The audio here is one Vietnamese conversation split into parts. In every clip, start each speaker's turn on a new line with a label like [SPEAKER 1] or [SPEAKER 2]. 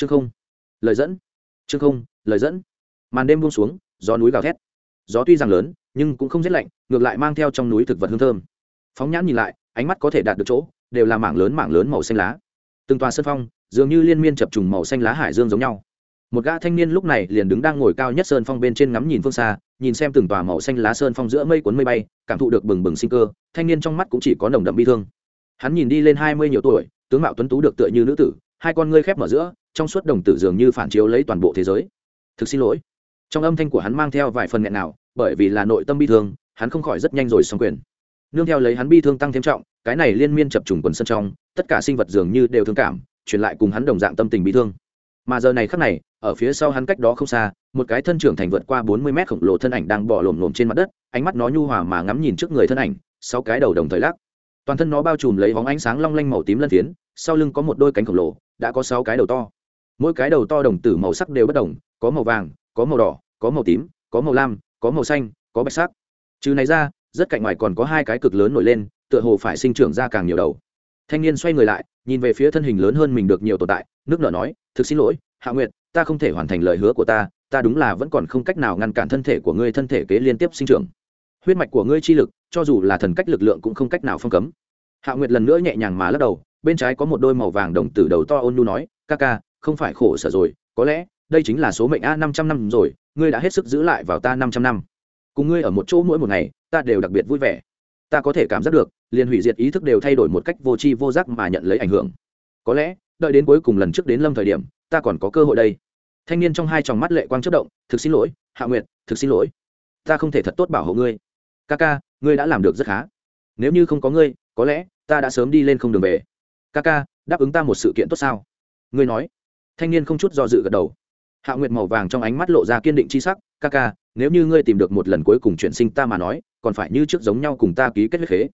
[SPEAKER 1] chương không. Lời dẫn. Chương không, lời dẫn. Màn đêm buông xuống, gió núi gào thét. Gió tuy rằng lớn, nhưng cũng không rét lạnh, ngược lại mang theo trong núi thực vật hương thơm. Phóng nhãn nhìn lại, ánh mắt có thể đạt được chỗ, đều là mảng lớn mảng lớn màu xanh lá. Từng tòa sân phong, dường như liên miên chập trùng màu xanh lá hải dương giống nhau. Một gã thanh niên lúc này liền đứng đang ngồi cao nhất sơn phong bên trên ngắm nhìn phương xa, nhìn xem từng tòa màu xanh lá sơn phong giữa mây cuốn mây bay, cảm thụ được bừng bừng sinh cơ, thanh niên trong mắt cũng chỉ có nồng đậm bi thương. Hắn nhìn đi lên hai mươi nhiều tuổi, tướng mạo tuấn tú được tựa như nữ tử hai con ngươi khép mở giữa, trong suốt đồng tử dường như phản chiếu lấy toàn bộ thế giới. Thực xin lỗi. Trong âm thanh của hắn mang theo vài phần nghẹn nào, bởi vì là nội tâm bi thương, hắn không khỏi rất nhanh rồi xong quyền. Nương theo lấy hắn bi thương tăng thêm trọng, cái này liên miên chập trùng quần sân trong, tất cả sinh vật dường như đều thương cảm, truyền lại cùng hắn đồng dạng tâm tình bi thương. Mà giờ này khắc này, ở phía sau hắn cách đó không xa, một cái thân trưởng thành vượt qua bốn mươi mét khổng lồ thân ảnh đang bỏ lồm lồm trên mặt đất, ánh mắt nó nhu hòa mà ngắm nhìn trước người thân ảnh sáu cái đầu đồng thời lắc. Toàn thân nó bao trùm lấy bóng ánh sáng long lanh màu tím lân phiến, sau lưng có một đôi cánh khổng lồ đã có sáu cái đầu to. Mỗi cái đầu to đồng tử màu sắc đều bất đồng, có màu vàng, có màu đỏ, có màu tím, có màu lam, có màu xanh, có bạch sắc. Trừ này ra, rất cạnh ngoài còn có hai cái cực lớn nổi lên, tựa hồ phải sinh trưởng ra càng nhiều đầu. Thanh niên xoay người lại, nhìn về phía thân hình lớn hơn mình được nhiều tồn tại, nước nở nói, thực xin lỗi, hạ nguyệt, ta không thể hoàn thành lời hứa của ta ta đúng là vẫn còn không cách nào ngăn cản thân thể của ngươi, thân thể kế liên tiếp sinh trưởng. Huyết mạch của ngươi chi lực, cho dù là thần cách lực lượng cũng không cách nào phong cấm. Hạ nguyệt lần nữa nhẹ nhàng mà lắc đầu bên trái có một đôi màu vàng đồng tử đầu to ôn nu nói, ca ca, không phải khổ sở rồi, có lẽ, đây chính là số mệnh a năm trăm năm rồi, ngươi đã hết sức giữ lại vào ta năm trăm năm. Cùng ngươi ở một chỗ mỗi một ngày, ta đều đặc biệt vui vẻ. Ta có thể cảm giác được, liền hủy diệt ý thức đều thay đổi một cách vô tri vô giác mà nhận lấy ảnh hưởng. Có lẽ, đợi đến cuối cùng lần trước đến lâm thời điểm, ta còn có cơ hội đây. Thanh niên trong hai tròng mắt lệ quang chất động, thực xin lỗi, hạ nguyệt, thực xin lỗi. Ta không thể thật tốt bảo hộ ngươi. Ca ca, ngươi đã làm được rất khá. Nếu như không có ngươi, có lẽ, ta đã sớm đi lên không đường về ca ca, đáp ứng ta một sự kiện tốt sao? Ngươi nói. Thanh niên không chút do dự gật đầu. Hạ nguyệt màu vàng trong ánh mắt lộ ra kiên định c h i sắc, ca ca, nếu như ngươi tìm được một lần cuối cùng chuyển sinh ta mà nói, còn phải như trước giống nhau cùng ta ký kết huyết khế.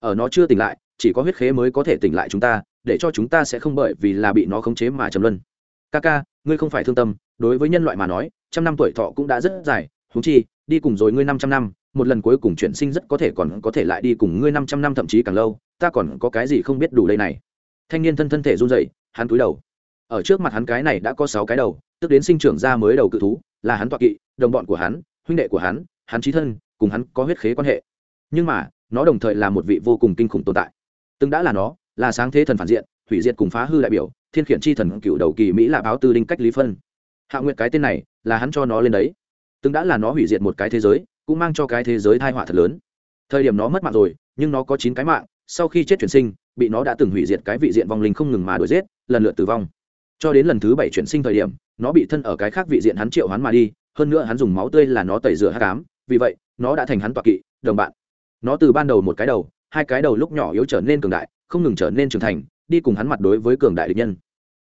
[SPEAKER 1] Ở nó chưa tỉnh lại, chỉ có huyết khế mới có thể tỉnh lại chúng ta, để cho chúng ta sẽ không bởi vì là bị nó khống chế mà trầm luân. Ca ca, ngươi không phải thương tâm, đối với nhân loại mà nói, trăm năm tuổi thọ cũng đã rất dài húng chi, đi cùng rồi ngươi năm trăm năm, một lần cuối cùng chuyển sinh rất có thể còn có thể lại đi cùng ngươi năm trăm năm, thậm chí càng lâu, ta còn có cái gì không biết đủ đây này? Thanh niên thân thân thể run rẩy, hắn cúi đầu. Ở trước mặt hắn cái này đã có sáu cái đầu, tức đến sinh trưởng ra mới đầu cự thú, là hắn toạ kỵ, đồng bọn của hắn, huynh đệ của hắn hắn trí thân, cùng hắn có huyết khế quan hệ. Nhưng mà, nó đồng thời là một vị vô cùng kinh khủng tồn tại. Từng đã là nó, là sáng thế thần phản diện, hủy diệt cùng phá hư đại biểu, thiên khiển chi thần cựu đầu kỳ mỹ là báo tư đinh cách lý phân. Hạ nguyện cái tên này, là hắn cho nó lên đấy. Từng đã là nó hủy diệt một cái thế giới, cũng mang cho cái thế giới thai họa thật lớn. Thời điểm nó mất mạng rồi, nhưng nó có chín cái mạng, sau khi chết chuyển sinh bị nó đã từng hủy diệt cái vị diện vong linh không ngừng mà đuổi giết, lần lượt tử vong. Cho đến lần thứ bảy chuyển sinh thời điểm, nó bị thân ở cái khác vị diện hắn triệu hắn mà đi, hơn nữa hắn dùng máu tươi là nó tẩy rửa hát cám vì vậy, nó đã thành hắn toạc kỵ, đồng bạn. Nó từ ban đầu một cái đầu, hai cái đầu lúc nhỏ yếu trở nên cường đại, không ngừng trở nên trưởng thành, đi cùng hắn mặt đối với cường đại địch nhân.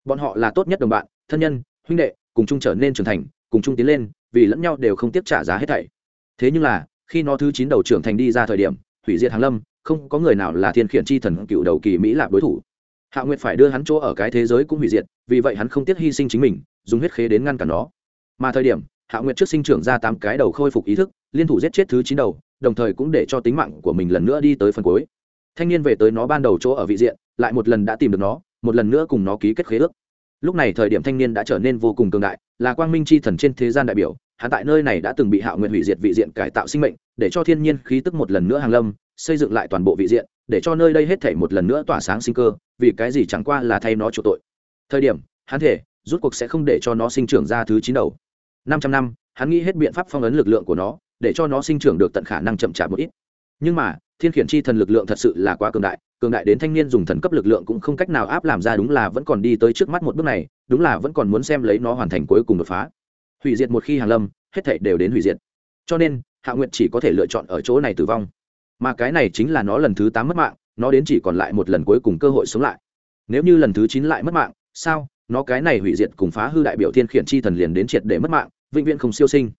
[SPEAKER 1] Bọn họ là tốt nhất đồng bạn, thân nhân, huynh đệ, cùng chung trở nên trưởng thành, cùng chung tiến lên, vì lẫn nhau đều không tiếp trả giá hết thảy. Thế nhưng là, khi nó thứ chín đầu trưởng thành đi ra thời điểm, hủy diệt hàng lâm không có người nào là thiên khiển chi thần cựu đầu kỳ mỹ lạp đối thủ. Hạ nguyệt phải đưa hắn chỗ ở cái thế giới cũng hủy diệt, vì vậy hắn không tiếc hy sinh chính mình, dùng huyết khế đến ngăn cản nó. Mà thời điểm, hạ nguyệt trước sinh trưởng ra tám cái đầu khôi phục ý thức, liên thủ giết chết thứ chín đầu, đồng thời cũng để cho tính mạng của mình lần nữa đi tới phần cuối. Thanh niên về tới nó ban đầu chỗ ở vị diện, lại một lần đã tìm được nó, một lần nữa cùng nó ký kết khế ước. Lúc này thời điểm thanh niên đã trở nên vô cùng cường đại, là quang minh c h i thần trên thế gian đại biểu hạ tại nơi này đã từng bị hạ nguyện hủy diệt vị diện cải tạo sinh mệnh, để cho thiên nhiên khí tức một lần nữa hàng lâm xây dựng lại toàn bộ vị diện, để cho nơi đây hết thể một lần nữa tỏa sáng sinh cơ, vì cái gì chẳng qua là thay nó chỗ tội. Thời điểm, hắn thể, rút cuộc sẽ không để cho nó sinh trưởng ra thứ chín đầu. Năm trăm năm, hắn nghĩ hết biện pháp phong ấn lực lượng của nó, để cho nó sinh trưởng được tận khả năng chậm chạp một ít. Nhưng mà, thiên khiển chi thần lực lượng thật sự là quá cường đại cường đại đến thanh niên dùng thần cấp lực lượng cũng không cách nào áp làm ra đúng là vẫn còn đi tới trước mắt một bước này, đúng là vẫn còn muốn xem lấy nó hoàn thành cuối cùng đột phá. Hủy diệt một khi hàng lâm, hết thảy đều đến hủy diệt. Cho nên, hạ nguyện chỉ có thể lựa chọn ở chỗ này tử vong mà cái này chính là nó lần thứ tám mất mạng, nó đến chỉ còn lại một lần cuối cùng cơ hội sống lại. Nếu như lần thứ chín lại mất mạng, sao? Nó cái này hủy diệt cùng phá hư đại biểu thiên khiển chi thần liền đến triệt để mất mạng, vĩnh viễn không siêu sinh.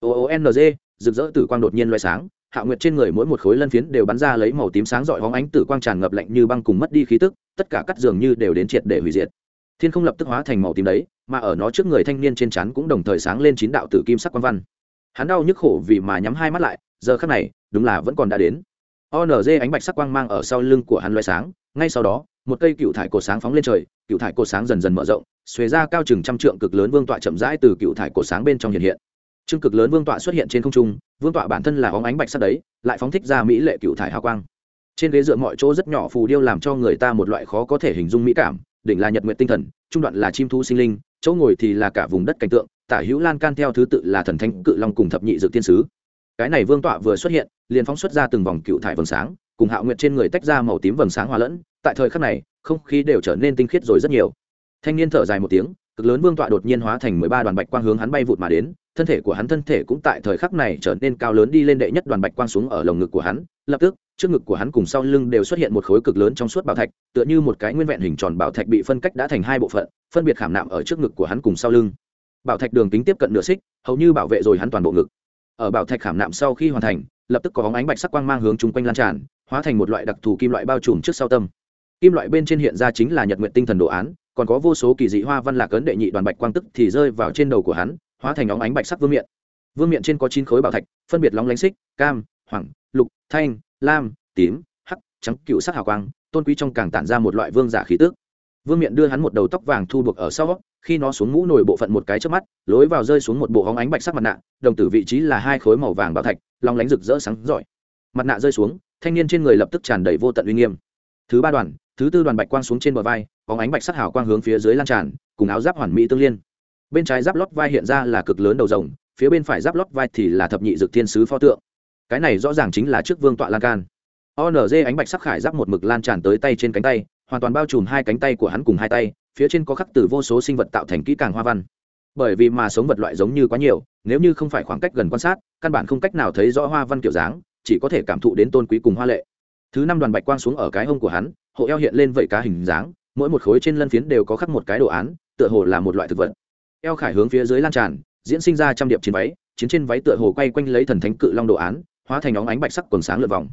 [SPEAKER 1] O o n g, rực rỡ tử quang đột nhiên loay sáng, hạ nguyệt trên người mỗi một khối lân phiến đều bắn ra lấy màu tím sáng rọi hóng ánh tử quang tràn ngập lạnh như băng cùng mất đi khí tức, tất cả cắt dường như đều đến triệt để hủy diệt. Thiên không lập tức hóa thành màu tím đấy, mà ở nó trước người thanh niên trên chắn cũng đồng thời sáng lên chín đạo tử kim sắc quan văn. Hắn đau nhức khổ vì mà nhắm hai mắt lại, giờ khắc này đúng là vẫn còn đã đến. Onz ánh bạch sắc quang mang ở sau lưng của hắn loay sáng, ngay sau đó, một cây cựu thải cột sáng phóng lên trời, cựu thải cột sáng dần dần mở rộng, xuề ra cao chừng trăm trượng cực lớn vương tọa chậm rãi từ cựu thải cổ sáng bên trong hiện hiện. Trương cực lớn vương tọa xuất hiện trên không trung, vương tọa bản thân là óng ánh bạch sắc đấy, lại phóng thích ra mỹ lệ cựu thải hào quang. Trên ghế dựa mọi chỗ rất nhỏ phù điêu làm cho người ta một loại khó có thể hình dung mỹ cảm, đỉnh là nhật nguyện tinh thần, trung đoạn là chim thu sinh linh, chỗ ngồi thì là cả vùng đất cảnh tượng, tả hữu lan can theo thứ tự là thần thánh cự long cùng thập nhị dự tiên sứ cái này vương tọa vừa xuất hiện, liền phóng xuất ra từng vòng cựu thải vầng sáng, cùng hạo nguyệt trên người tách ra màu tím vầng sáng hòa lẫn, tại thời khắc này, không khí đều trở nên tinh khiết rồi rất nhiều. Thanh niên thở dài một tiếng, cực lớn vương tọa đột nhiên hóa thành mười ba đoàn bạch quang hướng hắn bay vụt mà đến, thân thể của hắn thân thể cũng tại thời khắc này trở nên cao lớn đi lên đệ nhất đoàn bạch quang xuống ở lồng ngực của hắn, lập tức, trước ngực của hắn cùng sau lưng đều xuất hiện một khối cực lớn trong suốt bảo thạch, tựa như một cái nguyên vẹn hình tròn bảo thạch bị phân cách đã thành hai bộ phận, phân biệt khảm nạm ở trước ngực của hắn cùng sau lưng. Bảo thạch đường kính tiếp cận nửa xích, hầu như bảo vệ rồi hắn toàn bộ ngực ở bảo thạch khảm nạm sau khi hoàn thành, lập tức có bóng ánh bạch sắc quang mang hướng chung quanh lan tràn, hóa thành một loại đặc thù kim loại bao trùm trước sau tâm. Kim loại bên trên hiện ra chính là nhật nguyện tinh thần đồ án, còn có vô số kỳ dị hoa văn lạc ấn đệ nhị đoàn bạch quang tức thì rơi vào trên đầu của hắn, hóa thành óng ánh bạch sắc vương miện. Vương miện trên có chín khối bảo thạch, phân biệt lóng lánh xích, cam hoàng lục, thanh, lam, tím, hắc, trắng, cựu sắc hào quang, tôn quý trong càng tản ra một loại vương giả khí tước vương miện đưa hắn một đầu tóc vàng thu buộc ở sau, khi nó xuống mũ nổi bộ phận một cái trước mắt, lối vào rơi xuống một bộ hóng ánh bạch sắc mặt nạ, đồng tử vị trí là hai khối màu vàng bảo thạch, long lánh rực rỡ sáng rọi. Mặt nạ rơi xuống, thanh niên trên người lập tức tràn đầy vô tận uy nghiêm. Thứ ba đoàn, thứ tư đoàn bạch quang xuống trên bờ vai bóng ánh bạch sắc hào quang hướng phía dưới lan tràn, cùng áo giáp hoàn mỹ tương liên. Bên trái giáp lót vai hiện ra là cực lớn đầu rồng, phía bên phải giáp lót vai thì là thập nhị dực thiên sứ pho tượng. Cái này rõ ràng chính là trước vương tọa lan can. Onz ánh bạch sắc khải giáp một mực lan tràn tới tay trên cánh tay hoàn toàn bao trùm hai cánh tay của hắn cùng hai tay, phía trên có khắc từ vô số sinh vật tạo thành kỹ càng hoa văn. Bởi vì mà sống vật loại giống như quá nhiều, nếu như không phải khoảng cách gần quan sát, căn bản không cách nào thấy rõ hoa văn kiểu dáng, chỉ có thể cảm thụ đến tôn quý cùng hoa lệ. Thứ năm đoàn bạch quang xuống ở cái hông của hắn, hộ eo hiện lên vẩy cá hình dáng, mỗi một khối trên lân phiến đều có khắc một cái đồ án, tựa hồ là một loại thực vật. Eo khải hướng phía dưới lan tràn, diễn sinh ra trăm điệp chiến váy, chiến trên váy tựa hồ quay quanh lấy thần thánh cự long đồ án, hóa thành óng ánh bạch sắc quần sáng lượt vòng.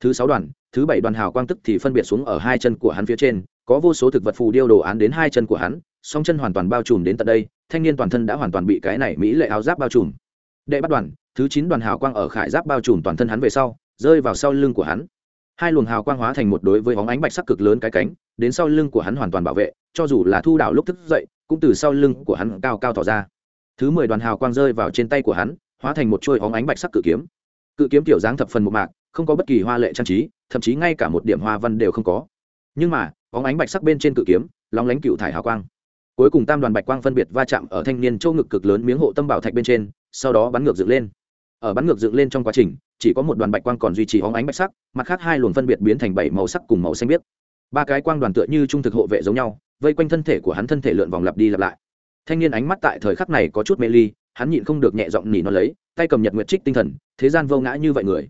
[SPEAKER 1] Thứ sáu đoàn thứ bảy đoàn hào quang tức thì phân biệt xuống ở hai chân của hắn phía trên, có vô số thực vật phù điêu đồ án đến hai chân của hắn, song chân hoàn toàn bao trùm đến tận đây, thanh niên toàn thân đã hoàn toàn bị cái này mỹ lệ áo giáp bao trùm. Đệ bắt đoàn, thứ chín đoàn hào quang ở khải giáp bao trùm toàn thân hắn về sau, rơi vào sau lưng của hắn. Hai luồng hào quang hóa thành một đối với hóng ánh bạch sắc cực lớn cái cánh, đến sau lưng của hắn hoàn toàn bảo vệ, cho dù là thu đảo lúc thức dậy, cũng từ sau lưng của hắn cao cao tỏ ra. Thứ mười đoàn hào quang rơi vào trên tay của hắn, hóa thành một chuôi hóng ánh bạch sắc cự kiếm. Cự kiếm tiểu dáng thập phần một mạc không có bất kỳ hoa lệ trang trí, thậm chí ngay cả một điểm hoa văn đều không có. Nhưng mà óng ánh bạch sắc bên trên cự kiếm, lóng lánh cựu thải hào quang. Cuối cùng tam đoàn bạch quang phân biệt va chạm ở thanh niên châu ngực cực lớn miếng hộ tâm bảo thạch bên trên, sau đó bắn ngược dựng lên. Ở bắn ngược dựng lên trong quá trình, chỉ có một đoàn bạch quang còn duy trì óng ánh bạch sắc, mặt khác hai luồng phân biệt biến thành bảy màu sắc cùng màu xanh biếc. Ba cái quang đoàn tựa như trung thực hộ vệ giống nhau, vây quanh thân thể của hắn thân thể lượn vòng lặp đi lặp lại. Thanh niên ánh mắt tại thời khắc này có chút mê ly, hắn nhịn không được nhẹ giọng nỉ nó lấy, tay cầm nhật nguyệt trích tinh thần, thế gian vô ngã như vậy người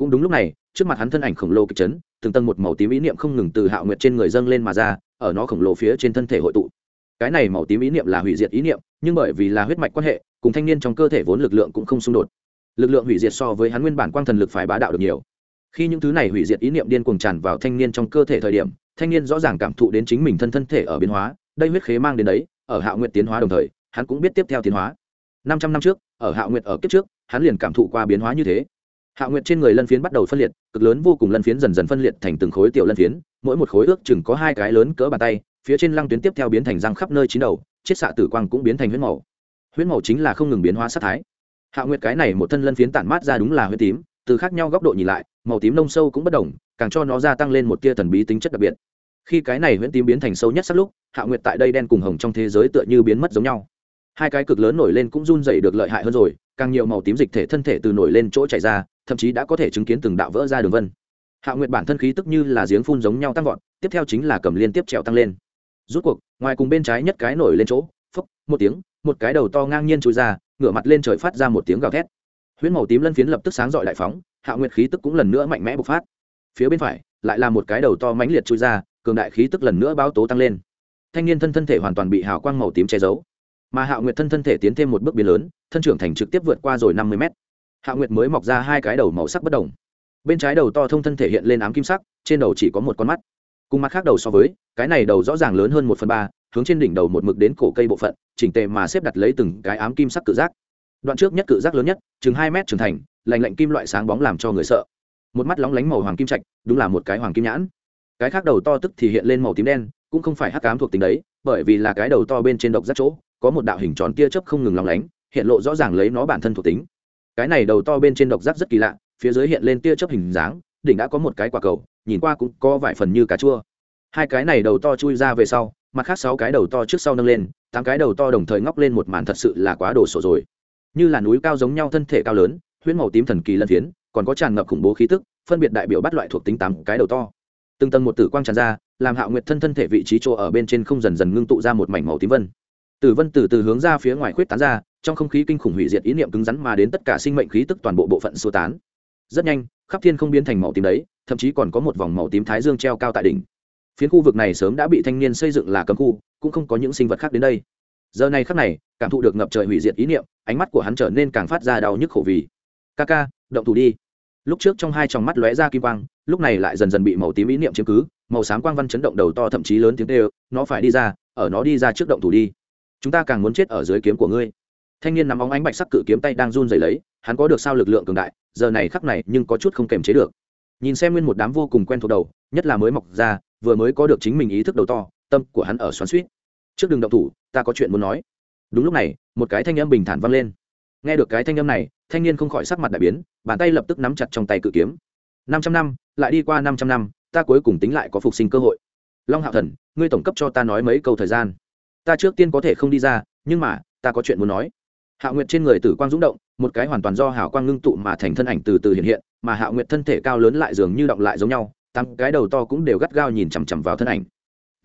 [SPEAKER 1] cũng đúng lúc này, trước mặt hắn thân ảnh khổng lồ kịch chấn, từng tầng một màu tím ý niệm không ngừng từ hạo nguyệt trên người dâng lên mà ra, ở nó khổng lồ phía trên thân thể hội tụ. Cái này màu tím ý niệm là hủy diệt ý niệm, nhưng bởi vì là huyết mạch quan hệ, cùng thanh niên trong cơ thể vốn lực lượng cũng không xung đột. Lực lượng hủy diệt so với hắn nguyên bản quang thần lực phải bá đạo được nhiều. Khi những thứ này hủy diệt ý niệm điên cuồng tràn vào thanh niên trong cơ thể thời điểm, thanh niên rõ ràng cảm thụ đến chính mình thân thân thể ở biến hóa, đây huyết khế mang đến đấy, ở hạo nguyệt tiến hóa đồng thời, hắn cũng biết tiếp theo tiến hóa. Năm trăm năm trước, ở hạo nguyệt ở kiếp trước, hắn liền cảm thụ qua biến hóa như thế hạo nguyệt trên người lân phiến bắt đầu phân liệt, cực lớn vô cùng lân phiến dần dần phân liệt thành từng khối tiểu lân phiến, mỗi một khối ước chừng có hai cái lớn cỡ bàn tay, phía trên lăng tuyến tiếp theo biến thành răng khắp nơi chín đầu, chiết xạ tử quang cũng biến thành huyết màu. Huyết màu chính là không ngừng biến hóa sát thái. Hạ nguyệt cái này một thân lân phiến tản mát ra đúng là huyết tím, từ khác nhau góc độ nhìn lại, màu tím nông sâu cũng bất đồng càng cho nó gia tăng lên một tia thần bí tính chất đặc biệt. Khi cái này huyễn tím biến thành sâu nhất sát lúc, hạ nguyệt tại đây đen cùng hồng trong thế giới tựa như biến mất giống nhau. Hai cái cực lớn nổi lên cũng run dày được lợi hại hơn rồi, càng nhiều màu tím dịch thể thân thể từ nổi lên chỗ chảy ra thậm chí đã có thể chứng kiến từng đạo vỡ ra đường vân. Hạ nguyệt bản thân khí tức như là giếng phun giống nhau tăng vọt, tiếp theo chính là cầm liên tiếp trèo tăng lên. Rút cuộc, ngoài cùng bên trái nhất cái nổi lên chỗ, phốc, một tiếng, một cái đầu to ngang nhiên trôi ra, ngửa mặt lên trời phát ra một tiếng gào thét. Huyễn màu tím lân phiến lập tức sáng dọi đại phóng hạ nguyệt khí tức cũng lần nữa mạnh mẽ bộc phát. Phía bên phải, lại là một cái đầu to mãnh liệt trôi ra, cường đại khí tức lần nữa báo tố tăng lên. Thanh niên thân thân thể hoàn toàn bị hào quang màu tím che giấu. Mà hạ nguyệt thân thân thể tiến thêm một bước biến lớn, thân trưởng thành trực tiếp vượt qua rồi năm mươi mét hạ nguyệt mới mọc ra hai cái đầu màu sắc bất đồng. Bên trái đầu to thông thân thể hiện lên ám kim sắc, trên đầu chỉ có một con mắt. Cùng mặt khác đầu so với, cái này đầu rõ ràng lớn hơn một phần ba, hướng trên đỉnh đầu một mực đến cổ cây bộ phận, chỉnh tề mà xếp đặt lấy từng cái ám kim sắc cự giác. Đoạn trước nhất cự giác lớn nhất, chừng hai mét trưởng thành lành lạnh kim loại sáng bóng làm cho người sợ. Một mắt lóng lánh màu hoàng kim trạch, đúng là một cái hoàng kim nhãn. Cái khác đầu to tức thì hiện lên màu tím đen, cũng không phải hắc cám thuộc tính đấy, bởi vì là cái đầu to bên trên độc giác chỗ, có một đạo hình tròn tia chớp không ngừng lóng lánh, hiện lộ rõ ràng lấy nó bản thân thuộc tính cái này đầu to bên trên độc giác rất kỳ lạ, phía dưới hiện lên tia chớp hình dáng, đỉnh đã có một cái quả cầu, nhìn qua cũng có vài phần như cà chua. Hai cái này đầu to chui ra về sau, mặt khác sáu cái đầu to trước sau nâng lên, tám cái đầu to đồng thời ngóc lên một màn thật sự là quá đồ sổ rồi. Như là núi cao giống nhau thân thể cao lớn huyễn màu tím thần kỳ lân phiến, còn có tràn ngập khủng bố khí tức, phân biệt đại biểu bắt loại thuộc tính tám cái đầu to. Từng tầng một tử quang tràn ra, làm hạo nguyệt thân thân thể vị trí chỗ ở bên trên không dần dần ngưng tụ ra một mảnh màu tím vân. Tử vân từ từ hướng ra phía ngoài khuyết tán ra trong không khí kinh khủng hủy diệt ý niệm cứng rắn mà đến tất cả sinh mệnh khí tức toàn bộ bộ phận sơ tán. Rất nhanh, khắp thiên không biến thành màu tím đấy, thậm chí còn có một vòng màu tím thái dương treo cao tại đỉnh. Phiến khu vực này sớm đã bị thanh niên xây dựng là cấm khu, cũng không có những sinh vật khác đến đây. Giờ này khắc này, cảm thụ được ngập trời hủy diệt ý niệm, ánh mắt của hắn trở nên càng phát ra đau nhức khổ vì. Ca ca, động thủ đi. Lúc trước trong hai tròng mắt lóe ra kim quang, lúc này lại dần dần bị màu tím ý niệm chiếm cứ, màu xám quang văn chấn động đầu to thậm chí lớn tiếng tê nó phải đi ra, ở nó đi ra trước động thủ đi. Chúng ta càng muốn chết ở dưới kiếm của ngươi thanh niên nắm óng ánh bạch sắc cự kiếm tay đang run rẩy lấy, hắn có được sao lực lượng cường đại, giờ này khắc này nhưng có chút không kềm chế được. Nhìn xem nguyên một đám vô cùng quen thuộc đầu, nhất là mới mọc ra, vừa mới có được chính mình ý thức đầu to, tâm của hắn ở xoắn suýt trước đường động thủ, ta có chuyện muốn nói. Đúng lúc này, một cái thanh âm bình thản vang lên. Nghe được cái thanh âm này, thanh niên không khỏi sắc mặt đại biến, bàn tay lập tức nắm chặt trong tay cự kiếm. Năm trăm năm, lại đi qua năm trăm năm, ta cuối cùng tính lại có phục sinh cơ hội. Long hạo thần, ngươi tổng cấp cho ta nói mấy câu thời gian. Ta trước tiên có thể không đi ra, nhưng mà, ta có chuyện muốn nói hạo nguyệt trên người tử quang rúng động, một cái hoàn toàn do hào quang ngưng tụ mà thành thân ảnh từ từ hiện hiện, mà hạo nguyệt thân thể cao lớn lại dường như động lại giống nhau, tám cái đầu to cũng đều gắt gao nhìn chằm chằm vào thân ảnh.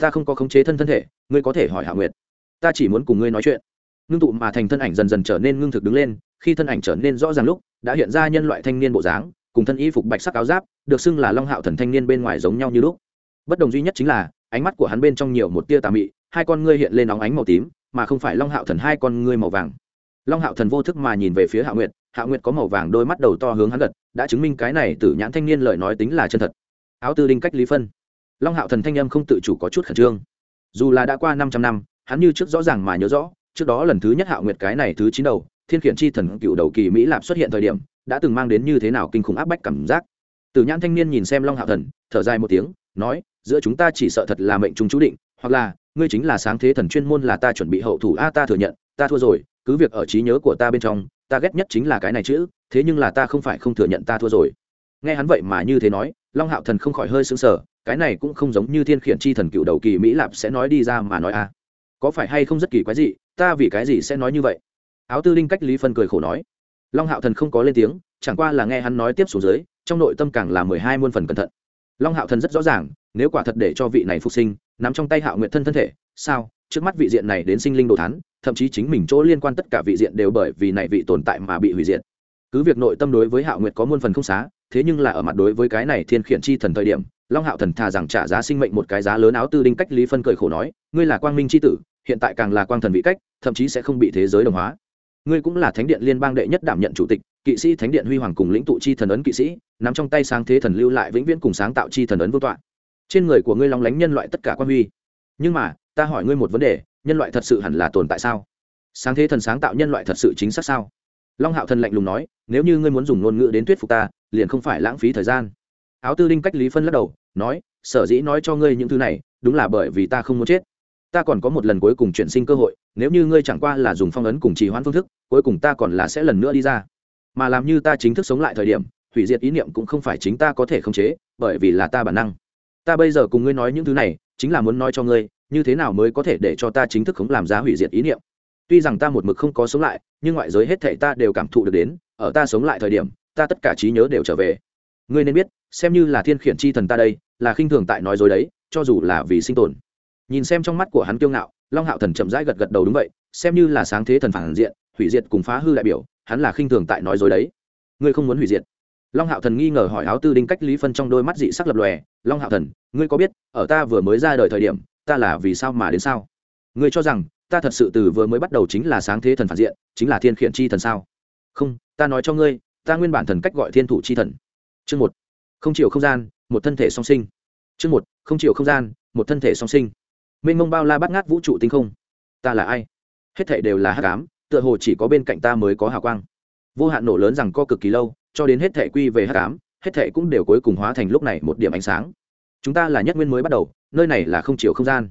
[SPEAKER 1] Ta không có khống chế thân thân thể, ngươi có thể hỏi hạo nguyệt. Ta chỉ muốn cùng ngươi nói chuyện. Ngưng tụ mà thành thân ảnh dần dần trở nên ngưng thực đứng lên, khi thân ảnh trở nên rõ ràng lúc, đã hiện ra nhân loại thanh niên bộ dáng, cùng thân y phục bạch sắc áo giáp, được xưng là long hạo thần thanh niên bên ngoài giống nhau như lúc. Bất đồng duy nhất chính là, ánh mắt của hắn bên trong nhiều một tia tà mị, hai con ngươi hiện lên óng ánh màu tím, mà không phải long hạo thần hai con ngươi màu vàng long hạo thần vô thức mà nhìn về phía hạ nguyệt hạ nguyệt có màu vàng đôi mắt đầu to hướng hắn gật, đã chứng minh cái này tử nhãn thanh niên lời nói tính là chân thật. Áo tư đinh cách lý phân. Long hạo thần thanh âm không tự chủ có chút khẩn trương. Dù là đã qua năm trăm năm, hắn như trước rõ ràng mà nhớ rõ, trước đó lần thứ nhất hạo nguyệt cái này thứ chín đầu, thiên khiển chi thần cựu đầu kỳ mỹ lạp xuất hiện thời điểm, đã từng mang đến như thế nào kinh khủng áp bách cảm giác. Tử nhãn thanh niên nhìn xem long hạo thần, thở dài một tiếng, nói, giữa chúng ta chỉ sợ thật là mệnh trung chú định, hoặc là ngươi chính là sáng thế thần chuyên môn là ta chuẩn bị hậu thủ, a, ta thừa nhận, ta thua rồi, cứ việc ở trí nhớ của ta bên trong, ta ghét nhất chính là cái này chữ thế nhưng là ta không phải không thừa nhận ta thua rồi. Nghe hắn vậy mà như thế nói, long hạo thần không khỏi hơi sững sờ, cái này cũng không giống như thiên khiển chi thần cựu đầu kỳ mỹ lạp sẽ nói đi ra mà nói, a. Có phải hay không rất kỳ quái gì, ta vì cái gì sẽ nói như vậy? Áo tư linh cách lý phân cười khổ nói. Long hạo thần không có lên tiếng, chẳng qua là nghe hắn nói tiếp xuống dưới, trong nội tâm càng là mười hai muôn phần cẩn thận. Long hạo thần rất rõ ràng, nếu quả thật để cho vị này phục sinh nắm trong tay hạo Nguyệt thân thân thể, sao? Trước mắt vị diện này đến sinh linh đồ thán, thậm chí chính mình chỗ liên quan tất cả vị diện đều bởi vì này vị tồn tại mà bị hủy diệt. Cứ việc nội tâm đối với hạo nguyệt có muôn phần không xá, thế nhưng là ở mặt đối với cái này thiên khiển chi thần thời điểm, long hạo thần thà rằng trả giá sinh mệnh một cái giá lớn áo tư đinh cách lý phân cười khổ nói, ngươi là quang minh chi tử, hiện tại càng là quang thần vị cách, thậm chí sẽ không bị thế giới đồng hóa. Ngươi cũng là thánh điện liên bang đệ nhất đảm nhận chủ tịch, kỵ sĩ thánh điện huy hoàng cùng lĩnh tụ chi thần ấn kỵ sĩ, nắm trong tay sáng thế thần lưu lại vĩnh viễn cùng sáng tạo chi thần ấn vô tọa trên người của ngươi long lánh nhân loại tất cả quan huy. Nhưng mà, ta hỏi ngươi một vấn đề, nhân loại thật sự hẳn là tồn tại sao? Sáng thế thần sáng tạo nhân loại thật sự chính xác sao? Long hạo thần lạnh lùng nói, nếu như ngươi muốn dùng ngôn ngữ đến thuyết phục ta, liền không phải lãng phí thời gian. Áo tư đinh cách lý phân lắc đầu, nói, sở dĩ nói cho ngươi những thứ này, đúng là bởi vì ta không muốn chết. Ta còn có một lần cuối cùng chuyển sinh cơ hội, nếu như ngươi chẳng qua là dùng phong ấn cùng trì hoãn phương thức, cuối cùng ta còn là sẽ lần nữa đi ra. Mà làm như ta chính thức sống lại thời điểm, hủy diệt ý niệm cũng không phải chính ta có thể khống chế, bởi vì là ta bản năng ta bây giờ cùng ngươi nói những thứ này, chính là muốn nói cho ngươi, như thế nào mới có thể để cho ta chính thức không làm ra hủy diệt ý niệm? Tuy rằng ta một mực không có sống lại, nhưng ngoại giới hết thảy ta đều cảm thụ được đến, ở ta sống lại thời điểm, ta tất cả trí nhớ đều trở về. Ngươi nên biết, xem như là thiên khiển chi thần ta đây, là khinh thường tại nói dối đấy, cho dù là vì sinh tồn. Nhìn xem trong mắt của hắn kiêu ngạo, long hạo thần chậm rãi gật gật đầu đúng vậy, xem như là sáng thế thần phản diện, hủy diệt cùng phá hư đại biểu, hắn là khinh thường tại nói dối đấy. Ngươi không muốn hủy diệt long hạo thần nghi ngờ hỏi áo tư đinh cách lý phân trong đôi mắt dị sắc lập lòe, long hạo thần, ngươi có biết, ở ta vừa mới ra đời thời điểm, ta là vì sao mà đến sao? Ngươi cho rằng, ta thật sự từ vừa mới bắt đầu chính là sáng thế thần phản diện, chính là thiên khiển chi thần sao? Không, ta nói cho ngươi, ta nguyên bản thần cách gọi thiên thủ chi thần. Chương một, không chiều không gian, một thân thể song sinh. Chương một, không chiều không gian, một thân thể song sinh. Mênh mông bao la bắt ngát vũ trụ tinh không. Ta là ai? Hết thể đều là hát cám tựa hồ chỉ có bên cạnh ta mới có hào quang. Vô hạn nổ lớn rằng co cực kỳ lâu cho đến hết thể quy về hắc ám hết thể cũng đều cuối cùng hóa thành lúc này một điểm ánh sáng. Chúng ta là nhất nguyên mới bắt đầu, nơi này là không chiều không gian.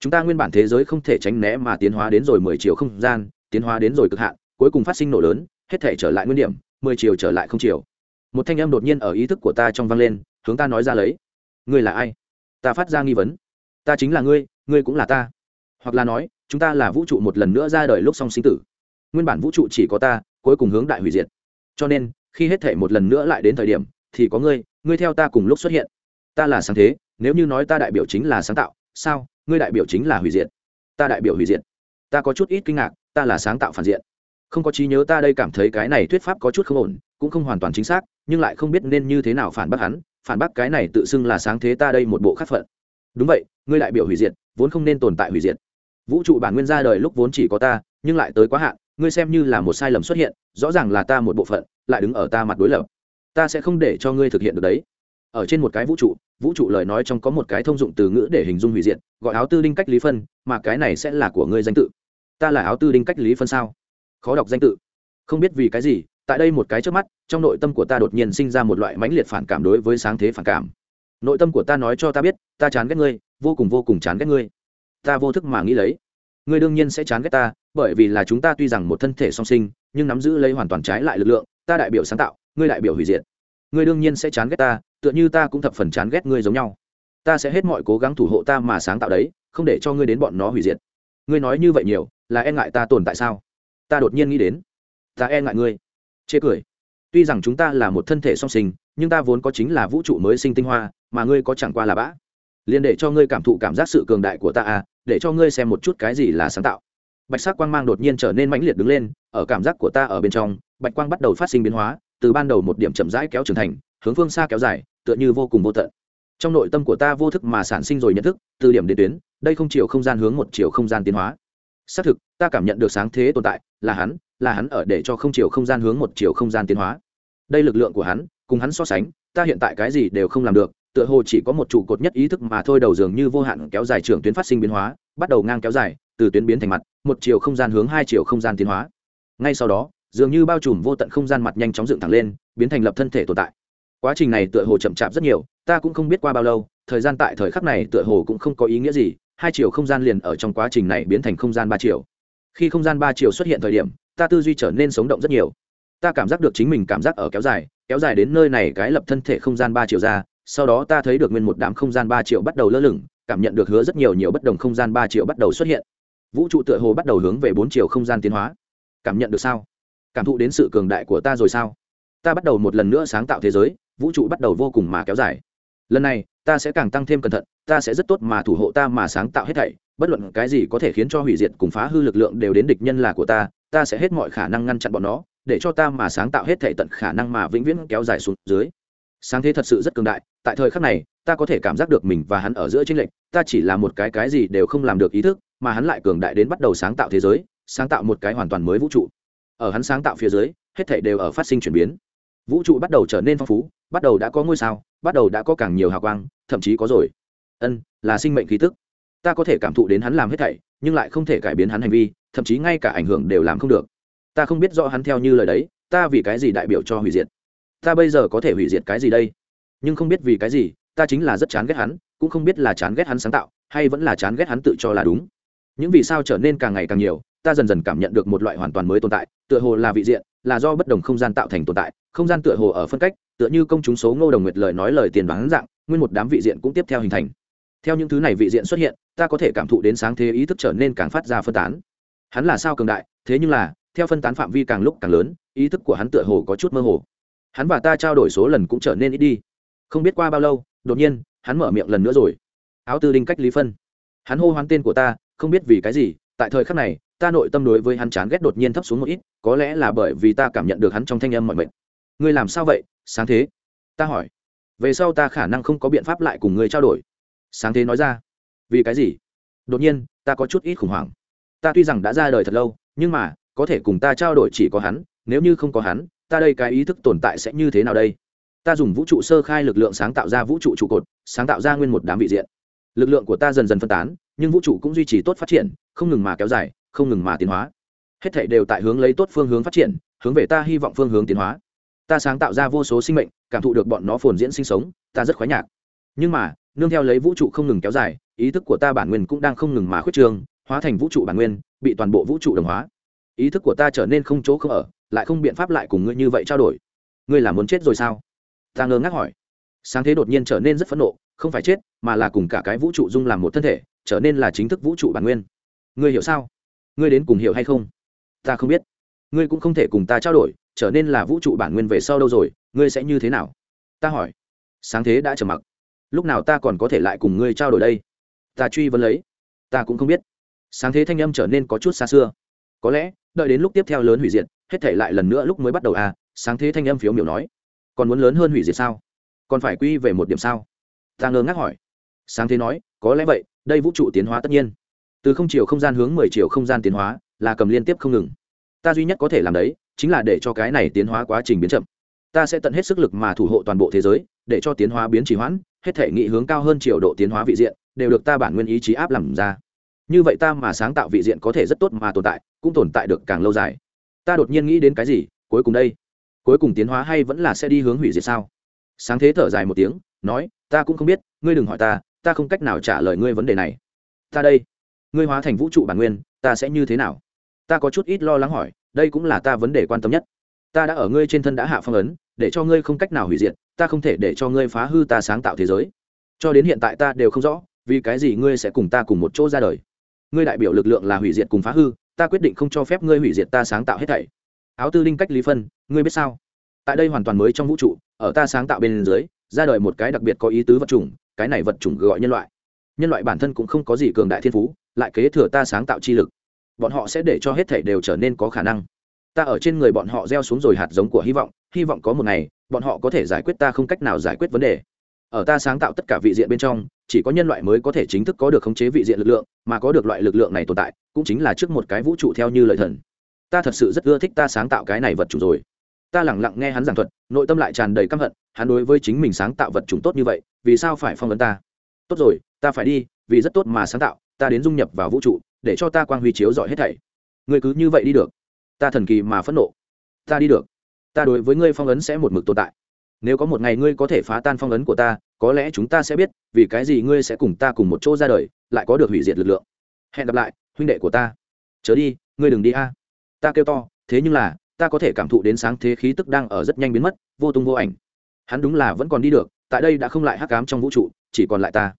[SPEAKER 1] Chúng ta nguyên bản thế giới không thể tránh né mà tiến hóa đến rồi mười chiều không gian, tiến hóa đến rồi cực hạn, cuối cùng phát sinh nổ lớn, hết thể trở lại nguyên điểm, mười chiều trở lại không chiều. Một thanh âm đột nhiên ở ý thức của ta trong vang lên, hướng ta nói ra lấy. Ngươi là ai? Ta phát ra nghi vấn. Ta chính là ngươi ngươi cũng là ta. Hoặc là nói, chúng ta là vũ trụ một lần nữa ra đời lúc song sinh tử. Nguyên bản vũ trụ chỉ có ta, cuối cùng hướng đại hủy diệt. Cho nên khi hết thể một lần nữa lại đến thời điểm, thì có ngươi ngươi theo ta cùng lúc xuất hiện. Ta là sáng thế, nếu như nói ta đại biểu chính là sáng tạo, sao? Ngươi đại biểu chính là hủy diệt. Ta đại biểu hủy diệt. Ta có chút ít kinh ngạc, ta là sáng tạo phản diện. Không có trí nhớ ta đây cảm thấy cái này thuyết pháp có chút không ổn, cũng không hoàn toàn chính xác, nhưng lại không biết nên như thế nào phản bác hắn, phản bác cái này tự xưng là sáng thế ta đây một bộ khắc phận. Đúng vậy, ngươi đại biểu hủy diệt, vốn không nên tồn tại hủy diệt. Vũ trụ bản nguyên ra đời lúc vốn chỉ có ta, nhưng lại tới quá hạn ngươi xem như là một sai lầm xuất hiện, rõ ràng là ta một bộ phận, lại đứng ở ta mặt đối lập. Ta sẽ không để cho ngươi thực hiện được đấy. Ở trên một cái vũ trụ vũ trụ lời nói trong có một cái thông dụng từ ngữ để hình dung hủy diệt, gọi áo tư đinh cách lý phân, mà cái này sẽ là của ngươi danh tự. Ta là áo tư đinh cách lý phân sao? Khó đọc danh tự. Không biết vì cái gì, tại đây một cái trước mắt, trong nội tâm của ta đột nhiên sinh ra một loại mãnh liệt phản cảm đối với sáng thế phản cảm. Nội tâm của ta nói cho ta biết, ta chán ghét ngươi, vô cùng vô cùng chán ghét ngươi. Ta vô thức mà nghĩ lấy. Ngươi đương nhiên sẽ chán ghét ta bởi vì là chúng ta tuy rằng một thân thể song sinh, nhưng nắm giữ lấy hoàn toàn trái lại lực lượng, ta đại biểu sáng tạo, ngươi đại biểu hủy diệt. Ngươi đương nhiên sẽ chán ghét ta, tựa như ta cũng thập phần chán ghét ngươi giống nhau. Ta sẽ hết mọi cố gắng thủ hộ ta mà sáng tạo đấy, không để cho ngươi đến bọn nó hủy diệt. Ngươi nói như vậy nhiều, là e ngại ta tồn tại sao? Ta đột nhiên nghĩ đến. Ta e ngại ngươi. Chê cười. Tuy rằng chúng ta là một thân thể song sinh, nhưng ta vốn có chính là vũ trụ mới sinh tinh hoa, mà ngươi có chẳng qua là bã. Liền để cho ngươi cảm thụ cảm giác sự cường đại của ta à để cho ngươi xem một chút cái gì là sáng tạo bạch sắc quang mang đột nhiên trở nên mãnh liệt đứng lên, ở cảm giác của ta ở bên trong, bạch quang bắt đầu phát sinh biến hóa, từ ban đầu một điểm chậm rãi kéo trưởng thành, hướng phương xa kéo dài, tựa như vô cùng vô tận. Trong nội tâm của ta vô thức mà sản sinh rồi nhận thức, từ điểm đến tuyến, đây không chiều không gian hướng một chiều không gian tiến hóa. Xác thực, ta cảm nhận được sáng thế tồn tại, là hắn là hắn ở để cho không chiều không gian hướng một chiều không gian tiến hóa. Đây lực lượng của hắn, cùng hắn so sánh, ta hiện tại cái gì đều không làm được, tựa hồ chỉ có một trụ cột nhất ý thức mà thôi, đầu dường như vô hạn kéo dài trưởng tuyến phát sinh biến hóa, bắt đầu ngang kéo dài từ tuyến biến thành mặt, một chiều không gian hướng hai chiều không gian tiến hóa. Ngay sau đó, dường như bao trùm vô tận không gian mặt nhanh chóng dựng thẳng lên, biến thành lập thân thể tồn tại. Quá trình này tựa hồ chậm chạp rất nhiều, ta cũng không biết qua bao lâu, thời gian tại thời khắc này tựa hồ cũng không có ý nghĩa gì, hai chiều không gian liền ở trong quá trình này biến thành không gian ba chiều. Khi không gian ba chiều xuất hiện thời điểm, ta tư duy trở nên sống động rất nhiều. Ta cảm giác được chính mình cảm giác ở kéo dài kéo dài đến nơi này cái lập thân thể không gian ba chiều ra, sau đó ta thấy được nguyên một đám không gian ba triệu bắt đầu lơ lửng, cảm nhận được hứa rất nhiều nhiều bất đồng không gian ba triệu bắt đầu xuất hiện vũ trụ tựa hồ bắt đầu hướng về bốn chiều không gian tiến hóa. Cảm nhận được sao? Cảm thụ đến sự cường đại của ta rồi sao? Ta bắt đầu một lần nữa sáng tạo thế giới, vũ trụ bắt đầu vô cùng mà kéo dài. Lần này, ta sẽ càng tăng thêm cẩn thận, ta sẽ rất tốt mà thủ hộ ta mà sáng tạo hết thảy. Bất luận cái gì có thể khiến cho hủy diệt cùng phá hư lực lượng đều đến địch nhân là của ta ta sẽ hết mọi khả năng ngăn chặn bọn nó, để cho ta mà sáng tạo hết thảy tận khả năng mà vĩnh viễn kéo dài xuống dưới. Sáng thế thật sự rất cường đại, tại thời khắc này, ta có thể cảm giác được mình và hắn ở giữa tranh lệch, ta chỉ là một cái cái gì đều không làm được ý thức mà hắn lại cường đại đến bắt đầu sáng tạo thế giới, sáng tạo một cái hoàn toàn mới vũ trụ. Ở hắn sáng tạo phía dưới, hết thảy đều ở phát sinh chuyển biến. Vũ trụ bắt đầu trở nên phong phú, bắt đầu đã có ngôi sao, bắt đầu đã có càng nhiều hào quang, thậm chí có rồi. Ân, là sinh mệnh khí tức. Ta có thể cảm thụ đến hắn làm hết thảy, nhưng lại không thể cải biến hắn hành vi, thậm chí ngay cả ảnh hưởng đều làm không được. Ta không biết rõ hắn theo như lời đấy, ta vì cái gì đại biểu cho hủy diệt? Ta bây giờ có thể hủy diệt cái gì đây? Nhưng không biết vì cái gì, ta chính là rất chán ghét hắn, cũng không biết là chán ghét hắn sáng tạo, hay vẫn là chán ghét hắn tự cho là đúng những vì sao trở nên càng ngày càng nhiều, ta dần dần cảm nhận được một loại hoàn toàn mới tồn tại, tựa hồ là vị diện, là do bất đồng không gian tạo thành tồn tại, không gian tựa hồ ở phân cách, tựa như công chúng số ngô đồng nguyệt lời nói lời tiền bán dạng, nguyên một đám vị diện cũng tiếp theo hình thành. Theo những thứ này vị diện xuất hiện, ta có thể cảm thụ đến sáng thế ý thức trở nên càng phát ra phân tán. Hắn là sao cường đại, thế nhưng là, theo phân tán phạm vi càng lúc càng lớn, ý thức của hắn tựa hồ có chút mơ hồ. Hắn và ta trao đổi số lần cũng trở nên ít đi. Không biết qua bao lâu, đột nhiên, hắn mở miệng lần nữa rồi. Áo tư đinh cách lý phân. Hắn hô hoán tên của ta không biết vì cái gì, tại thời khắc này, ta nội tâm đối với hắn chán ghét đột nhiên thấp xuống một ít, có lẽ là bởi vì ta cảm nhận được hắn trong thanh âm mọi mệnh ngươi làm sao vậy? Sáng thế. Ta hỏi. Về sau ta khả năng không có biện pháp lại cùng ngươi trao đổi. Sáng thế nói ra. Vì cái gì? Đột nhiên, ta có chút ít khủng hoảng. Ta tuy rằng đã ra đời thật lâu, nhưng mà, có thể cùng ta trao đổi chỉ có hắn, nếu như không có hắn, ta đây cái ý thức tồn tại sẽ như thế nào đây? Ta dùng vũ trụ sơ khai lực lượng sáng tạo ra vũ trụ trụ cột, sáng tạo ra nguyên một đám vị diện lực lượng của ta dần dần phân tán, nhưng vũ trụ cũng duy trì tốt phát triển, không ngừng mà kéo dài, không ngừng mà tiến hóa. Hết thể đều tại hướng lấy tốt phương hướng phát triển, hướng về ta hy vọng phương hướng tiến hóa. Ta sáng tạo ra vô số sinh mệnh, cảm thụ được bọn nó phồn diễn sinh sống, ta rất khoái nhạc. Nhưng mà, nương theo lấy vũ trụ không ngừng kéo dài, ý thức của ta bản nguyên cũng đang không ngừng mà khuyết trương, hóa thành vũ trụ bản nguyên, bị toàn bộ vũ trụ đồng hóa. Ý thức của ta trở nên không chỗ không ở, lại không biện pháp lại cùng ngươi như vậy trao đổi. Ngươi là muốn chết rồi sao? Ta ngơ ngác hỏi. Sáng thế đột nhiên trở nên rất phẫn nộ không phải chết, mà là cùng cả cái vũ trụ dung làm một thân thể, trở nên là chính thức vũ trụ bản nguyên. Ngươi hiểu sao? Ngươi đến cùng hiểu hay không? Ta không biết. Ngươi cũng không thể cùng ta trao đổi, trở nên là vũ trụ bản nguyên về sau đâu rồi, ngươi sẽ như thế nào? Ta hỏi. Sáng thế đã trầm mặc. Lúc nào ta còn có thể lại cùng ngươi trao đổi đây? Ta truy vấn lấy. Ta cũng không biết. Sáng thế thanh âm trở nên có chút xa xưa. Có lẽ, đợi đến lúc tiếp theo lớn hủy diệt, hết thể lại lần nữa lúc mới bắt đầu à sáng thế thanh âm phiếu miểu nói. Còn muốn lớn hơn hủy diệt sao? Còn phải quy về một điểm sao? Ta ngơ ngác hỏi. Sáng thế nói, có lẽ vậy, đây vũ trụ tiến hóa tất nhiên. Từ không chiều không gian hướng mười chiều không gian tiến hóa, là cầm liên tiếp không ngừng. Ta duy nhất có thể làm đấy, chính là để cho cái này tiến hóa quá trình biến chậm. Ta sẽ tận hết sức lực mà thủ hộ toàn bộ thế giới, để cho tiến hóa biến trì hoãn, hết thể nghị hướng cao hơn chiều độ tiến hóa vị diện, đều được ta bản nguyên ý chí áp làm ra. Như vậy ta mà sáng tạo vị diện có thể rất tốt mà tồn tại, cũng tồn tại được càng lâu dài. Ta đột nhiên nghĩ đến cái gì, cuối cùng đây? Cuối cùng tiến hóa hay vẫn là sẽ đi hướng hủy diệt sao? Sáng thế thở dài một tiếng, nói ta cũng không biết, ngươi đừng hỏi ta ta không cách nào trả lời ngươi vấn đề này. Ta đây, ngươi hóa thành vũ trụ bản nguyên, ta sẽ như thế nào? Ta có chút ít lo lắng hỏi, đây cũng là ta vấn đề quan tâm nhất. Ta đã ở ngươi trên thân đã hạ phong ấn, để cho ngươi không cách nào hủy diệt, ta không thể để cho ngươi phá hư ta sáng tạo thế giới. Cho đến hiện tại ta đều không rõ, vì cái gì ngươi sẽ cùng ta cùng một chỗ ra đời? Ngươi đại biểu lực lượng là hủy diệt cùng phá hư, ta quyết định không cho phép ngươi hủy diệt ta sáng tạo hết thảy. Áo tư linh cách lý phân, ngươi biết sao? Tại đây hoàn toàn mới trong vũ trụ, ở ta sáng tạo bên dưới ra đời một cái đặc biệt có ý tứ vật chủng, cái này vật chủng gọi nhân loại. Nhân loại bản thân cũng không có gì cường đại thiên phú, lại kế thừa ta sáng tạo chi lực. Bọn họ sẽ để cho hết thảy đều trở nên có khả năng. Ta ở trên người bọn họ gieo xuống rồi hạt giống của hy vọng hy vọng có một ngày, bọn họ có thể giải quyết ta không cách nào giải quyết vấn đề. Ở ta sáng tạo tất cả vị diện bên trong, chỉ có nhân loại mới có thể chính thức có được khống chế vị diện lực lượng, mà có được loại lực lượng này tồn tại, cũng chính là trước một cái vũ trụ theo như lợi thần. Ta thật sự rất ưa thích ta sáng tạo cái này vật chủ rồi. Ta lẳng lặng nghe hắn giảng thuật, nội tâm lại tràn đầy căm hận hắn đối với chính mình sáng tạo vật chủng tốt như vậy, vì sao phải phong ấn ta? Tốt rồi, ta phải đi, vì rất tốt mà sáng tạo, ta đến dung nhập vào vũ trụ, để cho ta quang huy chiếu giỏi hết thảy. Người cứ như vậy đi được. Ta thần kỳ mà phẫn nộ. Ta đi được. Ta đối với ngươi phong ấn sẽ một mực tồn tại. Nếu có một ngày ngươi có thể phá tan phong ấn của ta, có lẽ chúng ta sẽ biết, vì cái gì ngươi sẽ cùng ta cùng một chỗ ra đời, lại có được hủy diệt lực lượng. Hẹn gặp lại, huynh đệ của ta. Chớ đi, ngươi đừng đi a. Ta kêu to, thế nhưng là, ta có thể cảm thụ đến sáng thế khí tức đang ở rất nhanh biến mất, vô tung vô ảnh hắn đúng là vẫn còn đi được, tại đây đã không lại hắc cám trong vũ trụ, chỉ còn lại ta.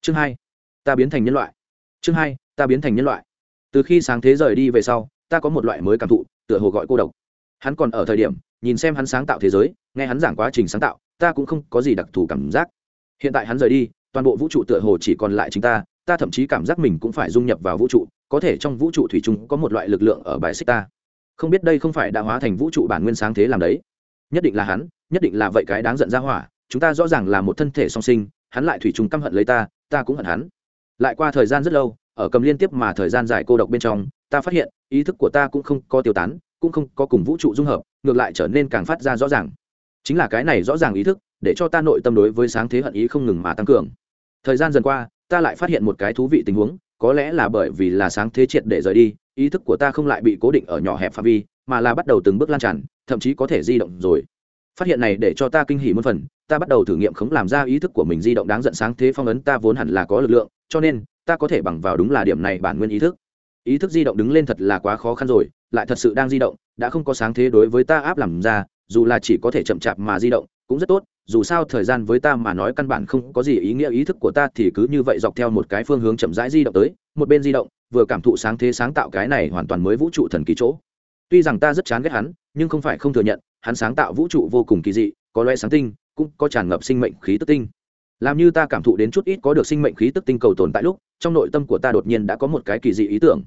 [SPEAKER 1] Chương hai, ta biến thành nhân loại. Chương hai, ta biến thành nhân loại. Từ khi sáng thế rời đi về sau, ta có một loại mới cảm thụ, tựa hồ gọi cô độc. Hắn còn ở thời điểm, nhìn xem hắn sáng tạo thế giới, nghe hắn giảng quá trình sáng tạo, ta cũng không có gì đặc thù cảm giác. Hiện tại hắn rời đi, toàn bộ vũ trụ tựa hồ chỉ còn lại chính ta ta thậm chí cảm giác mình cũng phải dung nhập vào vũ trụ, có thể trong vũ trụ thủy chung có một loại lực lượng ở bài xích ta. Không biết đây không phải đã hóa thành vũ trụ bản nguyên sáng thế làm đấy. Nhất định là hắn nhất định là vậy cái đáng giận ra hỏa, chúng ta rõ ràng là một thân thể song sinh, hắn lại thủy chung căm hận lấy ta ta cũng hận hắn. Lại qua thời gian rất lâu, ở cầm liên tiếp mà thời gian dài cô độc bên trong, ta phát hiện, ý thức của ta cũng không có tiêu tán, cũng không có cùng vũ trụ dung hợp, ngược lại trở nên càng phát ra rõ ràng. Chính là cái này rõ ràng ý thức, để cho ta nội tâm đối với sáng thế hận ý không ngừng mà tăng cường. Thời gian dần qua, ta lại phát hiện một cái thú vị tình huống, có lẽ là bởi vì là sáng thế triệt để rời đi, ý thức của ta không lại bị cố định ở nhỏ hẹp phạm vi, mà là bắt đầu từng bước lan tràn, thậm chí có thể di động rồi phát hiện này để cho ta kinh hỉ một phần, ta bắt đầu thử nghiệm khống làm ra ý thức của mình di động đáng giận sáng thế phong ấn ta vốn hẳn là có lực lượng, cho nên, ta có thể bằng vào đúng là điểm này bản nguyên ý thức. Ý thức di động đứng lên thật là quá khó khăn rồi, lại thật sự đang di động, đã không có sáng thế đối với ta áp làm ra, dù là chỉ có thể chậm chạp mà di động, cũng rất tốt, dù sao thời gian với ta mà nói căn bản không có gì ý nghĩa ý thức của ta thì cứ như vậy dọc theo một cái phương hướng chậm rãi di động tới, một bên di động, vừa cảm thụ sáng thế sáng tạo cái này hoàn toàn mới vũ trụ thần kỳ chỗ. Tuy rằng ta rất chán ghét hắn, nhưng không phải không thừa nhận hắn sáng tạo vũ trụ vô cùng kỳ dị, có loe sáng tinh, cũng có tràn ngập sinh mệnh khí tức tinh. Làm như ta cảm thụ đến chút ít có được sinh mệnh khí tức tinh cầu tồn tại lúc, trong nội tâm của ta đột nhiên đã có một cái kỳ dị ý tưởng.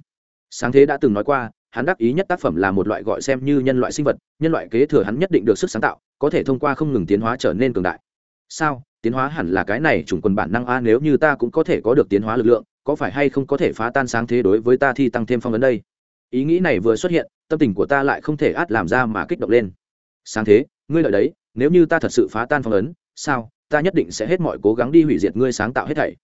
[SPEAKER 1] Sáng thế đã từng nói qua, hắn đắc ý nhất tác phẩm là một loại gọi xem như nhân loại sinh vật, nhân loại kế thừa hắn nhất định được sức sáng tạo, có thể thông qua không ngừng tiến hóa trở nên cường đại. Sao? Tiến hóa hẳn là cái này chủng quần bản năng a, nếu như ta cũng có thể có được tiến hóa lực lượng, có phải hay không có thể phá tan sáng thế đối với ta thi tăng thêm phong vấn đây? Ý nghĩ này vừa xuất hiện, tâm tình của ta lại không thể át làm ra mà kích động lên sáng thế, ngươi lợi đấy, nếu như ta thật sự phá tan phong ấn, sao, ta nhất định sẽ hết mọi cố gắng đi hủy diệt ngươi sáng tạo hết thảy.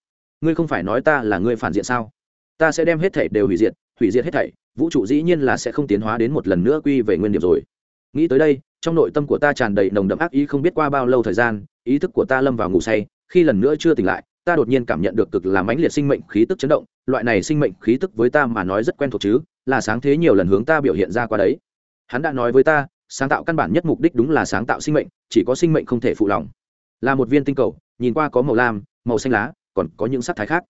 [SPEAKER 1] Ngươi không phải nói ta là ngươi phản diện sao? Ta sẽ đem hết thảy đều hủy diệt hủy diệt hết thảy, vũ trụ dĩ nhiên là sẽ không tiến hóa đến một lần nữa quy về nguyên điểm rồi. Nghĩ tới đây, trong nội tâm của ta tràn đầy nồng đậm ác ý không biết qua bao lâu thời gian, ý thức của ta lâm vào ngủ say, khi lần nữa chưa tỉnh lại, ta đột nhiên cảm nhận được cực là mãnh liệt sinh mệnh khí tức chấn động, loại này sinh mệnh khí tức với ta mà nói rất quen thuộc chứ, là sáng thế nhiều lần hướng ta biểu hiện ra qua đấy. Hắn đã nói với ta sáng tạo căn bản nhất mục đích đúng là sáng tạo sinh mệnh, chỉ có sinh mệnh không thể phụ lòng. Là một viên tinh cầu, nhìn qua có màu lam, màu xanh lá, còn có những sắc thái khác.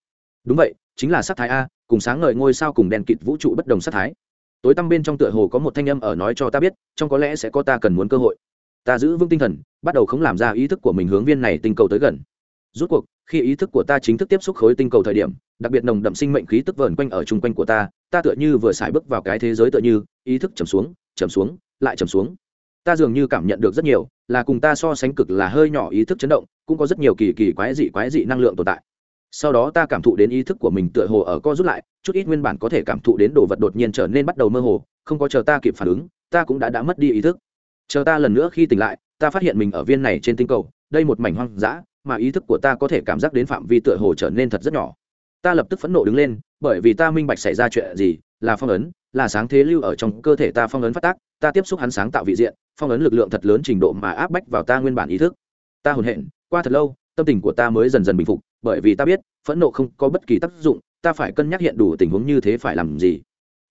[SPEAKER 1] Đúng vậy, chính là sắc thái a, cùng sáng ngời ngôi sao cùng đèn kịt vũ trụ bất đồng sắc thái. Tối tăm bên trong tựa hồ có một thanh âm ở nói cho ta biết, trong có lẽ sẽ có ta cần muốn cơ hội. Ta giữ vững tinh thần, bắt đầu không làm ra ý thức của mình hướng viên này tinh cầu tới gần. Rút cuộc, khi ý thức của ta chính thức tiếp xúc khối tinh cầu thời điểm, đặc biệt nồng đậm sinh mệnh khí tức vờn quanh ở chung quanh của ta ta tựa như vừa xài bước vào cái thế giới tựa như, ý thức chầm xuống chầm xuống lại trầm xuống. Ta dường như cảm nhận được rất nhiều, là cùng ta so sánh cực là hơi nhỏ ý thức chấn động, cũng có rất nhiều kỳ kỳ quái dị quái dị năng lượng tồn tại. Sau đó ta cảm thụ đến ý thức của mình tựa hồ ở co rút lại, chút ít nguyên bản có thể cảm thụ đến đồ vật đột nhiên trở nên bắt đầu mơ hồ, không có chờ ta kịp phản ứng, ta cũng đã đã mất đi ý thức. Chờ ta lần nữa khi tỉnh lại, ta phát hiện mình ở viên này trên tinh cầu, đây một mảnh hoang dã, mà ý thức của ta có thể cảm giác đến phạm vi tựa hồ trở nên thật rất nhỏ. Ta lập tức phẫn nộ đứng lên, bởi vì ta minh bạch xảy ra chuyện gì, là phong ấn, là sáng thế lưu ở trong cơ thể ta phong ấn phát tác ta tiếp xúc hắn sáng tạo vị diện, phong ấn lực lượng thật lớn trình độ mà áp bách vào ta nguyên bản ý thức. Ta hồn hện, qua thật lâu, tâm tình của ta mới dần dần bình phục, bởi vì ta biết, phẫn nộ không có bất kỳ tác dụng, ta phải cân nhắc hiện đủ tình huống như thế phải làm gì.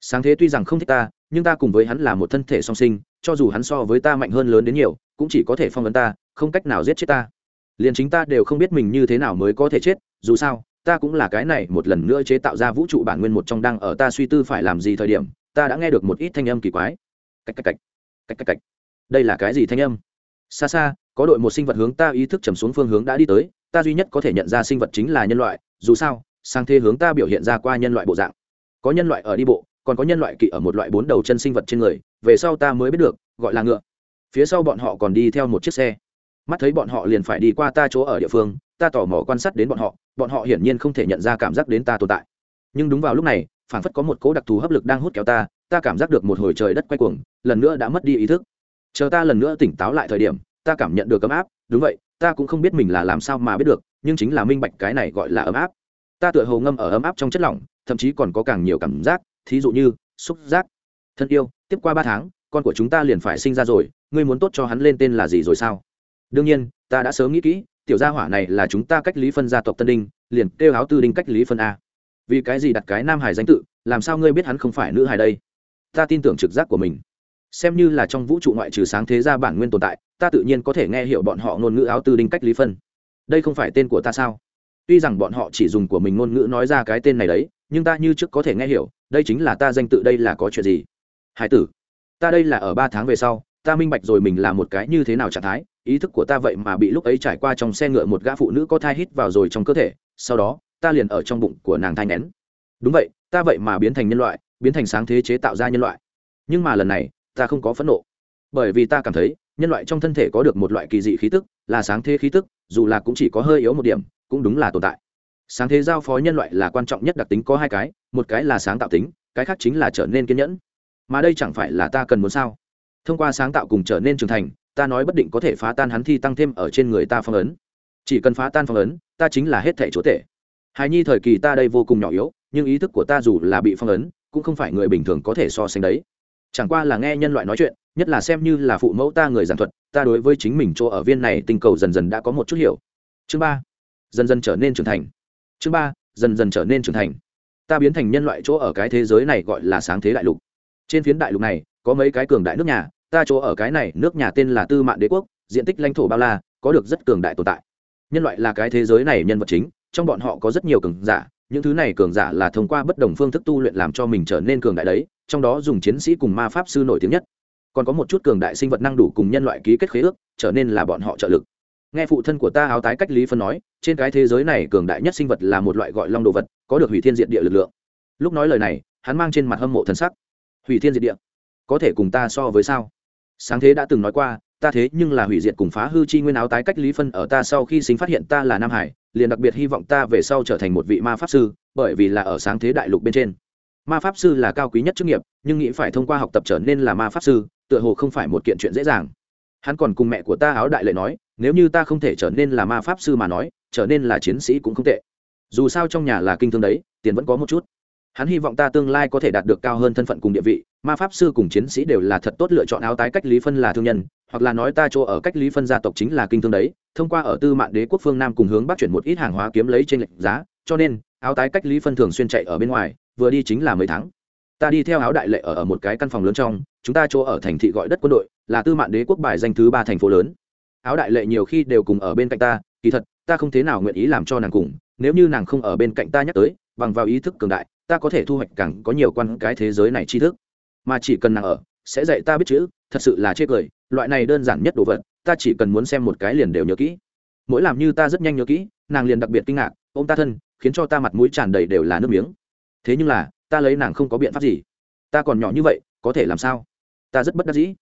[SPEAKER 1] Sáng thế tuy rằng không thích ta, nhưng ta cùng với hắn là một thân thể song sinh, cho dù hắn so với ta mạnh hơn lớn đến nhiều, cũng chỉ có thể phong ấn ta, không cách nào giết chết ta. Liền chính ta đều không biết mình như thế nào mới có thể chết, dù sao, ta cũng là cái này một lần nữa chế tạo ra vũ trụ bản nguyên một trong đang ở ta suy tư phải làm gì thời điểm, ta đã nghe được một ít thanh âm kỳ quái cách cách cạch. cách cách cạch. đây là cái gì thanh âm? Xa xa, có đội một sinh vật hướng ta ý thức trầm xuống phương hướng đã đi tới, ta duy nhất có thể nhận ra sinh vật chính là nhân loại, dù sao, sang thế hướng ta biểu hiện ra qua nhân loại bộ dạng. Có nhân loại ở đi bộ, còn có nhân loại kỵ ở một loại bốn đầu chân sinh vật trên người, về sau ta mới biết được, gọi là ngựa. Phía sau bọn họ còn đi theo một chiếc xe. Mắt thấy bọn họ liền phải đi qua ta chỗ ở địa phương, ta tò mò quan sát đến bọn họ bọn họ hiển nhiên không thể nhận ra cảm giác đến ta tồn tại. Nhưng đúng vào lúc này phản phất có một cố đặc thù hấp lực đang hút kéo ta ta cảm giác được một hồi trời đất quay cuồng, lần nữa đã mất đi ý thức. Chờ ta lần nữa tỉnh táo lại thời điểm, ta cảm nhận được ấm áp. Đúng vậy, ta cũng không biết mình là làm sao mà biết được, nhưng chính là minh bạch cái này gọi là ấm áp. Ta tựa hồ ngâm ở ấm áp trong chất lỏng, thậm chí còn có càng nhiều cảm giác, thí dụ như xúc giác. Thân yêu, tiếp qua ba tháng, con của chúng ta liền phải sinh ra rồi, ngươi muốn tốt cho hắn lên tên là gì rồi sao? Đương nhiên, ta đã sớm nghĩ kỹ, tiểu gia hỏa này là chúng ta cách lý phân gia tộc tân đinh, liền kêu áo tư đinh cách lý phân a. Vì cái gì đặt cái nam hải danh tự, làm sao ngươi biết hắn không phải nữ hải đây? Ta tin tưởng trực giác của mình. Xem như là trong vũ trụ ngoại trừ sáng thế gia bản nguyên tồn tại, ta tự nhiên có thể nghe hiểu bọn họ ngôn ngữ áo tư đinh cách lý phân. Đây không phải tên của ta sao? Tuy rằng bọn họ chỉ dùng của mình ngôn ngữ nói ra cái tên này đấy, nhưng ta như trước có thể nghe hiểu, đây chính là ta danh tự đây là có chuyện gì? Hải tử, ta đây là ở ba tháng về sau, ta minh bạch rồi mình là một cái như thế nào trạng thái, ý thức của ta vậy mà bị lúc ấy trải qua trong xe ngựa một gã phụ nữ có thai hít vào rồi trong cơ thể, sau đó, ta liền ở trong bụng của nàng thai nén đúng vậy, ta vậy mà biến thành nhân loại biến thành sáng thế chế tạo ra nhân loại. Nhưng mà lần này, ta không có phẫn nộ. Bởi vì ta cảm thấy, nhân loại trong thân thể có được một loại kỳ dị khí tức, là sáng thế khí tức, dù là cũng chỉ có hơi yếu một điểm, cũng đúng là tồn tại. Sáng thế giao phó nhân loại là quan trọng nhất đặc tính có hai cái, một cái là sáng tạo tính, cái khác chính là trở nên kiên nhẫn. Mà đây chẳng phải là ta cần muốn sao? Thông qua sáng tạo cùng trở nên trưởng thành, ta nói bất định có thể phá tan hắn thi tăng thêm ở trên người ta phong ấn. Chỉ cần phá tan phong ấn, ta chính là hết thể chúa tể hài nhi thời kỳ ta đây vô cùng nhỏ yếu, nhưng ý thức của ta dù là bị phong ấn cũng không phải người bình thường có thể so sánh đấy. Chẳng qua là nghe nhân loại nói chuyện, nhất là xem như là phụ mẫu ta người giảng thuật, ta đối với chính mình chỗ ở viên này tinh cầu dần dần đã có một chút hiểu. Chương ba, dần dần trở nên trưởng thành. Chương ba, dần dần trở nên trưởng thành. Ta biến thành nhân loại chỗ ở cái thế giới này gọi là sáng thế đại lục. Trên phiến đại lục này, có mấy cái cường đại nước nhà, ta chỗ ở cái này, nước nhà tên là tư mạng đế quốc, diện tích lãnh thổ bao la, có được rất cường đại tồn tại. Nhân loại là cái thế giới này nhân vật chính, trong bọn họ có rất nhiều cường giả những thứ này cường giả là thông qua bất đồng phương thức tu luyện làm cho mình trở nên cường đại đấy, trong đó dùng chiến sĩ cùng ma pháp sư nổi tiếng nhất. Còn có một chút cường đại sinh vật năng đủ cùng nhân loại ký kết khế ước, trở nên là bọn họ trợ lực. Nghe phụ thân của ta áo tái cách lý phân nói, trên cái thế giới này cường đại nhất sinh vật là một loại gọi long đồ vật, có được hủy thiên diện địa lực lượng. Lúc nói lời này, hắn mang trên mặt hâm mộ thân sắc. Hủy thiên diệt địa? Có thể cùng ta so với sao? Sáng thế đã từng nói qua, ta thế nhưng là hủy diệt cùng phá hư chi nguyên áo tái cách lý phân ở ta sau khi sinh phát hiện ta là nam hải liền đặc biệt hy vọng ta về sau trở thành một vị ma pháp sư, bởi vì là ở sáng thế đại lục bên trên. Ma pháp sư là cao quý nhất chức nghiệp, nhưng nghĩ phải thông qua học tập trở nên là ma pháp sư, tựa hồ không phải một kiện chuyện dễ dàng. Hắn còn cùng mẹ của ta áo đại lệ nói, nếu như ta không thể trở nên là ma pháp sư mà nói, trở nên là chiến sĩ cũng không tệ. Dù sao trong nhà là kinh thương đấy, tiền vẫn có một chút. Hắn hy vọng ta tương lai có thể đạt được cao hơn thân phận cùng địa vị ma pháp sư cùng chiến sĩ đều là thật tốt lựa chọn áo tái cách lý phân là thương nhân hoặc là nói ta chỗ ở cách lý phân gia tộc chính là kinh thương đấy thông qua ở tư mạng đế quốc phương nam cùng hướng bắc chuyển một ít hàng hóa kiếm lấy trên lệnh giá cho nên áo tái cách lý phân thường xuyên chạy ở bên ngoài vừa đi chính là mấy tháng. Ta đi theo áo đại lệ ở, ở một cái căn phòng lớn trong chúng ta chỗ ở thành thị gọi đất quân đội là tư mạng đế quốc bài danh thứ ba thành phố lớn. Áo đại lệ nhiều khi đều cùng ở bên cạnh ta kỳ thật ta không thế nào nguyện ý làm cho nàng cùng nếu như nàng không ở bên cạnh ta nhắc tới bằng vào ý thức cường đại ta có thể thu hoạch càng có nhiều quan cái thế giới này tri thức mà chỉ cần nàng ở, sẽ dạy ta biết chữ, thật sự là chê cười, loại này đơn giản nhất đồ vật, ta chỉ cần muốn xem một cái liền đều nhớ kỹ. Mỗi làm như ta rất nhanh nhớ kỹ, nàng liền đặc biệt kinh ngạc ô m ta thân, khiến cho ta mặt mũi tràn đầy đều là nước miếng. Thế nhưng là, ta lấy nàng không có biện pháp gì. Ta còn nhỏ như vậy, có thể làm sao? Ta rất bất đắc dĩ.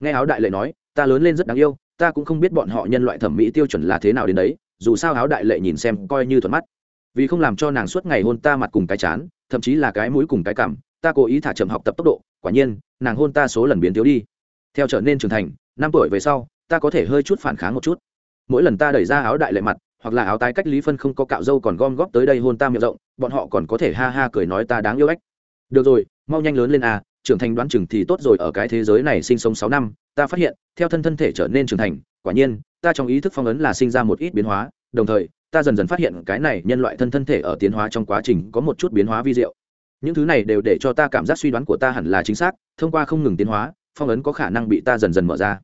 [SPEAKER 1] Nghe áo đại lệ nói, ta lớn lên rất đáng yêu, ta cũng không biết bọn họ nhân loại thẩm mỹ tiêu chuẩn là thế nào đến đấy, dù sao áo đại lệ nhìn xem coi như thuận mắt. Vì không làm cho nàng suốt ngày hôn ta mặt cùng cái chán, thậm chí là cái mũi cùng cái cảm ta cố ý thả chậm học tập tốc độ quả nhiên, nàng hôn ta số lần biến thiếu đi. Theo trở nên trưởng thành, năm tuổi về sau, ta có thể hơi chút phản kháng một chút. Mỗi lần ta đẩy ra áo đại lệ mặt, hoặc là áo tái cách lý phân không có cạo dâu còn gom góp tới đây hôn ta miệng rộng, bọn họ còn có thể ha ha cười nói ta đáng yêu ếch. Được rồi, mau nhanh lớn lên à trưởng thành đoán chừng thì tốt rồi, ở cái thế giới này sinh sống sáu năm, ta phát hiện, theo thân thân thể trở nên trưởng thành, quả nhiên, ta trong ý thức phong ấn là sinh ra một ít biến hóa, đồng thời, ta dần dần phát hiện cái này nhân loại thân thân thể ở tiến hóa trong quá trình có một chút biến hóa vi diệu những thứ này đều để cho ta cảm giác suy đoán của ta hẳn là chính xác, thông qua không ngừng tiến hóa, phong ấn có khả năng bị ta dần dần mở ra.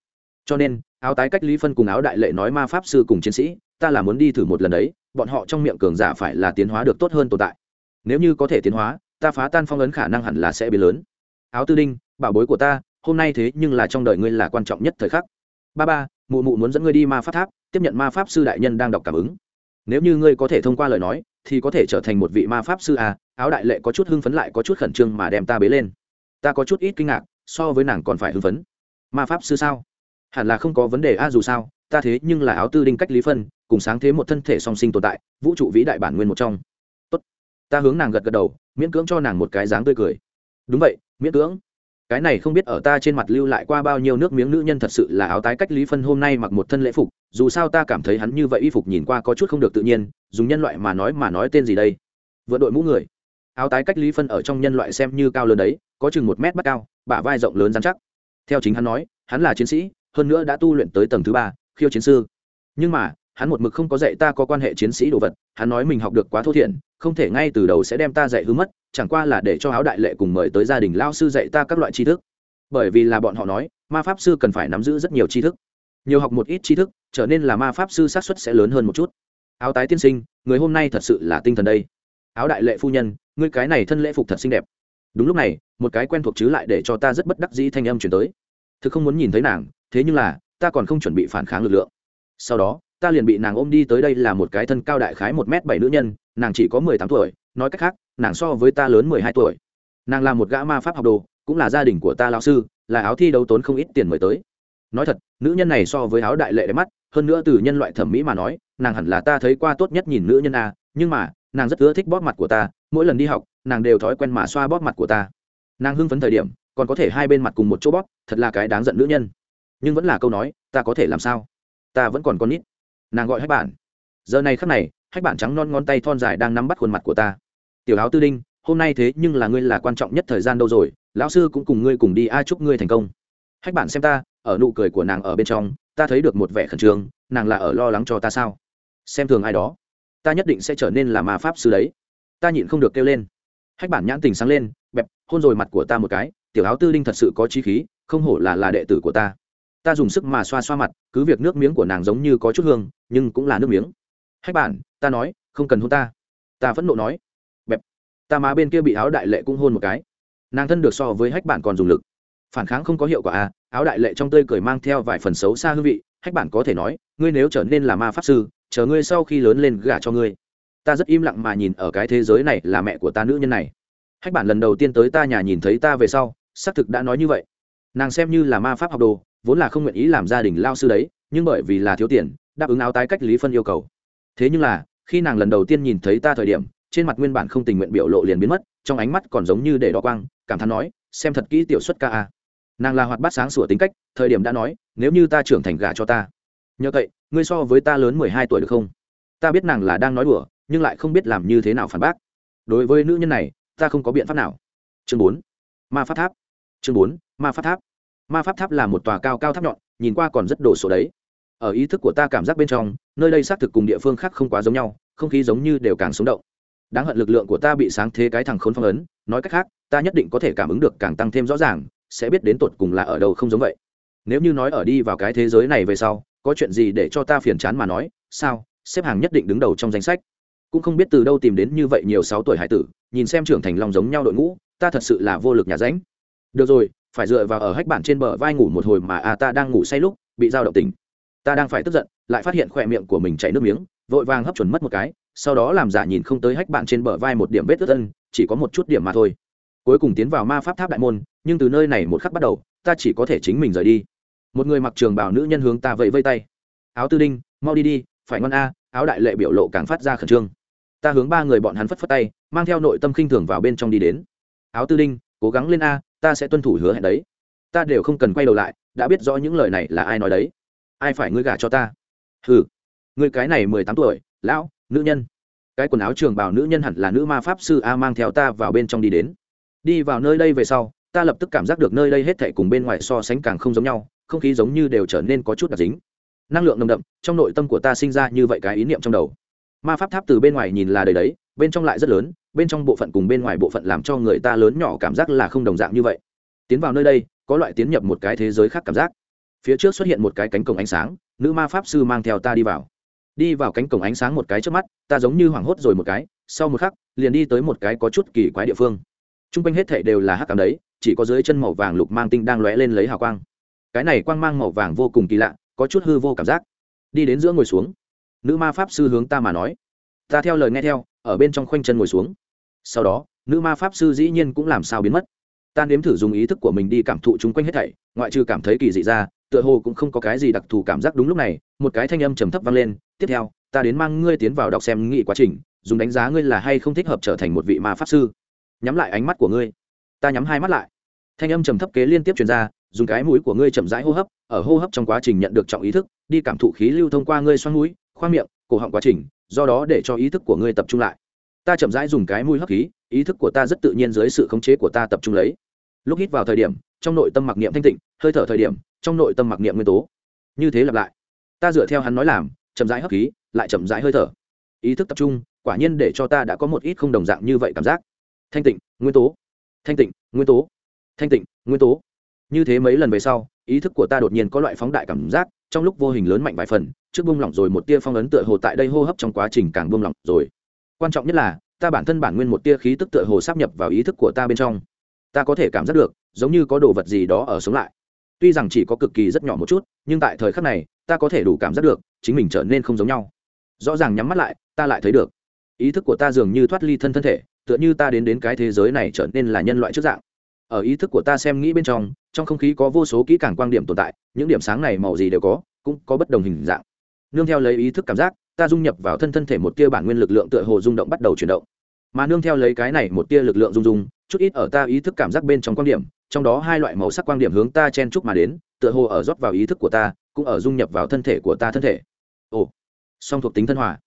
[SPEAKER 1] Cho nên, áo tái cách lý phân cùng áo đại lệ nói ma pháp sư cùng chiến sĩ, ta là muốn đi thử một lần đấy, bọn họ trong miệng cường giả phải là tiến hóa được tốt hơn tồn tại. Nếu như có thể tiến hóa, ta phá tan phong ấn khả năng hẳn là sẽ biến lớn. Áo tư đinh, bảo bối của ta, hôm nay thế nhưng là trong đời ngươi là quan trọng nhất thời khắc. Ba ba, mụ mụ muốn dẫn ngươi đi ma pháp tháp, tiếp nhận ma pháp sư đại nhân đang đọc cảm ứng. Nếu như ngươi có thể thông qua lời nói thì có thể trở thành một vị ma pháp sư à áo đại lệ có chút hưng phấn lại có chút khẩn trương mà đem ta bế lên. Ta có chút ít kinh ngạc, so với nàng còn phải hưng phấn. Ma pháp sư sao? Hẳn là không có vấn đề a, dù sao, ta thế nhưng là áo tư đinh cách lý phân, cùng sáng thế một thân thể song sinh tồn tại, vũ trụ vĩ đại bản nguyên một trong. Tốt. ta hướng nàng gật gật đầu, miễn cưỡng cho nàng một cái dáng tươi cười. Đúng vậy, miễn cưỡng cái này không biết ở ta trên mặt lưu lại qua bao nhiêu nước miếng nữ nhân thật sự là áo tái cách lý phân hôm nay mặc một thân lễ phục, dù sao ta cảm thấy hắn như vậy y phục nhìn qua có chút không được tự nhiên, dùng nhân loại mà nói mà nói tên gì đây? Vượt đội mũ người. Áo tái cách lý phân ở trong nhân loại xem như cao lớn đấy, có chừng một mét bắt cao, bả vai rộng lớn dán chắc. Theo chính hắn nói, hắn là chiến sĩ, hơn nữa đã tu luyện tới tầng thứ ba, khiêu chiến sư. Nhưng mà, hắn một mực không có dạy ta có quan hệ chiến sĩ đồ vật, hắn nói mình học được quá thô thiển, không thể ngay từ đầu sẽ đem ta dạy hư mất chẳng qua là để cho áo đại lệ cùng mời tới gia đình lao sư dạy ta các loại tri thức. Bởi vì là bọn họ nói, ma pháp sư cần phải nắm giữ rất nhiều tri thức. Nhiều học một ít tri thức, trở nên là ma pháp sư xác suất sẽ lớn hơn một chút. Áo tái tiên sinh, người hôm nay thật sự là tinh thần đây. Áo đại lệ phu nhân người cái này thân lễ phục thật xinh đẹp. Đúng lúc này, một cái quen thuộc chứ lại để cho ta rất bất đắc dĩ thanh âm chuyển tới. Thực không muốn nhìn thấy nàng, thế nhưng là, ta còn không chuẩn bị phản kháng lực lượng. Sau đó ta liền bị nàng ôm đi tới đây là một cái thân cao đại khái một m bảy nữ nhân, nàng chỉ có mười tám tuổi, nói cách khác, nàng so với ta lớn mười hai tuổi. Nàng là một gã ma pháp học đồ, cũng là gia đình của ta lao sư, là áo thi đấu tốn không ít tiền mời tới. Nói thật, nữ nhân này so với áo đại lệ đẹp mắt, hơn nữa từ nhân loại thẩm mỹ mà nói, nàng hẳn là ta thấy qua tốt nhất nhìn nữ nhân a, nhưng mà, nàng rất ưa thích bóp mặt của ta, mỗi lần đi học, nàng đều thói quen mà xoa bóp mặt của ta. Nàng hưng phấn thời điểm, còn có thể hai bên mặt cùng một chỗ bóp, thật là cái đáng giận nữ nhân. Nhưng vẫn là câu nói, ta có thể làm sao? Ta vẫn còn con nít nàng gọi hách bản. Giờ này khắc này, hách bản trắng non ngón tay thon dài đang nắm bắt khuôn mặt của ta. Tiểu áo tư đinh, hôm nay thế nhưng là ngươi là quan trọng nhất thời gian đâu rồi, lão sư cũng cùng ngươi cùng đi ai chúc ngươi thành công. Hách bản xem ta, ở nụ cười của nàng ở bên trong, ta thấy được một vẻ khẩn trương, nàng là ở lo lắng cho ta sao? Xem thường ai đó, ta nhất định sẽ trở nên là ma pháp sư đấy. Ta nhịn không được kêu lên. Hách bản nhãn tình sáng lên, bẹp, hôn rồi mặt của ta một cái, tiểu áo tư đinh thật sự có trí khí, không hổ là là đệ tử của ta ta dùng sức mà xoa xoa mặt, cứ việc nước miếng của nàng giống như có chút hương, nhưng cũng là nước miếng. Hách bản, ta nói, không cần hôn ta. Ta phẫn nộ nói. Bẹp. Ta má bên kia bị áo đại lệ cũng hôn một cái. Nàng thân được so với hách bản còn dùng lực. Phản kháng không có hiệu quả à áo đại lệ trong tươi cười mang theo vài phần xấu xa hương vị. Hách bản có thể nói, ngươi nếu trở nên là ma pháp sư, chờ ngươi sau khi lớn lên gả cho ngươi. Ta rất im lặng mà nhìn ở cái thế giới này là mẹ của ta nữ nhân này. Hách bản lần đầu tiên tới ta nhà nhìn thấy ta về sau, xác thực đã nói như vậy. Nàng xem như là ma pháp học đồ vốn là không nguyện ý làm gia đình lao sư đấy, nhưng bởi vì là thiếu tiền, đáp ứng áo tái cách lý phân yêu cầu. Thế nhưng là, khi nàng lần đầu tiên nhìn thấy ta thời điểm, trên mặt nguyên bản không tình nguyện biểu lộ liền biến mất, trong ánh mắt còn giống như để đo quang, cảm thán nói, xem thật kỹ tiểu xuất ca a. Nàng là hoạt bát sáng sủa tính cách, thời điểm đã nói, nếu như ta trưởng thành gà cho ta. Nhờ vậy ngươi so với ta lớn mười hai tuổi được không? Ta biết nàng là đang nói đùa, nhưng lại không biết làm như thế nào phản bác. Đối với nữ nhân này, ta không có biện pháp nào. Chương bốn, ma pháp tháp. Chương bốn, ma pháp tháp ma pháp tháp là một tòa cao cao tháp nhọn, nhìn qua còn rất đồ sộ đấy. Ở ý thức của ta cảm giác bên trong, nơi đây xác thực cùng địa phương khác không quá giống nhau, không khí giống như đều càng sống động. Đáng hận lực lượng của ta bị sáng thế cái thằng khốn phong ấn, nói cách khác, ta nhất định có thể cảm ứng được càng tăng thêm rõ ràng, sẽ biết đến tột cùng là ở đâu không giống vậy. Nếu như nói ở đi vào cái thế giới này về sau, có chuyện gì để cho ta phiền chán mà nói? Sao? Xếp hàng nhất định đứng đầu trong danh sách. Cũng không biết từ đâu tìm đến như vậy nhiều sáu tuổi hải tử, nhìn xem trưởng thành long giống nhau đội ngũ, ta thật sự là vô lực nhà ránh. Được rồi phải dựa vào ở hách bản trên bờ vai ngủ một hồi mà à ta đang ngủ say lúc, bị dao động tình ta đang phải tức giận, lại phát hiện khỏe miệng của mình chảy nước miếng, vội vàng hấp chuẩn mất một cái, sau đó làm giả nhìn không tới hách bạn trên bờ vai một điểm vết tức ân, chỉ có một chút điểm mà thôi. Cuối cùng tiến vào ma pháp tháp đại môn, nhưng từ nơi này một khắc bắt đầu, ta chỉ có thể chính mình rời đi. Một người mặc trường bảo nữ nhân hướng ta vẫy vây tay. Áo tư đinh, mau đi đi, phải ngon a, áo đại lệ biểu lộ càng phát ra khẩn trương. Ta hướng ba người bọn hắn phất phất tay, mang theo nội tâm khinh thường vào bên trong đi đến. Áo tư đinh, cố gắng lên a ta sẽ tuân thủ hứa hẹn đấy. Ta đều không cần quay đầu lại, đã biết rõ những lời này là ai nói đấy. Ai phải ngươi gả cho ta? Hừ, ngươi cái này mười tám tuổi, lão, nữ nhân. Cái quần áo trường bảo nữ nhân hẳn là nữ ma pháp sư a mang theo ta vào bên trong đi đến. Đi vào nơi đây về sau, ta lập tức cảm giác được nơi đây hết thảy cùng bên ngoài so sánh càng không giống nhau, không khí giống như đều trở nên có chút đặc dính. Năng lượng nồng đậm, trong nội tâm của ta sinh ra như vậy cái ý niệm trong đầu. Ma pháp tháp từ bên ngoài nhìn là đầy đấy, bên trong lại rất lớn bên trong bộ phận cùng bên ngoài bộ phận làm cho người ta lớn nhỏ cảm giác là không đồng dạng như vậy. Tiến vào nơi đây, có loại tiến nhập một cái thế giới khác cảm giác. Phía trước xuất hiện một cái cánh cổng ánh sáng, nữ ma pháp sư mang theo ta đi vào. Đi vào cánh cổng ánh sáng một cái trước mắt, ta giống như hoảng hốt rồi một cái, sau một khắc, liền đi tới một cái có chút kỳ quái địa phương. T r u n g quanh hết thệ đều là hắc cảm đấy, chỉ có dưới chân màu vàng lục mang tinh đang lóe lên lấy hào quang. Cái này quang mang màu vàng vô cùng kỳ lạ, có chút hư vô cảm giác. Đi đến giữa ngồi xuống. Nữ ma pháp sư hướng ta mà nói. Ta theo lời nghe theo, ở bên trong khoanh chân ngồi xuống sau đó, nữ ma pháp sư dĩ nhiên cũng làm sao biến mất. Ta nếm thử dùng ý thức của mình đi cảm thụ chung quanh hết thảy, ngoại trừ cảm thấy kỳ dị ra, tựa hồ cũng không có cái gì đặc thù cảm giác đúng lúc này, một cái thanh âm trầm thấp vang lên, tiếp theo, ta đến mang ngươi tiến vào đọc xem nghị quá trình, dùng đánh giá ngươi là hay không thích hợp trở thành một vị ma pháp sư. Nhắm lại ánh mắt của ngươi. Ta nhắm hai mắt lại. Thanh âm trầm thấp kế liên tiếp truyền ra, dùng cái mũi của ngươi chậm rãi hô hấp, ở hô hấp trong quá trình nhận được trọng ý thức, đi cảm thụ khí lưu thông qua ngươi xoăn mũi, khoang miệng, cổ họng quá trình, do đó để cho ý thức của ngươi tập trung lại ta chậm rãi dùng cái mũi hấp khí, ý thức của ta rất tự nhiên dưới sự khống chế của ta tập trung lấy. Lúc hít vào thời điểm, trong nội tâm mặc niệm thanh tịnh, hơi thở thời điểm, trong nội tâm mặc niệm nguyên tố. Như thế lặp lại. Ta dựa theo hắn nói làm, chậm rãi hấp khí, lại chậm rãi hơi thở. Ý thức tập trung, quả nhiên để cho ta đã có một ít không đồng dạng như vậy cảm giác. Thanh tịnh, nguyên tố. Thanh tịnh, nguyên tố. Thanh tịnh, nguyên tố. Như thế mấy lần về sau, ý thức của ta đột nhiên có loại phóng đại cảm giác, trong lúc vô hình lớn mạnh vài phần, trước buông lỏng rồi một tia phong ấn tựa hồ tại đây hô hấp trong quá trình càng buông lỏng rồi quan trọng nhất là, ta bản thân bản nguyên một tia khí tức tựa hồ sắp nhập vào ý thức của ta bên trong. Ta có thể cảm giác được, giống như có đồ vật gì đó ở sống lại. Tuy rằng chỉ có cực kỳ rất nhỏ một chút, nhưng tại thời khắc này, ta có thể đủ cảm giác được, chính mình trở nên không giống nhau. Rõ ràng nhắm mắt lại, ta lại thấy được. Ý thức của ta dường như thoát ly thân thân thể, tựa như ta đến đến cái thế giới này trở nên là nhân loại trước dạng. Ở ý thức của ta xem nghĩ bên trong trong không khí có vô số kỹ càng quan điểm tồn tại, những điểm sáng này màu gì đều có, cũng có bất đồng hình dạng. Nương theo lấy ý thức cảm giác ta dung nhập vào thân thân thể một tia bản nguyên lực lượng tựa hồ rung động bắt đầu chuyển động. Mà nương theo lấy cái này một tia lực lượng rung rung, chút ít ở ta ý thức cảm giác bên trong quan điểm, trong đó hai loại màu sắc quan điểm hướng ta chen chúc mà đến, tựa hồ ở rót vào ý thức của ta, cũng ở dung nhập vào thân thể của ta thân thể. Ồ, song thuộc tính thân hòa.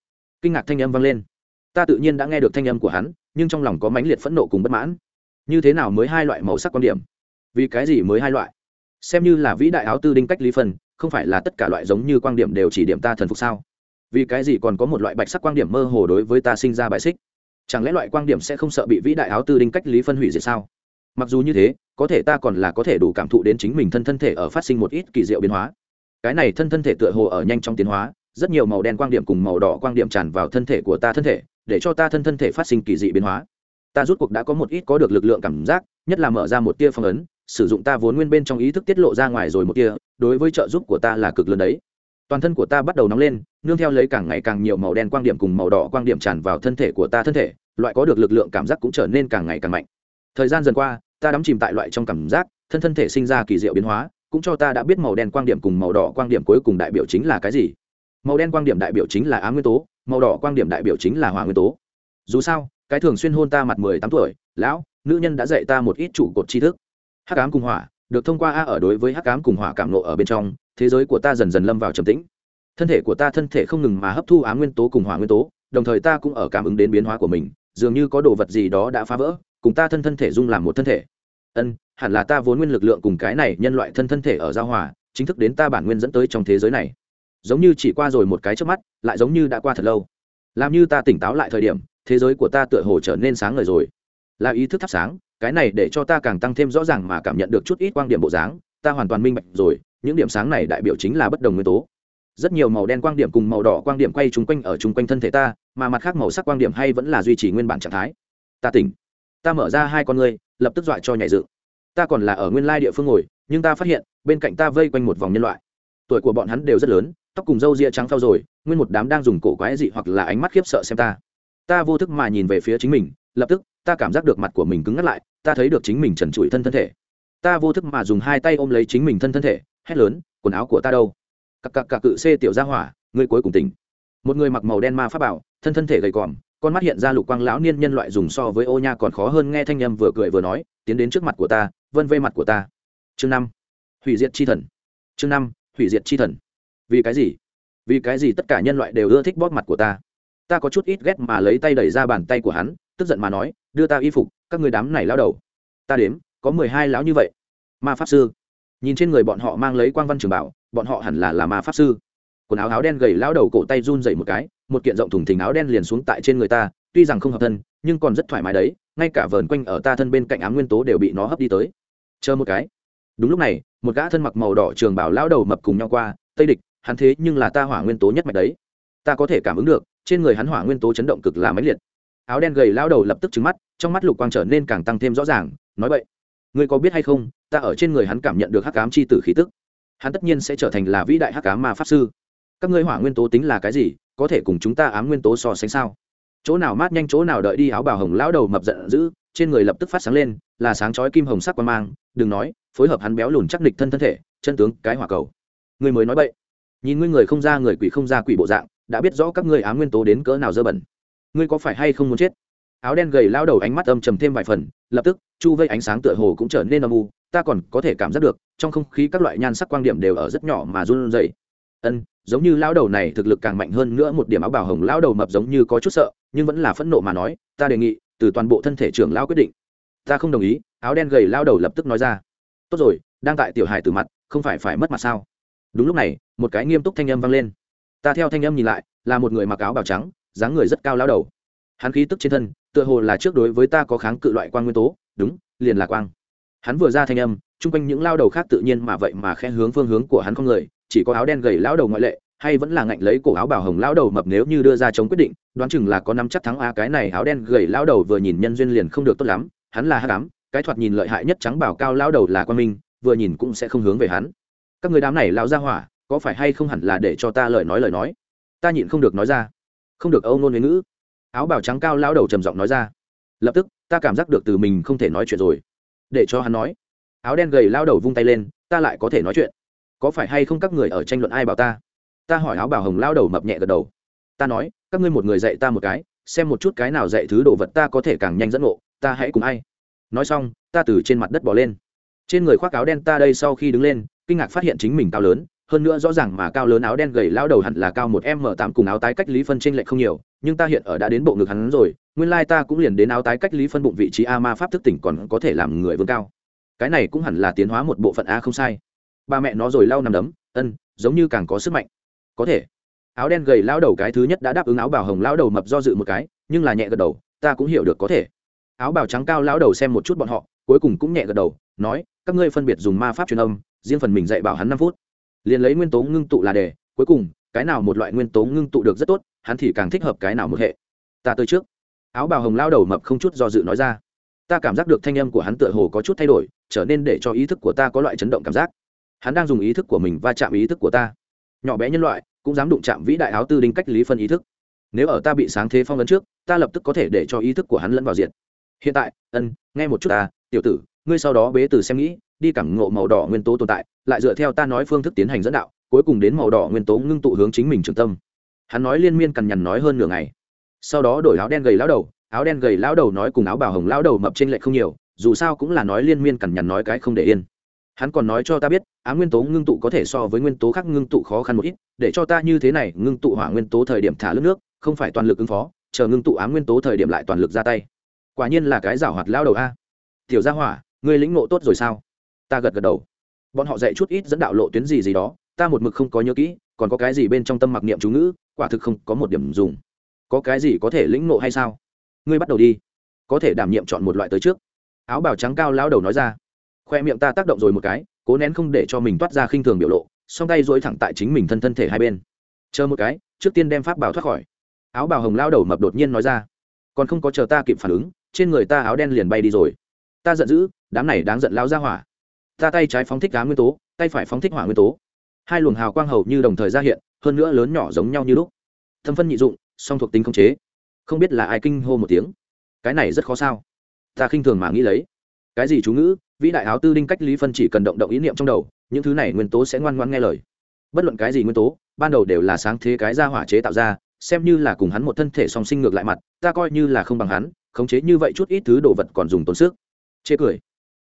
[SPEAKER 1] Kinh ngạc thanh âm vang lên. Ta tự nhiên đã nghe được thanh âm của hắn, nhưng trong lòng có mãnh liệt phẫn nộ cùng bất mãn. Như thế nào mới hai loại màu sắc quan điểm? Vì cái gì mới hai loại? Xem như là vĩ đại áo tư đinh cách lý phân không phải là tất cả loại giống như quan điểm đều chỉ điểm ta thần phục sao? Vì cái gì còn có một loại bạch sắc quan điểm mơ hồ đối với ta sinh ra bài xích? Chẳng lẽ loại quan điểm sẽ không sợ bị vĩ đại áo tư đinh cách lý phân hủy diệt sao? Mặc dù như thế, có thể ta còn là có thể đủ cảm thụ đến chính mình thân thân thể ở phát sinh một ít kỳ diệu biến hóa. Cái này thân thân thể tựa hồ ở nhanh trong tiến hóa, rất nhiều màu đen quang điểm cùng màu đỏ quang điểm tràn vào thân thể của ta thân thể, để cho ta thân thân thể phát sinh kỳ dị biến hóa. Ta rút cuộc đã có một ít có được lực lượng cảm giác, nhất là mở ra một tia phong ấn, sử dụng ta vốn nguyên bên trong ý thức tiết lộ ra ngoài rồi một tia, đối với trợ giúp của ta là cực lớn đấy toàn thân của ta bắt đầu nóng lên, nương theo lấy càng ngày càng nhiều màu đen quang điểm cùng màu đỏ quang điểm tràn vào thân thể của ta thân thể, loại có được lực lượng cảm giác cũng trở nên càng ngày càng mạnh. Thời gian dần qua, ta đắm chìm tại loại trong cảm giác, thân thân thể sinh ra kỳ diệu biến hóa, cũng cho ta đã biết màu đen quang điểm cùng màu đỏ quang điểm cuối cùng đại biểu chính là cái gì. Màu đen quang điểm đại biểu chính là á nguyên tố, màu đỏ quang điểm đại biểu chính là hỏa nguyên tố. Dù sao, cái thường xuyên hôn ta mặt mười tám tuổi, lão, nữ nhân đã dạy ta một ít trụ cột tri thức. Hắc ám cùng hỏa được thông qua a ở đối với hắc ám cùng hỏa cảm nộ ở bên trong, thế giới của ta dần dần lâm vào trầm tĩnh. Thân thể của ta thân thể không ngừng mà hấp thu ám nguyên tố cùng hỏa nguyên tố, đồng thời ta cũng ở cảm ứng đến biến hóa của mình, dường như có đồ vật gì đó đã phá vỡ, cùng ta thân thân thể dung làm một thân thể. Ân, hẳn là ta vốn nguyên lực lượng cùng cái này nhân loại thân thân thể ở giao hòa, chính thức đến ta bản nguyên dẫn tới trong thế giới này. Giống như chỉ qua rồi một cái trước mắt, lại giống như đã qua thật lâu. Làm như ta tỉnh táo lại thời điểm, thế giới của ta tựa hồ trở nên sáng ngời rồi. Là ý thức thắp sáng cái này để cho ta càng tăng thêm rõ ràng mà cảm nhận được chút ít quan điểm bộ dáng, ta hoàn toàn minh bạch rồi, những điểm sáng này đại biểu chính là bất đồng nguyên tố. Rất nhiều màu đen quang điểm cùng màu đỏ quang điểm quay chung quanh ở chung quanh thân thể ta, mà mặt khác màu sắc quang điểm hay vẫn là duy trì nguyên bản trạng thái. Ta tỉnh. Ta mở ra hai con ngươi, lập tức dọa cho nhảy dựng. Ta còn là ở nguyên lai địa phương ngồi, nhưng ta phát hiện, bên cạnh ta vây quanh một vòng nhân loại. Tuổi của bọn hắn đều rất lớn, tóc cùng râu ria trắng phao rồi, nguyên một đám đang dùng cổ quái dị hoặc là ánh mắt khiếp sợ xem ta. Ta vô thức mà nhìn về phía chính mình, lập tức ta cảm giác được mặt của mình cứng ngắt lại, ta thấy được chính mình trần trụi thân thân thể. Ta vô thức mà dùng hai tay ôm lấy chính mình thân thân thể, hét lớn, quần áo của ta đâu? Cặp cặp cặp cự xê tiểu ra hỏa, ngươi cuối cùng tỉnh. Một người mặc màu đen ma pháp bảo, thân thân thể gầy còm, con mắt hiện ra lục quang lão niên nhân loại dùng so với ô nha còn khó hơn nghe thanh nhâm vừa cười vừa nói, tiến đến trước mặt của ta, vân vê mặt của ta. Chương năm. Hủy diệt chi thần. Chương năm, hủy diệt chi thần. Vì cái gì? Vì cái gì tất cả nhân loại đều ưa thích bóp mặt của ta? Ta có chút ít ghét mà lấy tay đẩy ra bàn tay của hắn tức giận mà nói, đưa ta y phục, các người đám này lao đầu. Ta đếm, có mười hai lão như vậy. Ma pháp sư. Nhìn trên người bọn họ mang lấy quang văn trường bảo, bọn họ hẳn là là ma pháp sư. Quần áo áo đen gầy lao đầu cổ tay run dậy một cái, một kiện rộng thùng thình áo đen liền xuống tại trên người ta, tuy rằng không hợp thân, nhưng còn rất thoải mái đấy, ngay cả vờn quanh ở ta thân bên cạnh áo nguyên tố đều bị nó hấp đi tới. Chờ một cái. Đúng lúc này, một gã thân mặc màu đỏ trường bảo lao đầu mập cùng nhau qua, tây địch, hắn thế nhưng là ta hỏa nguyên tố nhất mạch đấy. Ta có thể cảm ứng được, trên người hắn hỏa nguyên tố chấn động cực là mãnh liệt áo đen gầy lao đầu lập tức trứng mắt, trong mắt lục quang trở nên càng tăng thêm rõ ràng, nói vậy ngươi có biết hay không, ta ở trên người hắn cảm nhận được hắc ám c h i tử khí tức. Hắn tất nhiên sẽ trở thành là vĩ đại hắc ám ma pháp sư. Các ngươi hỏa nguyên tố tính là cái gì, có thể cùng chúng ta ám nguyên tố so sánh sao? Chỗ nào mát nhanh chỗ nào đợi đi, áo bào hồng lão đầu mập giận dữ, trên người lập tức phát sáng lên, là sáng chói kim hồng sắc quan mang, đừng nói, phối hợp hắn béo lùn chắc địch thân thân thể, chân tướng, cái hỏa cầu. Người mới nói vậy nhìn ngươi người không ra người quỷ không ra quỷ bộ dạng, đã biết rõ các ngươi ám nguyên tố đến cỡ nào dơ bẩn ngươi có phải hay không muốn chết? Áo đen gầy lao đầu ánh mắt âm trầm thêm vài phần, lập tức, chu vây ánh sáng tựa hồ cũng trở nên âm u, ta còn có thể cảm giác được, trong không khí các loại nhan sắc quang điểm đều ở rất nhỏ mà run rẩy. Ân, giống như lao đầu này thực lực càng mạnh hơn nữa một điểm áo bào hồng lao đầu mập giống như có chút sợ, nhưng vẫn là phẫn nộ mà nói, ta đề nghị, từ toàn bộ thân thể trưởng lao quyết định. Ta không đồng ý, áo đen gầy lao đầu lập tức nói ra. Tốt rồi, đang tại tiểu hài từ mặt, không phải phải mất mặt sao? Đúng lúc này, một cái nghiêm túc thanh âm vang lên. Ta theo thanh âm nhìn lại, là một người mặc áo bào trắng dáng người rất cao lao đầu. Hắn khí tức trên thân, tựa hồ là trước đối với ta có kháng cự loại quang nguyên tố, đúng, liền là quang. Hắn vừa ra thanh âm, chung quanh những lao đầu khác tự nhiên mà vậy mà khen hướng phương hướng của hắn không người, chỉ có áo đen gầy lao đầu ngoại lệ, hay vẫn là ngạnh lấy cổ áo bảo hồng lao đầu mập nếu như đưa ra chống quyết định, đoán chừng là có năm chắc thắng a, cái này áo đen gầy lao đầu vừa nhìn nhân duyên liền không được tốt lắm, hắn là hát cám cái thoạt nhìn lợi hại nhất trắng bảo cao lao đầu là quan minh, vừa nhìn cũng sẽ không hướng về hắn. Các người đám này lao ra hỏa, có phải hay không hẳn là để cho ta lời nói lời nói? Ta nhịn không được nói ra không được âu nôn với ngữ. Áo bào trắng cao lao đầu trầm giọng nói ra. Lập tức, ta cảm giác được từ mình không thể nói chuyện rồi. Để cho hắn nói. Áo đen gầy lao đầu vung tay lên, ta lại có thể nói chuyện. Có phải hay không các người ở tranh luận ai bảo ta? Ta hỏi áo bào hồng lao đầu mập nhẹ gật đầu. Ta nói, các ngươi một người dạy ta một cái, xem một chút cái nào dạy thứ đồ vật ta có thể càng nhanh dẫn ngộ, ta hãy cùng ai? Nói xong, ta từ trên mặt đất bỏ lên. Trên người khoác áo đen ta đây sau khi đứng lên, kinh ngạc phát hiện chính mình cao lớn hơn nữa rõ ràng mà cao lớn áo đen gầy lao đầu hẳn là cao một m tám cùng áo tái cách lý phân tranh lệch không nhiều, nhưng ta hiện ở đã đến bộ ngực hắn rồi, nguyên lai ta cũng liền đến áo tái cách lý phân bụng vị trí a ma pháp thức tỉnh còn có thể làm người vương cao. Cái này cũng hẳn là tiến hóa một bộ phận a không sai. Ba mẹ nó rồi lau nằm đấm, ân, giống như càng có sức mạnh. Có thể. Áo đen gầy lao đầu cái thứ nhất đã đáp ứng áo bào hồng lao đầu mập do dự một cái, nhưng là nhẹ gật đầu, ta cũng hiểu được có thể. Áo bào trắng cao lao đầu xem một chút bọn họ, cuối cùng cũng nhẹ gật đầu, nói, các ngươi phân biệt dùng ma pháp truyền âm, riêng phần mình dạy bảo hắn năm phút liền lấy nguyên tố ngưng tụ là đề, cuối cùng, cái nào một loại nguyên tố ngưng tụ được rất tốt, hắn thì càng thích hợp cái nào một hệ. Ta tới trước. Áo bào hồng lao đầu mập không chút do dự nói ra. Ta cảm giác được thanh âm của hắn tựa hồ có chút thay đổi, trở nên để cho ý thức của ta có loại chấn động cảm giác. Hắn đang dùng ý thức của mình va chạm ý thức của ta. Nhỏ bé nhân loại, cũng dám đụng chạm vĩ đại áo tư đinh cách lý phân ý thức. Nếu ở ta bị sáng thế phong vấn trước, ta lập tức có thể để cho ý thức của hắn lẫn vào diện. Hiện tại, ân, nghe một chút ta, tiểu tử ngươi sau đó bế từ xem nghĩ, đi cảm ngộ màu đỏ nguyên tố tồn tại, lại dựa theo ta nói phương thức tiến hành dẫn đạo, cuối cùng đến màu đỏ nguyên tố ngưng tụ hướng chính mình trường tâm. Hắn nói liên miên cằn nhằn nói hơn nửa ngày. Sau đó đổi áo đen gầy lão đầu, áo đen gầy lão đầu nói cùng áo bào hồng lão đầu mập trên lệ không nhiều, dù sao cũng là nói liên miên cằn nhằn nói cái không để yên. Hắn còn nói cho ta biết á nguyên tố ngưng tụ có thể so với nguyên tố khác ngưng tụ khó khăn một ít, để cho ta như thế này, ngưng tụ hỏa nguyên tố thời điểm thả lớp nước, không phải toàn lực ứng phó, chờ ngưng tụ á nguyên tố thời điểm lại toàn lực ra tay. Quả nhiên là cái giảo hoạt lao đầu a. Tiểu gia hỏa ngươi lĩnh ngộ tốt rồi sao? Ta gật gật đầu. Bọn họ dạy chút ít dẫn đạo lộ tuyến gì gì đó, ta một mực không có nhớ kỹ, còn có cái gì bên trong tâm mặc niệm chú ngữ, quả thực không có một điểm dùng. Có cái gì có thể lĩnh ngộ hay sao? Ngươi bắt đầu đi. Có thể đảm nhiệm chọn một loại tới trước. Áo bào trắng cao lão đầu nói ra. Khoe miệng ta tác động rồi một cái, cố nén không để cho mình toát ra khinh thường biểu lộ, song tay dỗi thẳng tại chính mình thân thân thể hai bên. Chờ một cái, trước tiên đem pháp bảo thoát khỏi. Áo bào hồng lao đầu mập đột nhiên nói ra. Còn không có chờ ta kịp phản ứng, trên người ta áo đen liền bay đi rồi. Ta giận dữ đám này đáng giận lao ra hỏa. Ta tay trái phóng thích cá nguyên tố, tay phải phóng thích hỏa nguyên tố. Hai luồng hào quang hầu như đồng thời ra hiện, hơn nữa lớn nhỏ giống nhau như lúc. Thâm phân nhị dụng, song thuộc tính không chế. Không biết là ai kinh hô một tiếng. Cái này rất khó sao. Ta khinh thường mà nghĩ lấy. Cái gì chú ngữ? Vĩ đại áo tư đinh cách lý phân chỉ cần động động ý niệm trong đầu, những thứ này nguyên tố sẽ ngoan ngoan nghe lời. Bất luận cái gì nguyên tố, ban đầu đều là sáng thế cái ra hỏa chế tạo ra, xem như là cùng hắn một thân thể song sinh ngược lại mặt, ta coi như là không bằng hắn, khống chế như vậy chút ít thứ đồ vật còn dùng tốn sức. Chê cười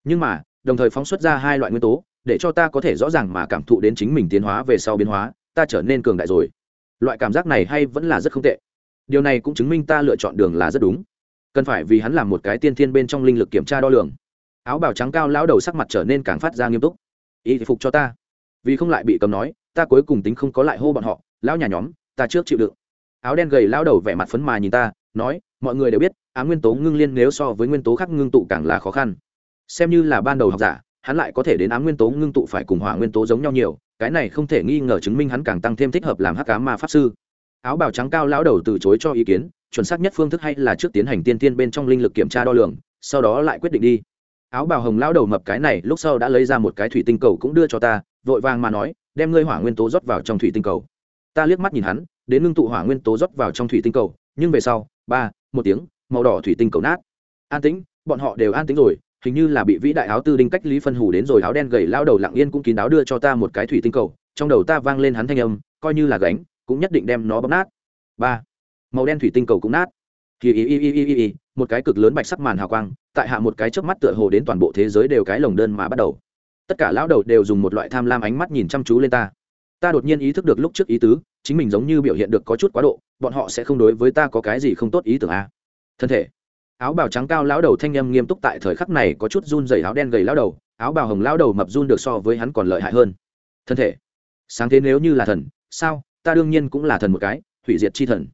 [SPEAKER 1] nhưng mà, đồng thời phóng xuất ra hai loại nguyên tố, để cho ta có thể rõ ràng mà cảm thụ đến chính mình tiến hóa về sau biến hóa, ta trở nên cường đại rồi. Loại cảm giác này hay vẫn là rất không tệ. Điều này cũng chứng minh ta lựa chọn đường là rất đúng. Cần phải vì hắn làm một cái tiên thiên bên trong linh lực kiểm tra đo lường. Áo bào trắng cao lão đầu sắc mặt trở nên càng phát ra nghiêm túc. Y phục cho ta. Vì không lại bị cầm nói, ta cuối cùng tính không có lại hô bọn họ, lão nhà nhóm, ta trước chịu đựng. Áo đen gầy lão đầu vẻ mặt phấn mà nhìn ta, nói, mọi người đều biết á nguyên tố ngưng liên nếu so với nguyên tố khác ngưng tụ càng là khó khăn xem như là ban đầu học giả, hắn lại có thể đến ám nguyên tố ngưng tụ phải cùng hỏa nguyên tố giống nhau nhiều, cái này không thể nghi ngờ chứng minh hắn càng tăng thêm thích hợp làm hắc cá ma pháp sư. Áo bào trắng cao lão đầu từ chối cho ý kiến, chuẩn xác nhất phương thức hay là trước tiến hành tiên tiên bên trong linh lực kiểm tra đo lường, sau đó lại quyết định đi. Áo bào hồng lão đầu mập cái này lúc sau đã lấy ra một cái thủy tinh cầu cũng đưa cho ta, vội vàng mà nói, đem ngươi hỏa nguyên tố rót vào trong thủy tinh cầu. Ta liếc mắt nhìn hắn, đến ngưng tụ hỏa nguyên tố rót vào trong thủy tinh cầu, nhưng về sau, ba, một tiếng, màu đỏ thủy tinh cầu nát. An tĩnh, bọn họ đều an tĩnh rồi hình như là bị vĩ đại áo tư đinh cách lý phân hủ đến rồi áo đen gầy lao đầu lặng yên cũng kín đáo đưa cho ta một cái thủy tinh cầu, trong đầu ta vang lên hắn thanh âm, coi như là gánh, cũng nhất định đem nó bóp nát. Ba, màu đen thủy tinh cầu cũng nát. Kỳ y y y y y một cái cực lớn bạch sắc màn hào quang, tại hạ một cái chớp mắt tựa hồ đến toàn bộ thế giới đều cái lồng đơn mà bắt đầu. Tất cả lão đầu đều dùng một loại tham lam ánh mắt nhìn chăm chú lên ta. Ta đột nhiên ý thức được lúc trước ý tứ, chính mình giống như biểu hiện được có chút quá độ, bọn họ sẽ không đối với ta có cái gì không tốt ý tưởng a à. thân thể áo bào trắng cao lão đầu thanh âm nghiêm túc tại thời khắc này có chút run dày áo đen gầy lão đầu, áo bào hồng lão đầu mập run được so với hắn còn lợi hại hơn. Thân thể. Sáng thế nếu như là thần, sao, ta đương nhiên cũng là thần một cái, hủy diệt chi thần.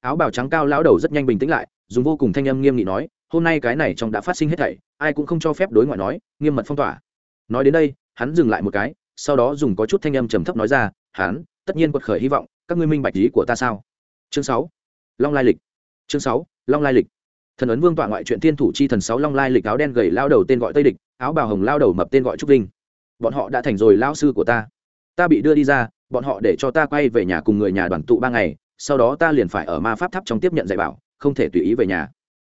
[SPEAKER 1] Áo bào trắng cao lão đầu rất nhanh bình tĩnh lại, dùng vô cùng thanh âm nghiêm nghị nói, hôm nay cái này trong đã phát sinh hết thảy, ai cũng không cho phép đối ngoại nói, nghiêm mật phong tỏa. Nói đến đây, hắn dừng lại một cái, sau đó dùng có chút thanh âm trầm thấp nói ra, hắn, tất nhiên quật khởi hy vọng, các ngươi minh bạch lý của ta sao? Chương sáu. Long lai lịch. Chương sáu. Long lai lịch thần ấn vương tọa ngoại chuyện thiên thủ chi thần sáu long lai lịch áo đen gầy lao đầu tên gọi tây địch, áo bào hồng lao đầu mập tên gọi trúc linh bọn họ đã thành rồi lao sư của ta. Ta bị đưa đi ra, bọn họ để cho ta quay về nhà cùng người nhà đoàn tụ ba ngày, sau đó ta liền phải ở ma pháp tháp trong tiếp nhận dạy bảo, không thể tùy ý về nhà.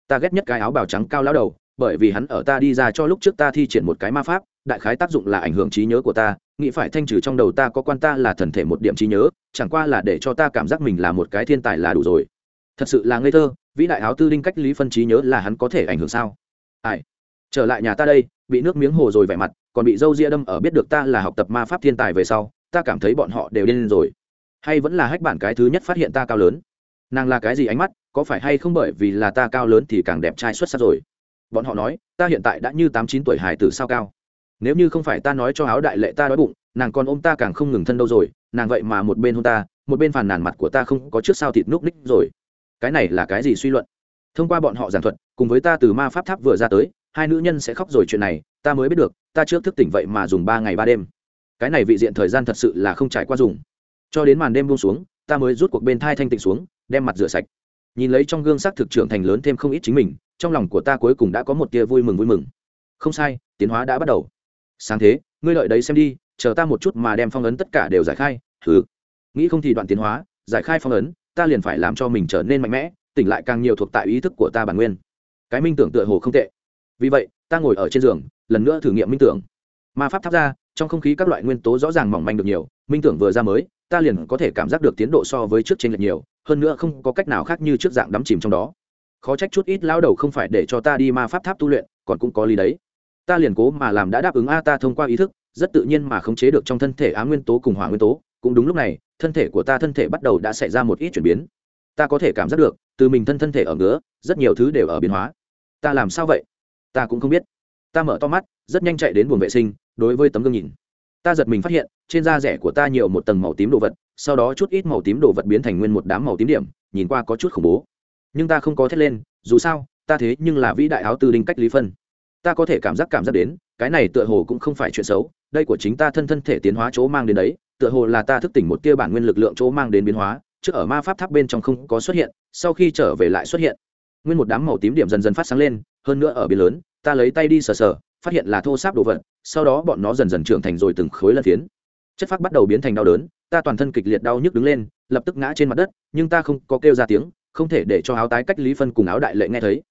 [SPEAKER 1] Ta ghét nhất cái áo bào trắng cao lao đầu, bởi vì hắn ở ta đi ra cho lúc trước ta thi triển một cái ma pháp, đại khái tác dụng là ảnh hưởng trí nhớ của ta, nghĩ phải thanh trừ trong đầu ta có quan ta là thần thể một điểm trí nhớ, chẳng qua là để cho ta cảm giác mình là một cái thiên tài là đủ rồi thật sự là ngây thơ, vĩ đại áo tư đinh cách lý phân trí nhớ là hắn có thể ảnh hưởng sao? Ai? Trở lại nhà ta đây, bị nước miếng hồ rồi vẻ mặt, còn bị dâu ria đâm ở biết được ta là học tập ma pháp thiên tài về sau, ta cảm thấy bọn họ đều điên rồi. Hay vẫn là hách bản cái thứ nhất phát hiện ta cao lớn? Nàng là cái gì ánh mắt, có phải hay không bởi vì là ta cao lớn thì càng đẹp trai xuất sắc rồi? Bọn họ nói, ta hiện tại đã như tám chín tuổi hải tử sao cao? Nếu như không phải ta nói cho áo đại lệ ta đói bụng, nàng còn ôm ta càng không ngừng thân đâu rồi, nàng vậy mà một bên hôn ta, một bên phàn nàn mặt của ta không có trước sao thịt núc ních rồi cái này là cái gì suy luận? Thông qua bọn họ giảng thuật, cùng với ta từ ma pháp tháp vừa ra tới, hai nữ nhân sẽ khóc rồi chuyện này, ta mới biết được, ta trước thức tỉnh vậy mà dùng ba ngày ba đêm. Cái này vị diện thời gian thật sự là không trải qua dùng. Cho đến màn đêm buông xuống, ta mới rút cuộc bên thai thanh tịnh xuống, đem mặt rửa sạch. Nhìn lấy trong gương sắc thực trưởng thành lớn thêm không ít chính mình, trong lòng của ta cuối cùng đã có một tia vui mừng vui mừng. Không sai, tiến hóa đã bắt đầu. Sáng thế, ngươi lợi đấy xem đi, chờ ta một chút mà đem phong ấn tất cả đều giải khai thứ nghĩ không thì đoạn tiến hóa, giải khai phong ấn ta liền phải làm cho mình trở nên mạnh mẽ, tỉnh lại càng nhiều thuộc tại ý thức của ta bản nguyên. Cái minh tưởng tựa hồ không tệ. Vì vậy, ta ngồi ở trên giường, lần nữa thử nghiệm minh tưởng. Ma pháp tháp ra, trong không khí các loại nguyên tố rõ ràng mỏng manh được nhiều, minh tưởng vừa ra mới, ta liền có thể cảm giác được tiến độ so với trước trên lệch nhiều, hơn nữa không có cách nào khác như trước dạng đắm chìm trong đó. Khó trách chút ít lao đầu không phải để cho ta đi ma pháp tháp tu luyện, còn cũng có lý đấy. Ta liền cố mà làm đã đáp ứng a ta thông qua ý thức, rất tự nhiên mà khống chế được trong thân thể á nguyên tố cùng hỏa nguyên tố cũng đúng lúc này, thân thể của ta thân thể bắt đầu đã xảy ra một ít chuyển biến. Ta có thể cảm giác được, từ mình thân thân thể ở ngứa, rất nhiều thứ đều ở biến hóa. Ta làm sao vậy? Ta cũng không biết. Ta mở to mắt, rất nhanh chạy đến buồng vệ sinh, đối với tấm gương nhìn. Ta giật mình phát hiện, trên da rẻ của ta nhiều một tầng màu tím đồ vật, sau đó chút ít màu tím đồ vật biến thành nguyên một đám màu tím điểm, nhìn qua có chút khủng bố. Nhưng ta không có thét lên, dù sao, ta thế nhưng là vĩ đại áo tư đinh cách lý phân. Ta có thể cảm giác cảm giác đến, cái này tựa hồ cũng không phải chuyện xấu, đây của chính ta thân thân thể tiến hóa chỗ mang đến đấy tựa hồ là ta thức tỉnh một tia bản nguyên lực lượng chỗ mang đến biến hóa, trước ở ma pháp tháp bên trong không có xuất hiện, sau khi trở về lại xuất hiện. Nguyên một đám màu tím điểm dần dần phát sáng lên, hơn nữa ở biển lớn, ta lấy tay đi sờ sờ, phát hiện là thô sáp đồ vật, sau đó bọn nó dần dần trưởng thành rồi từng khối lân phiến. Chất phát bắt đầu biến thành đau đớn, ta toàn thân kịch liệt đau nhức đứng lên, lập tức ngã trên mặt đất, nhưng ta không có kêu ra tiếng, không thể để cho áo tái cách lý phân cùng áo đại lệ nghe thấy.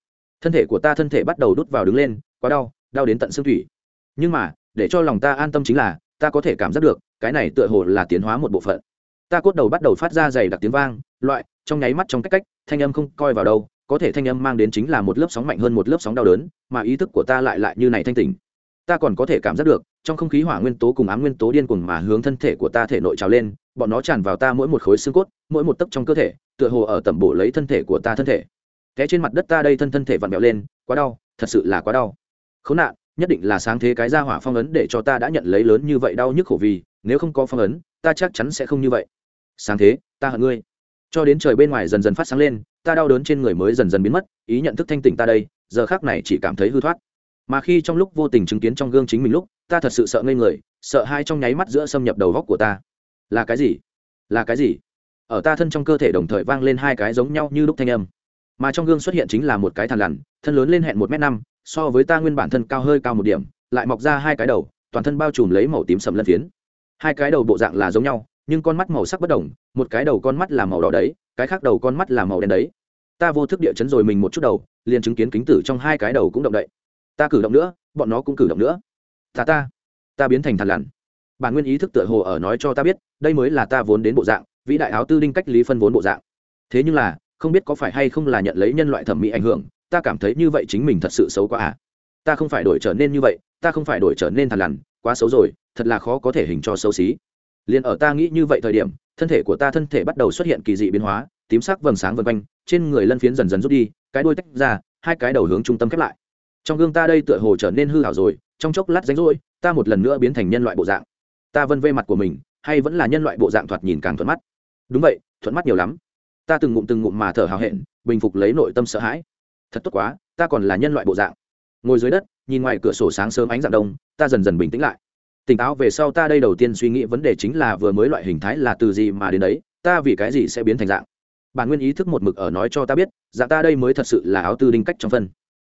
[SPEAKER 1] Thân thể của ta thân thể bắt đầu đút vào đứng lên, quá đau đau đến tận xương thủy. Nhưng mà, để cho lòng ta an tâm chính là ta có thể cảm giác được, cái này tựa hồ là tiến hóa một bộ phận. Ta cốt đầu bắt đầu phát ra dày đặc tiếng vang, loại, trong nháy mắt trong cách cách, thanh âm không coi vào đâu, có thể thanh âm mang đến chính là một lớp sóng mạnh hơn một lớp sóng đau đớn, mà ý thức của ta lại lại như này thanh tỉnh. Ta còn có thể cảm giác được, trong không khí hỏa nguyên tố cùng ám nguyên tố điên cuồng mà hướng thân thể của ta thể nội trào lên, bọn nó tràn vào ta mỗi một khối xương cốt, mỗi một tấc trong cơ thể, tựa hồ ở tẩm bổ lấy thân thể của ta thân thể. Té trên mặt đất ta đây thân thân thể vặn vẹo lên, quá đau, thật sự là quá đau. Khốn nạn nhất định là sáng thế cái ra hỏa phong ấn để cho ta đã nhận lấy lớn như vậy đau nhức khổ vì, nếu không có phong ấn, ta chắc chắn sẽ không như vậy. Sáng thế, ta hận ngươi. Cho đến trời bên ngoài dần dần phát sáng lên, ta đau đớn trên người mới dần dần biến mất, ý nhận thức thanh tỉnh ta đây, giờ khác này chỉ cảm thấy hư thoát. Mà khi trong lúc vô tình chứng kiến trong gương chính mình lúc, ta thật sự sợ ngây người, sợ hai trong nháy mắt giữa xâm nhập đầu góc của ta. Là cái gì? Là cái gì? Ở ta thân trong cơ thể đồng thời vang lên hai cái giống nhau như lúc thanh âm. Mà trong gương xuất hiện chính là một cái thằn lằn, thân lớn lên hẹn một m năm so với ta nguyên bản thân cao hơi cao một điểm, lại mọc ra hai cái đầu, toàn thân bao trùm lấy màu tím sầm lân phiến. Hai cái đầu bộ dạng là giống nhau, nhưng con mắt màu sắc bất đồng, một cái đầu con mắt là màu đỏ đấy, cái khác đầu con mắt là màu đen đấy. Ta vô thức địa chấn rồi mình một chút đầu, liền chứng kiến kính tử trong hai cái đầu cũng động đậy. Ta cử động nữa, bọn nó cũng cử động nữa. Ta ta ta biến thành thằn lằn. Bản nguyên ý thức tựa hồ ở nói cho ta biết, đây mới là ta vốn đến bộ dạng, vĩ đại áo tư đinh cách lý phân vốn bộ dạng. Thế nhưng là, không biết có phải hay không là nhận lấy nhân loại thẩm mỹ ảnh hưởng ta cảm thấy như vậy chính mình thật sự xấu quá à. Ta không phải đổi trở nên như vậy, ta không phải đổi trở nên thằn lằn, quá xấu rồi, thật là khó có thể hình cho xấu xí. Liền ở ta nghĩ như vậy thời điểm, thân thể của ta thân thể bắt đầu xuất hiện kỳ dị biến hóa, tím sắc vầng sáng vân quanh, trên người lân phiến dần dần rút đi, cái đuôi tách ra, hai cái đầu hướng trung tâm khép lại. Trong gương ta đây tựa hồ trở nên hư hảo rồi, trong chốc lát ránh rỗi, ta một lần nữa biến thành nhân loại bộ dạng. Ta vân vê mặt của mình, hay vẫn là nhân loại bộ dạng thoạt nhìn càng thuận mắt. Đúng vậy, thuận mắt nhiều lắm. Ta từng ngụm từng ngụm mà thở hào hẹn, bình phục lấy nội tâm sợ hãi thật tốt quá, ta còn là nhân loại bộ dạng. Ngồi dưới đất, nhìn ngoài cửa sổ sáng sớm ánh dạng đông, ta dần dần bình tĩnh lại. Tỉnh táo về sau ta đây đầu tiên suy nghĩ vấn đề chính là vừa mới loại hình thái là từ gì mà đến đấy, ta vì cái gì sẽ biến thành dạng? Bản nguyên ý thức một mực ở nói cho ta biết, dạng ta đây mới thật sự là áo tư đinh cách trong phân.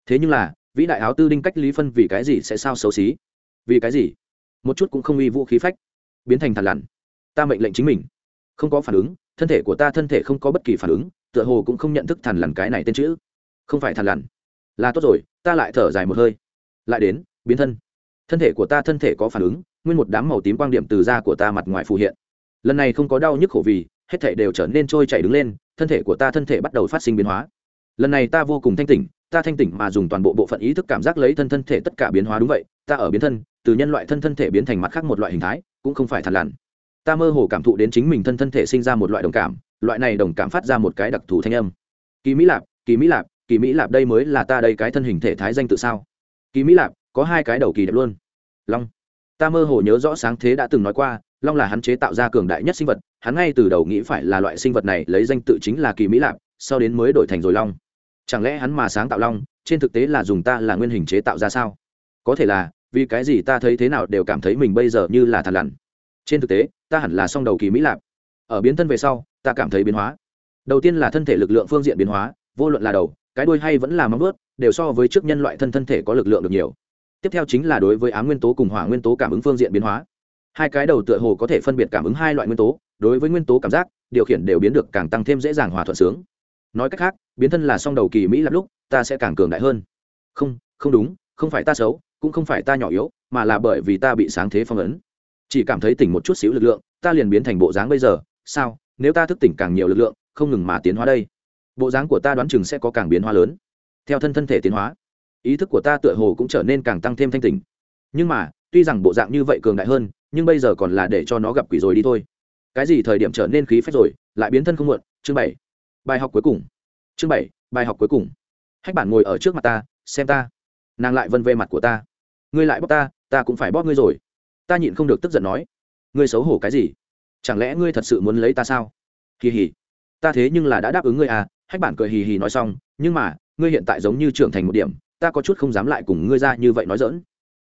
[SPEAKER 1] Thế nhưng là, vĩ đại áo tư đinh cách lý phân vì cái gì sẽ sao xấu xí? Vì cái gì? Một chút cũng không uy vũ khí phách. Biến thành thằn lằn. Ta mệnh lệnh chính mình. Không có phản ứng, thân thể của ta thân thể không có bất kỳ phản ứng, tựa hồ cũng không nhận thức thằn lằn cái này tên chữ không phải thằn lằn. Là tốt rồi, ta lại thở dài một hơi. Lại đến, biến thân. Thân thể của ta thân thể có phản ứng, nguyên một đám màu tím quang điểm từ da của ta mặt ngoài phù hiện. Lần này không có đau nhức khổ vì, hết thể đều trở nên trôi chảy đứng lên, thân thể của ta thân thể bắt đầu phát sinh biến hóa. Lần này ta vô cùng thanh tỉnh, ta thanh tỉnh mà dùng toàn bộ bộ phận ý thức cảm giác lấy thân thân thể tất cả biến hóa đúng vậy, ta ở biến thân, từ nhân loại thân thân thể biến thành mặt khác một loại hình thái, cũng không phải thật lằn. Ta mơ hồ cảm thụ đến chính mình thân thân thể sinh ra một loại đồng cảm, loại này đồng cảm phát ra một cái đặc thù thanh âm. Kỳ mỹ lạp, kỳ mỹ lạp kỳ mỹ lạp đây mới là ta đây cái thân hình thể thái danh tự sao? Kỳ mỹ lạp, có hai cái đầu kỳ đẹp luôn. Long. Ta mơ hồ nhớ rõ sáng thế đã từng nói qua, long là hắn chế tạo ra cường đại nhất sinh vật, hắn ngay từ đầu nghĩ phải là loại sinh vật này lấy danh tự chính là kỳ mỹ lạp, sau đến mới đổi thành rồi long. Chẳng lẽ hắn mà sáng tạo long, trên thực tế là dùng ta là nguyên hình chế tạo ra sao? Có thể là, vì cái gì ta thấy thế nào đều cảm thấy mình bây giờ như là thằn lằn. Trên thực tế, ta hẳn là song đầu kỳ mỹ lạp. Ở biến thân về sau, ta cảm thấy biến hóa. Đầu tiên là thân thể lực lượng phương diện biến hóa, vô luận là đầu cái đuôi hay vẫn là móng vớt đều so với trước nhân loại thân thân thể có lực lượng được nhiều. Tiếp theo chính là đối với ám nguyên tố cùng hỏa nguyên tố cảm ứng phương diện biến hóa. Hai cái đầu tựa hồ có thể phân biệt cảm ứng hai loại nguyên tố, đối với nguyên tố cảm giác, điều khiển đều biến được càng tăng thêm dễ dàng hòa thuận sướng. Nói cách khác, biến thân là song đầu kỳ mỹ lắp lúc, ta sẽ càng cường đại hơn. Không không đúng, không phải ta xấu, cũng không phải ta nhỏ yếu, mà là bởi vì ta bị sáng thế phong ấn. Chỉ cảm thấy tỉnh một chút xíu lực lượng, ta liền biến thành bộ dáng bây giờ. Sao? Nếu ta thức tỉnh càng nhiều lực lượng, không ngừng mà tiến hóa đây bộ dáng của ta đoán chừng sẽ có càng biến hóa lớn. Theo thân thân thể tiến hóa, ý thức của ta tựa hồ cũng trở nên càng tăng thêm thanh tình nhưng mà, tuy rằng bộ dạng như vậy cường đại hơn, nhưng bây giờ còn là để cho nó gặp quỷ rồi đi thôi. Cái gì thời điểm trở nên khí phách rồi, lại biến thân không muộn. Chương bảy. Bài học cuối cùng. Chương bảy, bài học cuối cùng. Hách bản ngồi ở trước mặt ta, xem ta. Nàng lại vân về mặt của ta. Ngươi lại bóp ta ta cũng phải bóp ngươi rồi. Ta nhịn không được tức giận nói. Ngươi xấu hổ cái gì? Chẳng lẽ ngươi thật sự muốn lấy ta sao? Kỳ hỉ. Ta thế nhưng là đã đáp ứng ngươi à hách bản cười hì hì nói xong, nhưng mà, ngươi hiện tại giống như trưởng thành một điểm, ta có chút không dám lại cùng ngươi ra như vậy nói dỡn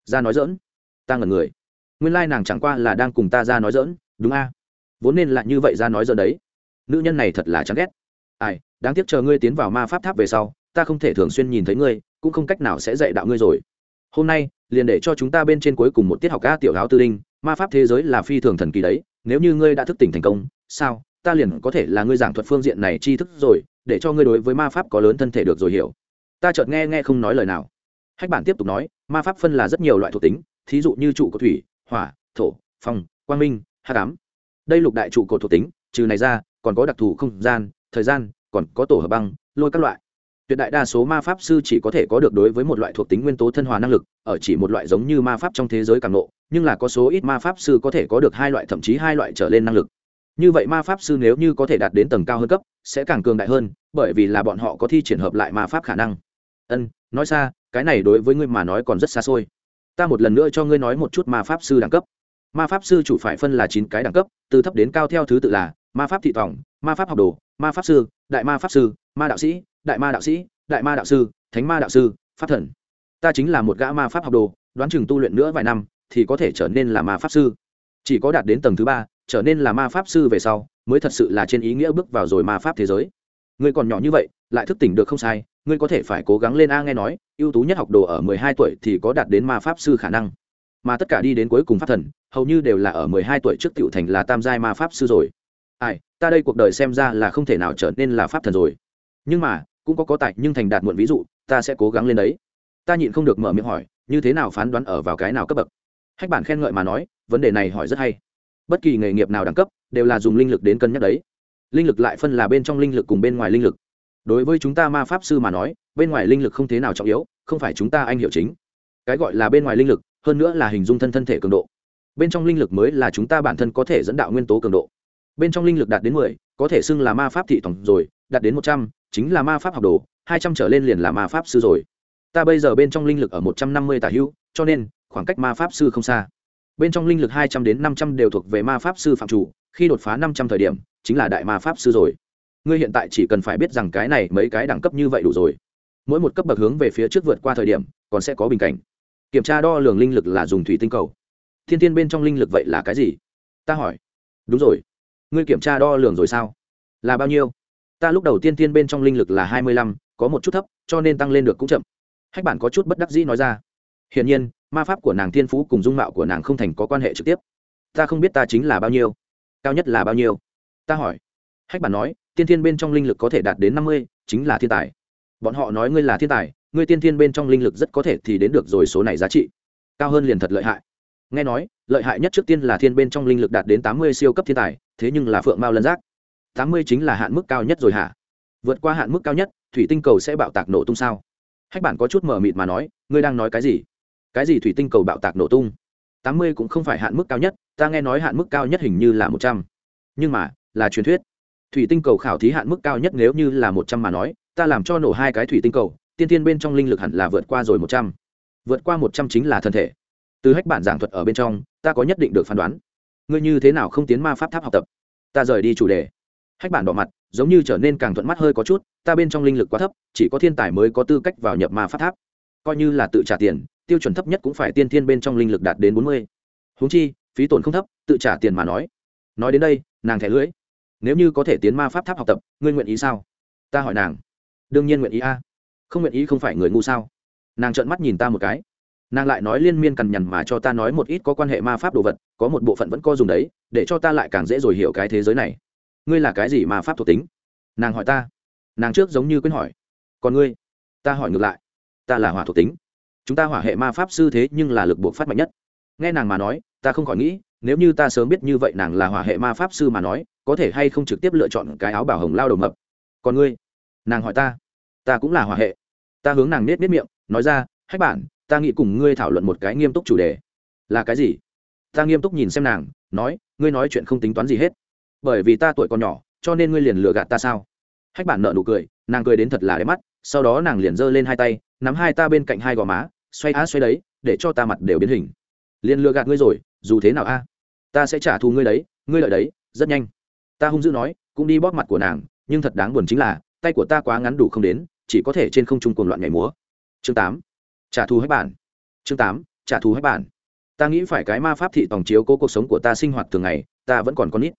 [SPEAKER 1] ra nói dỡn ta ngẩn người. Nguyên lai nàng chẳng qua là đang cùng ta ra nói dỡn đúng a? Vốn nên là như vậy ra nói dỡn đấy. Nữ nhân này thật là chán ghét. Ai, đáng tiếc chờ ngươi tiến vào ma pháp tháp về sau, ta không thể thường xuyên nhìn thấy ngươi, cũng không cách nào sẽ dạy đạo ngươi rồi. Hôm nay, liền để cho chúng ta bên trên cuối cùng một tiết học ca tiểu áo tư đinh, ma pháp thế giới là phi thường thần kỳ đấy, nếu như ngươi đã thức tỉnh thành công, sao ta liền có thể là ngươi giảng thuật phương diện này tri thức rồi, để cho ngươi đối với ma pháp có lớn thân thể được rồi hiểu. Ta chợt nghe nghe không nói lời nào. Hách bản tiếp tục nói, ma pháp phân là rất nhiều loại thuộc tính, thí dụ như trụ của thủy, hỏa, thổ, phong, quang minh hạ cám đây lục đại trụ cột thuộc tính, trừ này ra, còn có đặc thù không gian, thời gian, còn có tổ hợp băng, lôi các loại. Tuyệt đại đa số ma pháp sư chỉ có thể có được đối với một loại thuộc tính nguyên tố thân hòa năng lực, ở chỉ một loại giống như ma pháp trong thế giới càng nộ nhưng là có số ít ma pháp sư có thể có được hai loại, thậm chí hai loại trở lên năng lực như vậy ma pháp sư nếu như có thể đạt đến tầng cao hơn cấp, sẽ càng cường đại hơn, bởi vì là bọn họ có thi triển hợp lại ma pháp khả năng. Ân, nói xa, cái này đối với ngươi mà nói còn rất xa xôi. Ta một lần nữa cho ngươi nói một chút ma pháp sư đẳng cấp. Ma pháp sư chủ phải phân là chín cái đẳng cấp, từ thấp đến cao theo thứ tự là ma pháp thị tòng, ma pháp học đồ, ma pháp sư, đại ma pháp sư, ma đạo sĩ, đại ma đạo sĩ, đại ma đạo sư, thánh ma đạo sư, pháp thần. Ta chính là một gã ma pháp học đồ, đoán chừng tu luyện nữa vài năm thì có thể trở nên là ma pháp sư. Chỉ có đạt đến tầng thứ ba trở nên là ma pháp sư về sau, mới thật sự là trên ý nghĩa bước vào rồi ma pháp thế giới. Ngươi còn nhỏ như vậy, lại thức tỉnh được không sai, ngươi có thể phải cố gắng lên a nghe nói, ưu tú nhất học đồ ở mười hai tuổi thì có đạt đến ma pháp sư khả năng. Mà tất cả đi đến cuối cùng pháp thần, hầu như đều là ở mười hai tuổi trước tiểu thành là tam giai ma pháp sư rồi. Ai, ta đây cuộc đời xem ra là không thể nào trở nên là pháp thần rồi. Nhưng mà, cũng có có tại, nhưng thành đạt muộn ví dụ, ta sẽ cố gắng lên đấy. Ta nhịn không được mở miệng hỏi, như thế nào phán đoán ở vào cái nào cấp bậc? Hách bản khen ngợi mà nói, vấn đề này hỏi rất hay bất kỳ nghề nghiệp nào đẳng cấp đều là dùng linh lực đến cân nhắc đấy. Linh lực lại phân là bên trong linh lực cùng bên ngoài linh lực. Đối với chúng ta ma pháp sư mà nói, bên ngoài linh lực không thế nào trọng yếu, không phải chúng ta anh hiểu chính. Cái gọi là bên ngoài linh lực, hơn nữa là hình dung thân thân thể cường độ. Bên trong linh lực mới là chúng ta bản thân có thể dẫn đạo nguyên tố cường độ. Bên trong linh lực đạt đến mười, có thể xưng là ma pháp thị tổng rồi, đạt đến một trăm, chính là ma pháp học đồ, hai trăm trở lên liền là ma pháp sư rồi. Ta bây giờ bên trong linh lực ở một trăm năm mươi tả hữu cho nên khoảng cách ma pháp sư không xa bên trong linh lực hai trăm đến năm trăm đều thuộc về ma pháp sư phạm chủ, khi đột phá năm trăm thời điểm, chính là đại ma pháp sư rồi. Ngươi hiện tại chỉ cần phải biết rằng cái này mấy cái đẳng cấp như vậy đủ rồi. Mỗi một cấp bậc hướng về phía trước vượt qua thời điểm, còn sẽ có bình cảnh. Kiểm tra đo lường linh lực là dùng thủy tinh cầu. Thiên tiên bên trong linh lực vậy là cái gì? Ta hỏi. Đúng rồi. Ngươi kiểm tra đo lường rồi sao? Là bao nhiêu? Ta lúc đầu tiên tiên bên trong linh lực là hai mươi lăm, có một chút thấp, cho nên tăng lên được cũng chậm. Hách bản có chút bất đắc dĩ nói ra. Hiển nhiên ma pháp của nàng thiên phú cùng dung mạo của nàng không thành có quan hệ trực tiếp. Ta không biết ta chính là bao nhiêu. Cao nhất là bao nhiêu? Ta hỏi. Hách bản nói, tiên thiên bên trong linh lực có thể đạt đến năm mươi, chính là thiên tài. Bọn họ nói ngươi là thiên tài, ngươi tiên thiên bên trong linh lực rất có thể thì đến được rồi số này giá trị. Cao hơn liền thật lợi hại. Nghe nói, lợi hại nhất trước tiên là thiên bên trong linh lực đạt đến tám mươi siêu cấp thiên tài, thế nhưng là phượng mao lân giác. tám mươi chính là hạn mức cao nhất rồi hả? Vượt qua hạn mức cao nhất, thủy tinh cầu sẽ bạo tạc nổ tung sao? Hách bản có chút mờ mịt mà nói, ngươi đang nói cái gì? Cái gì thủy tinh cầu bạo tạc nổ tung? Tám mươi cũng không phải hạn mức cao nhất, ta nghe nói hạn mức cao nhất hình như là một trăm. Nhưng mà, là truyền thuyết. Thủy tinh cầu khảo thí hạn mức cao nhất nếu như là một trăm mà nói, ta làm cho nổ hai cái thủy tinh cầu, tiên tiên bên trong linh lực hẳn là vượt qua rồi một trăm. Vượt qua một trăm chính là thân thể. Từ hách bản giảng thuật ở bên trong, ta có nhất định được phán đoán. Ngươi như thế nào không tiến ma pháp tháp học tập? Ta rời đi chủ đề. Hách bản đỏ mặt, giống như trở nên càng thuận mắt hơi có chút, ta bên trong linh lực quá thấp, chỉ có thiên tài mới có tư cách vào nhập ma pháp tháp. Coi như là tự trả tiền tiêu chuẩn thấp nhất cũng phải tiên thiên bên trong linh lực đạt đến bốn mươi. Húng chi, phí tổn không thấp, tự trả tiền mà nói. Nói đến đây, nàng thẻ lưỡi. Nếu như có thể tiến ma pháp tháp học tập, ngươi nguyện ý sao? Ta hỏi nàng. Đương nhiên nguyện ý a. Không nguyện ý không phải người ngu sao? Nàng trợn mắt nhìn ta một cái. Nàng lại nói liên miên cằn nhằn mà cho ta nói một ít có quan hệ ma pháp đồ vật, có một bộ phận vẫn co dùng đấy, để cho ta lại càng dễ rồi hiểu cái thế giới này. Ngươi là cái gì ma pháp thuộc tính? Nàng hỏi ta. Nàng trước giống như quên hỏi. Còn ngươi? Ta hỏi ngược lại. Ta là hỏa thuộc tính chúng ta hỏa hệ ma pháp sư thế nhưng là lực buộc phát mạnh nhất. Nghe nàng mà nói, ta không khỏi nghĩ, nếu như ta sớm biết như vậy nàng là hỏa hệ ma pháp sư mà nói, có thể hay không trực tiếp lựa chọn cái áo bảo hồng lao đầu mập. Còn ngươi? Nàng hỏi ta. Ta cũng là hỏa hệ. Ta hướng nàng nết nết miệng, nói ra, hách bản ta nghĩ cùng ngươi thảo luận một cái nghiêm túc chủ đề. Là cái gì? Ta nghiêm túc nhìn xem nàng, nói, ngươi nói chuyện không tính toán gì hết. Bởi vì ta tuổi còn nhỏ, cho nên ngươi liền lừa gạt ta sao? Hách bản nợ nụ cười, nàng cười đến thật là đẹp mắt, sau đó nàng liền giơ lên hai tay, nắm hai ta bên cạnh hai gò má xoay á xoay đấy, để cho ta mặt đều biến hình. Liền lừa gạt ngươi rồi, dù thế nào a? Ta sẽ trả thù ngươi đấy, ngươi lợi đấy, rất nhanh. Ta hung dữ nói, cũng đi bóp mặt của nàng, nhưng thật đáng buồn chính là, tay của ta quá ngắn đủ không đến, chỉ có thể trên không trung cuồng loạn nhảy múa. Chương tám, trả thù hết bản. Chương tám, trả thù hết bản. Ta nghĩ phải cái ma pháp thị tòng chiếu cố cuộc sống của ta sinh hoạt thường ngày, ta vẫn còn con nít.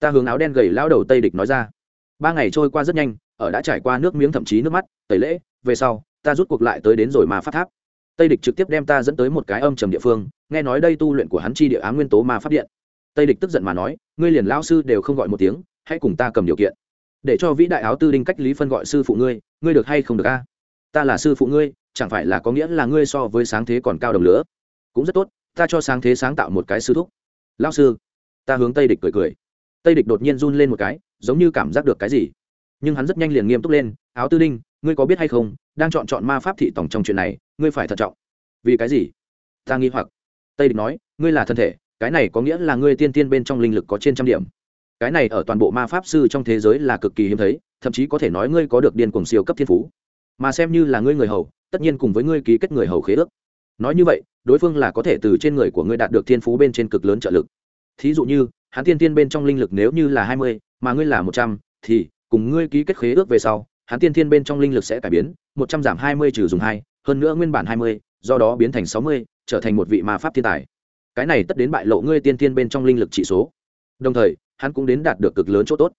[SPEAKER 1] Ta hướng áo đen gầy lao đầu tây địch nói ra. Ba ngày trôi qua rất nhanh, ở đã trải qua nước miếng thậm chí nước mắt, tẩy lễ, về sau, ta rút cuộc lại tới đến rồi ma pháp tháp tây địch trực tiếp đem ta dẫn tới một cái âm trầm địa phương, nghe nói đây tu luyện của hắn chi địa á nguyên tố ma pháp điện. Tây địch tức giận mà nói, ngươi liền lao sư đều không gọi một tiếng, hãy cùng ta cầm điều kiện. Để cho vĩ đại áo tư đinh cách lý phân gọi sư phụ ngươi ngươi được hay không được a? Ta là sư phụ ngươi, chẳng phải là có nghĩa là ngươi so với sáng thế còn cao đồng lửa? Cũng rất tốt, ta cho sáng thế sáng tạo một cái sư thúc. Lao sư, ta hướng tây địch cười cười. Tây địch đột nhiên run lên một cái, giống như cảm giác được cái gì. Nhưng hắn rất nhanh liền nghiêm túc lên, áo tư đinh ngươi có biết hay không, đang chọn chọn ma pháp thị tổng trong chuyện này, ngươi phải thận trọng. Vì cái gì? Ta nghi hoặc. Tây địch nói, ngươi là thân thể, cái này có nghĩa là ngươi tiên tiên bên trong linh lực có trên trăm điểm. Cái này ở toàn bộ ma pháp sư trong thế giới là cực kỳ hiếm thấy, thậm chí có thể nói ngươi có được điên cuồng siêu cấp thiên phú. Mà xem như là ngươi người hầu, tất nhiên cùng với ngươi ký kết người hầu khế ước. Nói như vậy, đối phương là có thể từ trên người của ngươi đạt được thiên phú bên trên cực lớn trợ lực. Thí dụ như, hắn tiên tiên bên trong linh lực nếu như là hai mươi, mà ngươi là một trăm, thì, cùng ngươi ký kết khế ước về sau hắn tiên Thiên bên trong linh lực sẽ cải biến, một trăm giảm hai mươi trừ dùng hai, hơn nữa nguyên bản hai mươi, do đó biến thành sáu mươi, trở thành một vị ma pháp thiên tài. Cái này tất đến bại lộ ngươi tiên Thiên bên trong linh lực trị số. Đồng thời, hắn cũng đến đạt được cực lớn chỗ tốt.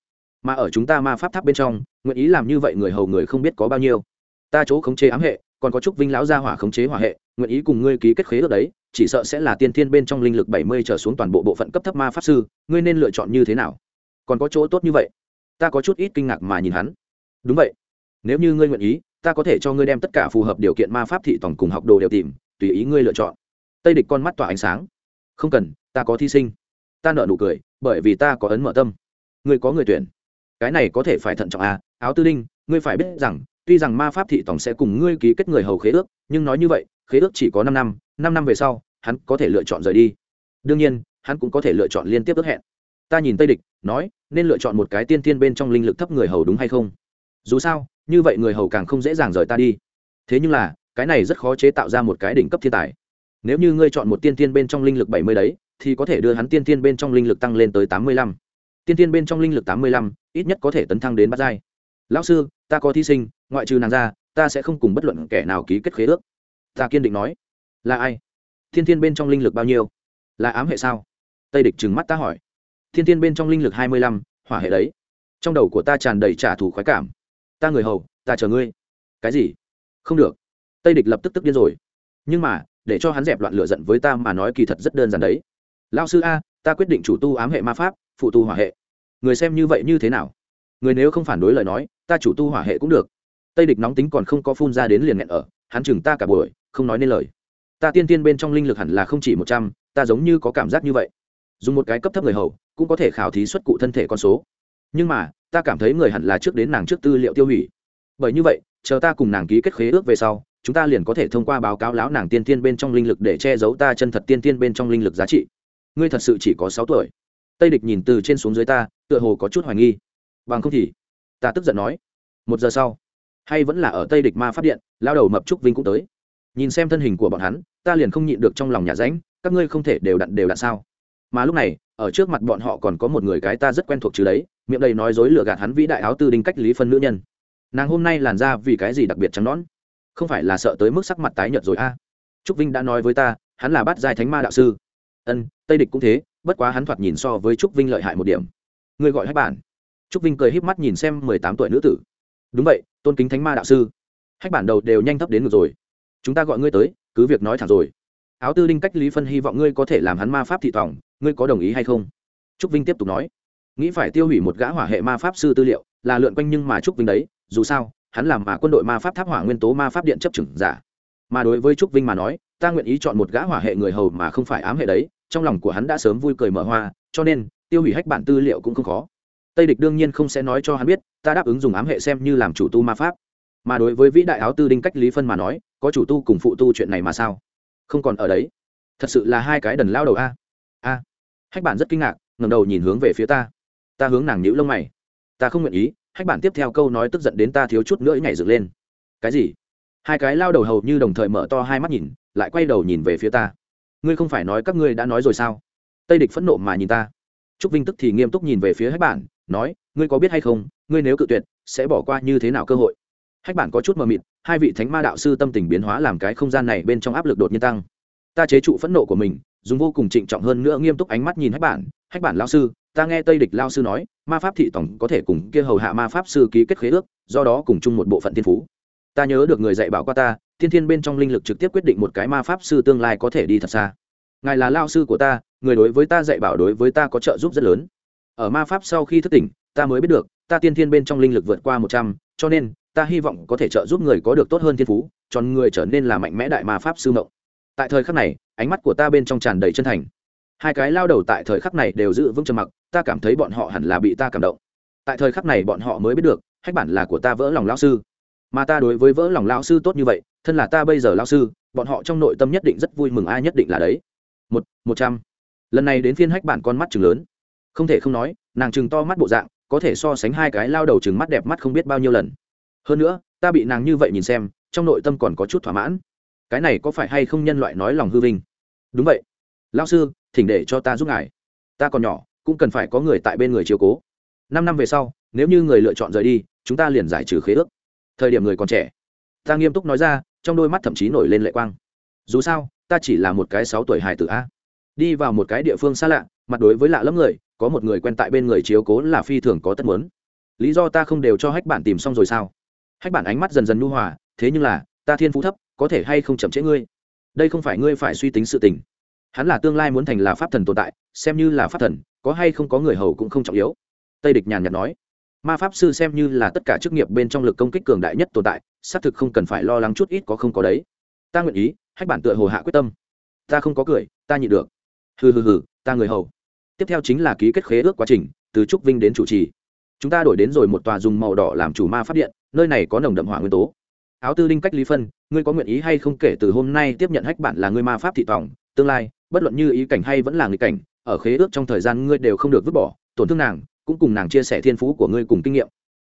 [SPEAKER 1] Mà ở chúng ta ma pháp tháp bên trong, nguyện ý làm như vậy người hầu người không biết có bao nhiêu. Ta chỗ khống chế ám hệ, còn có chúc vinh lão gia hỏa khống chế hỏa hệ, nguyện ý cùng ngươi ký kết khế ước đấy, chỉ sợ sẽ là tiên thiên bên trong linh lực bảy mươi trở xuống toàn bộ bộ phận cấp thấp ma pháp sư, ngươi nên lựa chọn như thế nào? Còn có chỗ tốt như vậy? Ta có chút ít kinh ngạc mà nhìn hắn đúng vậy. Nếu như ngươi nguyện ý ta có thể cho ngươi đem tất cả phù hợp điều kiện ma pháp thị tổng cùng học đồ đều tìm tùy ý ngươi lựa chọn. Tây địch con mắt tỏa ánh sáng. Không cần ta có thi sinh. Ta nợ nụ cười bởi vì ta có ấn mở tâm. Ngươi có người tuyển. Cái này có thể phải thận trọng à áo tư linh, ngươi phải biết rằng tuy rằng ma pháp thị tổng sẽ cùng ngươi ký kết người hầu khế ước nhưng nói như vậy khế ước chỉ có năm năm năm năm về sau hắn có thể lựa chọn rời đi. Đương nhiên hắn cũng có thể lựa chọn liên tiếp ước hẹn. Ta nhìn tây địch nói nên lựa chọn một cái tiên tiên bên trong linh lực thấp người hầu đúng hay không? Dù sao, như vậy người hầu càng không dễ dàng rời ta đi. Thế nhưng là, cái này rất khó chế tạo ra một cái đỉnh cấp thiên tài. Nếu như ngươi chọn một tiên tiên bên trong linh lực bảy mươi đấy, thì có thể đưa hắn tiên tiên bên trong linh lực tăng lên tới tám mươi lăm. Tiên tiên bên trong linh lực tám mươi lăm, ít nhất có thể tấn thăng đến bắt giai. Lão sư, ta có thí sinh, ngoại trừ nàng ra, ta sẽ không cùng bất luận kẻ nào ký kết khế ước. Ta kiên định nói. Là ai? Thiên thiên bên trong linh lực bao nhiêu? Là ám hệ sao? Tây địch trừng mắt ta hỏi. Thiên thiên bên trong linh lực hai mươi lăm, hỏa hệ đấy. Trong đầu của ta tràn đầy trả thù khoái cảm ta người hầu, ta chờ ngươi. Cái gì? Không được. Tây địch lập tức tức điên rồi. Nhưng mà, để cho hắn dẹp loạn lựa giận với ta mà nói kỳ thật rất đơn giản đấy. Lao sư a, ta quyết định chủ tu ám hệ ma pháp, phụ tu hỏa hệ. Người xem như vậy như thế nào? Người nếu không phản đối lời nói, ta chủ tu hỏa hệ cũng được. Tây địch nóng tính còn không có phun ra đến liền nghẹn ở, hắn chừng ta cả buổi, không nói nên lời. Ta tiên tiên bên trong linh lực hẳn là không chỉ một trăm, ta giống như có cảm giác như vậy. Dùng một cái cấp thấp người hầu, cũng có thể khảo thí xuất cụ thân thể con số nhưng mà, ta cảm thấy người hẳn là trước đến nàng trước tư liệu tiêu hủy. Bởi như vậy, chờ ta cùng nàng ký kết khế ước về sau, chúng ta liền có thể thông qua báo cáo láo nàng tiên tiên bên trong linh lực để che giấu ta chân thật tiên tiên bên trong linh lực giá trị. Ngươi thật sự chỉ có sáu tuổi. Tây địch nhìn từ trên xuống dưới ta, tựa hồ có chút hoài nghi. Bằng không thì, ta tức giận nói, một giờ sau, hay vẫn là ở tây địch ma phát điện lao đầu mập trúc vinh cũng tới. Nhìn xem thân hình của bọn hắn, ta liền không nhịn được trong lòng nhà ránh, các ngươi không thể đều đặn đều đặn sao? Mà lúc này, ở trước mặt bọn họ còn có một người cái ta rất quen thuộc chứ đấy, miệng đầy nói dối lừa gạt hắn vĩ đại áo tư đinh cách lý phân nữ nhân. Nàng hôm nay làn ra vì cái gì đặc biệt trắng nón không phải là sợ tới mức sắc mặt tái nhợt rồi a? À. trúc vinh đã nói với ta, hắn là bát giai thánh ma đạo sư. Ân, tây địch cũng thế, bất quá hắn thoạt nhìn so với trúc vinh lợi hại một điểm. Người gọi hách bản. Trúc vinh cười híp mắt nhìn xem mười tám tuổi nữ tử. Đúng vậy, tôn kính thánh ma đạo sư. Hách bản đầu đều nhanh thấp đến ngược rồi. Chúng ta gọi ngươi tới, cứ việc nói thẳng rồi áo tư đinh cách lý phân hy vọng ngươi có thể làm hắn ma pháp thị tòng, ngươi có đồng ý hay không? Trúc vinh tiếp tục nói. Nghĩ phải tiêu hủy một gã hỏa hệ ma pháp sư tư liệu, là lượn quanh nhưng mà trúc vinh đấy, dù sao, hắn làm mà quân đội ma pháp tháp hỏa nguyên tố ma pháp điện chấp chừng giả. Mà đối với trúc vinh mà nói, ta nguyện ý chọn một gã hỏa hệ người hầu mà không phải ám hệ đấy, trong lòng của hắn đã sớm vui cười mở hoa, cho nên, tiêu hủy hách bản tư liệu cũng không khó. Tây địch đương nhiên không sẽ nói cho hắn biết, ta đáp ứng dùng ám hệ xem như làm chủ tu ma pháp. Mà đối với vĩ đại áo tư đinh cách lý phân mà nói, có chủ tu cùng phụ tu chuyện này mà sao? Không còn ở đấy. Thật sự là hai cái đần lao đầu a. A. Hách bản rất kinh ngạc ngầm đầu nhìn hướng về phía ta. Ta hướng nàng nhữ lông mày. Ta không nguyện ý, hách bản tiếp theo câu nói tức giận đến ta thiếu chút nữa nhảy dựng lên. Cái gì? Hai cái lao đầu hầu như đồng thời mở to hai mắt nhìn, lại quay đầu nhìn về phía ta. Ngươi không phải nói các ngươi đã nói rồi sao? Tây địch phẫn nộ mà nhìn ta. Trúc vinh tức thì nghiêm túc nhìn về phía hách bản, nói, ngươi có biết hay không, ngươi nếu cự tuyệt, sẽ bỏ qua như thế nào cơ hội? Hách bản có chút mờ mịt hai vị thánh ma đạo sư tâm tình biến hóa làm cái không gian này bên trong áp lực đột nhiên tăng. Ta chế trụ phẫn nộ của mình, dùng vô cùng trịnh trọng hơn nữa nghiêm túc ánh mắt nhìn hách bản. Hách bản lao sư, ta nghe tây địch lao sư nói, ma pháp thị tổng có thể cùng kia hầu hạ ma pháp sư ký kết khế ước, do đó cùng chung một bộ phận thiên phú. Ta nhớ được người dạy bảo qua ta, thiên thiên bên trong linh lực trực tiếp quyết định một cái ma pháp sư tương lai có thể đi thật xa. Ngài là lao sư của ta, người đối với ta dạy bảo đối với ta có trợ giúp rất lớn. Ở ma pháp sau khi thức tỉnh, ta mới biết được, ta tiên thiên bên trong linh lực vượt qua một trăm, cho nên ta hy vọng có thể trợ giúp người có được tốt hơn thiên phú tròn người trở nên là mạnh mẽ đại ma pháp sư mộng. Tại thời khắc này, ánh mắt của ta bên trong tràn đầy chân thành. Hai cái lao đầu tại thời khắc này đều giữ vững trầm mặc, ta cảm thấy bọn họ hẳn là bị ta cảm động. Tại thời khắc này bọn họ mới biết được, hách bản là của ta vỡ lòng lao sư. Mà ta đối với vỡ lòng lao sư tốt như vậy, thân là ta bây giờ lao sư, bọn họ trong nội tâm nhất định rất vui mừng ai nhất định là đấy. Một một trăm. Lần này đến phiên hách bản con mắt chừng lớn. Không thể không nói, nàng chừng to mắt bộ dạng, có thể so sánh hai cái lao đầu chừng mắt đẹp mắt không biết bao nhiêu lần hơn nữa, ta bị nàng như vậy nhìn xem, trong nội tâm còn có chút thỏa mãn. Cái này có phải hay không nhân loại nói lòng hư vinh? Đúng vậy. Lao sư, thỉnh để cho ta giúp ngài. Ta còn nhỏ, cũng cần phải có người tại bên người chiều cố. Năm năm về sau, nếu như người lựa chọn rời đi, chúng ta liền giải trừ khế ước. Thời điểm người còn trẻ. Ta nghiêm túc nói ra, trong đôi mắt thậm chí nổi lên lệ quang. Dù sao, ta chỉ là một cái sáu tuổi hài tử a. Đi vào một cái địa phương xa lạ, mặt đối với lạ lẫm người, có một người quen tại bên người chiếu cố là phi thường có tất muốn. Lý do ta không đều cho hách bản tìm xong rồi sao? Hách bản ánh mắt dần dần nhu hòa, thế nhưng là, ta thiên phú thấp, có thể hay không chậm trễ ngươi? Đây không phải ngươi phải suy tính sự tình. Hắn là tương lai muốn thành là pháp thần tồn tại, xem như là pháp thần, có hay không có người hầu cũng không trọng yếu. Tây địch nhàn nhạt nói. Ma pháp sư xem như là tất cả chức nghiệp bên trong lực công kích cường đại nhất tồn tại, xác thực không cần phải lo lắng chút ít có không có đấy. Ta nguyện ý, hách bản tựa hồ hạ quyết tâm. Ta không có cười, ta nhịn được. Hừ hừ hừ, ta người hầu. Tiếp theo chính là ký kết khế ước quá trình, từ trúc vinh đến chủ trì. Chúng ta đổi đến rồi một tòa dùng màu đỏ làm chủ ma pháp điện nơi này có nồng đậm hỏa nguyên tố. Áo tư đinh cách lý phân, ngươi có nguyện ý hay không kể từ hôm nay tiếp nhận hách bản là ngươi ma pháp thị tòng, tương lai, bất luận như ý cảnh hay vẫn là nghịch cảnh, ở khế ước trong thời gian ngươi đều không được vứt bỏ, tổn thương nàng, cũng cùng nàng chia sẻ thiên phú của ngươi cùng kinh nghiệm.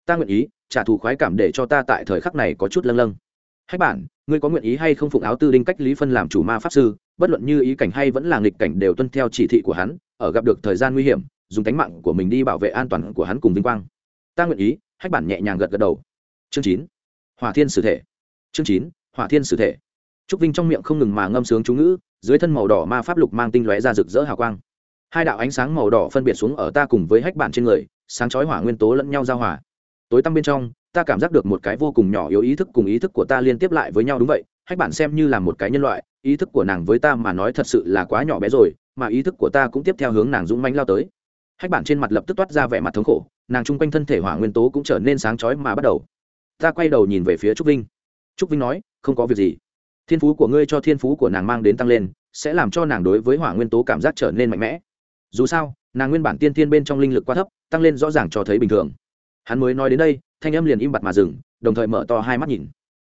[SPEAKER 1] Ta nguyện ý, trả thù khoái cảm để cho ta tại thời khắc này có chút lâng lâng. Hách bản, ngươi có nguyện ý hay không phụng áo tư đinh cách lý phân làm chủ ma pháp sư, bất luận như ý cảnh hay vẫn là nghịch cảnh đều tuân theo chỉ thị của hắn, ở gặp được thời gian nguy hiểm, dùng tánh mạng của mình đi bảo vệ an toàn của hắn cùng vinh quang. Ta nguyện ý, hách bản nhẹ nhàng gật gật đầu chương chín. Hỏa thiên sử thể. Chương chín, hỏa thiên sử thể. Trúc vinh trong miệng không ngừng mà ngâm sướng chú ngữ, dưới thân màu đỏ ma pháp lục mang tinh lóe ra rực rỡ hào quang. Hai đạo ánh sáng màu đỏ phân biệt xuống ở ta cùng với hách bản trên người, sáng chói hỏa nguyên tố lẫn nhau giao hòa. Tối tăm bên trong, ta cảm giác được một cái vô cùng nhỏ yếu ý thức cùng ý thức của ta liên tiếp lại với nhau đúng vậy, hách bản xem như là một cái nhân loại, ý thức của nàng với ta mà nói thật sự là quá nhỏ bé rồi, mà ý thức của ta cũng tiếp theo hướng nàng dũng manh lao tới. Hách bản trên mặt lập tức toát ra vẻ mặt thống khổ, nàng chung quanh thân thể hỏa nguyên tố cũng trở nên sáng chói mà bắt đầu ta quay đầu nhìn về phía trúc vinh. Trúc vinh nói, không có việc gì. Thiên phú của ngươi cho thiên phú của nàng mang đến tăng lên, sẽ làm cho nàng đối với hỏa nguyên tố cảm giác trở nên mạnh mẽ. Dù sao, nàng nguyên bản tiên thiên bên trong linh lực quá thấp, tăng lên rõ ràng cho thấy bình thường. Hắn mới nói đến đây, thanh âm liền im bặt mà dừng, đồng thời mở to hai mắt nhìn.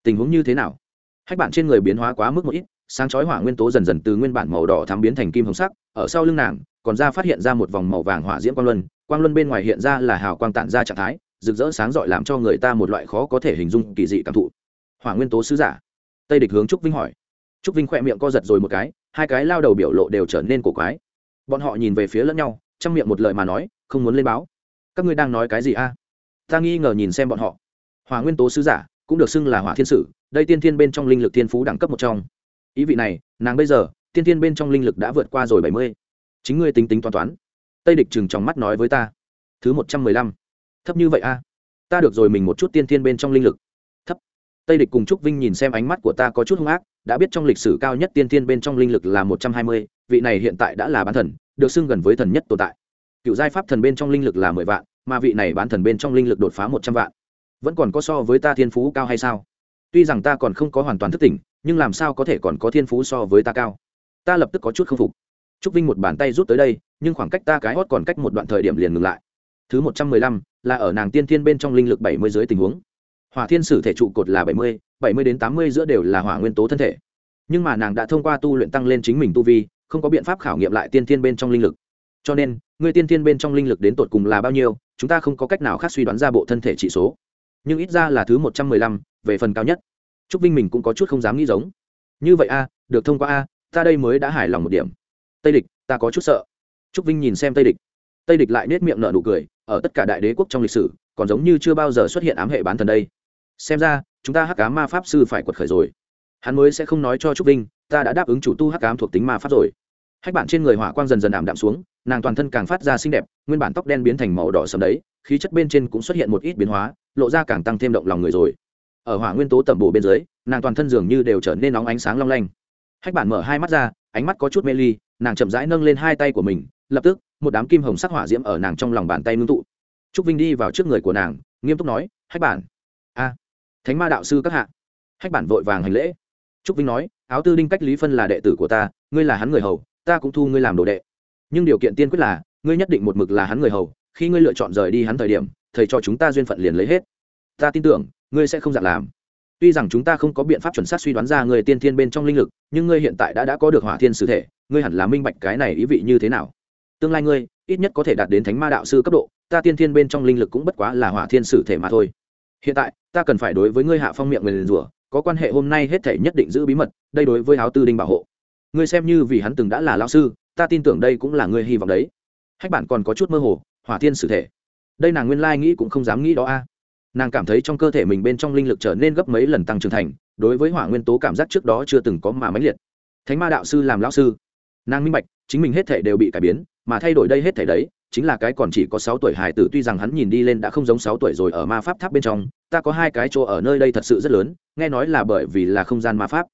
[SPEAKER 1] Tình huống như thế nào? Hách bản trên người biến hóa quá mức một ít, sáng chói hỏa nguyên tố dần dần từ nguyên bản màu đỏ thắm biến thành kim hồng sắc, ở sau lưng nàng, còn ra phát hiện ra một vòng màu vàng hỏa diễm quang luân quang luân bên ngoài hiện ra là hào quang tản ra trạng thái rực rỡ sáng rọi làm cho người ta một loại khó có thể hình dung kỳ dị cảm thụ. Hỏa nguyên tố sứ giả. Tây địch hướng trúc vinh hỏi. Trúc vinh khỏe miệng co giật rồi một cái, hai cái lao đầu biểu lộ đều trở nên cổ quái. Bọn họ nhìn về phía lẫn nhau, trong miệng một lời mà nói, không muốn lên báo. Các ngươi đang nói cái gì a? Ta nghi ngờ nhìn xem bọn họ. Hỏa nguyên tố sứ giả, cũng được xưng là hỏa thiên sử, đây tiên thiên bên trong linh lực thiên phú đẳng cấp một trong. Ý vị này, nàng bây giờ, tiên thiên bên trong linh lực đã vượt qua rồi bảy mươi. Chính ngươi tính tính toán toán. Tây địch chừng trong mắt nói với ta. Thứ một trăm mười lăm thấp như vậy a? Ta được rồi, mình một chút tiên thiên bên trong linh lực. Thấp. Tây địch cùng trúc vinh nhìn xem ánh mắt của ta có chút hung ác, đã biết trong lịch sử cao nhất tiên thiên bên trong linh lực là một trăm hai mươi, vị này hiện tại đã là bán thần, được xưng gần với thần nhất tồn tại. Cựu giai pháp thần bên trong linh lực là mười vạn, mà vị này bán thần bên trong linh lực đột phá một trăm vạn. Vẫn còn có so với ta thiên phú cao hay sao? Tuy rằng ta còn không có hoàn toàn thức tỉnh, nhưng làm sao có thể còn có thiên phú so với ta cao? Ta lập tức có chút k phục. Trúc vinh một bàn tay rút tới đây, nhưng khoảng cách ta cái hót còn cách một đoạn thời điểm liền ngừng lại. Thứ một trăm mười lăm là ở nàng tiên thiên bên trong linh lực bảy mươi dưới tình huống. Hỏa thiên sử thể trụ cột là bảy mươi bảy mươi đến tám mươi giữa đều là hỏa nguyên tố thân thể. Nhưng mà nàng đã thông qua tu luyện tăng lên chính mình tu vi, không có biện pháp khảo nghiệm lại tiên thiên bên trong linh lực. Cho nên, người tiên thiên bên trong linh lực đến tột cùng là bao nhiêu, chúng ta không có cách nào khác suy đoán ra bộ thân thể trị số. Nhưng ít ra là thứ một trăm mười lăm, về phần cao nhất. Trúc vinh mình cũng có chút không dám nghĩ giống. Như vậy a, được thông qua a, ta đây mới đã hài lòng một điểm. Tây địch, ta có chút sợ. Trúc vinh nhìn xem tây địch tây địch lại nết miệng nở nụ cười, ở tất cả đại đế quốc trong lịch sử, còn giống như chưa bao giờ xuất hiện ám hệ bán thần đây. Xem ra, chúng ta hắc cá ma pháp sư phải quật khởi rồi. Hắn mới sẽ không nói cho trúc vinh, ta đã đáp ứng chủ tu hắc cám thuộc tính ma pháp rồi. Hách bạn trên người hỏa quang dần dần ảm đạm xuống, nàng toàn thân càng phát ra xinh đẹp, nguyên bản tóc đen biến thành màu đỏ sầm đấy, khí chất bên trên cũng xuất hiện một ít biến hóa, lộ ra càng tăng thêm động lòng người rồi. Ở hỏa nguyên tố tẩm bổ bên dưới, nàng toàn thân dường như đều trở nên nóng ánh sáng long lanh. Hách bản mở hai mắt ra, ánh mắt có chút mê ly, nàng chậm rãi nâng lên hai tay của mình, lập tức một đám kim hồng sắc hỏa diễm ở nàng trong lòng bàn tay ngưng tụ. Trúc vinh đi vào trước người của nàng, nghiêm túc nói, hách bản. A, thánh ma đạo sư các hạ. Hách bản vội vàng hành lễ. Trúc vinh nói, áo tư đinh cách lý phân là đệ tử của ta, ngươi là hắn người hầu, ta cũng thu ngươi làm đồ đệ. Nhưng điều kiện tiên quyết là, ngươi nhất định một mực là hắn người hầu, khi ngươi lựa chọn rời đi hắn thời điểm, thầy cho chúng ta duyên phận liền lấy hết. Ta tin tưởng, ngươi sẽ không dạng làm. Tuy rằng chúng ta không có biện pháp chuẩn xác suy đoán ra người tiên thiên bên trong linh lực, nhưng ngươi hiện tại đã đã có được hỏa thiên sử thể, ngươi hẳn là minh bạch cái này ý vị như thế nào tương lai ngươi, ít nhất có thể đạt đến thánh ma đạo sư cấp độ, ta tiên thiên bên trong linh lực cũng bất quá là hỏa thiên sử thể mà thôi. Hiện tại, ta cần phải đối với ngươi hạ phong miệng người liền rủa, có quan hệ hôm nay hết thể nhất định giữ bí mật, đây đối với áo tư đinh bảo hộ. Ngươi xem như vì hắn từng đã là lao sư, ta tin tưởng đây cũng là ngươi hy vọng đấy. Hách bản còn có chút mơ hồ, hỏa thiên sử thể. Đây nàng nguyên lai nghĩ cũng không dám nghĩ đó a. Nàng cảm thấy trong cơ thể mình bên trong linh lực trở nên gấp mấy lần tăng trưởng thành, đối với hỏa nguyên tố cảm giác trước đó chưa từng có mà mãnh liệt. Thánh ma đạo sư làm lão sư. Nàng minh bạch, chính mình hết thể đều bị cải biến mà thay đổi đây hết thể đấy, chính là cái còn chỉ có sáu tuổi hải tử, tuy rằng hắn nhìn đi lên đã không giống sáu tuổi rồi ở ma pháp tháp bên trong, ta có hai cái chỗ ở nơi đây thật sự rất lớn, nghe nói là bởi vì là không gian ma pháp.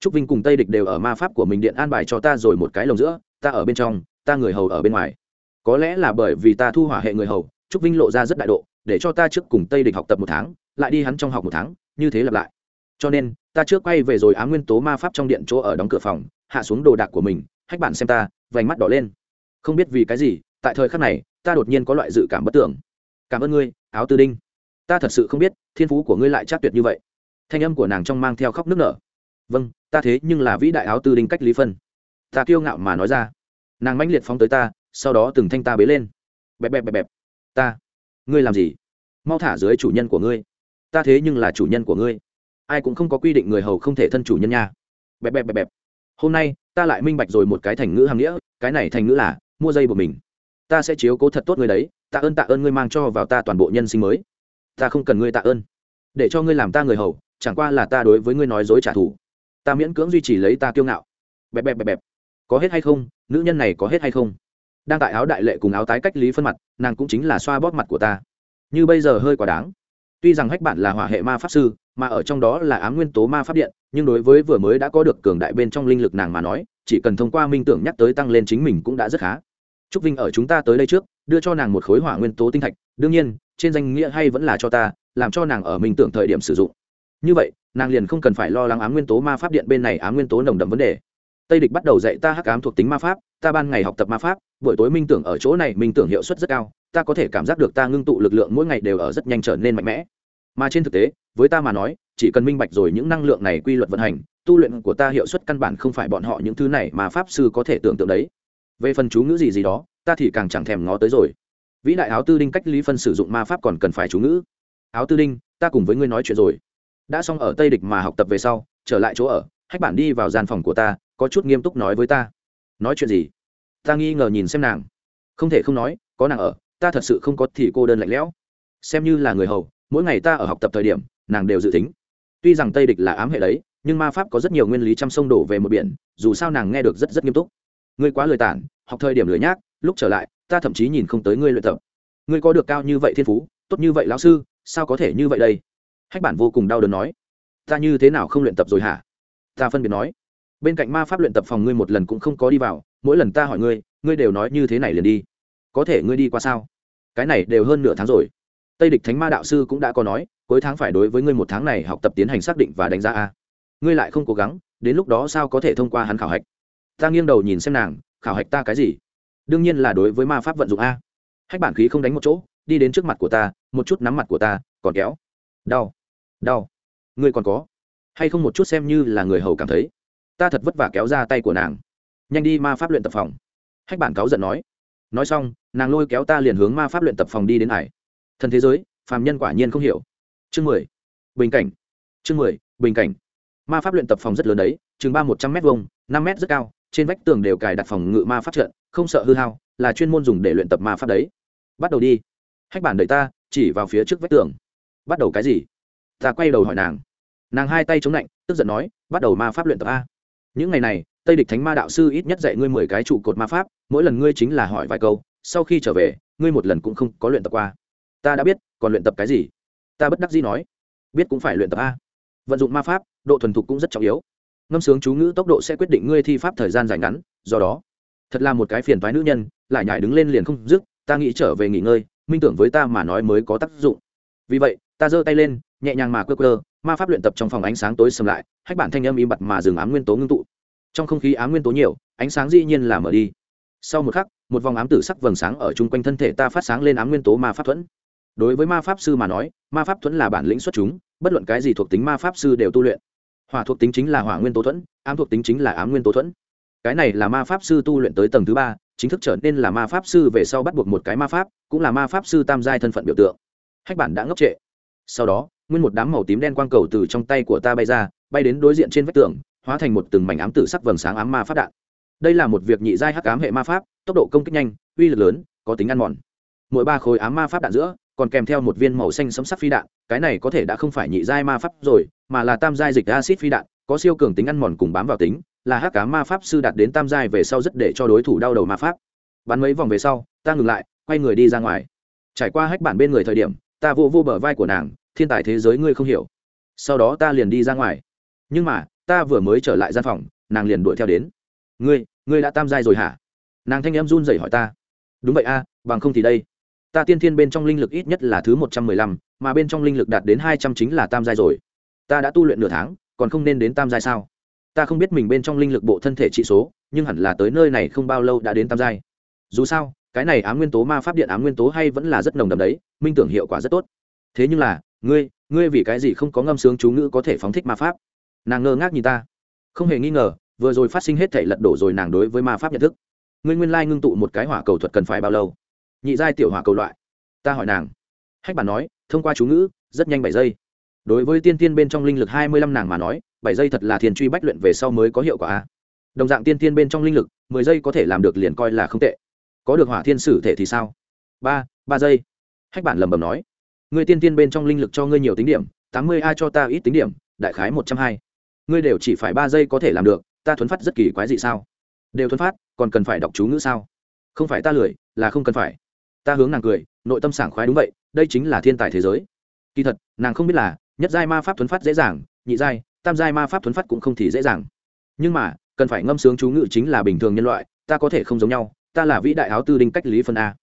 [SPEAKER 1] Trúc vinh cùng tây địch đều ở ma pháp của mình điện an bài cho ta rồi một cái lồng giữa, ta ở bên trong, ta người hầu ở bên ngoài. Có lẽ là bởi vì ta thu hỏa hệ người hầu, trúc vinh lộ ra rất đại độ, để cho ta trước cùng tây địch học tập một tháng, lại đi hắn trong học một tháng, như thế lặp lại. Cho nên, ta trước quay về rồi á nguyên tố ma pháp trong điện chỗ ở đóng cửa phòng, hạ xuống đồ đạc của mình, hách bạn xem ta, vành mắt đỏ lên không biết vì cái gì, tại thời khắc này, ta đột nhiên có loại dự cảm bất tưởng. Cảm ơn ngươi, áo tư đinh. Ta thật sự không biết, thiên phú của ngươi lại chắc tuyệt như vậy. Thanh âm của nàng trong mang theo khóc nước nở. Vâng ta thế nhưng là vĩ đại áo tư đinh cách lý phân. Ta kiêu ngạo mà nói ra. Nàng mãnh liệt phóng tới ta, sau đó từng thanh ta bế lên. Bẹp bẹp bẹp bẹp. Ta. Ngươi làm gì? Mau thả dưới chủ nhân của ngươi. Ta thế nhưng là chủ nhân của ngươi. Ai cũng không có quy định người hầu không thể thân chủ nhân nha. Bẹp bẹp bẹp bẹp. Hôm nay, ta lại minh bạch rồi một cái thành ngữ hàm nghĩa, cái này thành ngữ là mua dây của mình. Ta sẽ chiếu cố thật tốt người đấy, tạ ơn tạ ơn ngươi mang cho vào ta toàn bộ nhân sinh mới. Ta không cần ngươi tạ ơn. Để cho ngươi làm ta người hầu, chẳng qua là ta đối với ngươi nói dối trả thù. Ta miễn cưỡng duy trì lấy ta kiêu ngạo. Bẹp bẹp bẹp bẹp. Có hết hay không? Nữ nhân này có hết hay không? Đang tại áo đại lệ cùng áo tái cách lý phân mặt, nàng cũng chính là xoa bóp mặt của ta. Như bây giờ hơi quá đáng. Tuy rằng hách bản là hỏa hệ ma pháp sư, mà ở trong đó là ám nguyên tố ma pháp điện, nhưng đối với vừa mới đã có được cường đại bên trong linh lực nàng mà nói, chỉ cần thông qua minh tưởng nhắc tới tăng lên chính mình cũng đã rất khá trúc vinh ở chúng ta tới đây trước, đưa cho nàng một khối hỏa nguyên tố tinh thạch, đương nhiên, trên danh nghĩa hay vẫn là cho ta, làm cho nàng ở minh tưởng thời điểm sử dụng. Như vậy, nàng liền không cần phải lo lắng ám nguyên tố ma pháp điện bên này ám nguyên tố nồng đậm vấn đề. Tây địch bắt đầu dạy ta hắc ám thuộc tính ma pháp, ta ban ngày học tập ma pháp, buổi tối minh tưởng ở chỗ này, minh tưởng hiệu suất rất cao, ta có thể cảm giác được ta ngưng tụ lực lượng mỗi ngày đều ở rất nhanh trở nên mạnh mẽ. Mà trên thực tế, với ta mà nói, chỉ cần minh bạch rồi những năng lượng này quy luật vận hành, tu luyện của ta hiệu suất căn bản không phải bọn họ những thứ này mà pháp sư có thể tưởng tượng đấy về phần chú ngữ gì gì đó, ta thì càng chẳng thèm ngó tới rồi. Vĩ đại áo tư đinh cách lý phân sử dụng ma pháp còn cần phải chú ngữ. Áo tư đinh, ta cùng với ngươi nói chuyện rồi. Đã xong ở tây địch mà học tập về sau, trở lại chỗ ở, hách bản đi vào gian phòng của ta, có chút nghiêm túc nói với ta. Nói chuyện gì? Ta nghi ngờ nhìn xem nàng. Không thể không nói, có nàng ở, ta thật sự không có thì cô đơn lạnh lẽo. Xem như là người hầu, mỗi ngày ta ở học tập thời điểm, nàng đều dự tính. Tuy rằng tây địch là ám hệ đấy, nhưng ma pháp có rất nhiều nguyên lý trăm sông đổ về một biển, dù sao nàng nghe được rất rất nghiêm túc ngươi quá lười tản, học thời điểm lười nhác, lúc trở lại, ta thậm chí nhìn không tới ngươi luyện tập. Ngươi có được cao như vậy thiên phú, tốt như vậy lão sư, sao có thể như vậy đây? Hách bản vô cùng đau đớn nói. Ta như thế nào không luyện tập rồi hả? Ta phân biệt nói. Bên cạnh ma pháp luyện tập phòng ngươi một lần cũng không có đi vào, mỗi lần ta hỏi ngươi ngươi đều nói như thế này liền đi. Có thể ngươi đi qua sao? Cái này đều hơn nửa tháng rồi. Tây địch thánh ma đạo sư cũng đã có nói, cuối tháng phải đối với ngươi một tháng này học tập tiến hành xác định và đánh giá a. Ngươi lại không cố gắng, đến lúc đó sao có thể thông qua hắn khảo hạch? Ta nghiêng đầu nhìn xem nàng, khảo hạch ta cái gì? Đương nhiên là đối với ma pháp vận dụng a. Hách bản khí không đánh một chỗ, đi đến trước mặt của ta, một chút nắm mặt của ta, còn kéo. Đau. Đau. Ngươi còn có? Hay không một chút xem như là người hầu cảm thấy? Ta thật vất vả kéo ra tay của nàng. Nhanh đi ma pháp luyện tập phòng. Hách bản cáu giận nói. Nói xong, nàng lôi kéo ta liền hướng ma pháp luyện tập phòng đi đến hải thần thế giới, phàm nhân quả nhiên không hiểu. Chương mười. Bình cảnh. Chương mười, bình cảnh. Ma pháp luyện tập phòng rất lớn đấy, chừng ba một trăm m hai năm m rất cao trên vách tường đều cài đặt phòng ngự ma pháp trận, không sợ hư hao, là chuyên môn dùng để luyện tập ma pháp đấy. Bắt đầu đi. Hách bản đợi ta, chỉ vào phía trước vách tường. Bắt đầu cái gì? Ta quay đầu hỏi nàng. Nàng hai tay chống lạnh, tức giận nói, bắt đầu ma pháp luyện tập a. Những ngày này, tây địch thánh ma đạo sư ít nhất dạy ngươi mười cái trụ cột ma pháp, mỗi lần ngươi chính là hỏi vài câu, sau khi trở về, ngươi một lần cũng không có luyện tập qua. Ta đã biết, còn luyện tập cái gì? Ta bất đắc dĩ nói, biết cũng phải luyện tập a. Vận dụng ma pháp, độ thuần thục cũng rất trọng yếu ngâm sướng chú ngữ tốc độ sẽ quyết định ngươi thi pháp thời gian dài ngắn, do đó, thật là một cái phiền thoái nữ nhân, lại nhảy đứng lên liền không dứt, ta nghĩ trở về nghỉ ngơi, minh tưởng với ta mà nói mới có tác dụng. Vì vậy, ta giơ tay lên, nhẹ nhàng mà cơ cơ ma pháp luyện tập trong phòng ánh sáng tối sầm lại, hách bản thanh âm im bặt mà dừng ám nguyên tố ngưng tụ. Trong không khí ám nguyên tố nhiều, ánh sáng dĩ nhiên là mở đi. Sau một khắc, một vòng ám tử sắc vầng sáng ở chung quanh thân thể ta phát sáng lên ám nguyên tố ma pháp thuẫn. Đối với ma pháp sư mà nói, ma pháp thuẫn là bản lĩnh xuất chúng, bất luận cái gì thuộc tính ma pháp sư đều tu luyện hỏa thuộc tính chính là hỏa nguyên tố thuẫn, ám thuộc tính chính là ám nguyên tố thuẫn. Cái này là ma pháp sư tu luyện tới tầng thứ ba, chính thức trở nên là ma pháp sư về sau bắt buộc một cái ma pháp, cũng là ma pháp sư tam giai thân phận biểu tượng. Hách bản đã ngốc trệ. Sau đó, nguyên một đám màu tím đen quang cầu từ trong tay của ta bay ra, bay đến đối diện trên vách tường, hóa thành một từng mảnh ám tử sắc vầng sáng ám ma pháp đạn. Đây là một việc nhị giai hắc ám hệ ma pháp, tốc độ công kích nhanh, uy lực lớn, có tính ăn mòn. Mỗi ba khối ám ma pháp đạn giữa còn kèm theo một viên màu xanh sấm sắc phi đạn, cái này có thể đã không phải nhị giai ma pháp rồi, mà là tam giai dịch acid phi đạn, có siêu cường tính ăn mòn cùng bám vào tính, là hắc cá ma pháp sư đạt đến tam giai về sau rất để cho đối thủ đau đầu ma pháp. Bắn mấy vòng về sau, ta ngừng lại, quay người đi ra ngoài. Trải qua hách bản bên người thời điểm, ta vô vô bờ vai của nàng, thiên tài thế giới ngươi không hiểu. Sau đó ta liền đi ra ngoài. Nhưng mà, ta vừa mới trở lại gian phòng, nàng liền đuổi theo đến. Ngươi ngươi đã tam giai rồi hả? Nàng thanh em run rẩy hỏi ta. Đúng vậy a, bằng không thì đây ta tiên thiên bên trong linh lực ít nhất là thứ một trăm mười lăm, mà bên trong linh lực đạt đến hai trăm chính là tam giai rồi. Ta đã tu luyện nửa tháng, còn không nên đến tam giai sao? Ta không biết mình bên trong linh lực bộ thân thể trị số, nhưng hẳn là tới nơi này không bao lâu đã đến tam giai. Dù sao, cái này ám nguyên tố ma pháp điện ám nguyên tố hay vẫn là rất nồng đậm đấy, minh tưởng hiệu quả rất tốt. Thế nhưng là, ngươi ngươi vì cái gì không có ngâm sướng chú ngữ có thể phóng thích ma pháp? Nàng ngơ ngác nhìn ta. Không hề nghi ngờ, vừa rồi phát sinh hết thể lật đổ rồi nàng đối với ma pháp nhận thức. Ngươi nguyên lai ngưng tụ một cái hỏa cầu thuật cần phải bao lâu? Nhị giai tiểu hỏa cầu loại. Ta hỏi nàng. Hách bản nói, thông qua chú ngữ, rất nhanh bảy giây. Đối với tiên tiên bên trong linh lực hai mươi lăm nàng mà nói, bảy giây thật là thiền truy bách luyện về sau mới có hiệu quả đồng dạng tiên tiên bên trong linh lực, mười giây có thể làm được liền coi là không tệ. Có được hỏa thiên sử thể thì sao? Ba ba giây. Hách bản lầm bầm nói. Người tiên tiên bên trong linh lực cho ngươi nhiều tính điểm, tám mươi a cho ta ít tính điểm, đại khái một trăm hai. Ngươi đều chỉ phải ba giây có thể làm được, ta thuấn phát rất kỳ quái gì sao? Đều thuấn phát, còn cần phải đọc chú ngữ sao? Không phải ta lười, là không cần phải ta hướng nàng cười, nội tâm sảng khoái đúng vậy, đây chính là thiên tài thế giới. Kỳ thật, nàng không biết là, nhất giai ma pháp thuấn phát dễ dàng, nhị giai, tam giai ma pháp thuấn phát cũng không thì dễ dàng. Nhưng mà, cần phải ngâm sướng chú ngữ chính là bình thường nhân loại, ta có thể không giống nhau, ta là vĩ đại áo tư đinh cách lý phân a.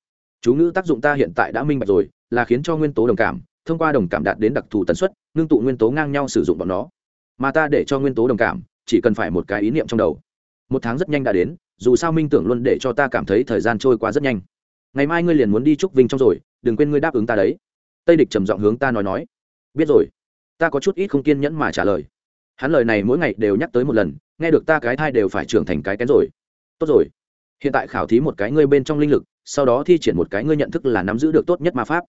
[SPEAKER 1] Chú ngữ tác dụng ta hiện tại đã minh bạch rồi, là khiến cho nguyên tố đồng cảm, thông qua đồng cảm đạt đến đặc thù tần suất, ngưng tụ nguyên tố ngang nhau sử dụng bọn nó. Mà ta để cho nguyên tố đồng cảm, chỉ cần phải một cái ý niệm trong đầu. Một tháng rất nhanh đã đến, dù sao minh tưởng luôn để cho ta cảm thấy thời gian trôi qua rất nhanh ngày mai ngươi liền muốn đi chúc vinh trong rồi, đừng quên ngươi đáp ứng ta đấy. Tây địch trầm giọng hướng ta nói nói. Biết rồi, ta có chút ít không kiên nhẫn mà trả lời. Hắn lời này mỗi ngày đều nhắc tới một lần, nghe được ta cái thai đều phải trưởng thành cái kén rồi. Tốt rồi, hiện tại khảo thí một cái ngươi bên trong linh lực, sau đó thi triển một cái ngươi nhận thức là nắm giữ được tốt nhất ma pháp.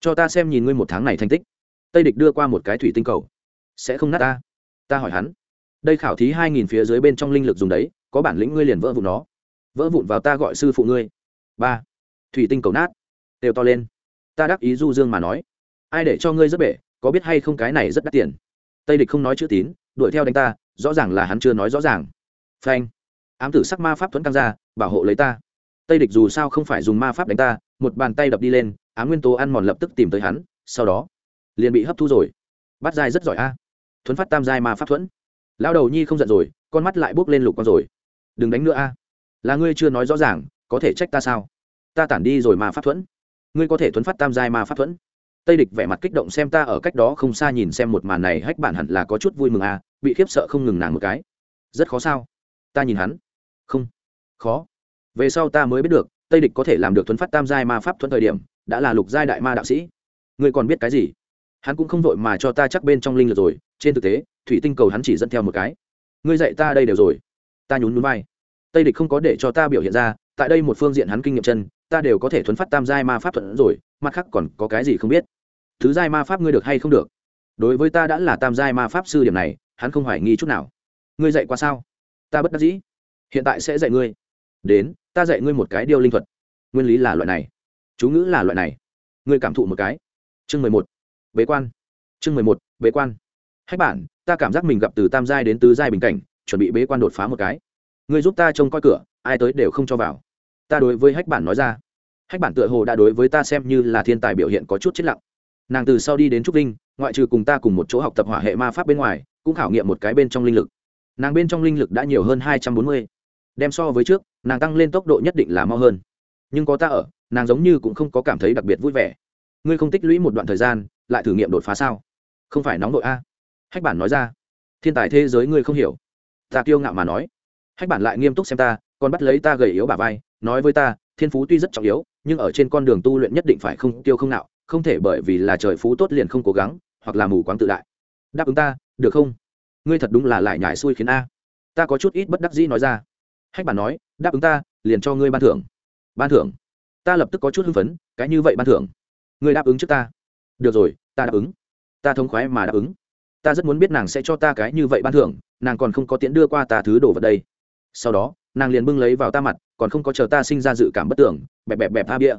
[SPEAKER 1] Cho ta xem nhìn ngươi một tháng này thành tích. Tây địch đưa qua một cái thủy tinh cầu. Sẽ không nát ta. Ta hỏi hắn. Đây khảo thí hai nghìn phía dưới bên trong linh lực dùng đấy, có bản lĩnh ngươi liền vỡ vụn nó. Vỡ vụn vào ta gọi sư phụ ngươi. Ba thủy tinh cầu nát. Đều to lên. Ta đáp ý du dương mà nói. Ai để cho ngươi rất bể, có biết hay không cái này rất đắt tiền. Tây địch không nói chữ tín, đuổi theo đánh ta, rõ ràng là hắn chưa nói rõ ràng. Phanh. Ám tử sắc ma pháp thuẫn căng ra, bảo hộ lấy ta. Tây địch dù sao không phải dùng ma pháp đánh ta, một bàn tay đập đi lên ám nguyên tố ăn mòn lập tức tìm tới hắn, sau đó, liền bị hấp thu rồi. Bắt dai rất giỏi a. Thuấn phát tam giai ma pháp thuẫn. Lao đầu nhi không giận rồi, con mắt lại bốc lên lục con rồi. Đừng đánh nữa a. Là ngươi chưa nói rõ ràng, có thể trách ta sao? Ta tản đi rồi mà pháp thuẫn. Ngươi có thể thuấn phát tam giai ma pháp thuẫn. Tây địch vẻ mặt kích động xem ta ở cách đó không xa nhìn xem một màn này, hách bản hẳn là có chút vui mừng à bị khiếp sợ không ngừng nàng một cái. Rất khó sao? Ta nhìn hắn. Không. Khó. Về sau ta mới biết được, tây địch có thể làm được thuấn phát tam giai ma pháp thuẫn thời điểm, đã là lục giai đại ma đạo sĩ. Ngươi còn biết cái gì? Hắn cũng không vội mà cho ta chắc bên trong linh lực rồi, trên thực tế, thủy tinh cầu hắn chỉ dẫn theo một cái. Ngươi dạy ta đây đều rồi. Ta nhún núi vai. Tây địch không có để cho ta biểu hiện ra tại đây một phương diện hắn kinh nghiệm chân, ta đều có thể thuấn phát tam giai ma pháp thuận rồi, mặt khác còn có cái gì không biết? Thứ giai ma pháp ngươi được hay không được? Đối với ta đã là tam giai ma pháp sư điểm này, hắn không hoài nghi chút nào. Ngươi dạy qua sao? Ta bất đắc dĩ. Hiện tại sẽ dạy ngươi. Đến, ta dạy ngươi một cái điều linh thuật. Nguyên lý là loại này. Chú ngữ là loại này. Ngươi cảm thụ một cái. Chương mười một. Bế quan. Chương mười một. Bế quan. Hách bản, ta cảm giác mình gặp từ tam giai đến tứ giai bình cảnh, chuẩn bị bế quan đột phá một cái. Ngươi giúp ta trông coi cửa, ai tới đều không cho vào ta đối với hách bản nói ra. Hách bản tựa hồ đã đối với ta xem như là thiên tài biểu hiện có chút chết lặng. Nàng từ sau đi đến trúc linh ngoại trừ cùng ta cùng một chỗ học tập hỏa hệ ma pháp bên ngoài, cũng khảo nghiệm một cái bên trong linh lực. Nàng bên trong linh lực đã nhiều hơn hai trăm bốn mươi. Đem so với trước, nàng tăng lên tốc độ nhất định là mau hơn. Nhưng có ta ở, nàng giống như cũng không có cảm thấy đặc biệt vui vẻ. Ngươi không tích lũy một đoạn thời gian, lại thử nghiệm đột phá sao? Không phải nóng nội a. Hách bản nói ra. Thiên tài thế giới ngươi không hiểu. Ta kiêu ngạo mà nói. Hách bản lại nghiêm túc xem ta, còn bắt lấy ta gầy yếu bà vai nói với ta, thiên phú tuy rất trọng yếu, nhưng ở trên con đường tu luyện nhất định phải không tiêu không nạo, không thể bởi vì là trời phú tốt liền không cố gắng, hoặc là mù quáng tự đại. Đáp ứng ta, được không? Ngươi thật đúng là lại nhải xui khiến a. Ta có chút ít bất đắc dĩ nói ra. Hách bản nói, đáp ứng ta, liền cho ngươi ban thưởng. Ban thưởng? Ta lập tức có chút hưng phấn, cái như vậy ban thưởng? Ngươi đáp ứng trước ta. Được rồi, ta đáp ứng. Ta thống khoái mà đáp ứng. Ta rất muốn biết nàng sẽ cho ta cái như vậy ban thưởng, nàng còn không có tiễn đưa qua ta thứ đồ vật đây. Sau đó nàng liền bưng lấy vào ta mặt, còn không có chờ ta sinh ra dự cảm bất tưởng, bẹp bẹp bẹp a bịa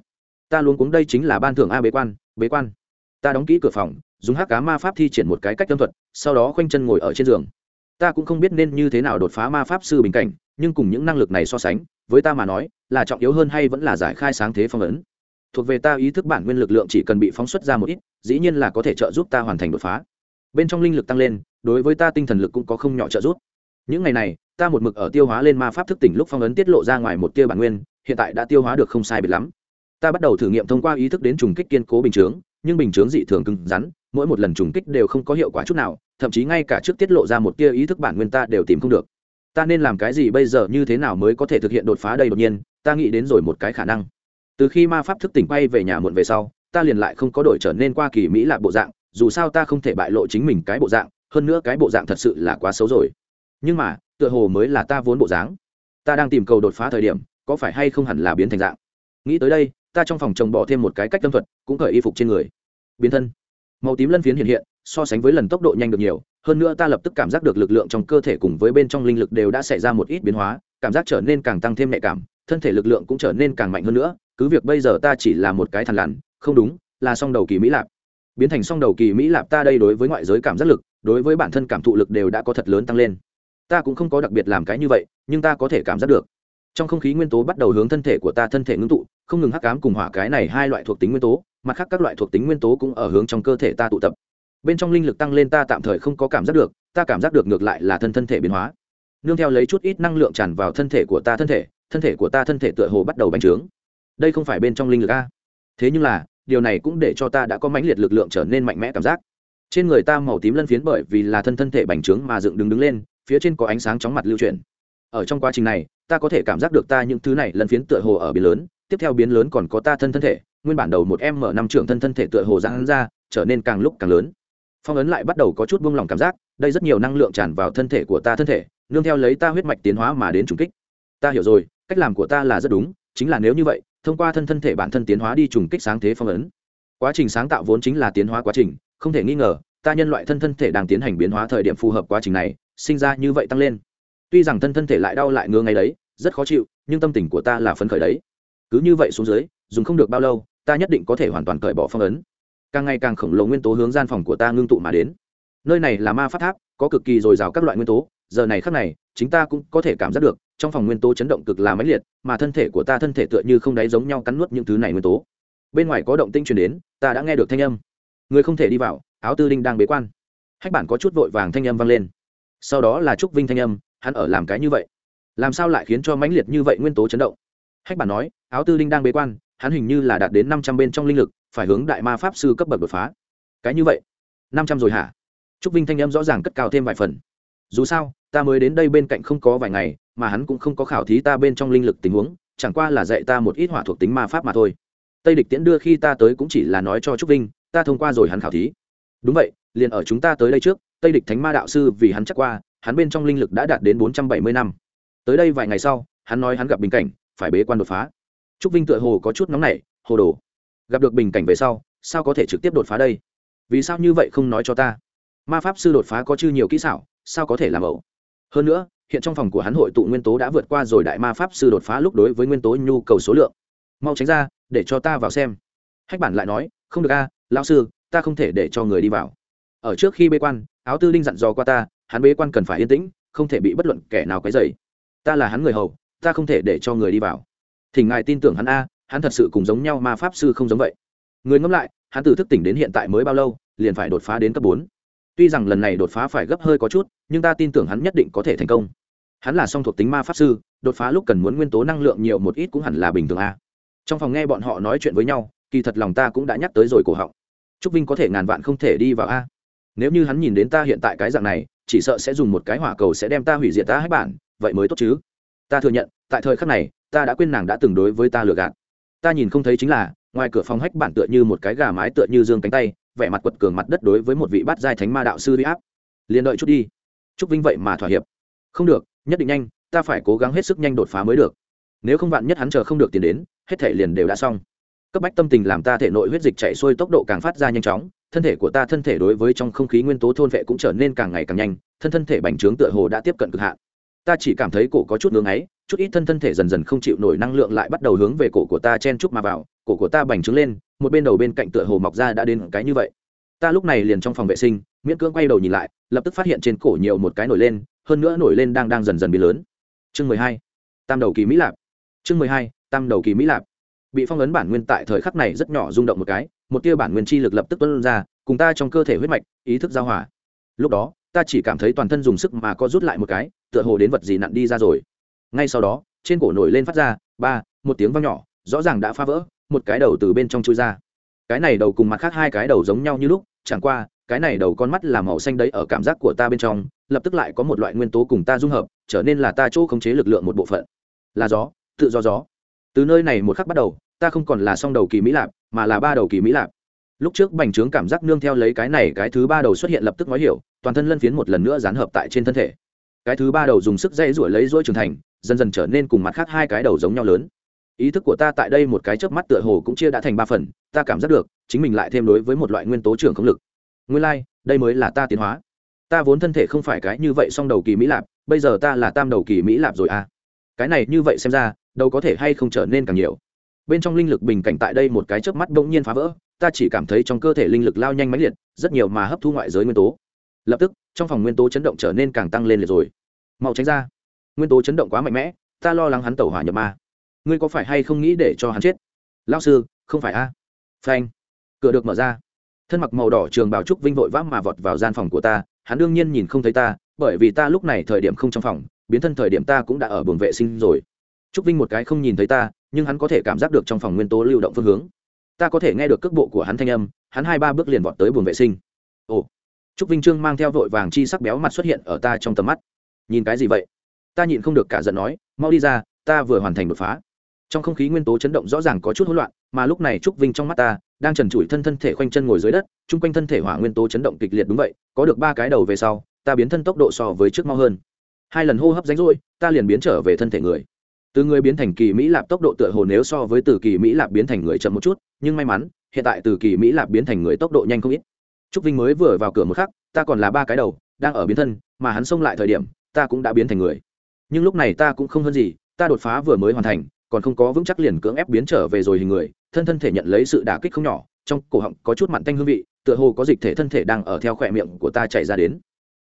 [SPEAKER 1] ta luôn cuống đây chính là ban thưởng a bế quan bế quan. Ta đóng kỹ cửa phòng, dùng hắc cá ma pháp thi triển một cái cách tâm thuật, sau đó khoanh chân ngồi ở trên giường. Ta cũng không biết nên như thế nào đột phá ma pháp sư bình cảnh, nhưng cùng những năng lực này so sánh, với ta mà nói, là trọng yếu hơn hay vẫn là giải khai sáng thế phong ấn. Thuộc về ta ý thức bản nguyên lực lượng chỉ cần bị phóng xuất ra một ít, dĩ nhiên là có thể trợ giúp ta hoàn thành đột phá. Bên trong linh lực tăng lên, đối với ta tinh thần lực cũng có không nhỏ trợ giúp những ngày này, ta một mực ở tiêu hóa lên ma pháp thức tỉnh lúc phong ấn tiết lộ ra ngoài một tia bản nguyên, hiện tại đã tiêu hóa được không sai biệt lắm. Ta bắt đầu thử nghiệm thông qua ý thức đến trùng kích kiên cố bình chướng, nhưng bình chướng dị thường cứng rắn, mỗi một lần trùng kích đều không có hiệu quả chút nào, thậm chí ngay cả trước tiết lộ ra một tia ý thức bản nguyên ta đều tìm không được. Ta nên làm cái gì bây giờ, như thế nào mới có thể thực hiện đột phá đây đột nhiên? Ta nghĩ đến rồi một cái khả năng. Từ khi ma pháp thức tỉnh bay về nhà muộn về sau, ta liền lại không có đổi trở nên qua kỳ mỹ lạc bộ dạng, dù sao ta không thể bại lộ chính mình cái bộ dạng, hơn nữa cái bộ dạng thật sự là quá xấu rồi nhưng mà, tựa hồ mới là ta vốn bộ dáng. Ta đang tìm cầu đột phá thời điểm, có phải hay không hẳn là biến thành dạng? Nghĩ tới đây, ta trong phòng chồng bỏ thêm một cái cách tâm thuật, cũng cởi y phục trên người. Biến thân. Màu tím lân phiến hiện hiện, so sánh với lần tốc độ nhanh được nhiều, hơn nữa ta lập tức cảm giác được lực lượng trong cơ thể cùng với bên trong linh lực đều đã xảy ra một ít biến hóa, cảm giác trở nên càng tăng thêm nhạy cảm, thân thể lực lượng cũng trở nên càng mạnh hơn nữa, cứ việc bây giờ ta chỉ là một cái thằn lằn, không đúng, là song đầu kỳ mỹ lạp. Biến thành song đầu kỳ mỹ lạp ta đây đối với ngoại giới cảm giác lực, đối với bản thân cảm thụ lực đều đã có thật lớn tăng lên ta cũng không có đặc biệt làm cái như vậy, nhưng ta có thể cảm giác được. Trong không khí nguyên tố bắt đầu hướng thân thể của ta thân thể ngưng tụ, không ngừng hắc cám cùng hỏa cái này hai loại thuộc tính nguyên tố, mặt khác các loại thuộc tính nguyên tố cũng ở hướng trong cơ thể ta tụ tập. Bên trong linh lực tăng lên ta tạm thời không có cảm giác được, ta cảm giác được ngược lại là thân thân thể biến hóa. Nương theo lấy chút ít năng lượng tràn vào thân thể của ta thân thể thân thể của ta thân thể tựa hồ bắt đầu bành trướng. Đây không phải bên trong linh lực a. Thế nhưng là, điều này cũng để cho ta đã có mãnh liệt lực lượng trở nên mạnh mẽ cảm giác. Trên người ta màu tím lân phiến bởi vì là thân thân thể bành trướng mà dựng đứng đứng lên phía trên có ánh sáng chóng mặt lưu chuyển. Ở trong quá trình này, ta có thể cảm giác được ta những thứ này lần phiến tựa hồ ở biến lớn, tiếp theo biến lớn còn có ta thân thân thể, nguyên bản đầu một em mở năm trưởng thân thân thể tựa hồ giãn ra, trở nên càng lúc càng lớn. Phong ấn lại bắt đầu có chút buông lỏng cảm giác, đây rất nhiều năng lượng tràn vào thân thể của ta thân thể, nương theo lấy ta huyết mạch tiến hóa mà đến trùng kích. Ta hiểu rồi, cách làm của ta là rất đúng, chính là nếu như vậy, thông qua thân thân thể bản thân tiến hóa đi trùng kích sáng thế phong ấn. Quá trình sáng tạo vốn chính là tiến hóa quá trình, không thể nghi ngờ, ta nhân loại thân thân thể đang tiến hành biến hóa thời điểm phù hợp quá trình này sinh ra như vậy tăng lên. Tuy rằng thân thân thể lại đau lại ngứa ngay đấy, rất khó chịu, nhưng tâm tình của ta là phấn khởi đấy. Cứ như vậy xuống dưới, dùng không được bao lâu, ta nhất định có thể hoàn toàn cởi bỏ phong ấn. Càng ngày càng khổng lồ nguyên tố hướng gian phòng của ta ngưng tụ mà đến. Nơi này là ma phát tháp, có cực kỳ dồi dào các loại nguyên tố, giờ này khác này, chính ta cũng có thể cảm giác được, trong phòng nguyên tố chấn động cực là mãnh liệt, mà thân thể của ta thân thể tựa như không đáy giống nhau cắn nuốt những thứ này nguyên tố. Bên ngoài có động tinh truyền đến, ta đã nghe được thanh âm. Người không thể đi vào, áo tư đinh đang bế quan. Hách bản có chút vội vàng thanh âm vang lên sau đó là trúc vinh thanh âm, hắn ở làm cái như vậy. Làm sao lại khiến cho mãnh liệt như vậy nguyên tố chấn động? Hách bản nói, áo tư linh đang bế quan, hắn hình như là đạt đến năm trăm bên trong linh lực, phải hướng đại ma pháp sư cấp bậc đột phá. Cái như vậy? Năm trăm rồi hả? Trúc vinh thanh âm rõ ràng cất cao thêm vài phần. Dù sao, ta mới đến đây bên cạnh không có vài ngày, mà hắn cũng không có khảo thí ta bên trong linh lực tình huống, chẳng qua là dạy ta một ít hỏa thuộc tính ma pháp mà thôi. Tây địch tiễn đưa khi ta tới cũng chỉ là nói cho trúc vinh, ta thông qua rồi hắn khảo thí. Đúng vậy, liền ở chúng ta tới đây trước tây địch thánh ma đạo sư vì hắn chắc qua, hắn bên trong linh lực đã đạt đến bốn trăm bảy mươi năm. Tới đây vài ngày sau, hắn nói hắn gặp bình cảnh, phải bế quan đột phá. Trúc vinh tựa hồ có chút nóng nảy, hồ đồ. Gặp được bình cảnh về sau, sao có thể trực tiếp đột phá đây? Vì sao như vậy không nói cho ta? Ma pháp sư đột phá có chư nhiều kỹ xảo, sao có thể làm ẩu? Hơn nữa, hiện trong phòng của hắn hội tụ nguyên tố đã vượt qua rồi đại ma pháp sư đột phá lúc đối với nguyên tố nhu cầu số lượng. Mau tránh ra, để cho ta vào xem. Hách bản lại nói, không được a, lão sư, ta không thể để cho người đi vào. Ở trước khi bế quan áo tư đinh dặn dò qua ta, hắn bế quan cần phải yên tĩnh, không thể bị bất luận kẻ nào cái dày ta là hắn người hầu, ta không thể để cho người đi vào. Thì ngài tin tưởng hắn a, hắn thật sự cùng giống nhau mà pháp sư không giống vậy. Người ngẫm lại, hắn từ thức tỉnh đến hiện tại mới bao lâu, liền phải đột phá đến cấp bốn. Tuy rằng lần này đột phá phải gấp hơi có chút, nhưng ta tin tưởng hắn nhất định có thể thành công. Hắn là song thuộc tính ma pháp sư, đột phá lúc cần muốn nguyên tố năng lượng nhiều một ít cũng hẳn là bình thường a. Trong phòng nghe bọn họ nói chuyện với nhau, kỳ thật lòng ta cũng đã nhắc tới rồi cổ họng. Trúc vinh có thể ngàn vạn không thể đi vào a nếu như hắn nhìn đến ta hiện tại cái dạng này, chỉ sợ sẽ dùng một cái hỏa cầu sẽ đem ta hủy diệt ta hết bản, vậy mới tốt chứ. Ta thừa nhận, tại thời khắc này, ta đã quên nàng đã từng đối với ta lừa gạt. Ta nhìn không thấy chính là, ngoài cửa phòng hách bản tựa như một cái gà mái tựa như dương cánh tay, vẻ mặt quật cường mặt đất đối với một vị bát giai thánh ma đạo sư huy áp. Liền đợi chút đi. Chúc vinh vậy mà thỏa hiệp. Không được, nhất định nhanh, ta phải cố gắng hết sức nhanh đột phá mới được. Nếu không vạn nhất hắn chờ không được tiền đến, hết thể liền đều đã xong. Cấp bách tâm tình làm ta thể nội huyết dịch chạy xuôi tốc độ càng phát ra nhanh chóng thân thể của ta thân thể đối với trong không khí nguyên tố thôn vệ cũng trở nên càng ngày càng nhanh, thân thân thể bành trướng tựa hồ đã tiếp cận cực hạn. Ta chỉ cảm thấy cổ có chút ngưng ấy chút ít thân thân thể dần dần không chịu nổi năng lượng lại bắt đầu hướng về cổ của ta chen chúc mà vào, cổ của ta bành trướng lên, một bên đầu bên cạnh tựa hồ mọc ra đã đến cái như vậy. Ta lúc này liền trong phòng vệ sinh, miễn cưỡng quay đầu nhìn lại, lập tức phát hiện trên cổ nhiều một cái nổi lên, hơn nữa nổi lên đang đang dần dần biến lớn. Chương mười hai, tam đầu kỳ mỹ lạp. Chương mười hai, tam đầu kỳ mỹ lạp. Bị phong ấn bản nguyên tại thời khắc này rất nhỏ rung động một cái một tia bản nguyên chi lực lập tức tuôn ra, cùng ta trong cơ thể huyết mạch, ý thức giao hòa. Lúc đó, ta chỉ cảm thấy toàn thân dùng sức mà có rút lại một cái, tựa hồ đến vật gì nặn đi ra rồi. Ngay sau đó, trên cổ nổi lên phát ra, ba, một tiếng vang nhỏ, rõ ràng đã phá vỡ, một cái đầu từ bên trong chui ra. Cái này đầu cùng mặt khác hai cái đầu giống nhau như lúc, chẳng qua, cái này đầu con mắt là màu xanh đấy ở cảm giác của ta bên trong, lập tức lại có một loại nguyên tố cùng ta dung hợp, trở nên là ta chỗ khống chế lực lượng một bộ phận. Là gió, tự do gió. Từ nơi này một khắc bắt đầu, ta không còn là song đầu kỳ mỹ lạp mà là ba đầu kỳ mỹ lạp. Lúc trước bành trướng cảm giác nương theo lấy cái này cái thứ ba đầu xuất hiện lập tức nói hiểu toàn thân lân phiến một lần nữa dán hợp tại trên thân thể. Cái thứ ba đầu dùng sức dây rủi lấy rỗi trưởng thành dần dần trở nên cùng mặt khác hai cái đầu giống nhau lớn. Ý thức của ta tại đây một cái chớp mắt tựa hồ cũng chia đã thành ba phần ta cảm giác được chính mình lại thêm đối với một loại nguyên tố trưởng không lực. Nguyên lai、like, đây mới là ta tiến hóa. Ta vốn thân thể không phải cái như vậy song đầu kỳ mỹ lạp bây giờ ta là tam đầu kỳ mỹ lạp rồi à. Cái này như vậy xem ra đâu có thể hay không trở nên càng nhiều bên trong linh lực bình cảnh tại đây một cái chớp mắt bỗng nhiên phá vỡ, ta chỉ cảm thấy trong cơ thể linh lực lao nhanh mãnh liệt, rất nhiều mà hấp thu ngoại giới nguyên tố. Lập tức, trong phòng nguyên tố chấn động trở nên càng tăng lên liệt rồi. Mau tránh ra. Nguyên tố chấn động quá mạnh mẽ, ta lo lắng hắn tẩu hỏa nhập ma. Ngươi có phải hay không nghĩ để cho hắn chết? Lao sư, không phải a. Phanh. Cửa được mở ra. Thân mặc màu đỏ trường bào trúc vinh vội vã mà vọt vào gian phòng của ta, hắn đương nhiên nhìn không thấy ta, bởi vì ta lúc này thời điểm không trong phòng, biến thân thời điểm ta cũng đã ở buồng vệ sinh rồi. Trúc vinh một cái không nhìn thấy ta nhưng hắn có thể cảm giác được trong phòng nguyên tố lưu động phương hướng. Ta có thể nghe được cước bộ của hắn thanh âm, hắn hai ba bước liền vọt tới buồng vệ sinh. Ồ, trúc vinh trương mang theo vội vàng chi sắc béo mặt xuất hiện ở ta trong tầm mắt. Nhìn cái gì vậy? Ta nhịn không được cả giận nói, mau đi ra, ta vừa hoàn thành đột phá. Trong không khí nguyên tố chấn động rõ ràng có chút hỗn loạn, mà lúc này trúc vinh trong mắt ta đang trần trụi thân thân thể khoanh chân ngồi dưới đất, chung quanh thân thể hỏa nguyên tố chấn động kịch liệt đúng vậy, có được ba cái đầu về sau, ta biến thân tốc độ so với trước mau hơn. Hai lần hô hấp ránh rỗi, ta liền biến trở về thân thể người từ người biến thành kỳ mỹ lạp tốc độ tựa hồ nếu so với từ kỳ mỹ lạp biến thành người chậm một chút, nhưng may mắn, hiện tại từ kỳ mỹ lạp biến thành người tốc độ nhanh không ít. Trúc vinh mới vừa vào cửa một khắc, ta còn là ba cái đầu, đang ở biến thân, mà hắn xông lại thời điểm, ta cũng đã biến thành người. Nhưng lúc này ta cũng không hơn gì, ta đột phá vừa mới hoàn thành, còn không có vững chắc liền cưỡng ép biến trở về rồi hình người, thân thân thể nhận lấy sự đả kích không nhỏ, trong cổ họng có chút mặn tanh hương vị, tựa hồ có dịch thể thân thể đang ở theo khỏe miệng của ta chạy ra đến.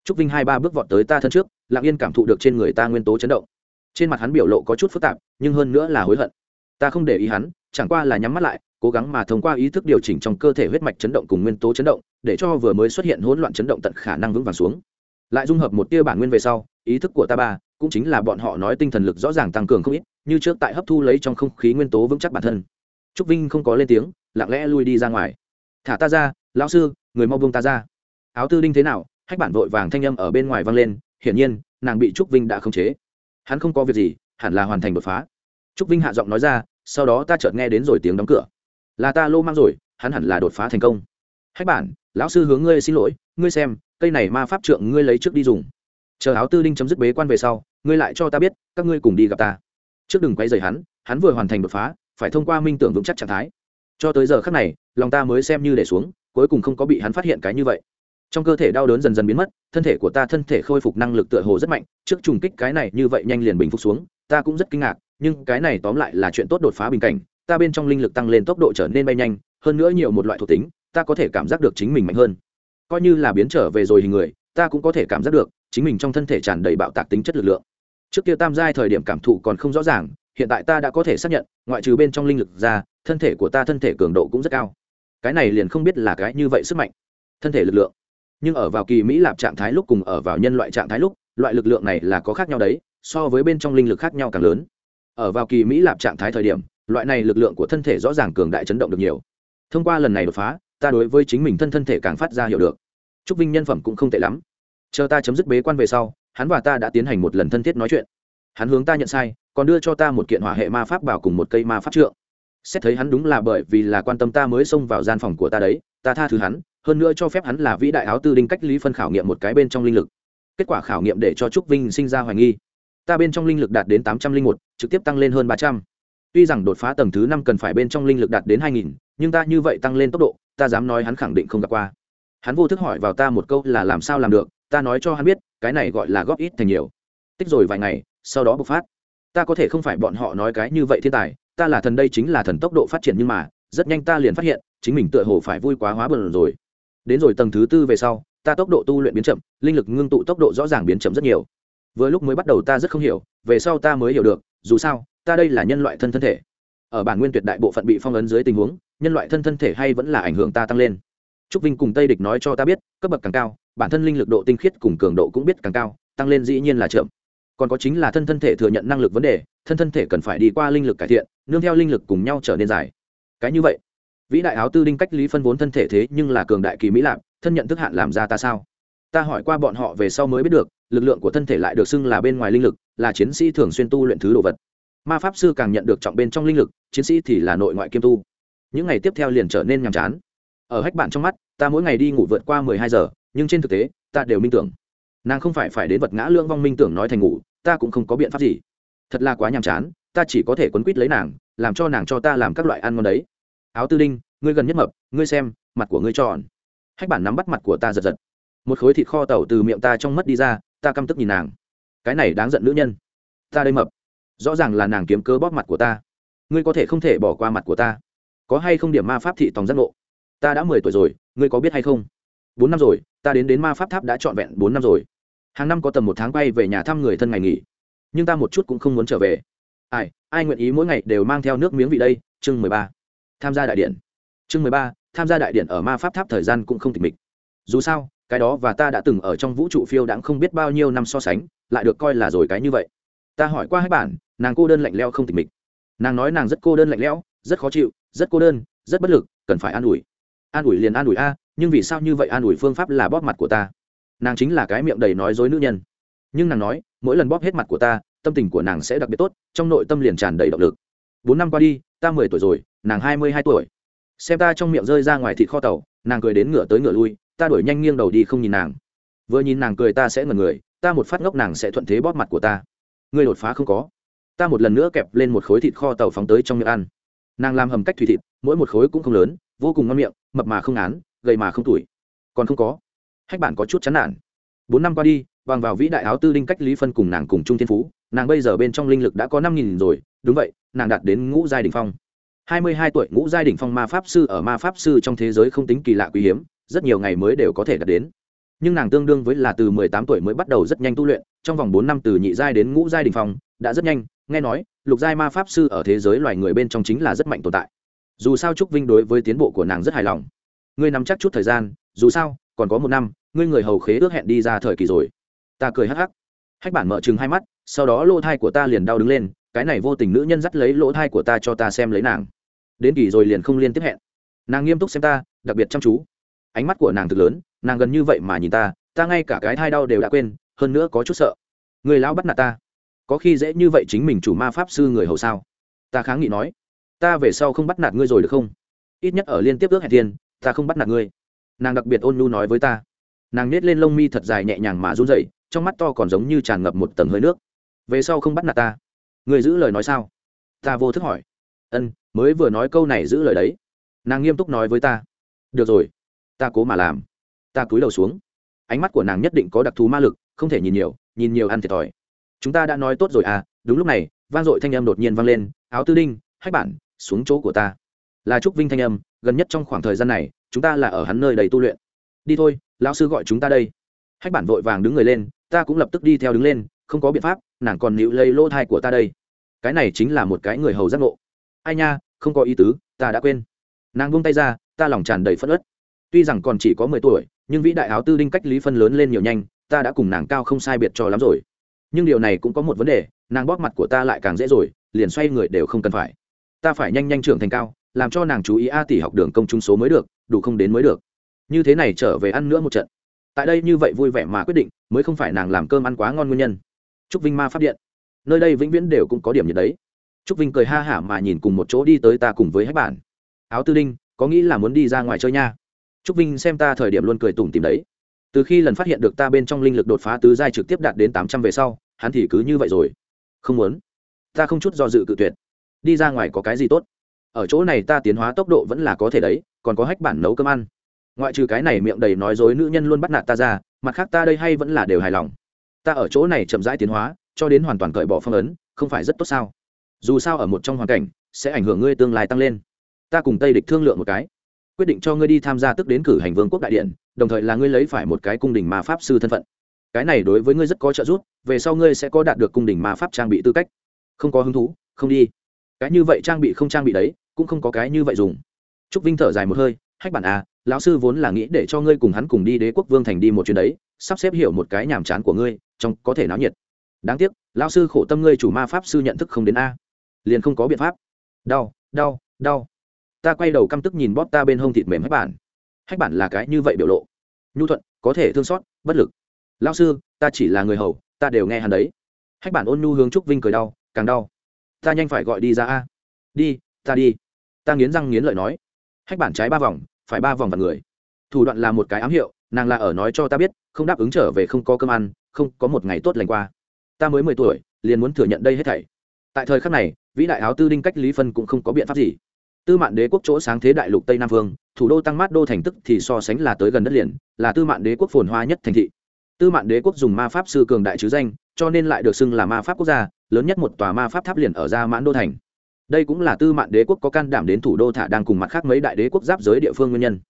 [SPEAKER 1] Trúc vinh hai ba bước vọt tới ta thân trước, lặng yên cảm thụ được trên người ta nguyên tố chấn động trên mặt hắn biểu lộ có chút phức tạp, nhưng hơn nữa là hối hận. Ta không để ý hắn, chẳng qua là nhắm mắt lại, cố gắng mà thông qua ý thức điều chỉnh trong cơ thể huyết mạch chấn động cùng nguyên tố chấn động, để cho vừa mới xuất hiện hỗn loạn chấn động tận khả năng vững vàng xuống. Lại dung hợp một tia bản nguyên về sau, ý thức của ta ba, cũng chính là bọn họ nói tinh thần lực rõ ràng tăng cường không ít, như trước tại hấp thu lấy trong không khí nguyên tố vững chắc bản thân. Trúc vinh không có lên tiếng, lặng lẽ lui đi ra ngoài. Thả ta ra, lão sư, người mau buông ta ra. Áo tư đinh thế nào, hách bản vội vàng thanh âm ở bên ngoài vang lên, hiển nhiên, nàng bị trúc vinh đã khống chế hắn không có việc gì, hẳn là hoàn thành đột phá. Trúc vinh hạ giọng nói ra, sau đó ta chợt nghe đến rồi tiếng đóng cửa. Là ta lô mang rồi, hắn hẳn là đột phá thành công. Hách bản, lão sư hướng ngươi xin lỗi, ngươi xem, cây này ma pháp trượng ngươi lấy trước đi dùng. Chờ áo tư đinh chấm dứt bế quan về sau, ngươi lại cho ta biết, các ngươi cùng đi gặp ta. Trước đừng quay rời hắn hắn vừa hoàn thành đột phá, phải thông qua minh tưởng vững chắc trạng thái. Cho tới giờ khác này, lòng ta mới xem như để xuống, cuối cùng không có bị hắn phát hiện cái như vậy trong cơ thể đau đớn dần dần biến mất, thân thể của ta thân thể khôi phục năng lực tựa hồ rất mạnh, trước trùng kích cái này như vậy nhanh liền bình phục xuống, ta cũng rất kinh ngạc, nhưng cái này tóm lại là chuyện tốt đột phá bình cảnh, ta bên trong linh lực tăng lên tốc độ trở nên bay nhanh, hơn nữa nhiều một loại thuộc tính, ta có thể cảm giác được chính mình mạnh hơn. Coi như là biến trở về rồi hình người, ta cũng có thể cảm giác được, chính mình trong thân thể tràn đầy bạo tạc tính chất lực lượng. Trước kia tam giai thời điểm cảm thụ còn không rõ ràng, hiện tại ta đã có thể xác nhận, ngoại trừ bên trong linh lực ra, thân thể của ta thân thể cường độ cũng rất cao. Cái này liền không biết là cái như vậy sức mạnh. Thân thể lực lượng nhưng ở vào kỳ mỹ lạp trạng thái lúc cùng ở vào nhân loại trạng thái lúc, loại lực lượng này là có khác nhau đấy, so với bên trong linh lực khác nhau càng lớn. Ở vào kỳ mỹ lạp trạng thái thời điểm, loại này lực lượng của thân thể rõ ràng cường đại chấn động được nhiều. Thông qua lần này đột phá, ta đối với chính mình thân thân thể càng phát ra hiểu được. Chúc vinh nhân phẩm cũng không tệ lắm. Chờ ta chấm dứt bế quan về sau, hắn và ta đã tiến hành một lần thân thiết nói chuyện. Hắn hướng ta nhận sai, còn đưa cho ta một kiện hỏa hệ ma pháp bảo cùng một cây ma pháp trượng. Xét thấy hắn đúng là bởi vì là quan tâm ta mới xông vào gian phòng của ta đấy, ta tha thứ hắn hơn nữa cho phép hắn là vĩ đại áo tư đinh cách lý phân khảo nghiệm một cái bên trong linh lực. Kết quả khảo nghiệm để cho trúc vinh sinh ra hoài nghi. Ta bên trong linh lực đạt đến tám trăm linh một, trực tiếp tăng lên hơn ba trăm. Tuy rằng đột phá tầng thứ năm cần phải bên trong linh lực đạt đến hai nghìn, nhưng ta như vậy tăng lên tốc độ, ta dám nói hắn khẳng định không gặp qua. Hắn vô thức hỏi vào ta một câu là làm sao làm được, ta nói cho hắn biết, cái này gọi là góp ít thành nhiều. Tích rồi vài ngày, sau đó bộc phát. Ta có thể không phải bọn họ nói cái như vậy thiên tài, ta là thần đây chính là thần tốc độ phát triển nhưng mà, rất nhanh ta liền phát hiện, chính mình tựa hồ phải vui quá hóa bờn rồi đến rồi tầng thứ tư về sau, ta tốc độ tu luyện biến chậm, linh lực ngưng tụ tốc độ rõ ràng biến chậm rất nhiều. Vừa lúc mới bắt đầu ta rất không hiểu, về sau ta mới hiểu được, dù sao, ta đây là nhân loại thân thân thể. Ở bản nguyên tuyệt đại bộ phận bị phong ấn dưới tình huống, nhân loại thân thân thể hay vẫn là ảnh hưởng ta tăng lên. Trúc vinh cùng tây địch nói cho ta biết, cấp bậc càng cao, bản thân linh lực độ tinh khiết cùng cường độ cũng biết càng cao, tăng lên dĩ nhiên là chậm. Còn có chính là thân thân thể thừa nhận năng lực vấn đề, thân thân thể cần phải đi qua linh lực cải thiện, nương theo linh lực cùng nhau trở nên dài. Cái như vậy vĩ đại áo tư đinh cách lý phân vốn thân thể thế nhưng là cường đại kỳ mỹ lạp, thân nhận thức hạn làm ra ta sao? Ta hỏi qua bọn họ về sau mới biết được, lực lượng của thân thể lại được xưng là bên ngoài linh lực, là chiến sĩ thường xuyên tu luyện thứ đồ vật. Ma pháp sư càng nhận được trọng bên trong linh lực, chiến sĩ thì là nội ngoại kiêm tu. Những ngày tiếp theo liền trở nên nhàm chán. Ở hách bạn trong mắt, ta mỗi ngày đi ngủ vượt qua mười hai giờ, nhưng trên thực tế, ta đều minh tưởng. Nàng không phải phải đến vật ngã lương vong minh tưởng nói thành ngủ, ta cũng không có biện pháp gì. Thật là quá nhàm chán, ta chỉ có thể quấn quýt lấy nàng, làm cho nàng cho ta làm các loại ăn ngon đấy áo tư đinh, ngươi gần nhất mập, ngươi xem, mặt của ngươi tròn. Hách bản nắm bắt mặt của ta giật giật. Một khối thịt kho tàu từ miệng ta trong mất đi ra, ta căm tức nhìn nàng. Cái này đáng giận nữ nhân. Ta đây mập. Rõ ràng là nàng kiếm cơ bóp mặt của ta. Ngươi có thể không thể bỏ qua mặt của ta. Có hay không điểm ma pháp thị tòng giác ngộ? Ta đã mười tuổi rồi, ngươi có biết hay không? Bốn năm rồi, ta đến đến ma pháp tháp đã trọn vẹn bốn năm rồi. Hàng năm có tầm một tháng quay về nhà thăm người thân ngày nghỉ. Nhưng ta một chút cũng không muốn trở về. Ai ai nguyện ý mỗi ngày đều mang theo nước miếng vị đây? Chương mười ba tham gia đại điện. Chương mười ba, tham gia đại điện ở ma pháp tháp thời gian cũng không tịch mịch. Dù sao, cái đó và ta đã từng ở trong vũ trụ phiêu đãng không biết bao nhiêu năm so sánh, lại được coi là rồi cái như vậy. Ta hỏi qua hai bản, nàng cô đơn lạnh leo không tịch mịch. Nàng nói nàng rất cô đơn lạnh lẽo, rất khó chịu, rất cô đơn, rất bất lực, cần phải an ủi. An ủi liền an ủi a, nhưng vì sao như vậy an ủi phương pháp là bóp mặt của ta? Nàng chính là cái miệng đầy nói dối nữ nhân. Nhưng nàng nói, mỗi lần bóp hết mặt của ta, tâm tình của nàng sẽ đặc biệt tốt, trong nội tâm liền tràn đầy động lực. Bốn năm qua đi, ta mười tuổi rồi nàng hai mươi hai tuổi. Xem ta trong miệng rơi ra ngoài thịt kho tàu, nàng cười đến ngửa tới ngửa lui, ta đuổi nhanh nghiêng đầu đi không nhìn nàng. Vừa nhìn nàng cười ta sẽ ngần người, ta một phát ngốc nàng sẽ thuận thế bóp mặt của ta. Ngươi đột phá không có. Ta một lần nữa kẹp lên một khối thịt kho tàu phóng tới trong miệng ăn. Nàng làm hầm cách thủy thịt, mỗi một khối cũng không lớn, vô cùng ngon miệng, mập mà không án, gầy mà không tuổi. Còn không có. Hách bản có chút chán nản. Bốn năm qua đi, bằng vào vĩ đại áo tư linh cách lý phân cùng nàng cùng trung thiên phú, nàng bây giờ bên trong linh lực đã có năm nghìn rồi, đúng vậy, nàng đạt đến ngũ giai đình phong hai mươi hai tuổi ngũ giai đỉnh phong ma pháp sư ở ma pháp sư trong thế giới không tính kỳ lạ quý hiếm, rất nhiều ngày mới đều có thể đạt đến. Nhưng nàng tương đương với là từ mười tám tuổi mới bắt đầu rất nhanh tu luyện, trong vòng bốn năm từ nhị giai đến ngũ giai đỉnh phong, đã rất nhanh, nghe nói, lục giai ma pháp sư ở thế giới loài người bên trong chính là rất mạnh tồn tại. Dù sao trúc vinh đối với tiến bộ của nàng rất hài lòng. Ngươi nắm chắc chút thời gian, dù sao, còn có một năm, ngươi người hầu khế ước hẹn đi ra thời kỳ rồi. Ta cười hắc hắc. Hách bản mở chừng hai mắt, sau đó lô thai của ta liền đau đứng lên cái này vô tình nữ nhân dắt lấy lỗ thai của ta cho ta xem lấy nàng. Đến kỳ rồi liền không liên tiếp hẹn. Nàng nghiêm túc xem ta, đặc biệt chăm chú. Ánh mắt của nàng thực lớn, nàng gần như vậy mà nhìn ta ta ngay cả cái thai đau đều đã quên, hơn nữa có chút sợ. Người lão bắt nạt ta. Có khi dễ như vậy chính mình chủ ma pháp sư người hầu sao? Ta kháng nghị nói. Ta về sau không bắt nạt ngươi rồi được không? Ít nhất ở liên tiếp ước hẹn tiền, ta không bắt nạt ngươi. Nàng đặc biệt ôn nhu nói với ta. Nàng nết lên lông mi thật dài nhẹ nhàng mà run dậy trong mắt to còn giống như tràn ngập một tầng hơi nước. Về sau không bắt nạt ta người giữ lời nói sao? Ta vô thức hỏi. Ân, mới vừa nói câu này giữ lời đấy. Nàng nghiêm túc nói với ta. Được rồi, ta cố mà làm. Ta cúi đầu xuống. Ánh mắt của nàng nhất định có đặc thù ma lực, không thể nhìn nhiều nhìn nhiều ăn thiệt thòi. Chúng ta đã nói tốt rồi à đúng lúc này, vang dội thanh âm đột nhiên vang lên, áo tư đinh, hách bản, xuống chỗ của ta. Là trúc vinh thanh âm, gần nhất trong khoảng thời gian này, chúng ta là ở hắn nơi đầy tu luyện. Đi thôi, lão sư gọi chúng ta đây. Hách bản vội vàng đứng người lên, ta cũng lập tức đi theo đứng lên không có biện pháp, nàng còn nịu lấy lỗ thai của ta đây. Cái này chính là một cái người hầu giác ngộ. Ai nha, không có ý tứ, ta đã quên. Nàng buông tay ra, ta lòng tràn đầy phất ớt tuy rằng còn chỉ có mười tuổi, nhưng vĩ đại áo tư đinh cách lý phân lớn lên nhiều nhanh, ta đã cùng nàng cao không sai biệt cho lắm rồi. Nhưng điều này cũng có một vấn đề, nàng bóp mặt của ta lại càng dễ rồi, liền xoay người đều không cần phải. Ta phải nhanh nhanh trưởng thành cao, làm cho nàng chú ý a tỷ học đường công chúng số mới được, đủ không đến mới được. Như thế này trở về ăn nữa một trận. Tại đây như vậy vui vẻ mà quyết định, mới không phải nàng làm cơm ăn quá ngon nguyên nhân trúc vinh ma pháp điện. Nơi đây vĩnh viễn đều cũng có điểm như đấy. Trúc vinh cười ha hả mà nhìn cùng một chỗ đi tới ta cùng với hách bản. Áo tư đinh, có nghĩ là muốn đi ra ngoài chơi nha? Trúc vinh xem ta thời điểm luôn cười tủm tìm đấy. Từ khi lần phát hiện được ta bên trong linh lực đột phá tứ giai trực tiếp đạt đến tám trăm về sau, hắn thì cứ như vậy rồi. Không muốn. Ta không chút do dự cự tuyệt. Đi ra ngoài có cái gì tốt? Ở chỗ này ta tiến hóa tốc độ vẫn là có thể đấy, còn có hách bản nấu cơm ăn. Ngoại trừ cái này miệng đầy nói dối nữ nhân luôn bắt nạt ta ra, mặt khác ta đây hay vẫn là đều hài lòng ta ở chỗ này chậm rãi tiến hóa, cho đến hoàn toàn cởi bỏ phong ấn, không phải rất tốt sao? Dù sao ở một trong hoàn cảnh, sẽ ảnh hưởng ngươi tương lai tăng lên. Ta cùng tây địch thương lượng một cái. Quyết định cho ngươi đi tham gia tức đến cử hành vương quốc đại điện, đồng thời là ngươi lấy phải một cái cung đình mà pháp sư thân phận. Cái này đối với ngươi rất có trợ giúp, về sau ngươi sẽ có đạt được cung đình mà pháp trang bị tư cách. Không có hứng thú, không đi. Cái như vậy trang bị không trang bị đấy, cũng không có cái như vậy dùng. Trúc vinh thở dài một hơi, hách bản à lão sư vốn là nghĩ để cho ngươi cùng hắn cùng đi đế quốc vương thành đi một chuyến đấy sắp xếp hiểu một cái nhàm chán của ngươi, trong có thể náo nhiệt. Đáng tiếc, lão sư khổ tâm ngươi chủ ma pháp sư nhận thức không đến a. Liền không có biện pháp. Đau đau đau. Ta quay đầu căm tức nhìn bóp ta bên hông thịt mềm hách bản. Hách bản là cái như vậy biểu lộ. Nhu thuận, có thể thương xót, bất lực. Lão sư, ta chỉ là người hầu, ta đều nghe hắn đấy. Hách bản ôn nhu hướng trúc vinh cười đau, càng đau. Ta nhanh phải gọi đi ra a. Đi, ta đi. Ta nghiến răng nghiến lợi nói. Hách bản trái ba vòng, phải ba vòng vào người. Thủ đoạn là một cái ám hiệu, nàng là ở nói cho ta biết không đáp ứng trở về không có cơm ăn, không có một ngày tốt lành qua. Ta mới mười tuổi, liền muốn thừa nhận đây hết thảy. Tại thời khắc này, vĩ đại áo tư đinh cách lý phân cũng không có biện pháp gì. Tư mạn đế quốc chỗ sáng thế đại lục tây nam vương, thủ đô tăng mát đô thành tức thì so sánh là tới gần đất liền, là tư mạn đế quốc phồn hoa nhất thành thị. Tư mạn đế quốc dùng ma pháp sư cường đại chứ danh, cho nên lại được xưng là ma pháp quốc gia, lớn nhất một tòa ma pháp tháp liền ở ra mãn đô thành. Đây cũng là tư mạn đế quốc có can đảm đến thủ đô thả đang cùng mặt khác mấy đại đế quốc giáp giới địa phương nguyên nhân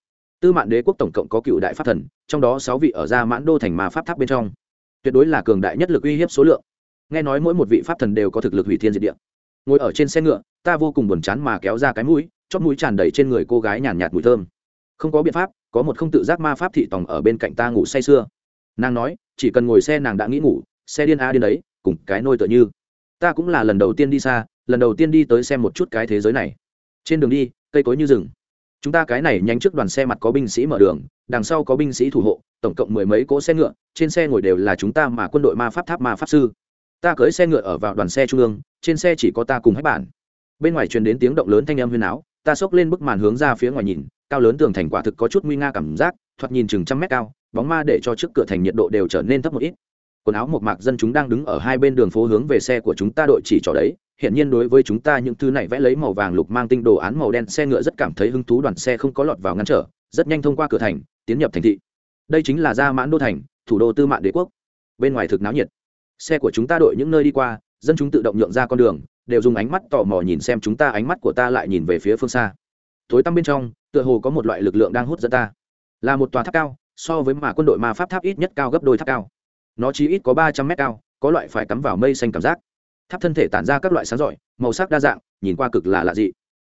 [SPEAKER 1] tư mạn đế quốc tổng cộng có cựu đại pháp thần trong đó sáu vị ở ra mãn đô thành ma pháp tháp bên trong. Tuyệt đối là cường đại nhất lực uy hiếp số lượng. Nghe nói mỗi một vị pháp thần đều có thực lực hủy thiên diệt địa. Ngồi ở trên xe ngựa ta vô cùng buồn chán mà kéo ra cái mũi chót mũi tràn đầy trên người cô gái nhàn nhạt, mùi thơm. Không có biện pháp có một không tự giác ma pháp thị tòng ở bên cạnh ta ngủ say sưa. Nàng nói chỉ cần ngồi xe nàng đã nghĩ ngủ xe điên a điên đấy cùng cái nôi tựa như. Ta cũng là lần đầu tiên đi xa lần đầu tiên đi tới xem một chút cái thế giới này. Trên đường đi cây cối như rừng chúng ta cái này nhanh trước đoàn xe mặt có binh sĩ mở đường, đằng sau có binh sĩ thủ hộ, tổng cộng mười mấy cỗ xe ngựa, trên xe ngồi đều là chúng ta mà quân đội ma pháp tháp ma pháp sư. Ta cưới xe ngựa ở vào đoàn xe trung ương, trên xe chỉ có ta cùng hết bản bên ngoài truyền đến tiếng động lớn thanh âm huyền áo, ta xốc lên bức màn hướng ra phía ngoài nhìn, cao lớn tường thành quả thực có chút nguy nga cảm giác, thoạt nhìn chừng trăm mét cao, bóng ma để cho trước cửa thành nhiệt độ đều trở nên thấp một ít. Quần áo một mạc dân chúng đang đứng ở hai bên đường phố hướng về xe của chúng ta đội chỉ trỏ đấy hiện nhiên đối với chúng ta những thứ này vẽ lấy màu vàng lục mang tinh đồ án màu đen xe ngựa rất cảm thấy hứng thú, đoàn xe không có lọt vào ngăn trở, rất nhanh thông qua cửa thành, tiến nhập thành thị. Đây chính là gia mãn đô thành, thủ đô tư mạng đế quốc. Bên ngoài thực náo nhiệt. Xe của chúng ta đội những nơi đi qua, dân chúng tự động nhượng ra con đường, đều dùng ánh mắt tò mò nhìn xem chúng ta, ánh mắt của ta lại nhìn về phía phương xa. Tối tăm bên trong, tựa hồ có một loại lực lượng đang hút dẫn ta. Là một tòa tháp cao, so với mà quân đội ma pháp tháp ít nhất cao gấp đôi tháp cao. Nó chỉ ít có ba trăm mét cao, có loại phải cắm vào mây xanh cảm giác tháp thân thể tản ra các loại sáng rọi màu sắc đa dạng, nhìn qua cực là lạ dị.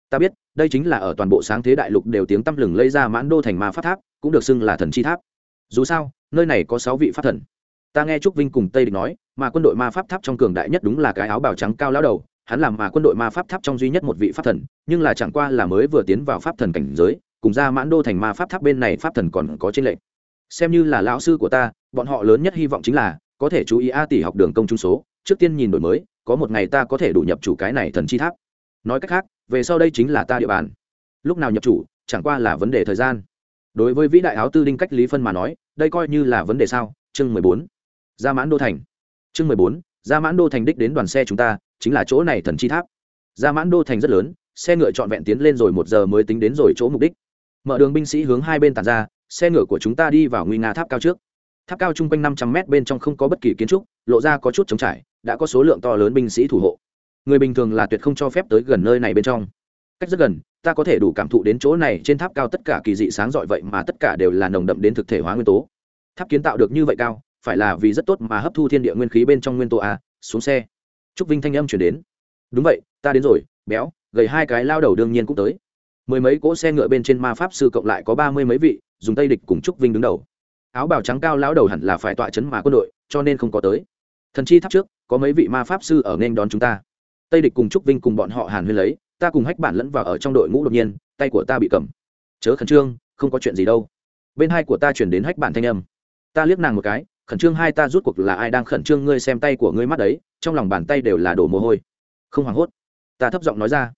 [SPEAKER 1] Ta biết, đây chính là ở toàn bộ sáng thế đại lục đều tiếng tăm lừng lây ra mãn đô thành ma pháp tháp, cũng được xưng là thần chi tháp. Dù sao, nơi này có sáu vị pháp thần. Ta nghe trúc vinh cùng tây địch nói, mà quân đội ma pháp tháp trong cường đại nhất đúng là cái áo bào trắng cao lao đầu, hắn làm mà quân đội ma pháp tháp trong duy nhất một vị pháp thần, nhưng là chẳng qua là mới vừa tiến vào pháp thần cảnh giới, cùng ra mãn đô thành ma pháp tháp bên này pháp thần còn có trên lệnh xem như là lão sư của ta, bọn họ lớn nhất hy vọng chính là, có thể chú ý a tỷ học đường công trung số, trước tiên nhìn đổi mới có một ngày ta có thể đủ nhập chủ cái này thần chi tháp. Nói cách khác, về sau đây chính là ta địa bàn. Lúc nào nhập chủ, chẳng qua là vấn đề thời gian. Đối với vĩ đại áo tư đinh cách lý phân mà nói, đây coi như là vấn đề sao? Chương mười bốn. Gia mãn đô thành. Chương mười bốn. Gia mãn đô thành đích đến đoàn xe chúng ta, chính là chỗ này thần chi tháp. Gia mãn đô thành rất lớn, xe ngựa trọn vẹn tiến lên rồi một giờ mới tính đến rồi chỗ mục đích. Mở đường binh sĩ hướng hai bên tàn ra, xe ngựa của chúng ta đi vào nguy nga tháp cao trước tháp cao chung quanh năm trăm mét bên trong không có bất kỳ kiến trúc, lộ ra có chút trống trải, đã có số lượng to lớn binh sĩ thủ hộ. Người bình thường là tuyệt không cho phép tới gần nơi này bên trong. Cách rất gần, ta có thể đủ cảm thụ đến chỗ này trên tháp cao tất cả kỳ dị sáng dọi vậy mà tất cả đều là nồng đậm đến thực thể hóa nguyên tố. Tháp kiến tạo được như vậy cao, phải là vì rất tốt mà hấp thu thiên địa nguyên khí bên trong nguyên tố a, xuống xe. Trúc vinh thanh âm chuyển đến. Đúng vậy, ta đến rồi, béo, gầy hai cái lao đầu đương nhiên cũng tới. Mười mấy cỗ xe ngựa bên trên ma pháp sư cộng lại có ba mươi mấy vị, dùng tây địch cùng trúc vinh đứng đầu áo bào trắng cao lão đầu hẳn là phải tọa chấn mà quân đội, cho nên không có tới. Thần chi tháp trước, có mấy vị ma pháp sư ở nên đón chúng ta. Tây địch cùng trúc vinh cùng bọn họ hàn huyên lấy, ta cùng hách bản lẫn vào ở trong đội ngũ đột nhiên, tay của ta bị cầm. Chớ khẩn trương, không có chuyện gì đâu. Bên hai của ta chuyển đến hách bản thanh âm. Ta liếc nàng một cái, khẩn trương hai ta rút cuộc là ai đang khẩn trương ngươi xem tay của ngươi mắt đấy, trong lòng bàn tay đều là đổ mồ hôi. Không hoảng hốt. Ta thấp giọng nói ra.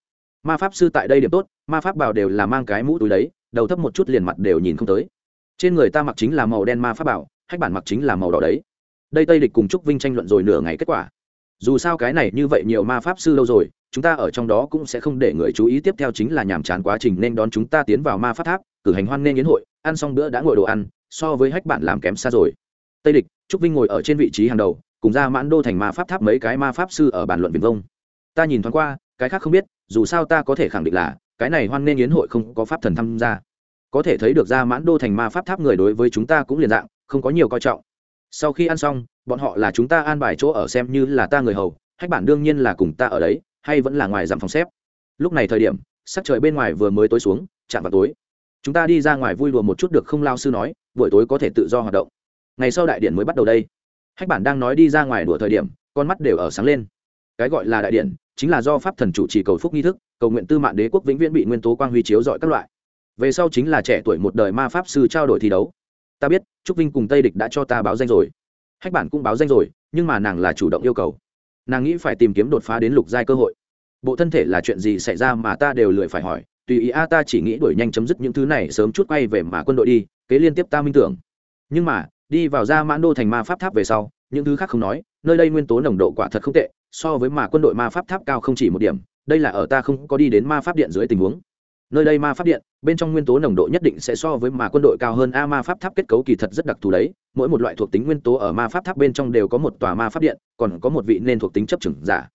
[SPEAKER 1] Ma pháp sư tại đây điểm tốt, ma pháp bảo đều là mang cái mũ túi đấy, đầu thấp một chút liền mặt đều nhìn không tới trên người ta mặc chính là màu đen ma pháp bảo, hách bản mặc chính là màu đỏ đấy. Đây tây địch cùng trúc vinh tranh luận rồi nửa ngày kết quả. Dù sao cái này như vậy nhiều ma pháp sư lâu rồi, chúng ta ở trong đó cũng sẽ không để người chú ý tiếp theo chính là nhàm chán quá trình nên đón chúng ta tiến vào ma pháp tháp, cử hành hoan nên yến hội, ăn xong bữa đã ngồi đồ ăn, so với hách bạn làm kém xa rồi. Tây địch, trúc vinh ngồi ở trên vị trí hàng đầu, cùng ra mãn đô thành ma pháp tháp mấy cái ma pháp sư ở bàn luận viền vông. Ta nhìn thoáng qua, cái khác không biết, dù sao ta có thể khẳng định là, cái này hoan nên yến hội không có pháp thần tham gia có thể thấy được ra mãn đô thành ma pháp tháp người đối với chúng ta cũng liền dạng, không có nhiều coi trọng. Sau khi ăn xong, bọn họ là chúng ta an bài chỗ ở xem như là ta người hầu, hách bản đương nhiên là cùng ta ở đấy, hay vẫn là ngoài dặm phòng xếp. Lúc này thời điểm, sắc trời bên ngoài vừa mới tối xuống, chạm vào tối. Chúng ta đi ra ngoài vui đùa một chút được không lao sư nói, buổi tối có thể tự do hoạt động. Ngày sau đại điện mới bắt đầu đây. Hách bản đang nói đi ra ngoài đùa thời điểm, con mắt đều ở sáng lên. Cái gọi là đại điện, chính là do pháp thần chủ trì cầu phúc nghi thức, cầu nguyện tư mạng đế quốc vĩnh viễn bị nguyên tố quang huy chiếu dọi các loại về sau chính là trẻ tuổi một đời ma pháp sư trao đổi thi đấu. Ta biết, trúc vinh cùng tây địch đã cho ta báo danh rồi. Hách bản cũng báo danh rồi, nhưng mà nàng là chủ động yêu cầu. Nàng nghĩ phải tìm kiếm đột phá đến lục giai cơ hội. Bộ thân thể là chuyện gì xảy ra mà ta đều lười phải hỏi, tùy ý a ta chỉ nghĩ đuổi nhanh chấm dứt những thứ này sớm chút quay về mà quân đội đi, kế liên tiếp ta minh tưởng. Nhưng mà, đi vào ra mãn đô thành ma pháp tháp về sau, những thứ khác không nói, nơi đây nguyên tố nồng độ quả thật không tệ, so với mà quân đội ma pháp tháp cao không chỉ một điểm, đây là ở ta không có đi đến ma pháp điện dưới tình huống nơi đây ma pháp điện, bên trong nguyên tố nồng độ nhất định sẽ so với mà quân đội cao hơn a ma pháp tháp kết cấu kỳ thật rất đặc thù đấy, mỗi một loại thuộc tính nguyên tố ở ma pháp tháp bên trong đều có một tòa ma pháp điện, còn có một vị nên thuộc tính chấp trưởng giả.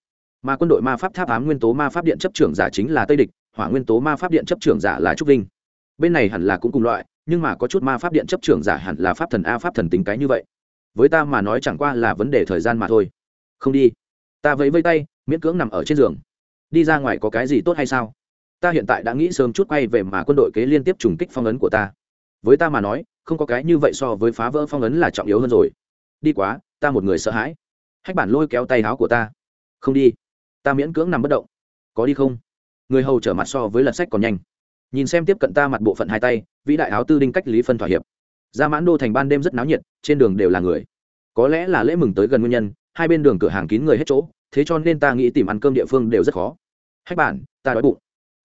[SPEAKER 1] Mà quân đội ma pháp tháp ám nguyên tố ma pháp điện chấp trưởng giả chính là tây địch, hỏa nguyên tố ma pháp điện chấp trưởng giả là trúc linh bên này hẳn là cũng cùng loại, nhưng mà có chút ma pháp điện chấp trưởng giả hẳn là pháp thần a, pháp thần tính cái như vậy. Với ta mà nói chẳng qua là vấn đề thời gian mà thôi. Không đi. Ta vẫy vây tay, miễn cưỡng nằm ở trên giường. Đi ra ngoài có cái gì tốt hay sao? Ta hiện tại đã nghĩ sớm chút quay về mà quân đội kế liên tiếp trùng kích phong ấn của ta. Với ta mà nói, không có cái như vậy so với phá vỡ phong ấn là trọng yếu hơn rồi. Đi quá, ta một người sợ hãi. Hách bản lôi kéo tay áo của ta. Không đi. Ta miễn cưỡng nằm bất động. Có đi không? Người hầu trở mặt so với lật sách còn nhanh. Nhìn xem tiếp cận ta mặt bộ phận hai tay, vĩ đại áo tư đinh cách lý phân thỏa hiệp. Ra mãn đô thành ban đêm rất náo nhiệt, trên đường đều là người. Có lẽ là lễ mừng tới gần nguyên nhân, hai bên đường cửa hàng kín người hết chỗ, thế cho nên ta nghĩ tìm ăn cơm địa phương đều rất khó. Hách bản, ta đói bụng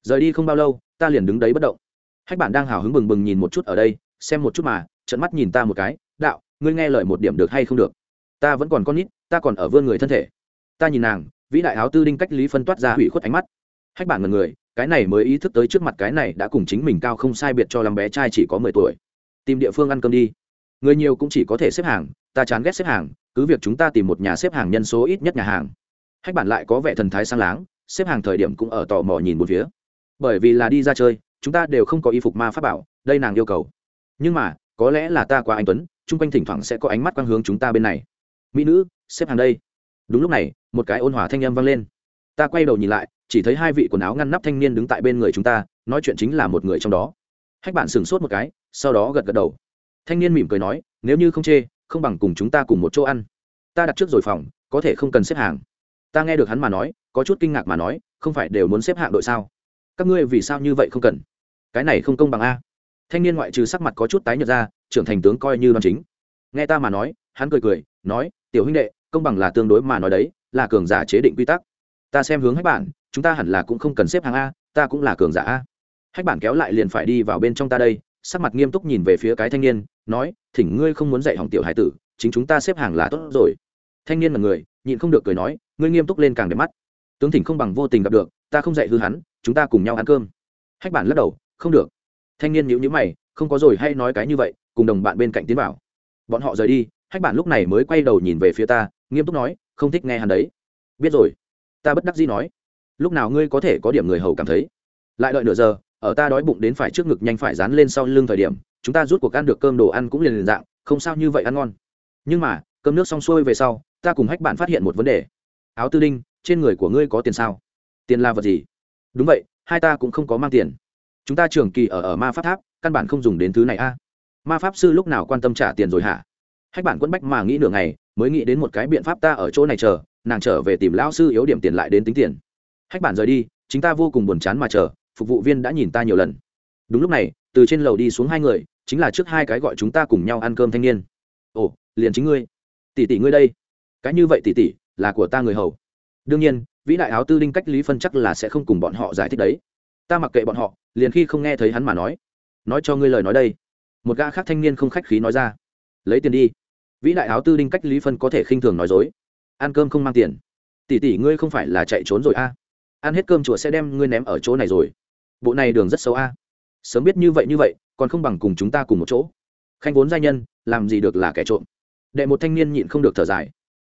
[SPEAKER 1] rời đi không bao lâu, ta liền đứng đấy bất động. Hách bản đang hào hứng bừng bừng nhìn một chút ở đây, xem một chút mà trận mắt nhìn ta một cái, đạo, ngươi nghe lời một điểm được hay không được? Ta vẫn còn con nít, ta còn ở vươn người thân thể. Ta nhìn nàng, vĩ đại áo tư đinh cách lý phân toát ra hủy khuất ánh mắt. Hách bản ngần người, cái này mới ý thức tới trước mặt cái này đã cùng chính mình cao không sai biệt cho làm bé trai chỉ có mười tuổi. Tìm địa phương ăn cơm đi. Người nhiều cũng chỉ có thể xếp hàng, ta chán ghét xếp hàng, cứ việc chúng ta tìm một nhà xếp hàng nhân số ít nhất nhà hàng. Hách bản lại có vẻ thần thái sang láng, xếp hàng thời điểm cũng ở tò mò nhìn một phía bởi vì là đi ra chơi, chúng ta đều không có y phục ma pháp bảo, đây nàng yêu cầu. Nhưng mà, có lẽ là ta qua anh tuấn, chung quanh thỉnh thoảng sẽ có ánh mắt quang hướng chúng ta bên này. Mỹ nữ, xếp hàng đây. Đúng lúc này, một cái ôn hòa thanh âm vang lên. Ta quay đầu nhìn lại, chỉ thấy hai vị quần áo ngăn nắp thanh niên đứng tại bên người chúng ta, nói chuyện chính là một người trong đó. Hách bạn sửng sốt một cái, sau đó gật gật đầu. Thanh niên mỉm cười nói, nếu như không chê, không bằng cùng chúng ta cùng một chỗ ăn. Ta đặt trước rồi phòng, có thể không cần xếp hàng. Ta nghe được hắn mà nói, có chút kinh ngạc mà nói, không phải đều muốn xếp hạng đội sao? Các ngươi vì sao như vậy không cần? Cái này không công bằng a. Thanh niên ngoại trừ sắc mặt có chút tái nhợt ra, trưởng thành tướng coi như đoan chính. Nghe ta mà nói, hắn cười cười, nói, tiểu huynh đệ, công bằng là tương đối mà nói đấy, là cường giả chế định quy tắc. Ta xem hướng hách bản, chúng ta hẳn là cũng không cần xếp hàng a, ta cũng là cường giả a. Hách bản kéo lại liền phải đi vào bên trong ta đây, sắc mặt nghiêm túc nhìn về phía cái thanh niên, nói, thỉnh ngươi không muốn dạy hỏng tiểu hải tử, chính chúng ta xếp hàng là tốt rồi. Thanh niên là người, nhịn không được cười nói, ngươi nghiêm túc lên càng đẹp mắt. Tướng thỉnh không bằng vô tình gặp được, ta không dạy hư hắn chúng ta cùng nhau ăn cơm. Hách bản lắc đầu, không được. Thanh niên nhữ nhữ mày, không có rồi, hay nói cái như vậy, cùng đồng bạn bên cạnh tiến vào. Bọn họ rời đi, hách bản lúc này mới quay đầu nhìn về phía ta, nghiêm túc nói, không thích nghe hắn đấy. Biết rồi. Ta bất đắc dĩ nói. Lúc nào ngươi có thể có điểm người hầu cảm thấy? Lại đợi nửa giờ, ở ta đói bụng đến phải trước ngực nhanh phải dán lên sau lưng thời điểm, chúng ta rút cuộc ăn được cơm đồ ăn cũng liền liền dạng, không sao như vậy ăn ngon. Nhưng mà, cơm nước xong xuôi về sau, ta cùng hách bạn phát hiện một vấn đề. Áo tư đinh, trên người của ngươi có tiền sao? Tiền là vật gì? Đúng vậy, hai ta cũng không có mang tiền. Chúng ta trường kỳ ở ở ma pháp tháp, căn bản không dùng đến thứ này a. Ma pháp sư lúc nào quan tâm trả tiền rồi hả? Hách bản quẫn bách mà nghĩ nửa ngày, mới nghĩ đến một cái biện pháp ta ở chỗ này chờ, nàng trở về tìm lão sư yếu điểm tiền lại đến tính tiền. Hách bản rời đi, chính ta vô cùng buồn chán mà chờ, phục vụ viên đã nhìn ta nhiều lần. Đúng lúc này, từ trên lầu đi xuống hai người, chính là trước hai cái gọi chúng ta cùng nhau ăn cơm thanh niên. Ồ, liền chính ngươi. Tỷ tỷ ngươi đây. Cái như vậy tỷ tỷ, là của ta người hầu. Đương nhiên vĩ đại áo tư đinh cách lý phân chắc là sẽ không cùng bọn họ giải thích đấy. Ta mặc kệ bọn họ, liền khi không nghe thấy hắn mà nói. Nói cho ngươi lời nói đây. Một gã khác thanh niên không khách khí nói ra. Lấy tiền đi. Vĩ đại áo tư đinh cách lý phân có thể khinh thường nói dối. Ăn cơm không mang tiền. Tỷ tỷ ngươi không phải là chạy trốn rồi a? Ăn hết cơm chùa sẽ đem ngươi ném ở chỗ này rồi. Bộ này đường rất xấu a. Sớm biết như vậy như vậy, còn không bằng cùng chúng ta cùng một chỗ. Khanh vốn gia nhân, làm gì được là kẻ trộm. Đệ một thanh niên nhịn không được thở dài.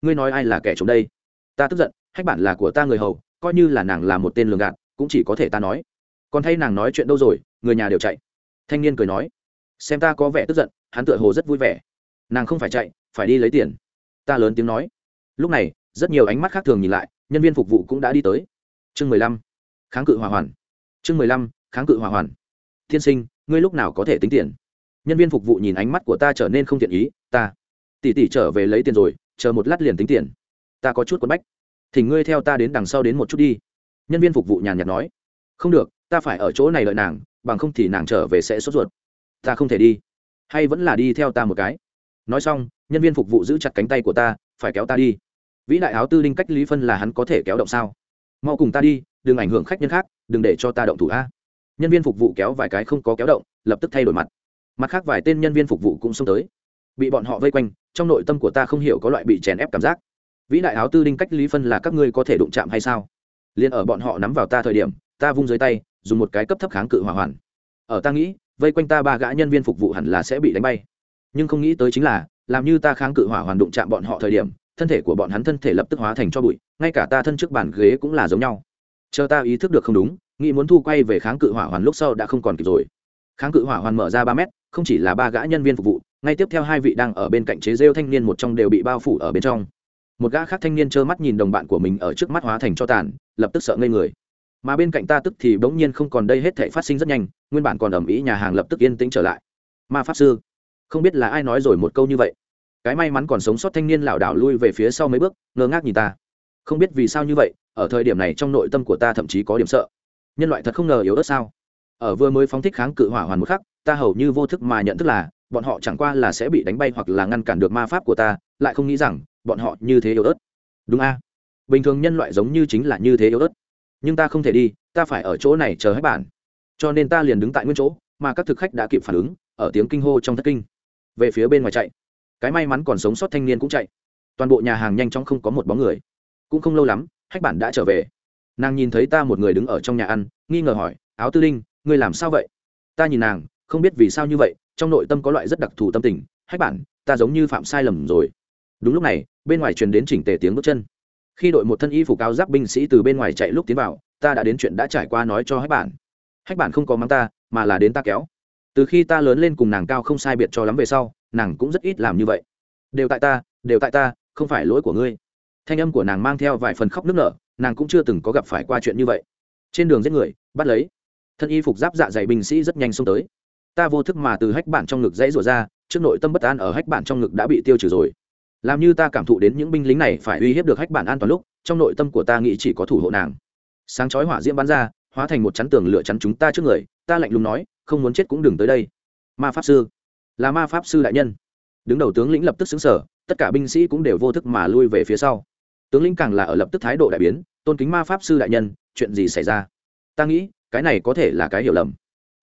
[SPEAKER 1] Ngươi nói ai là kẻ trộm đây? Ta tức giận hách bản là của ta người hầu, coi như là nàng là một tên lường gạt, cũng chỉ có thể ta nói. Còn thay nàng nói chuyện đâu rồi, người nhà đều chạy. Thanh niên cười nói. Xem ta có vẻ tức giận, hắn tựa hồ rất vui vẻ. Nàng không phải chạy, phải đi lấy tiền. Ta lớn tiếng nói. Lúc này, rất nhiều ánh mắt khác thường nhìn lại, nhân viên phục vụ cũng đã đi tới. Chương mười lăm. Kháng cự hỏa hoàn. Chương mười lăm, kháng cự hỏa hoàn. Tiên sinh, ngươi lúc nào có thể tính tiền? Nhân viên phục vụ nhìn ánh mắt của ta trở nên không thiện ý, ta. Tỉ tỉ trở về lấy tiền rồi, chờ một lát liền tính tiền. Ta có chút quấn bách thì ngươi theo ta đến đằng sau đến một chút đi. Nhân viên phục vụ nhàn nhạt nói. Không được, ta phải ở chỗ này đợi nàng, bằng không thì nàng trở về sẽ sốt ruột. Ta không thể đi. Hay vẫn là đi theo ta một cái. Nói xong, nhân viên phục vụ giữ chặt cánh tay của ta, phải kéo ta đi. Vĩ đại áo tư linh cách lý phân là hắn có thể kéo động sao? Mau cùng ta đi, đừng ảnh hưởng khách nhân khác, đừng để cho ta động thủ a. Nhân viên phục vụ kéo vài cái không có kéo động, lập tức thay đổi mặt. Mặt khác vài tên nhân viên phục vụ cũng xông tới. Bị bọn họ vây quanh, trong nội tâm của ta không hiểu có loại bị chèn ép cảm giác vĩ đại áo tư đinh cách lý phân là các ngươi có thể đụng chạm hay sao? Liền ở bọn họ nắm vào ta thời điểm, ta vung dưới tay, dùng một cái cấp thấp kháng cự hỏa hoàn. Ở ta nghĩ, vây quanh ta ba gã nhân viên phục vụ hẳn là sẽ bị đánh bay. Nhưng không nghĩ tới chính là, làm như ta kháng cự hỏa hoàn đụng chạm bọn họ thời điểm, thân thể của bọn hắn thân thể lập tức hóa thành cho bụi, ngay cả ta thân trước bàn ghế cũng là giống nhau. Chờ ta ý thức được không đúng, nghĩ muốn thu quay về kháng cự hỏa hoàn lúc sau đã không còn kịp rồi. Kháng cự hỏa hoàn mở ra ba mét, không chỉ là ba gã nhân viên phục vụ, ngay tiếp theo hai vị đang ở bên cạnh chế rêu thanh niên một trong đều bị bao phủ ở bên trong một gã khác thanh niên trơ mắt nhìn đồng bạn của mình ở trước mắt hóa thành cho tàn, lập tức sợ ngây người. Mà bên cạnh ta tức thì bỗng nhiên không còn đây hết thể phát sinh rất nhanh, nguyên bản còn ẩm ý nhà hàng lập tức yên tĩnh trở lại. Ma pháp sư, không biết là ai nói rồi một câu như vậy. Cái may mắn còn sống sót thanh niên lảo đảo lui về phía sau mấy bước, ngơ ngác nhìn ta. Không biết vì sao như vậy, ở thời điểm này trong nội tâm của ta thậm chí có điểm sợ. Nhân loại thật không ngờ yếu ớt sao? Ở vừa mới phóng thích kháng cự hỏa hoàn một khắc, ta hầu như vô thức mà nhận thức là, bọn họ chẳng qua là sẽ bị đánh bay hoặc là ngăn cản được ma pháp của ta, lại không nghĩ rằng bọn họ như thế yếu ớt. Đúng a. Bình thường nhân loại giống như chính là như thế yếu ớt. Nhưng ta không thể đi, ta phải ở chỗ này chờ hết bản. Cho nên ta liền đứng tại nguyên chỗ, mà các thực khách đã kịp phản ứng, ở tiếng kinh hô trong thất kinh. Về phía bên ngoài chạy. Cái may mắn còn sống sót thanh niên cũng chạy. Toàn bộ nhà hàng nhanh chóng không có một bóng người. Cũng không lâu lắm hách bản đã trở về. Nàng nhìn thấy ta một người đứng ở trong nhà ăn, nghi ngờ hỏi, áo tư linh, ngươi làm sao vậy? Ta nhìn nàng, không biết vì sao như vậy, trong nội tâm có loại rất đặc thù tâm tình. Hách bản, ta giống như phạm sai lầm rồi đúng lúc này, bên ngoài truyền đến chỉnh tề tiếng bước chân. Khi đội một thân y phục cao giáp binh sĩ từ bên ngoài chạy lúc tiến vào, ta đã đến chuyện đã trải qua nói cho hách bản. Hách bản không có mắng ta, mà là đến ta kéo. Từ khi ta lớn lên cùng nàng cao không sai biệt cho lắm về sau, nàng cũng rất ít làm như vậy. Đều tại ta, đều tại ta, không phải lỗi của ngươi. Thanh âm của nàng mang theo vài phần khóc nức nở, nàng cũng chưa từng có gặp phải qua chuyện như vậy. Trên đường giết người, bắt lấy. Thân y phục giáp dạ dày binh sĩ rất nhanh xông tới. Ta vô thức mà từ hách bản trong ngực dãy rủa ra, trước nội tâm bất an ở hách bản trong ngực đã bị tiêu trừ rồi làm như ta cảm thụ đến những binh lính này phải uy hiếp được hách bản an toàn lúc, trong nội tâm của ta nghĩ chỉ có thủ hộ nàng. Sáng chói hỏa diễm bắn ra, hóa thành một chắn tường lửa chắn chúng ta trước người, ta lạnh lùng nói, không muốn chết cũng đừng tới đây. Ma pháp sư. Là ma pháp sư đại nhân. Đứng đầu tướng lĩnh lập tức xứng sở tất cả binh sĩ cũng đều vô thức mà lui về phía sau. Tướng lĩnh càng là ở lập tức thái độ đại biến, tôn kính ma pháp sư đại nhân, chuyện gì xảy ra? Ta nghĩ, cái này có thể là cái hiểu lầm.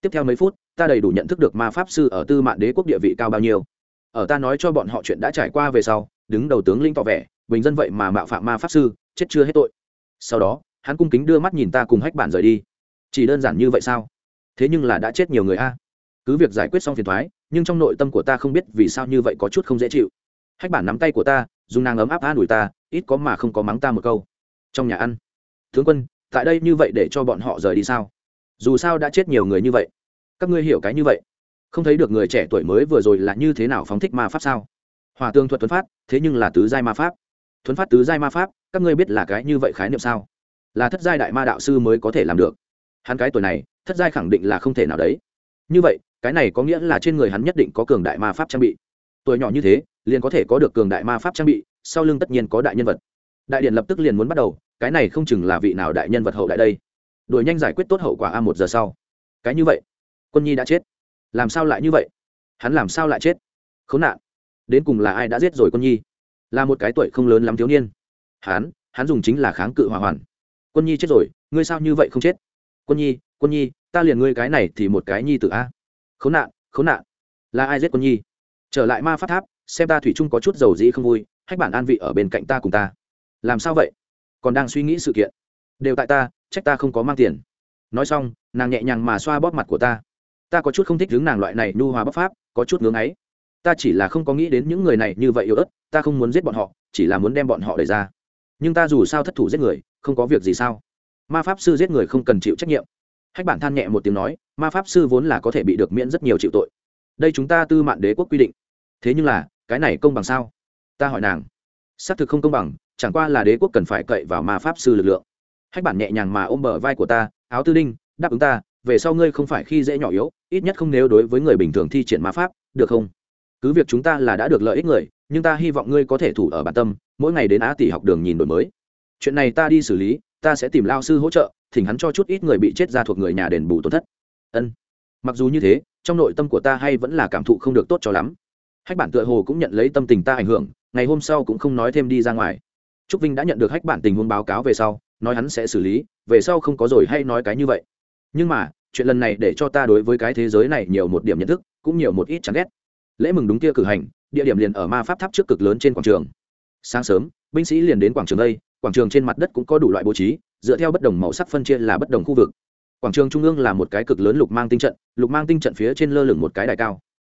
[SPEAKER 1] Tiếp theo mấy phút, ta đầy đủ nhận thức được ma pháp sư ở tư mạng đế quốc địa vị cao bao nhiêu. Ở ta nói cho bọn họ chuyện đã trải qua về sau đứng đầu tướng linh tỏ vẻ, bình dân vậy mà mạo phạm ma pháp sư, chết chưa hết tội. Sau đó, hắn cung kính đưa mắt nhìn ta cùng hách bản rời đi. Chỉ đơn giản như vậy sao? Thế nhưng là đã chết nhiều người a. Cứ việc giải quyết xong phiền thoái, nhưng trong nội tâm của ta không biết vì sao như vậy có chút không dễ chịu. Hách bản nắm tay của ta, dùng nàng ấm áp an ủi ta, ít có mà không có mắng ta một câu. Trong nhà ăn. Tướng quân, tại đây như vậy để cho bọn họ rời đi sao? Dù sao đã chết nhiều người như vậy. Các ngươi hiểu cái như vậy. Không thấy được người trẻ tuổi mới vừa rồi là như thế nào phóng thích ma pháp sao? Hòa tương thuật thuấn phát, thế nhưng là tứ giai ma pháp. Thuấn phát tứ giai ma pháp, các ngươi biết là cái như vậy khái niệm sao? Là thất giai đại ma đạo sư mới có thể làm được. Hắn cái tuổi này, thất giai khẳng định là không thể nào đấy. Như vậy, cái này có nghĩa là trên người hắn nhất định có cường đại ma pháp trang bị. Tuổi nhỏ như thế, liền có thể có được cường đại ma pháp trang bị, sau lưng tất nhiên có đại nhân vật. Đại điện lập tức liền muốn bắt đầu, cái này không chừng là vị nào đại nhân vật hậu đại đây. Đuổi nhanh giải quyết tốt hậu quả a một giờ sau. Cái như vậy, quân nhi đã chết. Làm sao lại như vậy? Hắn làm sao lại chết? Khốn nạn đến cùng là ai đã giết rồi quân nhi? Là một cái tuổi không lớn lắm thiếu niên. Hắn hắn dùng chính là kháng cự hỏa hoàn. Quân nhi chết rồi, ngươi sao như vậy không chết? Quân nhi quân nhi, ta liền ngươi cái này thì một cái nhi tự a. Khốn nạn khốn nạn. Là ai giết quân nhi? Trở lại ma phát tháp, xem ta thủy chung có chút dầu dĩ không vui, hách bản an vị ở bên cạnh ta cùng ta. Làm sao vậy? Còn đang suy nghĩ sự kiện. Đều tại ta, trách ta không có mang tiền. Nói xong, nàng nhẹ nhàng mà xoa bóp mặt của ta. Ta có chút không thích đứng nàng loại này nhu hòa bóc pháp, có chút ngưỡng ấy ta chỉ là không có nghĩ đến những người này như vậy yếu ớt, ta không muốn giết bọn họ, chỉ là muốn đem bọn họ đẩy ra. Nhưng ta dù sao thất thủ giết người, không có việc gì sao? Ma pháp sư giết người không cần chịu trách nhiệm. Hách bản than nhẹ một tiếng nói, ma pháp sư vốn là có thể bị được miễn rất nhiều chịu tội. Đây chúng ta tư mạng đế quốc quy định. Thế nhưng là, cái này công bằng sao? Ta hỏi nàng. Xác thực không công bằng, chẳng qua là đế quốc cần phải cậy vào ma pháp sư lực lượng. Hách bản nhẹ nhàng mà ôm bờ vai của ta, áo tư đinh, đáp ứng ta, về sau ngươi không phải khi dễ nhỏ yếu, ít nhất không nếu đối với người bình thường thi triển ma pháp, được không? Cứ việc chúng ta là đã được lợi ích người, nhưng ta hy vọng ngươi có thể thủ ở bản tâm, mỗi ngày đến á tỷ học đường nhìn đổi mới. Chuyện này ta đi xử lý, ta sẽ tìm lao sư hỗ trợ, thỉnh hắn cho chút ít người bị chết ra thuộc người nhà đền bù tổn thất. Ân. Mặc dù như thế, trong nội tâm của ta hay vẫn là cảm thụ không được tốt cho lắm. Hách bản tựa hồ cũng nhận lấy tâm tình ta ảnh hưởng, ngày hôm sau cũng không nói thêm đi ra ngoài. Trúc vinh đã nhận được hách bản tình huống báo cáo về sau, nói hắn sẽ xử lý, về sau không có rồi hay nói cái như vậy. Nhưng mà, chuyện lần này để cho ta đối với cái thế giới này nhiều một điểm nhận thức, cũng nhiều một ít chán ghét lễ mừng đúng kia cử hành, địa điểm liền ở ma pháp tháp trước cực lớn trên quảng trường. Sáng sớm, binh sĩ liền đến quảng trường đây, quảng trường trên mặt đất cũng có đủ loại bố trí, dựa theo bất đồng màu sắc phân chia là bất đồng khu vực. Quảng trường trung ương là một cái cực lớn lục mang tinh trận, lục mang tinh trận phía trên lơ lửng một cái đài cao.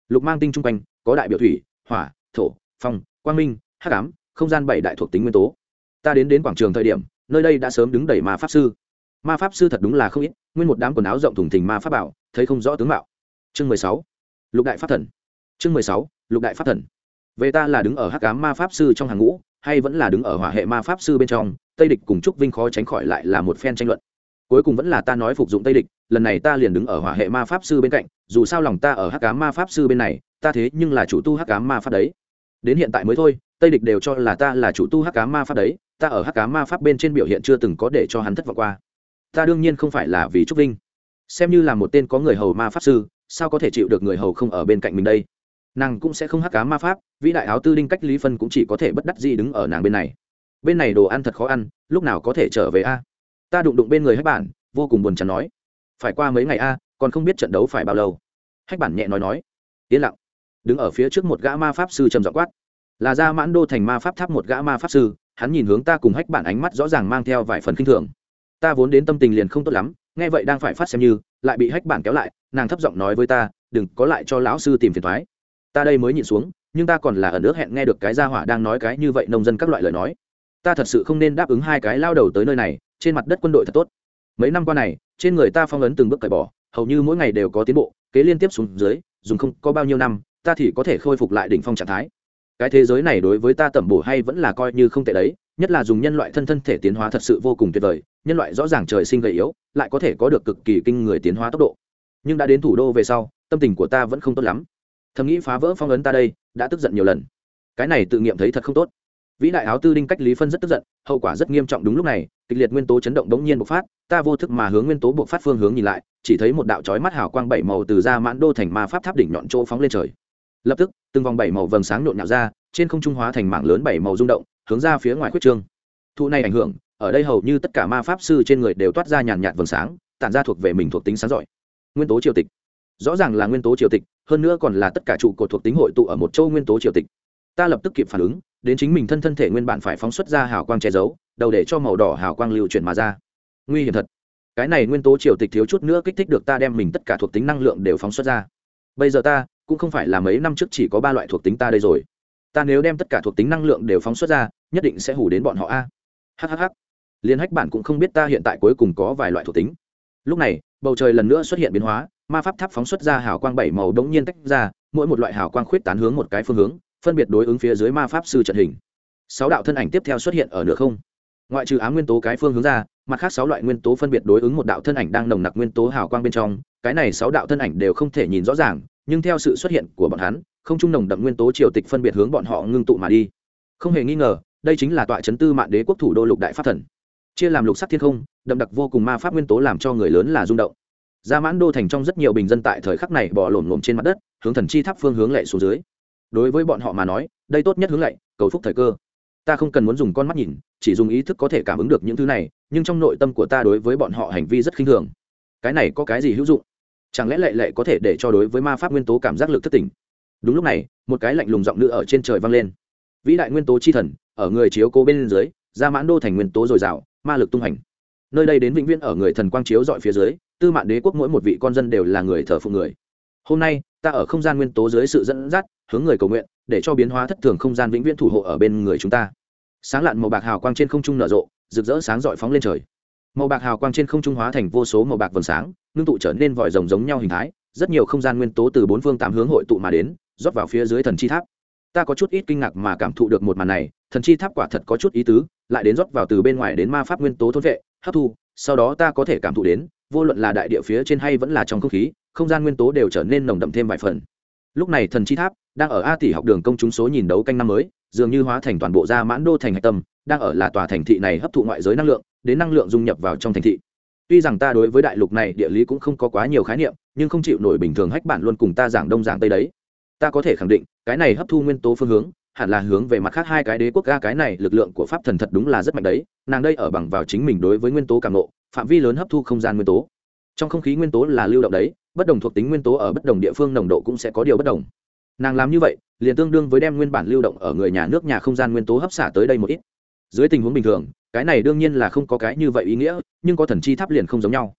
[SPEAKER 1] Lục mang tinh trung quanh, có đại biểu thủy, hỏa, thổ, phong, quang minh, hắc ám, không gian bảy đại thuộc tính nguyên tố. Ta đến đến quảng trường thời điểm, nơi đây đã sớm đứng đầy ma pháp sư. Ma pháp sư thật đúng là không ít, nguyên một đám quần áo rộng thùng thình ma pháp bảo, thấy không rõ tướng mạo. Chương mười sáu, lục đại pháp thần chương mười sáu, lục đại pháp thần. Về ta là đứng ở hắc ám ma pháp sư trong hàng ngũ, hay vẫn là đứng ở hỏa hệ ma pháp sư bên trong, tây địch cùng trúc vinh khó tránh khỏi lại là một phen tranh luận. Cuối cùng vẫn là ta nói phục dụng tây địch, lần này ta liền đứng ở hỏa hệ ma pháp sư bên cạnh, dù sao lòng ta ở hắc ám ma pháp sư bên này, ta thế nhưng là chủ tu hắc ám ma pháp đấy. Đến hiện tại mới thôi, tây địch đều cho là ta là chủ tu hắc ám ma pháp đấy, ta ở hắc ám ma pháp bên trên biểu hiện chưa từng có để cho hắn thất vọng qua. Ta đương nhiên không phải là vì trúc vinh. Xem như là một tên có người hầu ma pháp sư, sao có thể chịu được người hầu không ở bên cạnh mình đây? Nàng cũng sẽ không hắc cá ma pháp, vĩ đại áo tư đinh cách lý phân cũng chỉ có thể bất đắc gì đứng ở nàng bên này. Bên này đồ ăn thật khó ăn, lúc nào có thể trở về a? Ta đụng đụng bên người hách bản, vô cùng buồn chán nói. Phải qua mấy ngày a, còn không biết trận đấu phải bao lâu. Hách bản nhẹ nói nói. Yên lặng. Đứng ở phía trước một gã ma pháp sư trầm dọ quát. Là ra mãn đô thành ma pháp tháp một gã ma pháp sư, hắn nhìn hướng ta cùng hách bản ánh mắt rõ ràng mang theo vài phần k i n h thường. Ta vốn đến tâm tình liền không tốt lắm, nghe vậy đang phải phát xem như, lại bị hách bản kéo lại, nàng thấp giọng nói với ta, đừng có lại cho lão sư tìm phiền thoái ta đây mới nhịn xuống, nhưng ta còn là ở nước hẹn nghe được cái gia hỏa đang nói cái như vậy nông dân các loại lời nói. Ta thật sự không nên đáp ứng hai cái lao đầu tới nơi này, trên mặt đất quân đội thật tốt. Mấy năm qua này, trên người ta phong ấn từng bước cởi bỏ, hầu như mỗi ngày đều có tiến bộ, kế liên tiếp xuống dưới, dùng không có bao nhiêu năm, ta thì có thể khôi phục lại đỉnh phong trạng thái. Cái thế giới này đối với ta tẩm bổ hay vẫn là coi như không tệ đấy, nhất là dùng nhân loại thân thân thể tiến hóa thật sự vô cùng tuyệt vời, nhân loại rõ ràng trời sinh gầy yếu, lại có thể có được cực kỳ kinh người tiến hóa tốc độ. Nhưng đã đến thủ đô về sau, tâm tình của ta vẫn không tốt lắm thầm nghĩ phá vỡ phong ấn ta đây, đã tức giận nhiều lần. Cái này tự nghiệm thấy thật không tốt. Vĩ đại áo tư đinh cách lý phân rất tức giận, hậu quả rất nghiêm trọng đúng lúc này, kịch liệt nguyên tố chấn động đống nhiên bộc phát, ta vô thức mà hướng nguyên tố bộc phát phương hướng nhìn lại, chỉ thấy một đạo chói mắt hào quang bảy màu từ ra mãn đô thành ma pháp tháp đỉnh nhọn chỗ phóng lên trời. Lập tức, từng vòng bảy màu vầng sáng nhộn nhạo ra, trên không trung hóa thành mảng lớn bảy màu rung động, hướng ra phía ngoài khuyết trương. Thụ này ảnh hưởng, ở đây hầu như tất cả ma pháp sư trên người đều toát ra nhàn nhạt vầng sáng, tản ra thuộc về mình thuộc tính sáng giỏi. Nguyên tố triều tịch. Rõ ràng là nguyên tố triều tịch hơn nữa còn là tất cả trụ cột thuộc tính hội tụ ở một châu nguyên tố triều tịch. Ta lập tức kịp phản ứng, đến chính mình thân thân thể nguyên bản phải phóng xuất ra hào quang che giấu, đầu để cho màu đỏ hào quang lưu chuyển mà ra. Nguy hiểm thật. Cái này nguyên tố triều tịch thiếu chút nữa kích thích được ta đem mình tất cả thuộc tính năng lượng đều phóng xuất ra. Bây giờ ta, cũng không phải là mấy năm trước chỉ có ba loại thuộc tính ta đây rồi. Ta nếu đem tất cả thuộc tính năng lượng đều phóng xuất ra, nhất định sẽ hủ đến bọn họ a. Hhh liên hách bản cũng không biết ta hiện tại cuối cùng có vài loại thuộc tính. Lúc này, bầu trời lần nữa xuất hiện biến hóa ma pháp tháp phóng xuất ra hào quang bảy màu đống nhiên tách ra, mỗi một loại hào quang khuyết tán hướng một cái phương hướng, phân biệt đối ứng phía dưới ma pháp sư trận hình. Sáu đạo thân ảnh tiếp theo xuất hiện ở nửa không. Ngoại trừ á nguyên tố cái phương hướng ra, mặt khác sáu loại nguyên tố phân biệt đối ứng một đạo thân ảnh đang nồng nặc nguyên tố hào quang bên trong, cái này sáu đạo thân ảnh đều không thể nhìn rõ ràng, nhưng theo sự xuất hiện của bọn hắn, không trung nồng đậm nguyên tố triều tịch phân biệt hướng bọn họ ngưng tụ mà đi. Không hề nghi ngờ, đây chính là tọa chấn tư mạng đế quốc thủ đô lục đại pháp thần. Chia làm lục sắc thiên không, đậm đặc vô cùng ma pháp nguyên tố làm cho người lớn là rung động ra mãn đô thành trong rất nhiều bình dân tại thời khắc này bỏ lổm lổm trên mặt đất, hướng thần chi tháp phương hướng lệ xuống dưới. Đối với bọn họ mà nói, đây tốt nhất hướng lệ cầu phúc thời cơ. Ta không cần muốn dùng con mắt nhìn, chỉ dùng ý thức có thể cảm ứng được những thứ này, nhưng trong nội tâm của ta đối với bọn họ hành vi rất khinh thường. Cái này có cái gì hữu dụng? Chẳng lẽ lệ lệ có thể để cho đối với ma pháp nguyên tố cảm giác lực thất tỉnh? Đúng lúc này, một cái lạnh lùng giọng nữ ở trên trời vang lên. Vĩ đại nguyên tố chi thần, ở người chiếu cố bên dưới ra mãn đô thành nguyên tố dồi dào, ma lực tung hành nơi đây đến vĩnh viễn ở người thần quang chiếu dọi phía dưới, tư mạng đế quốc mỗi một vị con dân đều là người thờ phụ người. Hôm nay, ta ở không gian nguyên tố dưới sự dẫn dắt, hướng người cầu nguyện, để cho biến hóa thất thường không gian vĩnh viễn thủ hộ ở bên người chúng ta. Sáng lạn màu bạc hào quang trên không trung nở rộ, rực rỡ sáng rọi phóng lên trời. Màu bạc hào quang trên không trung hóa thành vô số màu bạc vầng sáng, ngưng tụ trở nên vòi rồng giống nhau hình thái, rất nhiều không gian nguyên tố từ bốn phương tám hướng hội tụ mà đến, rót vào phía dưới thần chi tháp. Ta có chút ít kinh ngạc mà cảm thụ được một màn này, thần chi tháp quả thật có chút ý tứ, lại đến rót vào từ bên ngoài đến ma pháp nguyên tố thôn vệ hấp thu, sau đó ta có thể cảm thụ đến, vô luận là đại địa phía trên hay vẫn là trong không khí, không gian nguyên tố đều trở nên nồng đậm thêm vài phần. Lúc này thần chi tháp đang ở a tỷ học đường công chúng số nhìn đấu canh năm mới, dường như hóa thành toàn bộ gia mãn đô thành hạch tâm, đang ở là tòa thành thị này hấp thụ ngoại giới năng lượng, đến năng lượng dung nhập vào trong thành thị. Tuy rằng ta đối với đại lục này địa lý cũng không có quá nhiều khái niệm, nhưng không chịu nổi bình thường hách bản luôn cùng ta giảng đông giảng tây đấy. Ta có thể khẳng định, cái này hấp thu nguyên tố phương hướng hẳn là hướng về mặt khác hai cái đế quốc ga cái này, lực lượng của pháp thần thật đúng là rất mạnh đấy. Nàng đây ở bằng vào chính mình đối với nguyên tố càng nộ phạm vi lớn hấp thu không gian nguyên tố. Trong không khí nguyên tố là lưu động đấy, bất đồng thuộc tính nguyên tố ở bất đồng địa phương nồng độ cũng sẽ có điều bất đồng. Nàng làm như vậy, liền tương đương với đem nguyên bản lưu động ở người nhà nước nhà không gian nguyên tố hấp xả tới đây một ít. Dưới tình huống bình thường, cái này đương nhiên là không có cái như vậy ý nghĩa, nhưng có thần chi tháp liền không giống nhau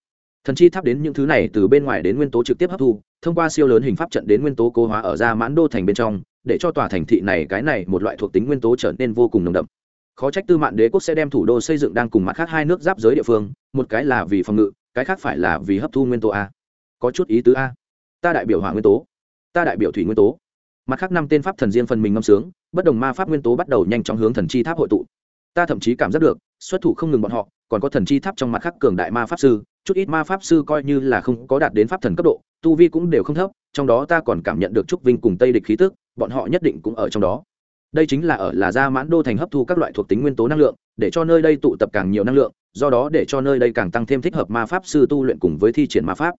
[SPEAKER 1] thần chi tháp đến những thứ này từ bên ngoài đến nguyên tố trực tiếp hấp thu, thông qua siêu lớn hình pháp trận đến nguyên tố cố hóa ở ra mãn đô thành bên trong, để cho tòa thành thị này, cái này một loại thuộc tính nguyên tố trở nên vô cùng nồng đậm. Khó trách tư mạng đế quốc sẽ đem thủ đô xây dựng đang cùng mặt khác hai nước giáp giới địa phương, một cái là vì phòng ngự, cái khác phải là vì hấp thu nguyên tố a. Có chút ý tứ a. Ta đại biểu hỏa nguyên tố. Ta đại biểu thủy nguyên tố. Mặt khác năm tên pháp thần riêng phần mình ngâm sướng, bất đồng ma pháp nguyên tố bắt đầu nhanh chóng hướng thần chi tháp hội tụ. Ta thậm chí cảm giác được, xuất thủ không ngừng bọn họ, còn có thần chi tháp trong mặt khác cường đại ma pháp sư chút ít ma pháp sư coi như là không có đạt đến pháp thần cấp độ, tu vi cũng đều không thấp, trong đó ta còn cảm nhận được trúc vinh cùng tây địch khí tức, bọn họ nhất định cũng ở trong đó. Đây chính là ở là gia mãn đô thành hấp thu các loại thuộc tính nguyên tố năng lượng, để cho nơi đây tụ tập càng nhiều năng lượng, do đó để cho nơi đây càng tăng thêm thích hợp ma pháp sư tu luyện cùng với thi triển ma pháp.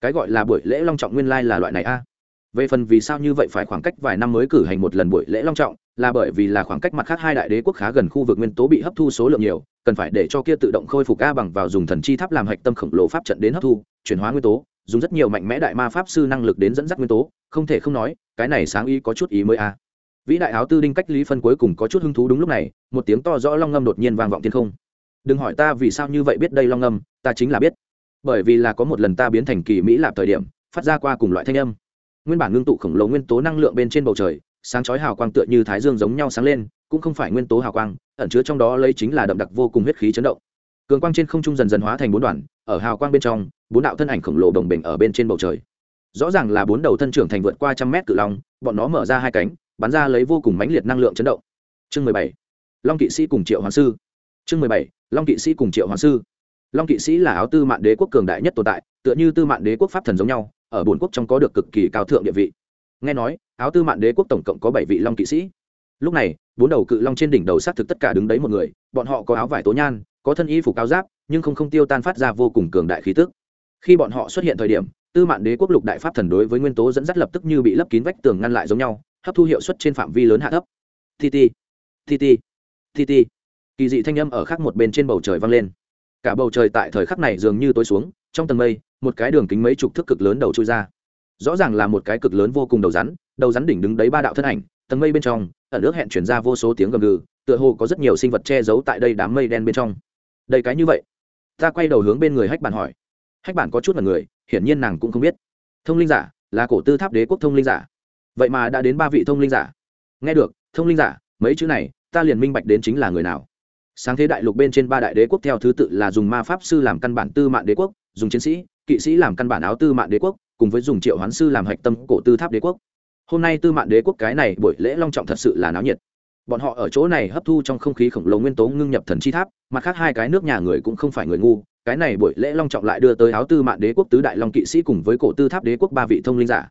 [SPEAKER 1] Cái gọi là buổi lễ long trọng nguyên lai là loại này a về phần vì sao như vậy phải khoảng cách vài năm mới cử hành một lần buổi lễ long trọng, là bởi vì là khoảng cách mặt khác hai đại đế quốc khá gần khu vực nguyên tố bị hấp thu số lượng nhiều, cần phải để cho kia tự động khôi phục a bằng vào dùng thần chi tháp làm hạch tâm khổng lồ pháp trận đến hấp thu, chuyển hóa nguyên tố, dùng rất nhiều mạnh mẽ đại ma pháp sư năng lực đến dẫn dắt nguyên tố, không thể không nói, cái này sáng ý có chút ý mới a. Vĩ đại áo tư đinh cách lý phân cuối cùng có chút hứng thú đúng lúc này, một tiếng to rõ long ngâm đột nhiên vang vọng thiên không. Đừng hỏi ta vì sao như vậy biết đây long ngâm, ta chính là biết. Bởi vì là có một lần ta biến thành kỳ mỹ lạp thời điểm, phát ra qua cùng loại thanh âm nguyên bản ngưng tụ khổng lồ nguyên tố năng lượng bên trên bầu trời, sáng chói hào quang tựa như thái dương giống nhau sáng lên, cũng không phải nguyên tố hào quang, ẩn chứa trong đó lấy chính là đậm đặc vô cùng huyết khí chấn động. Cường quang trên không trung dần dần hóa thành bốn đoàn, ở hào quang bên trong, bốn đạo thân ảnh khổng lồ đồng bình ở bên trên bầu trời. Rõ ràng là bốn đầu thân trưởng thành vượt qua trăm mét cự long, bọn nó mở ra hai cánh, bắn ra lấy vô cùng mãnh liệt năng lượng chấn động. Chương mười bảy, long kỵ sĩ cùng triệu hoàng sư. Chương mười bảy, long kỵ sĩ cùng triệu hoàng sư. Long kỵ sĩ là áo tư mạng đế quốc cường đại nhất tồn tại, tựa như tư mạng đế quốc pháp thần giống nhau ở bồn quốc trong có được cực kỳ cao thượng địa vị. Nghe nói, áo tư mạng đế quốc tổng cộng có bảy vị long kỵ sĩ. Lúc này, bốn đầu cự long trên đỉnh đầu xác thực tất cả đứng đấy một người, bọn họ có áo vải tố nhan, có thân y phục cao giáp, nhưng không không tiêu tan phát ra vô cùng cường đại khí tức. Khi bọn họ xuất hiện thời điểm, tư mạng đế quốc lục đại pháp thần đối với nguyên tố dẫn dắt lập tức như bị lấp kín vách tường ngăn lại giống nhau, hấp thu hiệu suất trên phạm vi lớn hạ thấp. Tt tt tt kỳ dị thanh âm ở khác một bên trên bầu trời vang lên. Cả bầu trời tại thời khắc này dường như tối xuống trong tầng mây, một cái đường kính mấy chục thước cực lớn đầu trôi ra. Rõ ràng là một cái cực lớn vô cùng đầu rắn đầu rắn đỉnh đứng đấy ba đạo thân ảnh, tầng mây bên trong ở nước hẹn chuyển ra vô số tiếng gầm gừ, tựa hồ có rất nhiều sinh vật che giấu tại đây đám mây đen bên trong. Đây cái như vậy? Ta quay đầu hướng bên người hách bản hỏi. Hách bản có chút là người, hiển nhiên nàng cũng không biết. Thông linh giả, là cổ tư tháp đế quốc thông linh giả. Vậy mà đã đến ba vị thông linh giả. Nghe được, thông linh giả, mấy chữ này, ta liền minh bạch đến chính là người nào. Sáng thế đại lục bên trên ba đại đế quốc theo thứ tự là dùng ma pháp sư làm căn bản tư mạng đế quốc dùng chiến sĩ, kỵ sĩ làm căn bản áo tư mạng đế quốc, cùng với dùng triệu hoán sư làm hạch tâm cổ tư tháp đế quốc. Hôm nay tư mạng đế quốc cái này buổi lễ long trọng thật sự là náo nhiệt. Bọn họ ở chỗ này hấp thu trong không khí khổng lồ nguyên tố ngưng nhập thần chi tháp, mặt khác hai cái nước nhà người cũng không phải người ngu, cái này buổi lễ long trọng lại đưa tới áo tư mạng đế quốc tứ đại long kỵ sĩ cùng với cổ tư tháp đế quốc ba vị thông linh giả.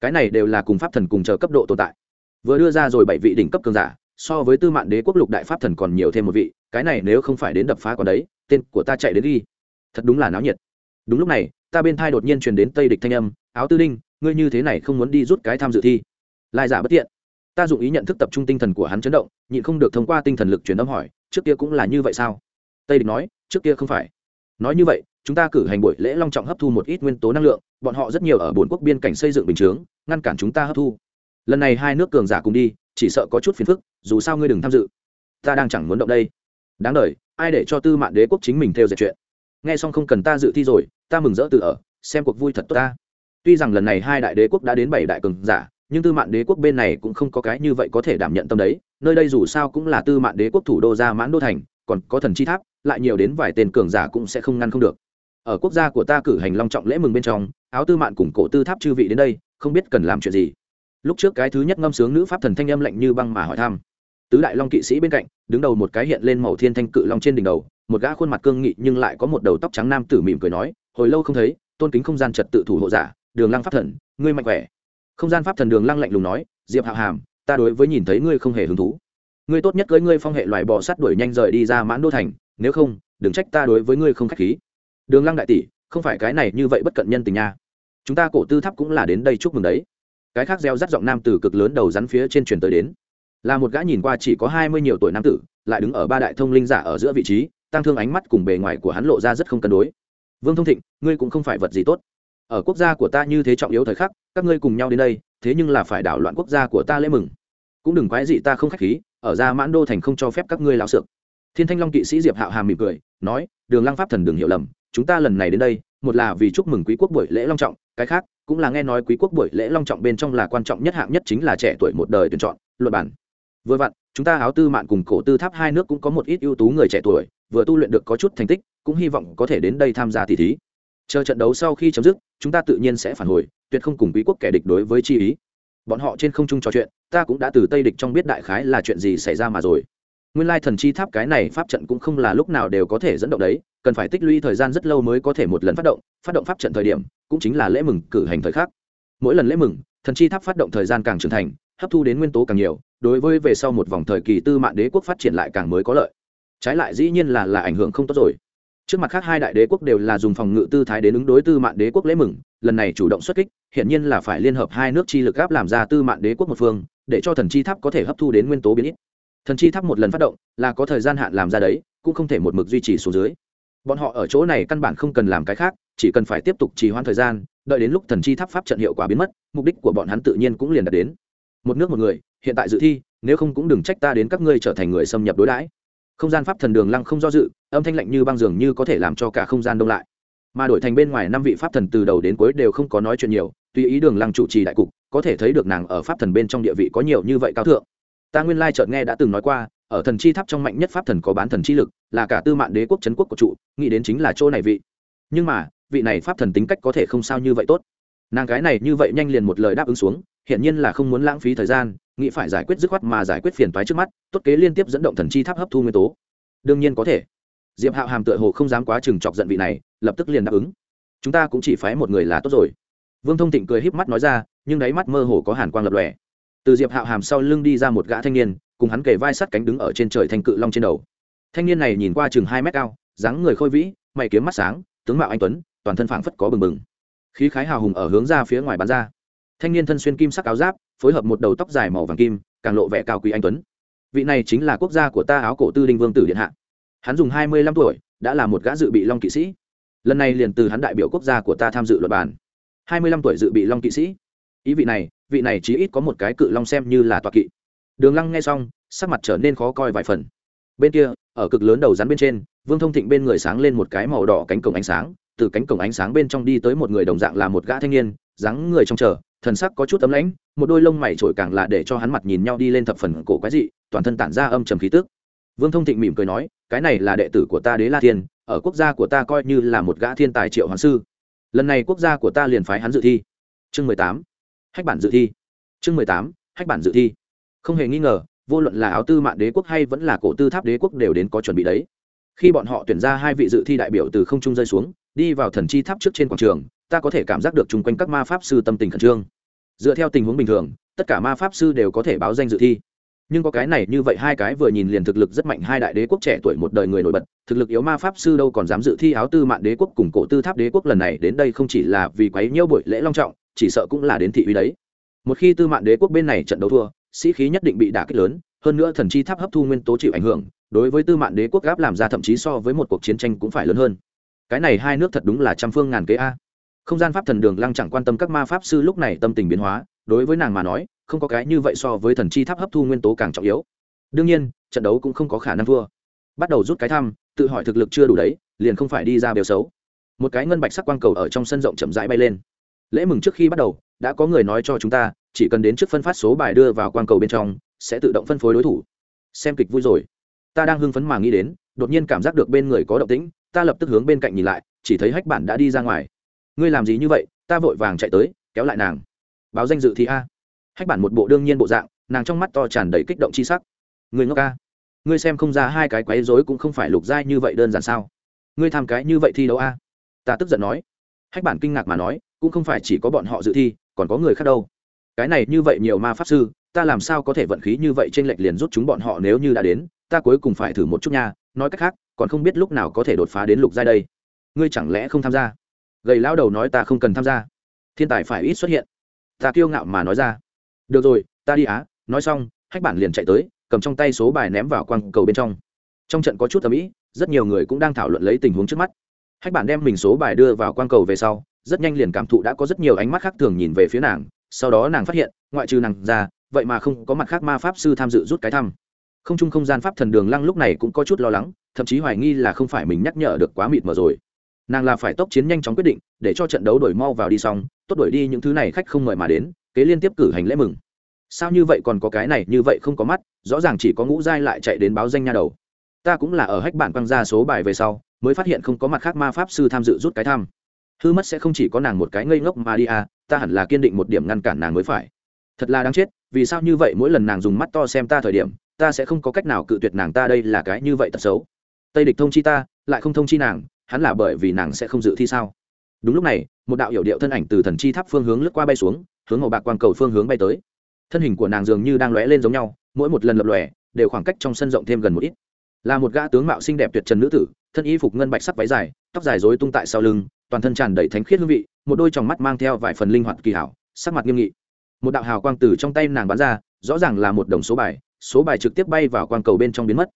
[SPEAKER 1] Cái này đều là cùng pháp thần cùng chờ cấp độ tồn tại. Vừa đưa ra rồi bảy vị đỉnh cấp cường giả, so với tư mạng đế quốc lục đại pháp thần còn nhiều thêm một vị, cái này nếu không phải đến đập phá còn đấy, tên của ta chạy đến đi. Thật đúng là náo nhiệt đúng lúc này, ta bên thai đột nhiên truyền đến tây địch thanh âm, áo tư đinh ngươi như thế này không muốn đi rút cái tham dự thi. Lai giả bất tiện. Ta dụng ý nhận thức tập trung tinh thần của hắn chấn động, nhịn không được thông qua tinh thần lực truyền âm hỏi, trước kia cũng là như vậy sao? Tây địch nói, trước kia không phải. Nói như vậy, chúng ta cử hành buổi lễ long trọng hấp thu một ít nguyên tố năng lượng, bọn họ rất nhiều ở bốn quốc biên cảnh xây dựng bình chướng, ngăn cản chúng ta hấp thu. Lần này hai nước cường giả cùng đi, chỉ sợ có chút phiền phức, dù sao ngươi đừng tham dự. Ta đang chẳng muốn động đây. Đáng đ ai để cho tư mạng đế quốc chính mình theo dệt chuyện? Nghe xong không cần ta dự thi rồi, ta mừng rỡ tự ở, xem cuộc vui thật tốt ta. Tuy rằng lần này hai đại đế quốc đã đến bảy đại cường giả, nhưng tư mạng đế quốc bên này cũng không có cái như vậy có thể đảm nhận tâm đấy. Nơi đây dù sao cũng là tư mạng đế quốc thủ đô ra mãn đô thành, còn có thần chi tháp, lại nhiều đến vài tên cường giả cũng sẽ không ngăn không được. Ở quốc gia của ta cử hành long trọng lễ mừng bên trong, áo tư mạng cùng cổ tư tháp chư vị đến đây, không biết cần làm chuyện gì. Lúc trước cái thứ nhất ngâm sướng nữ pháp thần thanh âm lạnh như băng mà hỏi thăm. Tứ đại long kỵ sĩ bên cạnh, đứng đầu một cái hiện lên màu thiên thanh cự long trên đỉnh đầu một gã khuôn mặt cương nghị nhưng lại có một đầu tóc trắng nam tử mỉm cười nói, hồi lâu không thấy, tôn kính không gian trật tự thủ hộ giả, đường lăng pháp thần, ngươi mạnh khỏe. Không gian pháp thần đường lăng lạnh lùng nói, diệp hạo hàm, ta đối với nhìn thấy ngươi không hề hứng thú. Ngươi tốt nhất cưới ngươi phong hệ loài bò sát đuổi nhanh rời đi ra mãn đô thành, nếu không, đừng trách ta đối với ngươi không k h á c h khí. Đường lăng đại tỷ, không phải cái này như vậy bất cận nhân tình nha. Chúng ta cổ tư tháp cũng là đến đây chúc mừng đấy. Cái khác gieo rắt giọng nam tử cực lớn đầu rắn phía trên truyền tới đến. Là một gã nhìn qua chỉ có hai mươi nhiều tuổi nam tử, lại đứng ở ba đại thông linh giả ở giữa vị trí tăng thương ánh mắt cùng bề ngoài của hắn lộ ra rất không cân đối. Vương thông thịnh, ngươi cũng không phải vật gì tốt. Ở quốc gia của ta như thế trọng yếu thời khắc, các ngươi cùng nhau đến đây, thế nhưng là phải đảo loạn quốc gia của ta lễ mừng. Cũng đừng quái gì ta không khách khí, ở ra mãn đô thành không cho phép các ngươi lao sượng thiên thanh long kỵ sĩ diệp hạo hàm mỉm cười, nói, đường lăng pháp thần đừng hiểu lầm, chúng ta lần này đến đây, một là vì chúc mừng quý quốc buổi lễ long trọng, cái khác, cũng là nghe nói quý quốc buổi lễ long trọng bên trong là quan trọng nhất hạng nhất chính là trẻ tuổi một đời tuyển chọn. Luật bản. Vừa vặn, chúng ta áo tư mạn cùng cổ tư tháp hai nước cũng có một ít ưu tú người trẻ tuổi vừa tu luyện được có chút thành tích, cũng hy vọng có thể đến đây tham gia tỷ thí. Chờ trận đấu sau khi chấm dứt, chúng ta tự nhiên sẽ phản hồi, tuyệt không cùng quý quốc kẻ địch đối với chi ý. Bọn họ trên không trung trò chuyện, ta cũng đã từ tây địch trong biết đại khái là chuyện gì xảy ra mà rồi. Nguyên lai thần chi tháp cái này pháp trận cũng không là lúc nào đều có thể dẫn động đấy, cần phải tích lũy thời gian rất lâu mới có thể một lần phát động phát động pháp trận thời điểm, cũng chính là lễ mừng cử hành thời khắc. Mỗi lần lễ mừng, thần chi tháp phát động thời gian càng trưởng thành, hấp thu đến nguyên tố càng nhiều, đối với về sau một vòng thời kỳ tư mạng đế quốc phát triển lại càng mới có lợi trái lại dĩ nhiên là là ảnh hưởng không tốt rồi. Trước mặt khác hai đại đế quốc đều là dùng phòng ngự tư thái đến ứng đối tư mạng đế quốc lễ mừng, lần này chủ động xuất kích hiện nhiên là phải liên hợp hai nước chi lực áp làm ra tư mạng đế quốc một phương, để cho thần chi tháp có thể hấp thu đến nguyên tố biến ít. Thần chi tháp một lần phát động, là có thời gian hạn làm ra đấy, cũng không thể một mực duy trì xuống dưới. Bọn họ ở chỗ này căn bản không cần làm cái khác, chỉ cần phải tiếp tục trì hoãn thời gian, đợi đến lúc thần chi tháp pháp trận hiệu quả biến mất, mục đích của bọn hắn tự nhiên cũng liền đạt đến. Một nước một người, hiện tại dự thi, nếu không cũng đừng trách ta đến các ngươi trở thành người xâm nhập đối đãi không gian pháp thần đường lăng không do dự, âm thanh lạnh như băng dường như có thể làm cho cả không gian đông lại. Mà đổi thành bên ngoài năm vị pháp thần từ đầu đến cuối đều không có nói chuyện nhiều tùy ý đường lăng chủ trì đại cục, có thể thấy được nàng ở pháp thần bên trong địa vị có nhiều như vậy cao thượng. Ta nguyên lai chợt nghe đã từng nói qua, ở thần chi tháp trong mạnh nhất pháp thần có bán thần chi lực, là cả tư mạng đế quốc trấn quốc của trụ, nghĩ đến chính là chỗ này vị. Nhưng mà, vị này pháp thần tính cách có thể không sao như vậy tốt. Nàng cái này như vậy nhanh liền một lời đáp ứng xuống, hiển nhiên là không muốn lãng phí thời gian nghĩ phải giải quyết dứt khoát mà giải quyết phiền toái trước mắt, tốt kế liên tiếp dẫn động thần chi tháp hấp thu nguyên tố. Đương nhiên có thể. Diệp hạo hàm tựa hồ không dám quá chừng chọc giận vị này, lập tức liền đáp ứng. Chúng ta cũng chỉ phái một người là tốt rồi. Vương thông thịnh cười híp mắt nói ra, nhưng đáy mắt mơ hồ có hàn quang lập lòe. Từ diệp hạo hàm sau lưng đi ra một gã thanh niên, cùng hắn kề vai sát cánh đứng ở trên trời thanh cự long trên đầu. Thanh niên này nhìn qua chừng hai mét cao, dáng người khôi vĩ, mày kiếm mắt sáng, tướng mạo anh tuấn, toàn thân phảng phất có bừng bừng. Khí khái hào hùng ở hướng ra phía ngoài bán ra thanh niên thân xuyên kim sắc áo giáp, phối hợp một đầu tóc dài màu vàng kim, càng lộ vẻ cao quý anh tuấn. Vị này chính là quốc gia của ta áo cổ tư đinh vương tử điện hạ. Hắn dùng hai mươi lăm tuổi, đã là một gã dự bị long kỵ sĩ. Lần này liền từ hắn đại biểu quốc gia của ta tham dự luật bàn. Hai mươi lăm tuổi dự bị long kỵ sĩ. Ý vị này vị này chí ít có một cái cự long xem như là toa kỵ. Đường lăng nghe xong, sắc mặt trở nên khó coi vài phần. Bên kia, ở cực lớn đầu rắn bên trên, vương thông thịnh bên người sáng lên một cái màu đỏ cánh cổng ánh sáng, từ cánh cổng ánh sáng bên trong đi tới một người đồng dạng là một gã thanh niên, dáng người trong chờ thần sắc có chút ấm lãnh, một đôi lông mày trội càng là để cho hắn mặt nhìn nhau đi lên thập phần cổ quái dị, toàn thân tản ra âm trầm khí tức. Vương thông thịnh mỉm cười nói, cái này là đệ tử của ta đế la thiên, ở quốc gia của ta coi như là một gã thiên tài triệu hoàng sư. Lần này quốc gia của ta liền phái hắn dự thi. Chương mười tám. Hách bản dự thi. Chương mười tám. Hách bản dự thi. Không hề nghi ngờ, vô luận là áo tư mạng đế quốc hay vẫn là cổ tư tháp đế quốc đều đến có chuẩn bị đấy. Khi bọn họ tuyển ra hai vị dự thi đại biểu từ không trung rơi xuống, đi vào thần chi tháp trước trên quảng trường ta có thể cảm giác được chung quanh các ma pháp sư tâm tình khẩn trương. Dựa theo tình huống bình thường, tất cả ma pháp sư đều có thể báo danh dự thi. Nhưng có cái này như vậy hai cái vừa nhìn liền thực lực rất mạnh hai đại đế quốc trẻ tuổi một đời người nổi bật, thực lực yếu ma pháp sư đâu còn dám dự thi áo tư mạng đế quốc cùng cổ tư tháp đế quốc lần này đến đây không chỉ là vì quấy nhiễu buổi lễ long trọng, chỉ sợ cũng là đến thị uy đấy. Một khi tư mạng đế quốc bên này trận đấu thua, sĩ khí nhất định bị đả kích lớn, hơn nữa thần chi tháp hấp thu nguyên tố chịu ảnh hưởng, đối với tư mạng đế quốc gáp làm ra thậm chí so với một cuộc chiến tranh cũng phải lớn hơn. Cái này hai nước thật đúng là trăm phương ngàn kế a không gian pháp thần đường lăng chẳng quan tâm các ma pháp sư lúc này tâm tình biến hóa, đối với nàng mà nói, không có cái như vậy so với thần chi tháp hấp thu nguyên tố càng trọng yếu. Đương nhiên, trận đấu cũng không có khả năng thua. Bắt đầu rút cái thăm, tự hỏi thực lực chưa đủ đấy, liền không phải đi ra bèo xấu. Một cái ngân bạch sắc quang cầu ở trong sân rộng chậm rãi bay lên. Lễ mừng trước khi bắt đầu, đã có người nói cho chúng ta, chỉ cần đến trước phân phát số bài đưa vào quang cầu bên trong, sẽ tự động phân phối đối thủ. Xem kịch vui rồi. Ta đang hưng phấn mà nghĩ đến, đột nhiên cảm giác được bên người có động tĩnh, ta lập tức hướng bên cạnh nhìn lại, chỉ thấy hách bản đã đi ra ngoài ngươi làm gì như vậy, ta vội vàng chạy tới, kéo lại nàng. Báo danh dự thì a. Hách bản một bộ đương nhiên bộ dạng, nàng trong mắt to tràn đầy kích động chi sắc. Ngươi ngốc a. Ngươi xem không ra hai cái quấy rối cũng không phải lục giai như vậy đơn giản sao? Ngươi tham cái như vậy thi đấu a. Ta tức giận nói. Hách bản kinh ngạc mà nói, cũng không phải chỉ có bọn họ dự thi, còn có người khác đâu. Cái này như vậy nhiều ma pháp sư, ta làm sao có thể vận khí như vậy trên lệch liền rút chúng bọn họ nếu như đã đến, ta cuối cùng phải thử một chút nha. Nói cách khác, còn không biết lúc nào có thể đột phá đến lục giai đây. Ngươi chẳng lẽ không tham gia? Gầy lão đầu nói ta không cần tham gia. Thiên tài phải ít xuất hiện. Ta kiêu ngạo mà nói ra. Được rồi, ta đi á. Nói xong, hách bản liền chạy tới, cầm trong tay số bài ném vào quang cầu bên trong. Trong trận có chút tầm ĩ, rất nhiều người cũng đang thảo luận lấy tình huống trước mắt. Hách bản đem mình số bài đưa vào quang cầu về sau, rất nhanh liền cảm thụ đã có rất nhiều ánh mắt khác thường nhìn về phía nàng. Sau đó nàng phát hiện, ngoại trừ nàng ra, vậy mà không có mặt khác ma pháp sư tham dự rút cái thăm. Không chung không gian pháp thần đường lăng lúc này cũng có chút lo lắng, thậm chí hoài nghi là không phải mình nhắc nhở được quá mịt mờ rồi nàng là phải tốc chiến nhanh chóng quyết định, để cho trận đấu đổi mau vào đi xong, tốt đổi đi những thứ này khách không mời mà đến, kế liên tiếp cử hành lễ mừng. Sao như vậy còn có cái này, như vậy không có mắt, rõ ràng chỉ có ngũ giai lại chạy đến báo danh nha đầu. Ta cũng là ở hách bản quăng ra số bài về sau, mới phát hiện không có mặt khác ma pháp sư tham dự rút cái thăm. Hư mất sẽ không chỉ có nàng một cái ngây ngốc mà đi à ta hẳn là kiên định một điểm ngăn cản nàng mới phải. Thật là đáng chết, vì sao như vậy mỗi lần nàng dùng mắt to xem ta thời điểm, ta sẽ không có cách nào cự tuyệt nàng, ta đây là cái như vậy tật xấu. Tây địch thông chi ta, lại không thông chi nàng hắn là bởi vì nàng sẽ không dự thi sao? Đúng lúc này, một đạo hiểu điệu thân ảnh từ thần chi tháp phương hướng lướt qua bay xuống, hướng màu bạc quang cầu phương hướng bay tới. Thân hình của nàng dường như đang lóe lên giống nhau, mỗi một lần lập lòe, đều khoảng cách trong sân rộng thêm gần một ít. Là một gã tướng mạo xinh đẹp tuyệt trần nữ tử, thân y phục ngân bạch sắc váy dài, tóc dài rối tung tại sau lưng, toàn thân tràn đầy thánh khiết hương vị, một đôi tròng mắt mang theo vài phần linh hoạt kỳ hảo, sắc mặt nghiêm nghị. Một đạo hào quang từ trong tay nàng bắn ra, rõ ràng là một đồng số bài số bài trực tiếp bay vào quang cầu bên trong biến mất.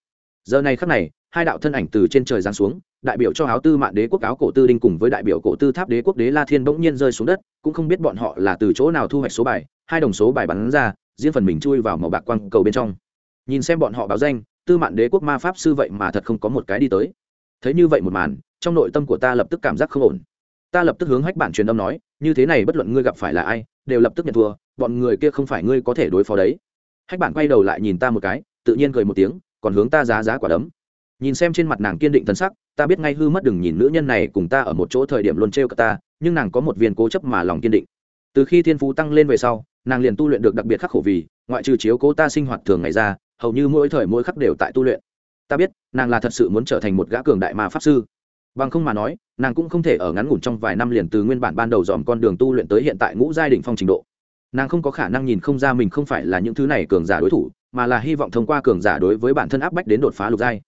[SPEAKER 1] Giờ này khắc này hai đạo thân ảnh từ trên trời giáng xuống, đại biểu cho áo tư mạng đế quốc, áo cổ tư đinh cùng với đại biểu cổ tư tháp đế quốc đế la thiên bỗng nhiên rơi xuống đất, cũng không biết bọn họ là từ chỗ nào thu hoạch số bài, hai đồng số bài bắn ra, riêng phần mình chui vào màu bạc quang cầu bên trong. Nhìn xem bọn họ báo danh, tư mạng đế quốc ma pháp sư vậy mà thật không có một cái đi tới. Thấy như vậy một màn, trong nội tâm của ta lập tức cảm giác không ổn. Ta lập tức hướng hách bản truyền âm nói, như thế này bất luận ngươi gặp phải là ai, đều lập tức nhận thua, bọn người kia không phải ngươi có thể đối phó đấy. Hách bản quay đầu lại nhìn ta một cái, tự nhiên cười một tiếng, còn hướng ta giá giá quả đấm nhìn xem trên mặt nàng kiên định thân sắc, ta biết ngay hư mất đừng nhìn nữ nhân này cùng ta ở một chỗ thời điểm luôn trêu cả ta, nhưng nàng có một viên cố chấp mà lòng kiên định. Từ khi thiên phú tăng lên về sau, nàng liền tu luyện được đặc biệt khắc khổ vì, ngoại trừ chiếu cố ta sinh hoạt thường ngày ra, hầu như mỗi thời mỗi khắc đều tại tu luyện. Ta biết, nàng là thật sự muốn trở thành một gã cường đại ma pháp sư. Bằng không mà nói, nàng cũng không thể ở ngắn ngủn trong vài năm liền từ nguyên bản ban đầu dòm con đường tu luyện tới hiện tại ngũ giai đỉnh phong trình độ. Nàng không có khả năng nhìn không ra mình không phải là những thứ này cường giả đối thủ, mà là hy vọng thông qua cường giả đối với bản thân áp bách đến đột phá lục giai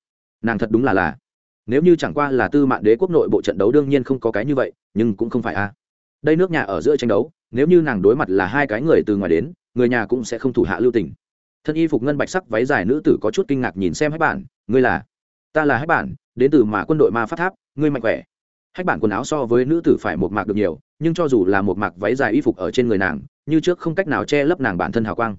[SPEAKER 1] nàng thật đúng là là. Nếu như chẳng qua là tư mạng đế quốc nội bộ trận đấu đương nhiên không có cái như vậy, nhưng cũng không phải a. Đây nước nhà ở giữa tranh đấu, nếu như nàng đối mặt là hai cái người từ ngoài đến, người nhà cũng sẽ không thủ hạ lưu tình. Thân y phục ngân bạch sắc váy dài nữ tử có chút kinh ngạc nhìn xem hách bản, ngươi là? Ta là hách bản, đến từ mà quân đội ma phát tháp, ngươi mạnh khỏe. Hách bản quần áo so với nữ tử phải một mạc được nhiều, nhưng cho dù là một mạc váy dài y phục ở trên người nàng, như trước không cách nào che lấp nàng bản thân hào quang.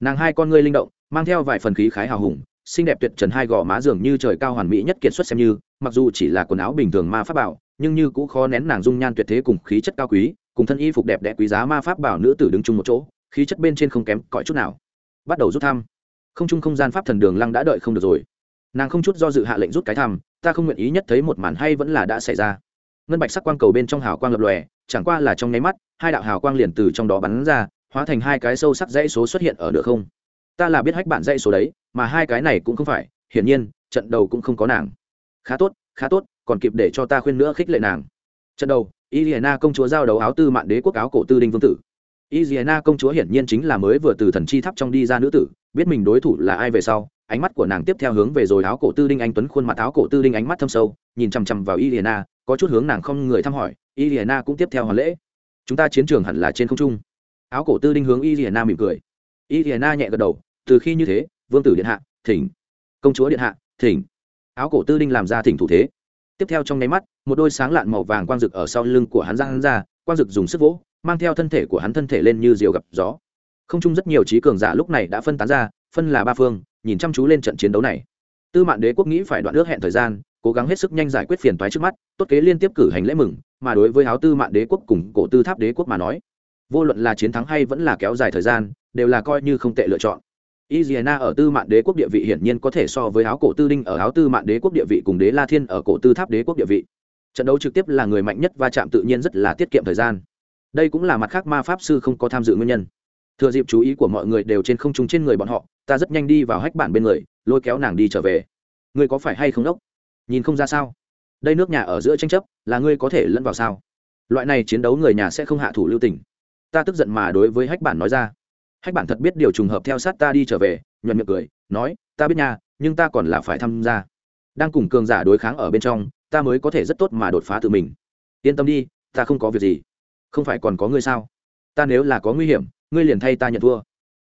[SPEAKER 1] Nàng hai con ngươi linh động, mang theo vài phần khí khái hào hùng xinh đẹp tuyệt trần hai gò má dường như trời cao hoàn mỹ nhất kiệt xuất xem như, mặc dù chỉ là quần áo bình thường ma pháp bảo, nhưng như cũng khó nén nàng dung nhan tuyệt thế cùng khí chất cao quý, cùng thân y phục đẹp đẽ quý giá ma pháp bảo nữ tử đứng chung một chỗ, khí chất bên trên không kém cõi chút nào. Bắt đầu rút thăm. Không chung không gian pháp thần đường lăng đã đợi không được rồi. Nàng không chút do dự hạ lệnh rút cái thăm, ta không nguyện ý nhất thấy một màn hay vẫn là đã xảy ra. Ngân bạch sắc quang cầu bên trong hào quang lập lòe, chẳng qua là trong nháy mắt, hai đạo hào quang liền từ trong đó bắn ra, hóa thành hai cái sâu sắc dãy số xuất hiện ở được không ta là biết hách bạn dãy số đấy, mà hai cái này cũng không phải, hiển nhiên, trận đầu cũng không có nàng. Khá tốt khá tốt, còn kịp để cho ta khuyên nữa khích lệ nàng. Trận đầu Iliana công chúa giao đấu áo tư mạn đế quốc áo cổ tư đinh vương tử. Iliana công chúa hiển nhiên chính là mới vừa từ thần chi tháp trong đi ra nữ tử, biết mình đối thủ là ai về sau, ánh mắt của nàng tiếp theo hướng về rồi áo cổ tư đinh anh tuấn khuôn mặt áo cổ tư đinh ánh mắt thâm sâu, nhìn chằm chằm vào Iliana có chút hướng nàng không người thăm hỏi Iliana cũng tiếp theo hoàn lễ. Chúng ta chiến trường hẳn là trên không trung. Áo cổ tư đinh hướng Iliana mỉm cười. Iliana nhẹ gật đầu từ khi như thế, vương tử điện hạ, thỉnh. Công chúa điện hạ, thỉnh. Áo cổ tư đinh làm ra thỉnh thủ thế. Tiếp theo trong nháy mắt, một đôi sáng lạn màu vàng quang rực ở sau lưng của hắn ra hắn ra, quang rực dùng sức vỗ, mang theo thân thể của hắn thân thể lên như diều gặp gió. Không chung rất nhiều trí cường giả lúc này đã phân tán ra, phân là ba phương, nhìn chăm chú lên trận chiến đấu này. Tư mạng đế quốc nghĩ phải đoạn ước hẹn thời gian, cố gắng hết sức nhanh giải quyết phiền toái trước mắt, tốt kế liên tiếp cử hành lễ mừng, mà đối với áo tư mạng đế quốc cùng cổ tư tháp đế quốc mà nói, vô luận là chiến thắng hay vẫn là kéo dài thời gian, đều là coi như không tệ lựa chọn. Izena ở Tư Mạn Đế quốc địa vị hiển nhiên có thể so với áo cổ Tư Đinh ở áo Tư Mạn Đế quốc địa vị cùng Đế La Thiên ở cổ Tư Tháp Đế quốc địa vị. Trận đấu trực tiếp là người mạnh nhất va chạm tự nhiên rất là tiết kiệm thời gian. Đây cũng là mặt khác ma pháp sư không có tham dự nguyên nhân. Thừa dịp chú ý của mọi người đều trên không trung trên người bọn họ, ta rất nhanh đi vào hách bản bên người, lôi kéo nàng đi trở về. Ngươi có phải hay không đốc? Nhìn không ra sao? Đây nước nhà ở giữa tranh chấp, là ngươi có thể lẫn vào sao? Loại này chiến đấu người nhà sẽ không hạ thủ lưu tình. Ta tức giận mà đối với hách bản nói ra hách bản thật biết điều trùng hợp theo sát ta đi trở về, nhuận miệng cười, nói, ta biết nha, nhưng ta còn là phải tham gia. Đang cùng cường giả đối kháng ở bên trong, ta mới có thể rất tốt mà đột phá tự mình. Yên tâm đi, ta không có việc gì. Không phải còn có ngươi sao? Ta nếu là có nguy hiểm, ngươi liền thay ta nhận thua.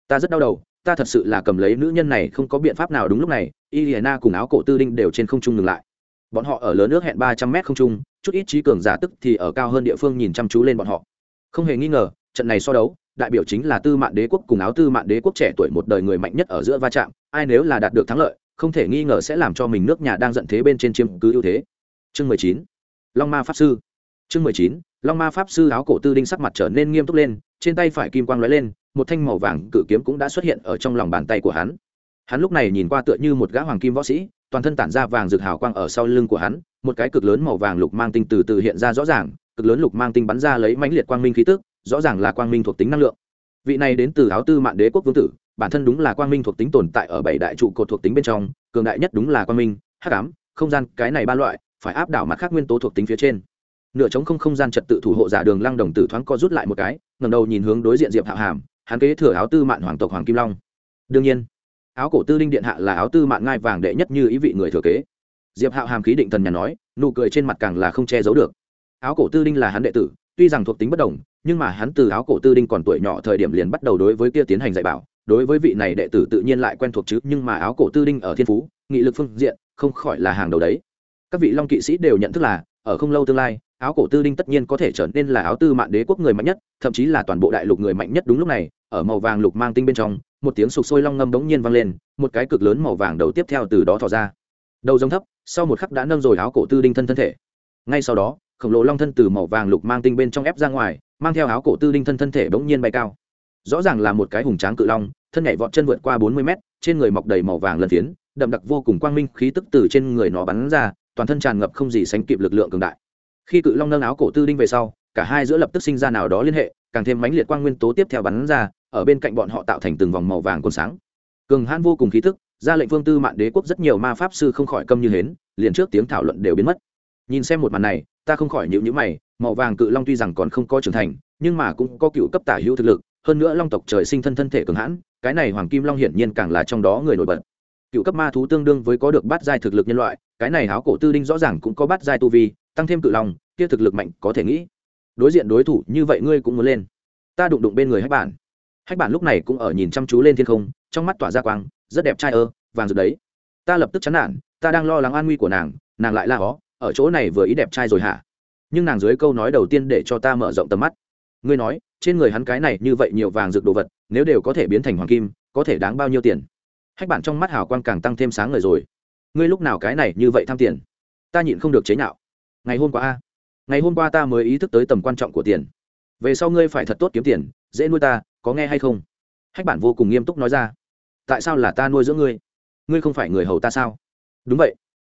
[SPEAKER 1] Ta rất đau đầu, ta thật sự là cầm lấy nữ nhân này không có biện pháp nào đúng lúc này, Iliana cùng áo cổ tư đinh đều trên không trung ngừng lại. Bọn họ ở lớn nước hẹn ba trăm mét không trung, chút ít trí cường giả tức thì ở cao hơn địa phương nhìn chăm chú lên bọn họ. Không hề nghi ngờ, trận này so đấu đại biểu chính là tư mạn đế quốc cùng áo tư mạn đế quốc trẻ tuổi một đời người mạnh nhất ở giữa va chạm, ai nếu là đạt được thắng lợi, không thể nghi ngờ sẽ làm cho mình nước nhà đang giận thế bên trên chiếm cứ ưu thế. Chương mười chín, long ma pháp sư. Chương mười chín, long ma pháp sư áo cổ tư đinh sắc mặt trở nên nghiêm túc lên, trên tay phải kim quang lóe lên, một thanh màu vàng cự kiếm cũng đã xuất hiện ở trong lòng bàn tay của hắn. Hắn lúc này nhìn qua tựa như một gã hoàng kim võ sĩ, toàn thân tản ra vàng rực hào quang ở sau lưng của hắn, một cái cực lớn màu vàng lục mang tinh từ từ hiện ra rõ ràng, cực lớn lục mang tinh bắn ra lấy mãnh liệt quang minh khí tức rõ ràng là quang minh thuộc tính năng lượng. Vị này đến từ áo tư mạn đế quốc vương tử, bản thân đúng là quang minh thuộc tính tồn tại ở bảy đại trụ cột thuộc tính bên trong, cường đại nhất đúng là quang minh, hắc ám, không gian, cái này ba loại, phải áp đảo mặt khác nguyên tố thuộc tính phía trên. Nửa chống không không gian trật tự thủ hộ giả đường lăng đồng tử thoáng co rút lại một cái ngầm đầu nhìn hướng đối diện diệp hạo hàm, hắn kế thừa áo tư mạn hoàng tộc hoàng kim long. Đương nhiên, áo cổ tư linh điện hạ là áo tư mạn ngai vàng đệ nhất như ý vị người thừa kế. Diệp hạo hàm khí định thần nhà nói, nụ cười trên mặt càng là không che giấu được. Áo cổ tư linh là hắn đệ tử tuy rằng thuộc tính bất đồng, nhưng mà hắn từ áo cổ tư đinh còn tuổi nhỏ thời điểm liền bắt đầu đối với kia tiến hành dạy bảo, đối với vị này đệ tử tự nhiên lại quen thuộc chứ, nhưng mà áo cổ tư đinh ở thiên phú, nghị lực phương diện, không khỏi là hàng đầu đấy. Các vị long kỵ sĩ đều nhận thức là, ở không lâu tương lai, áo cổ tư đinh tất nhiên có thể trở nên là áo tư mạng đế quốc người mạnh nhất, thậm chí là toàn bộ đại lục người mạnh nhất đúng lúc này, ở màu vàng lục mang tinh bên trong, một tiếng sục sôi long ngâm bỗng nhiên vang lên, một cái cực lớn màu vàng đầu tiếp theo từ đó thò ra. Đầu giống thấp, sau một khắc đã nâng rồi áo cổ tư đinh thân thân thể. Ngay sau đó khổng lồ long thân từ màu vàng lục mang tinh bên trong ép ra ngoài, mang theo áo cổ tư đinh thân thân thể bỗng nhiên bay cao. Rõ ràng là một cái hùng tráng cự long, thân nhảy vọt chân vượt qua bốn mươi mét, trên người mọc đầy màu vàng lần phiến, đậm đặc vô cùng quang minh, khí tức từ trên người nó bắn ra, toàn thân tràn ngập không gì sánh kịp lực lượng cường đại. Khi cự long nâng áo cổ tư đinh về sau, cả hai giữa lập tức sinh ra nào đó liên hệ, càng thêm mãnh liệt quang nguyên tố tiếp theo bắn ra, ở bên cạnh bọn họ tạo thành từng vòng màu vàng còn sáng. Cường hãn vô cùng khí tức, ra lệnh phương tư mạn đế quốc rất nhiều ma pháp sư không khỏi câm như hến, liền trước tiếng thảo luận đều biến mất. Nhìn xem một màn này ta không khỏi nhịu nhữ mày, màu vàng cự long tuy rằng còn không có trưởng thành, nhưng mà cũng có cựu cấp tả hữu thực lực, hơn nữa long tộc trời sinh thân thân thể cường hãn, cái này hoàng kim long hiển nhiên càng là trong đó người nổi bật. Cựu cấp ma thú tương đương với có được bát giai thực lực nhân loại, cái này háo cổ tư đinh rõ ràng cũng có bát giai tu vi, tăng thêm cự long, kia thực lực mạnh có thể nghĩ. Đối diện đối thủ như vậy ngươi cũng muốn lên. Ta đụng đụng bên người hách bản. Hách bản lúc này cũng ở nhìn chăm chú lên thiên không, trong mắt tỏa ra quang, rất đẹp trai ơ, vàng rực đấy. Ta lập tức chán nản, ta đang lo lắng an nguy của nàng nàng lại la hó ở chỗ này vừa ý đẹp trai rồi hả? Nhưng nàng dưới câu nói đầu tiên để cho ta mở rộng tầm mắt. Ngươi nói, trên người hắn cái này như vậy nhiều vàng rực đồ vật, nếu đều có thể biến thành hoàng kim, có thể đáng bao nhiêu tiền? Hách bản trong mắt hào quang càng tăng thêm sáng người rồi. Ngươi lúc nào cái này như vậy tham tiền? Ta nhịn không được chế nhạo. Ngày hôm qua a. Ngày hôm qua ta mới ý thức tới tầm quan trọng của tiền. Về sau ngươi phải thật tốt kiếm tiền, dễ nuôi ta, có nghe hay không? Hách bản vô cùng nghiêm túc nói ra. Tại sao là ta nuôi dưỡng ngươi? Ngươi không phải người hầu ta sao? Đúng vậy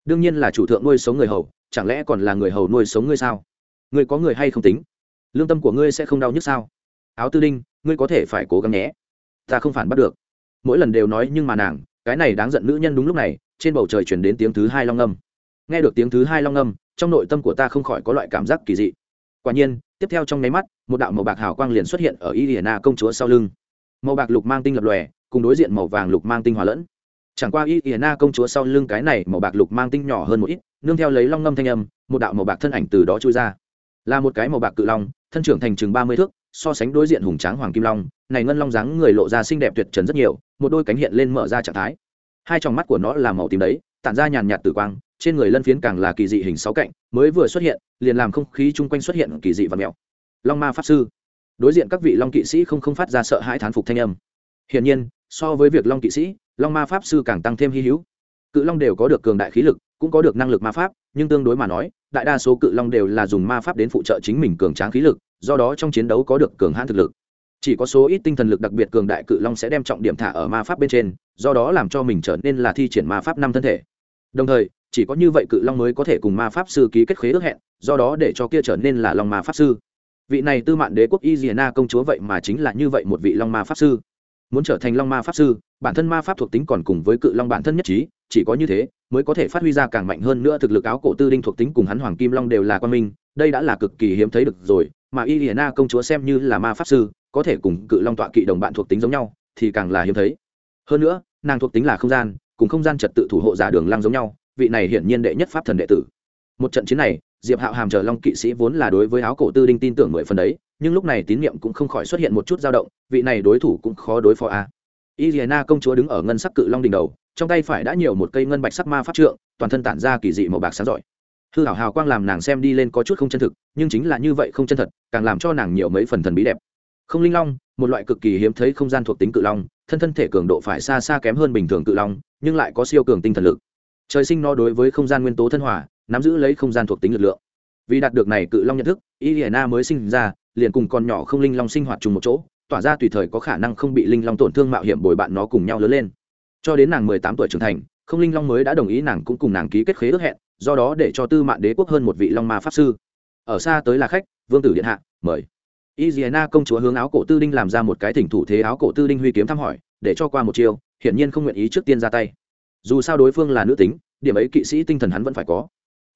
[SPEAKER 1] đương nhiên là chủ thượng nuôi sống người hầu, chẳng lẽ còn là người hầu nuôi sống ngươi sao? Ngươi có người hay không tính? Lương tâm của ngươi sẽ không đau nhức sao? Áo tư đinh, ngươi có thể phải cố gắng nhé. Ta không phản bắt được. Mỗi lần đều nói nhưng mà nàng, cái này đáng giận nữ nhân đúng lúc này, trên bầu trời chuyển đến tiếng thứ hai long âm. Nghe được tiếng thứ hai long âm, trong nội tâm của ta không khỏi có loại cảm giác kỳ dị. Quả nhiên, tiếp theo trong nháy mắt, một đạo màu bạc hào quang liền xuất hiện ở y hiển na công chúa sau lưng. Màu bạc lục mang tinh lập lòe, cùng đối diện màu vàng lục mang tinh hòa lẫn chẳng qua y hiển na công chúa sau lưng cái này màu bạc lục mang tinh nhỏ hơn một ít, nương theo lấy long ngâm thanh âm, một đạo màu bạc thân ảnh từ đó trôi ra. Là một cái màu bạc cự long, thân trưởng thành chừng ba mươi thước, so sánh đối diện hùng tráng hoàng kim long, này ngân long dáng người lộ ra xinh đẹp tuyệt trần rất nhiều, một đôi cánh hiện lên mở ra trạng thái. Hai tròng mắt của nó là màu tím đấy, tản ra nhàn nhạt tử quang, trên người lân phiến càng là kỳ dị hình sáu cạnh, mới vừa xuất hiện, liền làm không khí chung quanh xuất hiện kỳ dị và mèo. Long ma pháp sư. Đối diện các vị long kỵ sĩ không không phát ra sợ hãi thán phục thanh âm. Hiển nhiên so với việc long kỵ sĩ, long ma pháp sư càng tăng thêm hy hữu. Cự long đều có được cường đại khí lực, cũng có được năng lực ma pháp, nhưng tương đối mà nói, đại đa số cự long đều là dùng ma pháp đến phụ trợ chính mình cường tráng khí lực, do đó trong chiến đấu có được cường hãn thực lực. Chỉ có số ít tinh thần lực đặc biệt cường đại cự long sẽ đem trọng điểm thả ở ma pháp bên trên, do đó làm cho mình trở nên là thi triển ma pháp năm thân thể. Đồng thời, chỉ có như vậy cự long mới có thể cùng ma pháp sư ký kết khế ước hẹn, do đó để cho kia trở nên là long ma pháp sư. Vị này tư mạn đế quốc y diana công chúa vậy mà chính là như vậy một vị long ma pháp sư muốn trở thành long ma pháp sư, bản thân ma pháp thuộc tính còn cùng với cự long bản thân nhất trí, chỉ có như thế mới có thể phát huy ra càng mạnh hơn nữa thực lực áo cổ tư đinh thuộc tính cùng hắn hoàng kim long đều là quan minh, đây đã là cực kỳ hiếm thấy được rồi, mà y hiena công chúa xem như là ma pháp sư, có thể cùng cự long tọa kỵ đồng bạn thuộc tính giống nhau, thì càng là hiếm thấy. Hơn nữa, nàng thuộc tính là không gian, cùng không gian trật tự thủ hộ giả đường lăng giống nhau, vị này hiển nhiên đệ nhất pháp thần đệ tử. Một trận chiến này, diệp hạo hàm chờ long kỵ sĩ vốn là đối với áo cổ tư đinh tin tưởng mười phần đấy nhưng lúc này tín nhiệm cũng không khỏi xuất hiện một chút dao động vị này đối thủ cũng khó đối phó a à. Iliana công chúa đứng ở ngân sắc cự long đỉnh đầu, trong tay phải đã nhiều một cây ngân bạch sắc ma pháp trượng, toàn thân tản ra kỳ dị màu bạc sáng rọi. Hư hảo hào quang làm nàng xem đi lên có chút không chân thực, nhưng chính là như vậy không chân thật, càng làm cho nàng nhiều mấy phần thần bí đẹp. Không linh long, một loại cực kỳ hiếm thấy không gian thuộc tính cự long, thân thân thể cường độ phải xa xa kém hơn bình thường cự long, nhưng lại có siêu cường tinh thần lực. Trời sinh nó đối với không gian nguyên tố thân hòa, nắm giữ lấy không gian thuộc tính lực lượng. Vì đạt được này cự long nhận thức, Iliana mới sinh ra, liền cùng con nhỏ không linh long sinh hoạt chung một chỗ, tỏa ra tùy thời có khả năng không bị linh long tổn thương mạo hiểm bồi bạn nó cùng nhau lớn lên. Cho đến nàng mười tám tuổi trưởng thành không linh long mới đã đồng ý nàng cũng cùng nàng ký kết khế ước hẹn do đó để cho tư mạng đế quốc hơn một vị long ma pháp sư. Ở xa tới là khách vương tử điện hạ mời. Iziana công chúa hướng áo cổ tư đinh làm ra một cái thỉnh thủ thế áo cổ tư đinh huy kiếm thăm hỏi để cho qua một chiều hiển nhiên không nguyện ý trước tiên ra tay. Dù sao đối phương là nữ tính điểm ấy kỵ sĩ tinh thần hắn vẫn phải có.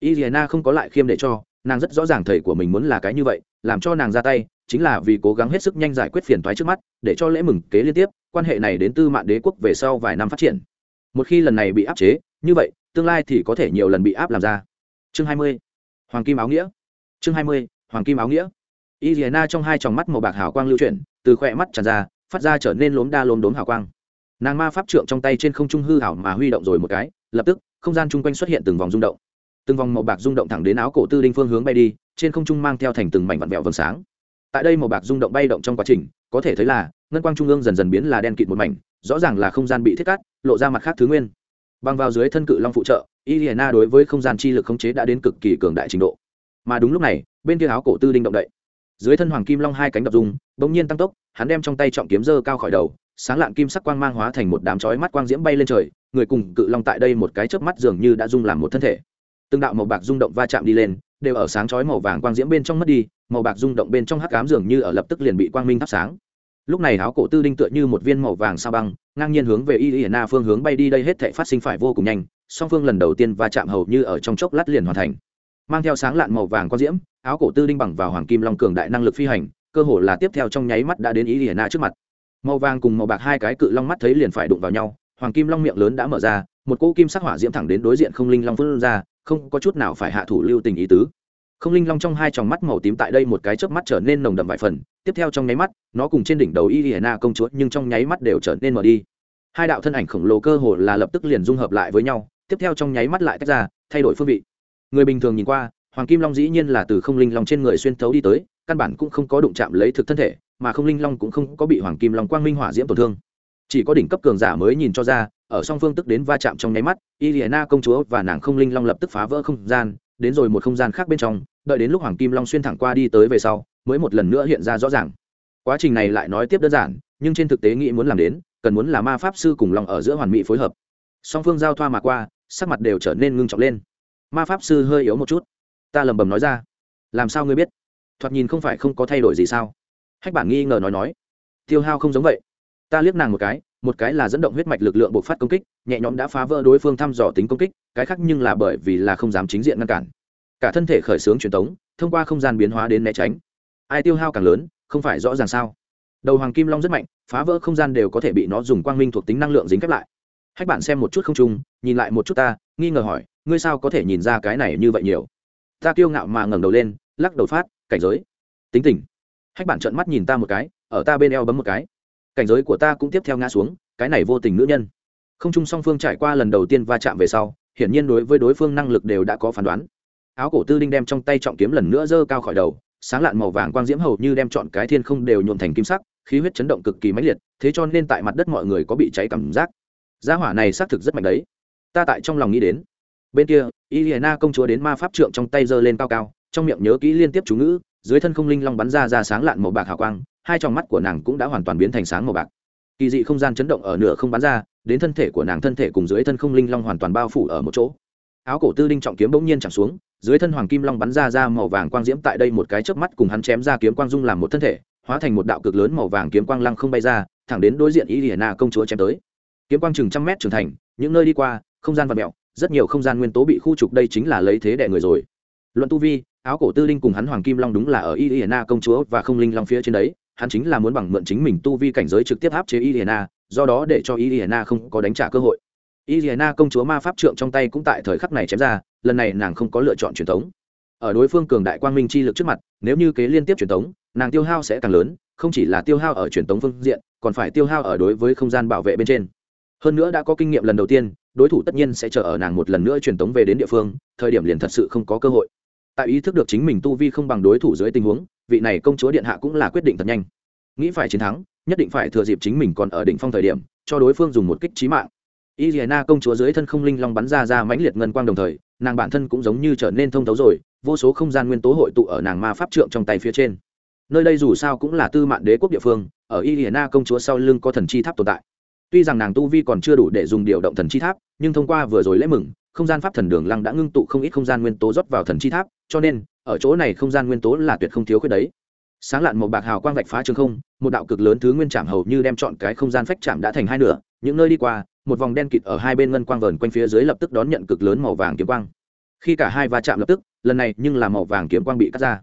[SPEAKER 1] Iziana không có lại khiêm để cho nàng rất rõ ràng thầy của mình muốn là cái như vậy, làm cho nàng ra tay, chính là vì cố gắng hết sức nhanh giải quyết phiền toái trước mắt, để cho lễ mừng kế liên tiếp, quan hệ này đến tư mạng đế quốc về sau vài năm phát triển một khi lần này bị áp chế, như vậy, tương lai thì có thể nhiều lần bị áp làm ra chương 20. hoàng kim áo nghĩa chương 20. hoàng kim áo nghĩa Iliana trong hai tròng mắt màu bạc hào quang lưu chuyển, từ khỏe mắt tràn ra, phát ra trở nên lốm đa lốm đốm hào quang nàng ma pháp trượng trong tay trên không trung hư hảo mà huy động rồi một cái, lập tức, không gian chung quanh xuất hiện từng vòng rung động từng vòng màu bạc rung động thẳng đến áo cổ tư đinh phương hướng bay đi, trên không trung mang theo thành từng mảnh vặn vẹo vầng sáng. Tại đây màu bạc rung động bay động trong quá trình, có thể thấy là, ngân quang trung ương dần dần biến là đen kịt một mảnh, rõ ràng là không gian bị thiết cắt, lộ ra mặt khác thứ nguyên. Băng vào dưới thân cự long phụ trợ, iliana đối với không gian chi lực khống chế đã đến cực kỳ cường đại trình độ. Mà đúng lúc này, bên kia áo cổ tư đinh động đậy. Dưới thân hoàng kim long hai cánh đập dùng bỗng nhiên tăng tốc, hắn đem trong tay trọng kiếm dơ cao khỏi đầu, sáng lạn kim sắc quang mang hóa thành một đám chói mắt quang diễm bay lên trời, người cùng cự long tại đây một cái chớp mắt dường như đã dung làm một thân thể từng đạo màu bạc rung động va chạm đi lên, đều ở sáng chói màu vàng quang diễm bên trong mất đi, màu bạc rung động bên trong hắc ám dường như ở lập tức liền bị quang minh thắp sáng. Lúc này áo cổ tư đinh tựa như một viên màu vàng sao băng, ngang nhiên hướng về y y na phương hướng bay đi, đây hết thể phát sinh phải vô cùng nhanh, song phương lần đầu tiên va chạm hầu như ở trong chốc lát liền hoàn thành. Mang theo sáng lạn màu vàng quang diễm, áo cổ tư đinh bằng vào hoàng kim long cường đại năng lực phi hành, cơ hồ là tiếp theo trong nháy mắt đã đến y y na trước mặt. Màu vàng cùng màu bạc hai cái cự long mắt thấy liền phải đụng vào nhau, hoàng kim long miệng lớn đã mở ra, một cỗ kim sắc hỏa diễm thẳng đến đối diện không linh long phân ra không có chút nào phải hạ thủ lưu tình ý tứ. Không linh long trong hai tròng mắt màu tím tại đây một cái chớp mắt trở nên nồng đậm vài phần, tiếp theo trong nháy mắt, nó cùng trên đỉnh đầu y công chúa nhưng trong nháy mắt đều trở nên mở đi. Hai đạo thân ảnh khổng lồ cơ hồ là lập tức liền dung hợp lại với nhau, tiếp theo trong nháy mắt lại tách ra, thay đổi phương vị. Người bình thường nhìn qua, hoàng kim long dĩ nhiên là từ không linh long trên người xuyên thấu đi tới, căn bản cũng không có đụng chạm lấy thực thân thể, mà không linh long cũng không có bị hoàng kim long quang minh hỏa diễm tổn thương chỉ có đỉnh cấp cường giả mới nhìn cho ra, ở song phương tức đến va chạm trong nháy mắt, Iliana công chúa và nàng không linh long lập tức phá vỡ không gian, đến rồi một không gian khác bên trong, đợi đến lúc hoàng kim long xuyên thẳng qua đi tới về sau, mới một lần nữa hiện ra rõ ràng. Quá trình này lại nói tiếp đơn giản, nhưng trên thực tế nghĩ muốn làm đến, cần muốn là ma pháp sư cùng long ở giữa hoàn mỹ phối hợp. Song phương giao thoa mà qua, sắc mặt đều trở nên ngưng trọng lên. Ma pháp sư hơi yếu một chút. Ta lầm bầm nói ra. Làm sao ngươi biết? Thoạt nhìn không phải không có thay đổi gì sao? Hách bản nghi ngờ nói nói. Tiêu hao không giống vậy ta liếc nàng một cái một cái là dẫn động huyết mạch lực lượng bộc phát công kích, nhẹ nhõm đã phá vỡ đối phương thăm dò tính công kích, cái khác nhưng là bởi vì là không dám chính diện ngăn cản. Cả thân thể khởi xướng truyền tống, thông qua không gian biến hóa đến né tránh. Ai tiêu hao càng lớn, không phải rõ ràng sao? Đầu hoàng kim long rất mạnh, phá vỡ không gian đều có thể bị nó dùng quang minh thuộc tính năng lượng dính khép lại. Hách bạn xem một chút không trung, nhìn lại một chút ta, nghi ngờ hỏi, ngươi sao có thể nhìn ra cái này như vậy nhiều? Ta kiêu ngạo mà ngẩng đầu lên, lắc đầu phát, cảnh giới. Tính tình. Hách bạn trợn mắt nhìn ta một cái, ở ta bên eo bấm một cái cảnh giới của ta cũng tiếp theo ngã xuống, cái này vô tình nữ nhân. Không chung song phương trải qua lần đầu tiên va chạm về sau, hiển nhiên đối với đối phương năng lực đều đã có phán đoán. Áo cổ tư đinh đem trong tay trọng kiếm lần nữa giơ cao khỏi đầu, sáng lạn màu vàng quang diễm hầu như đem chọn cái thiên không đều nhuộm thành kim sắc, khí huyết chấn động cực kỳ mãnh liệt, thế cho nên tại mặt đất mọi người có bị cháy cảm giác. Gia hỏa này xác thực rất mạnh đấy. Ta tại trong lòng nghĩ đến. Bên kia, iliana công chúa đến ma pháp trượng trong tay giơ lên cao cao, trong miệng nhớ kỹ liên tiếp chú ngữ, dưới thân không linh long bắn ra ra sáng lạn màu bạc hào quang hai tròng mắt của nàng cũng đã hoàn toàn biến thành sáng màu bạc. Kỳ dị không gian chấn động ở nửa không bắn ra, đến thân thể của nàng thân thể cùng dưới thân không linh long hoàn toàn bao phủ ở một chỗ. Áo cổ tư đinh trọng kiếm bỗng nhiên chẳng xuống, dưới thân hoàng kim long bắn ra ra màu vàng quang diễm tại đây một cái chớp mắt cùng hắn chém ra kiếm quang dung làm một thân thể, hóa thành một đạo cực lớn màu vàng kiếm quang lăng không bay ra, thẳng đến đối diện ý hiển na công chúa chém tới. Kiếm quang chừng trăm mét trưởng thành, những nơi đi qua, không gian vật mẹo rất nhiều không gian nguyên tố bị khu trục đây chính là lấy thế đẻ người rồi. Luận tu vi, áo cổ tư linh cùng hắn hoàng kim long đúng là ở y hiển na công chúa và không linh long phía trên đấy hắn chính là muốn bằng mượn chính mình tu vi cảnh giới trực tiếp áp chế Iliana, do đó để cho Iliana không có đánh trả cơ hội. Iliana công chúa ma pháp trượng trong tay cũng tại thời khắc này chém ra lần này nàng không có lựa chọn truyền thống ở đối phương cường đại quang minh chi lực trước mặt nếu như kế liên tiếp truyền thống nàng tiêu hao sẽ càng lớn không chỉ là tiêu hao ở truyền thống phương diện còn phải tiêu hao ở đối với không gian bảo vệ bên trên. Hơn nữa đã có kinh nghiệm lần đầu tiên đối thủ tất nhiên sẽ chờ ở nàng một lần nữa truyền tống về đến địa phương thời điểm liền thật sự không có cơ hội tại ý thức được chính mình tu vi không bằng đối thủ dưới tình huống, vị này công chúa điện hạ cũng là quyết định thật nhanh. Nghĩ phải chiến thắng, nhất định phải thừa dịp chính mình còn ở đỉnh phong thời điểm, cho đối phương dùng một kích trí mạng. Y công chúa dưới thân không linh long bắn ra ra mãnh liệt ngân quang đồng thời, nàng bản thân cũng giống như trở nên thông thấu rồi, vô số không gian nguyên tố hội tụ ở nàng ma pháp trượng trong tay phía trên. Nơi đây dù sao cũng là tư mạng đế quốc địa phương, ở y công chúa sau lưng có thần chi tháp tồn tại. Tuy rằng nàng tu vi còn chưa đủ để dùng điều động thần chi tháp, nhưng thông qua vừa rồi lễ mừng, không gian pháp thần đường lăng đã ngưng tụ không ít không gian nguyên tố rót vào thần chi tháp cho nên, ở chỗ này không gian nguyên tố là tuyệt không thiếu khuyết đấy. Sáng lạn một bạc hào quang vạch phá trường không, một đạo cực lớn thứ nguyên chạm hầu như đem chọn cái không gian phách chạm đã thành hai nửa, những nơi đi qua, một vòng đen kịt ở hai bên ngân quang vờn quanh phía dưới lập tức đón nhận cực lớn màu vàng kiếm quang. Khi cả hai va chạm lập tức, lần này nhưng là màu vàng kiếm quang bị cắt ra.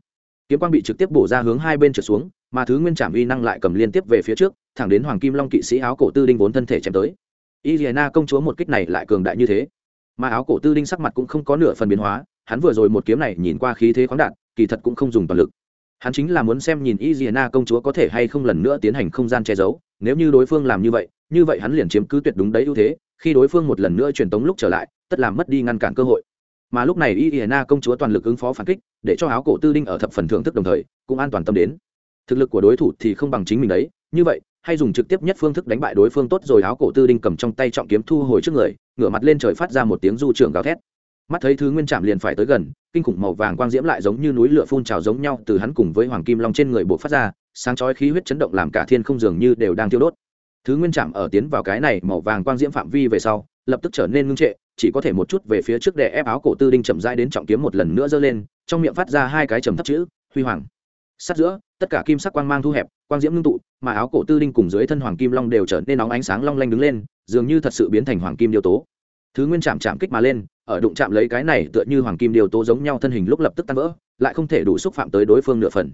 [SPEAKER 1] Kiếm quang bị trực tiếp bổ ra hướng hai bên trở xuống, mà thứ nguyên chạm uy năng lại cầm liên tiếp về phía trước, thẳng đến hoàng kim long kỵ sĩ áo cổ tư đinh vốn thân thể chém tới. Iliana công chúa một kích này lại cường đại như thế. Mà áo cổ tư đinh sắc mặt cũng không có nửa phần biến hóa hắn vừa rồi một kiếm này nhìn qua khí thế khoáng đạt, kỳ thật cũng không dùng toàn lực. Hắn chính là muốn xem nhìn Iliana công chúa có thể hay không lần nữa tiến hành không gian che giấu, nếu như đối phương làm như vậy như vậy hắn liền chiếm cứ tuyệt đúng đấy ưu thế, khi đối phương một lần nữa truyền tống lúc trở lại, tất làm mất đi ngăn cản cơ hội. Mà lúc này Iliana công chúa toàn lực ứng phó phản kích, để cho áo cổ tư đinh ở thập phần thưởng thức đồng thời, cũng an toàn tâm đến. Thực lực của đối thủ thì không bằng chính mình đấy, như vậy, hay dùng trực tiếp nhất phương thức đánh bại đối phương tốt rồi, áo cổ tư đinh cầm trong tay trọng kiếm thu hồi trước người, ngửa mặt lên trời phát ra một tiếng du trưởng gào thét mắt thấy thứ nguyên trạm liền phải tới gần, kinh khủng màu vàng quang diễm lại giống như núi lửa phun trào giống nhau từ hắn cùng với hoàng kim long trên người buộc phát ra, sáng chói khí huyết chấn động làm cả thiên không dường như đều đang tiêu đốt. Thứ nguyên trạm ở tiến vào cái này màu vàng quang diễm phạm vi về sau, lập tức trở nên ngưng trệ, chỉ có thể một chút về phía trước để ép áo cổ tư đinh chậm rãi đến trọng kiếm một lần nữa giơ lên, trong miệng phát ra hai cái trầm thấp chữ, huy hoàng. Sát giữa, tất cả kim sắc quang mang thu hẹp, quang diễm ngưng tụ, mà áo cổ tư đinh cùng dưới thân hoàng kim long đều trở nên nóng ánh sáng long lanh đứng lên, dường như thật sự biến thành hoàng kim điều tố thứ nguyên chạm chạm kích mà lên, ở đụng chạm lấy cái này tựa như hoàng kim điều tố giống nhau thân hình lúc lập tức tan vỡ, lại không thể đủ xúc phạm tới đối phương nửa phần.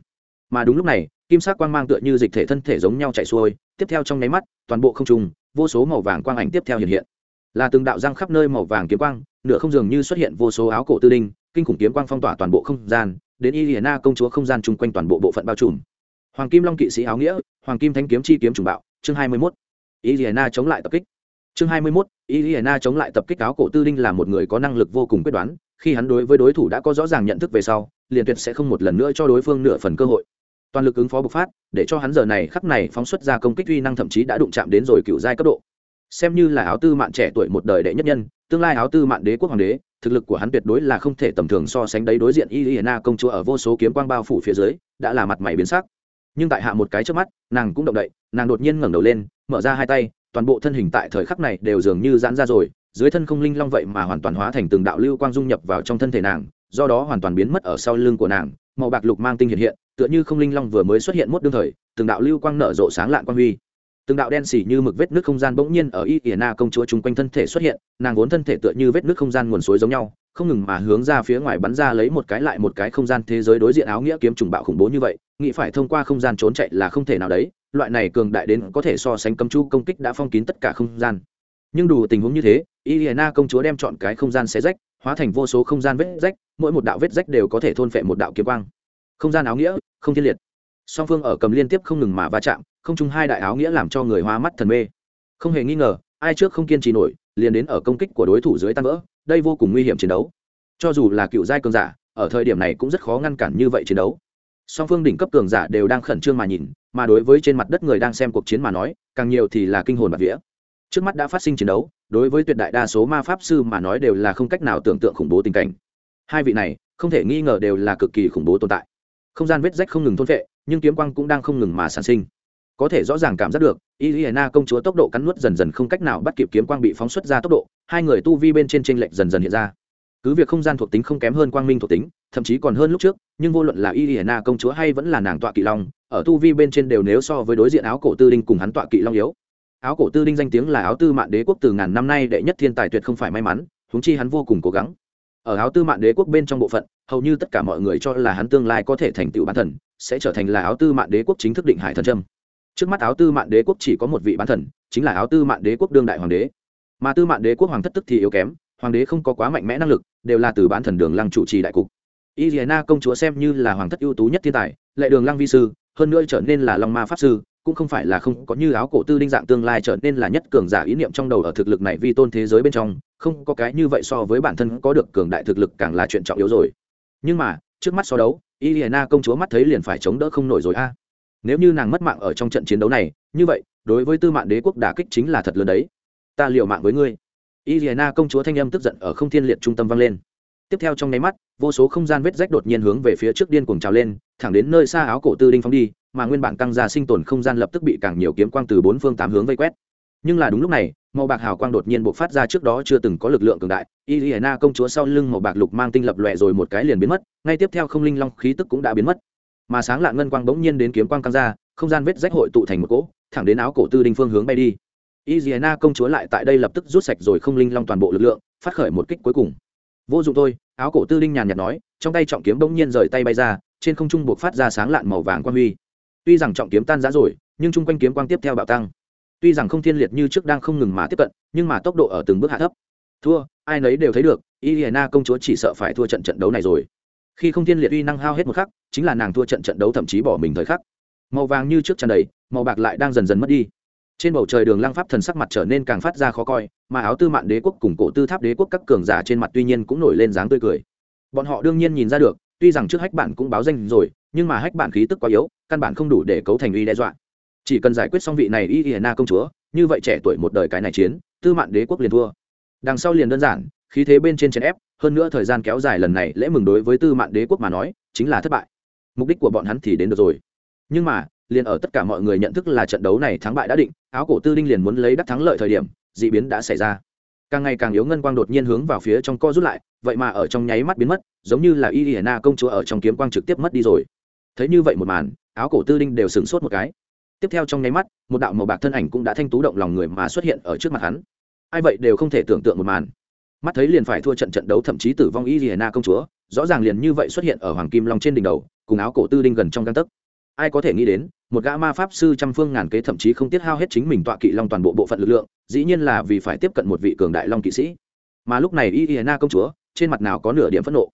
[SPEAKER 1] Mà đúng lúc này, kim sắc quang mang tựa như dịch thể thân thể giống nhau chạy xuôi, tiếp theo trong nháy mắt, toàn bộ không trùng vô số màu vàng quang ảnh tiếp theo hiện hiện. Là từng đạo răng khắp nơi màu vàng kiếm quang, nửa không dường như xuất hiện vô số áo cổ tư đinh, kinh khủng kiếm quang phong tỏa toàn bộ không gian, đến y na công chúa không gian chung quanh toàn bộ bộ phận bao trùm. Hoàng kim long kỵ sĩ áo nghĩa, hoàng kim thanh kiếm chi kiếm trùng bạo, chương hai mươi mốt. Y na chống lại tập kích chương hai mươi mốt y na chống lại tập kích áo cổ tư đinh là một người có năng lực vô cùng quyết đoán khi hắn đối với đối thủ đã có rõ ràng nhận thức về sau liền tuyệt sẽ không một lần nữa cho đối phương nửa phần cơ hội toàn lực ứng phó bộc phát để cho hắn giờ này khắc này phóng xuất ra công kích uy năng thậm chí đã đụng chạm đến rồi cựu giai cấp độ xem như là áo tư mạn trẻ tuổi một đời đệ nhất nhân tương lai áo tư mạn đế quốc hoàng đế thực lực của hắn tuyệt đối là không thể tầm thường so sánh đấy đối diện Iliana công chúa ở vô số kiếm quang bao phủ phía dưới, đã là mặt mày biến sắc. Nhưng tại hạ một cái trước mắt, nàng cũng động đậy, nàng đột nhiên ngẩng đầu lên, mở ra hai tay, toàn bộ thân hình tại thời khắc này đều dường như giãn ra rồi, dưới thân không linh long vậy mà hoàn toàn hóa thành từng đạo lưu quang dung nhập vào trong thân thể nàng, do đó hoàn toàn biến mất ở sau lưng của nàng, màu bạc lục mang tinh hiện hiện, tựa như không linh long vừa mới xuất hiện một đương thời, từng đạo lưu quang nở rộ sáng lạn quang huy. Từng đạo đen xỉ như mực vết nước không gian bỗng nhiên ở y ỉa na công chúa chung quanh thân thể xuất hiện nàng vốn thân thể tựa như vết nước không gian nguồn suối giống nhau không ngừng mà hướng ra phía ngoài bắn ra lấy một cái lại một cái không gian thế giới đối diện áo nghĩa kiếm trùng bạo khủng bố như vậy nghĩ phải thông qua không gian trốn chạy là không thể nào đấy loại này cường đại đến có thể so sánh cấm chu công kích đã phong kín tất cả không gian. Nhưng đủ tình huống như thế, Iliana công chúa đem chọn cái không gian xé rách, hóa thành vô số không gian vết rách, mỗi một đạo vết rách đều có thể thôn phệ một đạo kiếm quang. Không gian áo nghĩa, không thiên liệt. Song phương ở cầm liên tiếp không ngừng mà va chạm, không chung hai đại áo nghĩa làm cho người hoa mắt thần mê. Không hề nghi ngờ, ai trước không kiên trì nổi, liền đến ở công kích của đối thủ dưới tan vỡ, đây vô cùng nguy hiểm chiến đấu. Cho dù là cựu giai cường giả, ở thời điểm này cũng rất khó ngăn cản như vậy chiến đấu song phương đỉnh cấp cường giả đều đang khẩn trương mà nhìn mà đối với trên mặt đất người đang xem cuộc chiến mà nói càng nhiều thì là kinh hồn bạt vía. Trước mắt đã phát sinh chiến đấu đối với tuyệt đại đa số ma pháp sư mà nói đều là không cách nào tưởng tượng khủng bố tình cảnh. Hai vị này không thể nghi ngờ đều là cực kỳ khủng bố tồn tại. Không gian vết rách không ngừng thôn vệ nhưng kiếm quang cũng đang không ngừng mà sản sinh. Có thể rõ ràng cảm giác được Iliana công chúa tốc độ cắn nuốt dần dần không cách nào bắt kịp kiếm quang bị phóng xuất ra tốc độ, hai người tu vi bên trên chênh lệch dần dần hiện ra. Cứ việc không gian thuộc tính không kém hơn quang minh thuộc tính, thậm chí còn hơn lúc trước, nhưng vô luận là Iliana công chúa hay vẫn là nàng tọa kỵ long, ở tu vi bên trên đều nếu so với đối diện áo cổ tư đinh cùng hắn tọa kỵ long yếu. Áo cổ tư đinh danh tiếng là áo tư mạn đế quốc từ ngàn năm nay đệ nhất thiên tài tuyệt không phải may mắn, húng chi hắn vô cùng cố gắng. Ở áo tư mạn đế quốc bên trong bộ phận, hầu như tất cả mọi người cho là hắn tương lai có thể thành tựu bán thần, sẽ trở thành là áo tư mạn đế quốc chính thức định hải thần trâm trước mắt áo tư mạn đế quốc chỉ có một vị bán thần chính là áo tư mạn đế quốc đương đại hoàng đế mà tư mạn đế quốc hoàng thất tức thì yếu kém hoàng đế không có quá mạnh mẽ năng lực đều là từ bán thần đường lăng chủ trì đại cục y công chúa xem như là hoàng thất ưu tú nhất thiên tài, lệ đường lăng vi sư, hơn nữa trở nên là long ma pháp sư, cũng không phải là không có như áo cổ tư đinh dạng tương lai trở nên là nhất cường giả ý niệm trong đầu ở thực lực này vi tôn thế giới bên trong, không có cái như vậy so với bản thân có được cường đại thực lực càng là chuyện trọng yếu rồi. Nhưng mà, trước mắt so đấu y công chúa mắt thấy liền phải chống đỡ không nổi rồi a. À, nếu như nàng mất mạng ở trong trận chiến đấu này, như vậy, đối với tư mạng đế quốc đả kích chính là thật lớn đấy. Ta liều mạng với ngươi. Iliana công chúa thanh âm tức giận ở không thiên liệt trung tâm vang lên tiếp theo trong nháy mắt, vô số không gian vết rách đột nhiên hướng về phía trước điên cuồng trào lên, thẳng đến nơi xa áo cổ tư đinh phóng đi, mà nguyên bản tăng ra sinh tồn không gian lập tức bị càng nhiều kiếm quang từ bốn phương tám hướng vây quét. Nhưng là đúng lúc này, màu bạc hào quang đột nhiên bộc phát ra trước đó chưa từng có lực lượng cường đại. Iliana công chúa sau lưng màu bạc lục mang tinh lập lòe rồi một cái liền biến mất, ngay tiếp theo không linh long khí tức cũng đã biến mất. Mà sáng lạn ngân quang bỗng nhiên đến kiếm quang căng ra, không gian vết rách hội tụ thành một cỗ, thẳng đến áo cổ tư đinh phương hướng bay đi. Iziana công chúa lại tại đây lập tức rút sạch rồi không linh long toàn bộ lực lượng, phát khởi một kích cuối cùng vô dụng thôi, áo cổ tư linh nhàn nhạt nói, trong tay trọng kiếm bỗng nhiên rời tay bay ra, trên không trung buộc phát ra sáng lạn màu vàng quang huy. Tuy rằng trọng kiếm tan giá rồi, nhưng chung quanh kiếm quang tiếp theo bạo tăng. Tuy rằng không thiên liệt như trước đang không ngừng mà tiếp cận, nhưng mà tốc độ ở từng bước hạ thấp. Thua, ai nấy đều thấy được Iliana công chúa chỉ sợ phải thua trận trận đấu này rồi. Khi không thiên liệt uy năng hao hết một khắc, chính là nàng thua trận trận đấu thậm chí bỏ mình thời khắc. Màu vàng như trước tràn đầy, màu bạc lại đang dần dần mất đi trên bầu trời đường lăng pháp thần sắc mặt trở nên càng phát ra khó coi, mà áo tư mạn đế quốc cùng cổ tư tháp đế quốc các cường giả trên mặt tuy nhiên cũng nổi lên dáng tươi cười. Bọn họ đương nhiên nhìn ra được, tuy rằng trước hách bản cũng báo danh rồi, nhưng mà hách bản khí tức quá yếu, căn bản không đủ để cấu thành uy đe dọa. Chỉ cần giải quyết xong vị này y y na công chúa, như vậy trẻ tuổi một đời cái này chiến, tư mạn đế quốc liền thua. Đằng sau liền đơn giản, khí thế bên trên chèn ép, hơn nữa thời gian kéo dài lần này lễ mừng đối với tư mạn đế quốc mà nói, chính là thất bại. Mục đích của bọn hắn thì đến được rồi. Nhưng mà liền ở tất cả mọi người nhận thức là trận đấu này thắng bại đã định, áo cổ tư đinh liền muốn lấy đắc thắng lợi thời điểm, d ị biến đã xảy ra. Càng ngày càng yếu ngân quang đột nhiên hướng vào phía trong co rút lại, vậy mà ở trong nháy mắt biến mất, giống như là y hiển na công chúa ở trong kiếm quang trực tiếp mất đi rồi. Thấy như vậy một màn, áo cổ tư đinh đều sửng sốt một cái. Tiếp theo trong nháy mắt, một đạo màu bạc thân ảnh cũng đã thanh tú động lòng người mà xuất hiện ở trước mặt hắn. Ai vậy đều không thể tưởng tượng một màn. Mắt thấy liền phải thua trận trận đấu thậm chí tử vong y hiển na công chúa, rõ ràng liền như vậy xuất hiện ở hoàng kim long trên đỉnh đầu, cùng áo cổ tư đinh gần trong găng tấc ai có thể nghĩ đến, một gã ma pháp sư trăm phương ngàn kế thậm chí không tiết hao hết chính mình tọa kỵ long toàn bộ bộ phận lực lượng, dĩ nhiên là vì phải tiếp cận một vị cường đại long kỵ sĩ. Mà lúc này y y na công chúa, trên mặt nào có nửa điểm phẫn nộ.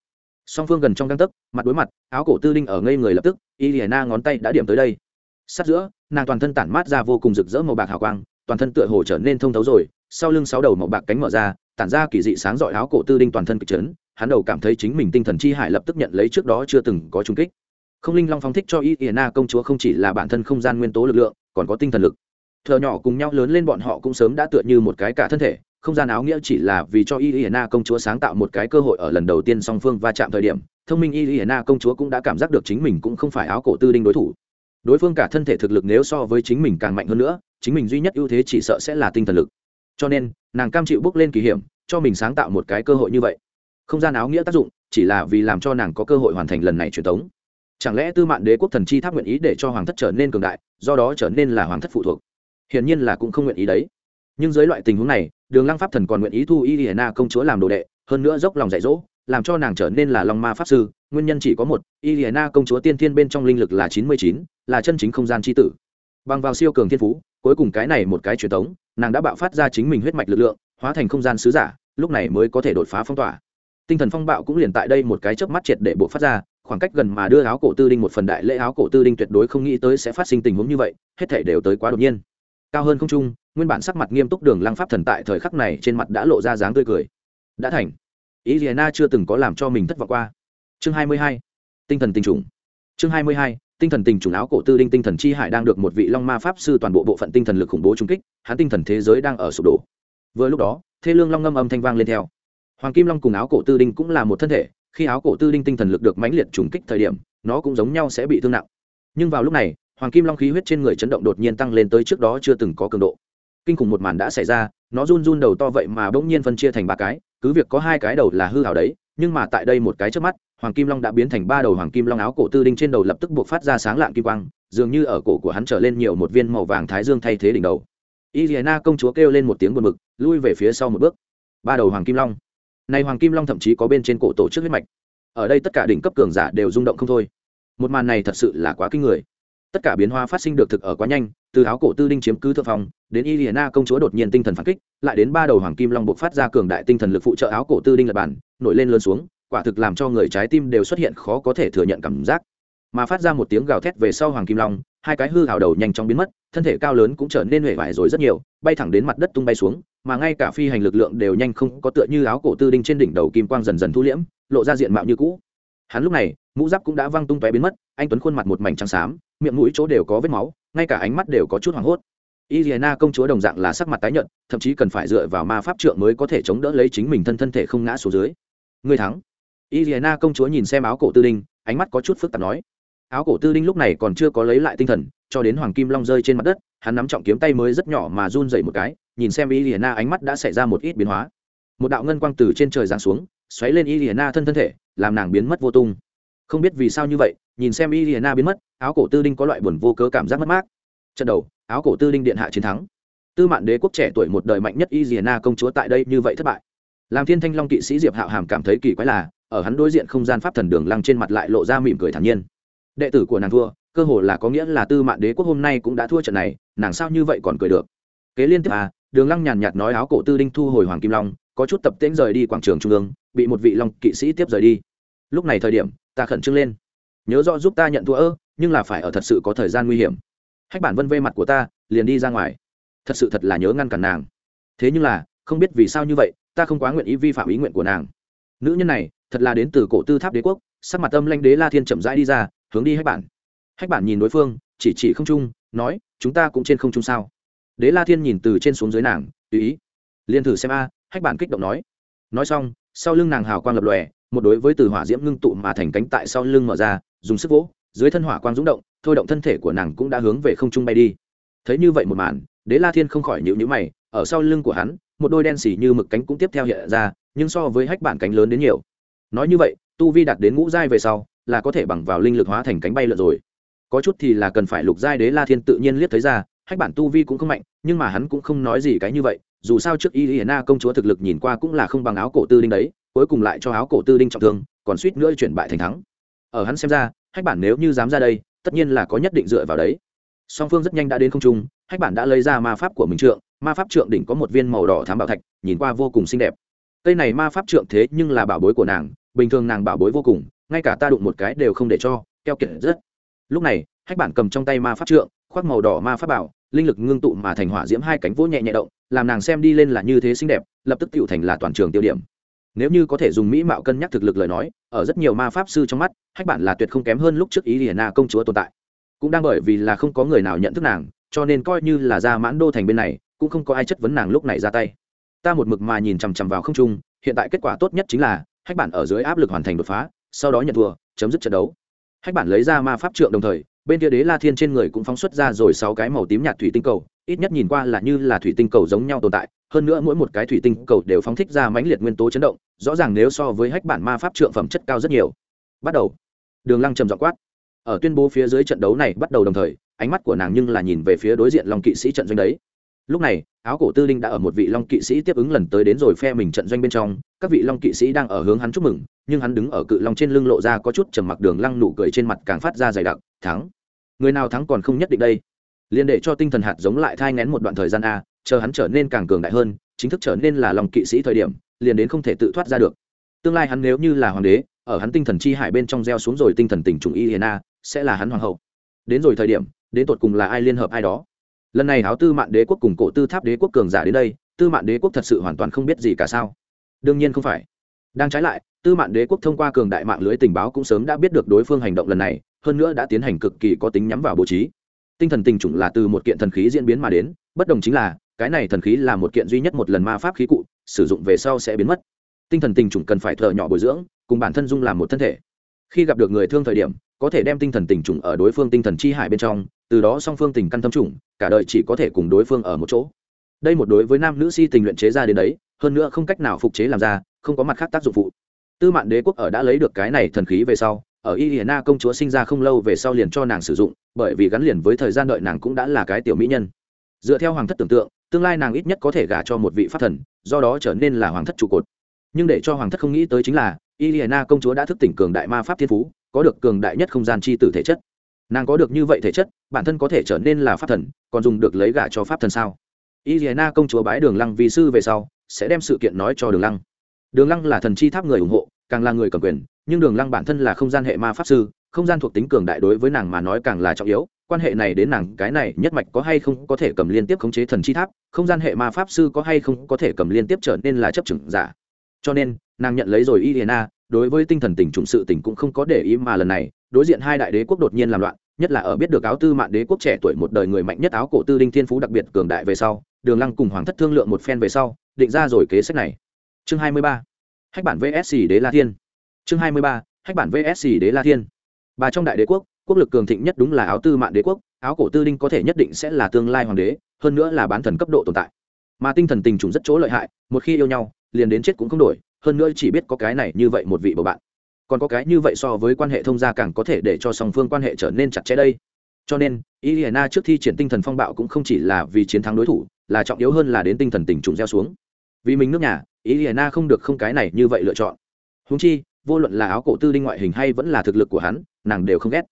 [SPEAKER 1] Song phương gần trong găng tấc, mặt đối mặt, áo cổ tư đinh ở ngây người lập tức y y na ngón tay đã điểm tới đây. Sát giữa, nàng toàn thân tản mát ra vô cùng rực rỡ màu bạc hào quang, toàn thân tựa hồ trở nên thông thấu rồi, sau lưng sáu đầu màu bạc cánh mở ra, tản ra kỳ dị sáng rọi áo cổ tư đinh toàn thân kịch trấn. hắn đầu cảm thấy chính mình tinh thần chi hải lập tức nhận lấy trước đó chưa từng có trung kích không linh long phóng thích cho y ỉa na công chúa không chỉ là bản thân không gian nguyên tố lực lượng, còn có tinh thần lực. Thợ nhỏ cùng nhau lớn lên bọn họ cũng sớm đã tựa như một cái cả thân thể, không gian áo nghĩa chỉ là vì cho y ỉa na công chúa sáng tạo một cái cơ hội ở lần đầu tiên song phương va chạm thời điểm. Thông minh y ỉa na công chúa cũng đã cảm giác được chính mình cũng không phải áo cổ tư đinh đối thủ. Đối phương cả thân thể thực lực nếu so với chính mình càng mạnh hơn nữa, chính mình duy nhất ưu thế chỉ sợ sẽ là tinh thần lực. Cho nên, nàng cam chịu bước lên kỳ hiểm, cho mình sáng tạo một cái cơ hội như vậy. Không gian áo nghĩa tác dụng chỉ là vì làm cho nàng có cơ hội hoàn thành lần này truyền thống chẳng lẽ tư mạng đế quốc thần chi tháp nguyện ý để cho hoàng thất trở nên cường đại, do đó trở nên là hoàng thất phụ thuộc? Hiển nhiên là cũng không nguyện ý đấy. Nhưng dưới loại tình huống này, đường lăng pháp thần còn nguyện ý thu y hiền na công chúa làm đồ đệ, hơn nữa dốc lòng dạy dỗ, làm cho nàng trở nên là long ma pháp sư, nguyên nhân chỉ có một, y hiền na công chúa tiên thiên bên trong linh lực là chín mươi chín, là chân chính không gian tri tử. Bằng vào siêu cường thiên phú, cuối cùng cái này một cái truyền thống, nàng đã bạo phát ra chính mình huyết mạch lực lượng, hóa thành không gian sứ giả, lúc này mới có thể đột phá phong tỏa. Tinh thần phong bạo cũng liền tại đây một cái chớp mắt triệt để bộ phát ra khoảng cách gần mà đưa áo cổ tư đinh một phần đại lễ áo cổ tư đinh tuyệt đối không nghĩ tới sẽ phát sinh tình huống như vậy, hết thể đều tới quá đột nhiên. Cao hơn không trung, nguyên bản sắc mặt nghiêm túc đường lăng pháp thần tại thời khắc này trên mặt đã lộ ra dáng tươi cười. Đã thành. Ý riana chưa từng có làm cho mình thất vọng qua. Chương 22. tinh thần tình trùng. Chương 22. tinh thần tình trùng áo cổ tư đinh tinh thần chi hải đang được một vị long ma pháp sư toàn bộ bộ phận tinh thần lực khủng bố trung kích, hắn tinh thần thế giới đang ở sụp đổ. Vừa lúc đó, thê lương long ngâm âm thanh vang lên theo. Hoàng kim long cùng áo cổ tư đinh cũng là một thân thể khi áo cổ tư đinh tinh thần lực được mãnh liệt trùng kích thời điểm nó cũng giống nhau sẽ bị thương nặng nhưng vào lúc này hoàng kim long khí huyết trên người chấn động đột nhiên tăng lên tới trước đó chưa từng có cường độ kinh khủng một màn đã xảy ra nó run run đầu to vậy mà bỗng nhiên phân chia thành ba cái cứ việc có hai cái đầu là hư hảo đấy nhưng mà tại đây một cái trước mắt hoàng kim long đã biến thành ba đầu hoàng kim long áo cổ tư đinh trên đầu lập tức buộc phát ra sáng lạng kim quang dường như ở cổ của hắn trở lên nhiều một viên màu vàng thái dương thay thế đỉnh đầu Iliana công chúa kêu lên một tiếng buồn bực, lui về phía sau một bước. Ba đầu hoàng kim long nay hoàng kim long thậm chí có bên trên cổ tổ chức huyết mạch. Ở đây tất cả đỉnh cấp cường giả đều rung động không thôi. Một màn này thật sự là quá kinh người. Tất cả biến hóa phát sinh được thực ở quá nhanh, từ áo cổ tư đinh chiếm cứ thượng phòng, đến y lê na công chúa đột nhiên tinh thần phản kích, lại đến ba đầu hoàng kim long bộc phát ra cường đại tinh thần lực phụ trợ áo cổ tư đinh lật bản, nổi lên lớn xuống, quả thực làm cho người trái tim đều xuất hiện khó có thể thừa nhận cảm giác. Mà phát ra một tiếng gào thét về sau hoàng kim long, hai cái hư hào đầu nhanh chóng biến mất thân thể cao lớn cũng trở nên huệ vải rồi rất nhiều bay thẳng đến mặt đất tung bay xuống mà ngay cả phi hành lực lượng đều nhanh không có tựa như áo cổ tư đinh trên đỉnh đầu kim quang dần dần thu liễm lộ ra diện mạo như cũ hắn lúc này mũ giáp cũng đã văng tung tóe biến mất anh tuấn khuôn mặt một mảnh trắng xám miệng mũi chỗ đều có vết máu ngay cả ánh mắt đều có chút hoảng hốt Iliana công chúa đồng dạng là sắc mặt tái nhợt, thậm chí cần phải dựa vào ma pháp trượng mới có thể chống đỡ lấy chính mình thân thân thể không ngã xuống dưới. Người thắng. Iliana công chúa nhìn xem áo cổ tư đinh, ánh mắt có chút phức tạp nói áo cổ tư đinh lúc này còn chưa có lấy lại tinh thần, cho đến hoàng kim long rơi trên mặt đất, hắn nắm trọng kiếm tay mới rất nhỏ mà run dậy một cái, nhìn xem y liền ánh mắt đã xảy ra một ít biến hóa. Một đạo ngân quang từ trên trời giáng xuống, xoáy lên y liền thân thân thể, làm nàng biến mất vô tung. Không biết vì sao như vậy, nhìn xem y liền biến mất, áo cổ tư đinh có loại buồn vô cớ cảm giác mất mát. Trận đầu, áo cổ tư đinh điện hạ chiến thắng. Tư mạn đế quốc trẻ tuổi một đời mạnh nhất y liền công chúa tại đây như vậy thất bại. Làm thiên thanh long kỵ sĩ diệp hạo hàm cảm thấy kỳ quái là, ở hắn đối diện không gian pháp thần đường lăng trên mặt lại lộ ra mỉm cười thản nhiên đệ tử của nàng thua, cơ hồ là có nghĩa là tư mạng đế quốc hôm nay cũng đã thua trận này, nàng sao như vậy còn cười được? Kế liên tiếp à đường lăng nhàn nhạt nói áo cổ tư đinh thu hồi hoàng kim long, có chút tập tễnh rời đi quảng trường trung ương, bị một vị long kỵ sĩ tiếp rời đi. Lúc này thời điểm, ta khẩn trương lên. Nhớ rõ giúp ta nhận thua ơ, nhưng là phải ở thật sự có thời gian nguy hiểm. Hách bản vân vây mặt của ta, liền đi ra ngoài. Thật sự thật là nhớ ngăn cản nàng. Thế nhưng là, không biết vì sao như vậy, ta không quá nguyện ý vi phạm ý nguyện của nàng. Nữ nhân này, thật là đến từ cổ tư tháp đế quốc, sắc mặt âm lanh đế la thiên chậm rãi đi ra hướng đi hách bản. Hách bản nhìn đối phương, chỉ chỉ không trung, nói, chúng ta cũng trên không trung sao? Đế la thiên nhìn từ trên xuống dưới nàng, tùy ý. Liền thử xem a, hách bản kích động nói. Nói xong, sau lưng nàng hào quang lập lòe, một đối với từ hỏa diễm ngưng tụ mà thành cánh tại sau lưng mở ra, dùng sức vỗ, dưới thân hỏa quang rúng động, thôi động thân thể của nàng cũng đã hướng về không trung bay đi. Thấy như vậy một màn, đế la thiên không khỏi nhịu nhữ mày, ở sau lưng của hắn, một đôi đen xỉ như mực cánh cũng tiếp theo hiện ra, nhưng so với hách bản cánh lớn đến nhiều. Nói như vậy, tu vi đạt đến ngũ giai về sau là có thể bằng vào linh lực hóa thành cánh bay lượn rồi. Có chút thì là cần phải lục giai đế la thiên tự nhiên liếc thấy ra, hách bản tu vi cũng không mạnh, nhưng mà hắn cũng không nói gì cái như vậy, dù sao trước y na công chúa thực lực nhìn qua cũng là không bằng áo cổ tư đinh đấy, cuối cùng lại cho áo cổ tư đinh trọng thương, còn suýt nữa chuyển bại thành thắng. Ở hắn xem ra, hách bản nếu như dám ra đây, tất nhiên là có nhất định dựa vào đấy. Song phương rất nhanh đã đến không trung, hách bản đã lấy ra ma pháp của mình trượng, ma pháp trượng đỉnh có một viên màu đỏ thám bảo thạch, nhìn qua vô cùng xinh đẹp. Cây này ma pháp trượng thế nhưng là bảo bối của nàng, bình thường nàng bảo bối vô cùng ngay cả ta đụng một cái đều không để cho, keo kiệt rất. Lúc này, hách bản cầm trong tay ma pháp trượng, khoác màu đỏ ma pháp bảo, linh lực ngưng tụ mà thành hỏa diễm hai cánh vỗ nhẹ nhẹ động, làm nàng xem đi lên là như thế xinh đẹp, lập tức tựu thành là toàn trường tiêu điểm. Nếu như có thể dùng mỹ mạo cân nhắc thực lực lời nói, ở rất nhiều ma pháp sư trong mắt, hách bản là tuyệt không kém hơn lúc trước ý hiền na công chúa tồn tại. Cũng đang bởi vì là không có người nào nhận thức nàng, cho nên coi như là ra mãn đô thành bên này, cũng không có ai chất vấn nàng lúc này ra tay. Ta một mực mà nhìn chằm chằm vào không trung, hiện tại kết quả tốt nhất chính là, hách bản ở dưới áp lực hoàn thành đột phá sau đó nhận thua, chấm dứt trận đấu. Hách bản lấy ra ma pháp trượng đồng thời, bên kia đế la thiên trên người cũng phóng xuất ra rồi sáu cái màu tím nhạt thủy tinh cầu, ít nhất nhìn qua là như là thủy tinh cầu giống nhau tồn tại, hơn nữa mỗi một cái thủy tinh cầu đều phóng thích ra mãnh liệt nguyên tố chấn động, rõ ràng nếu so với hách bản ma pháp trượng phẩm chất cao rất nhiều. Bắt đầu. Đường lăng trầm dọ quát. Ở tuyên bố phía dưới trận đấu này bắt đầu đồng thời, ánh mắt của nàng nhưng là nhìn về phía đối diện long kỵ sĩ trận doanh đấy lúc này, áo cổ tư linh đã ở một vị long kỵ sĩ tiếp ứng lần tới đến rồi phe mình trận doanh bên trong. Các vị long kỵ sĩ đang ở hướng hắn chúc mừng, nhưng hắn đứng ở cự long trên lưng lộ ra có chút trầm mặc đường lăng nụ cười trên mặt càng phát ra dày đặc, thắng, người nào thắng còn không nhất định đây. Liền để cho tinh thần hạt giống lại thai ngén một đoạn thời gian a, chờ hắn trở nên càng cường đại hơn, chính thức trở nên là lòng kỵ sĩ thời điểm, liền đến không thể tự thoát ra được. Tương lai hắn nếu như là hoàng đế, ở hắn tinh thần chi hải bên trong gieo xuống rồi tinh thần tình trùng y hiền a, sẽ là hắn hoàng hậu. Đến rồi thời điểm, đến tột cùng là ai liên hợp ai đó? Lần này háo tư mạn đế quốc cùng cổ tư tháp đế quốc cường giả đến đây, tư mạn đế quốc thật sự hoàn toàn không biết gì cả sao. Đương nhiên không phải. Đang trái lại, tư mạn đế quốc thông qua cường đại mạng lưới tình báo cũng sớm đã biết được đối phương hành động lần này, hơn nữa đã tiến hành cực kỳ có tính nhắm vào bố trí. Tinh thần tình chủng là từ một kiện thần khí diễn biến mà đến, bất đồng chính là, cái này thần khí là một kiện duy nhất một lần ma pháp khí cụ, sử dụng về sau sẽ biến mất. Tinh thần tình chủng cần phải thợ nhỏ bồi dưỡng, cùng bản thân dung làm một thân thể. Khi gặp được người thương thời điểm, có thể đem tinh thần tình chủng ở đối phương tinh thần chi hải bên trong từ đó song phương tình căn tâm trùng, cả đời chỉ có thể cùng đối phương ở một chỗ. Đây một đối với nam nữ si tình luyện chế ra đến đấy, hơn nữa không cách nào phục chế làm ra, không có mặt khác tác dụng phụ. Tư mạn đế quốc ở đã lấy được cái này thần khí về sau, ở y hiền na công chúa sinh ra không lâu về sau liền cho nàng sử dụng, bởi vì gắn liền với thời gian đợi nàng cũng đã là cái tiểu mỹ nhân. Dựa theo hoàng thất tưởng tượng, tương lai nàng ít nhất có thể gả cho một vị pháp thần, do đó trở nên là hoàng thất trụ cột. Nhưng để cho hoàng thất không nghĩ tới chính là, y hiền na công chúa đã thức tỉnh cường đại ma pháp thiên phú, có được cường đại nhất không gian chi tử thể chất nàng có được như vậy thể chất bản thân có thể trở nên là pháp thần còn dùng được lấy gả cho pháp thần sao? Y hiền na công chúa bái đường lăng vì sư về sau sẽ đem sự kiện nói cho đường lăng. Đường lăng là thần chi tháp người ủng hộ càng là người cầm quyền nhưng đường lăng bản thân là không gian hệ ma pháp sư không gian thuộc tính cường đại đối với nàng mà nói càng là trọng yếu quan hệ này đến nàng cái này nhất mạch có hay không có thể cầm liên tiếp khống chế thần chi tháp không gian hệ ma pháp sư có hay không có thể cầm liên tiếp trở nên là chấp chừng giả. Cho nên nàng nhận lấy rồi Iliana, đối với tinh thần tình trùng sự tình cũng không có để ý mà lần này đối diện hai đại đế quốc đột nhiên làm loạn, nhất là ở biết được áo tư mạn đế quốc trẻ tuổi một đời người mạnh nhất áo cổ tư đinh thiên phú đặc biệt cường đại về sau, đường lăng cùng hoàng thất thương lượng một phen về sau, định ra rồi kế sách này. Chương 23. hách bản vsc đế la thiên. Chương 23. hách bản vsc đế la thiên. Bà trong đại đế quốc quốc lực cường thịnh nhất đúng là áo tư mạn đế quốc, áo cổ tư đinh có thể nhất định sẽ là tương lai hoàng đế, hơn nữa là bán thần cấp độ tồn tại. Mà tinh thần tình trùng rất chỗ lợi hại, một khi yêu nhau, liền đến chết cũng không đổi, hơn nữa chỉ biết có cái này như vậy một vị bầu bạn còn có cái như vậy so với quan hệ thông gia càng có thể để cho song phương quan hệ trở nên chặt chẽ đây. Cho nên, Iliana trước thi triển tinh thần phong bạo cũng không chỉ là vì chiến thắng đối thủ, là trọng yếu hơn là đến tinh thần tình trùng gieo xuống. Vì mình nước nhà, Iliana không được không cái này như vậy lựa chọn. Húng chi, vô luận là áo cổ tư đinh ngoại hình hay vẫn là thực lực của hắn, nàng đều không ghét.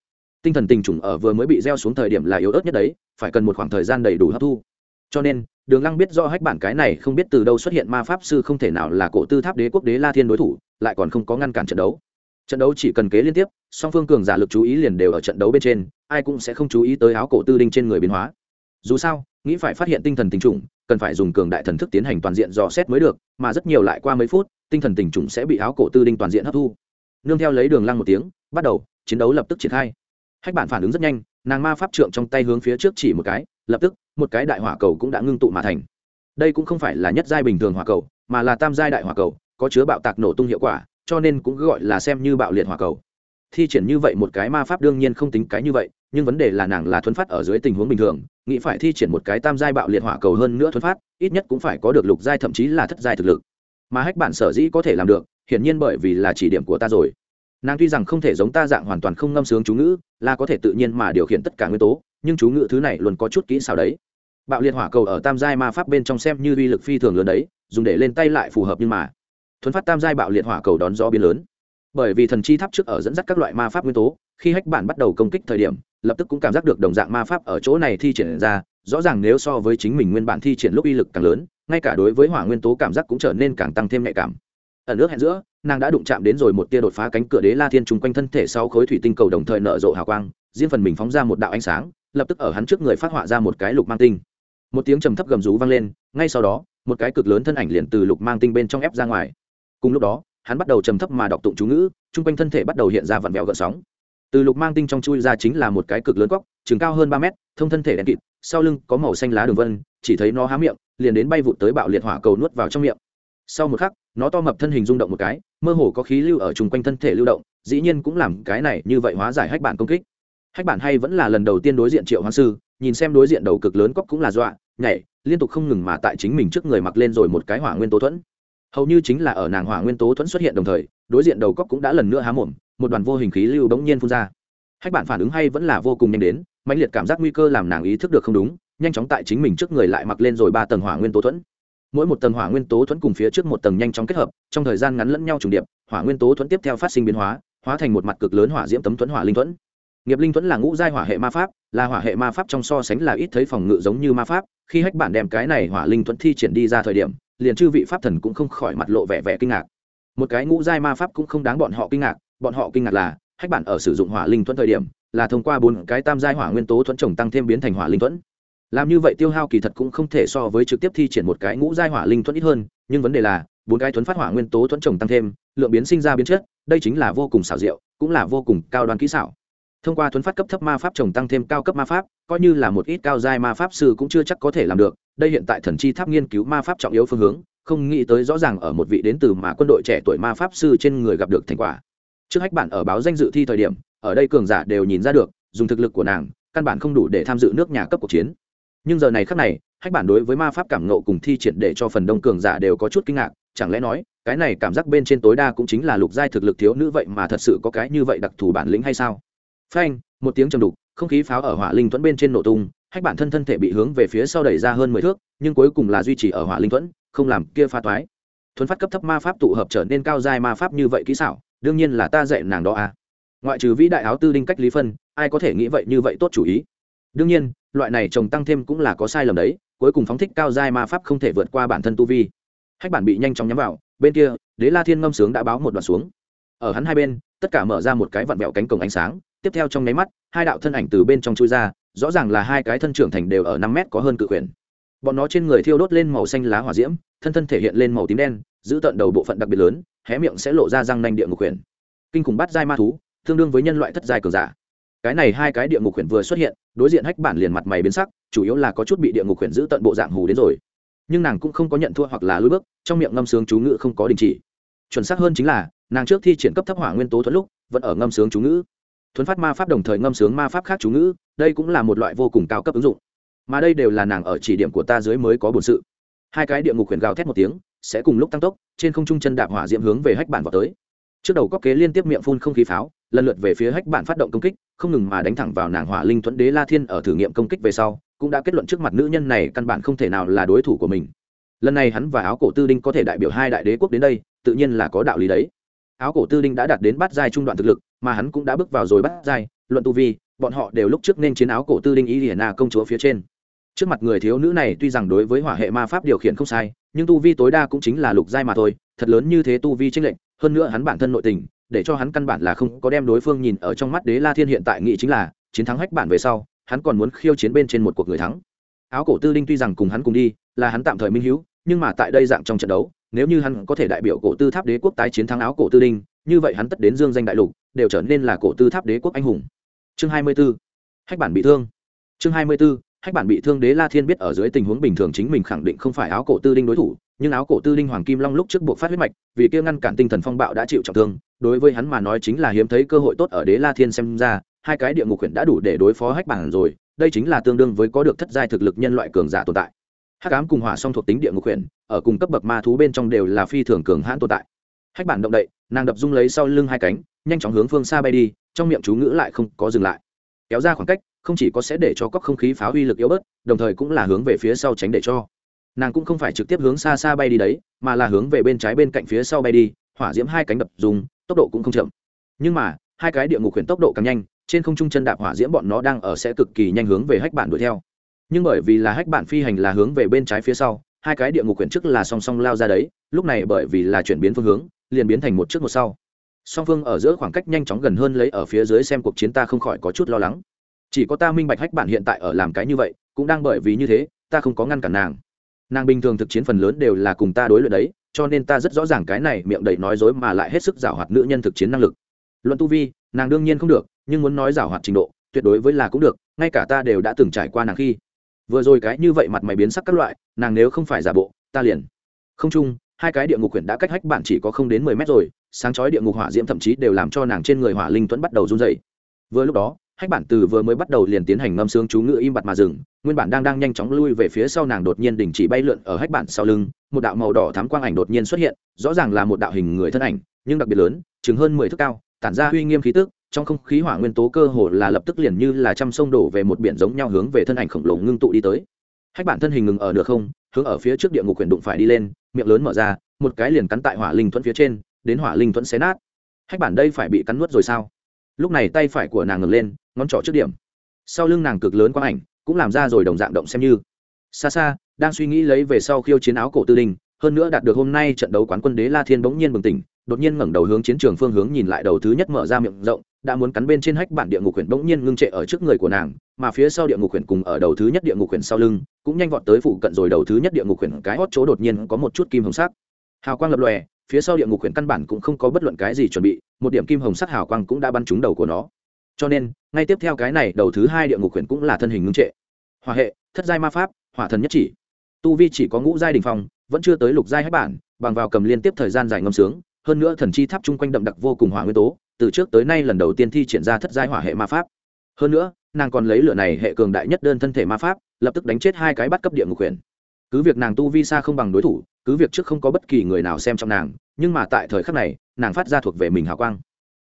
[SPEAKER 1] Tinh thần tình trùng ở vừa mới bị gieo xuống thời điểm là yếu ớt nhất đấy, phải cần một khoảng thời gian đầy đủ hấp thu. Cho nên, đường lăng biết do hách bản cái này không biết từ đâu xuất hiện ma pháp sư không thể nào là cổ tư tháp đế quốc đế la thiên đối thủ, lại còn không có ngăn cản trận đấu trận đấu chỉ cần kế liên tiếp, song phương cường giả lực chú ý liền đều ở trận đấu bên trên, ai cũng sẽ không chú ý tới áo cổ tư đinh trên người biến hóa. Dù sao, nghĩ phải phát hiện tinh thần tình trùng, cần phải dùng cường đại thần thức tiến hành toàn diện dò xét mới được, mà rất nhiều lại qua mấy phút, tinh thần tình trùng sẽ bị áo cổ tư đinh toàn diện hấp thu. Nương theo lấy đường lăng một tiếng, bắt đầu, chiến đấu lập tức triển khai. Hách bản phản ứng rất nhanh, nàng ma pháp trượng trong tay hướng phía trước chỉ một cái, lập tức, một cái đại hỏa cầu cũng đã ngưng tụ mà thành. Đây cũng không phải là nhất giai bình thường hỏa cầu, mà là tam giai đại hỏa cầu, có chứa bạo tạc nổ tung hiệu quả cho nên cũng gọi là xem như bạo liệt hỏa cầu. Thi triển như vậy một cái ma pháp đương nhiên không tính cái như vậy, nhưng vấn đề là nàng là thuấn phát ở dưới tình huống bình thường, nghĩ phải thi triển một cái tam giai bạo liệt hỏa cầu hơn nữa thuấn phát, ít nhất cũng phải có được lục giai thậm chí là thất giai thực lực. Mà hách bản sở dĩ có thể làm được, hiển nhiên bởi vì là chỉ điểm của ta rồi. Nàng tuy rằng không thể giống ta dạng hoàn toàn không ngâm sướng chú ngữ, là có thể tự nhiên mà điều khiển tất cả nguyên tố, nhưng chú ngữ thứ này luôn có chút kỹ xảo đấy. Bạo liệt hỏa cầu ở tam giai ma pháp bên trong xem như uy lực phi thường lớn đấy, dùng để lên tay lại phù hợp nhưng mà thuấn phát tam giai bạo liệt hỏa cầu đón gió biến lớn. Bởi vì thần chi tháp trước ở dẫn dắt các loại ma pháp nguyên tố, khi hách bản bắt đầu công kích thời điểm, lập tức cũng cảm giác được đồng dạng ma pháp ở chỗ này thi triển ra, rõ ràng nếu so với chính mình nguyên bản thi triển lúc uy lực càng lớn, ngay cả đối với hỏa nguyên tố cảm giác cũng trở nên càng tăng thêm nhạy cảm. Ở nước hẹn giữa, nàng đã đụng chạm đến rồi một tia đột phá cánh cửa đế la thiên trùng quanh thân thể sau khối thủy tinh cầu đồng thời nở rộ hào quang, riêng phần mình phóng ra một đạo ánh sáng, lập tức ở hắn trước người phát họa ra một cái lục mang tinh. Một tiếng trầm thấp gầm rú vang lên, ngay sau đó, một cái cực lớn thân ảnh liền từ lục mang tinh bên trong ép ra ngoài cùng lúc đó, hắn bắt đầu trầm thấp mà đọc tụng chú ngữ, chung quanh thân thể bắt đầu hiện ra vặn vẹo gợn sóng. Từ lục mang tinh trong chui ra chính là một cái cực lớn góc chừng cao hơn ba mét, thông thân thể đen kịt, sau lưng có màu xanh lá đường vân, chỉ thấy nó há miệng, liền đến bay vụt tới bạo liệt hỏa cầu nuốt vào trong miệng. Sau một khắc, nó to mập thân hình rung động một cái, mơ hồ có khí lưu ở chung quanh thân thể lưu động, dĩ nhiên cũng làm cái này như vậy hóa giải hách bản công kích. Hách bản hay vẫn là lần đầu tiên đối diện triệu hoàng sư, nhìn xem đối diện đầu cực lớn cóc cũng là dọa, nhảy, liên tục không ngừng mà tại chính mình trước người mặc lên rồi một cái hỏa nguyên tố thuẫn hầu như chính là ở nàng hỏa nguyên tố thuẫn xuất hiện đồng thời, đối diện đầu cóc cũng đã lần nữa há mồm, một đoàn vô hình khí lưu bỗng nhiên phun ra. Hách bạn phản ứng hay vẫn là vô cùng nhanh đến, mãnh liệt cảm giác nguy cơ làm nàng ý thức được không đúng, nhanh chóng tại chính mình trước người lại mặc lên rồi ba tầng hỏa nguyên tố thuẫn. Mỗi một tầng hỏa nguyên tố thuẫn cùng phía trước một tầng nhanh chóng kết hợp, trong thời gian ngắn lẫn nhau trùng điệp, hỏa nguyên tố thuẫn tiếp theo phát sinh biến hóa hóa thành một mặt cực lớn hỏa diễm tấm thuẫn hỏa linh thuẫn. Nghiệp linh thuẫn là ngũ giai hỏa hệ ma pháp, là hỏa hệ ma pháp trong so sánh là ít thấy phòng ngự giống như ma pháp khi hách bản đem cái này hỏa linh thuẫn thi triển đi ra thời điểm, liền chư vị pháp thần cũng không khỏi mặt lộ vẻ vẻ kinh ngạc. Một cái ngũ giai ma pháp cũng không đáng bọn họ kinh ngạc, bọn họ kinh ngạc là, hách bản ở sử dụng hỏa linh thuẫn thời điểm, là thông qua bốn cái tam giai hỏa nguyên tố thuẫn trồng tăng thêm biến thành hỏa linh thuẫn. Làm như vậy tiêu hao kỳ thật cũng không thể so với trực tiếp thi triển một cái ngũ giai hỏa linh thuẫn ít hơn, nhưng vấn đề là, bốn cái thuẫn phát hỏa nguyên tố thuẫn trồng tăng thêm, lượng biến sinh ra biến chất, đây chính là vô cùng xảo diệu, cũng là vô cùng cao đoan kỹ xảo thông qua thuấn phát cấp thấp ma pháp trồng tăng thêm cao cấp ma pháp, coi như là một ít cao giai ma pháp sư cũng chưa chắc có thể làm được, đây hiện tại thần chi tháp nghiên cứu ma pháp trọng yếu phương hướng, không nghĩ tới rõ ràng ở một vị đến từ mà quân đội trẻ tuổi ma pháp sư trên người gặp được thành quả. Trước hách bản ở báo danh dự thi thời điểm, ở đây cường giả đều nhìn ra được, dùng thực lực của nàng, căn bản không đủ để tham dự nước nhà cấp cuộc chiến. Nhưng giờ này khác này, hách bản đối với ma pháp cảm ngộ cùng thi triển để cho phần đông cường giả đều có chút kinh ngạc, chẳng lẽ nói, cái này cảm giác bên trên tối đa cũng chính là lục giai thực lực thiếu nữ vậy mà thật sự có cái như vậy đặc thù bản lĩnh hay sao? Phanh, một tiếng trầm đục, không khí pháo ở hỏa linh thuẫn bên trên nổ tung, hách bản thân thân thể bị hướng về phía sau đẩy ra hơn mười thước, nhưng cuối cùng là duy trì ở hỏa linh thuẫn, không làm kia pha toái. Thuấn phát cấp thấp ma pháp tụ hợp trở nên cao giai ma pháp như vậy kỹ xảo, đương nhiên là ta dạy nàng đó à. Ngoại trừ vĩ đại áo tư đinh cách lý phân, ai có thể nghĩ vậy như vậy tốt chủ ý. Đương nhiên, loại này trồng tăng thêm cũng là có sai lầm đấy, cuối cùng phóng thích cao giai ma pháp không thể vượt qua bản thân tu vi. Hách bản bị nhanh chóng nhắm vào, bên kia, đế la thiên ngâm sướng đã báo một đoạn xuống. Ở hắn hai bên, tất cả mở ra một cái vặn vẹo cánh cổng ánh sáng tiếp theo trong nháy mắt, hai đạo thân ảnh từ bên trong chui ra, rõ ràng là hai cái thân trưởng thành đều ở năm mét có hơn cự quyền. Bọn nó trên người thiêu đốt lên màu xanh lá hỏa diễm, thân thân thể hiện lên màu tím đen, giữ tận đầu bộ phận đặc biệt lớn, hé miệng sẽ lộ ra răng nanh địa ngục quyền. Kinh khủng bắt giai ma thú, tương đương với nhân loại thất giai cường giả. Cái này hai cái địa ngục quyền vừa xuất hiện, đối diện hách bản liền mặt mày biến sắc, chủ yếu là có chút bị địa ngục quyền giữ tận bộ dạng hù đến rồi. Nhưng nàng cũng không có nhận thua hoặc là lùi bước, trong miệng ngâm sướng chú ngữ không có đình chỉ. Chuẩn xác hơn chính là, nàng trước thi triển cấp thấp hỏa nguyên tố thuẫn lúc, vẫn ở ngâm sướng chú ngữ thuấn phát ma pháp đồng thời ngâm sướng ma pháp khác chú ngữ, đây cũng là một loại vô cùng cao cấp ứng dụng. Mà đây đều là nàng ở chỉ điểm của ta dưới mới có bổn sự. Hai cái địa ngục khuyển gào thét một tiếng, sẽ cùng lúc tăng tốc, trên không trung chân đạp hỏa diễm hướng về hách bản vào tới. Trước đầu cóc kế liên tiếp miệng phun không khí pháo, lần lượt về phía hách bản phát động công kích, không ngừng mà đánh thẳng vào nàng hỏa linh thuẫn đế la thiên ở thử nghiệm công kích về sau, cũng đã kết luận trước mặt nữ nhân này căn bản không thể nào là đối thủ của mình. Lần này hắn và áo cổ tư đinh có thể đại biểu hai đại đế quốc đến đây, tự nhiên là có đạo lý đấy áo cổ tư đinh đã đạt đến bát giai trung đoạn thực lực, mà hắn cũng đã bước vào rồi bát giai, luận tu vi, bọn họ đều lúc trước nên chiến áo cổ tư đinh ý hiển na công chúa phía trên. Trước mặt người thiếu nữ này tuy rằng đối với hỏa hệ ma pháp điều khiển không sai, nhưng tu vi tối đa cũng chính là lục giai mà thôi, thật lớn như thế tu vi tranh lệnh hơn nữa hắn bản thân nội tình, để cho hắn căn bản là không có đem đối phương nhìn ở trong mắt đế la thiên hiện tại nghĩ chính là, chiến thắng hách bản về sau, hắn còn muốn khiêu chiến bên trên một cuộc người thắng. Áo cổ tư đinh tuy rằng cùng hắn cùng đi, là hắn tạm thời minh hữu nhưng mà tại đây dạng trong trận đấu nếu như hắn có thể đại biểu cổ tư tháp đế quốc tái chiến thắng áo cổ tư linh như vậy hắn tất đến dương danh đại lục, đều trở nên là cổ tư tháp đế quốc anh hùng chương hai mươi 24. hách bản bị thương chương hai mươi 24. hách bản bị thương đế la thiên biết ở dưới tình huống bình thường chính mình khẳng định không phải áo cổ tư linh đối thủ, nhưng áo cổ tư linh hoàng kim long lúc trước buộc phát huyết mạch, vì kia ngăn cản tinh thần phong bạo đã chịu trọng thương, đối với hắn mà nói chính là hiếm thấy cơ hội tốt ở đế la thiên xem ra, hai cái địa ngục huyện đã đủ để đối phó hách bản rồi, đây chính là tương đương với có được thất giai thực lực nhân loại cường giả tồn tại hắc ám cùng hỏa song thuộc tính địa ngục huyện ở cùng cấp bậc ma thú bên trong đều là phi thường cường hãn tồn tại. Hách bản động đậy, nàng đập rung lấy sau lưng hai cánh, nhanh chóng hướng phương xa bay đi, trong miệng chú ngữ lại không có dừng lại. Kéo ra khoảng cách, không chỉ có sẽ để cho cóc không khí phá huy lực yếu bớt, đồng thời cũng là hướng về phía sau tránh để cho. Nàng cũng không phải trực tiếp hướng xa xa bay đi đấy, mà là hướng về bên trái bên cạnh phía sau bay đi, hỏa diễm hai cánh đập dùng tốc độ cũng không chậm. Nhưng mà, hai cái địa ngục khuyển tốc độ càng nhanh, trên không trung chân đạp hỏa diễm bọn nó đang ở sẽ cực kỳ nhanh hướng về hách bản đuổi theo nhưng bởi vì là hách bản phi hành là hướng về bên trái phía sau, hai cái địa ngục quyển trước là song song lao ra đấy, lúc này bởi vì là chuyển biến phương hướng, liền biến thành một trước một sau. Song phương ở giữa khoảng cách nhanh chóng gần hơn lấy ở phía dưới xem cuộc chiến ta không khỏi có chút lo lắng. Chỉ có ta minh bạch hách bản hiện tại ở làm cái như vậy, cũng đang bởi vì như thế, ta không có ngăn cản nàng. Nàng bình thường thực chiến phần lớn đều là cùng ta đối luyện đấy, cho nên ta rất rõ ràng cái này miệng đầy nói dối mà lại hết sức giảo hoạt nữ nhân thực chiến năng lực. Luận tu vi, nàng đương nhiên không được, nhưng muốn nói giảo hoạt trình độ, tuyệt đối với là cũng được, ngay cả ta đều đã từng trải qua nàng khi vừa rồi cái như vậy mặt mày biến sắc các loại, nàng nếu không phải giả bộ, ta liền. Không chung, hai cái địa ngục quyển đã cách hách bản chỉ có không đến mười mét rồi, sáng chói địa ngục hỏa diễm thậm chí đều làm cho nàng trên người hỏa linh tuấn bắt đầu run dày vừa lúc đó, hách bản từ vừa mới bắt đầu liền tiến hành ngâm sướng chú ngựa im bặt mà dừng, nguyên bản đang đang nhanh chóng lui về phía sau nàng đột nhiên đình chỉ bay lượn ở hách bản sau lưng, một đạo màu đỏ thám quang ảnh đột nhiên xuất hiện, rõ ràng là một đạo hình người thân ảnh, nhưng đặc biệt lớn, chừng hơn mười thước cao, tản ra uy nghiêm khí tức trong không khí hỏa nguyên tố cơ hồ là lập tức liền như là trăm sông đổ về một biển giống nhau hướng về thân ảnh khổng lồ ngưng tụ đi tới. Hách bản thân hình ngừng ở nửa không, hướng ở phía trước địa ngục quyền đụng phải đi lên, miệng lớn mở ra, một cái liền cắn tại hỏa linh thuẫn phía trên, đến hỏa linh thuẫn xé nát. Hách bản đây phải bị cắn nuốt rồi sao? Lúc này tay phải của nàng ngừng lên, ngón trỏ trước điểm. Sau lưng nàng cực lớn quang ảnh, cũng làm ra rồi đồng dạng động xem như. Xa xa, đang suy nghĩ lấy về sau khiêu chiến áo cổ tư đình hơn nữa đạt được hôm nay trận đấu quán quân đế la thiên bỗng nhiên bừng tỉnh, đột nhiên ngẩng đầu hướng chiến trường phương hướng nhìn lại đầu thứ nhất mở ra miệng rộng đã muốn cắn bên trên hách bản địa ngục quyển bỗng nhiên ngưng trệ ở trước người của nàng, mà phía sau địa ngục quyển cùng ở đầu thứ nhất địa ngục quyển sau lưng, cũng nhanh vọt tới phụ cận rồi đầu thứ nhất địa ngục quyển cái hót chỗ đột nhiên có một chút kim hồng sắc. Hào quang lập lòe, phía sau địa ngục quyển căn bản cũng không có bất luận cái gì chuẩn bị, một điểm kim hồng sắc hào quang cũng đã bắn trúng đầu của nó. Cho nên, ngay tiếp theo cái này đầu thứ hai địa ngục quyển cũng là thân hình ngưng trệ. Hòa hệ, thất giai ma pháp, hỏa thần nhất chỉ. Tu vi chỉ có ngũ giai đình phong, vẫn chưa tới lục giai hách bản, bằng vào cầm liên tiếp thời gian dài ngâm sướng, hơn nữa thần chi tháp chung quanh đậm đặc vô cùng hỏa nguyên tố từ trước tới nay lần đầu tiên thi triển ra thất giai hỏa hệ ma pháp. Hơn nữa, nàng còn lấy lửa này hệ cường đại nhất đơn thân thể ma pháp, lập tức đánh chết hai cái bắt cấp địa ngục quyền cứ việc nàng tu vi xa không bằng đối thủ, cứ việc trước không có bất kỳ người nào xem trong nàng, nhưng mà tại thời khắc này, nàng phát ra thuộc về mình hào quang.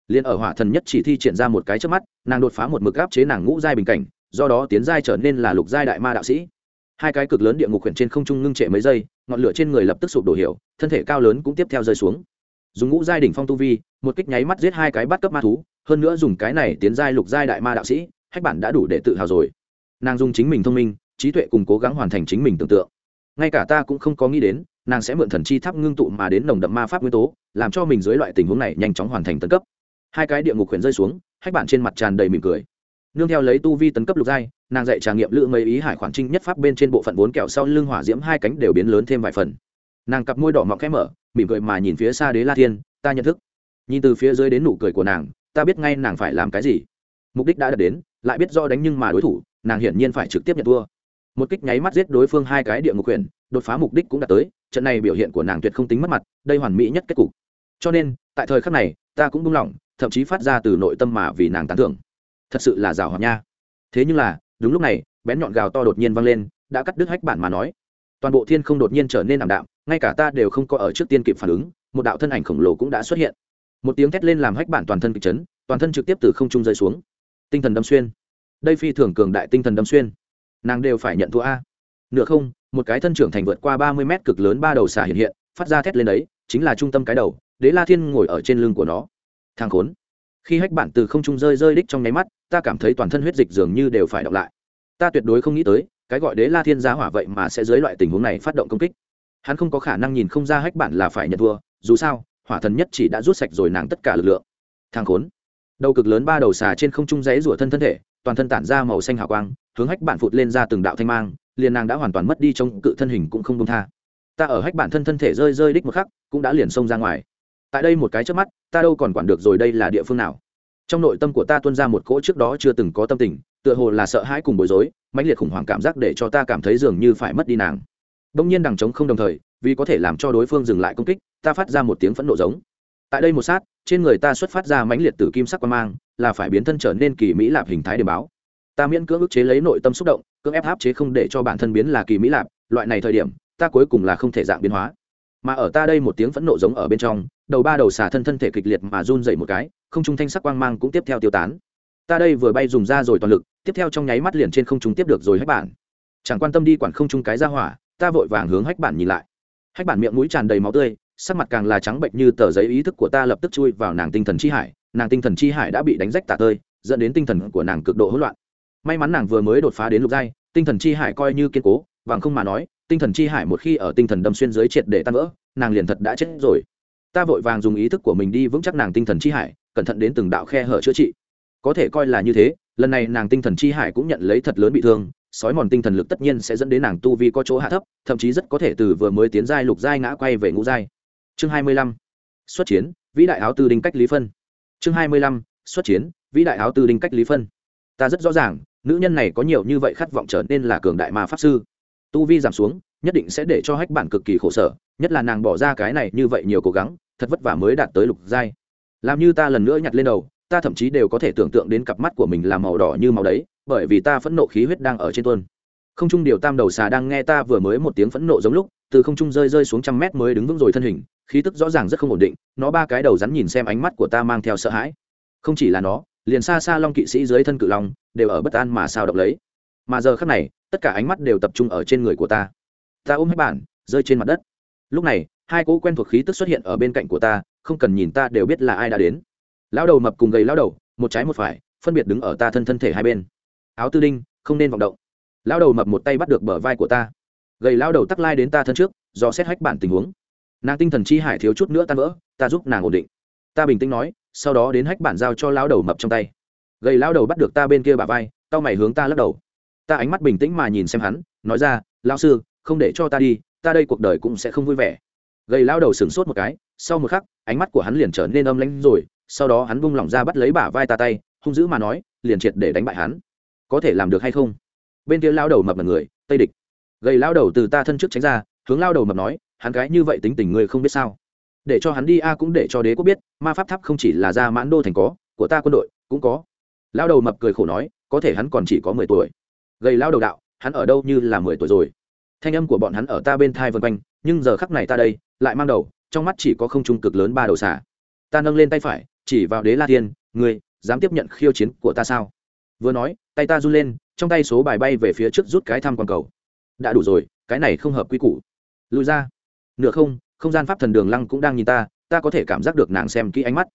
[SPEAKER 1] Liền ở hỏa thần nhất chỉ thi triển ra một cái trước mắt, nàng đột phá một mực áp chế nàng ngũ giai bình cảnh, do đó tiến giai trở nên là lục giai đại ma đạo sĩ. Hai cái cực lớn địa ngục quyển trên không trung ngưng trệ mấy giây, ngọn lửa trên người lập tức sụp đổ hiểu, thân thể cao lớn cũng tiếp theo rơi xuống dùng ngũ giai đỉnh phong tu vi, một kích nháy mắt giết hai cái bắt cấp ma thú, hơn nữa dùng cái này tiến giai lục giai đại ma đạo sĩ, hách bản đã đủ để tự hào rồi. Nàng dùng chính mình thông minh, trí tuệ cùng cố gắng hoàn thành chính mình tưởng tượng. Ngay cả ta cũng không có nghĩ đến, nàng sẽ mượn thần chi tháp ngưng tụ mà đến nồng đậm ma pháp nguyên tố, làm cho mình dưới loại tình huống này nhanh chóng hoàn thành tấn cấp. Hai cái địa ngục khuyển rơi xuống, hách bản trên mặt tràn đầy mỉm cười. Nương theo lấy tu vi tấn cấp lục giai, nàng dạy trà nghiệm lự mấy ý hải khoản trinh nhất pháp bên trên bộ phận vốn kẹo sau lưng hỏa diễm hai cánh đều biến lớn thêm vài phần. Nàng cặp môi đỏ mọng khẽ mở mỉm cười mà nhìn phía xa đế la thiên, ta nhận thức. Nhìn từ phía dưới đến nụ cười của nàng, ta biết ngay nàng phải làm cái gì. Mục đích đã đạt đến, lại biết do đánh nhưng mà đối thủ, nàng hiển nhiên phải trực tiếp nhận thua. Một kích nháy mắt giết đối phương hai cái địa ngục quyền đột phá mục đích cũng đạt tới, trận này biểu hiện của nàng tuyệt không tính mất mặt, đây hoàn mỹ nhất kết cục. Cho nên, tại thời khắc này, ta cũng buông lỏng, thậm chí phát ra từ nội tâm mà vì nàng tán thưởng. Thật sự là rào hoạt nha. Thế nhưng là, đúng lúc này, bén nhọn gào to đột nhiên vang lên, đã cắt đứt hách bản mà nói. Toàn bộ thiên không đột nhiên trở nên ảm đạm ngay cả ta đều không có ở trước tiên kịp phản ứng, một đạo thân ảnh khổng lồ cũng đã xuất hiện. Một tiếng thét lên làm hách bản toàn thân kịch chấn, toàn thân trực tiếp từ không trung rơi xuống. Tinh thần đâm xuyên. Đây phi thường cường đại tinh thần đâm xuyên. Nàng đều phải nhận thua a. Nửa không, một cái thân trưởng thành vượt qua ba mươi mét cực lớn ba đầu xà hiện hiện, phát ra thét lên đấy, chính là trung tâm cái đầu, đế la thiên ngồi ở trên lưng của nó. Thang khốn. Khi hách bản từ không trung rơi rơi đích trong nháy mắt, ta cảm thấy toàn thân huyết dịch dường như đều phải đọc lại. Ta tuyệt đối không nghĩ tới, cái gọi đế la thiên giá hỏa vậy mà sẽ dưới loại tình huống này phát động công kích hắn không có khả năng nhìn không ra hách bản là phải nhận thua, dù sao, hỏa thần nhất chỉ đã rút sạch rồi nàng tất cả lực lượng. Thang khốn. Đầu cực lớn ba đầu xà trên không trung giấy rủa thân thân thể, toàn thân tản ra màu xanh hào quang, hướng hách bản phụt lên ra từng đạo thanh mang, liền nàng đã hoàn toàn mất đi trong cự thân hình cũng không công tha. Ta ở hách bản thân thân thể rơi rơi đích một khắc, cũng đã liền xông ra ngoài. Tại đây một cái trước mắt, ta đâu còn quản được rồi đây là địa phương nào. Trong nội tâm của ta tuôn ra một cỗ trước đó chưa từng có tâm tình, tựa hồ là sợ hãi cùng bối rối, mãnh liệt khủng hoảng cảm giác để cho ta cảm thấy dường như phải mất đi nàng đông nhiên đằng trống không đồng thời, vì có thể làm cho đối phương dừng lại công kích, ta phát ra một tiếng phẫn nộ giống. Tại đây một sát, trên người ta xuất phát ra mãnh liệt từ kim sắc quan mang, là phải biến thân trở nên kỳ mỹ lạp hình thái để báo. Ta miễn cưỡng ức chế lấy nội tâm xúc động, cưỡng ép áp chế không để cho bản thân biến là kỳ mỹ lạp, loại này thời điểm, ta cuối cùng là không thể dạng biến hóa. Mà ở ta đây một tiếng phẫn nộ giống ở bên trong, đầu ba đầu xà thân thân thể kịch liệt mà run dậy một cái, không trung thanh sắc quang mang cũng tiếp theo tiêu tán. Ta đây vừa bay dùng ra rồi toàn lực, tiếp theo trong nháy mắt liền trên không trung tiếp được rồi hết bản. Chẳng quan tâm đi quản không trung cái ra hỏa ta vội vàng hướng hách bản nhìn lại. Hách bản miệng mũi tràn đầy máu tươi, sắc mặt càng là trắng bệnh như tờ giấy ý thức của ta lập tức chui vào nàng tinh thần chi hải. Nàng tinh thần chi hải đã bị đánh rách tạ tơi, dẫn đến tinh thần của nàng cực độ hỗn loạn. May mắn nàng vừa mới đột phá đến lục giai, tinh thần chi hải coi như kiên cố, vàng không mà nói, tinh thần chi hải một khi ở tinh thần đâm xuyên dưới triệt để tan vỡ, nàng liền thật đã chết rồi. Ta vội vàng dùng ý thức của mình đi vững chắc nàng tinh thần chi hải, cẩn thận đến từng đạo khe hở chữa trị. Có thể coi là như thế, lần này nàng tinh thần chi hải cũng nhận lấy thật lớn bị thương sói mòn tinh thần lực tất nhiên sẽ dẫn đến nàng tu vi có chỗ hạ thấp, thậm chí rất có thể từ vừa mới tiến giai lục giai ngã quay về ngũ giai. Chương hai mươi lăm, xuất chiến, vĩ đại áo tư đinh cách lý phân. Chương hai mươi lăm, xuất chiến, vĩ đại áo tư đinh cách lý phân. Ta rất rõ ràng, nữ nhân này có nhiều như vậy khát vọng trở nên là cường đại ma pháp sư. Tu vi giảm xuống, nhất định sẽ để cho hách bản cực kỳ khổ sở, nhất là nàng bỏ ra cái này như vậy nhiều cố gắng, thật vất vả mới đạt tới lục giai. Làm như ta lần nữa nhặt lên đầu, ta thậm chí đều có thể tưởng tượng đến cặp mắt của mình là màu đỏ như màu đấy bởi vì ta phẫn nộ khí huyết đang ở trên tuôn. Không trung điều tam đầu xà đang nghe ta vừa mới một tiếng phẫn nộ giống lúc, từ không trung rơi rơi xuống trăm mét mới đứng vững rồi thân hình, khí tức rõ ràng rất không ổn định, nó ba cái đầu rắn nhìn xem ánh mắt của ta mang theo sợ hãi. Không chỉ là nó, liền xa xa long kỵ sĩ dưới thân cự long đều ở bất an mà sao động lấy. Mà giờ khắc này, tất cả ánh mắt đều tập trung ở trên người của ta. Ta ôm hết bản, rơi trên mặt đất. Lúc này, hai cỗ quen thuộc khí tức xuất hiện ở bên cạnh của ta, không cần nhìn ta đều biết là ai đã đến. Lão đầu mập cùng gầy lão đầu, một trái một phải, phân biệt đứng ở ta thân thân thể hai bên áo tư đinh, không nên vọng động. Lão đầu mập một tay bắt được bờ vai của ta. Gầy lão đầu tắc lai đến ta thân trước, do xét hách bản tình huống. Nàng tinh thần chi hải thiếu chút nữa tan vỡ, ta giúp nàng ổn định. Ta bình tĩnh nói, sau đó đến hách bản giao cho lão đầu mập trong tay. Gầy lão đầu bắt được ta bên kia bà vai tao mày hướng ta lắc đầu. Ta ánh mắt bình tĩnh mà nhìn xem hắn, nói ra, lão sư, không để cho ta đi, ta đây cuộc đời cũng sẽ không vui vẻ. Gầy lão đầu sửng sốt một cái, sau một khắc, ánh mắt của hắn liền trở nên âm lãnh rồi, sau đó hắn bung lỏng ra bắt lấy bả vai ta tay, hung dữ mà nói, liền triệt để đánh bại hắn có thể làm được hay không? Bên kia lao đầu mập mật người, tây địch. Gầy lao đầu từ ta thân trước tránh ra, hướng lao đầu mập nói, hắn gái như vậy tính tình ngươi không biết sao? Để cho hắn đi a cũng để cho đế quốc biết, ma pháp tháp không chỉ là ra mãn đô thành có, của ta quân đội cũng có. Lao đầu mập cười khổ nói, có thể hắn còn chỉ có mười tuổi. Gầy lao đầu đạo, hắn ở đâu như là mười tuổi rồi? Thanh âm của bọn hắn ở ta bên thai vân quanh, nhưng giờ khắc này ta đây, lại mang đầu, trong mắt chỉ có không trung cực lớn ba đầu xả ta nâng lên tay phải, chỉ vào đế la tiên ngươi, dám tiếp nhận khiêu chiến của ta sao? Vừa nói tay ta run lên, trong tay số bài bay về phía trước rút cái thăm quang cầu. Đã đủ rồi, cái này không hợp quy củ. Lùi ra. Nửa không không gian pháp thần đường lăng cũng đang nhìn ta ta có thể cảm giác được nàng xem kỹ ánh mắt.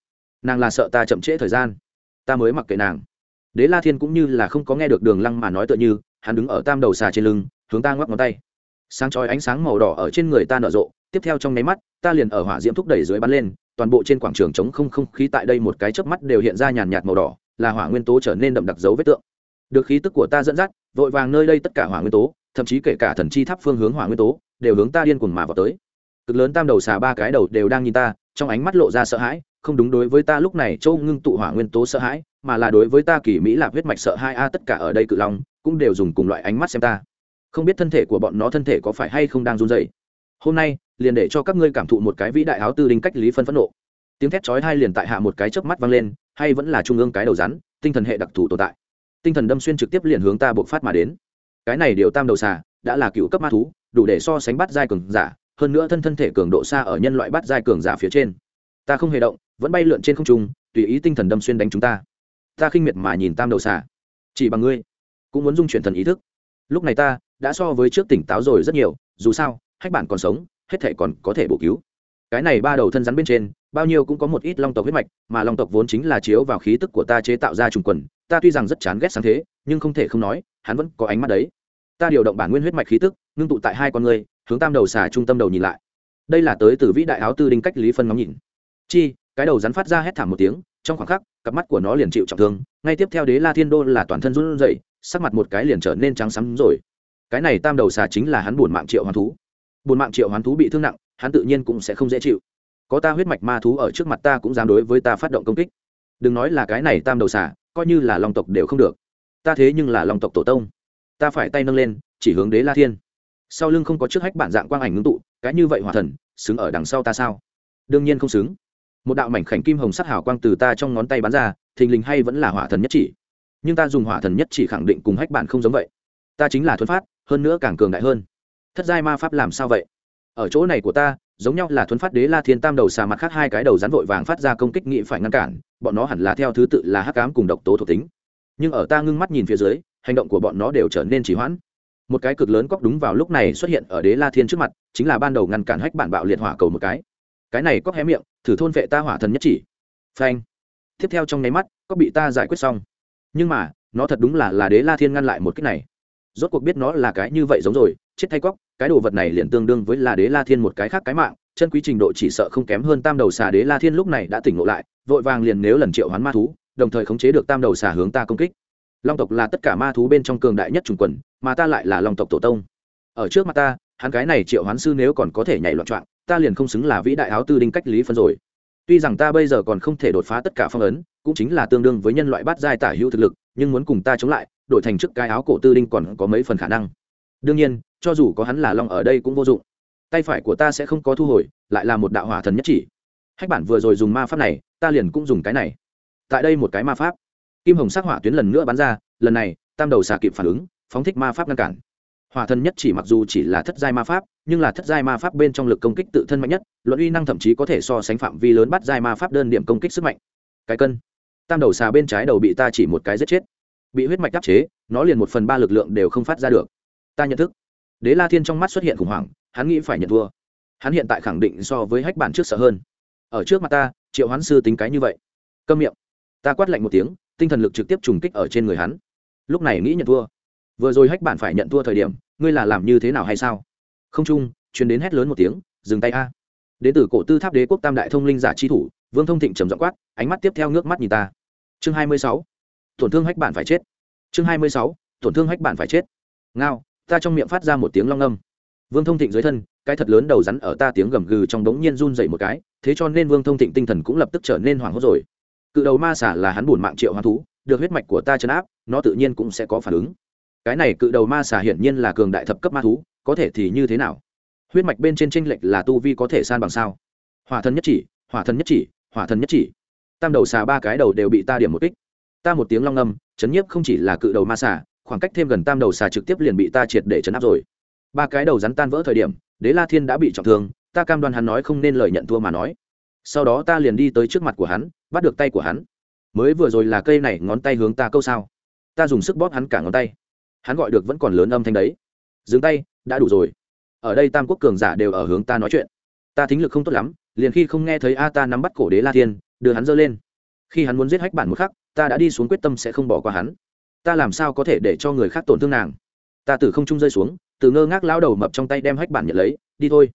[SPEAKER 1] Nàng là sợ ta chậm trễ thời gian. Ta mới mặc kệ nàng. Đế la thiên cũng như là không có nghe được đường lăng mà nói tựa như, hắn đứng ở tam đầu xà trên lưng, hướng ta ngoắc ngón tay. Sáng chói ánh sáng màu đỏ ở trên người ta nở rộ, tiếp theo trong nháy mắt, ta liền ở hỏa diễm thúc đẩy dưới bắn lên, toàn bộ trên quảng trường chống không không khí tại đây một cái chớp mắt đều hiện ra nhàn nhạt màu đỏ, là hỏa nguyên tố trở nên đậm đặc dấu vết tượng được khí tức của ta dẫn dắt, vội vàng nơi đây tất cả hỏa nguyên tố, thậm chí kể cả thần chi tháp phương hướng hỏa nguyên tố, đều hướng ta điên cuồng mà vào tới. Cực lớn tam đầu xà ba cái đầu đều đang nhìn ta, trong ánh mắt lộ ra sợ hãi, không đúng đối với ta lúc này châu ngưng tụ hỏa nguyên tố sợ hãi, mà là đối với ta kỳ mỹ lạp huyết mạch sợ hai a, tất cả ở đây cự long cũng đều dùng cùng loại ánh mắt xem ta. Không biết thân thể của bọn nó thân thể có phải hay không đang run dày hôm nay, liền để cho các ngươi cảm thụ một cái vĩ đại áo tư đinh cách lý phân phẫn nộ. Tiếng thét chói hai liền tại hạ một cái chớp mắt vang lên, hay vẫn là trung ương cái đầu rắn, tinh thần hệ đặc thù tồn tại tinh thần đâm xuyên trực tiếp liền hướng ta bộc phát mà đến. Cái này điều tam đầu xà, đã là cựu cấp ma thú, đủ để so sánh bắt giai cường giả, hơn nữa thân thân thể cường độ xa ở nhân loại bắt giai cường giả phía trên. Ta không hề động, vẫn bay lượn trên không trung, tùy ý tinh thần đâm xuyên đánh chúng ta. Ta khinh miệt mà nhìn tam đầu xà. Chỉ bằng ngươi, cũng muốn dung chuyển thần ý thức. Lúc này ta đã so với trước tỉnh táo rồi rất nhiều, dù sao, hách bản còn sống, hết thể còn có thể bổ cứu. Cái này ba đầu thân rắn bên trên, bao nhiêu cũng có một ít long tộc huyết mạch, mà long tộc vốn chính là chiếu vào khí tức của ta chế tạo ra trùng quần ta tuy rằng rất chán ghét sáng thế, nhưng không thể không nói, hắn vẫn có ánh mắt đấy. Ta điều động bản nguyên huyết mạch khí tức, ngưng tụ tại hai con người, hướng tam đầu xà trung tâm đầu nhìn lại. Đây là tới từ vĩ đại áo tư đinh cách lý phân ngắm nhìn. Chi, cái đầu rắn phát ra hét thảm một tiếng, trong khoảng khắc, cặp mắt của nó liền chịu trọng thương, ngay tiếp theo đế la thiên đô là toàn thân run rẩy, sắc mặt một cái liền trở nên trắng sắm rồi. Cái này tam đầu xà chính là hắn buồn mạng triệu hoán thú. Buồn mạng triệu hoán thú bị thương nặng, hắn tự nhiên cũng sẽ không dễ chịu. Có ta huyết mạch ma thú ở trước mặt ta cũng dám đối với ta phát động công kích. Đừng nói là cái này tam đầu xà coi như là long tộc đều không được. Ta thế nhưng là long tộc tổ tông. Ta phải tay nâng lên, chỉ hướng đế la thiên. Sau lưng không có trước hách bản dạng quang ảnh ngưng tụ, cái như vậy hòa thần, xứng ở đằng sau ta sao? Đương nhiên không xứng. Một đạo mảnh khảnh kim hồng sắc hào quang từ ta trong ngón tay bắn ra, thình lình hay vẫn là hỏa thần nhất chỉ. Nhưng ta dùng hỏa thần nhất chỉ khẳng định cùng hách bản không giống vậy. Ta chính là thuấn phát, hơn nữa càng cường đại hơn. Thất giai ma pháp làm sao vậy? Ở chỗ này của ta giống nhau là thuấn phát đế la thiên tam đầu xà mặt khác hai cái đầu rắn vội vàng phát ra công kích nghị phải ngăn cản, bọn nó hẳn là theo thứ tự là hắc ám cùng độc tố thuộc tính. Nhưng ở ta ngưng mắt nhìn phía dưới, hành động của bọn nó đều trở nên trì hoãn. Một cái cực lớn cóc đúng vào lúc này xuất hiện ở đế la thiên trước mặt, chính là ban đầu ngăn cản hách bản bạo liệt hỏa cầu một cái. Cái này cóc hé miệng, thử thôn vệ ta hỏa thần nhất chỉ. Phanh. Tiếp theo trong nháy mắt, cóc bị ta giải quyết xong. Nhưng mà, nó thật đúng là là đế la thiên ngăn lại một cách này rốt cuộc biết nó là cái như vậy giống rồi, chết thay cóc cái đồ vật này liền tương đương với là đế la thiên một cái khác cái mạng, chân quý trình độ chỉ sợ không kém hơn tam đầu xà đế la thiên lúc này đã tỉnh ngộ lại, vội vàng liền nếu lần triệu hoán ma thú, đồng thời khống chế được tam đầu xà hướng ta công kích. Long tộc là tất cả ma thú bên trong cường đại nhất trùng quần, mà ta lại là long tộc tổ tông. Ở trước mặt ta, hắn cái này triệu hoán sư nếu còn có thể nhảy loạn trọng ta liền không xứng là vĩ đại áo tư đinh cách lý phân rồi. Tuy rằng ta bây giờ còn không thể đột phá tất cả phong ấn, cũng chính là tương đương với nhân loại bát giai tả hữu thực lực, nhưng muốn cùng ta chống lại đổi thành trước cái áo cổ tư đinh còn có mấy phần khả năng. Đương nhiên, cho dù có hắn là long ở đây cũng vô dụng. Tay phải của ta sẽ không có thu hồi, lại là một đạo hỏa thần nhất chỉ. Hách bản vừa rồi dùng ma pháp này, ta liền cũng dùng cái này. Tại đây một cái ma pháp. Kim hồng sắc hỏa tuyến lần nữa bắn ra, lần này, tam đầu xà kịp phản ứng, phóng thích ma pháp ngăn cản. Hỏa thần nhất chỉ mặc dù chỉ là thất giai ma pháp, nhưng là thất giai ma pháp bên trong lực công kích tự thân mạnh nhất, luận uy năng thậm chí có thể so sánh phạm vi lớn bắt giai ma pháp đơn điểm công kích sức mạnh. Cái cân. Tam đầu xà bên trái đầu bị ta chỉ một cái giết chết bị huyết mạch đắp chế, nó liền một phần ba lực lượng đều không phát ra được. Ta nhận thức. Đế la thiên trong mắt xuất hiện khủng hoảng, hắn nghĩ phải nhận thua. Hắn hiện tại khẳng định so với hách bản trước sợ hơn. Ở trước mặt ta, triệu hoán sư tính cái như vậy. Câm miệng. Ta quát lạnh một tiếng, tinh thần lực trực tiếp trùng kích ở trên người hắn. Lúc này nghĩ nhận thua. Vừa rồi hách bản phải nhận thua thời điểm, ngươi là làm như thế nào hay sao? Không chung chuyến đến hét lớn một tiếng, dừng tay a. Đến từ cổ tư tháp đế quốc tam đại thông linh giả chi thủ, vương thông thịnh trầm giọng quát, ánh mắt tiếp theo nước mắt nhìn ta. Chương hai mươi sáu tổn thương hách bản phải chết. Chương hai mươi sáu, tổn thương hách bản phải chết. Ngao, ta trong miệng phát ra một tiếng long âm. Vương thông thịnh dưới thân, cái thật lớn đầu rắn ở ta tiếng gầm gừ trong đống nhiên run dậy một cái, thế cho nên vương thông thịnh tinh thần cũng lập tức trở nên hoảng hốt rồi. Cự đầu ma xả là hắn buồn mạng triệu hoang thú, được huyết mạch của ta chấn áp, nó tự nhiên cũng sẽ có phản ứng. Cái này cự đầu ma xả hiển nhiên là cường đại thập cấp ma thú, có thể thì như thế nào? Huyết mạch bên trên tranh lệch là tu vi có thể san bằng sao? Hỏa thần nhất chỉ, hỏa thần nhất chỉ, hỏa thần nhất chỉ. Tam đầu xà ba cái đầu đều bị ta điểm một kích ta một tiếng long ngâm, chấn nhiếp không chỉ là cự đầu ma xà khoảng cách thêm gần tam đầu xà trực tiếp liền bị ta triệt để chấn áp rồi. Ba cái đầu rắn tan vỡ thời điểm đế la thiên đã bị trọng thương ta cam đoan hắn nói không nên lời nhận thua mà nói. Sau đó ta liền đi tới trước mặt của hắn bắt được tay của hắn. Mới vừa rồi là cây này ngón tay hướng ta câu sao. Ta dùng sức bóp hắn cả ngón tay. Hắn gọi được vẫn còn lớn âm thanh đấy. Dừng tay đã đủ rồi. Ở đây tam quốc cường giả đều ở hướng ta nói chuyện. Ta thính lực không tốt lắm liền khi không nghe thấy a ta nắm bắt cổ đế la thiên đưa hắn giơ lên. Khi hắn muốn giết hách bản một khắc ta đã đi xuống quyết tâm sẽ không bỏ qua hắn. Ta làm sao có thể để cho người khác tổn thương nàng? Ta từ không trung rơi xuống, từ ngơ ngác lao đầu mập trong tay đem hách bản nhận lấy, đi thôi.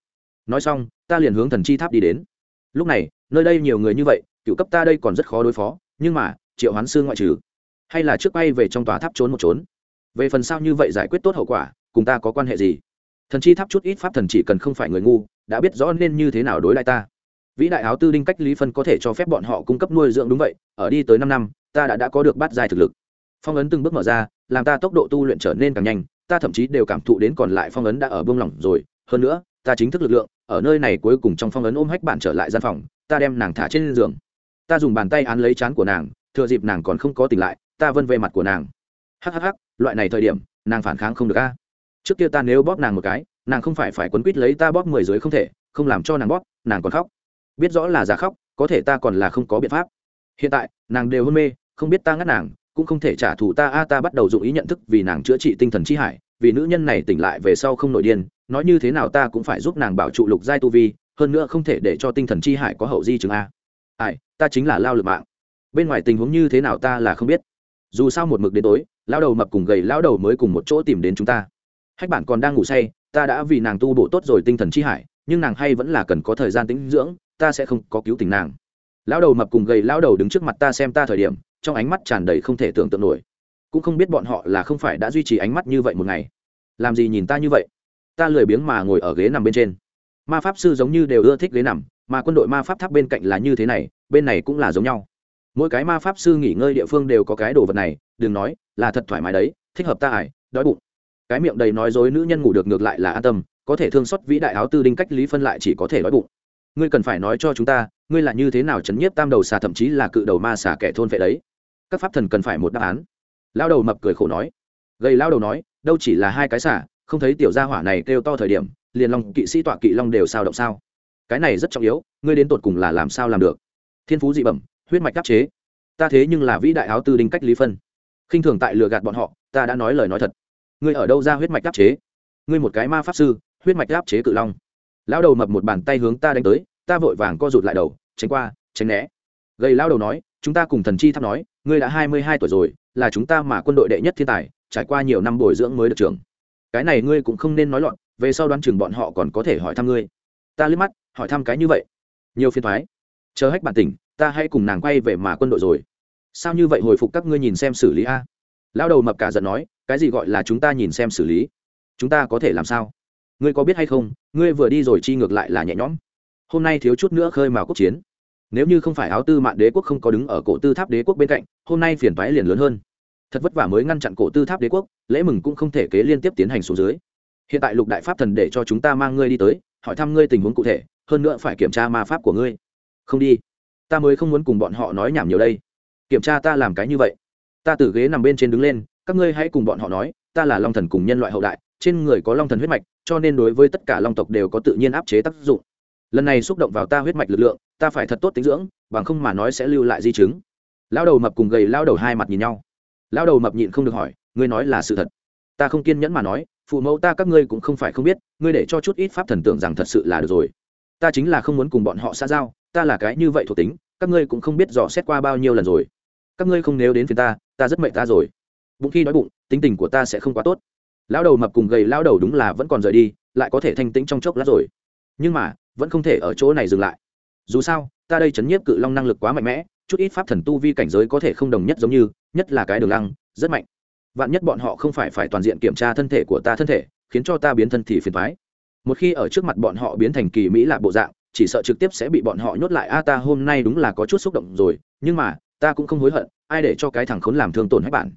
[SPEAKER 1] Nói xong, ta liền hướng thần chi tháp đi đến. Lúc này, nơi đây nhiều người như vậy, cựu cấp ta đây còn rất khó đối phó, nhưng mà, triệu hoán sư ngoại trừ. Hay là trước bay về trong tòa tháp trốn một trốn? Về phần sao như vậy giải quyết tốt hậu quả, cùng ta có quan hệ gì? Thần chi tháp chút ít pháp thần chỉ cần không phải người ngu, đã biết rõ nên như thế nào đối lại ta vĩ đại áo tư đinh cách lý phân có thể cho phép bọn họ cung cấp nuôi dưỡng đúng vậy, ở đi tới năm năm, ta đã đã có được bát dài thực lực. Phong ấn từng bước mở ra, làm ta tốc độ tu luyện trở nên càng nhanh, ta thậm chí đều cảm thụ đến còn lại phong ấn đã ở buông lỏng rồi. Hơn nữa, ta chính thức lực lượng, ở nơi này cuối cùng trong phong ấn ôm hách bạn trở lại gian phòng, ta đem nàng thả trên giường. Ta dùng bàn tay án lấy chán của nàng, thừa dịp nàng còn không có tỉnh lại, ta vân về mặt của nàng. Hhh loại này thời điểm, nàng phản kháng không được a. Trước kia ta nếu bóp nàng một cái, nàng không phải phải quấn quýt lấy ta bóp mười dưới không thể, không làm cho nàng bóp, nàng còn khóc biết rõ là giả khóc, có thể ta còn là không có biện pháp. Hiện tại, nàng đều hôn mê, không biết ta ngắt nàng, cũng không thể trả thù ta. A, ta bắt đầu dụng ý nhận thức vì nàng chữa trị tinh thần chi hải, vì nữ nhân này tỉnh lại về sau không nổi điên, nói như thế nào ta cũng phải giúp nàng bảo trụ lục giai tu vi, hơn nữa không thể để cho tinh thần chi hải có hậu di chứng a. Ai, ta chính là lao lực mạng. Bên ngoài tình huống như thế nào ta là không biết. Dù sao một mực đến tối lao đầu mập cùng gầy lao đầu mới cùng một chỗ tìm đến chúng ta. Hách bản còn đang ngủ say, ta đã vì nàng tu bổ tốt rồi tinh thần chi hải, nhưng nàng hay vẫn là cần có thời gian tĩnh dưỡng ta sẽ không có cứu tình nàng. Lão đầu mập cùng gầy lão đầu đứng trước mặt ta xem ta thời điểm, trong ánh mắt tràn đầy không thể tưởng tượng nổi. Cũng không biết bọn họ là không phải đã duy trì ánh mắt như vậy một ngày. Làm gì nhìn ta như vậy? Ta lười biếng mà ngồi ở ghế nằm bên trên. Ma pháp sư giống như đều ưa thích ghế nằm, mà quân đội ma pháp tháp bên cạnh là như thế này, bên này cũng là giống nhau. Mỗi cái ma pháp sư nghỉ ngơi địa phương đều có cái đồ vật này, đừng nói, là thật thoải mái đấy, thích hợp ta ải, đói bụng. Cái miệng đầy nói dối nữ nhân ngủ được ngược lại là an tâm, có thể thương xót vĩ đại áo tư đinh cách lý phân lại chỉ có thể đói bụng ngươi cần phải nói cho chúng ta, ngươi là như thế nào chấn nhiếp tam đầu xà thậm chí là cự đầu ma xà kẻ thôn vệ đấy? Các pháp thần cần phải một đáp án. Lao đầu mập cười khổ nói. Gầy lao đầu nói, đâu chỉ là hai cái xà, không thấy tiểu gia hỏa này kêu to thời điểm, liền long kỵ sĩ tọa kỵ long đều sao động sao? Cái này rất trọng yếu, ngươi đến tột cùng là làm sao làm được? Thiên phú dị bẩm, huyết mạch đắc chế. Ta thế nhưng là vĩ đại áo tư đinh cách lý phân. Khinh thường tại lừa gạt bọn họ, ta đã nói lời nói thật. Ngươi ở đâu ra huyết mạch đắc chế? Ngươi một cái ma pháp sư, huyết mạch đáp chế cự long lão đầu mập một bàn tay hướng ta đánh tới, ta vội vàng co rụt lại đầu, tránh qua, tránh né. Gầy lão đầu nói, chúng ta cùng thần chi tháp nói, ngươi đã hai mươi hai tuổi rồi, là chúng ta mà quân đội đệ nhất thiên tài, trải qua nhiều năm bồi dưỡng mới được trưởng. Cái này ngươi cũng không nên nói loạn, về sau đoán chừng bọn họ còn có thể hỏi thăm ngươi. Ta liếc mắt, hỏi thăm cái như vậy. Nhiều phiên thoái chờ hách bản tỉnh, ta hãy cùng nàng quay về mà quân đội rồi. Sao như vậy hồi phục các ngươi nhìn xem xử lý a? Lão đầu mập cả giận nói, cái gì gọi là chúng ta nhìn xem xử lý? Chúng ta có thể làm sao? Ngươi có biết hay không, ngươi vừa đi rồi chi ngược lại là nhẹ nhõm. Hôm nay thiếu chút nữa khơi mào quốc chiến. Nếu như không phải áo tư mạn đế quốc không có đứng ở cổ tư tháp đế quốc bên cạnh, hôm nay phiền toái liền lớn hơn. Thật vất vả mới ngăn chặn cổ tư tháp đế quốc, lễ mừng cũng không thể kế liên tiếp tiến hành xuống dưới. Hiện tại lục đại pháp thần để cho chúng ta mang ngươi đi tới, hỏi thăm ngươi tình huống cụ thể, hơn nữa phải kiểm tra ma pháp của ngươi. Không đi. Ta mới không muốn cùng bọn họ nói nhảm nhiều đây. Kiểm tra ta làm cái như vậy. Ta từ ghế nằm bên trên đứng lên, các ngươi hãy cùng bọn họ nói, ta là long thần cùng nhân loại hậu đại trên người có long thần huyết mạch, cho nên đối với tất cả long tộc đều có tự nhiên áp chế tác dụng. Lần này xúc động vào ta huyết mạch lực lượng, ta phải thật tốt tính dưỡng, bằng không mà nói sẽ lưu lại di chứng. Lao đầu mập cùng gầy lao đầu hai mặt nhìn nhau. Lao đầu mập nhịn không được hỏi, ngươi nói là sự thật? Ta không kiên nhẫn mà nói, phụ mẫu ta các ngươi cũng không phải không biết, ngươi để cho chút ít pháp thần tưởng rằng thật sự là được rồi. Ta chính là không muốn cùng bọn họ xa giao, ta là cái như vậy thuộc tính, các ngươi cũng không biết dò xét qua bao nhiêu lần rồi. Các ngươi không nếu đến phía ta ta rất mệt ta rồi. Bụng khi nói bụng, tính tình của ta sẽ không quá tốt lão đầu mập cùng gầy lão đầu đúng là vẫn còn rời đi, lại có thể thanh tĩnh trong chốc lát rồi. Nhưng mà, vẫn không thể ở chỗ này dừng lại. Dù sao, ta đây chấn nhiếp cự long năng lực quá mạnh mẽ, chút ít pháp thần tu vi cảnh giới có thể không đồng nhất giống như, nhất là cái đường lăng, rất mạnh. Vạn nhất bọn họ không phải phải toàn diện kiểm tra thân thể của ta thân thể, khiến cho ta biến thân thì phiền thoái một khi ở trước mặt bọn họ biến thành kỳ mỹ lạ bộ dạng, chỉ sợ trực tiếp sẽ bị bọn họ nhốt lại. A, ta hôm nay đúng là có chút xúc động rồi, nhưng mà, ta cũng không hối hận, ai để cho cái thằng khốn làm thương tổn hết bản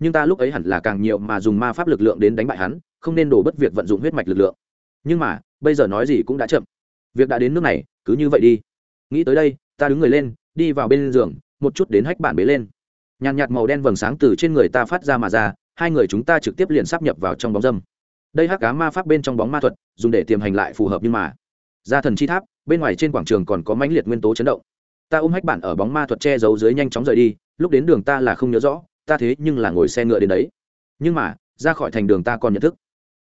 [SPEAKER 1] nhưng ta lúc ấy hẳn là càng nhiều mà dùng ma pháp lực lượng đến đánh bại hắn, không nên đổ bất việc vận dụng huyết mạch lực lượng. Nhưng mà, bây giờ nói gì cũng đã chậm. Việc đã đến nước này, cứ như vậy đi. Nghĩ tới đây, ta đứng người lên, đi vào bên giường, một chút đến hách bản bế lên. Nhàn nhạt màu đen vầng sáng từ trên người ta phát ra mà ra, hai người chúng ta trực tiếp liền sắp nhập vào trong bóng dâm. Đây hắc cá ma pháp bên trong bóng ma thuật, dùng để tiềm hành lại phù hợp nhưng mà, ra thần chi tháp, bên ngoài trên quảng trường còn có mãnh liệt nguyên tố chấn động. Ta ôm hách bản ở bóng ma thuật che giấu dưới nhanh chóng rời đi, lúc đến đường ta là không nhớ rõ ta thế nhưng là ngồi xe ngựa đến đấy. Nhưng mà, ra khỏi thành đường ta còn nhận thức.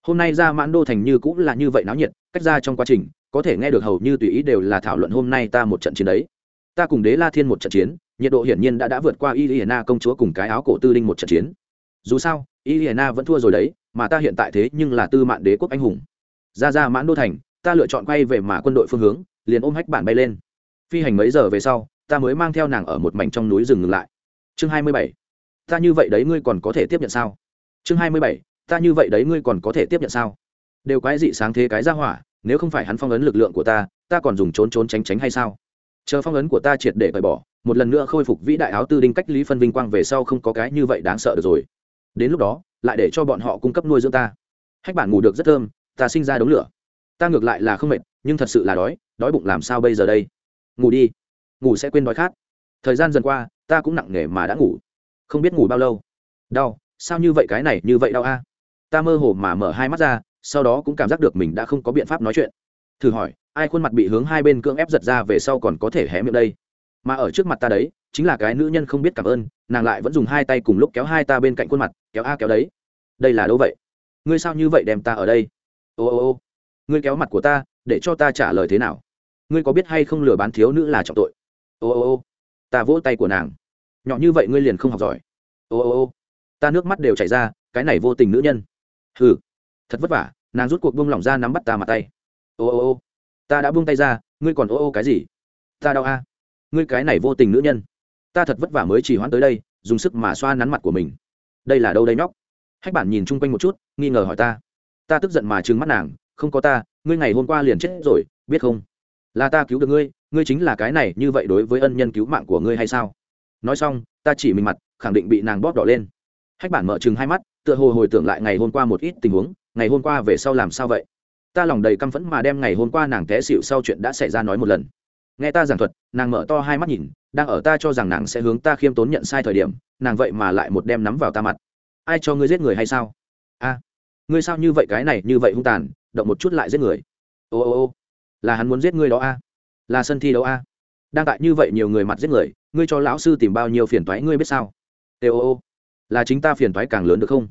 [SPEAKER 1] Hôm nay ra mãn đô thành như cũng là như vậy náo nhiệt, cách ra trong quá trình, có thể nghe được hầu như tùy ý đều là thảo luận hôm nay ta một trận chiến đấy. Ta cùng đế la thiên một trận chiến, nhiệt độ hiển nhiên đã đã vượt qua y hiena công chúa cùng cái áo cổ tư linh một trận chiến. Dù sao, y hiena vẫn thua rồi đấy, mà ta hiện tại thế nhưng là tư mạng đế quốc anh hùng. Ra ra mãn đô thành, ta lựa chọn quay về mà quân đội phương hướng, liền ôm hách bản bay lên. Phi hành mấy giờ về sau, ta mới mang theo nàng ở một mảnh trong núi rừng ngừng lại. Chương hai mươi bảy ta như vậy đấy ngươi còn có thể tiếp nhận sao? Chương hai mươi bảy, ta như vậy đấy ngươi còn có thể tiếp nhận sao? Đều quái dị sáng thế cái ra hỏa, nếu không phải hắn phong ấn lực lượng của ta ta còn dùng trốn trốn tránh tránh hay sao? Chờ phong ấn của ta triệt để cởi bỏ, một lần nữa khôi phục vĩ đại áo tư đinh cách lý phân vinh quang về sau không có cái như vậy đáng sợ được rồi. Đến lúc đó, lại để cho bọn họ cung cấp nuôi dưỡng ta. Hách bản ngủ được rất thơm, ta sinh ra đống lửa. Ta ngược lại là không mệt, nhưng thật sự là đói đói bụng làm sao bây giờ đây? Ngủ đi. Ngủ sẽ quên đói khát. Thời gian dần qua, ta cũng nặng nề mà đã ngủ không biết ngủ bao lâu. Đau, sao như vậy cái này, như vậy đau a? Ta mơ hồ mà mở hai mắt ra, sau đó cũng cảm giác được mình đã không có biện pháp nói chuyện. Thử hỏi, ai khuôn mặt bị hướng hai bên cưỡng ép giật ra về sau còn có thể hé miệng đây? Mà ở trước mặt ta đấy, chính là cái nữ nhân không biết cảm ơn, nàng lại vẫn dùng hai tay cùng lúc kéo hai ta bên cạnh khuôn mặt, kéo a kéo đấy. Đây là đâu vậy. Ngươi sao như vậy đem ta ở đây? Ô ô ô. Ngươi kéo mặt của ta, để cho ta trả lời thế nào? Ngươi có biết hay không lừa bán thiếu nữ là trọng tội? Ô ô ô. Ta vỗ tay của nàng nhỏ như vậy ngươi liền không học giỏi. Ô ô ô. Ta nước mắt đều chảy ra, cái này vô tình nữ nhân. Hừ. Thật vất vả, nàng rút cuộc buông lỏng ra nắm bắt ta mặt tay. Ô ô ô. Ta đã buông tay ra, ngươi còn ô ô cái gì? Ta đau a. Ngươi cái này vô tình nữ nhân. Ta thật vất vả mới chỉ hoãn tới đây, dùng sức mà xoa nắn mặt của mình. Đây là đâu đây nhóc? Hách bản nhìn chung quanh một chút, nghi ngờ hỏi ta. Ta tức giận mà trừng mắt nàng, không có ta, ngươi ngày hôm qua liền chết rồi, biết không? Là ta cứu được ngươi ngươi chính là cái này, như vậy đối với ân nhân cứu mạng của ngươi hay sao? Nói xong, ta chỉ mình mặt, khẳng định bị nàng bóp đỏ lên. Hách bản mở chừng hai mắt, tựa hồ hồi tưởng lại ngày hôm qua một ít tình huống, ngày hôm qua về sau làm sao vậy? Ta lòng đầy căm phẫn mà đem ngày hôm qua nàng té xịu sau chuyện đã xảy ra nói một lần. Nghe ta giảng thuật, nàng mở to hai mắt nhìn, đang ở ta cho rằng nàng sẽ hướng ta khiêm tốn nhận sai thời điểm, nàng vậy mà lại một đem nắm vào ta mặt. Ai cho ngươi giết người hay sao? A, ngươi sao như vậy cái này, như vậy hung tàn, động một chút lại giết người. Ô ô ô, là hắn muốn giết ngươi đó a? Là sân thi đấu a? Đang tại như vậy nhiều người mặt giết người, ngươi cho lão sư tìm bao nhiêu phiền toái ngươi biết sao? Tê ô ô, là chính ta phiền toái càng lớn được không?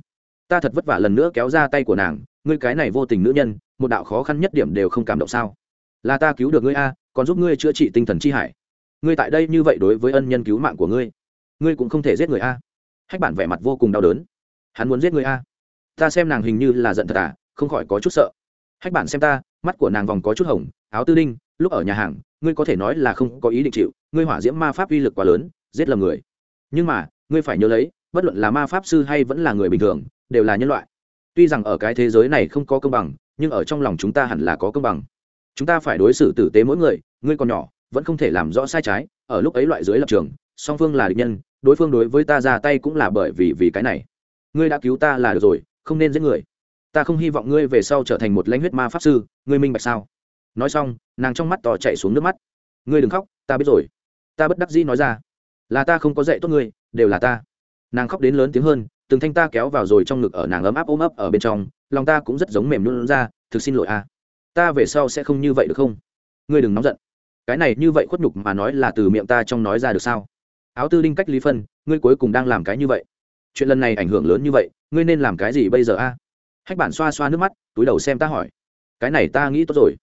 [SPEAKER 1] Ta thật vất vả lần nữa kéo ra tay của nàng, ngươi cái này vô tình nữ nhân, một đạo khó khăn nhất điểm đều không cảm động sao? Là ta cứu được ngươi a, còn giúp ngươi chữa trị tinh thần chi hải. Ngươi tại đây như vậy đối với ân nhân cứu mạng của ngươi ngươi cũng không thể giết người a. Hách bản vẻ mặt vô cùng đau đớn. Hắn muốn giết người a. Ta xem nàng hình như là giận thật à không khỏi có chút sợ. Hách bản xem ta, mắt của nàng vòng có chút hồng, áo tư đinh, lúc ở nhà hàng ngươi có thể nói là không có ý định chịu, ngươi hỏa diễm ma pháp uy lực quá lớn, giết lầm người. Nhưng mà, ngươi phải nhớ lấy, bất luận là ma pháp sư hay vẫn là người bình thường, đều là nhân loại. Tuy rằng ở cái thế giới này không có công bằng, nhưng ở trong lòng chúng ta hẳn là có công bằng. Chúng ta phải đối xử tử tế mỗi người, ngươi còn nhỏ, vẫn không thể làm rõ sai trái, ở lúc ấy loại dưới lập trường, song phương là địch nhân, đối phương đối với ta ra tay cũng là bởi vì vì cái này. Ngươi đã cứu ta là được rồi, không nên giết người. Ta không hy vọng ngươi về sau trở thành một lãnh huyết ma pháp sư, ngươi minh bạch sao? Nói xong, nàng trong mắt tỏ chạy xuống nước mắt. Ngươi đừng khóc, ta biết rồi. Ta bất đắc dĩ nói ra, là ta không có dạy tốt ngươi, đều là ta. Nàng khóc đến lớn tiếng hơn, từng thanh ta kéo vào rồi trong ngực ở nàng ấm áp ôm ấp ở bên trong, lòng ta cũng rất giống mềm luôn ra, thực xin lỗi a. Ta về sau sẽ không như vậy được không? Ngươi đừng nóng giận. Cái này như vậy khuất nhục mà nói là từ miệng ta trong nói ra được sao? Áo tư đinh cách lý phân, ngươi cuối cùng đang làm cái như vậy. Chuyện lần này ảnh hưởng lớn như vậy, ngươi nên làm cái gì bây giờ a? Hách bản xoa xoa nước mắt, túi đầu xem ta hỏi. Cái này ta nghĩ tốt rồi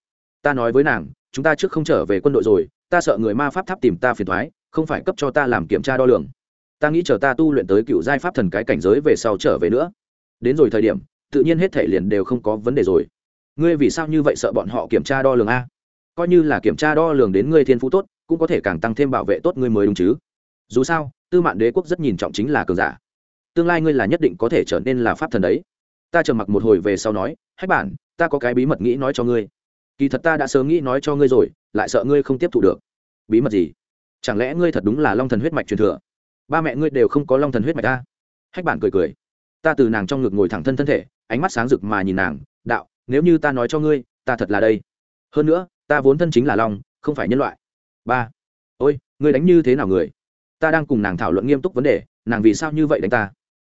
[SPEAKER 1] ta nói với nàng, chúng ta trước không trở về quân đội rồi, ta sợ người ma pháp tháp tìm ta phiền thoái, không phải cấp cho ta làm kiểm tra đo lường. Ta nghĩ chờ ta tu luyện tới cựu giai pháp thần cái cảnh giới về sau trở về nữa. Đến rồi thời điểm, tự nhiên hết thể liền đều không có vấn đề rồi. Ngươi vì sao như vậy sợ bọn họ kiểm tra đo lường a? Coi như là kiểm tra đo lường đến ngươi thiên phú tốt, cũng có thể càng tăng thêm bảo vệ tốt ngươi mới đúng chứ. Dù sao, tư mạng đế quốc rất nhìn trọng chính là cường giả. Tương lai ngươi là nhất định có thể trở nên là pháp thần đấy. Ta chờ mặc một hồi về sau nói, hách bản, ta có cái bí mật nghĩ nói cho ngươi kỳ thật ta đã sớm nghĩ nói cho ngươi rồi, lại sợ ngươi không tiếp thụ được. Bí mật gì? Chẳng lẽ ngươi thật đúng là long thần huyết mạch truyền thừa? Ba mẹ ngươi đều không có long thần huyết mạch ta. Hách bản cười cười. Ta từ nàng trong ngực ngồi thẳng thân thân thể, ánh mắt sáng rực mà nhìn nàng, đạo, nếu như ta nói cho ngươi, ta thật là đây. Hơn nữa, ta vốn thân chính là long, không phải nhân loại. Ba. Ôi, ngươi đánh như thế nào người? Ta đang cùng nàng thảo luận nghiêm túc vấn đề, nàng vì sao như vậy đánh ta?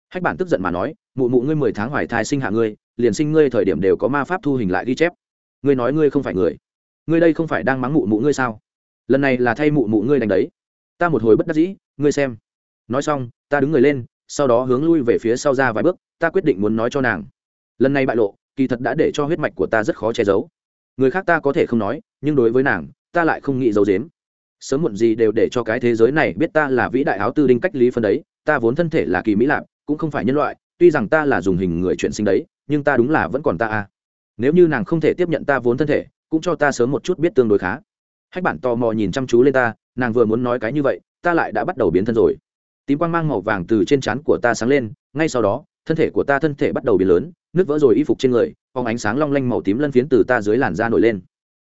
[SPEAKER 1] Hách bản tức giận mà nói, mụ mụ ngươi mười tháng hoài thai sinh hạ ngươi, liền sinh ngươi thời điểm đều có ma pháp thu hình lại ghi chép ngươi nói ngươi không phải người. Ngươi đây không phải đang mắng mụ mụ ngươi sao? Lần này là thay mụ mụ ngươi đánh đấy. Ta một hồi bất đắc dĩ, ngươi xem. Nói xong, ta đứng người lên, sau đó hướng lui về phía sau ra vài bước, ta quyết định muốn nói cho nàng. Lần này bại lộ, kỳ thật đã để cho huyết mạch của ta rất khó che giấu. Người khác ta có thể không nói, nhưng đối với nàng, ta lại không nghĩ giấu dếm sớm muộn gì đều để cho cái thế giới này biết ta là vĩ đại áo tư đinh cách lý phân đấy, ta vốn thân thể là kỳ mỹ lạp, cũng không phải nhân loại, tuy rằng ta là dùng hình người chuyển sinh đấy, nhưng ta đúng là vẫn còn ta a nếu như nàng không thể tiếp nhận ta vốn thân thể, cũng cho ta sớm một chút biết tương đối khá. Hách bản tò mò nhìn chăm chú lên ta, nàng vừa muốn nói cái như vậy, ta lại đã bắt đầu biến thân rồi. Tím quang mang màu vàng từ trên trán của ta sáng lên, ngay sau đó, thân thể của ta thân thể bắt đầu biến lớn, nước vỡ rồi y phục trên người phóng ánh sáng long lanh màu tím lân phiến từ ta dưới làn da nổi lên.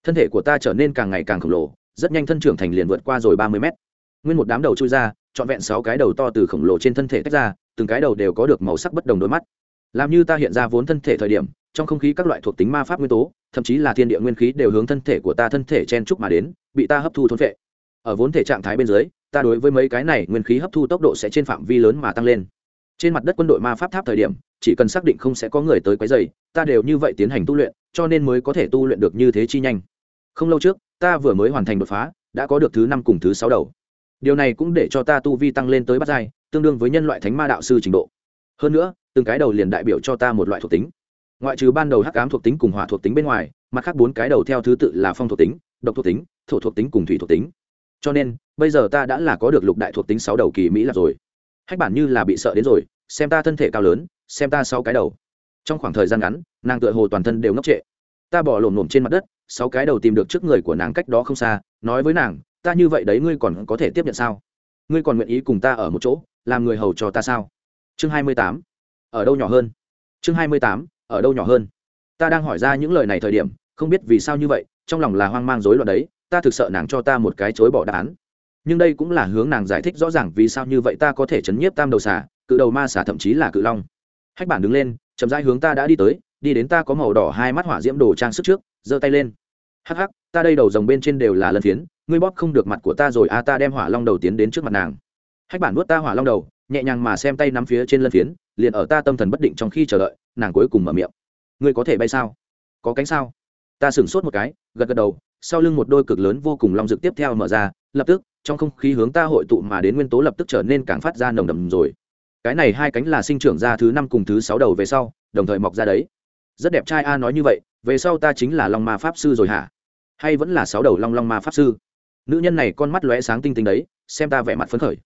[SPEAKER 1] Thân thể của ta trở nên càng ngày càng khổng lồ, rất nhanh thân trưởng thành liền vượt qua rồi ba mươi mét. Nguyên một đám đầu chui ra, trọn vẹn sáu cái đầu to từ khổng lồ trên thân thể tách ra, từng cái đầu đều có được màu sắc bất đồng đôi mắt. Làm như ta hiện ra vốn thân thể thời điểm trong không khí các loại thuộc tính ma pháp nguyên tố, thậm chí là thiên địa nguyên khí đều hướng thân thể của ta thân thể chen trúc mà đến, bị ta hấp thu thôn vệ ở vốn thể trạng thái bên dưới, ta đối với mấy cái này nguyên khí hấp thu tốc độ sẽ trên phạm vi lớn mà tăng lên. Trên mặt đất quân đội ma pháp tháp thời điểm, chỉ cần xác định không sẽ có người tới quấy dày ta đều như vậy tiến hành tu luyện, cho nên mới có thể tu luyện được như thế chi nhanh. Không lâu trước, ta vừa mới hoàn thành đột phá, đã có được thứ năm cùng thứ sáu đầu. Điều này cũng để cho ta tu vi tăng lên tới bắt giai, tương đương với nhân loại thánh ma đạo sư trình độ. Hơn nữa, từng cái đầu liền đại biểu cho ta một loại thuộc tính ngoại trừ ban đầu hắc ám thuộc tính cùng hỏa thuộc tính bên ngoài, mặt khác bốn cái đầu theo thứ tự là phong thuộc tính, độc thuộc tính, thổ thuộc tính cùng thủy thuộc tính. Cho nên, bây giờ ta đã là có được lục đại thuộc tính sáu đầu kỳ mỹ là rồi. Hách bản như là bị sợ đến rồi, xem ta thân thể cao lớn, xem ta sáu cái đầu. Trong khoảng thời gian ngắn, nàng tựa hồ toàn thân đều ngốc trệ. Ta bỏ lổm lổm trên mặt đất, sáu cái đầu tìm được trước người của nàng cách đó không xa, nói với nàng, ta như vậy đấy, ngươi còn có thể tiếp nhận sao? Ngươi còn nguyện ý cùng ta ở một chỗ, làm người hầu cho ta sao? Chương hai mươi tám. Ở đâu nhỏ hơn? Chương hai mươi tám ở đâu nhỏ hơn? Ta đang hỏi ra những lời này thời điểm không biết vì sao như vậy trong lòng là hoang mang rối loạn đấy ta thực sợ nàng cho ta một cái chối bỏ đáp án. Nhưng đây cũng là hướng nàng giải thích rõ ràng vì sao như vậy ta có thể chấn nhiếp tam đầu xà, cự đầu ma xà thậm chí là cự long. Hách bản đứng lên chậm rãi hướng ta đã đi tới đi đến ta có màu đỏ hai mắt hỏa diễm đồ trang sức trước giơ tay lên. Hắc hắc ta đây đầu rồng bên trên đều là lân phiến ngươi bóp không được mặt của ta rồi a ta đem hỏa long đầu tiến đến trước mặt nàng. Hách bản nuốt ta hỏa long đầu nhẹ nhàng mà xem tay nắm phía trên lân phiến, liền ở ta tâm thần bất định trong khi chờ đợi, nàng cuối cùng mở miệng. Ngươi có thể bay sao? Có cánh sao? Ta sửng sốt một cái, gật gật đầu, sau lưng một đôi cực lớn vô cùng long rực tiếp theo mở ra, lập tức, trong không khí hướng ta hội tụ mà đến nguyên tố lập tức trở nên càng phát ra nồng đầm rồi. Cái này hai cánh là sinh trưởng ra thứ năm cùng thứ sáu đầu về sau, đồng thời mọc ra đấy. Rất đẹp trai a, nói như vậy, về sau ta chính là long ma pháp sư rồi hả? Hay vẫn là sáu đầu long long ma pháp sư? Nữ nhân này con mắt lóe sáng tinh tinh đấy, xem ta vẻ mặt phấn khởi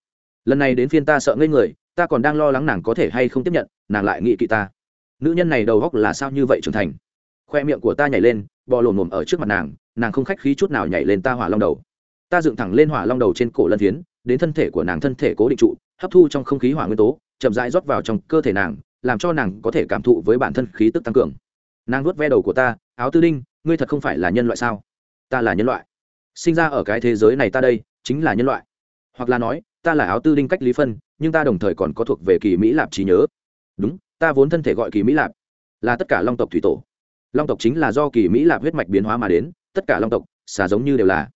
[SPEAKER 1] lần này đến phiên ta sợ ngây người, ta còn đang lo lắng nàng có thể hay không tiếp nhận, nàng lại nghị kỵ ta. Nữ nhân này đầu góc là sao như vậy trưởng thành? Khoe miệng của ta nhảy lên, bò lồm lổm ở trước mặt nàng nàng không khách khí chút nào nhảy lên ta hỏa long đầu. Ta dựng thẳng lên hỏa long đầu trên cổ lân phiến, đến thân thể của nàng thân thể cố định trụ, hấp thu trong không khí hỏa nguyên tố, chậm rãi rót vào trong cơ thể nàng, làm cho nàng có thể cảm thụ với bản thân khí tức tăng cường. Nàng vuốt ve đầu của ta, áo tư đinh, ngươi thật không phải là nhân loại sao? Ta là nhân loại. Sinh ra ở cái thế giới này ta đây, chính là nhân loại. Hoặc là nói ta là áo tư đinh cách lý phân, nhưng ta đồng thời còn có thuộc về kỳ mỹ lạp trí nhớ. Đúng, ta vốn thân thể gọi kỳ mỹ lạp, là tất cả long tộc thủy tổ. Long tộc chính là do kỳ mỹ lạp huyết mạch biến hóa mà đến, tất cả long tộc, xà giống như đều là.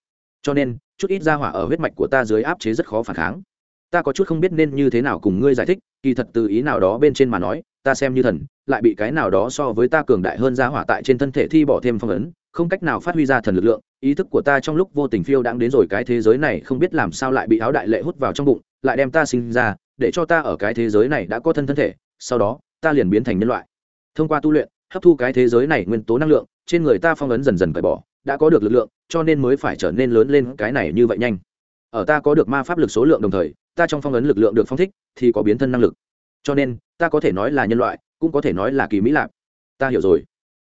[SPEAKER 1] Cho nên, chút ít ra hỏa ở huyết mạch của ta dưới áp chế rất khó phản kháng. Ta có chút không biết nên như thế nào cùng ngươi giải thích, kỳ thật từ ý nào đó bên trên mà nói, ta xem như thần, lại bị cái nào đó so với ta cường đại hơn ra hỏa tại trên thân thể thi bỏ thêm phong ấn, không cách nào phát huy ra thần lực lượng ý thức của ta trong lúc vô tình phiêu đang đến rồi cái thế giới này không biết làm sao lại bị áo đại lệ hút vào trong bụng, lại đem ta sinh ra, để cho ta ở cái thế giới này đã có thân thân thể, sau đó, ta liền biến thành nhân loại. Thông qua tu luyện, hấp thu cái thế giới này nguyên tố năng lượng, trên người ta phong ấn dần dần cởi bỏ, đã có được lực lượng, cho nên mới phải trở nên lớn lên cái này như vậy nhanh. Ở ta có được ma pháp lực số lượng đồng thời, ta trong phong ấn lực lượng được phong thích, thì có biến thân năng lực. Cho nên, ta có thể nói là nhân loại, cũng có thể nói là kỳ mỹ lạp. Ta hiểu rồi.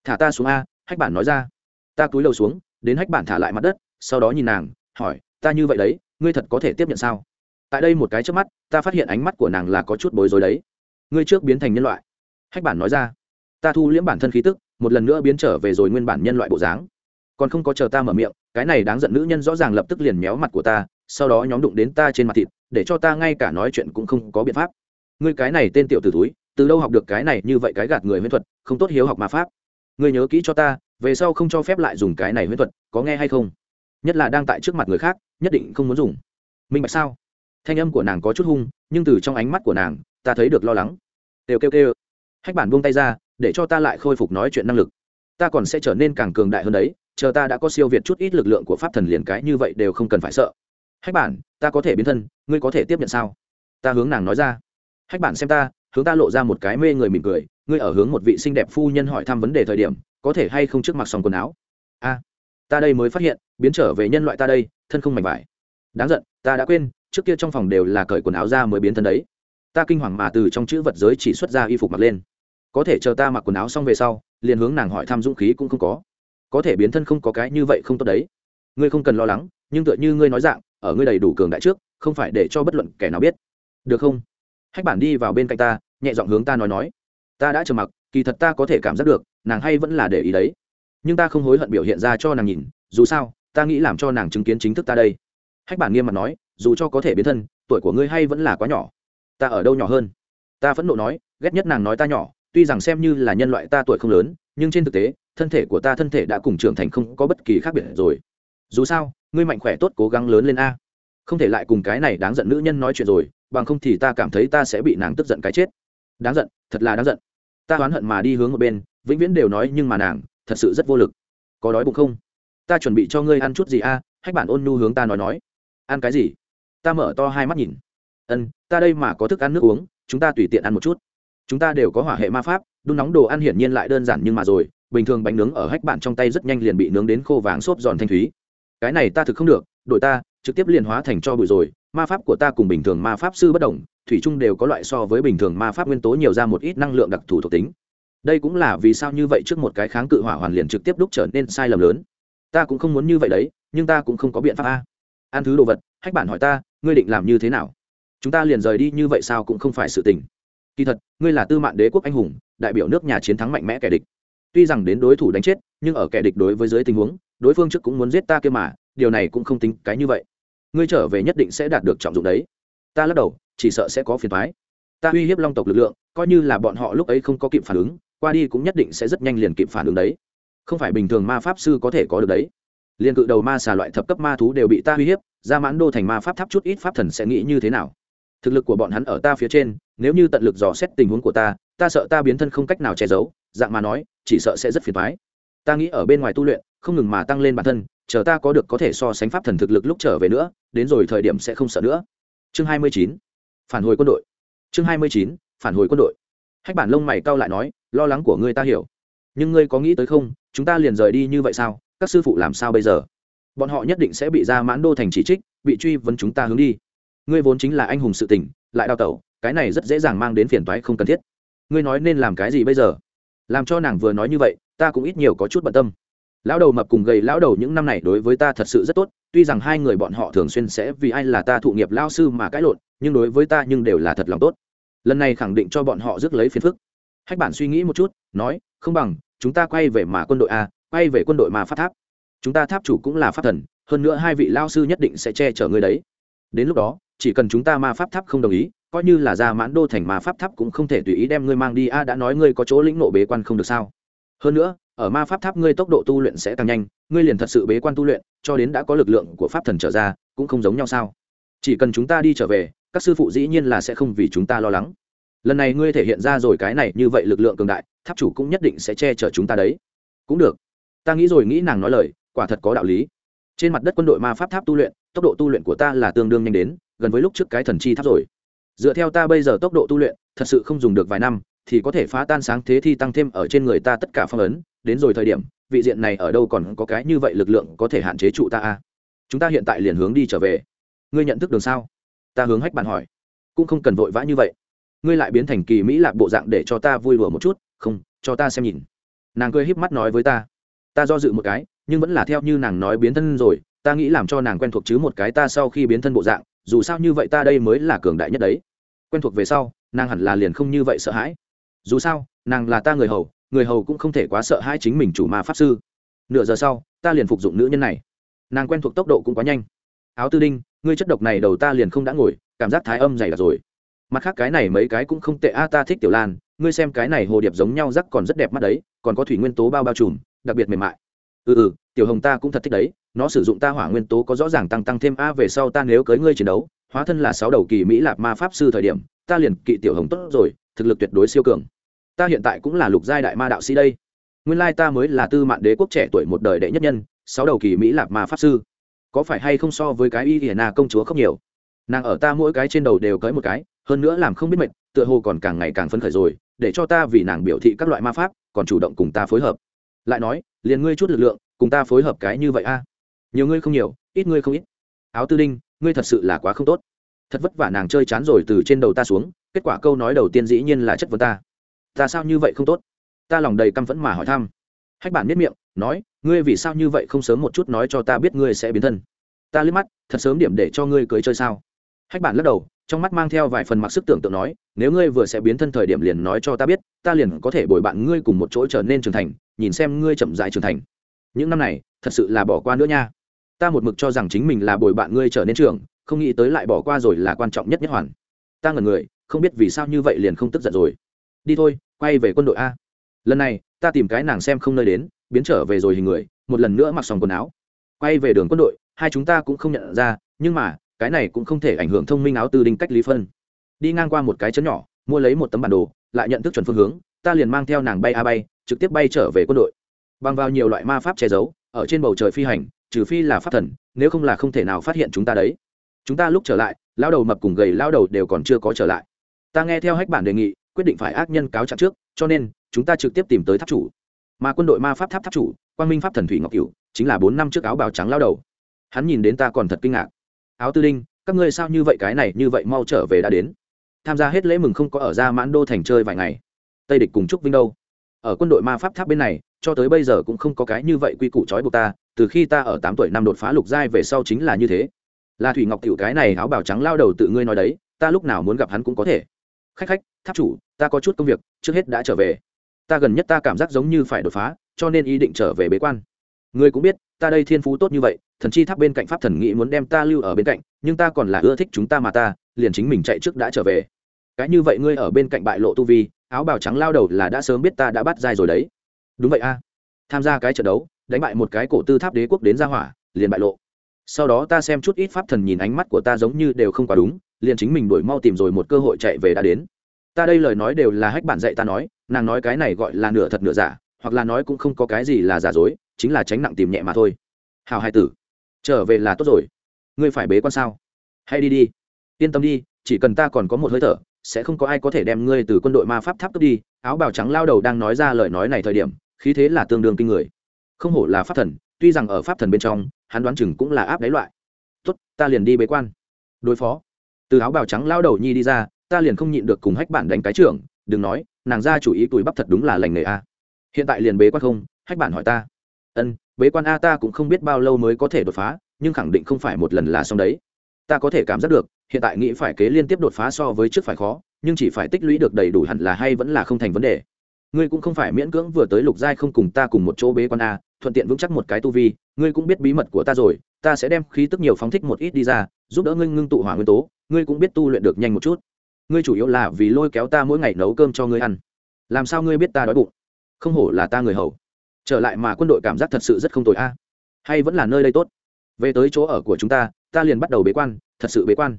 [SPEAKER 1] Thả ta xuống a, hách bản nói ra. Ta cúi đầu xuống đến hách bản thả lại mặt đất, sau đó nhìn nàng, hỏi, ta như vậy đấy, ngươi thật có thể tiếp nhận sao? Tại đây một cái trước mắt, ta phát hiện ánh mắt của nàng là có chút bối rối đấy. Ngươi trước biến thành nhân loại. Hách bản nói ra. Ta thu liễm bản thân khí tức, một lần nữa biến trở về rồi nguyên bản nhân loại bộ dáng. Còn không có chờ ta mở miệng, cái này đáng giận nữ nhân rõ ràng lập tức liền méo mặt của ta, sau đó nhóm đụng đến ta trên mặt thịt, để cho ta ngay cả nói chuyện cũng không có biện pháp. Ngươi cái này tên tiểu t ử túi từ đâu học được cái này như vậy cái gạt người huyễn thuật, không tốt hiếu học ma pháp. Ngươi nhớ kỹ cho ta về sau không cho phép lại dùng cái này huyễn thuật, có nghe hay không? Nhất là đang tại trước mặt người khác, nhất định không muốn dùng. Minh bạch sao? Thanh âm của nàng có chút hung, nhưng từ trong ánh mắt của nàng, ta thấy được lo lắng. Kêu kêu kêu. Hách bản buông tay ra, để cho ta lại khôi phục nói chuyện năng lực. Ta còn sẽ trở nên càng cường đại hơn đấy, chờ ta đã có siêu việt chút ít lực lượng của pháp thần liền cái như vậy đều không cần phải sợ. Hách bản, ta có thể biến thân, ngươi có thể tiếp nhận sao? Ta hướng nàng nói ra. Hách bản xem ta, hướng ta lộ ra một cái mê người mỉm cười, ngươi ở hướng một vị xinh đẹp phu nhân hỏi thăm vấn đề thời điểm có thể hay không trước mặc xong quần áo? A, ta đây mới phát hiện, biến trở về nhân loại ta đây, thân không mảnh vải. Đáng giận, ta đã quên, trước kia trong phòng đều là cởi quần áo ra mới biến thân đấy. Ta kinh hoàng mà từ trong chữ vật giới chỉ xuất ra y phục mặc lên. Có thể chờ ta mặc quần áo xong về sau, liền hướng nàng hỏi thăm dũng khí cũng không có. Có thể biến thân không có cái như vậy không tốt đấy. Ngươi không cần lo lắng, nhưng tựa như ngươi nói dạng, ở ngươi đầy đủ cường đại trước, không phải để cho bất luận kẻ nào biết. Được không? Hách bản đi vào bên cạnh ta, nhẹ giọng hướng ta nói nói. Ta đã chờ mặc, kỳ thật ta có thể cảm giác được nàng hay vẫn là để ý đấy. Nhưng ta không hối hận biểu hiện ra cho nàng nhìn, dù sao, ta nghĩ làm cho nàng chứng kiến chính thức ta đây. Hách bản nghiêm mặt nói, dù cho có thể biến thân, tuổi của ngươi hay vẫn là quá nhỏ. Ta ở đâu nhỏ hơn? Ta phẫn nộ nói, ghét nhất nàng nói ta nhỏ, tuy rằng xem như là nhân loại ta tuổi không lớn, nhưng trên thực tế, thân thể của ta thân thể đã cùng trưởng thành không có bất kỳ khác biệt rồi. Dù sao, ngươi mạnh khỏe tốt cố gắng lớn lên a. Không thể lại cùng cái này đáng giận nữ nhân nói chuyện rồi, bằng không thì ta cảm thấy ta sẽ bị nàng tức giận cái chết. Đáng giận, thật là đáng giận. Ta oán hận mà đi hướng một bên vĩnh viễn đều nói nhưng mà nàng thật sự rất vô lực. Có đói bụng không? Ta chuẩn bị cho ngươi ăn chút gì a? À? hách bản ôn nu hướng ta nói nói. Ăn cái gì? Ta mở to hai mắt nhìn. Ân, ta đây mà có thức ăn nước uống, chúng ta tùy tiện ăn một chút. Chúng ta đều có hỏa hệ ma pháp, đun nóng đồ ăn hiển nhiên lại đơn giản nhưng mà rồi, bình thường bánh nướng ở hách bản trong tay rất nhanh liền bị nướng đến khô vàng xốp giòn thanh thúy. Cái này ta thực không được đội ta, trực tiếp liền hóa thành cho bụi rồi. Ma pháp của ta cùng bình thường ma pháp sư bất đồng, thủy chung đều có loại so với bình thường ma pháp nguyên tố nhiều ra một ít năng lượng đặc thù thuộc tính đây cũng là vì sao như vậy trước một cái kháng cự hỏa hoàn liền trực tiếp đúc trở nên sai lầm lớn. Ta cũng không muốn như vậy đấy, nhưng ta cũng không có biện pháp a. Ăn thứ đồ vật hách bản hỏi ta, ngươi định làm như thế nào? Chúng ta liền rời đi như vậy sao cũng không phải sự tình. Kỳ thật, ngươi là tư mạng đế quốc anh hùng, đại biểu nước nhà chiến thắng mạnh mẽ kẻ địch. Tuy rằng đến đối thủ đánh chết, nhưng ở kẻ địch đối với dưới tình huống, đối phương trước cũng muốn giết ta kia mà, điều này cũng không tính cái như vậy. Ngươi trở về nhất định sẽ đạt được trọng dụng đấy. Ta lắc đầu, chỉ sợ sẽ có phiền thoái ta uy hiếp long tộc lực lượng, coi như là bọn họ lúc ấy không có kịp phản ứng qua đi cũng nhất định sẽ rất nhanh liền kịp phản ứng đấy. Không phải bình thường ma pháp sư có thể có được đấy. Liền cự đầu ma xà loại thập cấp ma thú đều bị ta uy hiếp, ra mãn đô thành ma pháp tháp chút ít pháp thần sẽ nghĩ như thế nào? Thực lực của bọn hắn ở ta phía trên, nếu như tận lực dò xét tình huống của ta ta sợ ta biến thân không cách nào che giấu, dạng mà nói, chỉ sợ sẽ rất phiền thoái ta nghĩ ở bên ngoài tu luyện, không ngừng mà tăng lên bản thân, chờ ta có được có thể so sánh pháp thần thực lực lúc trở về nữa, đến rồi thời điểm sẽ không sợ nữa. Chương hai mươi chín, phản hồi quân đội. Chương hai mươi chín, phản hồi quân đội. Hách bản lông mày cau lại nói lo lắng của ngươi ta hiểu. Nhưng ngươi có nghĩ tới không, chúng ta liền rời đi như vậy sao? Các sư phụ làm sao bây giờ? Bọn họ nhất định sẽ bị ra mãn đô thành chỉ trích, bị truy vấn chúng ta hướng đi. Ngươi vốn chính là anh hùng sự tình, lại đào tẩu, cái này rất dễ dàng mang đến phiền toái không cần thiết. Ngươi nói nên làm cái gì bây giờ? Làm cho nàng vừa nói như vậy, ta cũng ít nhiều có chút bận tâm. Lão đầu mập cùng gầy lão đầu những năm này đối với ta thật sự rất tốt, tuy rằng hai người bọn họ thường xuyên sẽ vì ai là ta thụ nghiệp lao sư mà cãi lộn, nhưng đối với ta nhưng đều là thật lòng tốt. Lần này khẳng định cho bọn họ rước lấy phiền phức hách bản suy nghĩ một chút, nói, không bằng, chúng ta quay về mà quân đội a, quay về quân đội mà phát tháp. Chúng ta tháp chủ cũng là pháp thần, hơn nữa hai vị lao sư nhất định sẽ che chở ngươi đấy. Đến lúc đó, chỉ cần chúng ta ma pháp tháp không đồng ý, coi như là ra mãn đô thành ma pháp tháp cũng không thể tùy ý đem ngươi mang đi. A, đã nói ngươi có chỗ lĩnh nộ bế quan không được sao? Hơn nữa, ở ma pháp tháp ngươi tốc độ tu luyện sẽ tăng nhanh, ngươi liền thật sự bế quan tu luyện, cho đến đã có lực lượng của pháp thần trở ra, cũng không giống nhau sao? Chỉ cần chúng ta đi trở về, các sư phụ dĩ nhiên là sẽ không vì chúng ta lo lắng lần này ngươi thể hiện ra rồi cái này như vậy lực lượng cường đại, tháp chủ cũng nhất định sẽ che chở chúng ta đấy. Cũng được. Ta nghĩ rồi nghĩ nàng nói lời, quả thật có đạo lý. Trên mặt đất quân đội ma pháp tháp tu luyện, tốc độ tu luyện của ta là tương đương nhanh đến, gần với lúc trước cái thần chi tháp rồi. Dựa theo ta bây giờ tốc độ tu luyện, thật sự không dùng được vài năm, thì có thể phá tan sáng thế thi tăng thêm ở trên người ta tất cả phong ấn. Đến rồi thời điểm, vị diện này ở đâu còn có cái như vậy lực lượng có thể hạn chế trụ ta a chúng ta hiện tại liền hướng đi trở về. Ngươi nhận thức đường sao? Ta hướng hách bạn hỏi. Cũng không cần vội vã như vậy ngươi lại biến thành kỳ mỹ lạc bộ dạng để cho ta vui đùa một chút, không, cho ta xem nhìn. Nàng cười híp mắt nói với ta. Ta do dự một cái, nhưng vẫn là theo như nàng nói biến thân rồi, ta nghĩ làm cho nàng quen thuộc chứ một cái ta sau khi biến thân bộ dạng, dù sao như vậy ta đây mới là cường đại nhất đấy. Quen thuộc về sau, nàng hẳn là liền không như vậy sợ hãi. Dù sao, nàng là ta người hầu người hầu cũng không thể quá sợ hãi chính mình chủ ma pháp sư. Nửa giờ sau, ta liền phục dụng nữ nhân này. Nàng quen thuộc tốc độ cũng quá nhanh. Áo tư đinh, ngươi chất độc này đầu ta liền không đã ngồi, cảm giác thái âm dày đặc rồi mặt khác cái này mấy cái cũng không tệ. A, ta thích tiểu lan. Ngươi xem cái này hồ điệp giống nhau, rắc còn rất đẹp mắt đấy. Còn có thủy nguyên tố bao bao trùm, đặc biệt mềm mại. Ừ ừ tiểu hồng ta cũng thật thích đấy. Nó sử dụng ta hỏa nguyên tố có rõ ràng tăng tăng thêm a, về sau ta nếu cưới ngươi chiến đấu, hóa thân là sáu đầu kỳ mỹ lạp ma pháp sư thời điểm, ta liền kỵ tiểu hồng tốt rồi, thực lực tuyệt đối siêu cường. Ta hiện tại cũng là lục giai đại ma đạo sĩ đây. Nguyên lai ta mới là tư mạng đế quốc trẻ tuổi một đời đệ nhất nhân, sáu đầu kỳ mỹ lạp ma pháp sư. Có phải hay không so với cái y hiền na công chúa không nhiều? Nàng ở ta mỗi cái trên đầu đều cưới một cái hơn nữa làm không biết mệt, tựa hồ còn càng ngày càng phấn khởi rồi, để cho ta vì nàng biểu thị các loại ma pháp, còn chủ động cùng ta phối hợp. Lại nói, liền ngươi chút lực lượng, cùng ta phối hợp cái như vậy a? Nhiều ngươi không nhiều, ít ngươi không ít. Áo tư đinh, ngươi thật sự là quá không tốt. Thật vất vả nàng chơi chán rồi từ trên đầu ta xuống, kết quả câu nói đầu tiên dĩ nhiên là chất vấn ta. Ta sao như vậy không tốt? Ta lòng đầy căm phẫn mà hỏi thăm. Hách bản biết miệng, nói, ngươi vì sao như vậy không sớm một chút nói cho ta biết ngươi sẽ biến thân? Ta liếc mắt, thật sớm điểm để cho ngươi cưới chơi sao? Hách bản lắc đầu, trong mắt mang theo vài phần mặc sức tưởng tượng nói, nếu ngươi vừa sẽ biến thân thời điểm liền nói cho ta biết, ta liền có thể bồi bạn ngươi cùng một chỗ trở nên trưởng thành, nhìn xem ngươi chậm rãi trưởng thành. Những năm này, thật sự là bỏ qua nữa nha. Ta một mực cho rằng chính mình là bồi bạn ngươi trở nên trưởng, không nghĩ tới lại bỏ qua rồi là quan trọng nhất nhất hoàn. Ta ngần người, không biết vì sao như vậy liền không tức giận rồi. Đi thôi, quay về quân đội a. Lần này, ta tìm cái nàng xem không nơi đến, biến trở về rồi hình người, một lần nữa mặc xong quần áo. Quay về đường quân đội, hai chúng ta cũng không nhận ra, nhưng mà cái này cũng không thể ảnh hưởng thông minh áo tư đinh cách lý phân. Đi ngang qua một cái chấn nhỏ, mua lấy một tấm bản đồ, lại nhận thức chuẩn phương hướng, ta liền mang theo nàng bay a bay, trực tiếp bay trở về quân đội. Bằng vào nhiều loại ma pháp che giấu, ở trên bầu trời phi hành, trừ phi là pháp thần, nếu không là không thể nào phát hiện chúng ta đấy. Chúng ta lúc trở lại lao đầu mập cùng gầy lao đầu đều còn chưa có trở lại. Ta nghe theo hách bản đề nghị, quyết định phải ác nhân cáo trạng trước, cho nên, chúng ta trực tiếp tìm tới tháp chủ. Mà quân đội ma pháp tháp tháp chủ, quang minh pháp thần thủy ngọc cửu, chính là bốn năm trước áo bào trắng lao đầu. Hắn nhìn đến ta còn thật kinh ngạc áo tư đinh, các ngươi sao như vậy, cái này như vậy mau trở về đã đến. Tham gia hết lễ mừng không có ở ra mãn đô thành chơi vài ngày. Tây địch cùng chúc vinh đâu? Ở quân đội ma pháp tháp bên này, cho tới bây giờ cũng không có cái như vậy quy củ trói buộc ta, từ khi ta ở tám tuổi năm đột phá lục giai về sau chính là như thế. Là thủy ngọc tiểu cái này áo bào trắng lao đầu tự ngươi nói đấy, ta lúc nào muốn gặp hắn cũng có thể. Khách khách, tháp chủ, ta có chút công việc, trước hết đã trở về. Ta gần nhất ta cảm giác giống như phải đột phá, cho nên ý định trở về bế quan ngươi cũng biết, ta đây thiên phú tốt như vậy, thần chi tháp bên cạnh pháp thần nghĩ muốn đem ta lưu ở bên cạnh, nhưng ta còn là ưa thích chúng ta mà ta, liền chính mình chạy trước đã trở về. Cái như vậy ngươi ở bên cạnh bại lộ tu vi, áo bào trắng lao đầu là đã sớm biết ta đã bắt dai rồi đấy. Đúng vậy a. Tham gia cái trận đấu, đánh bại một cái cổ tư tháp đế quốc đến ra hỏa, liền bại lộ. Sau đó ta xem chút ít pháp thần nhìn ánh mắt của ta giống như đều không quá đúng, liền chính mình đuổi mau tìm rồi một cơ hội chạy về đã đến. Ta đây lời nói đều là hách bản dạy ta nói, nàng nói cái này gọi là nửa thật nửa giả, hoặc là nói cũng không có cái gì là giả dối chính là tránh nặng tìm nhẹ mà thôi. Hào hai tử, trở về là tốt rồi. Ngươi phải bế quan sao? Hay đi đi. Yên tâm đi, chỉ cần ta còn có một hơi thở, sẽ không có ai có thể đem ngươi từ quân đội ma pháp tháp cướp đi. Áo bào trắng lao đầu đang nói ra lời nói này thời điểm, khí thế là tương đương kinh người. Không hổ là pháp thần, tuy rằng ở pháp thần bên trong, hắn đoán chừng cũng là áp đáy loại. Tốt, ta liền đi bế quan. Đối phó. Từ áo bào trắng lao đầu nhi đi ra, ta liền không nhịn được cùng hách bản đánh cái trưởng, đừng nói, nàng ra chủ ý tuổi bắp thật đúng là lành nghề a. Hiện tại liền bế quan không? Hách bản hỏi ta ân, bế quan a ta cũng không biết bao lâu mới có thể đột phá, nhưng khẳng định không phải một lần là xong đấy. Ta có thể cảm giác được, hiện tại nghĩ phải kế liên tiếp đột phá so với trước phải khó, nhưng chỉ phải tích lũy được đầy đủ hẳn là hay vẫn là không thành vấn đề. Ngươi cũng không phải miễn cưỡng vừa tới lục giai không cùng ta cùng một chỗ bế quan a, thuận tiện vững chắc một cái tu vi, ngươi cũng biết bí mật của ta rồi, ta sẽ đem khí tức nhiều phóng thích một ít đi ra, giúp đỡ ngươi ngưng tụ hỏa nguyên tố, ngươi cũng biết tu luyện được nhanh một chút. Ngươi chủ yếu là vì lôi kéo ta mỗi ngày nấu cơm cho ngươi ăn. Làm sao ngươi biết ta đói bụng? Không hổ là ta người hầu trở lại mà quân đội cảm giác thật sự rất không tồi a. Hay vẫn là nơi đây tốt. Về tới chỗ ở của chúng ta ta liền bắt đầu bế quan, thật sự bế quan.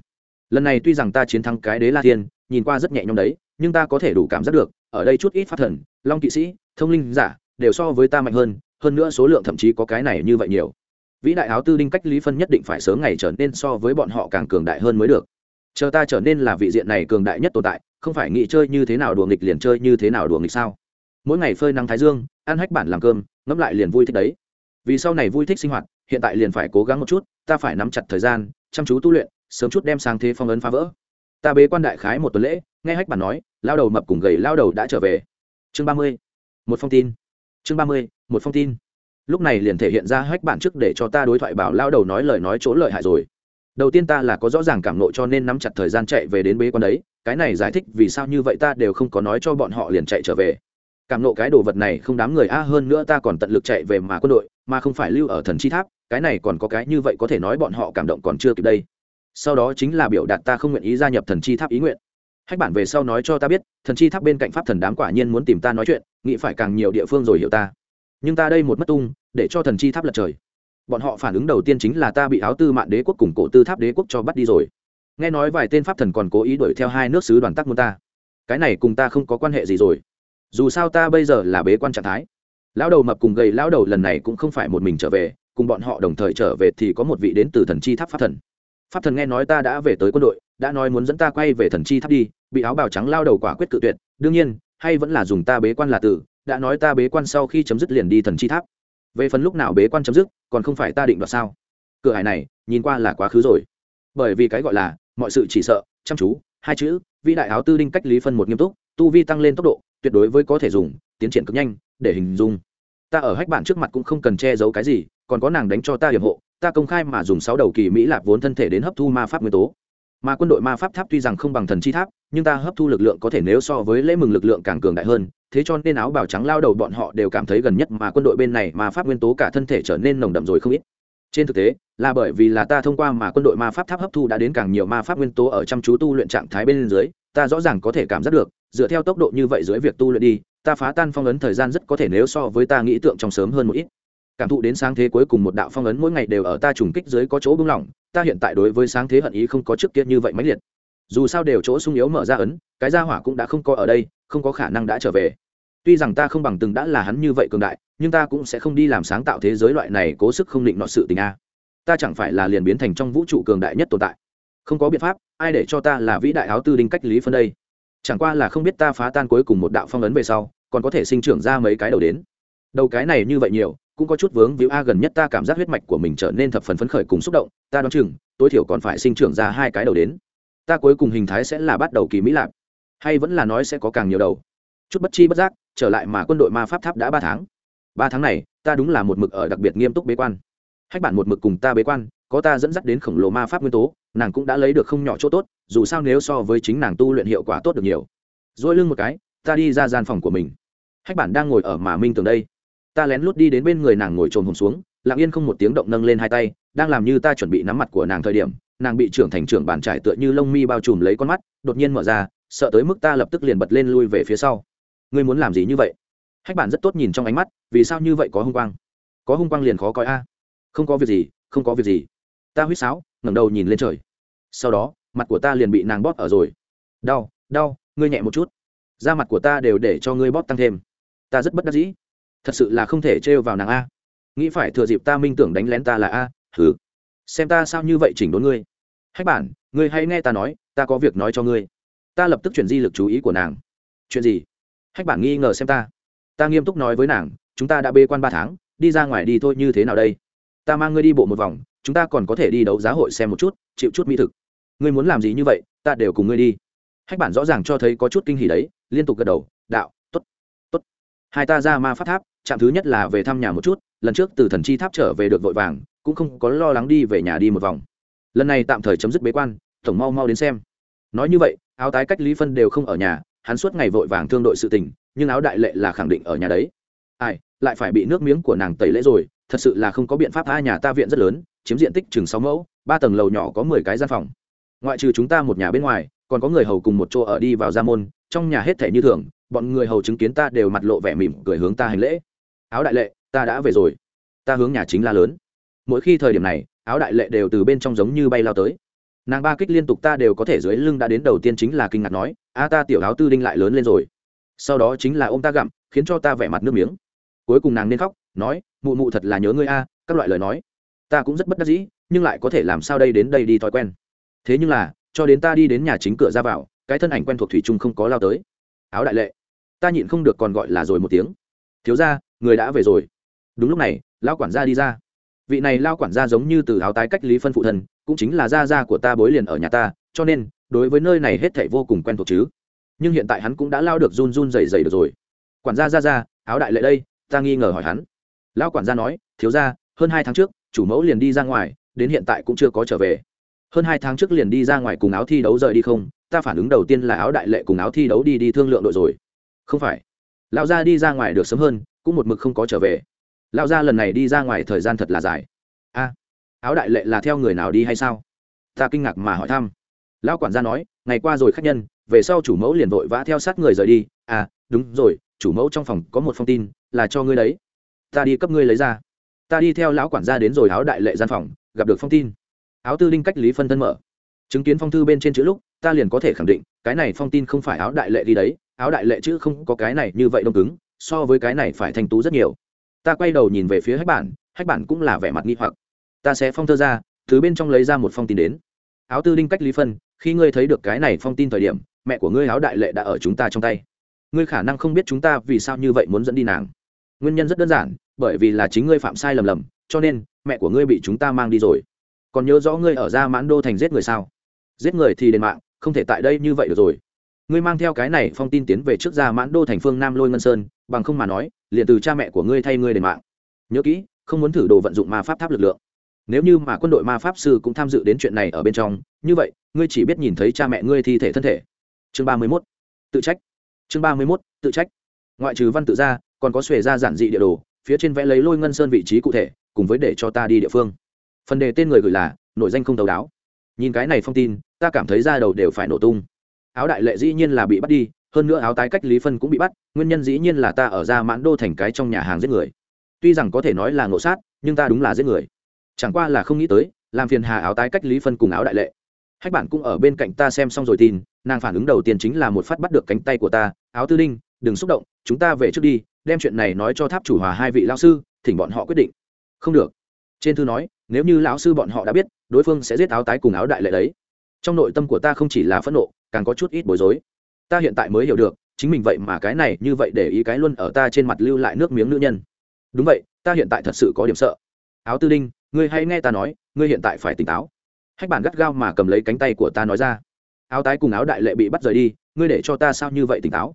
[SPEAKER 1] Lần này tuy rằng ta chiến thắng cái đế la thiên, nhìn qua rất nhẹ nhõm đấy, nhưng ta có thể đủ cảm giác được, ở đây chút ít phát thần, long kỵ sĩ, thông linh giả, đều so với ta mạnh hơn hơn nữa số lượng thậm chí có cái này như vậy nhiều. Vĩ đại áo tư đinh cách lý phân nhất định phải sớm ngày trở nên so với bọn họ càng cường đại hơn mới được. Chờ ta trở nên là vị diện này cường đại nhất tồn tại, không phải nghĩ chơi như thế nào đùa nghịch liền chơi như thế nào đùa nghịch sao? Mỗi ngày phơi nắng thái dương, ăn hách bản làm cơm, ngẫm lại liền vui thích đấy. Vì sau này vui thích sinh hoạt, hiện tại liền phải cố gắng một chút, ta phải nắm chặt thời gian, chăm chú tu luyện, sớm chút đem sang thế phong ấn phá vỡ. Ta bế quan đại khái một tuần lễ, nghe hách bản nói, lao đầu mập cùng gầy lao đầu đã trở về. Chương ba mươi, một phong tin. Chương ba mươi, một phong tin. Lúc này liền thể hiện ra hách bản trước để cho ta đối thoại bảo lao đầu nói lời nói chỗ lợi hại rồi. Đầu tiên ta là có rõ ràng cảm nộ cho nên nắm chặt thời gian chạy về đến bế quan đấy, cái này giải thích vì sao như vậy ta đều không có nói cho bọn họ liền chạy trở về cảm nộ cái đồ vật này không đám người a, hơn nữa ta còn tận lực chạy về mà quân đội, mà không phải lưu ở thần chi tháp, cái này còn có cái như vậy có thể nói bọn họ cảm động còn chưa kịp đây. Sau đó chính là biểu đạt ta không nguyện ý gia nhập thần chi tháp ý nguyện. Hách bản về sau nói cho ta biết, thần chi tháp bên cạnh pháp thần đám quả nhiên muốn tìm ta nói chuyện, nghĩ phải càng nhiều địa phương rồi hiểu ta. Nhưng ta đây một mất tung, để cho thần chi tháp lật trời. Bọn họ phản ứng đầu tiên chính là ta bị áo tư mạn đế quốc cùng cổ tư tháp đế quốc cho bắt đi rồi. Nghe nói vài tên pháp thần còn cố ý đuổi theo hai nước sứ đoàn tắc môn ta. Cái này cùng ta không có quan hệ gì rồi dù sao ta bây giờ là bế quan trạng thái. Lão đầu mập cùng gầy lão đầu lần này cũng không phải một mình trở về, cùng bọn họ đồng thời trở về thì có một vị đến từ thần chi tháp pháp thần. Pháp thần nghe nói ta đã về tới quân đội, đã nói muốn dẫn ta quay về thần chi tháp đi, bị áo bào trắng lao đầu quả quyết cự tuyệt, đương nhiên, hay vẫn là dùng ta bế quan là tử, đã nói ta bế quan sau khi chấm dứt liền đi thần chi tháp. Về phần lúc nào bế quan chấm dứt, còn không phải ta định đoạt sao? Cửa hải này, nhìn qua là quá khứ rồi. Bởi vì cái gọi là, mọi sự chỉ sợ, chăm chú, hai chữ, vĩ đại áo tư đinh cách lý phân một nghiêm túc, tu vi tăng lên tốc độ tuyệt đối với có thể dùng, tiến triển cực nhanh, để hình dung. Ta ở hách bạn trước mặt cũng không cần che giấu cái gì, còn có nàng đánh cho ta hiểm hộ, ta công khai mà dùng sáu đầu kỳ mỹ lạp vốn thân thể đến hấp thu ma pháp nguyên tố. Mà quân đội ma pháp tháp tuy rằng không bằng thần chi tháp, nhưng ta hấp thu lực lượng có thể nếu so với lễ mừng lực lượng càng cường đại hơn, thế cho nên áo bào trắng lao đầu bọn họ đều cảm thấy gần nhất mà quân đội bên này ma pháp nguyên tố cả thân thể trở nên nồng đậm rồi không ít. Trên thực tế, là bởi vì là ta thông qua mà quân đội ma pháp tháp hấp thu đã đến càng nhiều ma pháp nguyên tố ở chăm chú tu luyện trạng thái bên dưới, ta rõ ràng có thể cảm giác được dựa theo tốc độ như vậy dưới việc tu luyện đi, ta phá tan phong ấn thời gian rất có thể nếu so với ta nghĩ tượng trong sớm hơn một ít. Cảm thụ đến sáng thế cuối cùng một đạo phong ấn mỗi ngày đều ở ta trùng kích dưới có chỗ bưng lỏng, ta hiện tại đối với sáng thế hận ý không có trước kia như vậy mãnh liệt. Dù sao đều chỗ sung yếu mở ra ấn, cái gia hỏa cũng đã không có ở đây, không có khả năng đã trở về. Tuy rằng ta không bằng từng đã là hắn như vậy cường đại, nhưng ta cũng sẽ không đi làm sáng tạo thế giới loại này cố sức không định nọ sự tình a. Ta chẳng phải là liền biến thành trong vũ trụ cường đại nhất tồn tại. Không có biện pháp, ai để cho ta là vĩ đại áo tư đinh cách lý phân đây? Chẳng qua là không biết ta phá tan cuối cùng một đạo phong ấn về sau, còn có thể sinh trưởng ra mấy cái đầu đến. Đầu cái này như vậy nhiều, cũng có chút vướng víu. A, gần nhất ta cảm giác huyết mạch của mình trở nên thập phần phấn khởi cùng xúc động, ta đoán chừng, tối thiểu còn phải sinh trưởng ra hai cái đầu đến. Ta cuối cùng hình thái sẽ là bắt đầu kỳ mỹ lạp. Hay vẫn là nói sẽ có càng nhiều đầu. Chút bất chi bất giác, trở lại mà quân đội ma pháp tháp đã ba tháng. Ba tháng này, ta đúng là một mực ở đặc biệt nghiêm túc bế quan. Hách bản một mực cùng ta bế quan, có ta dẫn dắt đến khổng lồ ma pháp nguyên tố nàng cũng đã lấy được không nhỏ chỗ tốt, dù sao nếu so với chính nàng tu luyện hiệu quả tốt được nhiều. Dỗi lưng một cái, ta đi ra gian phòng của mình. Hách bản đang ngồi ở mà minh tường đây. Ta lén lút đi đến bên người nàng ngồi trồm hồng xuống, lặng yên không một tiếng động nâng lên hai tay, đang làm như ta chuẩn bị nắm mặt của nàng thời điểm, nàng bị trưởng thành trưởng bàn trải tựa như lông mi bao trùm lấy con mắt, đột nhiên mở ra, sợ tới mức ta lập tức liền bật lên lui về phía sau. Ngươi muốn làm gì như vậy? Hách bản rất tốt nhìn trong ánh mắt, vì sao như vậy có hung quang? Có hung quang liền khó coi a. Không có việc gì, không có việc gì. Ta huýt sáo ngẩng đầu nhìn lên trời. Sau đó, mặt của ta liền bị nàng bóp ở rồi. Đau đau, ngươi nhẹ một chút. Da mặt của ta đều để cho ngươi bóp tăng thêm. Ta rất bất đắc dĩ. Thật sự là không thể trêu vào nàng a. Nghĩ phải thừa dịp ta minh tưởng đánh lén ta là a thử xem ta sao như vậy chỉnh đốn ngươi. Hách bản, ngươi hãy nghe ta nói, ta có việc nói cho ngươi. Ta lập tức chuyển di lực chú ý của nàng. Chuyện gì? Hách bản nghi ngờ xem ta. Ta nghiêm túc nói với nàng, chúng ta đã bê quan ba tháng, đi ra ngoài đi thôi như thế nào đây? Ta mang ngươi đi bộ một vòng chúng ta còn có thể đi đấu giá hội xem một chút, chịu chút mỹ thực. Ngươi muốn làm gì như vậy, ta đều cùng ngươi đi. Hách bản rõ ràng cho thấy có chút kinh hỉ đấy, liên tục gật đầu, đạo t ố t t ố t hai ta ra ma phát tháp, trạm thứ nhất là về thăm nhà một chút, lần trước từ thần chi tháp trở về được vội vàng, cũng không có lo lắng đi về nhà đi một vòng. Lần này tạm thời chấm dứt bế quan, tổng mau mau đến xem. Nói như vậy, áo tái cách lý phân đều không ở nhà, hắn suốt ngày vội vàng thương đội sự tình, nhưng áo đại lệ là khẳng định ở nhà đấy. Ai, lại phải bị nước miếng của nàng tẩy lễ rồi, thật sự là không có biện pháp tha nhà ta viện rất lớn chiếm diện tích chừng sáu mẫu, ba tầng lầu nhỏ có mười cái gian phòng. Ngoại trừ chúng ta một nhà bên ngoài, còn có người hầu cùng một chỗ ở đi vào gia môn, trong nhà hết thể như thường, bọn người hầu chứng kiến ta đều mặt lộ vẻ mỉm cười hướng ta hành lễ. Áo đại lệ, ta đã về rồi. Ta hướng nhà chính la lớn. Mỗi khi thời điểm này, áo đại lệ đều từ bên trong giống như bay lao tới. Nàng ba kích liên tục ta đều có thể dưới lưng đã đến đầu tiên chính là kinh ngạc nói, a ta tiểu áo tư đinh lại lớn lên rồi. Sau đó chính là ô m ta gặm, khiến cho ta vẻ mặt nước miếng. Cuối cùng nàng nên khóc, nói, mụ mụ thật là nhớ ngươi a, các loại lời nói ta cũng rất bất đắc dĩ, nhưng lại có thể làm sao đây đến đây đi thói quen. Thế nhưng là, cho đến ta đi đến nhà chính cửa ra vào, cái thân ảnh quen thuộc thủy trung không có lao tới. Áo đại lệ, ta nhịn không được còn gọi là rồi một tiếng. Thiếu ra người đã về rồi. Đúng lúc này lao quản gia đi ra. Vị này lao quản gia giống như từ áo tái cách lý phân phụ thân cũng chính là gia gia của ta bối liền ở nhà ta, cho nên, đối với nơi này hết thảy vô cùng quen thuộc chứ. Nhưng hiện tại hắn cũng đã lao được run run dày dày được rồi. Quản gia ra ra áo đại lệ đây, ta nghi ngờ hỏi hắn. Lao quản gia nói, thiếu ra hơn hai tháng trước chủ mẫu liền đi ra ngoài, đến hiện tại cũng chưa có trở về. Hơn hai tháng trước liền đi ra ngoài cùng áo thi đấu rời đi không? Ta phản ứng đầu tiên là áo đại lệ cùng áo thi đấu đi đi thương lượng đội rồi. Không phải. Lão gia đi ra ngoài được sớm hơn, cũng một mực không có trở về. Lão gia lần này đi ra ngoài thời gian thật là dài. A, áo đại lệ là theo người nào đi hay sao? Ta kinh ngạc mà hỏi thăm. Lão quản gia nói, ngày qua rồi khách nhân, về sau chủ mẫu liền vội vã theo sát người rời đi. À đúng rồi, chủ mẫu trong phòng có một phong tin, là cho ngươi đấy. Ta đi cấp ngươi lấy ra ta đi theo lão quản gia đến rồi áo đại lệ gian phòng, gặp được phong tin. Áo tư linh cách lý phân thân mở. Chứng kiến phong thư bên trên chữ lúc, ta liền có thể khẳng định, cái này phong tin không phải áo đại lệ đi đấy, áo đại lệ chữ không có cái này như vậy đông cứng, so với cái này phải thanh tú rất nhiều. Ta quay đầu nhìn về phía hách bản hách bản cũng là vẻ mặt nghi hoặc. Ta sẽ phong thơ ra, thứ bên trong lấy ra một phong tin đến. Áo tư linh cách lý phân, khi ngươi thấy được cái này phong tin thời điểm, mẹ của ngươi áo đại lệ đã ở chúng ta trong tay. Ngươi khả năng không biết chúng ta vì sao như vậy muốn dẫn đi nàng nguyên nhân rất đơn giản, bởi vì là chính ngươi phạm sai lầm lầm, cho nên, mẹ của ngươi bị chúng ta mang đi rồi. Còn nhớ rõ ngươi ở ra mãn đô thành giết người sao? Giết người thì đền mạng, không thể tại đây như vậy được rồi. Ngươi mang theo cái này phong tin tiến về trước ra mãn đô thành phương nam lôi ngân sơn, bằng không mà nói, liền từ cha mẹ của ngươi thay ngươi đền mạng. Nhớ kỹ, không muốn thử đồ vận dụng ma pháp tháp lực lượng. Nếu như mà quân đội ma pháp sư cũng tham dự đến chuyện này ở bên trong, như vậy, ngươi chỉ biết nhìn thấy cha mẹ ngươi thi thể thân thể. Chương ba mươi mốt, tự trách. Chương ba mươi mốt, tự trách. Ngoại trừ văn tự ra còn có xuề ra giản dị địa đồ, phía trên vẽ lấy lôi ngân sơn vị trí cụ thể, cùng với để cho ta đi địa phương. Phần đề tên người gửi là nội danh không thấu đáo. Nhìn cái này phong tin, ta cảm thấy ra đầu đều phải nổ tung. Áo đại lệ dĩ nhiên là bị bắt đi, hơn nữa áo tái cách lý phân cũng bị bắt, nguyên nhân dĩ nhiên là ta ở ra mãn đô thành cái trong nhà hàng giết người. Tuy rằng có thể nói là ngộ sát, nhưng ta đúng là giết người. Chẳng qua là không nghĩ tới, làm phiền hà áo tái cách lý phân cùng áo đại lệ. Hách bản cũng ở bên cạnh ta xem xong rồi tin, nàng phản ứng đầu tiên chính là một phát bắt được cánh tay của ta, áo tư đinh, đừng xúc động, chúng ta về trước đi đem chuyện này nói cho tháp chủ hòa hai vị lao sư, thỉnh bọn họ quyết định. Không được. Trên thư nói, nếu như lão sư bọn họ đã biết, đối phương sẽ giết áo tái cùng áo đại lệ đấy. Trong nội tâm của ta không chỉ là phẫn nộ, càng có chút ít bối rối. Ta hiện tại mới hiểu được, chính mình vậy mà cái này như vậy để ý cái luôn ở ta trên mặt lưu lại nước miếng nữ nhân. Đúng vậy, ta hiện tại thật sự có điểm sợ. Áo tư đinh, ngươi hay nghe ta nói, ngươi hiện tại phải tỉnh táo. Hách bản gắt gao mà cầm lấy cánh tay của ta nói ra. Áo tái cùng áo đại lệ bị bắt rời đi, ngươi để cho ta sao như vậy tỉnh táo?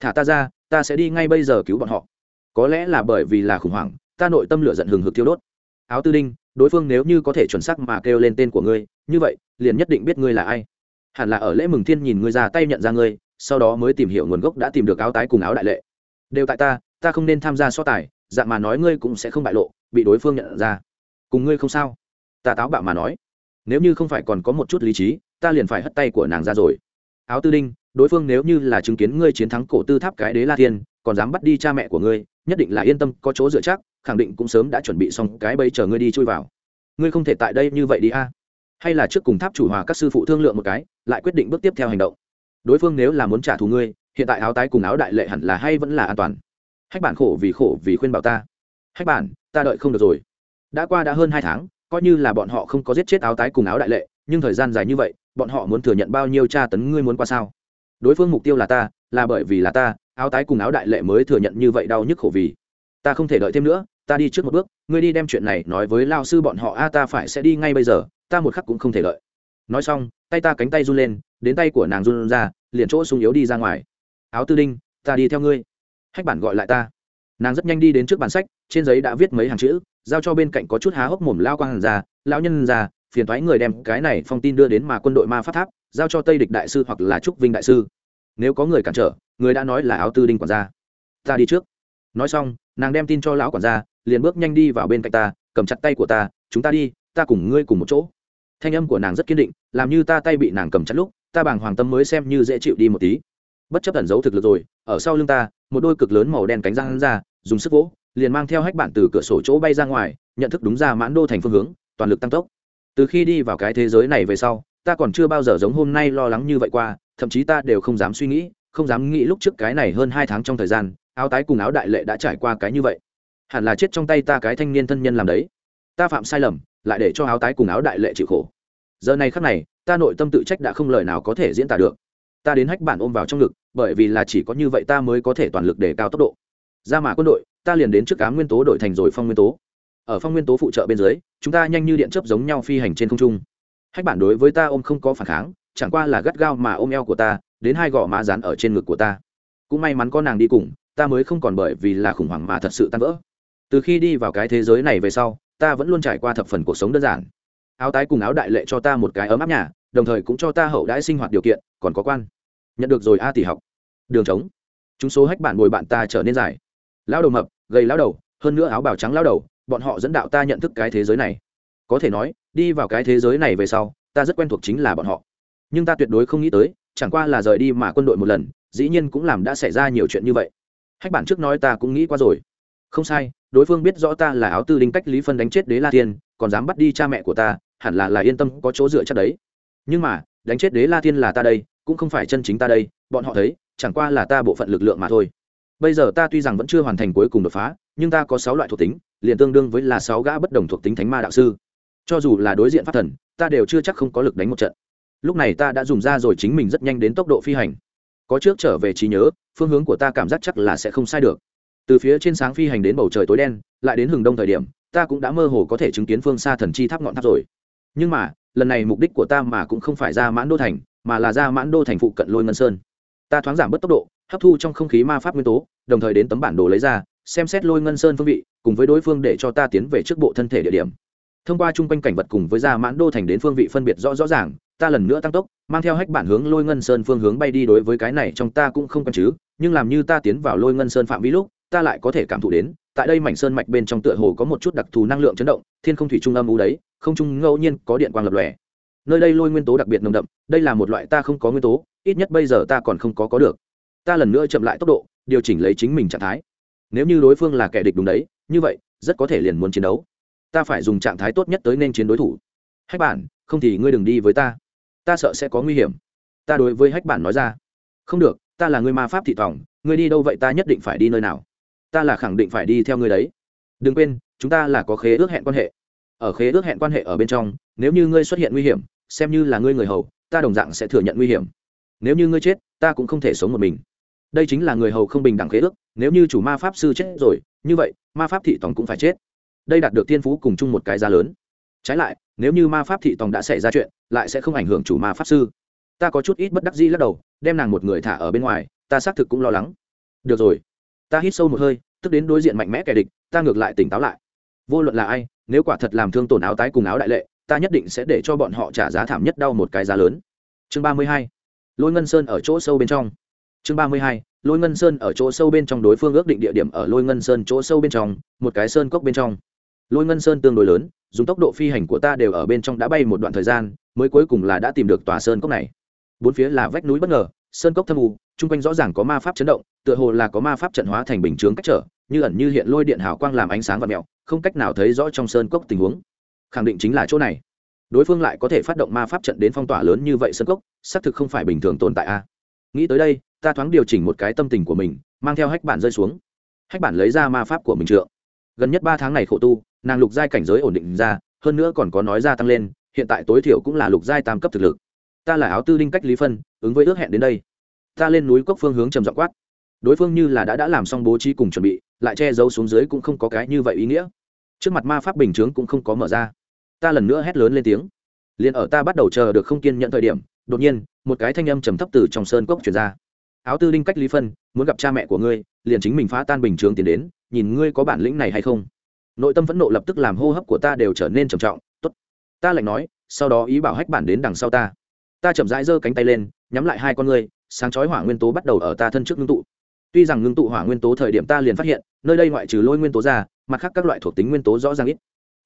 [SPEAKER 1] Thả ta ra, ta sẽ đi ngay bây giờ cứu bọn họ. Có lẽ là bởi vì là khủng hoảng, ta nội tâm lửa giận hừng hực thiêu đốt. Áo tư đinh, đối phương nếu như có thể chuẩn xác mà kêu lên tên của ngươi, như vậy, liền nhất định biết ngươi là ai. Hẳn là ở lễ mừng thiên nhìn ngươi ra tay nhận ra ngươi, sau đó mới tìm hiểu nguồn gốc đã tìm được áo tái cùng áo đại lệ. Đều tại ta ta không nên tham gia so tài, dạng mà nói ngươi cũng sẽ không bại lộ, bị đối phương nhận ra. Cùng ngươi không sao. Ta táo bạo mà nói. Nếu như không phải còn có một chút lý trí, ta liền phải hất tay của nàng ra rồi. Áo tư đinh đối phương nếu như là chứng kiến ngươi chiến thắng cổ tư tháp cái đế la thiên, còn dám bắt đi cha mẹ của ngươi, nhất định là yên tâm, có chỗ dựa chắc, khẳng định cũng sớm đã chuẩn bị xong cái bẫy chờ ngươi đi chui vào. Ngươi không thể tại đây như vậy đi a. Hay là trước cùng tháp chủ hòa các sư phụ thương lượng một cái, lại quyết định bước tiếp theo hành động. Đối phương nếu là muốn trả thù ngươi, hiện tại áo tái cùng áo đại lệ hẳn là hay vẫn là an toàn. Hách bản khổ vì khổ vì khuyên bảo ta. Hách bản, ta đợi không được rồi. Đã qua đã hơn hai tháng, coi như là bọn họ không có giết chết áo tái cùng áo đại lệ, nhưng thời gian dài như vậy, bọn họ muốn thừa nhận bao nhiêu tra tấn ngươi muốn qua sao? Đối phương mục tiêu là ta, là bởi vì là ta, áo tái cùng áo đại lệ mới thừa nhận như vậy đau nhức khổ vì. Ta không thể đợi thêm nữa, ta đi trước một bước, ngươi đi đem chuyện này nói với lao sư bọn họ, a, ta phải sẽ đi ngay bây giờ, ta một khắc cũng không thể đợi. Nói xong, tay ta cánh tay run lên, đến tay của nàng run ra, liền chỗ sung yếu đi ra ngoài. Áo tư đinh, ta đi theo ngươi. Hách bản gọi lại ta. Nàng rất nhanh đi đến trước bàn sách, trên giấy đã viết mấy hàng chữ, giao cho bên cạnh có chút há hốc mồm lao quang ra, lão nhân ra phiền thoái người đem cái này phong tin đưa đến mà quân đội ma phát tháp giao cho tây địch đại sư hoặc là trúc vinh đại sư. Nếu có người cản trở, người đã nói là áo tư đinh quản gia. Ta đi trước. Nói xong, nàng đem tin cho lão quản gia, liền bước nhanh đi vào bên cạnh ta, cầm chặt tay của ta, chúng ta đi, ta cùng ngươi cùng một chỗ. Thanh âm của nàng rất kiên định, làm như ta tay bị nàng cầm chặt lúc, ta bàng hoàng tâm mới xem như dễ chịu đi một tí. Bất chấp ẩn giấu thực lực rồi, ở sau lưng ta, một đôi cực lớn màu đen cánh răng ra, dùng sức vỗ, liền mang theo hách bản từ cửa sổ chỗ bay ra ngoài, nhận thức đúng ra mãn đô thành phương hướng, toàn lực tăng tốc. Từ khi đi vào cái thế giới này về sau ta còn chưa bao giờ giống hôm nay lo lắng như vậy qua, thậm chí ta đều không dám suy nghĩ, không dám nghĩ lúc trước cái này hơn hai tháng trong thời gian, áo tái cùng áo đại lệ đã trải qua cái như vậy. Hẳn là chết trong tay ta cái thanh niên thân nhân làm đấy. Ta phạm sai lầm, lại để cho áo tái cùng áo đại lệ chịu khổ. Giờ này khắc này, ta nội tâm tự trách đã không lời nào có thể diễn tả được. Ta đến hách bản ôm vào trong ngực, bởi vì là chỉ có như vậy ta mới có thể toàn lực để cao tốc độ. Ra mà quân đội, ta liền đến trước cá nguyên tố đổi thành rồi phong nguyên tố. Ở phong nguyên tố phụ trợ bên dưới, chúng ta nhanh như điện chấp giống nhau phi hành trên không trung hách bản đối với ta ôm không có phản kháng, chẳng qua là gắt gao mà ôm eo của ta, đến hai gò má dán ở trên ngực của ta. Cũng may mắn có nàng đi cùng, ta mới không còn bởi vì là khủng hoảng mà thật sự tan vỡ. Từ khi đi vào cái thế giới này về sau, ta vẫn luôn trải qua thập phần cuộc sống đơn giản. Áo tái cùng áo đại lệ cho ta một cái ấm áp nhà, đồng thời cũng cho ta hậu đãi sinh hoạt điều kiện, còn có quan. Nhận được rồi a tỷ học. Đường trống. Chúng số hách bản bồi bạn ta trở nên dài. Lao đầu mập, gầy lao đầu, hơn nữa áo bào trắng lao đầu, bọn họ dẫn đạo ta nhận thức cái thế giới này có thể nói, đi vào cái thế giới này về sau, ta rất quen thuộc chính là bọn họ. Nhưng ta tuyệt đối không nghĩ tới, chẳng qua là rời đi mà quân đội một lần, dĩ nhiên cũng làm đã xảy ra nhiều chuyện như vậy. Hách bản trước nói ta cũng nghĩ qua rồi. Không sai, đối phương biết rõ ta là áo tư đinh cách lý phân đánh chết đế la thiên, còn dám bắt đi cha mẹ của ta, hẳn là là yên tâm có chỗ dựa chắc đấy. Nhưng mà, đánh chết đế la thiên là ta đây, cũng không phải chân chính ta đây, bọn họ thấy, chẳng qua là ta bộ phận lực lượng mà thôi. Bây giờ ta tuy rằng vẫn chưa hoàn thành cuối cùng đột phá, nhưng ta có sáu loại thuộc tính, liền tương đương với là sáu gã bất đồng thuộc tính thánh ma đạo sư cho dù là đối diện pháp thần, ta đều chưa chắc không có lực đánh một trận. Lúc này ta đã dùng ra rồi chính mình rất nhanh đến tốc độ phi hành. Có trước trở về trí nhớ, phương hướng của ta cảm giác chắc là sẽ không sai được. Từ phía trên sáng phi hành đến bầu trời tối đen, lại đến hừng đông thời điểm, ta cũng đã mơ hồ có thể chứng kiến phương xa thần chi tháp ngọn tháp rồi. Nhưng mà, lần này mục đích của ta mà cũng không phải ra mãn đô thành, mà là ra mãn đô thành phụ cận lôi ngân sơn. Ta thoáng giảm bớt tốc độ, hấp thu trong không khí ma pháp nguyên tố, đồng thời đến tấm bản đồ lấy ra, xem xét lôi ngân sơn phương vị, cùng với đối phương để cho ta tiến về trước bộ thân thể địa điểm thông qua chung quanh cảnh vật cùng với ra mãn đô thành đến phương vị phân biệt rõ rõ ràng, ta lần nữa tăng tốc, mang theo hách bản hướng lôi ngân sơn phương hướng bay đi đối với cái này trong ta cũng không quen chứ, nhưng làm như ta tiến vào lôi ngân sơn phạm vi lúc, ta lại có thể cảm thụ đến, tại đây mảnh sơn mạch bên trong tựa hồ có một chút đặc thù năng lượng chấn động, thiên không thủy trung âm u đấy, không trung ngẫu nhiên có điện quang lập lòe. Nơi đây lôi nguyên tố đặc biệt nồng đậm, đây là một loại ta không có nguyên tố, ít nhất bây giờ ta còn không có có được. Ta lần nữa chậm lại tốc độ, điều chỉnh lấy chính mình trạng thái. Nếu như đối phương là kẻ địch đúng đấy, như vậy, rất có thể liền muốn chiến đấu ta phải dùng trạng thái tốt nhất tới nên chiến đối thủ. Hách bản, không thì ngươi đừng đi với ta. Ta sợ sẽ có nguy hiểm. Ta đối với hách bản nói ra. Không được, ta là người ma pháp thị tòng ngươi đi đâu vậy ta nhất định phải đi nơi nào. Ta là khẳng định phải đi theo ngươi đấy. Đừng quên, chúng ta là có khế ước hẹn quan hệ. Ở khế ước hẹn quan hệ ở bên trong, nếu như ngươi xuất hiện nguy hiểm, xem như là ngươi người hầu, ta đồng dạng sẽ thừa nhận nguy hiểm. Nếu như ngươi chết, ta cũng không thể sống một mình. Đây chính là người hầu không bình đẳng khế ước, nếu như chủ ma pháp sư chết rồi, như vậy, ma pháp thị tòng cũng phải chết đây đạt được thiên phú cùng chung một cái giá lớn. Trái lại, nếu như ma pháp thị tòng đã xảy ra chuyện, lại sẽ không ảnh hưởng chủ ma pháp sư. Ta có chút ít bất đắc dĩ lắc đầu, đem nàng một người thả ở bên ngoài, ta xác thực cũng lo lắng. Được rồi, ta hít sâu một hơi, tức đến đối diện mạnh mẽ kẻ địch, ta ngược lại tỉnh táo lại. Vô luận là ai, nếu quả thật làm thương tổn áo tái cùng áo đại lệ, ta nhất định sẽ để cho bọn họ trả giá thảm nhất đau một cái giá lớn. Chương ba mươi hai, lôi ngân sơn ở chỗ sâu bên trong. Chương ba mươi hai, lôi ngân sơn ở chỗ sâu bên trong đối phương ước định địa điểm ở lôi ngân sơn chỗ sâu bên trong, một cái sơn cốc bên trong lôi ngân sơn tương đối lớn, dùng tốc độ phi hành của ta đều ở bên trong đã bay một đoạn thời gian, mới cuối cùng là đã tìm được tòa sơn cốc này. Bốn phía là vách núi bất ngờ, sơn cốc thâm u, chung quanh rõ ràng có ma pháp chấn động, tựa hồ là có ma pháp trận hóa thành bình chướng cách trở, như ẩn như hiện lôi điện hào quang làm ánh sáng và mẹo, không cách nào thấy rõ trong sơn cốc tình huống. Khẳng định chính là chỗ này. Đối phương lại có thể phát động ma pháp trận đến phong tỏa lớn như vậy sơn cốc, xác thực không phải bình thường tồn tại a. Nghĩ tới đây, ta thoáng điều chỉnh một cái tâm tình của mình, mang theo hách bản rơi xuống. Hách bản lấy ra ma pháp của mình trượng. Gần nhất ba tháng này khổ tu nàng lục giai cảnh giới ổn định ra, hơn nữa còn có nói ra tăng lên, hiện tại tối thiểu cũng là lục giai tam cấp thực lực. Ta là áo tư đinh cách lý phân, ứng với ước hẹn đến đây. Ta lên núi cốc phương hướng trầm dọ quát. Đối phương như là đã đã làm xong bố trí cùng chuẩn bị, lại che giấu xuống dưới cũng không có cái như vậy ý nghĩa. Trước mặt ma pháp bình chướng cũng không có mở ra. Ta lần nữa hét lớn lên tiếng. Liền ở ta bắt đầu chờ được không kiên nhận thời điểm, đột nhiên, một cái thanh âm trầm thấp từ trong sơn cốc chuyển ra. Áo tư đinh cách lý phân, muốn gặp cha mẹ của ngươi, liền chính mình phá tan bình chướng tiến đến, nhìn ngươi có bản lĩnh này hay không nội tâm phẫn nộ lập tức làm hô hấp của ta đều trở nên trầm trọng, tốt, ta lạnh nói, sau đó ý bảo hách bản đến đằng sau ta. Ta chậm rãi giơ cánh tay lên, nhắm lại hai con ngươi, sáng chói hỏa nguyên tố bắt đầu ở ta thân trước ngưng tụ. Tuy rằng ngưng tụ hỏa nguyên tố thời điểm ta liền phát hiện, nơi đây ngoại trừ lôi nguyên tố ra, mặt khác các loại thuộc tính nguyên tố rõ ràng ít.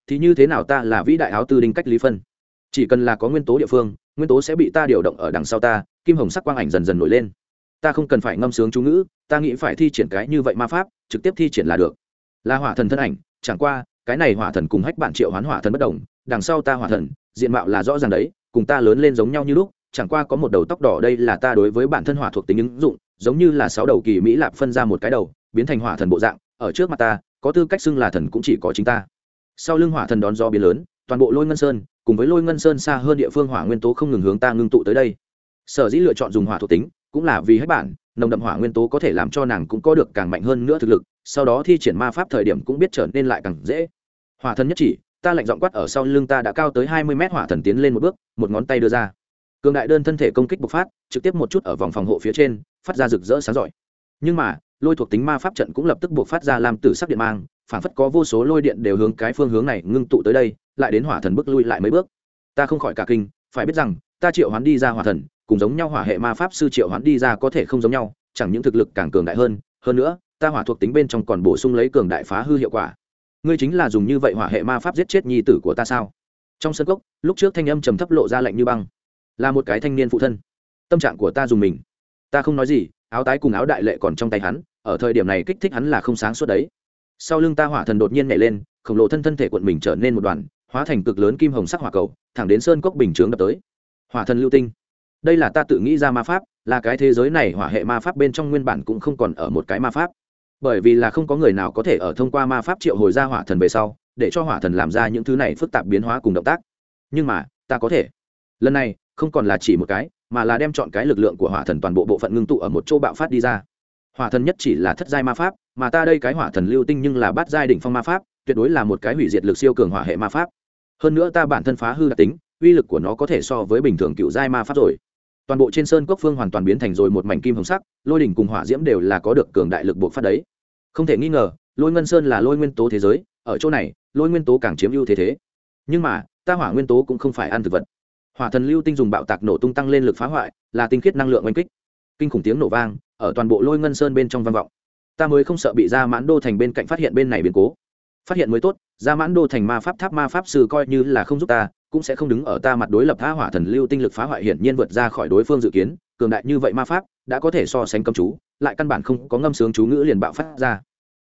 [SPEAKER 1] Thì như thế nào ta là vĩ đại áo tư đinh cách lý phân? Chỉ cần là có nguyên tố địa phương, nguyên tố sẽ bị ta điều động ở đằng sau ta, kim hồng sắc quang ảnh dần dần nổi lên. Ta không cần phải ngâm sướng chú ngữ, ta nghĩ phải thi triển cái như vậy ma pháp, trực tiếp thi triển là được. Là hỏa thần thân ảnh chẳng qua, cái này hỏa thần cùng hách bản triệu hoán hỏa thần bất đồng, đằng sau ta hỏa thần, diện mạo là rõ ràng đấy, cùng ta lớn lên giống nhau như lúc, chẳng qua có một đầu tóc đỏ đây là ta đối với bản thân hỏa thuộc tính ứng dụng, giống như là sáu đầu kỳ mỹ lạp phân ra một cái đầu, biến thành hỏa thần bộ dạng, ở trước mặt ta, có tư cách xưng là thần cũng chỉ có chính ta. Sau lưng hỏa thần đón do biến lớn, toàn bộ lôi ngân sơn, cùng với lôi ngân sơn xa hơn địa phương hỏa nguyên tố không ngừng hướng ta ngưng tụ tới đây. Sở dĩ lựa chọn dùng hỏa thuộc tính, cũng là vì hết bản, nồng đậm hỏa nguyên tố có thể làm cho nàng cũng có được càng mạnh hơn nữa thực lực sau đó thi triển ma pháp thời điểm cũng biết trở nên lại càng dễ. Hỏa thần nhất chỉ, ta lạnh giọng quát ở sau lưng ta đã cao tới hai mươi mét, hỏa thần tiến lên một bước, một ngón tay đưa ra. Cường đại đơn thân thể công kích bộc phát, trực tiếp một chút ở vòng phòng hộ phía trên, phát ra rực rỡ sáng giỏi. Nhưng mà, lôi thuộc tính ma pháp trận cũng lập tức buộc phát ra làm tử sắc điện mang, phản phất có vô số lôi điện đều hướng cái phương hướng này ngưng tụ tới đây, lại đến hỏa thần bước lui lại mấy bước. Ta không khỏi cả kinh, phải biết rằng, ta triệu hoán đi ra hỏa thần, cùng giống nhau hỏa hệ ma pháp sư triệu hoán đi ra có thể không giống nhau, chẳng những thực lực càng cường đại hơn hơn nữa ta hỏa thuộc tính bên trong còn bổ sung lấy cường đại phá hư hiệu quả. Ngươi chính là dùng như vậy hỏa hệ ma pháp giết chết nhi tử của ta sao? Trong sân cốc, lúc trước thanh âm trầm thấp lộ ra lạnh như băng. Là một cái thanh niên phụ thân. Tâm trạng của ta dùng mình. Ta không nói gì, áo tái cùng áo đại lệ còn trong tay hắn, ở thời điểm này kích thích hắn là không sáng suốt đấy. Sau lưng ta hỏa thần đột nhiên nhảy lên, khổng lồ thân thân thể quận mình trở nên một đoàn, hóa thành cực lớn kim hồng sắc hỏa cầu, thẳng đến sơn cốc bình chướng đập tới. Hỏa thần lưu tinh. Đây là ta tự nghĩ ra ma pháp, là cái thế giới này hỏa hệ ma pháp bên trong nguyên bản cũng không còn ở một cái ma pháp bởi vì là không có người nào có thể ở thông qua ma pháp triệu hồi ra hỏa thần về sau, để cho hỏa thần làm ra những thứ này phức tạp biến hóa cùng động tác. Nhưng mà, ta có thể. Lần này, không còn là chỉ một cái, mà là đem chọn cái lực lượng của hỏa thần toàn bộ bộ phận ngưng tụ ở một chỗ bạo phát đi ra. Hỏa thần nhất chỉ là thất giai ma pháp, mà ta đây cái hỏa thần lưu tinh nhưng là bát giai đỉnh phong ma pháp, tuyệt đối là một cái hủy diệt lực siêu cường hỏa hệ ma pháp. Hơn nữa ta bản thân phá hư đặc tính, uy lực của nó có thể so với bình thường cựu giai ma pháp rồi. Toàn bộ trên sơn cốc phương hoàn toàn biến thành rồi một mảnh kim hồng sắc, lôi đỉnh cùng hỏa diễm đều là có được cường đại lực buộc phát đấy không thể nghi ngờ, lôi ngân sơn là lôi nguyên tố thế giới, ở chỗ này, lôi nguyên tố càng chiếm ưu thế thế. Nhưng mà, ta hỏa nguyên tố cũng không phải ăn thực vật. Hỏa thần lưu tinh dùng bạo tạc nổ tung tăng lên lực phá hoại, là tinh khiết năng lượng oanh kích. Kinh khủng tiếng nổ vang, ở toàn bộ lôi ngân sơn bên trong vang vọng. Ta mới không sợ bị ra mãn đô thành bên cạnh phát hiện bên này biến cố. Phát hiện mới tốt ra mãn đô thành ma pháp tháp ma pháp sư coi như là không giúp ta, cũng sẽ không đứng ở ta mặt đối lập tha hỏa thần lưu tinh lực phá hoại hiển nhiên vượt ra khỏi đối phương dự kiến, cường đại như vậy ma pháp, đã có thể so sánh cầm chú lại căn bản không có ngâm sướng chú ngữ liền bạo phát ra.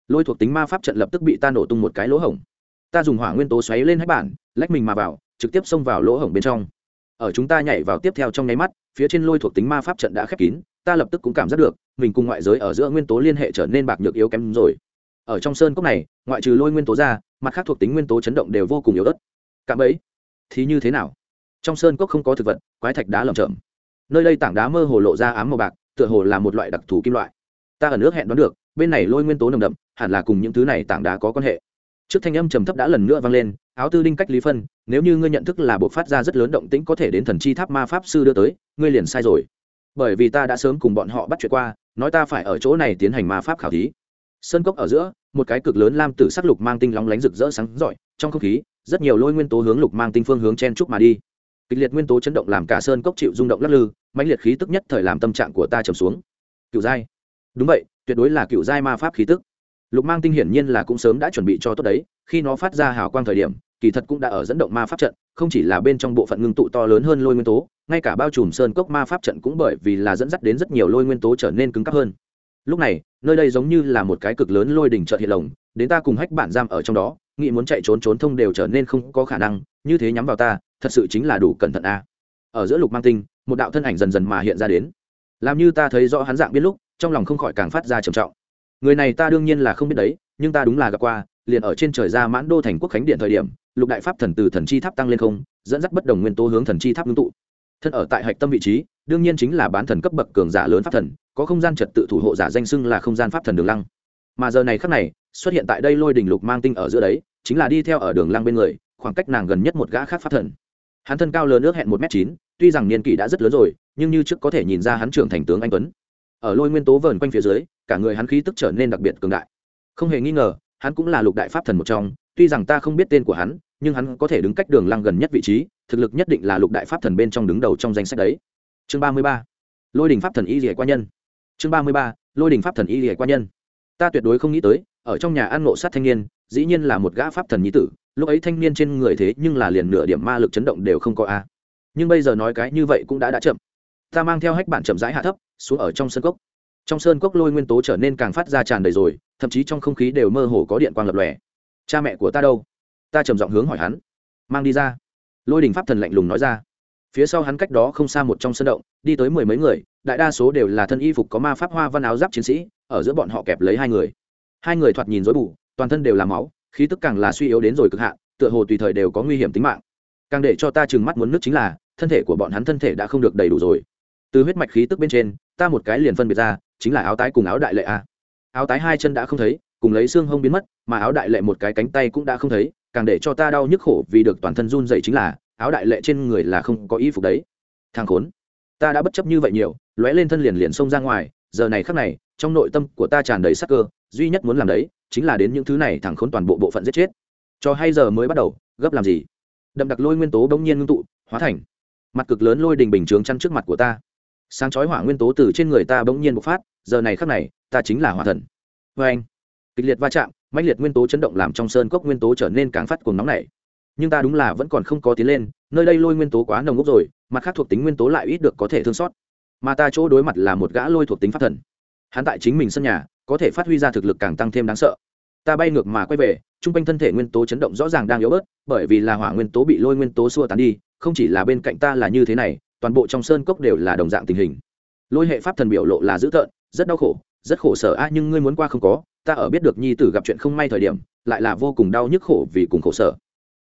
[SPEAKER 1] Lôi thuộc tính ma pháp trận lập tức bị ta nổ tung một cái lỗ hổng. Ta dùng hỏa nguyên tố xoáy lên hết bản, lách mình mà vào, trực tiếp xông vào lỗ hổng bên trong. Ở chúng ta nhảy vào tiếp theo trong nháy mắt, phía trên lôi thuộc tính ma pháp trận đã khép kín, ta lập tức cũng cảm giác được, mình cùng ngoại giới ở giữa nguyên tố liên hệ trở nên bạc nhược yếu kém rồi. Ở trong sơn cốc này, ngoại trừ lôi nguyên tố ra, mặt khác thuộc tính nguyên tố chấn động đều vô cùng yếu ớt. Cạm ấy thì như thế nào? Trong sơn cốc không có thực vật, quái thạch đá lởm chởm. Nơi đây tảng đá mơ hồ lộ ra ám màu bạc tựa hồ là một loại đặc thù kim loại. Ta ở nước hẹn đoán được, bên này lôi nguyên tố nồng đậm, hẳn là cùng những thứ này tảng đá có quan hệ. Trước thanh âm trầm thấp đã lần nữa vang lên, áo tư đinh cách lý phân, nếu như ngươi nhận thức là buộc phát ra rất lớn động tĩnh có thể đến thần chi tháp ma pháp sư đưa tới, ngươi liền sai rồi. Bởi vì ta đã sớm cùng bọn họ bắt chuyện qua, nói ta phải ở chỗ này tiến hành ma pháp khảo thí. Sơn cốc ở giữa, một cái cực lớn lam tử sắc lục mang tinh lóng lánh rực rỡ sáng rọi, trong không khí, rất nhiều lôi nguyên tố hướng lục mang tinh phương hướng chen trúc mà đi. Kịch liệt nguyên tố chấn động làm cả sơn cốc chịu rung động lắc lư mãnh liệt khí tức nhất thời làm tâm trạng của ta trầm xuống. Cựu giai. Đúng vậy, tuyệt đối là cựu giai ma pháp khí tức. Lục mang tinh hiển nhiên là cũng sớm đã chuẩn bị cho tốt đấy, khi nó phát ra hào quang thời điểm, kỳ thật cũng đã ở dẫn động ma pháp trận, không chỉ là bên trong bộ phận ngưng tụ to lớn hơn lôi nguyên tố, ngay cả bao trùm sơn cốc ma pháp trận cũng bởi vì là dẫn dắt đến rất nhiều lôi nguyên tố trở nên cứng cắp hơn. Lúc này, nơi đây giống như là một cái cực lớn lôi đỉnh trợt hiện lồng, đến ta cùng hách bản giam ở trong đó, nghĩ muốn chạy trốn trốn thông đều trở nên không có khả năng, như thế nhắm vào ta, thật sự chính là đủ cẩn thận a ở giữa lục mang tinh, một đạo thân ảnh dần dần mà hiện ra đến. Làm như ta thấy rõ hắn dạng biết lúc, trong lòng không khỏi càng phát ra trầm trọng. Người này ta đương nhiên là không biết đấy, nhưng ta đúng là gặp qua, liền ở trên trời ra mãn đô thành quốc khánh điện thời điểm, lục đại pháp thần từ thần chi tháp tăng lên không, dẫn dắt bất đồng nguyên tố hướng thần chi tháp ngưng tụ. Thân ở tại hạch tâm vị trí, đương nhiên chính là bán thần cấp bậc cường giả lớn pháp thần, có không gian trật tự thủ hộ giả danh xưng là không gian pháp thần đường lăng. Mà giờ này khắc này, xuất hiện tại đây lôi đình lục mang tinh ở giữa đấy, chính là đi theo ở đường lăng bên người, khoảng cách nàng gần nhất một gã khác pháp thần hắn thân cao lớn ước hẹn một m chín, tuy rằng niên kỷ đã rất lớn rồi, nhưng như trước có thể nhìn ra hắn trưởng thành tướng anh tuấn. Ở lôi nguyên tố vờn quanh phía dưới, cả người hắn khí tức trở nên đặc biệt cường đại. Không hề nghi ngờ, hắn cũng là lục đại pháp thần một trong, tuy rằng ta không biết tên của hắn, nhưng hắn có thể đứng cách đường lăng gần nhất vị trí, thực lực nhất định là lục đại pháp thần bên trong đứng đầu trong danh sách đấy. Chương ba mươi ba, lôi đình pháp thần y rỉa qua nhân. Chương ba mươi ba, lôi đình pháp thần y rỉa qua nhân. Ta tuyệt đối không nghĩ tới, ở trong nhà ăn ngộ sát thanh niên, dĩ nhiên là một gã pháp thần nhí tử lúc ấy thanh niên trên người thế nhưng là liền nửa điểm ma lực chấn động đều không có a. Nhưng bây giờ nói cái như vậy cũng đã đã chậm. Ta mang theo hách bản chậm rãi hạ thấp, xuống ở trong sân cốc. Trong sơn cốc lôi nguyên tố trở nên càng phát ra tràn đầy rồi, thậm chí trong không khí đều mơ hồ có điện quang lập lòe. Cha mẹ của ta đâu? Ta trầm giọng hướng hỏi hắn. Mang đi ra. Lôi đình pháp thần lạnh lùng nói ra. Phía sau hắn cách đó không xa một trong sân động, đi tới mười mấy người, đại đa số đều là thân y phục có ma pháp hoa văn áo giáp chiến sĩ, ở giữa bọn họ kẹp lấy hai người. Hai người thoạt nhìn rối bù, toàn thân đều là máu khí tức càng là suy yếu đến rồi cực hạn, tựa hồ tùy thời đều có nguy hiểm tính mạng. Càng để cho ta chừng mắt muốn nước chính là, thân thể của bọn hắn thân thể đã không được đầy đủ rồi. Từ huyết mạch khí tức bên trên, ta một cái liền phân biệt ra, chính là áo tái cùng áo đại lệ a. Áo tái hai chân đã không thấy, cùng lấy xương hông biến mất, mà áo đại lệ một cái cánh tay cũng đã không thấy, càng để cho ta đau nhức khổ vì được toàn thân run dậy chính là, áo đại lệ trên người là không có y phục đấy. Thằng khốn, ta đã bất chấp như vậy nhiều, lóe lên thân liền liền xông ra ngoài, giờ này khắc này trong nội tâm của ta tràn đầy sắc cơ, duy nhất muốn làm đấy, chính là đến những thứ này thẳng khốn toàn bộ bộ phận giết chết. Cho hay giờ mới bắt đầu, gấp làm gì? Đậm đặc lôi nguyên tố bỗng nhiên ngưng tụ, hóa thành mặt cực lớn lôi đình bình chướng chăn trước mặt của ta. Sáng chói hỏa nguyên tố từ trên người ta bỗng nhiên bộc phát, giờ này khắc này, ta chính là hỏa thần. Vê anh, kịch liệt va chạm, mãnh liệt nguyên tố chấn động làm trong sơn cốc nguyên tố trở nên càng phát cuồng nóng này. Nhưng ta đúng là vẫn còn không có tiến lên, nơi đây lôi nguyên tố quá nồng gốc rồi, mặt khác thuộc tính nguyên tố lại ít được có thể thương xót. Mà ta chỗ đối mặt là một gã lôi thuộc tính pháp thần hắn tại chính mình sân nhà, có thể phát huy ra thực lực càng tăng thêm đáng sợ. Ta bay ngược mà quay về chung quanh thân thể nguyên tố chấn động rõ ràng đang yếu bớt, bởi vì là hỏa nguyên tố bị lôi nguyên tố xua tán đi, không chỉ là bên cạnh ta là như thế này, toàn bộ trong sơn cốc đều là đồng dạng tình hình. Lôi hệ pháp thần biểu lộ là dữ tợn, rất đau khổ, rất khổ sở a, nhưng ngươi muốn qua không có, ta ở biết được nhi tử gặp chuyện không may thời điểm, lại là vô cùng đau nhức khổ vì cùng khổ sở.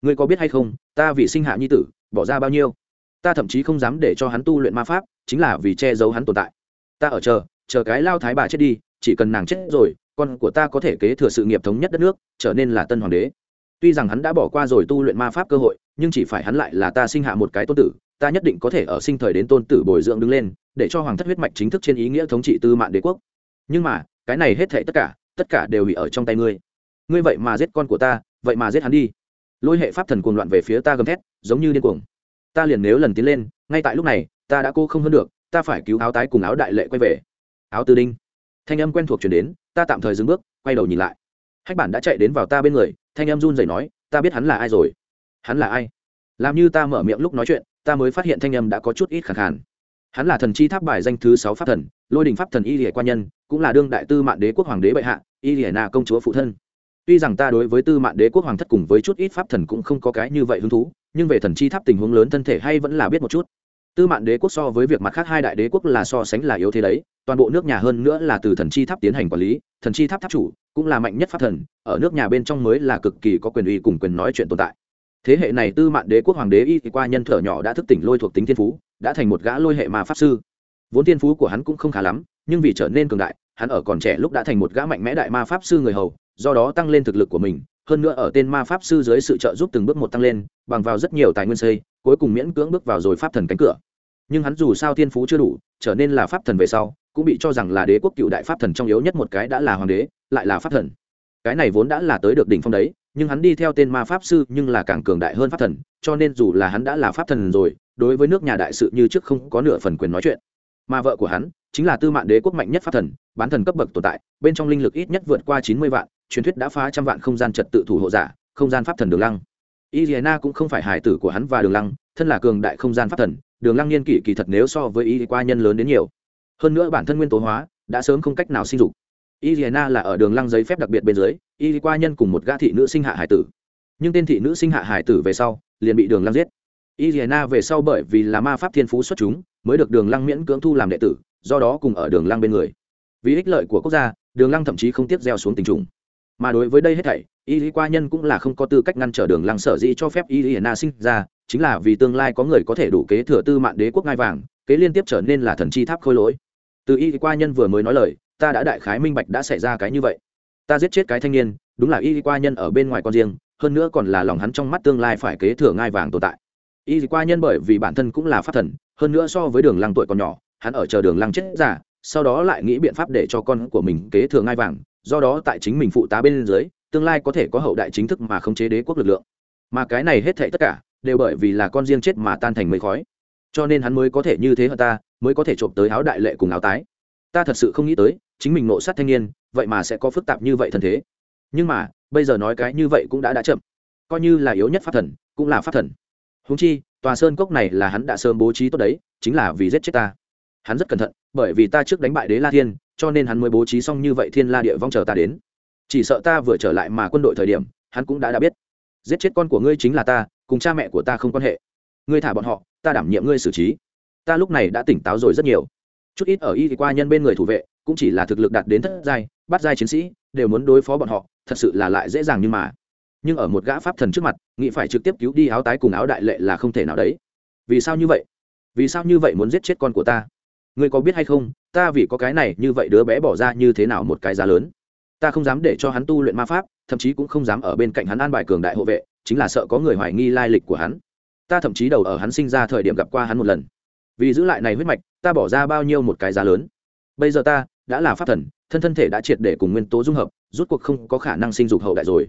[SPEAKER 1] Ngươi có biết hay không, ta vì sinh hạ nhi tử, bỏ ra bao nhiêu? Ta thậm chí không dám để cho hắn tu luyện ma pháp, chính là vì che giấu hắn tồn tại. Ta ở chờ chờ cái lao thái bà chết đi, chỉ cần nàng chết rồi, con của ta có thể kế thừa sự nghiệp thống nhất đất nước, trở nên là tân hoàng đế. Tuy rằng hắn đã bỏ qua rồi tu luyện ma pháp cơ hội, nhưng chỉ phải hắn lại là ta sinh hạ một cái tôn tử, ta nhất định có thể ở sinh thời đến tôn tử bồi dưỡng đứng lên, để cho hoàng thất huyết mạch chính thức trên ý nghĩa thống trị tư mạng đế quốc. Nhưng mà, cái này hết thể tất cả tất cả đều bị ở trong tay ngươi. Ngươi vậy mà giết con của ta, vậy mà giết hắn đi. Lôi hệ pháp thần cuồng loạn về phía ta gầm thét, giống như điên cuồng. Ta liền nếu lần tiến lên, ngay tại lúc này, ta đã cô không hơn được, ta phải cứu áo tái cùng áo đại lệ quay về áo tư đinh. Thanh âm quen thuộc chuyển đến, ta tạm thời dừng bước, quay đầu nhìn lại. Hách bản đã chạy đến vào ta bên người, thanh âm run rẩy nói, ta biết hắn là ai rồi. Hắn là ai? Làm như ta mở miệng lúc nói chuyện, ta mới phát hiện thanh âm đã có chút ít khẳng khàn. Hắn là thần chi tháp bài danh thứ sáu pháp thần, lôi đình pháp thần y lìa quan nhân, cũng là đương đại tư mạng đế quốc hoàng đế bệ hạ, y lìa na công chúa phụ thân. Tuy rằng ta đối với tư mạng đế quốc hoàng thất cùng với chút ít pháp thần cũng không có cái như vậy hứng thú, nhưng về thần chi tháp tình huống lớn thân thể hay vẫn là biết một chút. Tư mạng đế quốc so với việc mặt khác hai đại đế quốc là so sánh là yếu thế đấy toàn bộ nước nhà hơn nữa là từ thần chi tháp tiến hành quản lý, thần chi tháp tháp chủ cũng là mạnh nhất pháp thần, ở nước nhà bên trong mới là cực kỳ có quyền uy cùng quyền nói chuyện tồn tại. Thế hệ này tư mạng đế quốc hoàng đế y qua nhân thở nhỏ đã thức tỉnh lôi thuộc tính thiên phú, đã thành một gã lôi hệ mà pháp sư. Vốn thiên phú của hắn cũng không khá lắm, nhưng vì trở nên cường đại, hắn ở còn trẻ lúc đã thành một gã mạnh mẽ đại ma pháp sư người hầu, do đó tăng lên thực lực của mình, hơn nữa ở tên ma pháp sư dưới sự trợ giúp từng bước một tăng lên, bằng vào rất nhiều tài nguyên xây, cuối cùng miễn cưỡng bước vào rồi pháp thần cánh cửa. Nhưng hắn dù sao thiên phú chưa đủ, trở nên là pháp thần về sau cũng bị cho rằng là đế quốc cựu đại pháp thần trong yếu nhất một cái đã là hoàng đế, lại là pháp thần. Cái này vốn đã là tới được đỉnh phong đấy, nhưng hắn đi theo tên ma pháp sư nhưng là càng cường đại hơn pháp thần, cho nên dù là hắn đã là pháp thần rồi, đối với nước nhà đại sự như trước không có nửa phần quyền nói chuyện. Mà vợ của hắn chính là tư mạng đế quốc mạnh nhất pháp thần, bán thần cấp bậc tồn tại, bên trong linh lực ít nhất vượt qua chín mươi vạn, truyền thuyết đã phá trăm vạn không gian trật tự thủ hộ giả, không gian pháp thần đường lăng. Y cũng không phải hải tử của hắn và đường lăng, thân là cường đại không gian pháp thần, đường lăng niên kỷ kỳ thật nếu so với y qua nhân lớn đến nhiều hơn nữa bản thân nguyên tố hóa đã sớm không cách nào sinh dục. Y là ở đường lăng giấy phép đặc biệt bên dưới y qua nhân cùng một gã thị nữ sinh hạ hải tử. Nhưng tên thị nữ sinh hạ hải tử về sau liền bị đường lăng giết. Y về sau bởi vì là ma pháp thiên phú xuất chúng mới được đường lăng miễn cưỡng thu làm đệ tử, do đó cùng ở đường lăng bên người. Vì ích lợi của quốc gia, đường lăng thậm chí không tiếp gieo xuống tình trùng. Mà đối với đây hết thảy y lý qua nhân cũng là không có tư cách ngăn trở đường lăng sở dĩ cho phép y lý na sinh ra, chính là vì tương lai có người có thể đủ kế thừa tư mạng đế quốc ngai vàng kế liên tiếp trở nên là thần chi tháp khôi lỗi. Từ y qua nhân vừa mới nói lời, ta đã đại khái minh bạch đã xảy ra cái như vậy. Ta giết chết cái thanh niên, đúng là y qua nhân ở bên ngoài con riêng, hơn nữa còn là lòng hắn trong mắt tương lai phải kế thừa ngai vàng tồn tại. Y qua nhân bởi vì bản thân cũng là pháp thần, hơn nữa so với đường lăng tuổi còn nhỏ, hắn ở chờ đường lăng chết giả sau đó lại nghĩ biện pháp để cho con của mình kế thừa ngai vàng, do đó tại chính mình phụ tá bên dưới, tương lai có thể có hậu đại chính thức mà không chế đế quốc lực lượng. Mà cái này hết thảy tất cả, đều bởi vì là con riêng chết mà tan thành mây khói cho nên hắn mới có thể như thế hơn ta, mới có thể trộm tới áo đại lệ cùng áo tái. Ta thật sự không nghĩ tới, chính mình nộ sát thanh niên, vậy mà sẽ có phức tạp như vậy thân thế. Nhưng mà, bây giờ nói cái như vậy cũng đã đã chậm. Coi như là yếu nhất pháp thần, cũng là pháp thần. Húng chi, tòa sơn cốc này là hắn đã sớm bố trí tốt đấy, chính là vì giết chết ta. Hắn rất cẩn thận, bởi vì ta trước đánh bại đế la thiên, cho nên hắn mới bố trí xong như vậy thiên la địa vong chờ ta đến. Chỉ sợ ta vừa trở lại mà quân đội thời điểm, hắn cũng đã đã biết. Giết chết con của ngươi chính là ta, cùng cha mẹ của ta không quan hệ. Ngươi thả bọn họ ta đảm nhiệm ngươi xử trí. Ta lúc này đã tỉnh táo rồi rất nhiều. Chút ít ở y thì qua nhân bên người thủ vệ, cũng chỉ là thực lực đạt đến thất giai, bắt giai chiến sĩ, đều muốn đối phó bọn họ, thật sự là lại dễ dàng như mà. Nhưng ở một gã pháp thần trước mặt, nghĩ phải trực tiếp cứu đi áo tái cùng áo đại lệ là không thể nào đấy. Vì sao như vậy? Vì sao như vậy muốn giết chết con của ta? Ngươi có biết hay không, ta vì có cái này như vậy đứa bé bỏ ra như thế nào một cái giá lớn? Ta không dám để cho hắn tu luyện ma pháp, thậm chí cũng không dám ở bên cạnh hắn an bài cường đại hộ vệ, chính là sợ có người hoài nghi lai lịch của hắn ta thậm chí đầu ở hắn sinh ra thời điểm gặp qua hắn một lần. Vì giữ lại này huyết mạch, ta bỏ ra bao nhiêu một cái giá lớn. Bây giờ ta đã là pháp thần, thân thân thể đã triệt để cùng nguyên tố dung hợp, rút cuộc không có khả năng sinh dục hậu đại rồi.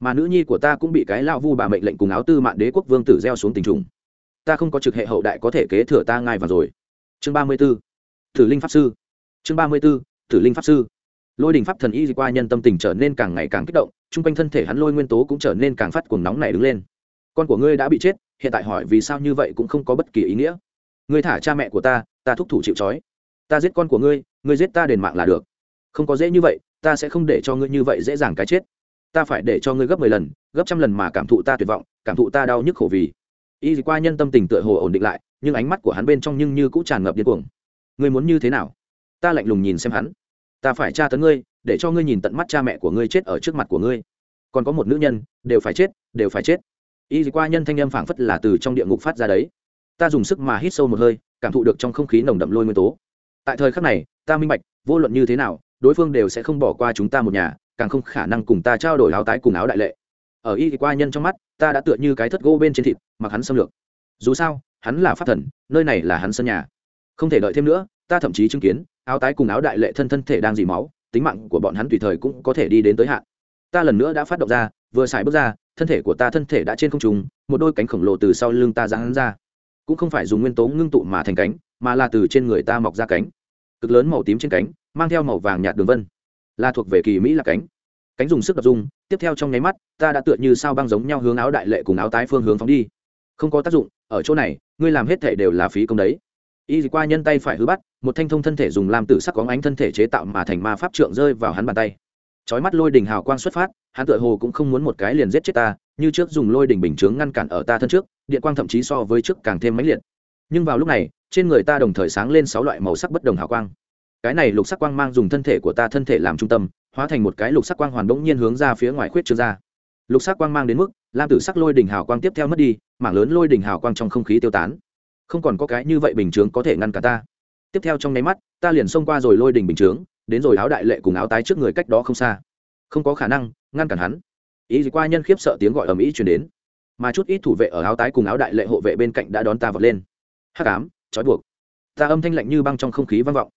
[SPEAKER 1] Mà nữ nhi của ta cũng bị cái lao vu bà mệnh lệnh cùng áo tư mạng đế quốc vương tử gieo xuống tình trùng. Ta không có trực hệ hậu đại có thể kế thừa ta ngay vào rồi. Chương ba mươi b ố thử linh pháp sư. Chương ba mươi b ố thử linh pháp sư. Lôi đình pháp thần y qua nhân tâm tình trở nên càng ngày càng kích động, chung quanh thân thể hắn lôi nguyên tố cũng trở nên càng phát cuồng nóng này đứng lên. Con của ngươi đã bị chết hiện tại hỏi vì sao như vậy cũng không có bất kỳ ý nghĩa. Ngươi thả cha mẹ của ta ta thúc thủ chịu c ta giết con của ngươi ngươi giết ta đền mạng là được. Không có dễ như vậy, ta sẽ không để cho ngươi như vậy dễ dàng cái chết. Ta phải để cho ngươi gấp mười lần, gấp trăm lần mà cảm thụ ta tuyệt vọng, cảm thụ ta đau nhức khổ vì. Y qua nhân tâm tình tựa hồ ổn định lại, nhưng ánh mắt của hắn bên trong nhưng như cũng tràn ngập điên cuồng. Ngươi muốn như thế nào? Ta lạnh lùng nhìn xem hắn. Ta phải tra tấn ngươi, để cho ngươi nhìn tận mắt cha mẹ của ngươi chết ở trước mặt của ngươi. Còn có một nữ nhân, đều phải chết, đều phải chết y qua nhân thanh âm phảng phất là từ trong địa ngục phát ra đấy. Ta dùng sức mà hít sâu một hơi, cảm thụ được trong không khí nồng đậm lôi nguyên tố. Tại thời khắc này, ta minh bạch, vô luận như thế nào, đối phương đều sẽ không bỏ qua chúng ta một nhà, càng không khả năng cùng ta trao đổi áo tái cùng áo đại lệ. Ở y qua nhân trong mắt, ta đã tựa như cái thất gỗ bên trên thịt, mặc hắn xâm lược. Dù sao, hắn là pháp thần, nơi này là hắn sân nhà. Không thể đợi thêm nữa, ta thậm chí chứng kiến, áo tái cùng áo đại lệ thân thân thể đang dì máu, tính mạng của bọn hắn tùy thời cũng có thể đi đến tới hạn. Ta lần nữa đã phát động ra, vừa xài bước ra thân thể của ta thân thể đã trên không trung, một đôi cánh khổng lồ từ sau lưng ta giáng hắn ra. Cũng không phải dùng nguyên tố ngưng tụ mà thành cánh mà là từ trên người ta mọc ra cánh. Cực lớn màu tím trên cánh mang theo màu vàng nhạt đường vân. Là thuộc về kỳ mỹ là cánh. Cánh dùng sức đập dung tiếp theo trong nháy mắt ta đã tựa như sao băng giống nhau hướng áo đại lệ cùng áo tái phương hướng phóng đi. Không có tác dụng ở chỗ này ngươi làm hết thể đều là phí công đấy. Y qua nhân tay phải hư bắt một thanh thông thân thể dùng làm tử sắc có ánh thân thể chế tạo mà thành ma pháp trượng rơi vào hắn bàn tay chói mắt lôi đỉnh hào quang xuất phát, hắn tựa hồ cũng không muốn một cái liền giết chết ta, như trước dùng lôi đỉnh bình chướng ngăn cản ở ta thân trước, điện quang thậm chí so với trước càng thêm mãnh liệt. Nhưng vào lúc này, trên người ta đồng thời sáng lên sáu loại màu sắc bất đồng hào quang. Cái này lục sắc quang mang dùng thân thể của ta thân thể làm trung tâm, hóa thành một cái lục sắc quang hoàn bỗng nhiên hướng ra phía ngoài khuyết trương ra. Lục sắc quang mang đến mức, lam tử sắc lôi đỉnh hào quang tiếp theo mất đi, mảng lớn lôi đỉnh hào quang trong không khí tiêu tán. Không còn có cái như vậy bình chướng có thể ngăn cả ta. Tiếp theo trong nháy mắt, ta liền xông qua rồi lôi đỉnh bình chướng đến rồi áo đại lệ cùng áo tái trước người cách đó không xa. Không có khả năng, ngăn cản hắn. Ý gì qua nhân khiếp sợ tiếng gọi ầm ĩ chuyển đến. Mà chút ít thủ vệ ở áo tái cùng áo đại lệ hộ vệ bên cạnh đã đón ta vọt lên. Hắc ám, trói buộc. Ta âm thanh lạnh như băng trong không khí vang vọng.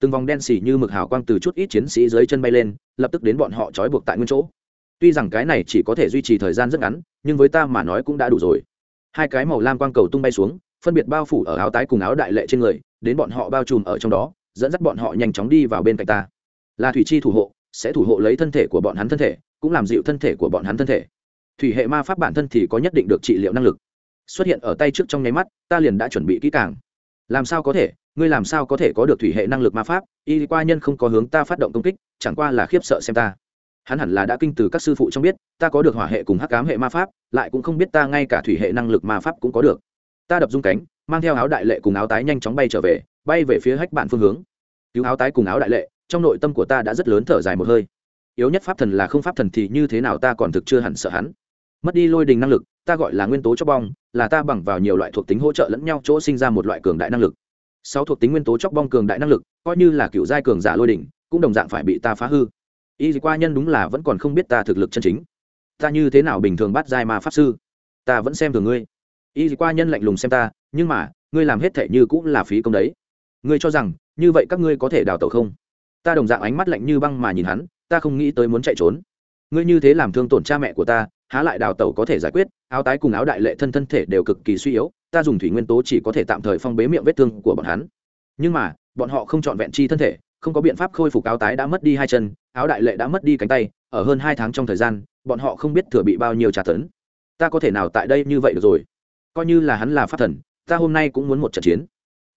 [SPEAKER 1] Từng vòng đen xỉ như mực hào quang từ chút ít chiến sĩ dưới chân bay lên, lập tức đến bọn họ trói buộc tại nguyên chỗ. Tuy rằng cái này chỉ có thể duy trì thời gian rất ngắn, nhưng với ta mà nói cũng đã đủ rồi. Hai cái màu lam quang cầu tung bay xuống, phân biệt bao phủ ở áo tái cùng áo đại lệ trên người, đến bọn họ bao trùm ở trong đó dẫn dắt bọn họ nhanh chóng đi vào bên cạnh ta. Là thủy chi thủ hộ, sẽ thủ hộ lấy thân thể của bọn hắn thân thể, cũng làm dịu thân thể của bọn hắn thân thể. Thủy hệ ma pháp bản thân thì có nhất định được trị liệu năng lực. Xuất hiện ở tay trước trong nháy mắt, ta liền đã chuẩn bị kỹ càng. Làm sao có thể, ngươi làm sao có thể có được thủy hệ năng lực ma pháp? Y qua nhân không có hướng ta phát động công kích, chẳng qua là khiếp sợ xem ta. Hắn hẳn là đã kinh từ các sư phụ trong biết, ta có được hỏa hệ cùng hắc cám hệ ma pháp, lại cũng không biết ta ngay cả thủy hệ năng lực ma pháp cũng có được. Ta đập dung cánh, mang theo áo đại lệ cùng áo tái nhanh chóng bay trở về, bay về phía hách bạn phương hướng cứu áo tái cùng áo đại lệ, trong nội tâm của ta đã rất lớn thở dài một hơi. Yếu nhất pháp thần là không pháp thần thì như thế nào ta còn thực chưa hẳn sợ hắn. Mất đi lôi đình năng lực, ta gọi là nguyên tố chóc bong, là ta bằng vào nhiều loại thuộc tính hỗ trợ lẫn nhau chỗ sinh ra một loại cường đại năng lực. Sáu thuộc tính nguyên tố chóc bong cường đại năng lực, coi như là cựu giai cường giả lôi đình, cũng đồng dạng phải bị ta phá hư. Y qua nhân đúng là vẫn còn không biết ta thực lực chân chính. Ta như thế nào bình thường bắt giai mà pháp sư? Ta vẫn xem thường ngươi. Y qua nhân lạnh lùng xem ta, nhưng mà, ngươi làm hết thể như cũng là phí công đấy. Ngươi cho rằng như vậy các ngươi có thể đào tẩu không? Ta đồng dạng ánh mắt lạnh như băng mà nhìn hắn, ta không nghĩ tới muốn chạy trốn. Ngươi như thế làm thương tổn cha mẹ của ta, há lại đào tẩu có thể giải quyết, áo tái cùng áo đại lệ thân thân thể đều cực kỳ suy yếu, ta dùng thủy nguyên tố chỉ có thể tạm thời phong bế miệng vết thương của bọn hắn. Nhưng mà, bọn họ không chọn vẹn chi thân thể, không có biện pháp khôi phục áo tái đã mất đi hai chân, áo đại lệ đã mất đi cánh tay, ở hơn hai tháng trong thời gian, bọn họ không biết thừa bị bao nhiêu trả tấn. Ta có thể nào tại đây như vậy được rồi? Coi như là hắn là pháp thần, ta hôm nay cũng muốn một trận chiến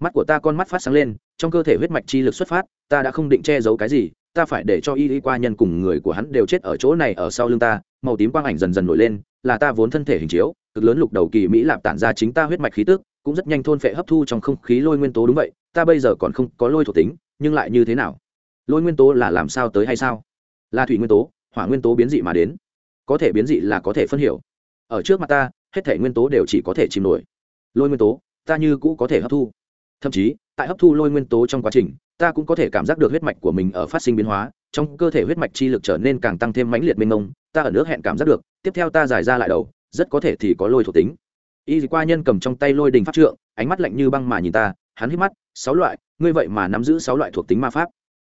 [SPEAKER 1] mắt của ta con mắt phát sáng lên, trong cơ thể huyết mạch chi lực xuất phát, ta đã không định che giấu cái gì, ta phải để cho y y qua nhân cùng người của hắn đều chết ở chỗ này ở sau lưng ta, màu tím quang ảnh dần dần nổi lên, là ta vốn thân thể hình chiếu, cực lớn lục đầu kỳ mỹ lạp tản ra chính ta huyết mạch khí tức, cũng rất nhanh thôn phệ hấp thu trong không khí lôi nguyên tố đúng vậy, ta bây giờ còn không có lôi thuộc tính, nhưng lại như thế nào? Lôi nguyên tố là làm sao tới hay sao? Là thủy nguyên tố, hỏa nguyên tố biến dị mà đến. Có thể biến dị là có thể phân hiểu. Ở trước mặt ta, hết thể nguyên tố đều chỉ có thể chìm nổi. Lôi nguyên tố, ta như cũ có thể hấp thu thậm chí, tại hấp thu lôi nguyên tố trong quá trình, ta cũng có thể cảm giác được huyết mạch của mình ở phát sinh biến hóa, trong cơ thể huyết mạch chi lực trở nên càng tăng thêm mãnh liệt mênh mông, ta ở nước hẹn cảm giác được, tiếp theo ta giải ra lại đầu, rất có thể thì có lôi thuộc tính. Y qua nhân cầm trong tay lôi đình pháp trượng, ánh mắt lạnh như băng mà nhìn ta, hắn hít mắt, sáu loại, ngươi vậy mà nắm giữ sáu loại thuộc tính ma pháp.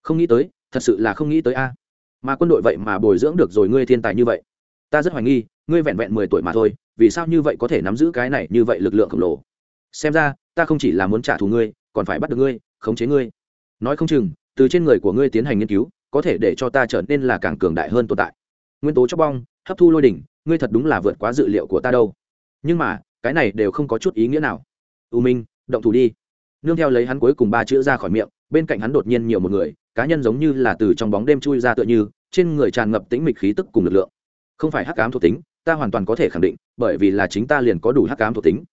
[SPEAKER 1] Không nghĩ tới, thật sự là không nghĩ tới a. Mà quân đội vậy mà bồi dưỡng được rồi ngươi thiên tài như vậy. Ta rất hoài nghi, ngươi vẹn vẹn mười tuổi mà thôi, vì sao như vậy có thể nắm giữ cái này như vậy lực lượng khổng lồ? Xem ra ta không chỉ là muốn trả thù ngươi, còn phải bắt được ngươi, khống chế ngươi. Nói không chừng, từ trên người của ngươi tiến hành nghiên cứu, có thể để cho ta trở nên là càng cường đại hơn tồn tại. Nguyên tố chóc bong, hấp thu lôi đỉnh, ngươi thật đúng là vượt quá dự liệu của ta đâu. Nhưng mà, cái này đều không có chút ý nghĩa nào. U minh, động thủ đi. Nương theo lấy hắn cuối cùng ba chữ ra khỏi miệng, bên cạnh hắn đột nhiên nhiều một người, cá nhân giống như là từ trong bóng đêm chui ra tựa như, trên người tràn ngập tĩnh mịch khí tức cùng lực lượng. Không phải hắc ám thuộc tính, ta hoàn toàn có thể khẳng định, bởi vì là chính ta liền có đủ hắc ám thuộc tính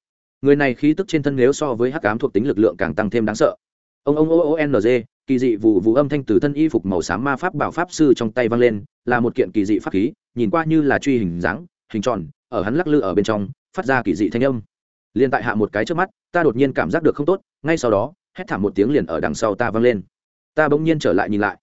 [SPEAKER 1] người này khí tức trên thân nếu so với hắc ám thuộc tính lực lượng càng tăng thêm đáng sợ. Ông ông o o n g, kỳ dị vụ vụ âm thanh từ thân y phục màu xám ma pháp bảo pháp sư trong tay vang lên, là một kiện kỳ dị pháp khí, nhìn qua như là truy hình dáng, hình tròn, ở hắn lắc lư ở bên trong, phát ra kỳ dị thanh âm. Liền tại hạ một cái trước mắt, ta đột nhiên cảm giác được không tốt, ngay sau đó, hét thảm một tiếng liền ở đằng sau ta vang lên. Ta bỗng nhiên trở lại nhìn lại.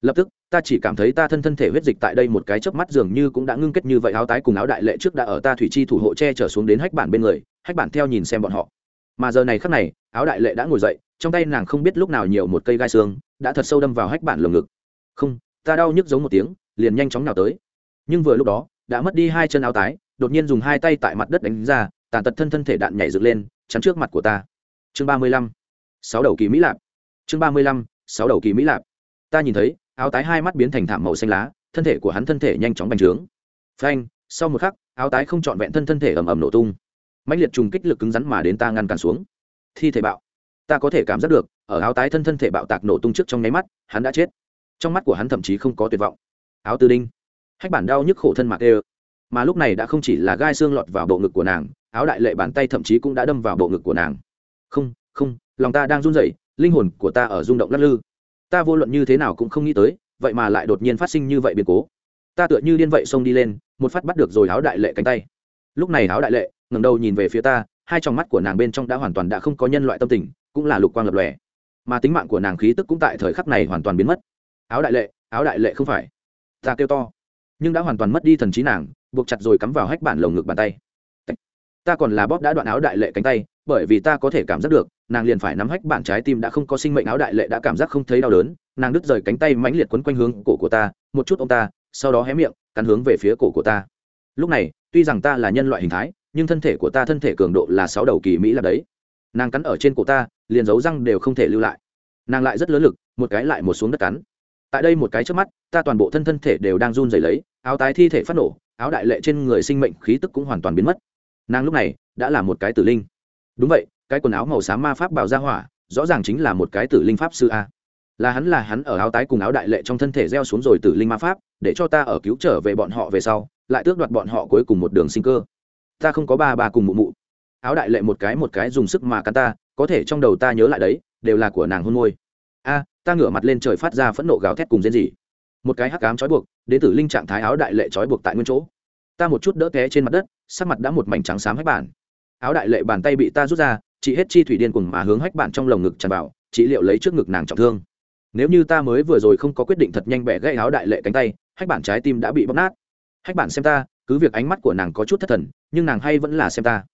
[SPEAKER 1] Lập tức, ta chỉ cảm thấy ta thân thân thể huyết dịch tại đây một cái chớp mắt dường như cũng đã ngưng kết như vậy, áo tái cùng áo đại lệ trước đã ở ta thủy chi thủ hộ che trở xuống đến hách bản bên người hách bản theo nhìn xem bọn họ. Mà giờ này khắc này, áo đại lệ đã ngồi dậy, trong tay nàng không biết lúc nào nhiều một cây gai xương, đã thật sâu đâm vào hách bản lồng ngực. Không, ta đau nhức giống một tiếng, liền nhanh chóng nào tới. Nhưng vừa lúc đó, đã mất đi hai chân áo tái, đột nhiên dùng hai tay tại mặt đất đánh ra, tàn tật thân thân thể đạn nhảy dựng lên, chắn trước mặt của ta. Chương ba mươi lăm, sáu đầu kỳ mỹ lạp. Chương ba mươi lăm, sáu đầu kỳ mỹ lạp. Ta nhìn thấy, áo tái hai mắt biến thành thảm màu xanh lá, thân thể của hắn thân thể nhanh chóng bành trướng. Phanh, sau một khắc, áo tái không trọn vẹn thân thân thể ầm ầm nổ tung mãnh liệt trùng kích lực cứng rắn mà đến ta ngăn cản xuống. Thi thể bạo. Ta có thể cảm giác được, ở áo tái thân thân thể bạo tạc nổ tung trước trong nháy mắt, hắn đã chết. Trong mắt của hắn thậm chí không có tuyệt vọng. Áo tư đinh. Hách bản đau nhức khổ thân mạc ê mà lúc này đã không chỉ là gai xương lọt vào bộ ngực của nàng, áo đại lệ bàn tay thậm chí cũng đã đâm vào bộ ngực của nàng. Không không, lòng ta đang run rẩy, linh hồn của ta ở rung động lắc lư. Ta vô luận như thế nào cũng không nghĩ tới, vậy mà lại đột nhiên phát sinh như vậy biến cố. Ta tựa như điên vậy xông đi lên, một phát bắt được rồi áo đại lệ cánh tay lúc này áo đại lệ ngẩng đầu nhìn về phía ta, hai trong mắt của nàng bên trong đã hoàn toàn đã không có nhân loại tâm tình, cũng là lục quang lập lòe. Mà tính mạng của nàng khí tức cũng tại thời khắc này hoàn toàn biến mất. Áo đại lệ áo đại lệ không phải. Ta kêu to. Nhưng đã hoàn toàn mất đi thần trí nàng, buộc chặt rồi cắm vào hách bản lồng ngực bàn tay. Ta còn là bóp đã đoạn áo đại lệ cánh tay, bởi vì ta có thể cảm giác được, nàng liền phải nắm hách bản trái tim đã không có sinh mệnh áo đại lệ đã cảm giác không thấy đau đớn, nàng đứt rời cánh tay mãnh liệt quấn quanh hướng cổ của ta, một chút ông ta, sau đó hé miệng, cắn hướng về phía cổ của ta lúc này, tuy rằng ta là nhân loại hình thái, nhưng thân thể của ta thân thể cường độ là sáu đầu kỳ mỹ là đấy. Nàng cắn ở trên cổ ta, liền dấu răng đều không thể lưu lại. Nàng lại rất lớn lực, một cái lại một xuống đất cắn. Tại đây một cái trước mắt, ta toàn bộ thân thân thể đều đang run rẩy lấy, áo tái thi thể phát nổ, áo đại lệ trên người sinh mệnh khí tức cũng hoàn toàn biến mất. Nàng lúc này, đã là một cái tử linh. Đúng vậy, cái quần áo màu xám ma pháp bảo ra hỏa, rõ ràng chính là một cái tử linh pháp sư a. Là hắn là hắn ở áo tái cùng áo đại lệ trong thân thể gieo xuống rồi tử linh ma pháp, để cho ta ở cứu trở về bọn họ về sau lại tước đoạt bọn họ cuối cùng một đường sinh cơ. Ta không có ba ba cùng mụ mụ. Áo đại lệ một cái một cái dùng sức mà cắn ta, có thể trong đầu ta nhớ lại đấy, đều là của nàng hôn môi. A, ta ngửa mặt lên trời phát ra phẫn nộ gào thét cùng rên rỉ. Một cái hắc cám trói buộc, đến tử linh trạng thái áo đại lệ trói buộc tại nguyên chỗ. Ta một chút đỡ té trên mặt đất, sắc mặt đã một mảnh trắng xám hách bản. Áo đại lệ bàn tay bị ta rút ra, chị hết chi thủy điên cùng mà hướng hách bản trong lồng ngực tràn vào, chị liệu lấy trước ngực nàng trọng thương. Nếu như ta mới vừa rồi không có quyết định thật nhanh bẻ gãy áo đại lệ cánh tay, hách bản trái tim đã bị bóc nát hách bản xem ta, cứ việc ánh mắt của nàng có chút thất thần, nhưng nàng hay vẫn là xem ta.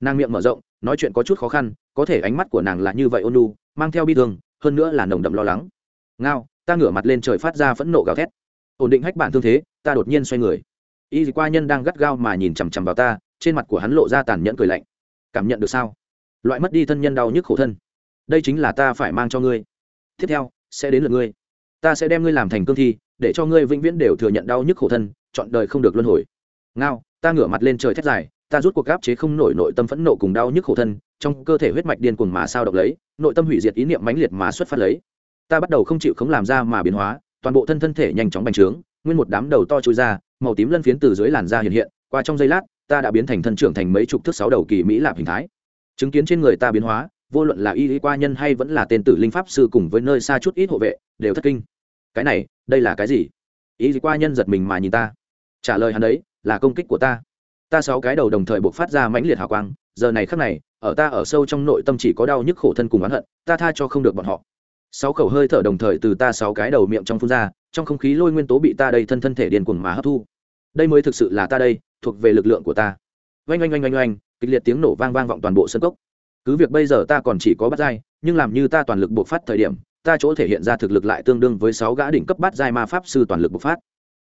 [SPEAKER 1] Nàng miệng mở rộng, nói chuyện có chút khó khăn, có thể ánh mắt của nàng là như vậy ôn lu mang theo bi thương, hơn nữa là nồng đậm lo lắng. Ngao, ta ngửa mặt lên trời phát ra phẫn nộ gào thét. Ổn định hách bản thương thế, ta đột nhiên xoay người. Y qua nhân đang gắt gao mà nhìn chằm chằm vào ta, trên mặt của hắn lộ ra tàn nhẫn cười lạnh. Cảm nhận được sao? Loại mất đi thân nhân đau nhức khổ thân. Đây chính là ta phải mang cho ngươi. Tiếp theo, sẽ đến lượt ngươi ta sẽ đem ngươi làm thành cương thi, để cho ngươi vĩnh viễn đều thừa nhận đau nhức khổ thân, chọn đời không được luân hồi. Ngao, ta ngửa mặt lên trời thét dài, ta rút cuộc gáp chế không nổi nội tâm phẫn nộ cùng đau nhức khổ thân, trong cơ thể huyết mạch điên cuồng mà sao động lấy, nội tâm hủy diệt ý niệm mãnh liệt mà xuất phát lấy. Ta bắt đầu không chịu không làm ra mà biến hóa, toàn bộ thân thân thể nhanh chóng bành trướng, nguyên một đám đầu to trôi ra, màu tím lân phiến từ dưới làn da hiện hiện, qua trong giây lát, ta đã biến thành thân trưởng thành mấy chục thước sáu đầu kỳ mỹ lạp hình thái. Chứng kiến trên người ta biến hóa, vô luận là y y qua nhân hay vẫn là tên tử linh pháp sư cùng với nơi xa chút ít hộ vệ, đều thất kinh cái này, đây là cái gì? Ý gì qua nhân giật mình mà nhìn ta? Trả lời hắn đấy, là công kích của ta. Ta sáu cái đầu đồng thời buộc phát ra mãnh liệt hào quang, giờ này khắc này, ở ta ở sâu trong nội tâm chỉ có đau nhức khổ thân cùng oán hận, ta tha cho không được bọn họ. Sáu khẩu hơi thở đồng thời từ ta sáu cái đầu miệng trong phun ra, trong không khí lôi nguyên tố bị ta đây thân thân thể điền cuồng mà hấp thu. Đây mới thực sự là ta đây, thuộc về lực lượng của ta. Oanh oanh oanh oanh oanh, kịch liệt tiếng nổ vang vang vọng toàn bộ sân cốc. Cứ việc bây giờ ta còn chỉ có bắt dai nhưng làm như ta toàn lực buộc phát thời điểm ta chỗ thể hiện ra thực lực lại tương đương với sáu gã đỉnh cấp bát giai ma pháp sư toàn lực bộc phát.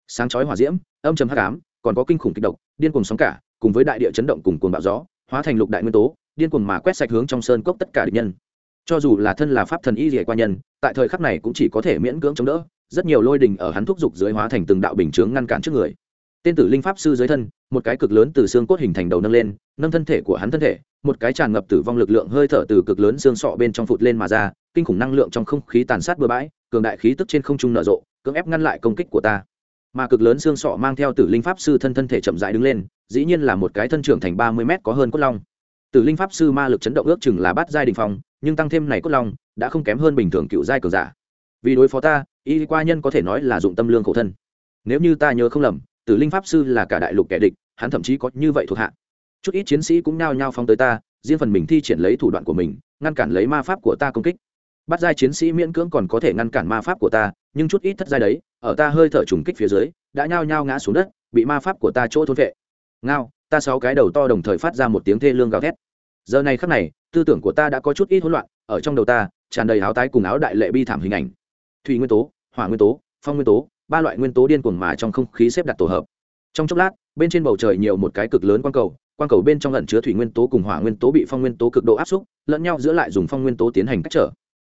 [SPEAKER 1] Sáng chói hỏa diễm, âm trầm hắc ám, còn có kinh khủng kịch độc, điên cuồng sóng cả, cùng với đại địa chấn động cùng cuồng bạo gió, hóa thành lục đại nguyên tố, điên cuồng mà quét sạch hướng trong sơn cốc tất cả địch nhân. Cho dù là thân là pháp thần y rỉa qua nhân, tại thời khắc này cũng chỉ có thể miễn cưỡng chống đỡ, rất nhiều lôi đình ở hắn thúc giục dưới hóa thành từng đạo bình chướng ngăn cản trước người tên tử linh pháp sư dưới thân, một cái cực lớn từ xương cốt hình thành đầu nâng lên, nâng thân thể của hắn thân thể, một cái tràn ngập tử vong lực lượng hơi thở từ cực lớn xương sọ bên trong phụt lên mà ra, kinh khủng năng lượng trong không khí tàn sát bừa bãi, cường đại khí tức trên không trung nở rộ, cưỡng ép ngăn lại công kích của ta. Mà cực lớn xương sọ mang theo tử linh pháp sư thân thân thể chậm rãi đứng lên, dĩ nhiên là một cái thân trưởng thành ba mươi mét có hơn cốt long. Tử linh pháp sư ma lực chấn động ước chừng là bát giai đình phong, nhưng tăng thêm này cốt long, đã không kém hơn bình thường cựu giai cường giả. Vì đối phó ta, y qua nhân có thể nói là dụng tâm lương khổ thân. Nếu như ta nhớ không lầm tử linh pháp sư là cả đại lục kẻ địch, hắn thậm chí có như vậy thuộc hạ. Chút ít chiến sĩ cũng nao nhao phóng tới ta, riêng phần mình thi triển lấy thủ đoạn của mình, ngăn cản lấy ma pháp của ta công kích. Bắt giai chiến sĩ miễn cưỡng còn có thể ngăn cản ma pháp của ta, nhưng chút ít thất giai đấy, ở ta hơi thở trùng kích phía dưới, đã nhao nhao ngã xuống đất, bị ma pháp của ta chỗ thôn vệ. Ngao, ta sáu cái đầu to đồng thời phát ra một tiếng thê lương gào thét. Giờ này khắc này, tư tưởng của ta đã có chút ít hỗn loạn, ở trong đầu ta tràn đầy áo tái cùng áo đại lệ bi thảm hình ảnh. Thủy nguyên tố, hỏa nguyên tố, phong nguyên tố ba loại nguyên tố điên cuồng mà trong không khí xếp đặt tổ hợp. Trong chốc lát, bên trên bầu trời nhiều một cái cực lớn quang cầu quang cầu bên trong lẩn chứa thủy nguyên tố cùng hỏa nguyên tố bị phong nguyên tố cực độ áp xúc, lẫn nhau giữa lại dùng phong nguyên tố tiến hành cách trở.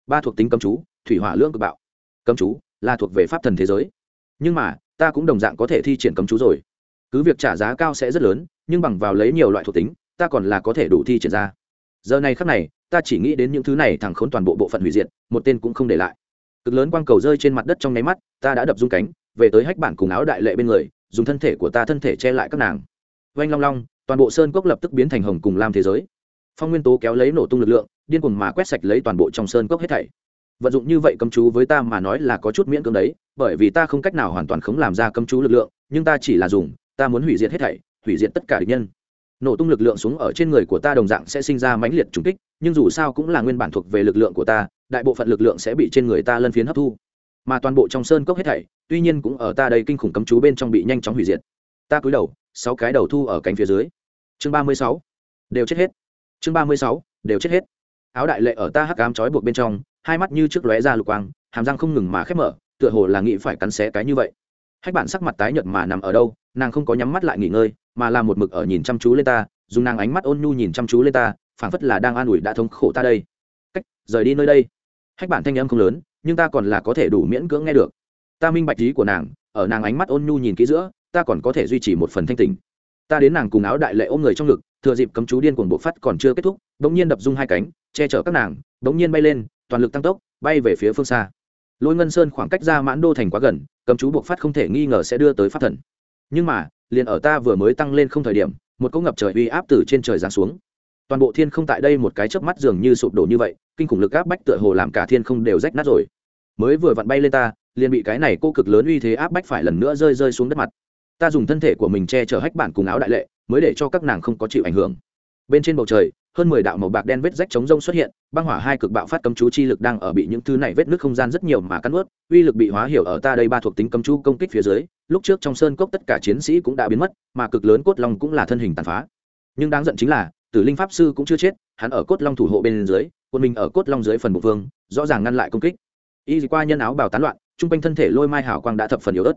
[SPEAKER 1] Ba thuộc tính cấm chú, thủy hỏa lưỡng cực bạo. Cấm chú là thuộc về pháp thần thế giới. Nhưng mà, ta cũng đồng dạng có thể thi triển cấm chú rồi. Cứ việc trả giá cao sẽ rất lớn, nhưng bằng vào lấy nhiều loại thuộc tính, ta còn là có thể đủ thi triển ra. Giờ này khắc này, ta chỉ nghĩ đến những thứ này thẳng khốn toàn bộ bộ phận hủy diệt, một tên cũng không để lại cực lớn quang cầu rơi trên mặt đất trong nháy mắt, ta đã đập rung cánh, về tới hách bản cùng áo đại lệ bên người, dùng thân thể của ta thân thể che lại các nàng. Oanh long long, toàn bộ sơn cốc lập tức biến thành hồng cùng lam thế giới. Phong nguyên tố kéo lấy nổ tung lực lượng, điên cuồng mà quét sạch lấy toàn bộ trong sơn cốc hết thảy. Vận dụng như vậy cấm chú với ta mà nói là có chút miễn cưỡng đấy, bởi vì ta không cách nào hoàn toàn khống làm ra cấm chú lực lượng, nhưng ta chỉ là dùng, ta muốn hủy diệt hết thảy, hủy diệt tất cả địch nhân. Nổ tung lực lượng xuống ở trên người của ta đồng dạng sẽ sinh ra mãnh liệt trùng kích, nhưng dù sao cũng là nguyên bản thuộc về lực lượng của ta đại bộ phận lực lượng sẽ bị trên người ta lân phiến hấp thu. Mà toàn bộ trong sơn cốc hết thảy, tuy nhiên cũng ở ta đây kinh khủng cấm chú bên trong bị nhanh chóng hủy diệt. Ta cúi đầu, sáu cái đầu thu ở cánh phía dưới. Chương ba mươi sáu, đều chết hết. Chương ba mươi sáu, đều chết hết. Áo đại lệ ở ta hắc cám trói buộc bên trong, hai mắt như trước lóe ra lục quang, hàm răng không ngừng mà khép mở, tựa hồ là nghĩ phải cắn xé cái như vậy. Hách bản sắc mặt tái nhợt mà nằm ở đâu, nàng không có nhắm mắt lại nghỉ ngơi, mà là một mực ở nhìn chăm chú lên ta, dùng nàng ánh mắt ôn nhu nhìn chăm chú lên ta, phảng phất là đang an ủi đã thống khổ ta đây. Cách, rời đi nơi đây hách bản thanh âm không lớn, nhưng ta còn là có thể đủ miễn cưỡng nghe được. Ta minh bạch ý của nàng, ở nàng ánh mắt ôn nhu nhìn kỹ giữa, ta còn có thể duy trì một phần thanh tình ta đến nàng cùng áo đại lệ ôm người trong ngực, thừa dịp cấm chú điên cuồng bộ phát còn chưa kết thúc, bỗng nhiên đập rung hai cánh, che chở các nàng, bỗng nhiên bay lên, toàn lực tăng tốc, bay về phía phương xa. Lôi ngân sơn khoảng cách ra mãn đô thành quá gần, cấm chú buộc phát không thể nghi ngờ sẽ đưa tới phát thần. Nhưng mà, liền ở ta vừa mới tăng lên không thời điểm, một cỗ ngập trời uy áp từ trên trời giáng xuống toàn bộ thiên không tại đây một cái chớp mắt dường như sụp đổ như vậy, kinh khủng lực áp bách tựa hồ làm cả thiên không đều rách nát rồi. Mới vừa vặn bay lên ta, liền bị cái này cô cực lớn uy thế áp bách phải lần nữa rơi rơi xuống đất mặt. Ta dùng thân thể của mình che chở hách bản cùng áo đại lệ, mới để cho các nàng không có chịu ảnh hưởng. Bên trên bầu trời, hơn mười đạo màu bạc đen vết rách chống rông xuất hiện, băng hỏa hai cực bạo phát cấm chú chi lực đang ở bị những thứ này vết nước không gian rất nhiều mà cắn ướt uy lực bị hóa hiểu ở ta đây ba thuộc tính cấm chú công kích phía dưới, lúc trước trong sơn cốc tất cả chiến sĩ cũng đã biến mất, mà cực lớn cốt long cũng là thân hình tàn phá. Nhưng đáng giận chính là tử linh pháp sư cũng chưa chết, hắn ở cốt long thủ hộ bên dưới, quân mình ở cốt long dưới phần bụng vương, rõ ràng ngăn lại công kích. Y qua nhân áo bào tán loạn chung quanh thân thể lôi mai hảo quang đã thập phần yếu ớt.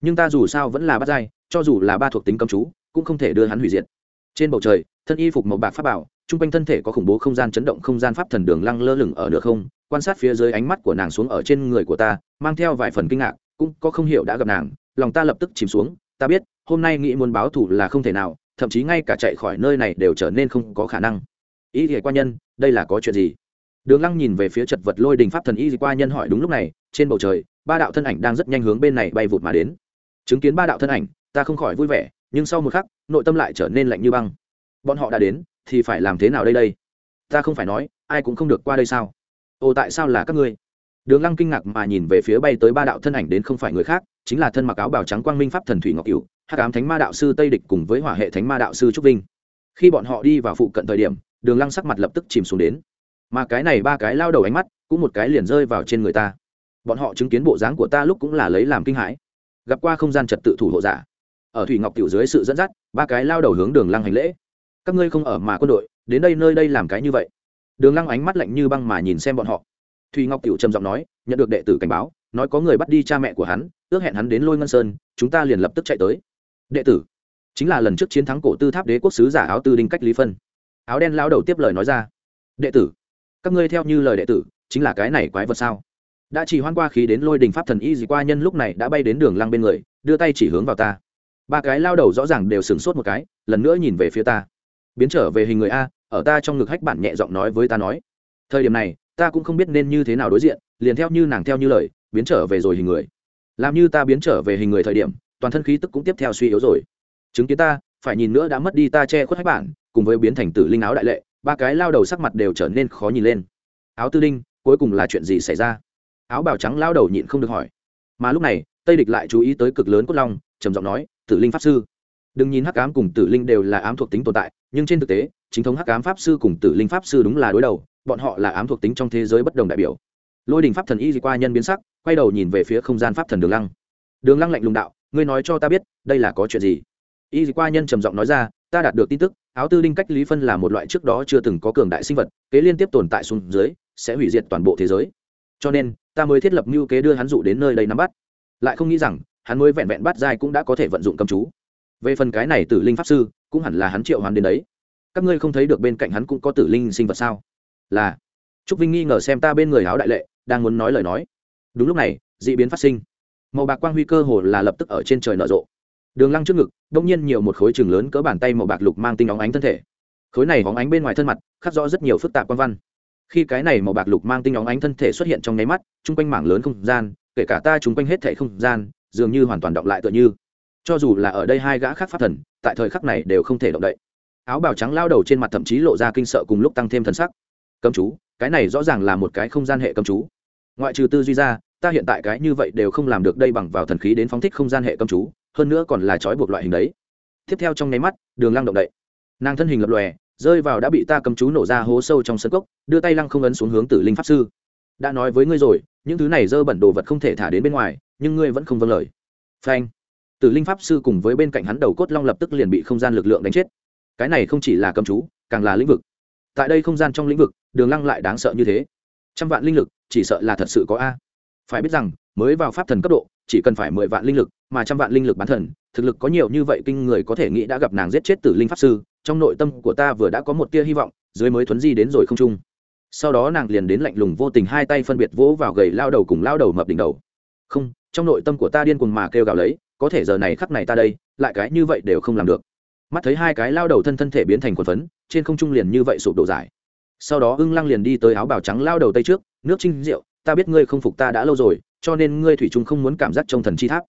[SPEAKER 1] Nhưng ta dù sao vẫn là bắt dai cho dù là ba thuộc tính công chú, cũng không thể đưa hắn hủy diệt. Trên bầu trời, thân y phục màu bạc pháp bảo chung quanh thân thể có khủng bố không gian chấn động không gian pháp thần đường lăng lơ lửng ở nửa không, quan sát phía dưới ánh mắt của nàng xuống ở trên người của ta, mang theo vài phần kinh ngạc, cũng có không hiểu đã gặp nàng, lòng ta lập tức chìm xuống, ta biết, hôm nay nghĩ muốn báo thủ là không thể nào thậm chí ngay cả chạy khỏi nơi này đều trở nên không có khả năng. Ý thì qua nhân, đây là có chuyện gì? Đường lăng nhìn về phía chật vật lôi đình pháp thần y qua nhân hỏi đúng lúc này, trên bầu trời, ba đạo thân ảnh đang rất nhanh hướng bên này bay vụt mà đến. Chứng kiến ba đạo thân ảnh, ta không khỏi vui vẻ, nhưng sau một khắc, nội tâm lại trở nên lạnh như băng. Bọn họ đã đến, thì phải làm thế nào đây đây? Ta không phải nói, ai cũng không được qua đây sao? Ồ, tại sao là các ngươi? Đường lăng kinh ngạc mà nhìn về phía bay tới ba đạo thân ảnh đến không phải người khác chính là thân mặc áo bào trắng quang minh pháp thần thủy ngọc cửu, hắc ám thánh ma đạo sư tây địch cùng với hỏa hệ thánh ma đạo sư trúc vinh. Khi bọn họ đi vào phụ cận thời điểm, đường lăng sắc mặt lập tức chìm xuống đến. Mà cái này ba cái lao đầu ánh mắt, cũng một cái liền rơi vào trên người ta. Bọn họ chứng kiến bộ dáng của ta lúc cũng là lấy làm kinh hãi. Gặp qua không gian trật tự thủ hộ giả. Ở thủy ngọc cửu dưới sự dẫn dắt, ba cái lao đầu hướng đường lăng hành lễ. Các ngươi không ở mà quân đội, đến đây nơi đây làm cái như vậy. Đường lăng ánh mắt lạnh như băng mà nhìn xem bọn họ. Thùy ngọc cửu trầm giọng nói, nhận được đệ tử cảnh báo nói có người bắt đi cha mẹ của hắn, ước hẹn hắn đến lôi ngân sơn, chúng ta liền lập tức chạy tới. Đệ tử, chính là lần trước chiến thắng cổ tư tháp đế quốc sứ giả áo tư đinh cách lý phân. Áo đen lao đầu tiếp lời nói ra. Đệ tử, các ngươi theo như lời đệ tử, chính là cái này quái vật sao? Đã chỉ hoan qua khí đến lôi đình pháp thần y gì qua nhân lúc này đã bay đến đường lăng bên người, đưa tay chỉ hướng vào ta. Ba cái lao đầu rõ ràng đều sửng sốt một cái, lần nữa nhìn về phía ta. Biến trở về hình người a, ở ta trong ngực hách bản nhẹ giọng nói với ta nói. Thời điểm này, ta cũng không biết nên như thế nào đối diện, liền theo như nàng theo như lời biến trở về rồi hình người. Làm như ta biến trở về hình người thời điểm, toàn thân khí tức cũng tiếp theo suy yếu rồi. Chứng kiến ta, phải nhìn nữa đã mất đi ta che khuất hách bản, cùng với biến thành tử linh áo đại lệ, ba cái lao đầu sắc mặt đều trở nên khó nhìn lên. Áo tư đinh, cuối cùng là chuyện gì xảy ra? Áo bào trắng lao đầu nhịn không được hỏi. Mà lúc này, tây địch lại chú ý tới cực lớn cốt long, trầm giọng nói, tử linh pháp sư. Đừng nhìn hắc ám cùng tử linh đều là ám thuộc tính tồn tại, nhưng trên thực tế, chính thống hắc ám pháp sư cùng tử linh pháp sư đúng là đối đầu, bọn họ là ám thuộc tính trong thế giới bất đồng đại biểu lôi đình pháp thần y di qua nhân biến sắc, quay đầu nhìn về phía không gian pháp thần đường lăng. Đường lăng lạnh lùng đạo, ngươi nói cho ta biết, đây là có chuyện gì? Y di qua nhân trầm giọng nói ra, ta đạt được tin tức, áo tư đinh cách lý phân là một loại trước đó chưa từng có cường đại sinh vật, kế liên tiếp tồn tại xuống dưới, sẽ hủy diệt toàn bộ thế giới. Cho nên, ta mới thiết lập mưu kế đưa hắn dụ đến nơi đây nắm bắt. Lại không nghĩ rằng, hắn mới vẹn vẹn bắt dai cũng đã có thể vận dụng cầm chú. Về phần cái này tử linh pháp sư, cũng hẳn là hắn triệu hoàn đến đấy. Các ngươi không thấy được bên cạnh hắn cũng có tử linh sinh vật sao? Là trúc vinh nghi ngờ xem ta bên người áo đại lệ, đang muốn nói lời nói. Đúng lúc này d ị biến phát sinh. Màu bạc quang huy cơ hồ là lập tức ở trên trời nở rộ. Đường lăng trước ngực, đông nhiên nhiều một khối trường lớn cỡ bàn tay màu bạc lục mang tinh óng ánh thân thể. Khối này óng ánh bên ngoài thân mặt, khắc rõ rất nhiều phức tạp quan văn. Khi cái này màu bạc lục mang tinh óng ánh thân thể xuất hiện trong nháy mắt, chung quanh mảng lớn không gian, kể cả ta chung quanh hết thể không gian, dường như hoàn toàn động lại tựa như. Cho dù là ở đây hai gã khác pháp thần, tại thời khắc này đều không thể động đậy. Áo bào trắng lao đầu trên mặt thậm chí lộ ra kinh sợ cùng lúc tăng thêm thần sắc. Cấm chú cái này rõ ràng là một cái không gian hệ cấm chú. Ngoại trừ tư duy ra, ta hiện tại cái như vậy đều không làm được đây bằng vào thần khí đến phóng thích không gian hệ cấm chú, hơn nữa còn là trói buộc loại hình đấy. Tiếp theo trong nháy mắt, đường lăng động đậy. Nàng thân hình lập lòe, rơi vào đã bị ta cấm chú nổ ra hố sâu trong sân cốc, đưa tay lăng không ấn xuống hướng tử linh pháp sư. Đã nói với ngươi rồi, những thứ này dơ bẩn đồ vật không thể thả đến bên ngoài, nhưng ngươi vẫn không vâng lời. Phanh. Tử linh pháp sư cùng với bên cạnh hắn đầu cốt long lập tức liền bị không gian lực lượng đánh chết. Cái này không chỉ là cấm chú, càng là lĩnh vực tại đây không gian trong lĩnh vực, đường lăng lại đáng sợ như thế. Trăm vạn linh lực, chỉ sợ là thật sự có a. Phải biết rằng, mới vào pháp thần cấp độ, chỉ cần phải mười vạn linh lực, mà trăm vạn linh lực bán thần, thực lực có nhiều như vậy kinh người có thể nghĩ đã gặp nàng giết chết tử linh pháp sư, trong nội tâm của ta vừa đã có một tia hy vọng, dưới mới thuấn di đến rồi không trung. Sau đó nàng liền đến lạnh lùng vô tình hai tay phân biệt vỗ vào gầy lao đầu cùng lao đầu mập đỉnh đầu. Không, trong nội tâm của ta điên cuồng mà kêu gào lấy, có thể giờ này khắc này ta đây, lại cái như vậy đều không làm được mắt thấy hai cái lao đầu thân thân thể biến thành quần phấn, trên không trung liền như vậy sụp đổ dài. Sau đó ưng lăng liền đi tới áo bào trắng lao đầu tây trước, nước trinh rượu, ta biết ngươi không phục ta đã lâu rồi, cho nên ngươi thủy trung không muốn cảm giác trong thần chi tháp.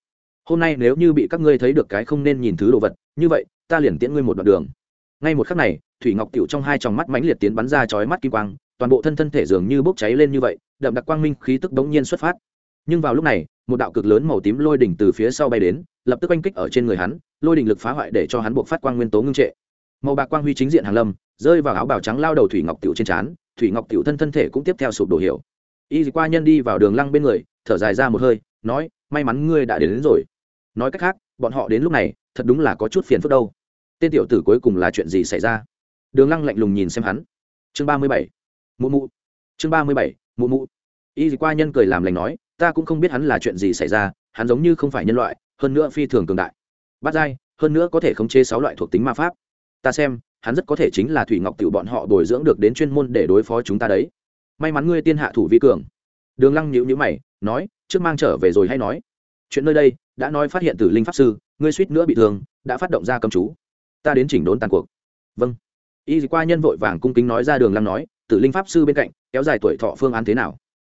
[SPEAKER 1] Hôm nay nếu như bị các ngươi thấy được cái không nên nhìn thứ đồ vật, như vậy, ta liền tiễn ngươi một đoạn đường. Ngay một khắc này, thủy ngọc tiểu trong hai tròng mắt mãnh liệt tiến bắn ra chói mắt kim quang, toàn bộ thân thân thể dường như bốc cháy lên như vậy, đậm đặc quang minh khí tức đống nhiên xuất phát nhưng vào lúc này một đạo cực lớn màu tím lôi đỉnh từ phía sau bay đến lập tức oanh kích ở trên người hắn lôi đỉnh lực phá hoại để cho hắn buộc phát quang nguyên tố ngưng trệ. Màu bạc quang huy chính diện hàng lâm rơi vào áo bào trắng lao đầu thủy ngọc tiểu trên trán thủy ngọc tiểu thân thân thể cũng tiếp theo sụp đổ hiểu. Y qua nhân đi vào đường lăng bên người thở dài ra một hơi nói may mắn ngươi đã đến, đến rồi. Nói cách khác bọn họ đến lúc này thật đúng là có chút phiền phức đâu. Tên tiểu tử cuối cùng là chuyện gì xảy ra? Đường lăng lạnh lùng nhìn xem hắn. Chương ba mươi bảy mụ mụ. Chương ba mươi bảy mụ mụ. Y qua nhân cười làm lành nói ta cũng không biết hắn là chuyện gì xảy ra, hắn giống như không phải nhân loại, hơn nữa phi thường cường đại. Bát giai, hơn nữa có thể khống chế sáu loại thuộc tính ma pháp. Ta xem, hắn rất có thể chính là thủy ngọc tiểu bọn họ bồi dưỡng được đến chuyên môn để đối phó chúng ta đấy. May mắn ngươi tiên hạ thủ vi cường. Đường lăng nhíu nhíu mày, nói, trước mang trở về rồi hay nói. Chuyện nơi đây, đã nói phát hiện tử linh pháp sư, ngươi suýt nữa bị thương, đã phát động ra cầm chú. Ta đến chỉnh đốn tàn cuộc. Vâng. Y qua nhân vội vàng cung kính nói ra đường lăng nói tử linh pháp sư bên cạnh, kéo dài tuổi thọ phương án thế nào?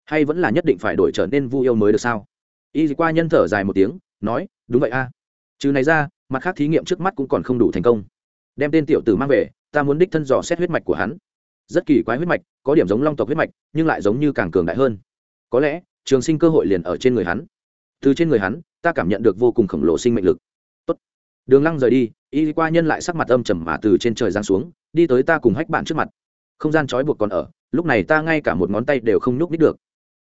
[SPEAKER 1] Hay vẫn là nhất định phải đổi trở nên vu yêu mới được sao? Y qua nhân thở dài một tiếng, nói, đúng vậy a. À. trừ này ra, mặt khác thí nghiệm trước mắt cũng còn không đủ thành công. Đem tên tiểu tử mang về, ta muốn đích thân dò xét huyết mạch của hắn. Rất kỳ quái huyết mạch, có điểm giống long tộc huyết mạch, nhưng lại giống như càng cường đại hơn. Có lẽ, trường sinh cơ hội liền ở trên người hắn. Từ trên người hắn, ta cảm nhận được vô cùng khổng lồ sinh mệnh lực. Tốt. đường lăng rời đi, y qua nhân lại sắc mặt âm trầm mà từ trên trời giáng xuống, đi tới ta cùng hách bạn trước mặt. Không gian trói buộc còn ở, lúc này ta ngay cả một ngón tay đều không nhúc nít được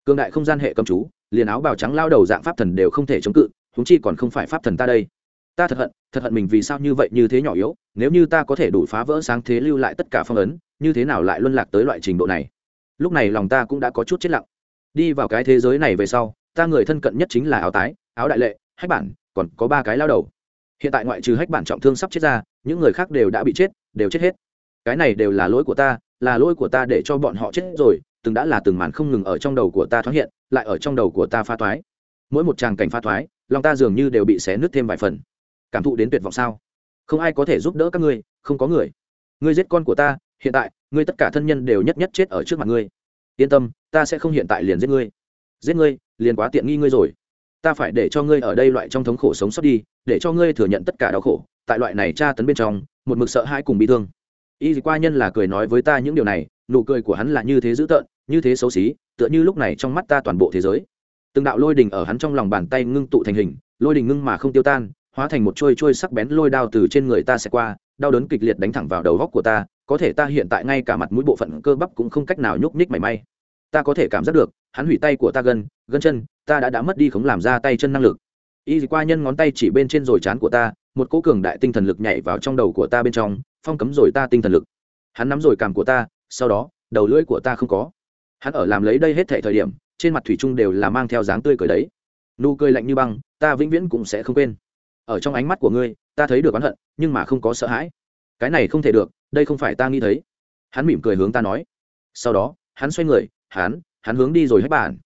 [SPEAKER 1] cương đại không gian hệ cầm chú, liền áo bào trắng lao đầu dạng pháp thần đều không thể chống cự húng chi còn không phải pháp thần ta đây. Ta thật hận thật hận mình vì sao như vậy như thế nhỏ yếu, nếu như ta có thể đủ phá vỡ sáng thế lưu lại tất cả phong ấn, như thế nào lại luân lạc tới loại trình độ này? Lúc này lòng ta cũng đã có chút chết lặng. Đi vào cái thế giới này về sau, ta người thân cận nhất chính là áo tái, áo đại lệ, hách bản, còn có ba cái lao đầu. Hiện tại ngoại trừ hách bản trọng thương sắp chết ra, những người khác đều đã bị chết, đều chết hết. Cái này đều là lỗi của ta là lỗi của ta để cho bọn họ chết rồi, từng đã là từng màn không ngừng ở trong đầu của ta thoáng hiện, lại ở trong đầu của ta pha thoái. Mỗi một tràng cảnh pha thoái, lòng ta dường như đều bị xé nứt thêm vài phần. Cảm thụ đến tuyệt vọng sao? Không ai có thể giúp đỡ các ngươi, không có người. Ngươi giết con của ta, hiện tại, ngươi tất cả thân nhân đều nhất nhất chết ở trước mặt ngươi. Yên tâm, ta sẽ không hiện tại liền giết ngươi. Giết ngươi, liền quá tiện nghi ngươi rồi. Ta phải để cho ngươi ở đây loại trong thống khổ sống sót đi, để cho ngươi thừa nhận tất cả đau khổ. Tại loại này tra tấn bên trong, một mực sợ hãi cùng bị thương y qua nhân là cười nói với ta những điều này, nụ cười của hắn là như thế dữ tợn, như thế xấu xí, tựa như lúc này trong mắt ta toàn bộ thế giới. Từng đạo lôi đình ở hắn trong lòng bàn tay ngưng tụ thành hình, lôi đình ngưng mà không tiêu tan, hóa thành một trôi trôi sắc bén lôi đao từ trên người ta sẽ qua, đau đớn kịch liệt đánh thẳng vào đầu góc của ta, có thể ta hiện tại ngay cả mặt mũi bộ phận cơ bắp cũng không cách nào nhúc nhích mảy may. Ta có thể cảm giác được, hắn hủy tay của ta gân gân chân, ta đã đã mất đi không làm ra tay chân năng lực. Y qua nhân ngón tay chỉ bên trên rồi chán của ta, một cỗ cường đại tinh thần lực nhảy vào trong đầu của ta bên trong phong cấm rồi ta tinh thần lực. Hắn nắm rồi cảm của ta, sau đó, đầu lưỡi của ta không có. Hắn ở làm lấy đây hết thể thời điểm, trên mặt thủy trung đều là mang theo dáng tươi cười đấy. Nụ cười lạnh như băng, ta vĩnh viễn cũng sẽ không quên. Ở trong ánh mắt của ngươi, ta thấy được oán hận, nhưng mà không có sợ hãi. Cái này không thể được, đây không phải ta nghĩ thấy. Hắn mỉm cười hướng ta nói. Sau đó, hắn xoay người, hắn hắn hướng đi rồi hết bản.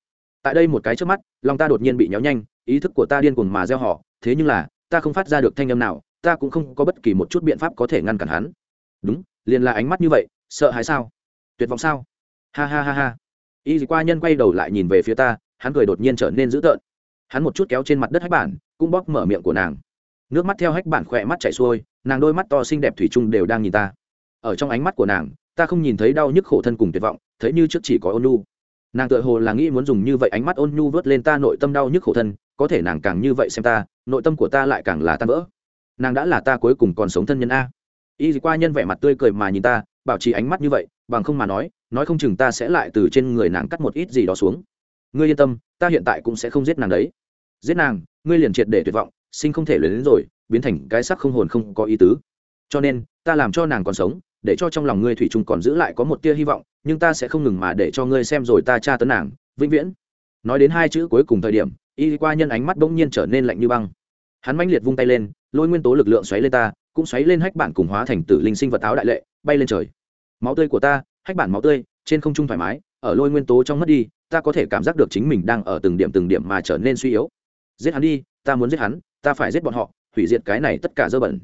[SPEAKER 1] Tại đây một cái trước mắt, lòng ta đột nhiên bị nhéo nhanh, ý thức của ta điên cuồng mà gieo họ, thế nhưng là, ta không phát ra được thanh âm nào ta cũng không có bất kỳ một chút biện pháp có thể ngăn cản hắn. Đúng, liền là ánh mắt như vậy, sợ hãi sao? Tuyệt vọng sao? Ha ha ha ha. Y qua nhân quay đầu lại nhìn về phía ta, hắn cười đột nhiên trở nên dữ tợn. Hắn một chút kéo trên mặt đất hách bản, cũng bóp mở miệng của nàng. Nước mắt theo hách bản khỏe mắt chảy xuôi, nàng đôi mắt to xinh đẹp thủy chung đều đang nhìn ta. Ở trong ánh mắt của nàng, ta không nhìn thấy đau nhức khổ thân cùng tuyệt vọng, thấy như trước chỉ có ôn nhu. Nàng tự hồ là nghĩ muốn dùng như vậy ánh mắt ôn nhu vớt lên ta nội tâm đau nhức khổ thân, có thể nàng càng như vậy xem ta, nội tâm của ta lại càng là tan vỡ nàng đã là ta cuối cùng còn sống thân nhân a. Y qua nhân vẻ mặt tươi cười mà nhìn ta, bảo trì ánh mắt như vậy, bằng không mà nói nói không chừng ta sẽ lại từ trên người nàng cắt một ít gì đó xuống. Ngươi yên tâm, ta hiện tại cũng sẽ không giết nàng đấy. Giết nàng, ngươi liền triệt để tuyệt vọng, sinh không thể luyện đến rồi, biến thành cái sắc không hồn không có ý tứ. Cho nên, ta làm cho nàng còn sống, để cho trong lòng ngươi thủy chung còn giữ lại có một tia hy vọng, nhưng ta sẽ không ngừng mà để cho ngươi xem rồi ta tra tấn nàng, vĩnh viễn. Nói đến hai chữ cuối cùng thời điểm, y qua nhân ánh mắt bỗng nhiên trở nên lạnh như băng. Hắn mãnh liệt vung tay lên lôi nguyên tố lực lượng xoáy lên ta, cũng xoáy lên hách bản cùng hóa thành tử linh sinh vật áo đại lệ, bay lên trời. Máu tươi của ta, hách bản máu tươi, trên không trung thoải mái, ở lôi nguyên tố trong mất đi, ta có thể cảm giác được chính mình đang ở từng điểm từng điểm mà trở nên suy yếu. Giết hắn đi, ta muốn giết hắn, ta phải giết bọn họ, hủy diệt cái này tất cả dơ bẩn.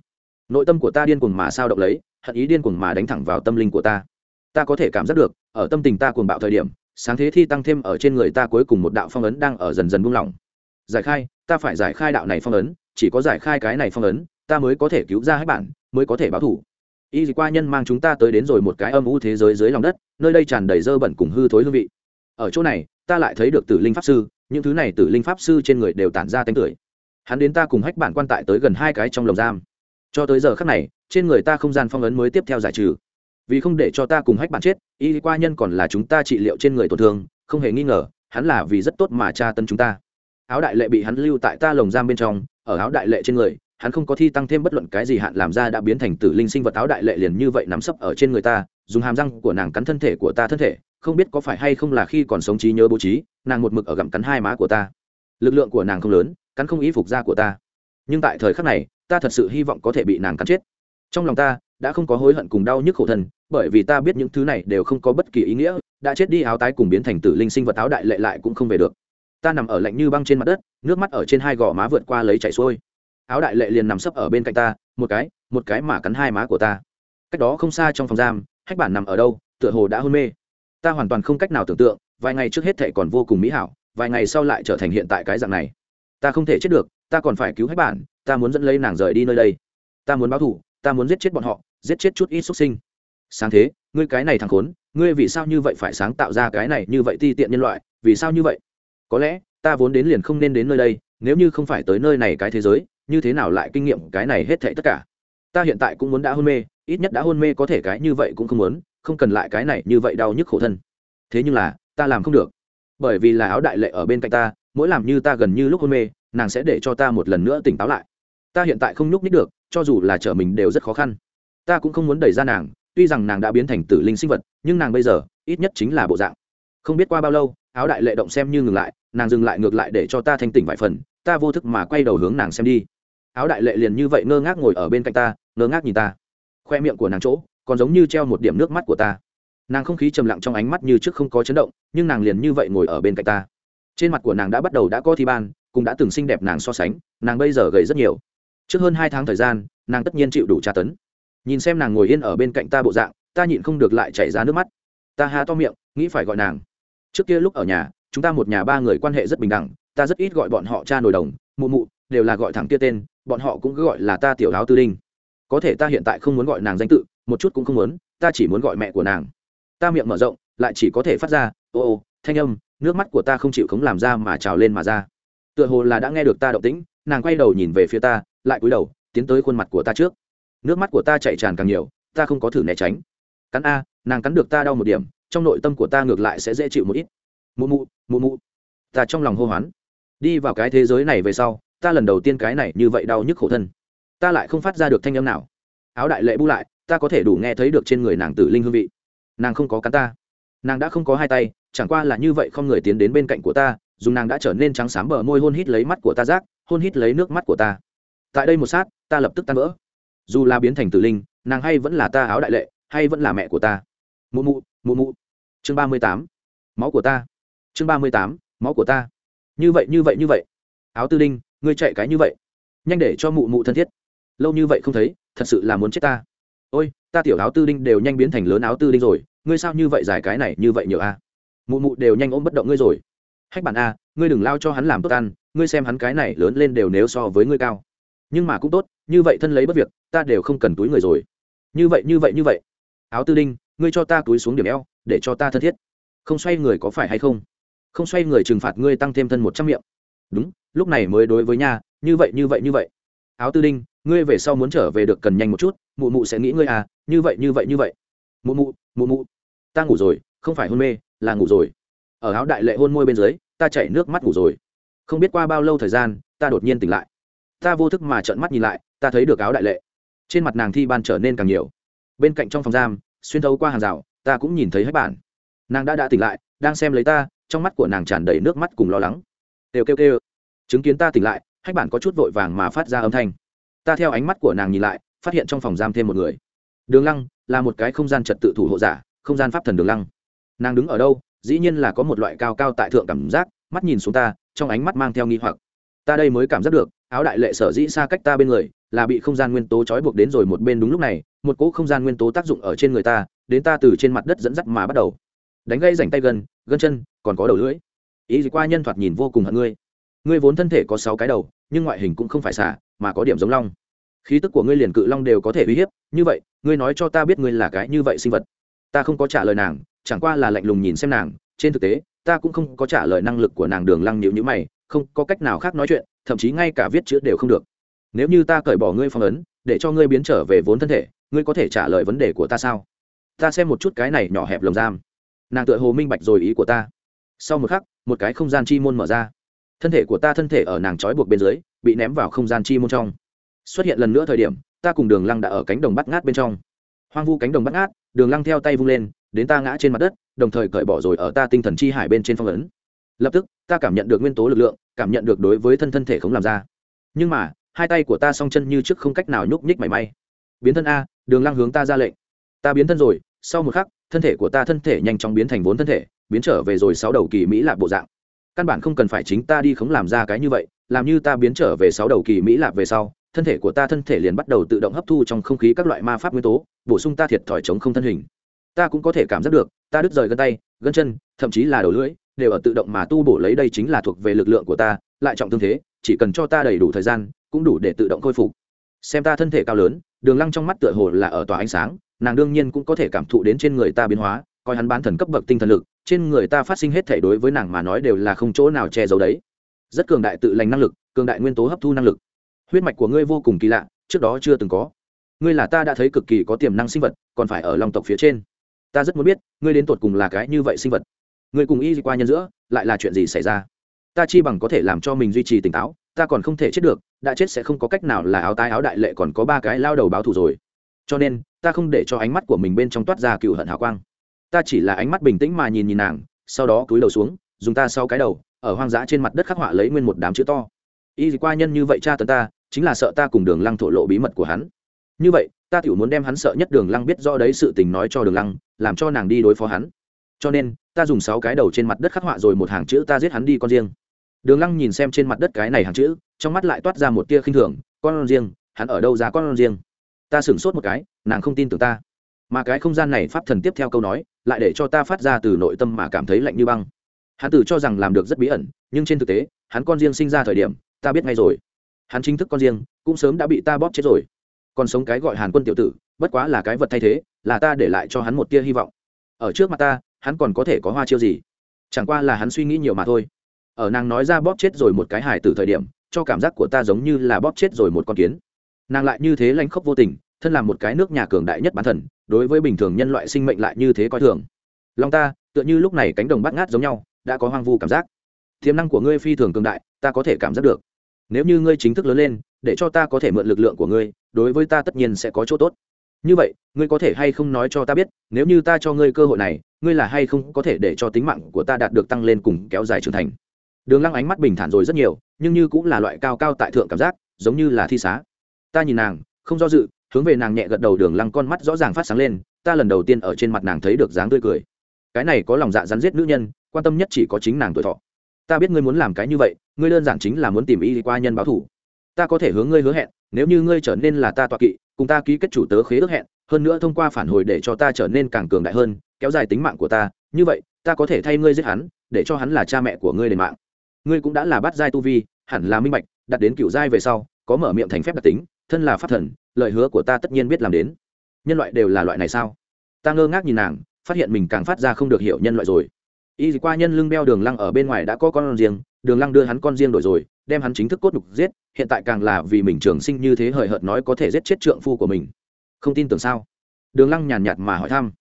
[SPEAKER 1] Nội tâm của ta điên cuồng mà sao động lấy, hận ý điên cuồng mà đánh thẳng vào tâm linh của ta. Ta có thể cảm giác được, ở tâm tình ta cuồng bạo thời điểm, sáng thế thi tăng thêm ở trên người ta cuối cùng một đạo phong ấn đang ở dần dần buông lỏng. Giải khai, ta phải giải khai đạo này phong ấn chỉ có giải khai cái này phong ấn, ta mới có thể cứu ra hết bản, mới có thể báo thủ. Y qua nhân mang chúng ta tới đến rồi một cái âm u thế giới dưới lòng đất, nơi đây tràn đầy dơ bẩn cùng hư thối hương vị. Ở chỗ này, ta lại thấy được tử linh pháp sư, những thứ này tử linh pháp sư trên người đều tản ra tanh tưởi. Hắn đến ta cùng hách bản quan tại tới gần hai cái trong lồng giam. Cho tới giờ khác này, trên người ta không gian phong ấn mới tiếp theo giải trừ. Vì không để cho ta cùng hách bạn chết, y qua nhân còn là chúng ta trị liệu trên người tổn thương, không hề nghi ngờ, hắn là vì rất tốt mà tra tân chúng ta áo đại lệ bị hắn lưu tại ta lồng giam bên trong, ở áo đại lệ trên người, hắn không có thi tăng thêm bất luận cái gì hạn làm ra đã biến thành tử linh sinh vật áo đại lệ liền như vậy nắm sấp ở trên người ta, dùng hàm răng của nàng cắn thân thể của ta thân thể, không biết có phải hay không là khi còn sống trí nhớ bố trí, nàng một mực ở gặm cắn hai má của ta. Lực lượng của nàng không lớn, cắn không ý phục da của ta. Nhưng tại thời khắc này, ta thật sự hy vọng có thể bị nàng cắn chết. Trong lòng ta, đã không có hối hận cùng đau nhức khổ thân, bởi vì ta biết những thứ này đều không có bất kỳ ý nghĩa, đã chết đi áo tái cùng biến thành tử linh sinh vật áo đại lệ lại cũng không về được ta nằm ở lạnh như băng trên mặt đất, nước mắt ở trên hai gò má vượt qua lấy chảy xuôi. Áo đại lệ liền nằm sấp ở bên cạnh ta, một cái một cái mà cắn hai má của ta. Cách đó không xa trong phòng giam, hách bản nằm ở đâu, tựa hồ đã hôn mê. Ta hoàn toàn không cách nào tưởng tượng, vài ngày trước hết thệ còn vô cùng mỹ hảo, vài ngày sau lại trở thành hiện tại cái dạng này. Ta không thể chết được, ta còn phải cứu hách bản, ta muốn dẫn lấy nàng rời đi nơi đây. Ta muốn báo thù, ta muốn giết chết bọn họ, giết chết chút ít xuất sinh. Sáng thế, ngươi cái này thằng khốn, ngươi vì sao như vậy phải sáng tạo ra cái này như vậy ti tiện nhân loại, vì sao như vậy? Có lẽ, ta vốn đến liền không nên đến nơi đây, nếu như không phải tới nơi này cái thế giới, như thế nào lại kinh nghiệm cái này hết thệ tất cả? Ta hiện tại cũng muốn đã hôn mê, ít nhất đã hôn mê có thể cái như vậy cũng không muốn, không cần lại cái này như vậy đau nhức khổ thân. Thế nhưng là, ta làm không được. Bởi vì là áo đại lệ ở bên cạnh ta, mỗi làm như ta gần như lúc hôn mê, nàng sẽ để cho ta một lần nữa tỉnh táo lại. Ta hiện tại không nhúc nhích được, cho dù là trở mình đều rất khó khăn. Ta cũng không muốn đẩy ra nàng, tuy rằng nàng đã biến thành tử linh sinh vật, nhưng nàng bây giờ, ít nhất chính là bộ dạng. Không biết qua bao lâu, áo đại lệ động xem như ngừng lại nàng dừng lại ngược lại để cho ta thanh tỉnh vài phần, ta vô thức mà quay đầu hướng nàng xem đi. Áo đại lệ liền như vậy ngơ ngác ngồi ở bên cạnh ta, ngơ ngác nhìn ta. Khoe miệng của nàng chỗ, còn giống như treo một điểm nước mắt của ta. Nàng không khí trầm lặng trong ánh mắt như trước không có chấn động, nhưng nàng liền như vậy ngồi ở bên cạnh ta. Trên mặt của nàng đã bắt đầu đã có thi ban, cũng đã từng xinh đẹp nàng so sánh, nàng bây giờ gầy rất nhiều. Trước hơn hai tháng thời gian, nàng tất nhiên chịu đủ tra tấn. Nhìn xem nàng ngồi yên ở bên cạnh ta bộ dạng, ta nhịn không được lại chảy ra nước mắt. Ta há to miệng, nghĩ phải gọi nàng. Trước kia lúc ở nhà chúng ta một nhà ba người quan hệ rất bình đẳng, ta rất ít gọi bọn họ cha nổi đồng, mụ mụ, đều là gọi thẳng kia tên, bọn họ cũng cứ gọi là ta tiểu áo tư đinh có thể ta hiện tại không muốn gọi nàng danh tự, một chút cũng không muốn, ta chỉ muốn gọi mẹ của nàng. Ta miệng mở rộng, lại chỉ có thể phát ra, ô ô, thanh âm, nước mắt của ta không chịu khống làm ra mà trào lên mà ra. Tựa hồ là đã nghe được ta động tĩnh, nàng quay đầu nhìn về phía ta, lại cúi đầu, tiến tới khuôn mặt của ta trước. Nước mắt của ta chạy tràn càng nhiều, ta không có thử né tránh. Cắn a, nàng cắn được ta đau một điểm, trong nội tâm của ta ngược lại sẽ dễ chịu một ít mụ mụ mụ mụ. Ta trong lòng hô hoán. Đi vào cái thế giới này về sau, ta lần đầu tiên cái này như vậy đau nhức khổ thân. Ta lại không phát ra được thanh âm nào. Áo đại lệ bu lại, ta có thể đủ nghe thấy được trên người nàng tử linh hương vị. Nàng không có cắn ta. Nàng đã không có hai tay, chẳng qua là như vậy không người tiến đến bên cạnh của ta dùng nàng đã trở nên trắng xám bờ môi hôn hít lấy mắt của ta rác, hôn hít lấy nước mắt của ta. Tại đây một sát, ta lập tức tan vỡ. Dù là biến thành tử linh, nàng hay vẫn là ta áo đại lệ, hay vẫn là mẹ của ta. Mụ mụ mụ mụ. Chương ba mươi tám. Máu của ta chương ba mươi tám, máu của ta. Như vậy như vậy như vậy. Áo tư đinh, ngươi chạy cái như vậy. Nhanh để cho mụ mụ thân thiết. Lâu như vậy không thấy, thật sự là muốn chết ta. Ôi, ta tiểu áo tư đinh đều nhanh biến thành lớn áo tư đinh rồi. Ngươi sao như vậy dài cái này, như vậy nhiều a mụ mụ đều nhanh ôm bất động ngươi rồi. Hách bản a à, ngươi đừng lao cho hắn làm tốt ăn. Ngươi xem hắn cái này lớn lên đều nếu so với ngươi cao. Nhưng mà cũng tốt, như vậy thân lấy bất việc, ta đều không cần túi người rồi. Như vậy như vậy như vậy. Áo tư đinh, ngươi cho ta túi xuống điểm eo, để cho ta thân thiết. Không xoay người có phải hay không? Không xoay người trừng phạt ngươi tăng thêm thân một trăm miệng. Đúng, lúc này mới đối với nha, như vậy như vậy như vậy. Áo tư đinh, ngươi về sau muốn trở về được cần nhanh một chút, mụ mụ sẽ nghĩ ngươi à như vậy như vậy như vậy. Mụ mụ mụ mụ, ta ngủ rồi, không phải hôn mê, là ngủ rồi. Ở áo đại lệ hôn môi bên dưới, ta chảy nước mắt ngủ rồi. Không biết qua bao lâu thời gian, ta đột nhiên tỉnh lại. Ta vô thức mà trợn mắt nhìn lại, ta thấy được áo đại lệ. Trên mặt nàng thi ban trở nên càng nhiều. Bên cạnh trong phòng giam, xuyên thấu qua hàng rào, ta cũng nhìn thấy hết bản. Nàng đã đã tỉnh lại, đang xem lấy ta trong mắt của nàng tràn đầy nước mắt cùng lo lắng. Kêu kêu kêu. Chứng kiến ta tỉnh lại, hách bản có chút vội vàng mà phát ra âm thanh. Ta theo ánh mắt của nàng nhìn lại, phát hiện trong phòng giam thêm một người. Đường lăng là một cái không gian trật tự thủ hộ giả, không gian pháp thần đường lăng. Nàng đứng ở đâu, dĩ nhiên là có một loại cao cao tại thượng cảm giác, mắt nhìn xuống ta, trong ánh mắt mang theo nghi hoặc. Ta đây mới cảm giác được, áo đại lệ sở dĩ xa cách ta bên người, là bị không gian nguyên tố trói buộc đến rồi một bên đúng lúc này, một cỗ không gian nguyên tố tác dụng ở trên người ta, đến ta từ trên mặt đất dẫn dắt mà bắt đầu. Đánh gây rảnh tay gần gân chân còn có đầu lưỡi. Ý gì qua nhân thoạt nhìn vô cùng hận ngươi. Ngươi vốn thân thể có sáu cái đầu, nhưng ngoại hình cũng không phải xả mà có điểm giống long. Khí tức của ngươi liền cự long đều có thể uy hiếp, như vậy, ngươi nói cho ta biết ngươi là cái như vậy sinh vật. Ta không có trả lời nàng, chẳng qua là lạnh lùng nhìn xem nàng, trên thực tế, ta cũng không có trả lời năng lực của nàng đường lăng nhịu nhữ mày, không có cách nào khác nói chuyện, thậm chí ngay cả viết chữ đều không được. Nếu như ta cởi bỏ ngươi phong ấn, để cho ngươi biến trở về vốn thân thể, ngươi có thể trả lời vấn đề của ta sao? Ta xem một chút cái này nhỏ hẹp lồng giam. Nàng tựa hồ minh bạch rồi ý của ta sau một khắc, một cái không gian chi môn mở ra. Thân thể của ta thân thể ở nàng trói buộc bên dưới, bị ném vào không gian chi môn trong. Xuất hiện lần nữa thời điểm, ta cùng đường lăng đã ở cánh đồng bắt ngát bên trong. Hoang vu cánh đồng bắt ngát, đường lăng theo tay vung lên, đến ta ngã trên mặt đất, đồng thời cởi bỏ rồi ở ta tinh thần chi hải bên trên phong ấn. Lập tức, ta cảm nhận được nguyên tố lực lượng, cảm nhận được đối với thân thân thể không làm ra. Nhưng mà, hai tay của ta song chân như trước không cách nào nhúc nhích mảy may. Biến thân a, đường lăng hướng ta ra lệnh. Ta biến thân rồi, sau một khắc, thân thể của ta thân thể nhanh chóng biến thành vốn thân thể biến trở về rồi sáu đầu kỳ mỹ lạp bộ dạng. Căn bản không cần phải chính ta đi không làm ra cái như vậy, làm như ta biến trở về sáu đầu kỳ mỹ lạp về sau, thân thể của ta thân thể liền bắt đầu tự động hấp thu trong không khí các loại ma pháp nguyên tố, bổ sung ta thiệt thòi chống không thân hình. Ta cũng có thể cảm giác được, ta đứt rời gân tay, gân chân, thậm chí là đầu lưỡi, đều ở tự động mà tu bổ lấy đây chính là thuộc về lực lượng của ta, lại trọng tương thế, chỉ cần cho ta đầy đủ thời gian, cũng đủ để tự động khôi phục. Xem ta thân thể cao lớn, đường lăng trong mắt tựa hồ là ở tòa ánh sáng, nàng đương nhiên cũng có thể cảm thụ đến trên người ta biến hóa, coi hắn bán thần cấp bậc tinh thần lực trên người ta phát sinh hết thể đối với nàng mà nói đều là không chỗ nào che giấu đấy. Rất cường đại tự lành năng lực, cường đại nguyên tố hấp thu năng lực. Huyết mạch của ngươi vô cùng kỳ lạ, trước đó chưa từng có. Ngươi là ta đã thấy cực kỳ có tiềm năng sinh vật, còn phải ở lòng tộc phía trên. Ta rất muốn biết, ngươi đến tột cùng là cái như vậy sinh vật. Ngươi cùng y qua nhân giữa, lại là chuyện gì xảy ra? Ta chi bằng có thể làm cho mình duy trì tỉnh táo, ta còn không thể chết được, đã chết sẽ không có cách nào là áo tái áo đại lệ còn có ba cái lao đầu báo thù rồi. Cho nên, ta không để cho ánh mắt của mình bên trong toát ra cựu hận hào quang ta chỉ là ánh mắt bình tĩnh mà nhìn nhìn nàng, sau đó cúi đầu xuống, dùng ta sau cái đầu, ở hoang dã trên mặt đất khắc họa lấy nguyên một đám chữ to. Y qua nhân như vậy cha tấn ta, chính là sợ ta cùng đường lăng thổ lộ bí mật của hắn. Như vậy, ta tiểu muốn đem hắn sợ nhất đường lăng biết do đấy sự tình nói cho đường lăng, làm cho nàng đi đối phó hắn. Cho nên, ta dùng sáu cái đầu trên mặt đất khắc họa rồi một hàng chữ ta giết hắn đi con riêng. Đường lăng nhìn xem trên mặt đất cái này hàng chữ, trong mắt lại toát ra một tia khinh thường, con riêng, hắn ở đâu ra con riêng? Ta sửng sốt một cái, nàng không tin tưởng ta mà cái không gian này pháp thần tiếp theo câu nói, lại để cho ta phát ra từ nội tâm mà cảm thấy lạnh như băng. Hắn tự cho rằng làm được rất bí ẩn, nhưng trên thực tế, hắn con riêng sinh ra thời điểm, ta biết ngay rồi. Hắn chính thức con riêng, cũng sớm đã bị ta bóp chết rồi. Còn sống cái gọi hàn quân tiểu tử, bất quá là cái vật thay thế, là ta để lại cho hắn một tia hy vọng. Ở trước mặt ta, hắn còn có thể có hoa chiêu gì? Chẳng qua là hắn suy nghĩ nhiều mà thôi. Ở nàng nói ra bóp chết rồi một cái hài từ thời điểm, cho cảm giác của ta giống như là bóp chết rồi một con kiến. Nàng lại như thế lanh khóc vô tình, thân là một cái nước nhà cường đại nhất bản thần đối với bình thường nhân loại sinh mệnh lại như thế coi thường. Lòng ta, tựa như lúc này cánh đồng bắt ngát giống nhau, đã có hoang vu cảm giác. Tiềm năng của ngươi phi thường cường đại, ta có thể cảm giác được. Nếu như ngươi chính thức lớn lên, để cho ta có thể mượn lực lượng của ngươi, đối với ta tất nhiên sẽ có chỗ tốt. Như vậy, ngươi có thể hay không nói cho ta biết, nếu như ta cho ngươi cơ hội này, ngươi là hay không có thể để cho tính mạng của ta đạt được tăng lên cùng kéo dài trưởng thành? Đường lăng ánh mắt bình thản rồi rất nhiều, nhưng như cũng là loại cao cao tại thượng cảm giác, giống như là thi xá. Ta nhìn nàng, không do dự hướng về nàng nhẹ gật đầu đường lăng con mắt rõ ràng phát sáng lên, ta lần đầu tiên ở trên mặt nàng thấy được dáng tươi cười. Cái này có lòng dạ rắn giết nữ nhân, quan tâm nhất chỉ có chính nàng tuổi thọ. Ta biết ngươi muốn làm cái như vậy, ngươi đơn giản chính là muốn tìm y qua nhân báo thủ ta có thể hướng ngươi hứa hẹn, nếu như ngươi trở nên là ta tọa kỵ, cùng ta ký kết chủ tớ khế ước hẹn, hơn nữa thông qua phản hồi để cho ta trở nên càng cường đại hơn, kéo dài tính mạng của ta, như vậy, ta có thể thay ngươi giết hắn, để cho hắn là cha mẹ của ngươi đền mạng. Ngươi cũng đã là bắt giai tu vi, hẳn là minh bạch, đặt đến cựu giai về sau, có mở miệng thành phép đặc tính thân là pháp thần, lời hứa của ta tất nhiên biết làm đến. Nhân loại đều là loại này sao? Ta ngơ ngác nhìn nàng, phát hiện mình càng phát ra không được hiểu nhân loại rồi. Y qua nhân lưng beo đường lăng ở bên ngoài đã có con riêng, đường lăng đưa hắn con riêng đổi rồi, đem hắn chính thức cốt đục giết, hiện tại càng là vì mình trường sinh như thế hời hợt nói có thể giết chết trượng phu của mình. Không tin tưởng sao? Đường lăng nhàn nhạt mà hỏi thăm.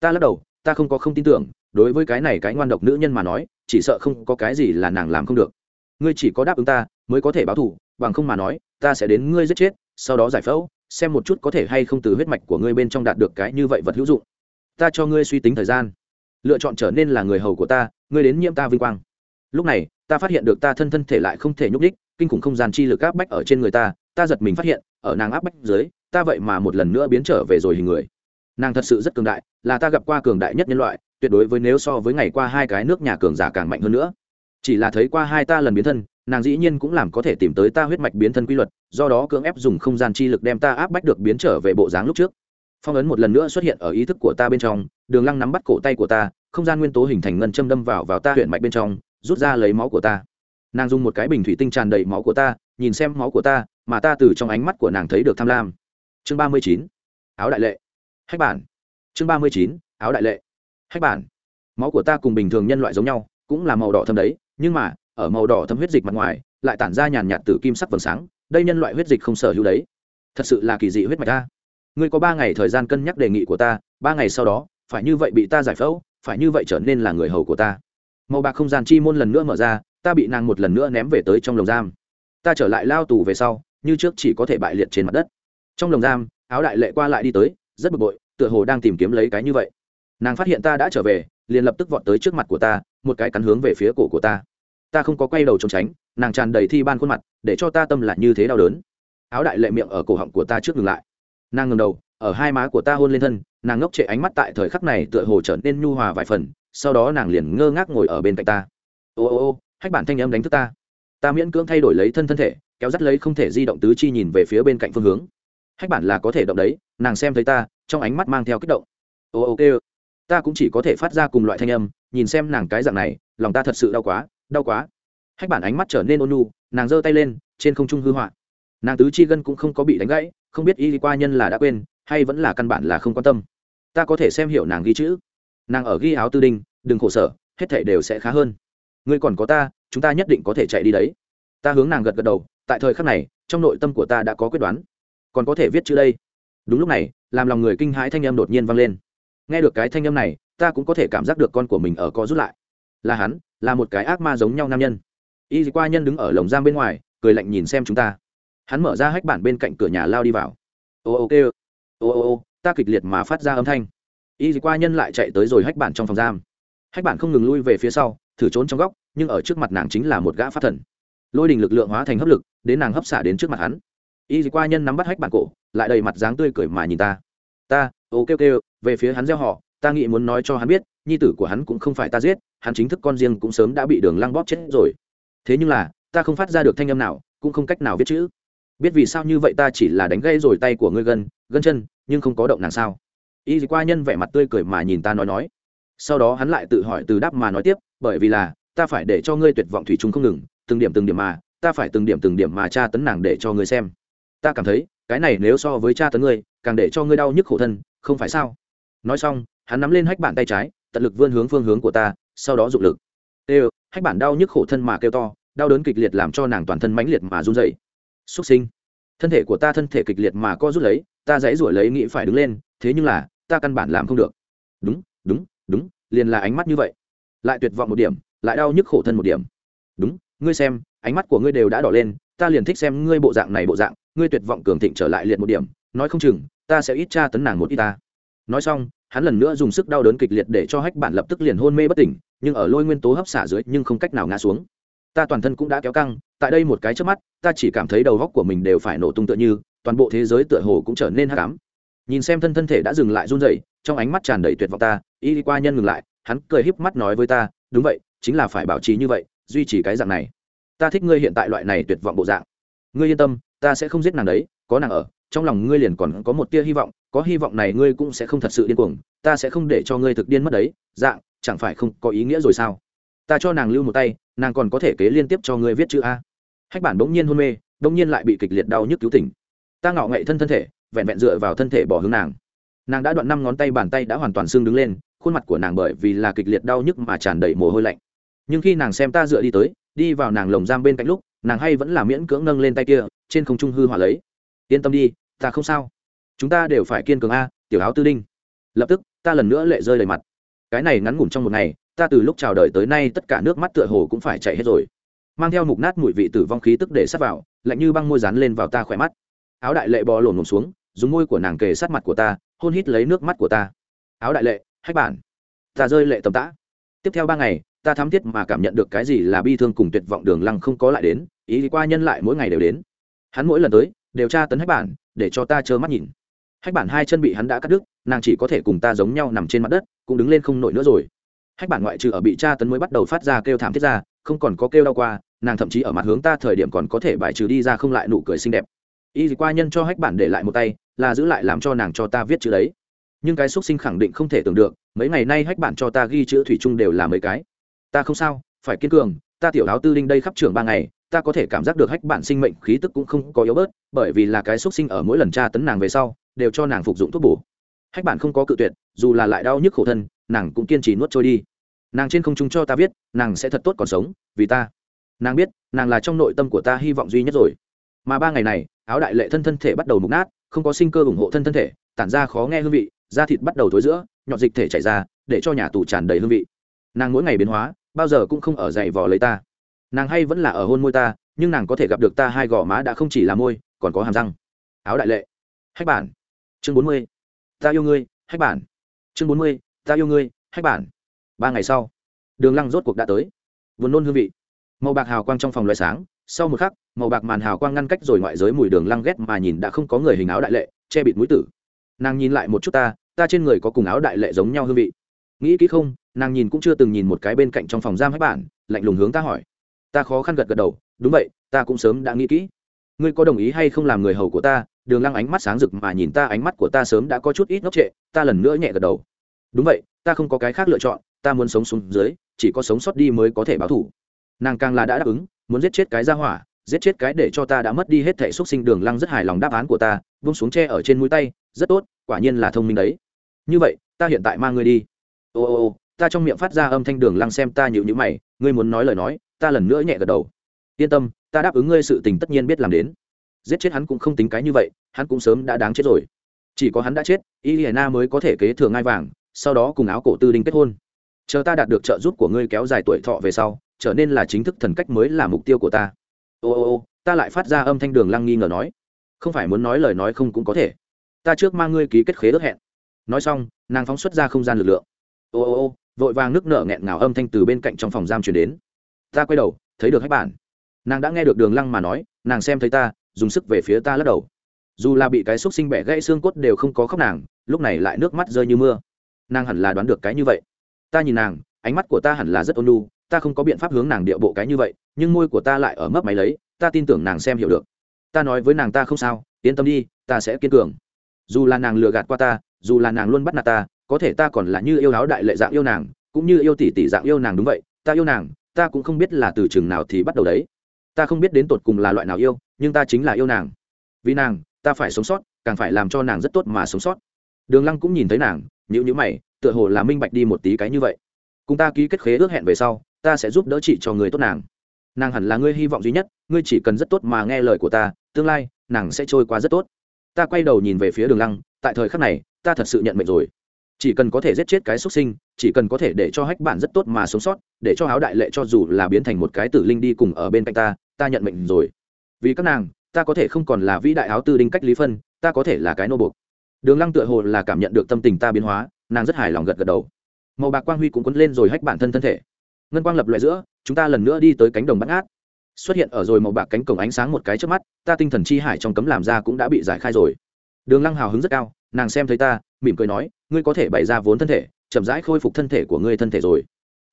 [SPEAKER 1] Ta lắc đầu, ta không có không tin tưởng, đối với cái này cái ngoan độc nữ nhân mà nói, chỉ sợ không có cái gì là nàng làm không được. Ngươi chỉ có đáp ứng ta, mới có thể báo thù, bằng không mà nói, ta sẽ đến ngươi giết chết sau đó giải phẫu, xem một chút có thể hay không từ huyết mạch của ngươi bên trong đạt được cái như vậy vật hữu dụng. Ta cho ngươi suy tính thời gian. Lựa chọn trở nên là người hầu của ta, ngươi đến nhiễm ta vinh quang. Lúc này, ta phát hiện được ta thân thân thể lại không thể nhúc đích kinh khủng không gian chi lực áp bách ở trên người ta ta giật mình phát hiện, ở nàng áp bách dưới, ta vậy mà một lần nữa biến trở về rồi hình người. Nàng thật sự rất cường đại, là ta gặp qua cường đại nhất nhân loại, tuyệt đối với nếu so với ngày qua hai cái nước nhà cường giả càng mạnh hơn nữa. Chỉ là thấy qua hai ta lần biến thân nàng dĩ nhiên cũng làm có thể tìm tới ta huyết mạch biến thân quy luật, do đó cưỡng ép dùng không gian chi lực đem ta áp bách được biến trở về bộ dáng lúc trước. Phong ấn một lần nữa xuất hiện ở ý thức của ta bên trong, đường lăng nắm bắt cổ tay của ta, không gian nguyên tố hình thành ngân châm đâm vào vào ta huyện mạch bên trong, rút ra lấy máu của ta. Nàng dùng một cái bình thủy tinh tràn đầy máu của ta, nhìn xem máu của ta, mà ta từ trong ánh mắt của nàng thấy được tham lam. Chương ba mươi chín, áo đại lệ. Hách bản. Chương ba mươi chín, áo đại lệ. Hách bản. Máu của ta cùng bình thường nhân loại giống nhau, cũng là màu đỏ thâm đấy, nhưng mà ở màu đỏ thâm huyết dịch mặt ngoài, lại tản ra nhàn nhạt từ kim sắc vầng sáng, đây nhân loại huyết dịch không sở hữu đấy. Thật sự là kỳ dị huyết mạch ta ngươi có ba ngày thời gian cân nhắc đề nghị của ta, ba ngày sau đó, phải như vậy bị ta giải phẫu, phải như vậy trở nên là người hầu của ta. Màu bạc không gian chi môn lần nữa mở ra, ta bị nàng một lần nữa ném về tới trong lồng giam. Ta trở lại lao tù về sau, như trước chỉ có thể bại liệt trên mặt đất. Trong lồng giam, áo đại lệ qua lại đi tới, rất bực bội, tựa hồ đang tìm kiếm lấy cái như vậy. Nàng phát hiện ta đã trở về, liền lập tức vọt tới trước mặt của ta, một cái cắn hướng về phía cổ của ta ta không có quay đầu trốn tránh, nàng tràn đầy thi ban khuôn mặt, để cho ta tâm lại như thế đau đớn. Áo đại lệ miệng ở cổ họng của ta trước ngừng lại. Nàng ngừng đầu, ở hai má của ta hôn lên thân, nàng ngốc trệ ánh mắt tại thời khắc này tựa hồ trở nên nhu hòa vài phần, sau đó nàng liền ngơ ngác ngồi ở bên cạnh ta. Ô ô ô, hách bản thanh âm đánh thức ta. Ta miễn cưỡng thay đổi lấy thân thân thể, kéo dắt lấy không thể di động tứ chi nhìn về phía bên cạnh phương hướng. Hách bản là có thể động đấy, nàng xem thấy ta, trong ánh mắt mang theo kích động. Ô ok ta cũng chỉ có thể phát ra cùng loại thanh âm, nhìn xem nàng cái dạng này, lòng ta thật sự đau quá đau quá. Hách bản ánh mắt trở nên ôn nu nàng giơ tay lên, trên không trung hư họa. Nàng tứ chi gân cũng không có bị đánh gãy, không biết y qua nhân là đã quên, hay vẫn là căn bản là không quan tâm. Ta có thể xem hiểu nàng ghi chữ. Nàng ở ghi áo tư đinh, đừng khổ sở, hết thể đều sẽ khá hơn. Ngươi còn có ta, chúng ta nhất định có thể chạy đi đấy. Ta hướng nàng gật gật đầu, tại thời khắc này, trong nội tâm của ta đã có quyết đoán. Còn có thể viết chữ đây. Đúng lúc này, làm lòng người kinh hãi thanh âm đột nhiên vang lên. Nghe được cái thanh âm này, ta cũng có thể cảm giác được con của mình ở co rút lại là hắn, là một cái ác ma giống nhau nam nhân. Y qua nhân đứng ở lồng giam bên ngoài, cười lạnh nhìn xem chúng ta. Hắn mở ra hách bản bên cạnh cửa nhà lao đi vào. Ô ô kê ô ô ô, ta kịch liệt mà phát ra âm thanh. Y qua nhân lại chạy tới rồi hách bản trong phòng giam. Hách bản không ngừng lui về phía sau, thử trốn trong góc, nhưng ở trước mặt nàng chính là một gã phát thần. Lôi đình lực lượng hóa thành hấp lực, đến nàng hấp xả đến trước mặt hắn. Y qua nhân nắm bắt hách bản cổ, lại đầy mặt dáng tươi cười mà nhìn ta. Ta, ô kêu kêu về phía hắn gieo họ, ta nghĩ muốn nói cho hắn biết nhi tử của hắn cũng không phải ta giết, hắn chính thức con riêng cũng sớm đã bị đường lăng bóp chết rồi. Thế nhưng là, ta không phát ra được thanh âm nào, cũng không cách nào viết chữ. Biết vì sao như vậy ta chỉ là đánh gây rồi tay của ngươi gân gân chân, nhưng không có động nàng sao? Y qua nhân vẻ mặt tươi cười mà nhìn ta nói nói. Sau đó hắn lại tự hỏi từ đáp mà nói tiếp, bởi vì là, ta phải để cho ngươi tuyệt vọng thủy chung không ngừng, từng điểm từng điểm mà, ta phải từng điểm từng điểm mà tra tấn nàng để cho ngươi xem. Ta cảm thấy, cái này nếu so với tra tấn ngươi, càng để cho ngươi đau nhức khổ thân, không phải sao? Nói xong, hắn nắm lên hách bàn tay trái tận lực vươn hướng phương hướng của ta, sau đó dụng lực. Kêu hách bản đau nhức khổ thân mà kêu to, đau đớn kịch liệt làm cho nàng toàn thân mãnh liệt mà run dậy xúc sinh. Thân thể của ta thân thể kịch liệt mà co rút lấy, ta dãy rủi lấy nghĩ phải đứng lên, thế nhưng là, ta căn bản làm không được. Đúng đúng đúng, liền là ánh mắt như vậy. Lại tuyệt vọng một điểm, lại đau nhức khổ thân một điểm. Đúng, ngươi xem, ánh mắt của ngươi đều đã đỏ lên, ta liền thích xem ngươi bộ dạng này bộ dạng, ngươi tuyệt vọng cường thịnh trở lại liệt một điểm, nói không chừng, ta sẽ ít tra tấn nàng một ít ta nói xong, hắn lần nữa dùng sức đau đớn kịch liệt để cho hách bản lập tức liền hôn mê bất tỉnh, nhưng ở lôi nguyên tố hấp xả dưới nhưng không cách nào ngã xuống. Ta toàn thân cũng đã kéo căng, tại đây một cái trước mắt, ta chỉ cảm thấy đầu góc của mình đều phải nổ tung tựa như, toàn bộ thế giới tựa hồ cũng trở nên hắc ám. Nhìn xem thân thân thể đã dừng lại run rẩy, trong ánh mắt tràn đầy tuyệt vọng ta, y đi qua nhân ngừng lại, hắn cười híp mắt nói với ta, đúng vậy, chính là phải bảo trì như vậy, duy trì cái dạng này. Ta thích ngươi hiện tại loại này tuyệt vọng bộ dạng. Ngươi yên tâm, ta sẽ không giết nàng đấy, có nàng ở, trong lòng ngươi liền còn có một tia hy vọng có hy vọng này ngươi cũng sẽ không thật sự điên cuồng, ta sẽ không để cho ngươi thực điên mất đấy, dạng, chẳng phải không có ý nghĩa rồi sao? Ta cho nàng lưu một tay, nàng còn có thể kế liên tiếp cho ngươi viết chữ a. Hách bản bỗng nhiên hôn mê, bỗng nhiên lại bị kịch liệt đau nhức cứu tỉnh. Ta ngạo nghệ thân thân thể, vẹn vẹn dựa vào thân thể bỏ hướng nàng. Nàng đã đoạn năm ngón tay bàn tay đã hoàn toàn xương đứng lên, khuôn mặt của nàng bởi vì là kịch liệt đau nhức mà tràn đầy mồ hôi lạnh. Nhưng khi nàng xem ta dựa đi tới, đi vào nàng lồng giam bên cạnh lúc, nàng hay vẫn là miễn cưỡng nâng lên tay kia, trên không trung hư hỏa lấy. Yên tâm đi, ta không sao chúng ta đều phải kiên cường a, tiểu áo tư đinh. Lập tức, ta lần nữa lệ rơi đầy mặt. Cái này ngắn ngủn trong một ngày, ta từ lúc chào đời tới nay tất cả nước mắt tựa hồ cũng phải chạy hết rồi. Mang theo mục nát mùi vị tử vong khí tức để sắt vào, lạnh như băng môi dán lên vào ta khỏe mắt. Áo đại lệ bò lổn lổn xuống, dùng môi của nàng kề sát mặt của ta, hôn hít lấy nước mắt của ta. Áo đại lệ, hách bản. Ta rơi lệ tầm tã. Tiếp theo ba ngày, ta thám thiết mà cảm nhận được cái gì là bi thương cùng tuyệt vọng đường lăng không có lại đến, ý qua nhân lại mỗi ngày đều đến. Hắn mỗi lần tới, đều tra tấn hách bản, để cho ta trơ mắt nhìn hách bản hai chân bị hắn đã cắt đứt, nàng chỉ có thể cùng ta giống nhau nằm trên mặt đất, cũng đứng lên không nổi nữa rồi. Hách bản ngoại trừ ở bị tra tấn mới bắt đầu phát ra kêu thảm thiết ra, không còn có kêu đau qua, nàng thậm chí ở mặt hướng ta thời điểm còn có thể bài trừ đi ra không lại nụ cười xinh đẹp. Y qua nhân cho hách bản để lại một tay, là giữ lại làm cho nàng cho ta viết chữ đấy. Nhưng cái xúc sinh khẳng định không thể tưởng được, mấy ngày nay hách bản cho ta ghi chữ thủy chung đều là mấy cái. Ta không sao, phải kiên cường, ta tiểu áo tư linh đây khắp trường ba ngày, ta có thể cảm giác được hách bản sinh mệnh khí tức cũng không có yếu bớt, bởi vì là cái xúc sinh ở mỗi lần tra tấn nàng về sau đều cho nàng phục dụng thuốc bổ. Hách bản không có cự tuyệt, dù là lại đau nhức khổ thân, nàng cũng kiên trì nuốt trôi đi. Nàng trên không trung cho ta biết, nàng sẽ thật tốt còn sống, vì ta. Nàng biết, nàng là trong nội tâm của ta hy vọng duy nhất rồi. Mà ba ngày này, áo đại lệ thân thân thể bắt đầu mục nát, không có sinh cơ ủng hộ thân thân thể, tản ra khó nghe hương vị, da thịt bắt đầu thối giữa, nhọt dịch thể chảy ra, để cho nhà tù tràn đầy hương vị. Nàng mỗi ngày biến hóa, bao giờ cũng không ở dày vò lấy ta. Nàng hay vẫn là ở hôn môi ta, nhưng nàng có thể gặp được ta hai gò má đã không chỉ là môi, còn có hàm răng. Áo đại lệ. Hách bản chương bốn mươi, ta yêu ngươi, hách bản. Chương bốn mươi, ta yêu ngươi, hách bản. Ba ngày sau, đường lăng rốt cuộc đã tới. Vườn nôn hương vị. Màu bạc hào quang trong phòng loại sáng. Sau một khắc, màu bạc màn hào quang ngăn cách rồi ngoại giới mùi đường lăng ghét mà nhìn đã không có người hình áo đại lệ, che bịt mũi tử. Nàng nhìn lại một chút ta ta trên người có cùng áo đại lệ giống nhau hương vị. Nghĩ kỹ không, nàng nhìn cũng chưa từng nhìn một cái bên cạnh trong phòng giam hách bản, lạnh lùng hướng ta hỏi. Ta khó khăn gật gật đầu, đúng vậy, ta cũng sớm đã nghĩ kỹ ngươi có đồng ý hay không làm người hầu của ta? Đường lăng ánh mắt sáng rực mà nhìn ta, ánh mắt của ta sớm đã có chút ít ngốc trệ, ta lần nữa nhẹ gật đầu. Đúng vậy, ta không có cái khác lựa chọn, ta muốn sống xuống dưới, chỉ có sống sót đi mới có thể báo thủ nàng càng là đã đáp ứng, muốn giết chết cái ra hỏa, giết chết cái để cho ta đã mất đi hết thể xúc sinh, đường lăng rất hài lòng đáp án của ta vung xuống tre ở trên mũi tay, rất tốt, quả nhiên là thông minh đấy. Như vậy, ta hiện tại mang ngươi đi. Ô ô ô, ta trong miệng phát ra âm thanh đường lăng xem ta nhịu nhữ mày, ngươi muốn nói lời nói, ta lần nữa nhẹ gật đầu yên tâm, ta đáp ứng ngươi sự tình tất nhiên biết làm đến. Giết chết hắn cũng không tính cái như vậy, hắn cũng sớm đã đáng chết rồi. Chỉ có hắn đã chết y hiền na mới có thể kế thừa ngai vàng, sau đó cùng áo cổ tư đinh kết hôn. Chờ ta đạt được trợ giúp của ngươi kéo dài tuổi thọ về sau, trở nên là chính thức thần cách mới là mục tiêu của ta. Ô ô ô, ta lại phát ra âm thanh đường lăng nghi ngờ nói. Không phải muốn nói lời nói không cũng có thể. Ta trước mang ngươi ký kết khế ước hẹn. Nói xong, nàng phóng xuất ra không gian lực lượng. Ô ô ô, vội vàng nước nở nghẹn ngào âm thanh từ bên cạnh trong phòng giam chuyển đến. Ta quay đầu, thấy được hách bản nàng đã nghe được đường lăng mà nói, nàng xem thấy ta, dùng sức về phía ta lắc đầu. Dù là bị cái xúc sinh bẻ gãy xương cốt đều không có khóc nàng, lúc này lại nước mắt rơi như mưa. Nàng hẳn là đoán được cái như vậy. Ta nhìn nàng, ánh mắt của ta hẳn là rất ôn lu ta không có biện pháp hướng nàng điệu bộ cái như vậy, nhưng môi của ta lại ở mấp máy lấy, ta tin tưởng nàng xem hiểu được. Ta nói với nàng ta không sao, yên tâm đi, ta sẽ kiên cường. Dù là nàng lừa gạt qua ta, dù là nàng luôn bắt nạt ta, có thể ta còn là như yêu áo đại lệ dạng yêu nàng, cũng như yêu tỷ tỷ dạng yêu nàng đúng vậy, ta yêu nàng, ta cũng không biết là từ chừng nào thì bắt đầu đấy ta không biết đến tột cùng là loại nào yêu, nhưng ta chính là yêu nàng. Vì nàng, ta phải sống sót, càng phải làm cho nàng rất tốt mà sống sót. Đường lăng cũng nhìn thấy nàng nhữ nhữ mày, tựa hồ là minh bạch đi một tí cái như vậy. Cùng ta ký kết khế ước hẹn về sau, ta sẽ giúp đỡ chị cho người tốt nàng. Nàng hẳn là ngươi hy vọng duy nhất, ngươi chỉ cần rất tốt mà nghe lời của ta, tương lai, nàng sẽ trôi qua rất tốt. Ta quay đầu nhìn về phía đường lăng, tại thời khắc này, ta thật sự nhận mệnh rồi. Chỉ cần có thể giết chết cái xuất sinh, chỉ cần có thể để cho hách bản rất tốt mà sống sót, để cho áo đại lệ cho dù là biến thành một cái tử linh đi cùng ở bên cạnh ta ta nhận mệnh rồi. Vì các nàng, ta có thể không còn là vĩ đại áo tư đinh cách lý phân, ta có thể là cái nô buộc. Đường lăng tựa hồ là cảm nhận được tâm tình ta biến hóa, nàng rất hài lòng gật gật đầu. Màu bạc quang huy cũng quấn lên rồi hách bản thân thân thể. Ngân quang lập loại giữa, chúng ta lần nữa đi tới cánh đồng bắt ngát. Xuất hiện ở rồi màu bạc cánh cổng ánh sáng một cái trước mắt, ta tinh thần chi hải trong cấm làm ra cũng đã bị giải khai rồi. Đường lăng hào hứng rất cao, nàng xem thấy ta, mỉm cười nói, ngươi có thể bày ra vốn thân thể, chậm rãi khôi phục thân thể của ngươi thân thể rồi.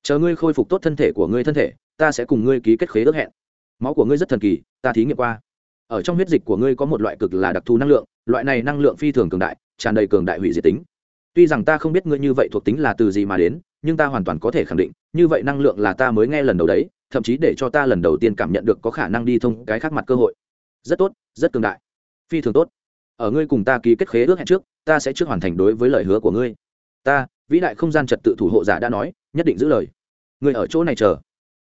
[SPEAKER 1] Chờ ngươi khôi phục tốt thân thể của ngươi thân thể, ta sẽ cùng ngươi ký kết khế ước hẹn máu của ngươi rất thần kỳ, ta thí nghiệm qua. Ở trong huyết dịch của ngươi có một loại cực là đặc thù năng lượng, loại này năng lượng phi thường cường đại, tràn đầy cường đại hủy diệt tính. Tuy rằng ta không biết ngươi như vậy thuộc tính là từ gì mà đến, nhưng ta hoàn toàn có thể khẳng định, như vậy năng lượng là ta mới nghe lần đầu đấy, thậm chí để cho ta lần đầu tiên cảm nhận được có khả năng đi thông cái khác mặt cơ hội. Rất tốt, rất cường đại. Phi thường tốt. Ở ngươi cùng ta ký kết khế ước hẹn trước, ta sẽ trước hoàn thành đối với lời hứa của ngươi. Ta, vĩ đại không gian trật tự thủ hộ giả đã nói, nhất định giữ lời. Ngươi ở chỗ này chờ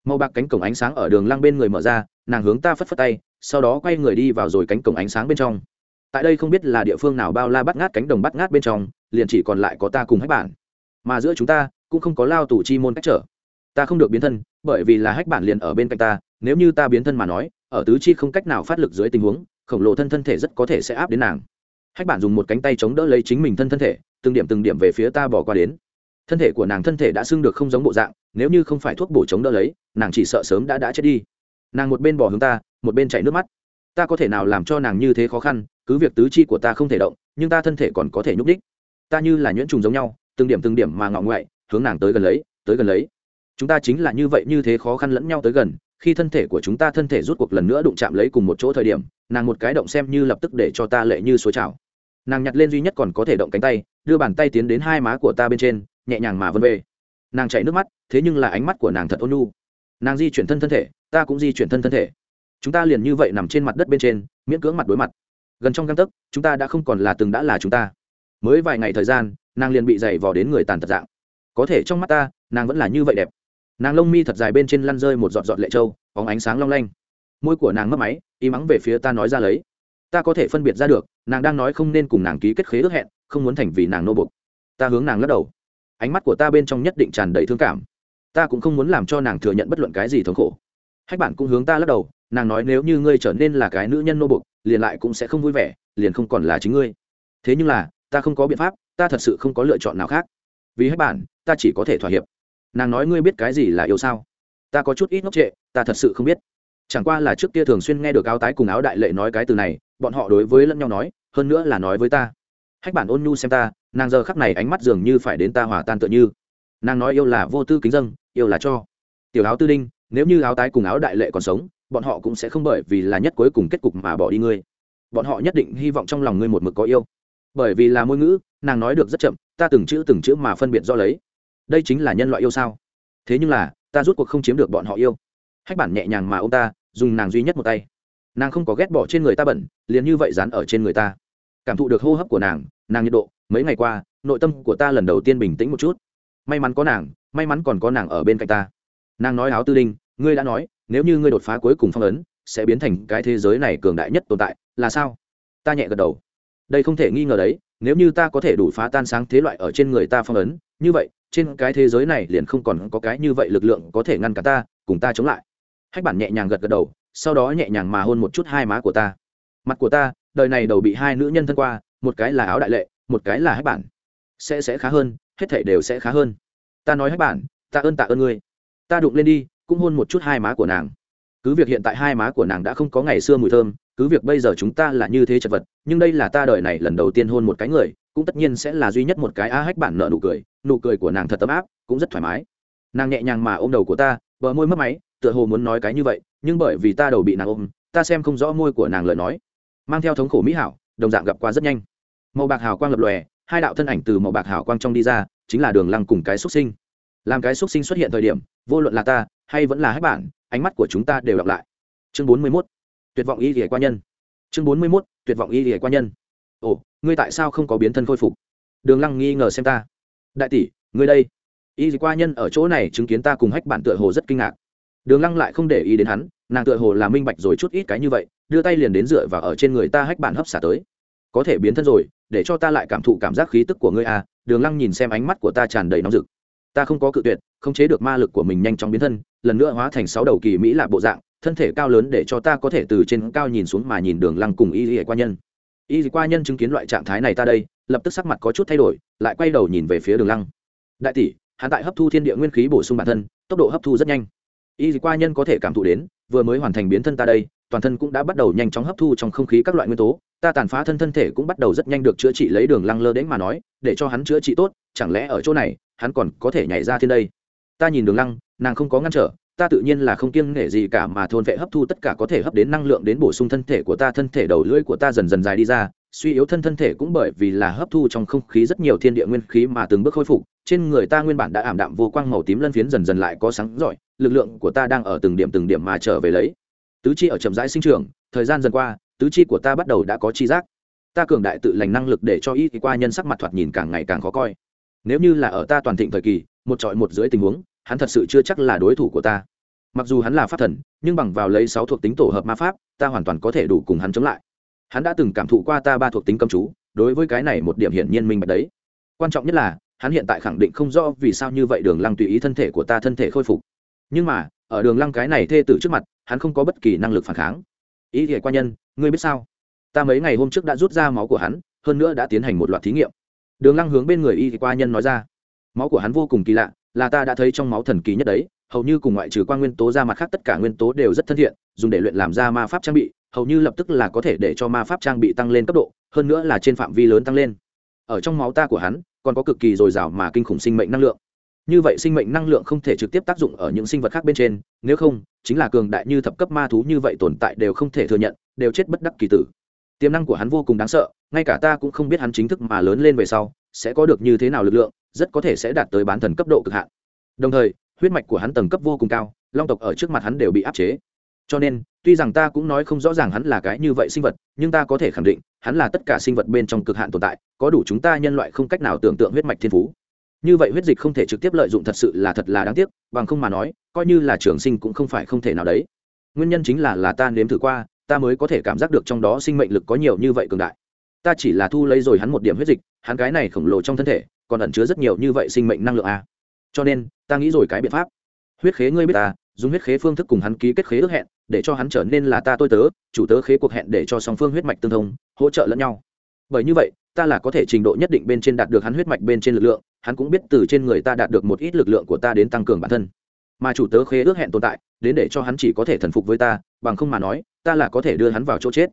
[SPEAKER 1] màu bạc cánh cổng ánh sáng ở đường lăng bên người mở ra, nàng hướng ta phất phất tay, sau đó quay người đi vào rồi cánh cổng ánh sáng bên trong. Tại đây không biết là địa phương nào bao la bắt ngát cánh đồng bắt ngát bên trong, liền chỉ còn lại có ta cùng hách bản. Mà giữa chúng ta, cũng không có lao tù chi môn cách trở. Ta không được biến thân, bởi vì là hách bản liền ở bên cạnh ta, nếu như ta biến thân mà nói, ở tứ chi không cách nào phát lực dưới tình huống, khổng lồ thân thân thể rất có thể sẽ áp đến nàng. Hách bản dùng một cánh tay chống đỡ lấy chính mình thân thân thể, từng điểm từng điểm về phía ta bỏ qua đến. Thân thể của nàng thân thể đã xưng được không giống bộ dạng nếu như không phải thuốc bổ chống đỡ lấy, nàng chỉ sợ sớm đã đã chết đi. Nàng một bên bỏ hướng ta, một bên chảy nước mắt. Ta có thể nào làm cho nàng như thế khó khăn, cứ việc tứ chi của ta không thể động, nhưng ta thân thể còn có thể nhúc đích ta như là nhuyễn trùng giống nhau, từng điểm từng điểm mà ngọ ngoại, hướng nàng tới gần lấy, tới gần lấy. Chúng ta chính là như vậy như thế khó khăn lẫn nhau tới gần, khi thân thể của chúng ta thân thể rút cuộc lần nữa đụng chạm lấy cùng một chỗ thời điểm, nàng một cái động xem như lập tức để cho ta lệ như số chảo nàng nhặt lên duy nhất còn có thể động cánh tay, đưa bàn tay tiến đến hai má của ta bên trên, nhẹ nhàng mà vân về nàng chạy nước mắt, thế nhưng là ánh mắt của nàng thật ôn nhu. Nàng di chuyển thân thân thể, ta cũng di chuyển thân thân thể. Chúng ta liền như vậy nằm trên mặt đất bên trên, miễn cưỡng mặt đối mặt. Gần trong găng tấc, chúng ta đã không còn là từng đã là chúng ta. Mới vài ngày thời gian, nàng liền bị dày vò đến người tàn tật dạng. Có thể trong mắt ta, nàng vẫn là như vậy đẹp. Nàng lông mi thật dài bên trên lăn rơi một giọt giọt lệ trâu bóng ánh sáng long lanh. Môi của nàng mất máy, y mắng về phía ta nói ra lấy. Ta có thể phân biệt ra được, nàng đang nói không nên cùng nàng ký kết khế ước hẹn, không muốn thành vì nàng nô bục ta hướng nàng lắc đầu ánh mắt của ta bên trong nhất định tràn đầy thương cảm. Ta cũng không muốn làm cho nàng thừa nhận bất luận cái gì thống khổ. Hách bản cũng hướng ta lắc đầu, nàng nói nếu như ngươi trở nên là cái nữ nhân nô bục liền lại cũng sẽ không vui vẻ, liền không còn là chính ngươi. Thế nhưng là, ta không có biện pháp, ta thật sự không có lựa chọn nào khác. Vì hết bản ta chỉ có thể thỏa hiệp. Nàng nói ngươi biết cái gì là yêu sao? Ta có chút ít ngốc trệ, ta thật sự không biết. Chẳng qua là trước kia thường xuyên nghe được áo tái cùng áo đại lệ nói cái từ này, bọn họ đối với lẫn nhau nói, hơn nữa là nói với ta hách bản ôn nhu xem ta, nàng giờ khắc này ánh mắt dường như phải đến ta hòa tan tựa như. Nàng nói yêu là vô tư kính dân yêu là cho. Tiểu áo tư đinh, nếu như áo tái cùng áo đại lệ còn sống, bọn họ cũng sẽ không bởi vì là nhất cuối cùng kết cục mà bỏ đi ngươi. Bọn họ nhất định hy vọng trong lòng ngươi một mực có yêu. Bởi vì là ngôn ngữ, nàng nói được rất chậm, ta từng chữ từng chữ mà phân biệt do lấy. Đây chính là nhân loại yêu sao? Thế nhưng là, ta rút cuộc không chiếm được bọn họ yêu. Hách bản nhẹ nhàng mà ô m ta, dùng nàng duy nhất một tay. Nàng không có ghét bỏ trên người ta bẩn, liền như vậy dán ở trên người ta cảm thụ được hô hấp của nàng nàng nhiệt độ, mấy ngày qua, nội tâm của ta lần đầu tiên bình tĩnh một chút. May mắn có nàng, may mắn còn có nàng ở bên cạnh ta. Nàng nói áo tư đinh, ngươi đã nói, nếu như ngươi đột phá cuối cùng phong ấn, sẽ biến thành cái thế giới này cường đại nhất tồn tại, là sao? Ta nhẹ gật đầu. Đây không thể nghi ngờ đấy, nếu như ta có thể đủ phá tan sáng thế loại ở trên người ta phong ấn, như vậy, trên cái thế giới này liền không còn có cái như vậy lực lượng có thể ngăn cả ta, cùng ta chống lại. Hách bản nhẹ nhàng gật gật đầu, sau đó nhẹ nhàng mà hôn một chút hai má của ta. Mặt của ta đời này đầu bị hai nữ nhân thân qua, một cái là áo đại lệ, một cái là hách bản. Sẽ sẽ khá hơn, hết thảy đều sẽ khá hơn. Ta nói hách bản, ta ơn tạ ơn ngươi. Ta đụng lên đi, cũng hôn một chút hai má của nàng. Cứ việc hiện tại hai má của nàng đã không có ngày xưa mùi thơm, cứ việc bây giờ chúng ta là như thế chật vật, nhưng đây là ta đời này lần đầu tiên hôn một cái người, cũng tất nhiên sẽ là duy nhất một cái a hách bản nợ nụ cười nụ cười của nàng thật ấm áp, cũng rất thoải mái. Nàng nhẹ nhàng mà ôm đầu của ta, bờ môi mất máy, tựa hồ muốn nói cái như vậy, nhưng bởi vì ta đầu bị nàng ôm, ta xem không rõ môi của nàng lời nói mang theo thống khổ mỹ hảo, đồng dạng gặp qua rất nhanh. Màu bạc hào quang lập lòe, hai đạo thân ảnh từ màu bạc hào quang trong đi ra, chính là đường lăng cùng cái xuất sinh. Làm cái xuất sinh xuất hiện thời điểm, vô luận là ta, hay vẫn là hết bản ánh mắt của chúng ta đều đọc lại. Chương bốn mươi mốt, tuyệt vọng y lìa qua nhân. Chương bốn mươi mốt, tuyệt vọng y lìa qua nhân. Ồ, ngươi tại sao không có biến thân khôi phục? Đường lăng nghi ngờ xem ta. Đại tỷ, ngươi đây. Y qua nhân ở chỗ này chứng kiến ta cùng hách bản tựa hồ rất kinh ngạc đường lăng lại không để ý đến hắn, nàng tựa hồ là minh bạch rồi chút ít cái như vậy, đưa tay liền đến dựa vào ở trên người ta hách bản hấp xả tới. Có thể biến thân rồi, để cho ta lại cảm thụ cảm giác khí tức của ngươi à đường lăng nhìn xem ánh mắt của ta tràn đầy nóng rực. Ta không có cự tuyệt, không chế được ma lực của mình nhanh chóng biến thân, lần nữa hóa thành sáu đầu kỳ mỹ lạ bộ dạng, thân thể cao lớn để cho ta có thể từ trên cao nhìn xuống mà nhìn đường lăng cùng y y qua nhân. Y qua nhân chứng kiến loại trạng thái này ta đây, lập tức sắc mặt có chút thay đổi, lại quay đầu nhìn về phía đường lăng. Đại tỷ, hắn tại hấp thu thiên địa nguyên khí bổ sung bản thân, tốc độ hấp thu rất nhanh y qua nhân có thể cảm thụ đến, vừa mới hoàn thành biến thân ta đây, toàn thân cũng đã bắt đầu nhanh chóng hấp thu trong không khí các loại nguyên tố. Ta tàn phá thân thân thể cũng bắt đầu rất nhanh được chữa trị lấy đường lăng lơ đến mà nói, để cho hắn chữa trị tốt, chẳng lẽ ở chỗ này, hắn còn có thể nhảy ra thiên đây? Ta nhìn đường lăng, nàng không có ngăn trở, ta tự nhiên là không kiêng nể gì cả mà thôn vệ hấp thu tất cả có thể hấp đến năng lượng đến bổ sung thân thể của ta, thân thể đầu lưỡi của ta dần dần dài đi ra, suy yếu thân thân thể cũng bởi vì là hấp thu trong không khí rất nhiều thiên địa nguyên khí mà từng bước khôi phục trên người ta nguyên bản đã ảm đạm vô quang màu tím lân phiến dần dần lại có sáng giỏi lực lượng của ta đang ở từng điểm từng điểm mà trở về lấy. Tứ chi ở chậm rãi sinh trưởng, thời gian dần qua, tứ chi của ta bắt đầu đã có chi giác. Ta cường đại tự lành năng lực để cho y qua nhân sắc mặt thoạt nhìn càng ngày càng khó coi. Nếu như là ở ta toàn thịnh thời kỳ, một trọi một dưới tình huống, hắn thật sự chưa chắc là đối thủ của ta. Mặc dù hắn là pháp thần, nhưng bằng vào lấy sáu thuộc tính tổ hợp ma pháp, ta hoàn toàn có thể đủ cùng hắn chống lại. Hắn đã từng cảm thụ qua ta ba thuộc tính cầm chú, đối với cái này một điểm hiển nhiên minh bạch đấy. Quan trọng nhất là hắn hiện tại khẳng định không rõ vì sao như vậy đường lăng tùy ý thân thể của ta thân thể khôi phục. Nhưng mà, ở đường lăng cái này thê tử trước mặt, hắn không có bất kỳ năng lực phản kháng. Ý nghĩa quan nhân, ngươi biết sao? Ta mấy ngày hôm trước đã rút ra máu của hắn, hơn nữa đã tiến hành một loạt thí nghiệm. Đường lăng hướng bên người y qua nhân nói ra. Máu của hắn vô cùng kỳ lạ, là ta đã thấy trong máu thần kỳ nhất đấy, hầu như cùng ngoại trừ quan nguyên tố ra mặt khác tất cả nguyên tố đều rất thân thiện, dùng để luyện làm ra ma pháp trang bị, hầu như lập tức là có thể để cho ma pháp trang bị tăng lên cấp độ, hơn nữa là trên phạm vi lớn tăng lên ở trong máu ta của hắn, còn có cực kỳ dồi dào mà kinh khủng sinh mệnh năng lượng. Như vậy sinh mệnh năng lượng không thể trực tiếp tác dụng ở những sinh vật khác bên trên, nếu không, chính là cường đại như thập cấp ma thú như vậy tồn tại đều không thể thừa nhận, đều chết bất đắc kỳ tử. Tiềm năng của hắn vô cùng đáng sợ, ngay cả ta cũng không biết hắn chính thức mà lớn lên về sau, sẽ có được như thế nào lực lượng, rất có thể sẽ đạt tới bán thần cấp độ cực hạn. Đồng thời, huyết mạch của hắn tầng cấp vô cùng cao, long tộc ở trước mặt hắn đều bị áp chế. Cho nên, tuy rằng ta cũng nói không rõ ràng hắn là cái như vậy sinh vật, nhưng ta có thể khẳng định, hắn là tất cả sinh vật bên trong cực hạn tồn tại có đủ chúng ta nhân loại không cách nào tưởng tượng huyết mạch thiên phú. Như vậy huyết dịch không thể trực tiếp lợi dụng thật sự là thật là đáng tiếc, bằng không mà nói, coi như là trường sinh cũng không phải không thể nào đấy. Nguyên nhân chính là là ta nếm thử qua, ta mới có thể cảm giác được trong đó sinh mệnh lực có nhiều như vậy cường đại. Ta chỉ là thu lấy rồi hắn một điểm huyết dịch, hắn cái này khổng lồ trong thân thể, còn ẩn chứa rất nhiều như vậy sinh mệnh năng lượng a à. cho nên, ta nghĩ rồi cái biện pháp. Huyết khế ngươi biết ta dùng huyết khế phương thức cùng hắn ký kết khế ước hẹn, để cho hắn trở nên là ta tôi tớ, chủ tớ khế cuộc hẹn để cho song phương huyết mạch tương thông, hỗ trợ lẫn nhau. Bởi như vậy ta là có thể trình độ nhất định bên trên đạt được hắn huyết mạch bên trên lực lượng, hắn cũng biết từ trên người ta đạt được một ít lực lượng của ta đến tăng cường bản thân. Mà chủ tớ khế ước hẹn tồn tại, đến để cho hắn chỉ có thể thần phục với ta, bằng không mà nói, ta là có thể đưa hắn vào chỗ chết.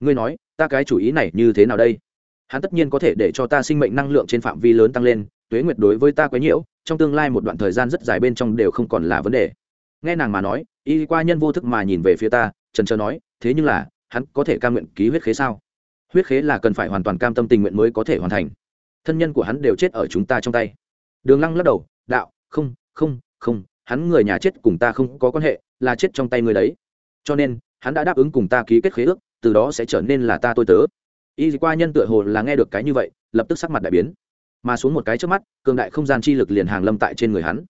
[SPEAKER 1] Ngươi nói, ta cái chủ ý này như thế nào đây? Hắn tất nhiên có thể để cho ta sinh mệnh năng lượng trên phạm vi lớn tăng lên, tuế nguyệt đối với ta quấy nhiễu, trong tương lai một đoạn thời gian rất dài bên trong đều không còn là vấn đề. Nghe nàng mà nói, y qua nhân vô thức mà nhìn về phía ta, trần trờ nói, thế nhưng là, hắn có thể ca nguyện ký huyết khế sao? Huyết khế là cần phải hoàn toàn cam tâm tình nguyện mới có thể hoàn thành. Thân nhân của hắn đều chết ở chúng ta trong tay. Đường lăng lắc đầu, đạo, không không không, hắn người nhà chết cùng ta không có quan hệ, là chết trong tay người đấy. Cho nên, hắn đã đáp ứng cùng ta ký kết khế ước, từ đó sẽ trở nên là ta tôi tớ. Y qua nhân tựa hồ là nghe được cái như vậy, lập tức sắc mặt đại biến. Mà xuống một cái trước mắt, cường đại không gian chi lực liền hàng lâm tại trên người hắn.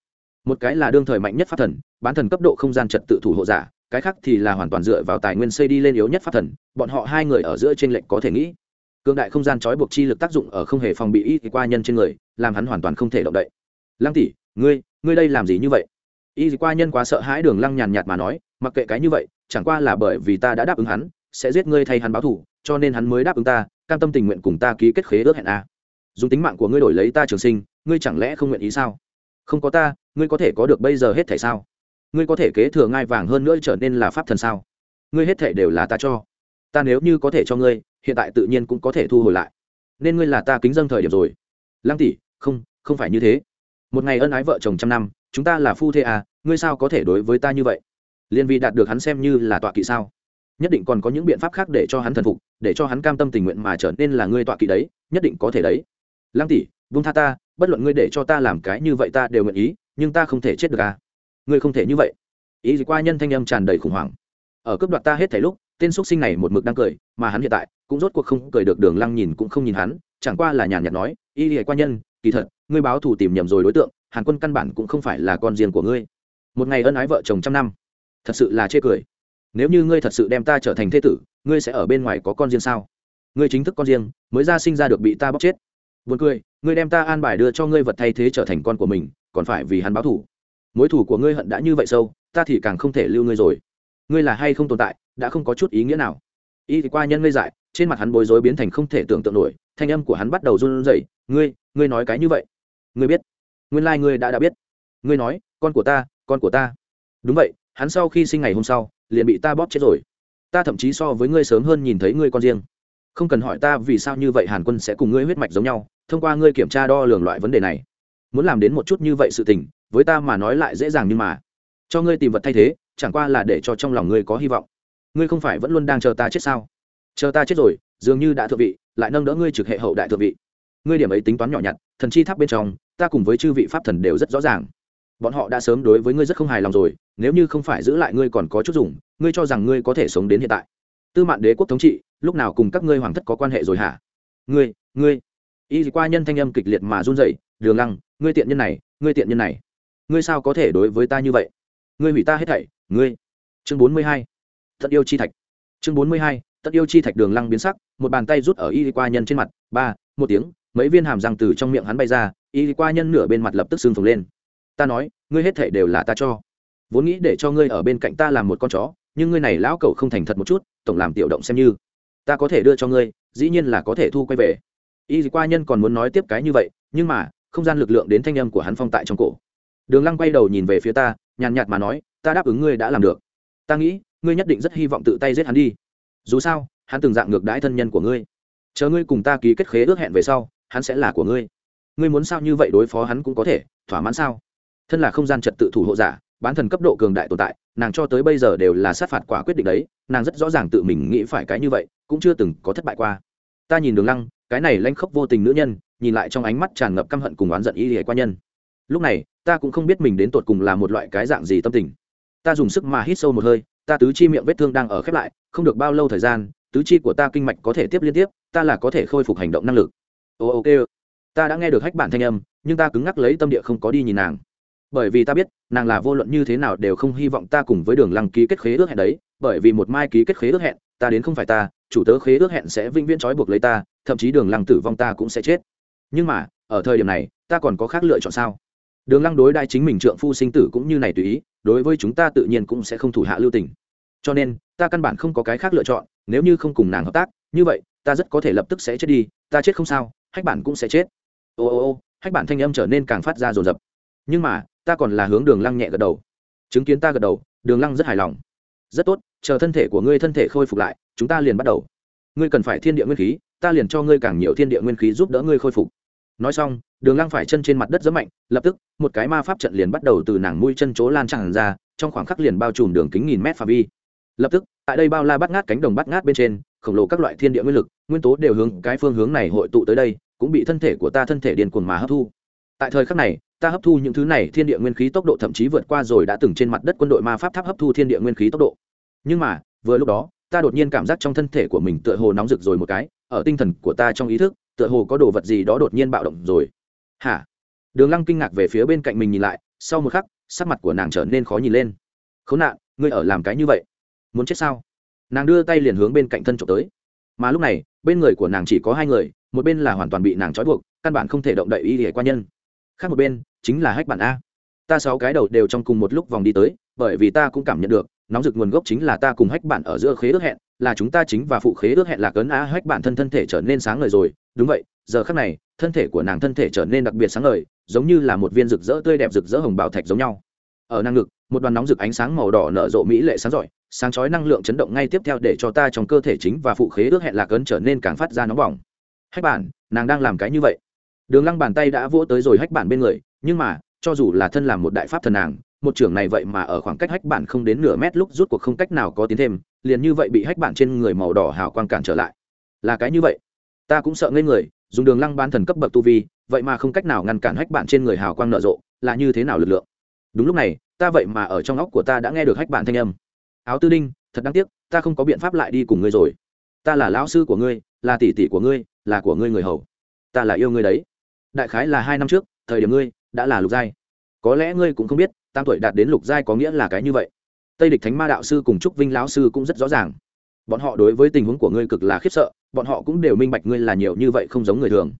[SPEAKER 1] Một cái là đương thời mạnh nhất pháp thần, bán thần cấp độ không gian trật tự thủ hộ giả cái khác thì là hoàn toàn dựa vào tài nguyên xây đi lên yếu nhất pháp thần, bọn họ hai người ở giữa trên lệnh có thể nghĩ. Cường đại không gian trói buộc chi lực tác dụng ở không hề phòng bị y qua nhân trên người, làm hắn hoàn toàn không thể động đậy. Lăng tỷ, ngươi ngươi đây làm gì như vậy? Y qua nhân quá sợ hãi đường lăng nhàn nhạt mà nói, mặc kệ cái như vậy, chẳng qua là bởi vì ta đã đáp ứng hắn, sẽ giết ngươi thay hắn báo thù, cho nên hắn mới đáp ứng ta, cam tâm tình nguyện cùng ta ký kết khế ước hẹn a. Dùng tính mạng của ngươi đổi lấy ta trường sinh, ngươi chẳng lẽ không nguyện ý sao? Không có ta, ngươi có thể có được bây giờ hết thể sao? Ngươi có thể kế thừa ngai vàng hơn nữa trở nên là pháp thần sao? Ngươi hết thể đều là ta cho. Ta nếu như có thể cho ngươi, hiện tại tự nhiên cũng có thể thu hồi lại. Nên ngươi là ta kính dâng thời điểm rồi. Lăng tỷ, không không phải như thế. Một ngày ân ái vợ chồng trăm năm, chúng ta là phu thê à ngươi sao có thể đối với ta như vậy? Liên vi đạt được hắn xem như là tọa kỵ sao? Nhất định còn có những biện pháp khác để cho hắn thần phục, để cho hắn cam tâm tình nguyện mà trở nên là ngươi tọa kỵ đấy, nhất định có thể đấy. Lăng tỷ vung tha ta, bất luận ngươi để cho ta làm cái như vậy ta đều nguyện ý, nhưng ta không thể chết được à ngươi không thể như vậy. Ý gì qua nhân thanh âm tràn đầy khủng hoảng. Ở cướp đoạt ta hết thảy lúc, tên x sinh này một mực đang cười, mà hắn hiện tại cũng rốt cuộc không cười được đường lăng nhìn cũng không nhìn hắn, chẳng qua là nhàn nhạt nói y hệ qua nhân, kỳ thật, ngươi báo thù tìm nhầm rồi đối tượng, hàn quân căn bản cũng không phải là con riêng của ngươi. Một ngày ân ái vợ chồng trăm năm, thật sự là chê cười. Nếu như ngươi thật sự đem ta trở thành thế tử, ngươi sẽ ở bên ngoài có con riêng sao? Ngươi chính thức con riêng, mới ra sinh ra được bị ta bóc chết. Buồn cười, ngươi đem ta an bài đưa cho ngươi vật thay thế trở thành con của mình, còn phải vì hắn báo thù mối thù của ngươi hận đã như vậy sâu, ta thì càng không thể lưu ngươi rồi. Ngươi là hay không tồn tại, đã không có chút ý nghĩa nào. Y thì qua nhân ngây dại, trên mặt hắn bối rối biến thành không thể tưởng tượng nổi, thanh âm của hắn bắt đầu run rẩy, ngươi ngươi nói cái như vậy? Ngươi biết. Nguyên lai、like、ngươi đã đã biết. Ngươi nói, con của ta, con của ta. Đúng vậy, hắn sau khi sinh ngày hôm sau, liền bị ta bóp chết rồi. Ta thậm chí so với ngươi sớm hơn nhìn thấy ngươi con riêng. Không cần hỏi ta vì sao như vậy hàn quân sẽ cùng ngươi huyết mạch giống nhau, thông qua ngươi kiểm tra đo lường loại vấn đề này. Muốn làm đến một chút như vậy sự tình với ta mà nói lại dễ dàng nhưng mà. Cho ngươi tìm vật thay thế, chẳng qua là để cho trong lòng ngươi có hy vọng. Ngươi không phải vẫn luôn đang chờ ta chết sao? Chờ ta chết rồi, dường như đã thượng vị, lại nâng đỡ ngươi trực hệ hậu đại thượng vị. Ngươi điểm ấy tính toán nhỏ nhặt, thần chi tháp bên trong, ta cùng với chư vị pháp thần đều rất rõ ràng. Bọn họ đã sớm đối với ngươi rất không hài lòng rồi, nếu như không phải giữ lại ngươi còn có chút dùng, ngươi cho rằng ngươi có thể sống đến hiện tại. Tư mạn đế quốc thống trị, lúc nào cùng các ngươi hoàng thất có quan hệ rồi hả? Ngươi ngươi. Y qua nhân thanh âm kịch liệt mà run rẩy, đường lăng, ngươi tiện nhân này, ngươi tiện nhân này ngươi sao có thể đối với ta như vậy? Ngươi hủy ta hết thảy, ngươi. Chương bốn mươi hai. Tận yêu chi thạch. Chương bốn mươi hai tận yêu chi thạch đường lăng biến sắc, một bàn tay rút ở y qua nhân trên mặt, ba, một tiếng, mấy viên hàm răng từ trong miệng hắn bay ra, y qua nhân nửa bên mặt lập tức sưng phồng lên. Ta nói, ngươi hết thảy đều là ta cho. Vốn nghĩ để cho ngươi ở bên cạnh ta làm một con chó, nhưng ngươi này lão cậu không thành thật một chút, tổng làm tiểu động xem như. Ta có thể đưa cho ngươi, dĩ nhiên là có thể thu quay về. Y qua nhân còn muốn nói tiếp cái như vậy, nhưng mà, không gian lực lượng đến thanh âm của hắn phong tại trong cổ đường lăng quay đầu nhìn về phía ta, nhàn nhạt mà nói, ta đáp ứng ngươi đã làm được. Ta nghĩ, ngươi nhất định rất hy vọng tự tay giết hắn đi. Dù sao, hắn từng dạng ngược đãi thân nhân của ngươi. Chờ ngươi cùng ta ký kết khế ước hẹn về sau, hắn sẽ là của ngươi. Ngươi muốn sao như vậy đối phó hắn cũng có thể, thỏa mãn sao? Thân là không gian trật tự thủ hộ giả, bán thần cấp độ cường đại tồn tại, nàng cho tới bây giờ đều là sát phạt quả quyết định đấy, nàng rất rõ ràng tự mình nghĩ phải cái như vậy, cũng chưa từng có thất bại qua. Ta nhìn đường lăng, cái này lanh khốc vô tình nữ nhân, nhìn lại trong ánh mắt tràn ngập căm hận cùng oán giận y hề qua nhân lúc này, ta cũng không biết mình đến tột cùng là một loại cái dạng gì tâm tình. Ta dùng sức mà hít sâu một hơi, ta tứ chi miệng vết thương đang ở khép lại, không được bao lâu thời gian, tứ chi của ta kinh mạch có thể tiếp liên tiếp, ta là có thể khôi phục hành động năng lực. Ô ok ta đã nghe được hách bản thanh âm, nhưng ta cứng ngắc lấy tâm địa không có đi nhìn nàng. Bởi vì ta biết, nàng là vô luận như thế nào đều không hy vọng ta cùng với đường lăng ký kết khế ước hẹn đấy, bởi vì một mai ký kết khế ước hẹn, ta đến không phải ta, chủ tớ khế ước hẹn sẽ vĩnh viễn trói buộc lấy ta, thậm chí đường lăng tử vong ta cũng sẽ chết. Nhưng mà, ở thời điểm này, ta còn có khác lựa chọn sao? Đường lăng đối đại chính mình trượng phu sinh tử cũng như này tùy ý, đối với chúng ta tự nhiên cũng sẽ không thủ hạ lưu tình. Cho nên, ta căn bản không có cái khác lựa chọn, nếu như không cùng nàng hợp tác, như vậy, ta rất có thể lập tức sẽ chết đi, ta chết không sao, hách bản cũng sẽ chết. Ô ô ô, hách bản thanh âm trở nên càng phát ra rồn rập. Nhưng mà, ta còn là hướng đường lăng nhẹ gật đầu. Chứng kiến ta gật đầu, đường lăng rất hài lòng. Rất tốt, chờ thân thể của ngươi thân thể khôi phục lại, chúng ta liền bắt đầu. Ngươi cần phải thiên địa nguyên khí, ta liền cho ngươi càng nhiều thiên địa nguyên khí giúp đỡ ngươi khôi phục nói xong, đường lăng phải chân trên mặt đất rất mạnh, lập tức, một cái ma pháp trận liền bắt đầu từ nàng mũi chân chỗ lan tràn ra, trong khoảng khắc liền bao trùm đường kính nghìn mét phạm vi. Lập tức, tại đây bao la bắt ngát cánh đồng bắt ngát bên trên, khổng lồ các loại thiên địa nguyên lực, nguyên tố đều hướng cái phương hướng này hội tụ tới đây, cũng bị thân thể của ta thân thể điên cuồng mà hấp thu. Tại thời khắc này, ta hấp thu những thứ này thiên địa nguyên khí tốc độ thậm chí vượt qua rồi đã từng trên mặt đất quân đội ma pháp tháp hấp thu thiên địa nguyên khí tốc độ. Nhưng mà, vừa lúc đó, ta đột nhiên cảm giác trong thân thể của mình tựa hồ nóng rực rồi một cái, ở tinh thần của ta trong ý thức tựa hồ có đồ vật gì đó đột nhiên bạo động rồi. Hả? Đường lăng kinh ngạc về phía bên cạnh mình nhìn lại, sau một khắc, sắc mặt của nàng trở nên khó nhìn lên. Khốn nạn, ngươi ở làm cái như vậy? Muốn chết sao? Nàng đưa tay liền hướng bên cạnh thân trộm tới. Mà lúc này, bên người của nàng chỉ có hai người, một bên là hoàn toàn bị nàng trói buộc, căn bản không thể động đậy y hệ quan nhân. Khác một bên, chính là hách bản a. Ta sáu cái đầu đều trong cùng một lúc vòng đi tới, bởi vì ta cũng cảm nhận được, nóng rực nguồn gốc chính là ta cùng hách bản ở giữa khế ước hẹn là chúng ta chính và phụ khế ước hẹn là cấn á hách bản thân thân thể trở nên sáng ngời rồi. Đúng vậy, giờ khác này, thân thể của nàng thân thể trở nên đặc biệt sáng ngời, giống như là một viên rực rỡ tươi đẹp rực rỡ hồng bảo thạch giống nhau. Ở năng ngực, một đoàn nóng rực ánh sáng màu đỏ nở rộ mỹ lệ sáng giỏi, sáng chói năng lượng chấn động ngay tiếp theo để cho ta trong cơ thể chính và phụ khế ước hẹn lạc ấn trở nên càng phát ra nóng bỏng. Hách bản, nàng đang làm cái như vậy. Đường lăng bàn tay đã vỗ tới rồi hách bản bên người, nhưng mà, cho dù là thân làm một đại pháp thần nàng một trưởng này vậy mà ở khoảng cách hách bản không đến nửa mét lúc rút cuộc không cách nào có tiến thêm, liền như vậy bị hách bản trên người màu đỏ hào quang cản trở lại. Là cái như vậy. Ta cũng sợ ngây người, dùng đường lăng ban thần cấp bậc tu vi, vậy mà không cách nào ngăn cản hách bản trên người hào quang nở rộ, là như thế nào lực lượng? Đúng lúc này, ta vậy mà ở trong óc của ta đã nghe được hách bản thanh âm. Áo tư đinh, thật đáng tiếc, ta không có biện pháp lại đi cùng ngươi rồi. Ta là lão sư của ngươi, là tỷ tỷ của ngươi, là của ngươi người hầu. Ta là yêu ngươi đấy. Đại khái là hai năm trước, thời điểm ngươi đã là lục giai. Có lẽ ngươi cũng không biết tám tuổi đạt đến lục giai có nghĩa là cái như vậy. Tây địch thánh ma đạo sư cùng trúc vinh lão sư cũng rất rõ ràng. Bọn họ đối với tình huống của ngươi cực là khiếp sợ, bọn họ cũng đều minh bạch ngươi là nhiều như vậy không giống người thường.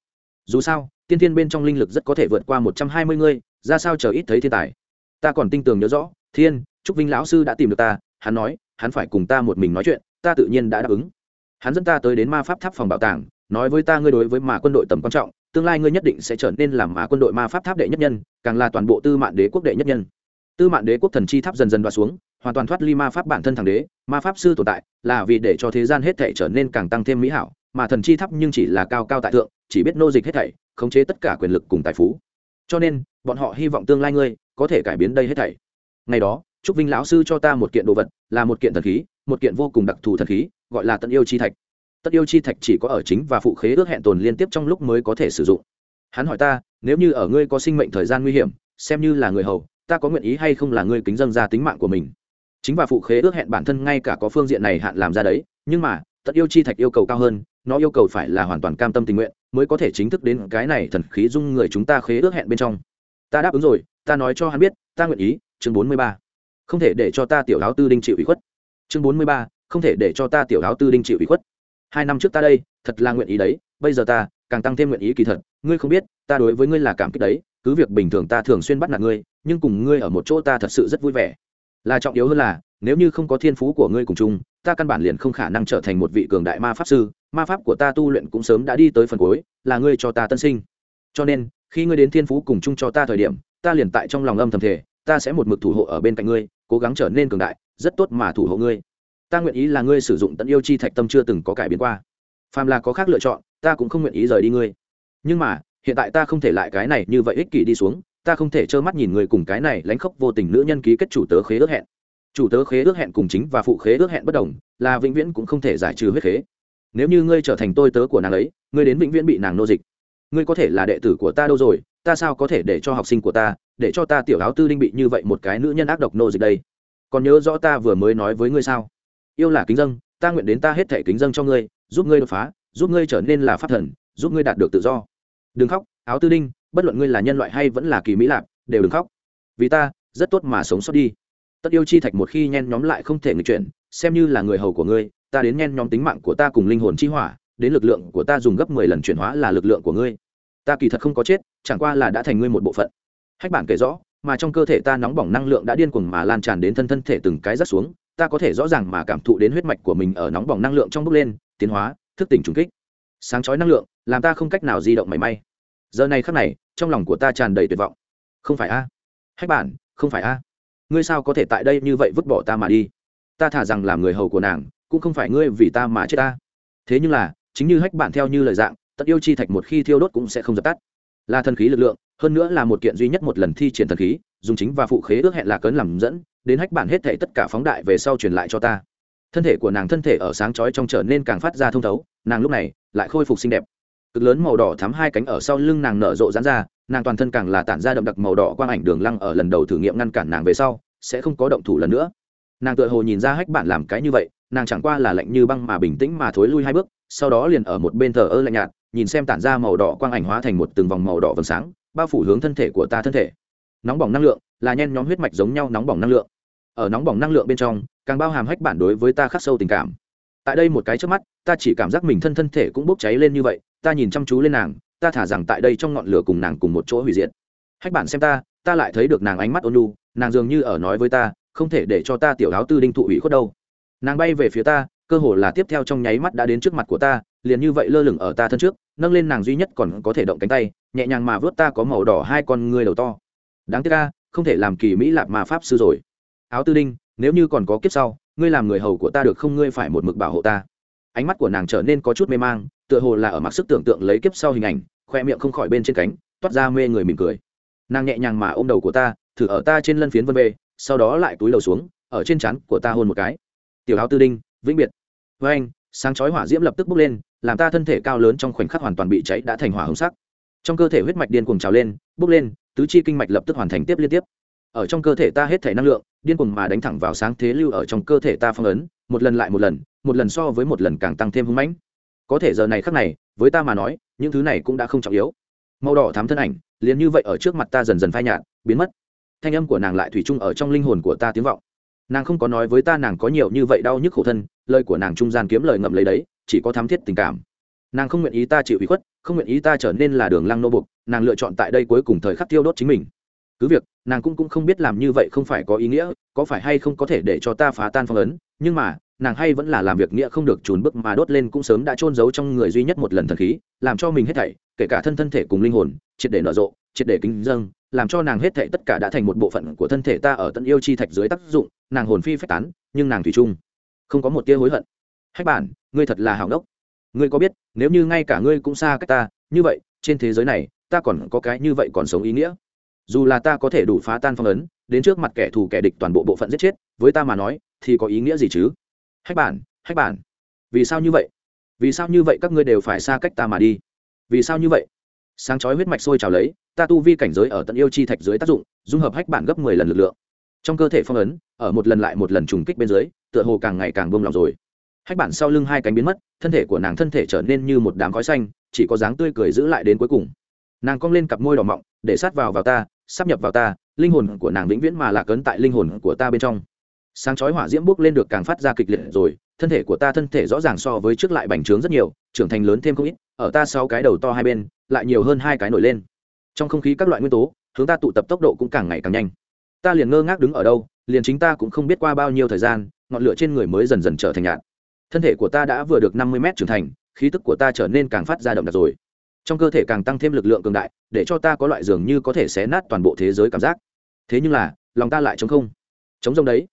[SPEAKER 1] Dù sao, tiên thiên bên trong linh lực rất có thể vượt qua một trăm hai mươi ngươi, ra sao chờ ít thấy thiên tài. Ta còn tin tưởng nhớ rõ, thiên, trúc vinh lão sư đã tìm được ta, hắn nói, hắn phải cùng ta một mình nói chuyện, ta tự nhiên đã đáp ứng. Hắn dẫn ta tới đến ma pháp tháp phòng bảo tàng, nói với ta ngươi đối với mà quân đội tầm quan trọng, tương lai ngươi nhất định sẽ trở nên làm mà quân đội ma pháp tháp đệ nhất nhân, càng là toàn bộ tư mạng đế quốc đệ nhất nhân tư mạng đế quốc thần chi tháp dần dần đoạt xuống, hoàn toàn thoát ly ma pháp bản thân thằng đế, ma pháp sư tồn tại là vì để cho thế gian hết thể trở nên càng tăng thêm mỹ hảo, mà thần chi tháp nhưng chỉ là cao cao tại thượng, chỉ biết nô dịch hết thảy, khống chế tất cả quyền lực cùng tài phú. Cho nên, bọn họ hy vọng tương lai ngươi có thể cải biến đây hết thảy. Ngày đó, trúc vinh lão sư cho ta một kiện đồ vật, là một kiện thần khí, một kiện vô cùng đặc thù thần khí, gọi là tận yêu chi thạch. Tận yêu chi thạch chỉ có ở chính và phụ khế ước hẹn tồn liên tiếp trong lúc mới có thể sử dụng. Hắn hỏi ta, nếu như ở ngươi có sinh mệnh thời gian nguy hiểm, xem như là người hầu ta có nguyện ý hay không là ngươi kính dân ra tính mạng của mình. Chính và phụ khế ước hẹn bản thân ngay cả có phương diện này hạn làm ra đấy, nhưng mà tận yêu chi thạch yêu cầu cao hơn, nó yêu cầu phải là hoàn toàn cam tâm tình nguyện, mới có thể chính thức đến cái này thần khí dung người chúng ta khế ước hẹn bên trong. Ta đáp ứng rồi, ta nói cho hắn biết, ta nguyện ý, chương bốn mươi ba. Không thể để cho ta tiểu áo tư đinh chịu ủy khuất. Chương bốn mươi ba, không thể để cho ta tiểu áo tư đinh chịu ủy khuất. Hai năm trước ta đây, thật là nguyện ý đấy, bây giờ ta càng tăng thêm nguyện ý kỳ thật. Ngươi không biết, ta đối với ngươi là cảm kích đấy cứ việc bình thường ta thường xuyên bắt nạt ngươi, nhưng cùng ngươi ở một chỗ ta thật sự rất vui vẻ. Là trọng yếu hơn là, nếu như không có thiên phú của ngươi cùng chung, ta căn bản liền không khả năng trở thành một vị cường đại ma pháp sư. Ma pháp của ta tu luyện cũng sớm đã đi tới phần cuối, là ngươi cho ta tân sinh. Cho nên, khi ngươi đến thiên phú cùng chung cho ta thời điểm, ta liền tại trong lòng âm thầm thể ta sẽ một mực thủ hộ ở bên cạnh ngươi, cố gắng trở nên cường đại, rất tốt mà thủ hộ ngươi. Ta nguyện ý là ngươi sử dụng tận yêu chi thạch tâm chưa từng có cải biến qua. Phàm là có khác lựa chọn, ta cũng không nguyện ý rời đi ngươi. Nhưng mà hiện tại ta không thể lại cái này như vậy ích kỷ đi xuống, ta không thể trơ mắt nhìn người cùng cái này lánh khóc vô tình nữ nhân ký kết chủ tớ khế ước hẹn. Chủ tớ khế ước hẹn cùng chính và phụ khế ước hẹn bất đồng, là vĩnh viễn cũng không thể giải trừ huyết khế. Nếu như ngươi trở thành tôi tớ của nàng ấy, ngươi đến vĩnh viễn bị nàng nô dịch. Ngươi có thể là đệ tử của ta đâu rồi, ta sao có thể để cho học sinh của ta, để cho ta tiểu áo tư đinh bị như vậy một cái nữ nhân ác độc nô dịch đây? Còn nhớ rõ ta vừa mới nói với ngươi sao? Yêu là kính dân ta nguyện đến ta hết thể kính dân cho ngươi, giúp ngươi đột phá, giúp ngươi trở nên là pháp thần, giúp ngươi đạt được tự do đừng khóc, áo tư đinh, bất luận ngươi là nhân loại hay vẫn là kỳ mỹ lạc đều đừng khóc. Vì ta, rất tốt mà sống sót đi. Tất yêu chi thạch một khi nhen nhóm lại không thể người chuyển, xem như là người hầu của ngươi, ta đến nhen nhóm tính mạng của ta cùng linh hồn chi hỏa, đến lực lượng của ta dùng gấp mười lần chuyển hóa là lực lượng của ngươi. Ta kỳ thật không có chết, chẳng qua là đã thành ngươi một bộ phận. Hách bản kể rõ, mà trong cơ thể ta nóng bỏng năng lượng đã điên cuồng mà lan tràn đến thân thân thể từng cái rất xuống, ta có thể rõ ràng mà cảm thụ đến huyết mạch của mình ở nóng bỏng năng lượng trong bốc lên, tiến hóa, thức tỉnh trùng kích sáng chói năng lượng, làm ta không cách nào di động mảy may. Giờ này khắc này, trong lòng của ta tràn đầy tuyệt vọng. Không phải a. Hách bản không phải a. Ngươi sao có thể tại đây như vậy vứt bỏ ta mà đi? Ta thả rằng làm người hầu của nàng, cũng không phải ngươi vì ta mà chết ta. Thế nhưng là, chính như hách bản theo như lời dạng tận yêu chi thạch một khi thiêu đốt cũng sẽ không dập tắt. Là thần khí lực lượng, hơn nữa là một kiện duy nhất một lần thi triển thần khí, dùng chính và phụ khế ước hẹn là cấn làm dẫn, đến hách bản hết thể tất cả phóng đại về sau truyền lại cho ta. Thân thể của nàng thân thể ở sáng chói trong trở nên càng phát ra thông thấu, nàng lúc này lại khôi phục xinh đẹp. Cực lớn màu đỏ thắm hai cánh ở sau lưng nàng nở rộ rán ra, nàng toàn thân càng là tản ra đậm đặc màu đỏ quang ảnh đường lăng ở lần đầu thử nghiệm ngăn cản nàng về sau, sẽ không có động thủ lần nữa. Nàng tựa hồ nhìn ra hách bản làm cái như vậy, nàng chẳng qua là lạnh như băng mà bình tĩnh mà thối lui hai bước, sau đó liền ở một bên thờ ơ lạnh nhạt, nhìn xem tản ra màu đỏ quang ảnh hóa thành một từng vòng màu đỏ vầng sáng, bao phủ hướng thân thể của ta thân thể. Nóng bỏng năng lượng, là nhen nhóm huyết mạch giống nhau nóng bỏng năng lượng. Ở nóng bỏng năng lượng bên trong, càng bao hàm hách bản đối với ta khắc sâu tình cảm tại đây một cái trước mắt, ta chỉ cảm giác mình thân thân thể cũng bốc cháy lên như vậy, ta nhìn chăm chú lên nàng, ta thả rằng tại đây trong ngọn lửa cùng nàng cùng một chỗ hủy diệt. Hách bản xem ta ta lại thấy được nàng ánh mắt ôn lu nàng dường như ở nói với ta, không thể để cho ta tiểu áo tư đinh thụ ủy khuất đâu. Nàng bay về phía ta, cơ hồ là tiếp theo trong nháy mắt đã đến trước mặt của ta, liền như vậy lơ lửng ở ta thân trước, nâng lên nàng duy nhất còn có thể động cánh tay, nhẹ nhàng mà vớt ta có màu đỏ hai con ngươi đầu to. Đáng tiếc ta không thể làm kỳ mỹ lạp mà pháp sư rồi. Áo tư đinh, nếu như còn có kiếp sau ngươi làm người hầu của ta được không? Ngươi phải một mực bảo hộ ta. Ánh mắt của nàng trở nên có chút mê mang, tựa hồ là ở mặc sức tưởng tượng lấy kiếp sau hình ảnh, khoe miệng không khỏi bên trên cánh, toát ra mê người mỉm cười. Nàng nhẹ nhàng mà ôm đầu của ta, thử ở ta trên lân phiến vân bê, sau đó lại túi đầu xuống, ở trên trán của ta hôn một cái. Tiểu áo tư đinh, vĩnh biệt. Với anh. Sáng chói hỏa diễm lập tức bốc lên, làm ta thân thể cao lớn trong khoảnh khắc hoàn toàn bị cháy đã thành hỏa hồng sắc. Trong cơ thể huyết mạch điên cuồng trào lên, bốc lên, tứ chi kinh mạch lập tức hoàn thành tiếp liên tiếp ở trong cơ thể ta hết thể năng lượng, điên cuồng mà đánh thẳng vào sáng thế lưu ở trong cơ thể ta phong ấn, một lần lại một lần một lần so với một lần càng tăng thêm hưng mãnh. Có thể giờ này khắc này, với ta mà nói, những thứ này cũng đã không trọng yếu. Màu đỏ thắm thân ảnh, liền như vậy ở trước mặt ta dần dần phai nhạt, biến mất. Thanh âm của nàng lại thủy chung ở trong linh hồn của ta tiếng vọng. Nàng không có nói với ta nàng có nhiều như vậy đau nhức khổ thân, lời của nàng trung gian kiếm lời ngậm lấy đấy, chỉ có thám thiết tình cảm. Nàng không nguyện ý ta chịu ủy khuất, không nguyện ý ta trở nên là đường lăng nô bục nàng lựa chọn tại đây cuối cùng thời khắc tiêu đốt chính mình cứ việc, nàng cũng cũng không biết làm như vậy không phải có ý nghĩa, có phải hay không có thể để cho ta phá tan phong ấn, nhưng mà, nàng hay vẫn là làm việc nghĩa không được trùn bức mà đốt lên cũng sớm đã trôn giấu trong người duy nhất một lần thần khí, làm cho mình hết thảy, kể cả thân thân thể cùng linh hồn, triệt để nở rộ, triệt để kính dâng, làm cho nàng hết thảy tất cả đã thành một bộ phận của thân thể ta ở tận yêu chi thạch dưới tác dụng, nàng hồn phi phách tán, nhưng nàng thủy chung. Không có một tia hối hận. Hách bản, ngươi thật là hảo ngốc ngươi có biết, nếu như ngay cả ngươi cũng xa cách ta, như vậy, trên thế giới này, ta còn có cái như vậy còn sống ý nghĩa? Dù là ta có thể đủ phá tan phong ấn, đến trước mặt kẻ thù kẻ địch toàn bộ bộ phận giết chết, với ta mà nói, thì có ý nghĩa gì chứ? Hách bản hách bản, vì sao như vậy? Vì sao như vậy các ngươi đều phải xa cách ta mà đi? Vì sao như vậy? Sáng chói huyết mạch sôi trào lấy, ta tu vi cảnh giới ở tận yêu chi thạch dưới tác dụng, dung hợp hách bản gấp mười lần lực lượng. Trong cơ thể phong ấn, ở một lần lại một lần trùng kích bên dưới, tựa hồ càng ngày càng bông lòng rồi. Hách bản sau lưng hai cánh biến mất, thân thể của nàng thân thể trở nên như một đám khói xanh, chỉ có dáng tươi cười giữ lại đến cuối cùng. Nàng cong lên cặp môi đỏ mọng, để sát vào vào ta sắp nhập vào ta, linh hồn của nàng vĩnh viễn mà lạc ấn tại linh hồn của ta bên trong. Sáng chói hỏa diễm bước lên được càng phát ra kịch liệt rồi, thân thể của ta thân thể rõ ràng so với trước lại bành trướng rất nhiều, trưởng thành lớn thêm không ít, ở ta sau cái đầu to hai bên, lại nhiều hơn hai cái nổi lên. Trong không khí các loại nguyên tố, hướng ta tụ tập tốc độ cũng càng ngày càng nhanh. Ta liền ngơ ngác đứng ở đâu, liền chính ta cũng không biết qua bao nhiêu thời gian, ngọn lửa trên người mới dần dần trở thành nhạt. Thân thể của ta đã vừa được năm mươi mét trưởng thành, khí tức của ta trở nên càng phát ra động đặc rồi trong cơ thể càng tăng thêm lực lượng cường đại, để cho ta có loại dường như có thể xé nát toàn bộ thế giới cảm giác. Thế nhưng là, lòng ta lại chống không. Chống rông đấy.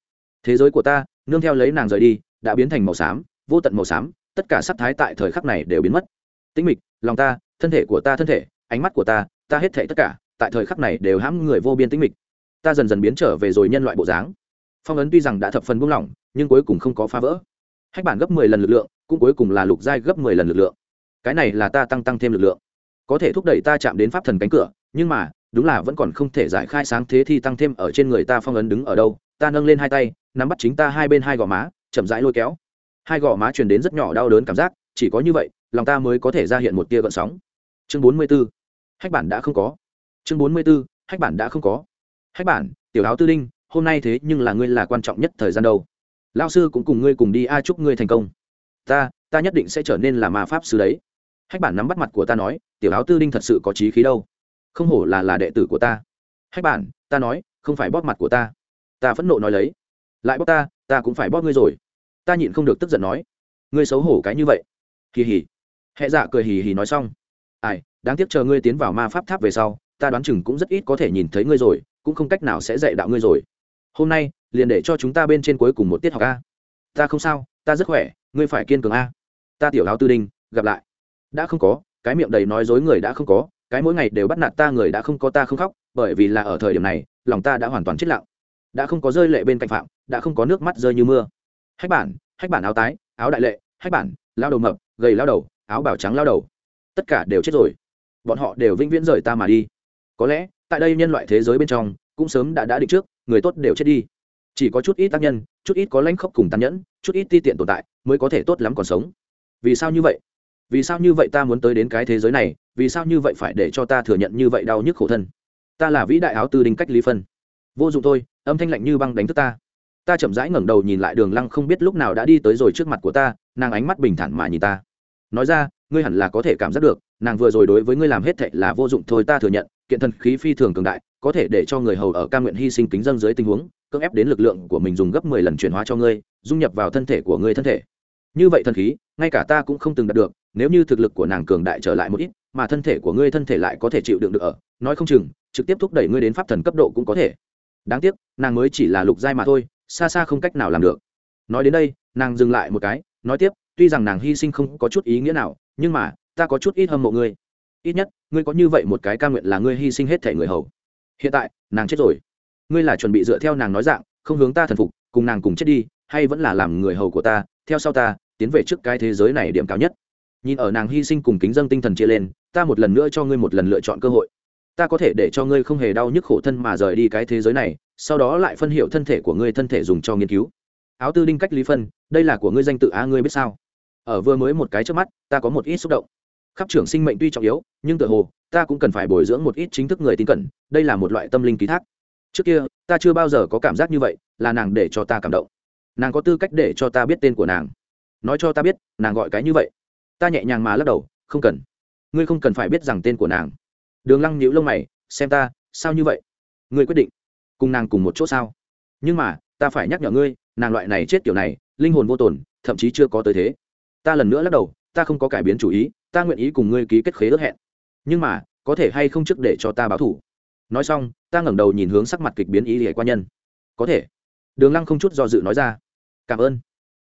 [SPEAKER 1] Thế giới của ta, nương theo lấy nàng rời đi, đã biến thành màu xám, vô tận màu xám, tất cả sắc thái tại thời khắc này đều biến mất. Tĩnh mịch, lòng ta, thân thể của ta thân thể, ánh mắt của ta ta hết thể tất cả, tại thời khắc này đều hãm người vô biên tĩnh mịch. Ta dần dần biến trở về rồi nhân loại bộ dáng. Phong ấn tuy rằng đã thập phần buông lỏng, nhưng cuối cùng không có phá vỡ. Hách bản gấp mười lần lực lượng, cũng cuối cùng là lục giai gấp mười lần lực lượng. Cái này là ta tăng tăng thêm lực lượng có thể thúc đẩy ta chạm đến pháp thần cánh cửa, nhưng mà, đúng là vẫn còn không thể giải khai sáng thế thi tăng thêm ở trên người ta phong ấn đứng ở đâu. Ta nâng lên hai tay, nắm bắt chính ta hai bên hai gò má, chậm rãi lôi kéo. Hai gò má truyền đến rất nhỏ đau đớn cảm giác, chỉ có như vậy, lòng ta mới có thể ra hiện một tia gợn sóng. Chương bốn mươi b ố hách bản đã không có. Chương bốn mươi b ố hách bản đã không có. Hách bản, tiểu áo tư đinh, hôm nay thế nhưng là ngươi là quan trọng nhất thời gian đâu. Lao sư cũng cùng ngươi cùng đi, a chúc ngươi thành công. Ta ta nhất định sẽ trở nên là ma pháp sư đấy hách bản nắm bắt mặt của ta nói, tiểu áo tư đinh thật sự có trí khí đâu. Không hổ là là đệ tử của ta. Hách bản, ta nói, không phải bóp mặt của ta. Ta phẫn nộ nói lấy. Lại bóp ta ta cũng phải bóp ngươi rồi. Ta nhịn không được tức giận nói. Ngươi xấu hổ cái như vậy. Kỳ hỉ hẹ dạ cười hì hì nói xong. Ai, đáng tiếc chờ ngươi tiến vào ma pháp tháp về sau, ta đoán chừng cũng rất ít có thể nhìn thấy ngươi rồi, cũng không cách nào sẽ dạy đạo ngươi rồi. Hôm nay, liền để cho chúng ta bên trên cuối cùng một tiết học a. Ta không sao, ta rất khỏe, ngươi phải kiên cường a. Ta tiểu áo tư đinh, gặp lại đã không có, cái miệng đầy nói dối người đã không có, cái mỗi ngày đều bắt nạt ta người đã không có ta không khóc, bởi vì là ở thời điểm này, lòng ta đã hoàn toàn chết lặng. Đã không có rơi lệ bên cạnh phạm, đã không có nước mắt rơi như mưa. Hách bản hách bản áo tái, áo đại lệ, hách bản, lao đầu mập, gầy lao đầu, áo bảo trắng lao đầu. Tất cả đều chết rồi. Bọn họ đều vĩnh viễn rời ta mà đi. Có lẽ, tại đây nhân loại thế giới bên trong, cũng sớm đã đã định trước, người tốt đều chết đi. Chỉ có chút ít tác nhân, chút ít có lãnh khốc cùng tàn nhẫn, chút ít ti tiện tồn tại, mới có thể tốt lắm còn sống. Vì sao như vậy? Vì sao như vậy ta muốn tới đến cái thế giới này, vì sao như vậy phải để cho ta thừa nhận như vậy đau nhức khổ thân? Ta là vĩ đại áo tư đinh cách lý phân. Vô dụng thôi, âm thanh lạnh như băng đánh thức ta. Ta chậm rãi ngẩng đầu nhìn lại đường lăng không biết lúc nào đã đi tới rồi trước mặt của ta, nàng ánh mắt bình thản mà nhìn ta. Nói ra, ngươi hẳn là có thể cảm giác được, nàng vừa rồi đối với ngươi làm hết thệ là vô dụng thôi ta thừa nhận, kiện thần khí phi thường cường đại, có thể để cho người hầu ở ca nguyện hy sinh kính dân dưới tình huống, cưỡng ép đến lực lượng của mình dùng gấp mười lần chuyển hóa cho ngươi, dung nhập vào thân thể của ngươi thân thể. Như vậy thần khí, ngay cả ta cũng không từng đạt được nếu như thực lực của nàng cường đại trở lại một ít, mà thân thể của ngươi thân thể lại có thể chịu đựng được ở, nói không chừng, trực tiếp thúc đẩy ngươi đến pháp thần cấp độ cũng có thể. Đáng tiếc, nàng mới chỉ là lục giai mà thôi, xa xa không cách nào làm được. Nói đến đây, nàng dừng lại một cái, nói tiếp, tuy rằng nàng hy sinh không có chút ý nghĩa nào, nhưng mà, ta có chút ít hâm mộ ngươi. Ít nhất, ngươi có như vậy một cái ca nguyện là ngươi hy sinh hết thể người hầu. Hiện tại, nàng chết rồi. Ngươi là chuẩn bị dựa theo nàng nói dạng, không hướng ta thần phục, cùng nàng cùng chết đi, hay vẫn là làm người hầu của ta, theo sau ta, tiến về trước cái thế giới này điểm cao nhất nhìn ở nàng hy sinh cùng kính dân tinh thần chia lên, ta một lần nữa cho ngươi một lần lựa chọn cơ hội. Ta có thể để cho ngươi không hề đau nhức khổ thân mà rời đi cái thế giới này, sau đó lại phân hiệu thân thể của ngươi thân thể dùng cho nghiên cứu. Áo tư đinh cách lý phân, đây là của ngươi danh tự á, ngươi biết sao? Ở vừa mới một cái trước mắt, ta có một ít xúc động. Khắp trưởng sinh mệnh tuy trọng yếu, nhưng tự hồ, ta cũng cần phải bồi dưỡng một ít chính thức người tin cẩn, đây là một loại tâm linh ký thác. Trước kia, ta chưa bao giờ có cảm giác như vậy, là nàng để cho ta cảm động. Nàng có tư cách để cho ta biết tên của nàng. Nói cho ta biết, nàng gọi cái như vậy ta nhẹ nhàng mà lắc đầu, không cần. Ngươi không cần phải biết rằng tên của nàng. Đường lăng nhíu lông mày, xem ta, sao như vậy? Ngươi quyết định cùng nàng cùng một chỗ sao? Nhưng mà, ta phải nhắc nhở ngươi, nàng loại này chết kiểu này, linh hồn vô tồn, thậm chí chưa có tới thế. Ta lần nữa lắc đầu, ta không có cải biến chủ ý, ta nguyện ý cùng ngươi ký kết khế ước hẹn. Nhưng mà, có thể hay không trước để cho ta báo thủ? Nói xong, ta ngẩng đầu nhìn hướng sắc mặt kịch biến ý hệ quan nhân. Có thể. Đường lăng không chút do dự nói ra. Cảm ơn.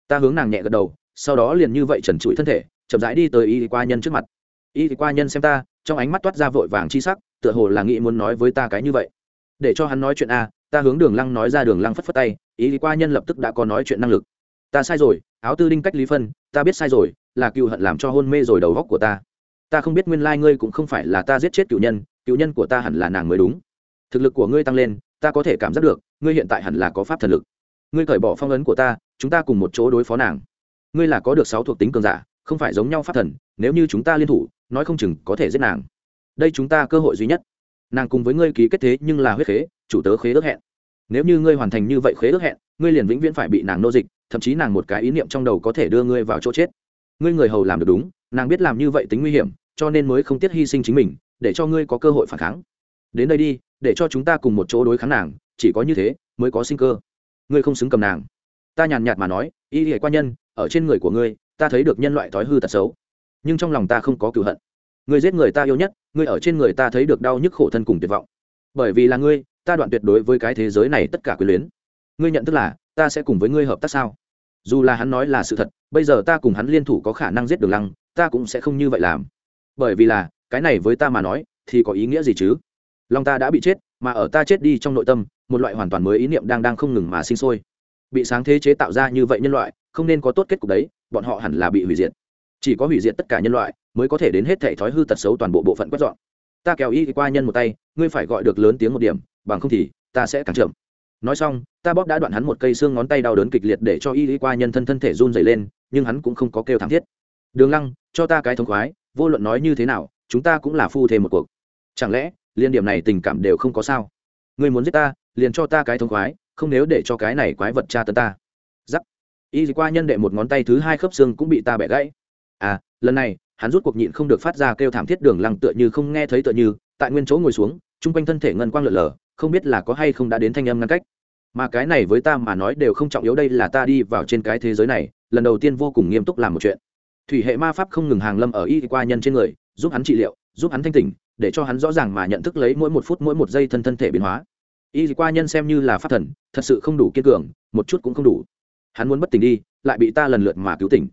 [SPEAKER 1] Ta hướng nàng nhẹ gật đầu, sau đó liền như vậy trần trụi thân thể chậm rãi đi tới y qua nhân trước mặt. Y qua nhân xem ta, trong ánh mắt toát ra vội vàng chi sắc, tựa hồ là nghĩ muốn nói với ta cái như vậy. Để cho hắn nói chuyện a, ta hướng đường lăng nói ra đường lăng phất phất tay, y qua nhân lập tức đã có nói chuyện năng lực. Ta sai rồi, áo tư đinh cách lý phân, ta biết sai rồi, là cựu hận làm cho hôn mê rồi đầu góc của ta. Ta không biết nguyên lai ngươi cũng không phải là ta giết chết cựu nhân cựu nhân của ta hẳn là nàng mới đúng. Thực lực của ngươi tăng lên, ta có thể cảm giác được, ngươi hiện tại hẳn là có pháp thần lực. Ngươi cởi bỏ phong ấn của ta, chúng ta cùng một chỗ đối phó nàng. Ngươi là có được sáu thuộc tính cường giả không phải giống nhau pháp thần, nếu như chúng ta liên thủ, nói không chừng có thể giết nàng. Đây chúng ta cơ hội duy nhất. Nàng cùng với ngươi ký kết thế nhưng là huyết khế, chủ tớ khế ước hẹn. Nếu như ngươi hoàn thành như vậy khế ước hẹn, ngươi liền vĩnh viễn phải bị nàng nô dịch, thậm chí nàng một cái ý niệm trong đầu có thể đưa ngươi vào chỗ chết. Ngươi người hầu làm được đúng, nàng biết làm như vậy tính nguy hiểm, cho nên mới không tiếc hy sinh chính mình, để cho ngươi có cơ hội phản kháng. Đến đây đi, để cho chúng ta cùng một chỗ đối kháng nàng, chỉ có như thế, mới có sinh cơ. Ngươi không xứng cầm nàng. Ta nhàn nhạt mà nói, y hệ quan nhân, ở trên người của ngươi ta thấy được nhân loại thói hư tật xấu. Nhưng trong lòng ta không có cựu hận. Ngươi giết người ta yêu nhất, ngươi ở trên người ta thấy được đau nhức khổ thân cùng tuyệt vọng. Bởi vì là ngươi, ta đoạn tuyệt đối với cái thế giới này tất cả quyền luyến. Ngươi nhận thức là, ta sẽ cùng với ngươi hợp tác sao? Dù là hắn nói là sự thật, bây giờ ta cùng hắn liên thủ có khả năng giết đường lăng, ta cũng sẽ không như vậy làm. Bởi vì là, cái này với ta mà nói, thì có ý nghĩa gì chứ? Lòng ta đã bị chết, mà ở ta chết đi trong nội tâm, một loại hoàn toàn mới ý niệm đang đang không ngừng mà sinh sôi. Bị sáng thế chế tạo ra như vậy nhân loại không nên có tốt kết cục đấy, bọn họ hẳn là bị hủy diệt. Chỉ có hủy diệt tất cả nhân loại mới có thể đến hết thể thói hư tật xấu toàn bộ bộ phận quét dọn. Ta kéo y qua nhân một tay, ngươi phải gọi được lớn tiếng một điểm, bằng không thì ta sẽ càng chậm. Nói xong, ta bóp đã đoạn hắn một cây xương ngón tay đau đớn kịch liệt để cho y qua nhân thân thân thể run dày lên, nhưng hắn cũng không có kêu thảm thiết. Đường lăng, cho ta cái thống khoái, vô luận nói như thế nào, chúng ta cũng là phu thêm một cuộc. Chẳng lẽ, liên điểm này tình cảm đều không có sao? Ngươi muốn giết ta, liền cho ta cái thống khoái, không nếu để cho cái này quái vật tra tấn ta y qua nhân đệ một ngón tay thứ hai khớp xương cũng bị ta bẻ gãy. À lần này, hắn rút cuộc nhịn không được phát ra kêu thảm thiết đường lăng tựa như không nghe thấy tựa như, tại nguyên chỗ ngồi xuống, chung quanh thân thể ngân quang lượn lờ, không biết là có hay không đã đến thanh âm ngăn cách. Mà cái này với ta mà nói đều không trọng yếu đây là ta đi vào trên cái thế giới này, lần đầu tiên vô cùng nghiêm túc làm một chuyện. Thủy hệ ma pháp không ngừng hàng lâm ở y qua nhân trên người, giúp hắn trị liệu, giúp hắn thanh tỉnh, để cho hắn rõ ràng mà nhận thức lấy mỗi một phút mỗi một giây thân thân thể biến hóa. Y qua nhân xem như là pháp thần, thật sự không đủ kiên cường, một chút cũng không đủ hắn muốn bất tỉnh đi, lại bị ta lần lượt mà cứu tỉnh.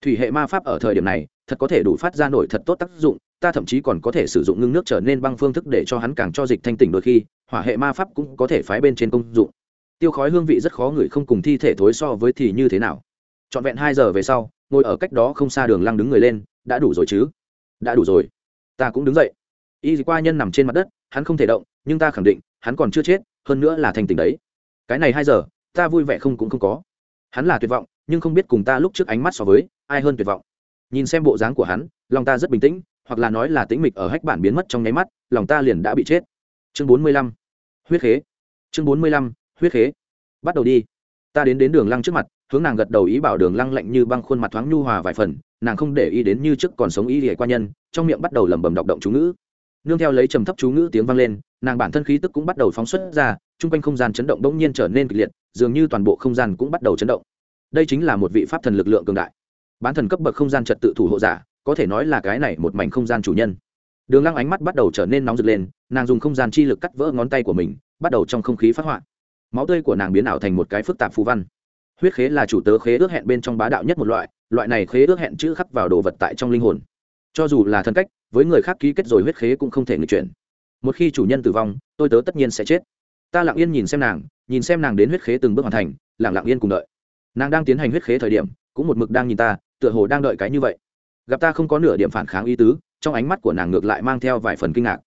[SPEAKER 1] Thủy hệ ma pháp ở thời điểm này, thật có thể đủ phát ra nổi thật tốt tác dụng, ta thậm chí còn có thể sử dụng ngưng nước trở nên băng phương thức để cho hắn càng cho dịch thanh tỉnh đôi khi, hỏa hệ ma pháp cũng có thể phái bên trên công dụng. Tiêu khói hương vị rất khó ngửi không cùng thi thể thối so với thì như thế nào. Trọn vẹn hai giờ về sau, ngồi ở cách đó không xa đường lăng đứng người lên, đã đủ rồi chứ? Đã đủ rồi. Ta cũng đứng dậy. Y qua nhân nằm trên mặt đất, hắn không thể động, nhưng ta khẳng định, hắn còn chưa chết, hơn nữa là thành tỉnh đấy. Cái này hai giờ, ta vui vẻ không cũng không có hắn là tuyệt vọng, nhưng không biết cùng ta lúc trước ánh mắt so với ai hơn tuyệt vọng. Nhìn xem bộ dáng của hắn, lòng ta rất bình tĩnh, hoặc là nói là tĩnh mịch ở hách bản biến mất trong nháy mắt, lòng ta liền đã bị chết. Chương bốn mươi lăm. Huyết khế. Chương bốn mươi lăm. Huyết khế. Bắt đầu đi. Ta đến đến đường lăng trước mặt, hướng nàng gật đầu ý bảo đường lăng lạnh như băng khuôn mặt thoáng nhu hòa vài phần, nàng không để ý đến như trước còn sống ý hệ quan nhân, trong miệng bắt đầu lẩm bẩm đọc động chú ngữ. Nương theo lấy trầm thấp chú ngữ tiếng vang lên, nàng bản thân khí tức cũng bắt đầu phóng xuất ra chung quanh không gian chấn động bỗng nhiên trở nên kịch liệt, dường như toàn bộ không gian cũng bắt đầu chấn động. Đây chính là một vị pháp thần lực lượng cường đại. Bán thần cấp bậc không gian trật tự thủ hộ giả, có thể nói là cái này một mảnh không gian chủ nhân. Đường lăng ánh mắt bắt đầu trở nên nóng rực lên, nàng dùng không gian chi lực cắt vỡ ngón tay của mình, bắt đầu trong không khí phát họa. Máu tươi của nàng biến ảo thành một cái phức tạp phù văn. Huyết khế là chủ tớ khế ước hẹn bên trong bá đạo nhất một loại loại này khế ước hẹn chữ khắc vào đồ vật tại trong linh hồn. Cho dù là thân cách, với người khác ký kết rồi huyết khế cũng không thể người chuyển. Một khi chủ nhân tử vong, tôi tớ tất nhiên sẽ chết ta lặng yên nhìn xem nàng, nhìn xem nàng đến huyết khế từng bước hoàn thành, lặng lặng yên cùng đợi. Nàng đang tiến hành huyết khế thời điểm, cũng một mực đang nhìn ta, tựa hồ đang đợi cái như vậy. Gặp ta không có nửa điểm phản kháng ý tứ, trong ánh mắt của nàng ngược lại mang theo vài phần kinh ngạc.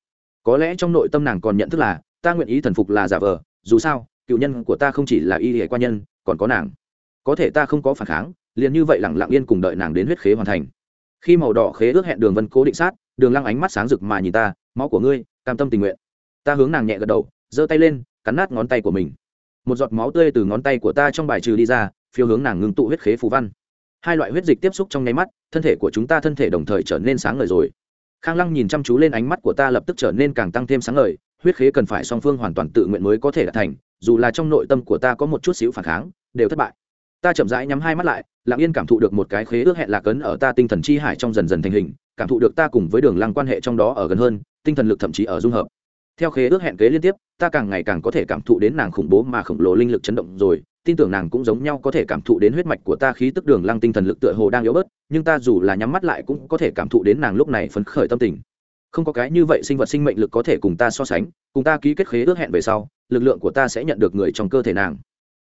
[SPEAKER 1] Có lẽ trong nội tâm nàng còn nhận thức là, ta nguyện ý thần phục là giả vờ, dù sao, cựu nhân của ta không chỉ là y hệ quan nhân, còn có nàng. Có thể ta không có phản kháng, liền như vậy lẳng lặng yên cùng đợi nàng đến huyết khế hoàn thành. Khi màu đỏ khế ước hẹn đường vân cố định sát, đường lăng ánh mắt sáng rực mà nhìn ta, máu của ngươi, cam tâm tình nguyện. Ta hướng nàng nhẹ gật đầu, giơ tay lên cắn nát ngón tay của mình. Một giọt máu tươi từ ngón tay của ta trong bài trừ đi ra, phiêu hướng nàng ngưng tụ huyết khế phù văn. Hai loại huyết dịch tiếp xúc trong nháy mắt, thân thể của chúng ta thân thể đồng thời trở nên sáng ngời rồi. Khang lăng nhìn chăm chú lên ánh mắt của ta lập tức trở nên càng tăng thêm sáng ngời, huyết khế cần phải song phương hoàn toàn tự nguyện mới có thể đạt thành, dù là trong nội tâm của ta có một chút xíu phản kháng, đều thất bại. Ta chậm rãi nhắm hai mắt lại, lặng yên cảm thụ được một cái khế ước hẹn lạc ấn ở ta tinh thần chi hải trong dần dần thành hình, cảm thụ được ta cùng với đường lăng quan hệ trong đó ở gần hơn, tinh thần lực thậm chí ở dung hợp. Theo khế ước hẹn kế liên tiếp ta càng ngày càng có thể cảm thụ đến nàng khủng bố mà khổng lồ linh lực chấn động rồi, tin tưởng nàng cũng giống nhau có thể cảm thụ đến huyết mạch của ta khí tức đường lăng tinh thần lực tựa hồ đang yếu bớt, nhưng ta dù là nhắm mắt lại cũng có thể cảm thụ đến nàng lúc này phấn khởi tâm tình. Không có cái như vậy sinh vật sinh mệnh lực có thể cùng ta so sánh, cùng ta ký kết khế ước hẹn về sau, lực lượng của ta sẽ nhận được người trong cơ thể nàng.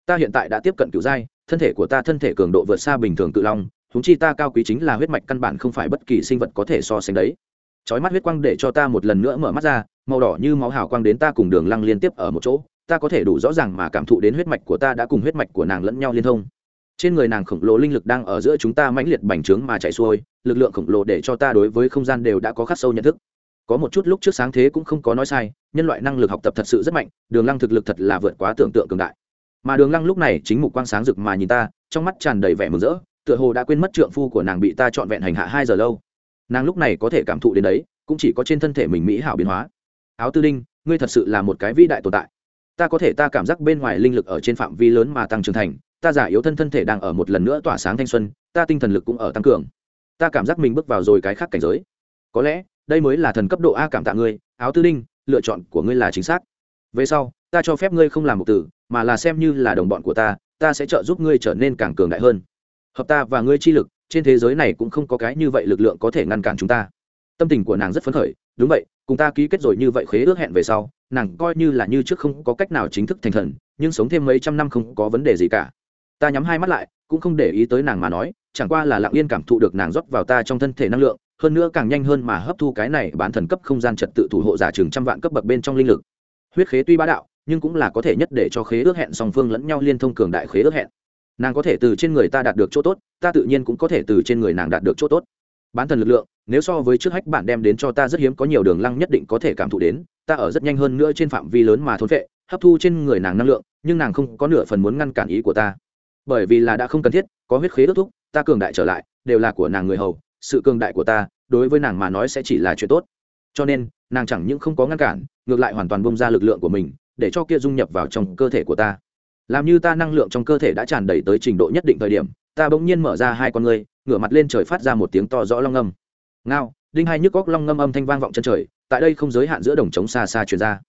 [SPEAKER 1] Ta hiện tại đã tiếp cận cựu giai, thân thể của ta thân thể cường độ vượt xa bình thường tự long húng chi ta cao quý chính là huyết mạch căn bản không phải bất kỳ sinh vật có thể so sánh đấy chói mắt huyết quang để cho ta một lần nữa mở mắt ra, màu đỏ như máu hào quang đến ta cùng đường lăng liên tiếp ở một chỗ, ta có thể đủ rõ ràng mà cảm thụ đến huyết mạch của ta đã cùng huyết mạch của nàng lẫn nhau liên thông. Trên người nàng khổng lồ linh lực đang ở giữa chúng ta mãnh liệt bành trướng mà chạy xuôi, lực lượng khổng lồ để cho ta đối với không gian đều đã có khắc sâu nhận thức. Có một chút lúc trước sáng thế cũng không có nói sai, nhân loại năng lực học tập thật sự rất mạnh, đường lăng thực lực thật là vượt quá tưởng tượng cường đại. Mà đường lăng lúc này chính mục quang sáng rực mà nhìn ta, trong mắt tràn đầy vẻ mừng rỡ, tựa hồ đã quên mất trượng phu của nàng bị ta trọn vẹn hành hạ hai giờ lâu nàng lúc này có thể cảm thụ đến đấy cũng chỉ có trên thân thể mình mỹ hảo biến hóa. Áo tư Linh, ngươi thật sự là một cái vĩ đại tồn tại. Ta có thể ta cảm giác bên ngoài linh lực ở trên phạm vi lớn mà tăng trưởng thành ta giả yếu thân thân thể đang ở một lần nữa tỏa sáng thanh xuân ta tinh thần lực cũng ở tăng cường. Ta cảm giác mình bước vào rồi cái khác cảnh giới. Có lẽ đây mới là thần cấp độ a cảm tạ ngươi áo tư Linh, lựa chọn của ngươi là chính xác. Về sau ta cho phép ngươi không làm một từ mà là xem như là đồng bọn của ta ta sẽ trợ giúp ngươi trở nên càng cường đại hơn. Hợp ta và ngươi chi lực trên thế giới này cũng không có cái như vậy lực lượng có thể ngăn cản chúng ta. Tâm tình của nàng rất phấn khởi. Đúng vậy, cùng ta ký kết rồi như vậy khế ước hẹn về sau, nàng coi như là như trước không có cách nào chính thức thành thần, nhưng sống thêm mấy trăm năm không có vấn đề gì cả. Ta nhắm hai mắt lại, cũng không để ý tới nàng mà nói, chẳng qua là lặng yên cảm thụ được nàng rót vào ta trong thân thể năng lượng, hơn nữa càng nhanh hơn mà hấp thu cái này bán thần cấp không gian trật tự thủ hộ giả chừng trăm vạn cấp bậc bên trong linh lực. Huyết khế tuy bá đạo, nhưng cũng là có thể nhất để cho khế ước hẹn song phương lẫn nhau liên thông cường đại khế ước hẹn nàng có thể từ trên người ta đạt được chỗ tốt, ta tự nhiên cũng có thể từ trên người nàng đạt được chỗ tốt. Bán thần lực lượng, nếu so với trước hách bản đem đến cho ta rất hiếm có nhiều đường lăng nhất định có thể cảm thụ đến, ta ở rất nhanh hơn nữa trên phạm vi lớn mà thốn vệ hấp thu trên người nàng năng lượng, nhưng nàng không có nửa phần muốn ngăn cản ý của ta. Bởi vì là đã không cần thiết, có huyết khế ước thúc ta cường đại trở lại, đều là của nàng người hầu, sự cường đại của ta, đối với nàng mà nói sẽ chỉ là chuyện tốt. Cho nên, nàng chẳng những không có ngăn cản, ngược lại hoàn toàn bông ra lực lượng của mình, để cho kia dung nhập vào trong cơ thể của ta làm như ta năng lượng trong cơ thể đã tràn đầy tới trình độ nhất định thời điểm, ta bỗng nhiên mở ra hai con ngươi, ngửa mặt lên trời phát ra một tiếng to rõ long âm. Ngao, đinh hai nhức góc long ngâm âm thanh vang vọng chân trời, tại đây không giới hạn giữa đồng trống xa xa truyền ra.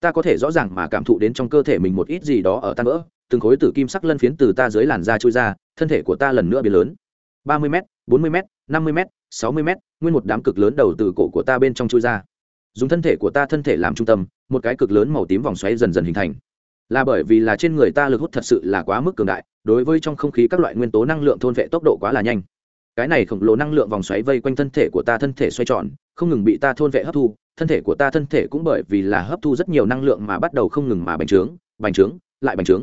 [SPEAKER 1] Ta có thể rõ ràng mà cảm thụ đến trong cơ thể mình một ít gì đó ở tan vỡ, từng khối tử kim sắc lân phiến từ ta dưới làn da trôi ra, thân thể của ta lần nữa biến lớn. ba mươi m bốn mươi m năm mươi m sáu mươi m nguyên một đám cực lớn đầu từ cổ của ta bên trong trôi ra. Dùng thân thể của ta thân thể làm trung tâm, một cái cực lớn màu tím vòng xoáy dần dần hình thành là bởi vì là trên người ta lực hút thật sự là quá mức cường đại, đối với trong không khí các loại nguyên tố năng lượng thôn vệ tốc độ quá là nhanh. Cái này khổng lồ năng lượng vòng xoáy vây quanh thân thể của ta thân thể xoay tròn, không ngừng bị ta thôn vệ hấp thu, thân thể của ta thân thể cũng bởi vì là hấp thu rất nhiều năng lượng mà bắt đầu không ngừng mà bành trướng bành trướng, lại bành trướng.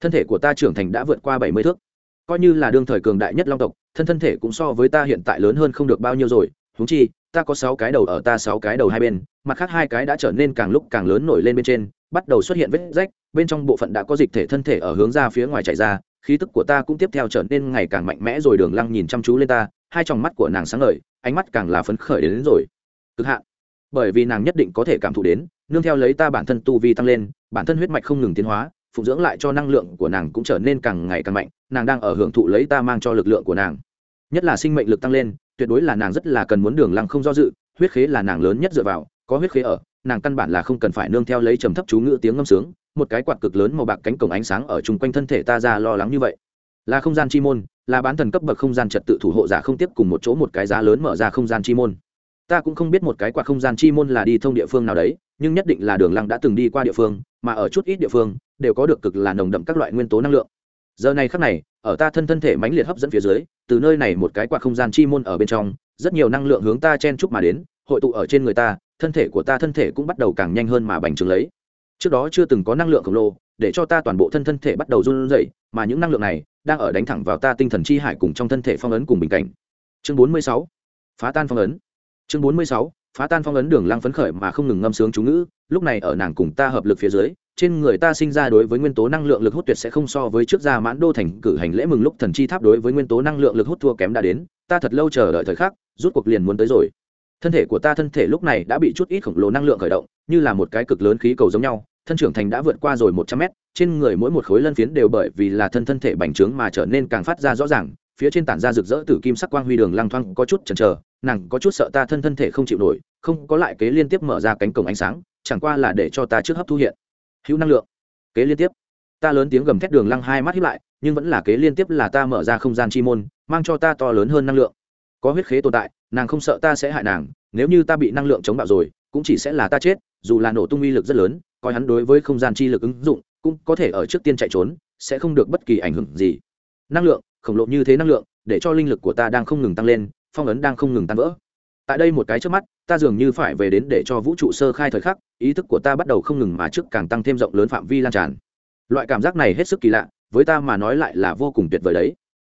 [SPEAKER 1] Thân thể của ta trưởng thành đã vượt qua bảy mươi thước. Coi như là đương thời cường đại nhất long tộc, thân thân thể cũng so với ta hiện tại lớn hơn không được bao nhiêu rồi. Húng chi, ta có sáu cái đầu ở ta sáu cái đầu hai bên, mặt khác hai cái đã trở nên càng lúc càng lớn nổi lên bên trên bắt đầu xuất hiện vết rách bên trong bộ phận đã có dịch thể thân thể ở hướng ra phía ngoài chạy ra khí tức của ta cũng tiếp theo trở nên ngày càng mạnh mẽ rồi đường lăng nhìn chăm chú lên ta hai tròng mắt của nàng sáng ngời ánh mắt càng là phấn khởi đến, đến rồi. Cực hạn. Bởi vì nàng nhất định có thể cảm thụ đến nương theo lấy ta bản thân tu vi tăng lên bản thân huyết mạch không ngừng tiến hóa phụng dưỡng lại cho năng lượng của nàng cũng trở nên càng ngày càng mạnh nàng đang ở hưởng thụ lấy ta mang cho lực lượng của nàng. Nhất là sinh mệnh lực tăng lên tuyệt đối là nàng rất là cần muốn đường lăng không do dự huyết khế là nàng lớn nhất dựa vào có huyết khế ở nàng căn bản là không cần phải nương theo lấy trầm thấp chú ngữ tiếng ngâm sướng, một cái quạt cực lớn màu bạc cánh cổng ánh sáng ở chung quanh thân thể ta ra lo lắng như vậy. Là không gian chi môn, là bán thần cấp bậc không gian trật tự thủ hộ giả không tiếp cùng một chỗ một cái giá lớn mở ra không gian chi môn. Ta cũng không biết một cái quạt không gian chi môn là đi thông địa phương nào đấy, nhưng nhất định là đường lăng đã từng đi qua địa phương, mà ở chút ít địa phương, đều có được cực là nồng đậm các loại nguyên tố năng lượng. Giờ này khắc này, ở ta thân thân thể mãnh liệt hấp dẫn phía dưới, từ nơi này một cái quạt không gian chi môn ở bên trong, rất nhiều năng lượng hướng ta chen chúc mà đến hội tụ ở trên người ta, thân thể của ta thân thể cũng bắt đầu càng nhanh hơn mà bành trướng lấy trước đó chưa từng có năng lượng khổng lồ, để cho ta toàn bộ thân thân thể bắt đầu run rẩy, mà những năng lượng này đang ở đánh thẳng vào ta tinh thần chi hải cùng trong thân thể phong ấn cùng bình cảnh chương 46. phá tan phong ấn chương 46. phá tan phong ấn đường lăng phấn khởi mà không ngừng ngâm sướng chú ngữ, lúc này ở nàng cùng ta hợp lực phía dưới, trên người ta sinh ra đối với nguyên tố năng lượng lực hút tuyệt sẽ không so với trước gia mãn đô thành cử hành lễ mừng lúc thần chi tháp đối với nguyên tố năng lượng lực hút thua kém đã đến, ta thật lâu chờ đợi thời khắc rút cuộc liền muốn tới rồi thân thể của ta thân thể lúc này đã bị chút ít khổng lồ năng lượng khởi động, như là một cái cực lớn khí cầu giống nhau, thân trưởng thành đã vượt qua rồi một trăm mét, trên người mỗi một khối lân phiến đều bởi vì là thân thân thể bành trướng mà trở nên càng phát ra rõ ràng, phía trên tản ra rực rỡ từ kim sắc quang huy đường lăng thoang có chút chần chờ, nàng có chút sợ ta thân thân thể không chịu nổi, không có lại kế liên tiếp mở ra cánh cổng ánh sáng, chẳng qua là để cho ta trước hấp thu hiện. Hữu năng lượng. Kế liên tiếp. Ta lớn tiếng gầm thét đường lăng hai mắt hiếp lại, nhưng vẫn là kế liên tiếp là ta mở ra không gian chi môn, mang cho ta to lớn hơn năng lượng có huyết khế tồn tại, nàng không sợ ta sẽ hại nàng, nếu như ta bị năng lượng chống bạo rồi, cũng chỉ sẽ là ta chết, dù là nổ tung uy lực rất lớn, coi hắn đối với không gian chi lực ứng dụng, cũng có thể ở trước tiên chạy trốn, sẽ không được bất kỳ ảnh hưởng gì. Năng lượng, khổng lồ như thế năng lượng, để cho linh lực của ta đang không ngừng tăng lên, phong ấn đang không ngừng tan vỡ. Tại đây một cái trước mắt, ta dường như phải về đến để cho vũ trụ sơ khai thời khắc, ý thức của ta bắt đầu không ngừng mà trước càng tăng thêm rộng lớn phạm vi lan tràn. Loại cảm giác này hết sức kỳ lạ, với ta mà nói lại là vô cùng tuyệt vời đấy.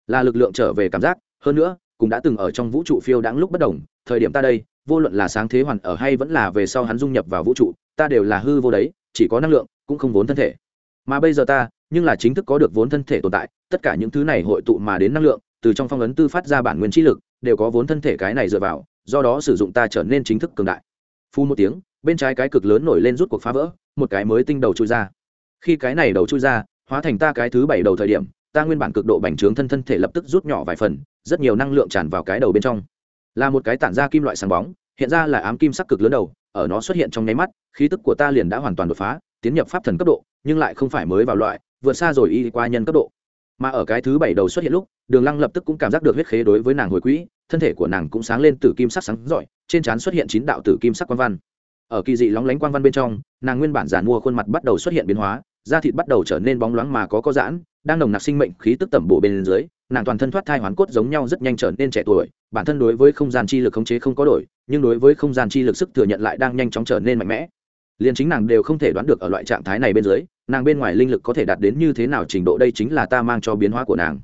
[SPEAKER 1] Là lực lượng trở về cảm giác, hơn nữa cũng đã từng ở trong vũ trụ phiêu đáng lúc bất đồng, thời điểm ta đây, vô luận là sáng thế hoàn ở hay vẫn là về sau hắn dung nhập vào vũ trụ, ta đều là hư vô đấy, chỉ có năng lượng, cũng không vốn thân thể. Mà bây giờ ta, nhưng là chính thức có được vốn thân thể tồn tại, tất cả những thứ này hội tụ mà đến năng lượng, từ trong phong ấn tư phát ra bản nguyên trí lực, đều có vốn thân thể cái này dựa vào, do đó sử dụng ta trở nên chính thức cường đại. Phu một tiếng, bên trái cái cực lớn nổi lên rút cuộc phá vỡ, một cái mới tinh đầu chui ra. Khi cái này đầu chui ra, hóa thành ta cái thứ bảy đầu thời điểm, ta nguyên bản cực độ bành trướng thân thân thể lập tức rút nhỏ vài phần rất nhiều năng lượng tràn vào cái đầu bên trong. Là một cái tản ra kim loại sáng bóng, hiện ra là ám kim sắc cực lớn đầu, ở nó xuất hiện trong nháy mắt, khí tức của ta liền đã hoàn toàn đột phá, tiến nhập pháp thần cấp độ, nhưng lại không phải mới vào loại, vượt xa rồi y qua nhân cấp độ. Mà ở cái thứ bảy đầu xuất hiện lúc, đường lăng lập tức cũng cảm giác được huyết khế đối với nàng hồi quỹ, thân thể của nàng cũng sáng lên từ kim sắc sáng giỏi trên trán xuất hiện chín đạo tử kim sắc quan văn. Ở kỳ dị lóng lánh quan văn bên trong, nàng nguyên bản giàn mua khuôn mặt bắt đầu xuất hiện biến hóa, da thịt bắt đầu trở nên bóng loáng mà có có giãn, đang nồng nặc sinh mệnh khí tức tẩm bổ bên dưới nàng toàn thân thoát thai hoán cốt giống nhau rất nhanh trở nên trẻ tuổi, bản thân đối với không gian chi lực khống chế không có đổi, nhưng đối với không gian chi lực sức thừa nhận lại đang nhanh chóng trở nên mạnh mẽ. Liền chính nàng đều không thể đoán được ở loại trạng thái này bên dưới, nàng bên ngoài linh lực có thể đạt đến như thế nào trình độ đây chính là ta mang cho biến hóa của nàng.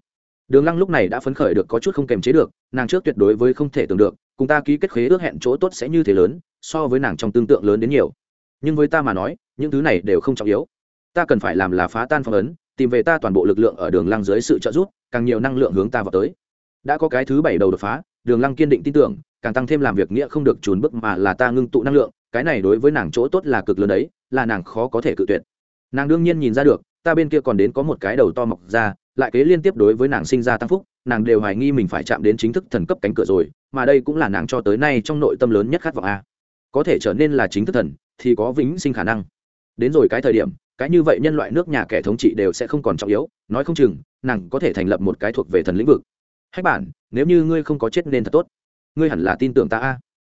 [SPEAKER 1] Đường lăng lúc này đã phấn khởi được có chút không kềm chế được, nàng trước tuyệt đối với không thể tưởng được, cùng ta ký kết khế ước hẹn chỗ tốt sẽ như thế lớn, so với nàng trong tương tượng lớn đến nhiều. Nhưng với ta mà nói, những thứ này đều không trọng yếu. Ta cần phải làm là phá tan phong ấn tìm về ta toàn bộ lực lượng ở đường lăng dưới sự trợ giúp, càng nhiều năng lượng hướng ta vào tới. Đã có cái thứ bảy đầu đột phá, đường lăng kiên định tin tưởng, càng tăng thêm làm việc nghĩa không được trùn bước mà là ta ngưng tụ năng lượng, cái này đối với nàng chỗ tốt là cực lớn đấy, là nàng khó có thể cự tuyệt. Nàng đương nhiên nhìn ra được, ta bên kia còn đến có một cái đầu to mọc ra, lại kế liên tiếp đối với nàng sinh ra tăng phúc, nàng đều hoài nghi mình phải chạm đến chính thức thần cấp cánh cửa rồi, mà đây cũng là nàng cho tới nay trong nội tâm lớn nhất khát vọng a. Có thể trở nên là chính thức thần, thì có vĩnh sinh khả năng. Đến rồi cái thời điểm cái như vậy nhân loại nước nhà kẻ thống trị đều sẽ không còn trọng yếu, nói không chừng, nàng có thể thành lập một cái thuộc về thần lĩnh vực. Hách bản, nếu như ngươi không có chết nên thật tốt. Ngươi hẳn là tin tưởng ta a.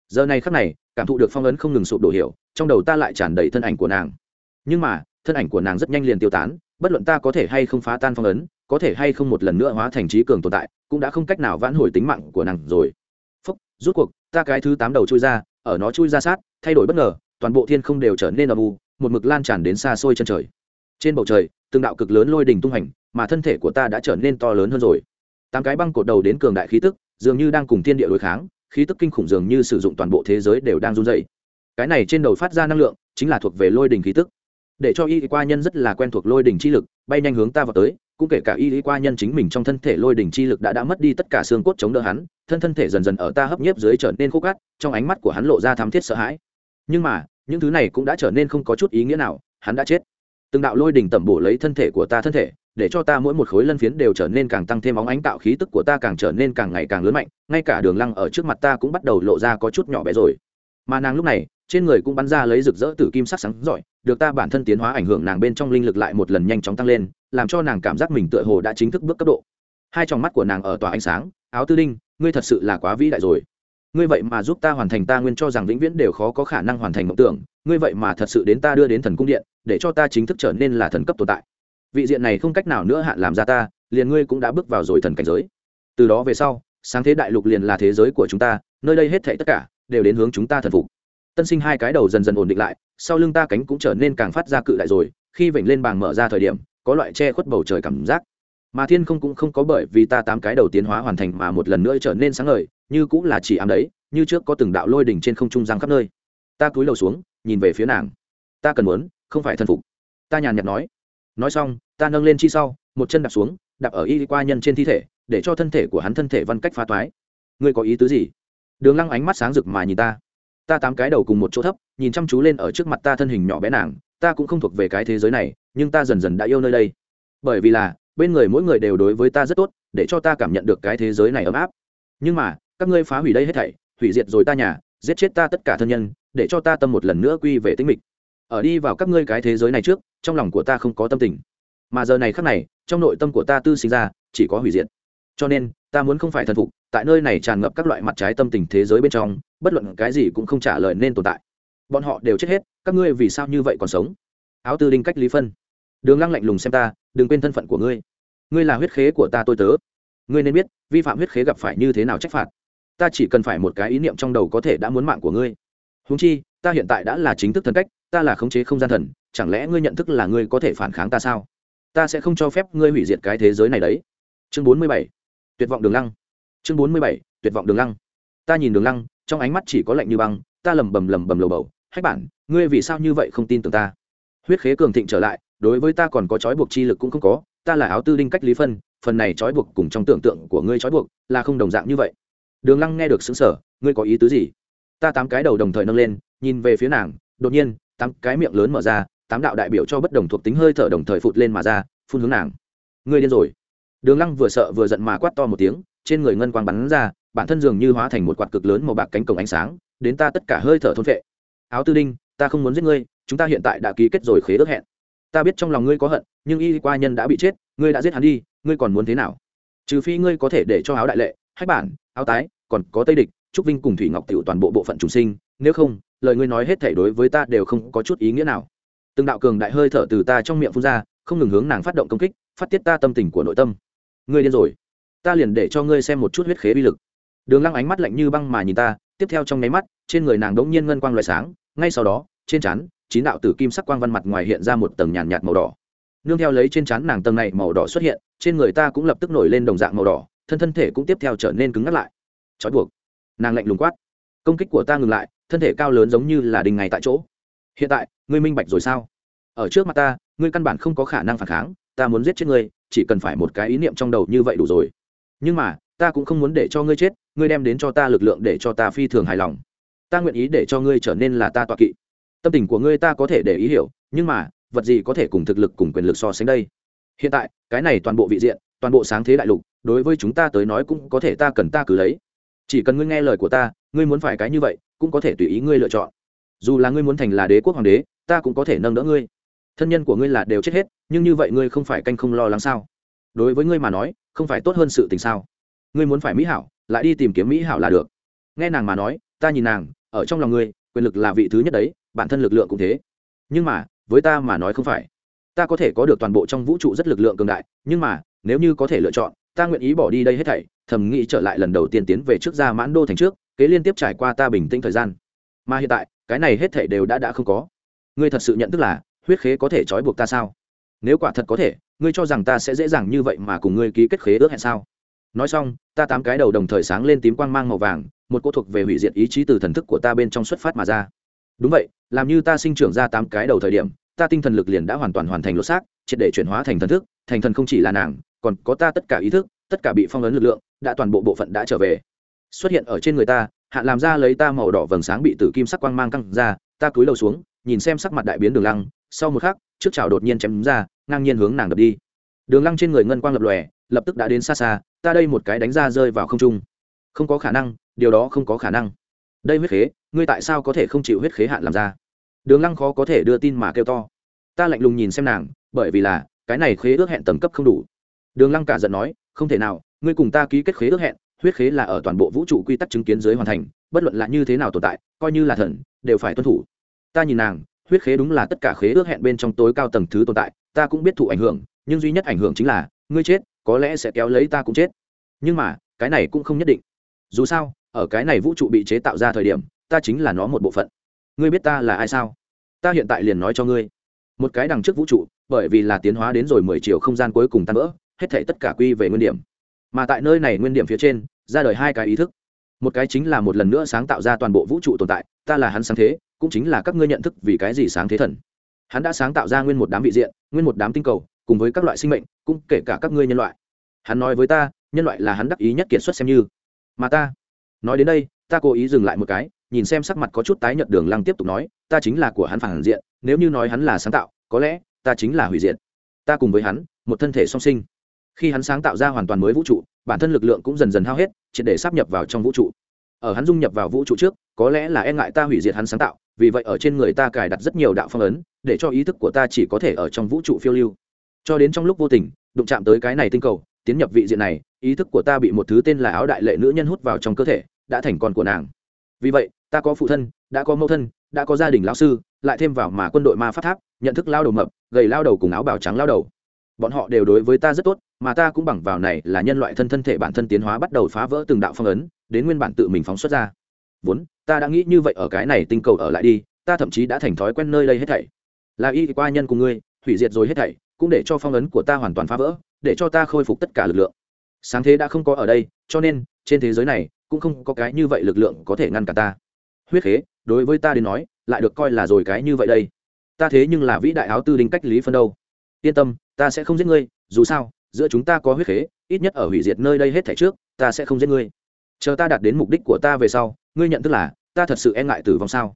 [SPEAKER 1] Giờ này khắc này, cảm thụ được phong ấn không ngừng sụp đổ hiểu, trong đầu ta lại tràn đầy thân ảnh của nàng. Nhưng mà, thân ảnh của nàng rất nhanh liền tiêu tán, bất luận ta có thể hay không phá tan phong ấn, có thể hay không một lần nữa hóa thành trí cường tồn tại, cũng đã không cách nào vãn hồi tính mạng của nàng rồi. Phúc, rút cuộc, ta cái thứ tám đầu chui ra, ở nó chui ra sát, thay đổi bất ngờ, toàn bộ thiên không đều trở nên âm u một mực lan tràn đến xa xôi chân trời. Trên bầu trời, từng đạo cực lớn lôi đình tung hành, mà thân thể của ta đã trở nên to lớn hơn rồi. Tám cái băng cột đầu đến cường đại khí tức, dường như đang cùng thiên địa đối kháng, khí tức kinh khủng dường như sử dụng toàn bộ thế giới đều đang run dày cái này trên đầu phát ra năng lượng, chính là thuộc về lôi đình khí tức. Để cho y qua nhân rất là quen thuộc lôi đình chi lực, bay nhanh hướng ta vào tới, cũng kể cả y qua nhân chính mình trong thân thể lôi đình chi lực đã đã mất đi tất cả xương cốt chống đỡ hắn, thân thân thể dần dần ở ta hấp nhiếp dưới trở nên khúc cát, trong ánh mắt của hắn lộ ra thám thiết sợ hãi. Nhưng mà những thứ này cũng đã trở nên không có chút ý nghĩa nào, hắn đã chết. Từng đạo lôi đình tẩm bổ lấy thân thể của ta thân thể, để cho ta mỗi một khối lân phiến đều trở nên càng tăng thêm óng ánh tạo khí tức của ta càng trở nên càng ngày càng lớn mạnh, ngay cả đường lăng ở trước mặt ta cũng bắt đầu lộ ra có chút nhỏ bé rồi. Mà nàng lúc này, trên người cũng bắn ra lấy rực rỡ từ kim sắc sáng giỏi được ta bản thân tiến hóa ảnh hưởng nàng bên trong linh lực lại một lần nhanh chóng tăng lên, làm cho nàng cảm giác mình tựa hồ đã chính thức bước cấp độ. Hai tròng mắt của nàng ở tòa ánh sáng, áo tư đinh, ngươi thật sự là quá vĩ đại rồi ngươi vậy mà giúp ta hoàn thành, ta nguyên cho rằng vĩnh viễn đều khó có khả năng hoàn thành mộng tưởng, ngươi vậy mà thật sự đến ta đưa đến thần cung điện, để cho ta chính thức trở nên là thần cấp tồn tại. Vị diện này không cách nào nữa hạn làm ra ta, liền ngươi cũng đã bước vào rồi thần cảnh giới. Từ đó về sau, sáng thế đại lục liền là thế giới của chúng ta, nơi đây hết thảy tất cả đều đến hướng chúng ta thần phục. Tân sinh hai cái đầu dần dần ổn định lại, sau lưng ta cánh cũng trở nên càng phát ra cự đại rồi, khi vểnh lên bàng mở ra thời điểm, có loại che khuất bầu trời cảm giác. Mà thiên không cũng không có bởi vì ta tám cái đầu tiến hóa hoàn thành mà một lần nữa trở nên sáng ngời như cũng là chỉ ám đấy, như trước có từng đạo lôi đỉnh trên không trung giang khắp nơi. Ta cúi đầu xuống, nhìn về phía nàng. Ta cần muốn, không phải thân phục. Ta nhàn nhạt nói. Nói xong, ta nâng lên chi sau, một chân đạp xuống, đạp ở y qua nhân trên thi thể, để cho thân thể của hắn thân thể văn cách phá toái. Ngươi có ý tứ gì? Đường lăng ánh mắt sáng rực mà nhìn ta. Ta tám cái đầu cùng một chỗ thấp, nhìn chăm chú lên ở trước mặt ta thân hình nhỏ bé nàng. Ta cũng không thuộc về cái thế giới này, nhưng ta dần dần đã yêu nơi đây. Bởi vì là, bên người mỗi người đều đối với ta rất tốt, để cho ta cảm nhận được cái thế giới này ấm áp. Nhưng mà các ngươi phá hủy đây hết thảy, hủy diệt rồi ta nhà, giết chết ta tất cả thân nhân, để cho ta tâm một lần nữa quy về tính mịch. Ở đi vào các ngươi cái thế giới này trước, trong lòng của ta không có tâm tình. Mà giờ này khác này, trong nội tâm của ta tư sinh ra, chỉ có hủy diệt. Cho nên, ta muốn không phải thần phục, tại nơi này tràn ngập các loại mặt trái tâm tình thế giới bên trong, bất luận cái gì cũng không trả lời nên tồn tại. Bọn họ đều chết hết, các ngươi vì sao như vậy còn sống? Áo tư đinh cách lý phân. Đường lăng lạnh lùng xem ta, đừng quên thân phận của ngươi. Ngươi là huyết khế của ta tôi tớ. Ngươi nên biết, vi phạm huyết khế gặp phải như thế nào trách phạt ta chỉ cần phải một cái ý niệm trong đầu có thể đã muốn mạng của ngươi. Húng chi, ta hiện tại đã là chính thức thần cách, ta là khống chế không gian thần, chẳng lẽ ngươi nhận thức là ngươi có thể phản kháng ta sao? Ta sẽ không cho phép ngươi hủy diệt cái thế giới này đấy. Chương bốn mươi bảy, tuyệt vọng đường lăng. Chương bốn mươi bảy, tuyệt vọng đường lăng. Ta nhìn đường lăng, trong ánh mắt chỉ có lạnh như băng, ta lầm bầm lầm bầm lầu bầu, hách bản, ngươi vì sao như vậy không tin tưởng ta? Huyết khế cường thịnh trở lại, đối với ta còn có trói buộc chi lực cũng không có, ta là áo tư đinh cách lý phân, phần này trói buộc cùng trong tưởng tượng của ngươi trói buộc là không đồng dạng như vậy đường lăng nghe được xứng sở ngươi có ý tứ gì? Ta tám cái đầu đồng thời nâng lên, nhìn về phía nàng, đột nhiên, tám cái miệng lớn mở ra, tám đạo đại biểu cho bất đồng thuộc tính hơi thở đồng thời phụt lên mà ra, phun hướng nàng. Ngươi điên rồi. Đường lăng vừa sợ vừa giận mà quát to một tiếng, trên người ngân quang bắn ra, bản thân dường như hóa thành một quạt cực lớn màu bạc cánh cổng ánh sáng, đến ta tất cả hơi thở thôn vệ áo tư đinh, ta không muốn giết ngươi, chúng ta hiện tại đã ký kết rồi khế ước hẹn. Ta biết trong lòng ngươi có hận, nhưng y qua nhân đã bị chết, ngươi đã giết hắn đi, ngươi còn muốn thế nào? Trừ phi ngươi có thể để cho áo đại lệ, hách bản áo tái còn có tây địch trúc vinh cùng thủy ngọc tiểu toàn bộ bộ phận trùng sinh nếu không lời ngươi nói hết thể đối với ta đều không có chút ý nghĩa nào. Từng đạo cường đại hơi thở từ ta trong miệng phun ra không ngừng hướng nàng phát động công kích phát tiết ta tâm tình của nội tâm. Ngươi điên rồi. Ta liền để cho ngươi xem một chút huyết khế bi lực. Đường lăng ánh mắt lạnh như băng mà nhìn ta tiếp theo trong nháy mắt trên người nàng đống nhiên ngân quang loại sáng ngay sau đó trên trán chín đạo tử kim sắc quang văn mặt ngoài hiện ra một tầng nhàn nhạt, nhạt màu đỏ. Nương theo lấy trên trán nàng tầng này màu đỏ xuất hiện trên người ta cũng lập tức nổi lên đồng dạng màu đỏ thân thân thể cũng tiếp theo trở nên cứng ngắt lại. Trói buộc. Nàng lạnh lùng quát. Công kích của ta ngừng lại, thân thể cao lớn giống như là đình ngày tại chỗ. Hiện tại, ngươi minh bạch rồi sao? Ở trước mặt ta, ngươi căn bản không có khả năng phản kháng, ta muốn giết chết ngươi, chỉ cần phải một cái ý niệm trong đầu như vậy đủ rồi. Nhưng mà, ta cũng không muốn để cho ngươi chết, ngươi đem đến cho ta lực lượng để cho ta phi thường hài lòng. Ta nguyện ý để cho ngươi trở nên là ta tọa kỵ. Tâm tình của ngươi ta có thể để ý hiểu, nhưng mà, vật gì có thể cùng thực lực cùng quyền lực so sánh đây? Hiện tại, cái này toàn bộ vị diện, toàn bộ sáng thế đại lục đối với chúng ta tới nói cũng có thể ta cần ta cứ lấy. Chỉ cần ngươi nghe lời của ta, ngươi muốn phải cái như vậy, cũng có thể tùy ý ngươi lựa chọn. Dù là ngươi muốn thành là đế quốc hoàng đế, ta cũng có thể nâng đỡ ngươi. Thân nhân của ngươi là đều chết hết, nhưng như vậy ngươi không phải canh không lo lắng sao? Đối với ngươi mà nói, không phải tốt hơn sự tình sao? Ngươi muốn phải mỹ hảo, lại đi tìm kiếm mỹ hảo là được. Nghe nàng mà nói, ta nhìn nàng, ở trong lòng ngươi, quyền lực là vị thứ nhất đấy, bản thân lực lượng cũng thế. Nhưng mà, với ta mà nói không phải. Ta có thể có được toàn bộ trong vũ trụ rất lực lượng cường đại, nhưng mà, nếu như có thể lựa chọn ta nguyện ý bỏ đi đây hết thảy, thầm nghĩ trở lại lần đầu tiên tiến về trước ra mãn đô thành trước, kế liên tiếp trải qua ta bình tĩnh thời gian. Mà hiện tại, cái này hết thảy đều đã đã không có. Ngươi thật sự nhận thức là, huyết khế có thể trói buộc ta sao? Nếu quả thật có thể, ngươi cho rằng ta sẽ dễ dàng như vậy mà cùng ngươi ký kết khế ước hẹn sao? Nói xong, ta tám cái đầu đồng thời sáng lên tím quang mang màu vàng, một cô thuộc về hủy diệt ý chí từ thần thức của ta bên trong xuất phát mà ra. Đúng vậy, làm như ta sinh trưởng ra tám cái đầu thời điểm, ta tinh thần lực liền đã hoàn toàn hoàn thành lột xác, triệt để chuyển hóa thành thần thức, thành thần không chỉ là nàng còn có ta tất cả ý thức, tất cả bị phong ấn lực lượng, đã toàn bộ bộ phận đã trở về. Xuất hiện ở trên người ta hạ làm ra lấy ta màu đỏ vầng sáng bị tử kim sắc quang mang căng ra, ta cúi đầu xuống, nhìn xem sắc mặt đại biến đường lăng, sau một khắc, trước chảo đột nhiên chém ra, ngang nhiên hướng nàng đập đi. Đường lăng trên người ngân quang lập lòe, lập tức đã đến xa xa, ta đây một cái đánh ra rơi vào không trung. Không có khả năng, điều đó không có khả năng. Đây huyết khế, ngươi tại sao có thể không chịu huyết khế hạn làm ra? Đường lăng khó có thể đưa tin mà kêu to. Ta lạnh lùng nhìn xem nàng, bởi vì là, cái này khế ước hẹn tầm cấp không đủ đường lăng cả giận nói, không thể nào, ngươi cùng ta ký kết khế ước hẹn, huyết khế là ở toàn bộ vũ trụ quy tắc chứng kiến dưới hoàn thành, bất luận là như thế nào tồn tại, coi như là thần, đều phải tuân thủ. Ta nhìn nàng, huyết khế đúng là tất cả khế ước hẹn bên trong tối cao tầng thứ tồn tại, ta cũng biết thụ ảnh hưởng, nhưng duy nhất ảnh hưởng chính là, ngươi chết, có lẽ sẽ kéo lấy ta cũng chết. Nhưng mà, cái này cũng không nhất định. Dù sao, ở cái này vũ trụ bị chế tạo ra thời điểm, ta chính là nó một bộ phận. Ngươi biết ta là ai sao? Ta hiện tại liền nói cho ngươi. Một cái đằng trước vũ trụ, bởi vì là tiến hóa đến rồi mười triệu không gian cuối cùng tan vỡ hết thể tất cả quy về nguyên điểm. Mà tại nơi này nguyên điểm phía trên, ra đời hai cái ý thức. Một cái chính là một lần nữa sáng tạo ra toàn bộ vũ trụ tồn tại, ta là hắn sáng thế, cũng chính là các ngươi nhận thức vì cái gì sáng thế thần. Hắn đã sáng tạo ra nguyên một đám vị diện, nguyên một đám tinh cầu, cùng với các loại sinh mệnh, cũng kể cả các ngươi nhân loại. Hắn nói với ta, nhân loại là hắn đắc ý nhất kiệt xuất xem như. Mà ta, nói đến đây, ta cố ý dừng lại một cái, nhìn xem sắc mặt có chút tái nhợt đường lăng tiếp tục nói, ta chính là của hắn phản diện, nếu như nói hắn là sáng tạo, có lẽ ta chính là hủy diện ta cùng với hắn, một thân thể song sinh khi hắn sáng tạo ra hoàn toàn mới vũ trụ, bản thân lực lượng cũng dần dần hao hết, triệt để sắp nhập vào trong vũ trụ. Ở hắn dung nhập vào vũ trụ trước, có lẽ là e ngại ta hủy diệt hắn sáng tạo, vì vậy ở trên người ta cài đặt rất nhiều đạo phong ấn, để cho ý thức của ta chỉ có thể ở trong vũ trụ phiêu lưu. Cho đến trong lúc vô tình, đụng chạm tới cái này tinh cầu, tiến nhập vị diện này, ý thức của ta bị một thứ tên là áo đại lệ nữ nhân hút vào trong cơ thể, đã thành con của nàng. Vì vậy, ta có phụ thân, đã có mẫu thân, đã có gia đình lão sư, lại thêm vào mà quân đội ma phát tháp, nhận thức lao đầu mập, gầy lao đầu cùng áo bào trắng lao đầu. Bọn họ đều đối với ta rất tốt mà ta cũng bằng vào này là nhân loại thân thân thể bản thân tiến hóa bắt đầu phá vỡ từng đạo phong ấn, đến nguyên bản tự mình phóng xuất ra. Vốn, ta đã nghĩ như vậy ở cái này tinh cầu ở lại đi, ta thậm chí đã thành thói quen nơi đây hết thảy. Là y qua nhân cùng ngươi, hủy diệt rồi hết thảy, cũng để cho phong ấn của ta hoàn toàn phá vỡ, để cho ta khôi phục tất cả lực lượng. Sáng thế đã không có ở đây, cho nên, trên thế giới này, cũng không có cái như vậy lực lượng có thể ngăn cả ta. Huyết khế, đối với ta đến nói, lại được coi là rồi cái như vậy đây. Ta thế nhưng là vĩ đại áo tư đinh cách lý phân đâu. Yên tâm, ta sẽ không giết ngươi, dù sao giữa chúng ta có huyết khế, ít nhất ở hủy diệt nơi đây hết thảy trước, ta sẽ không giết ngươi. Chờ ta đạt đến mục đích của ta về sau, ngươi nhận thức là, ta thật sự e ngại tử vong sao?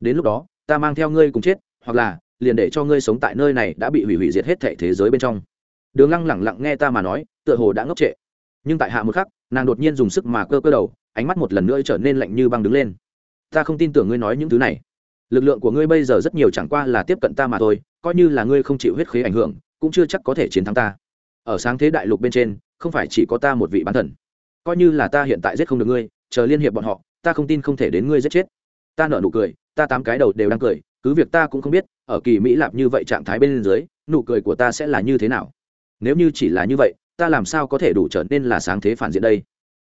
[SPEAKER 1] Đến lúc đó, ta mang theo ngươi cùng chết, hoặc là, liền để cho ngươi sống tại nơi này đã bị hủy hủy diệt hết thảy thế giới bên trong. Đường lăng lẳng lặng nghe ta mà nói, tựa hồ đã ngốc trệ. Nhưng tại hạ một khắc, nàng đột nhiên dùng sức mà cơ cơ đầu, ánh mắt một lần nữa trở nên lạnh như băng đứng lên. Ta không tin tưởng ngươi nói những thứ này. Lực lượng của ngươi bây giờ rất nhiều chẳng qua là tiếp cận ta mà thôi, coi như là ngươi không chịu huyết khế ảnh hưởng, cũng chưa chắc có thể chiến thắng ta ở sáng thế đại lục bên trên, không phải chỉ có ta một vị bán thần. Coi như là ta hiện tại giết không được ngươi, chờ liên hiệp bọn họ, ta không tin không thể đến ngươi giết chết. Ta nở nụ cười, ta tám cái đầu đều đang cười, cứ việc ta cũng không biết, ở kỳ mỹ lạp như vậy trạng thái bên dưới, nụ cười của ta sẽ là như thế nào. Nếu như chỉ là như vậy, ta làm sao có thể đủ trở nên là sáng thế phản diện đây?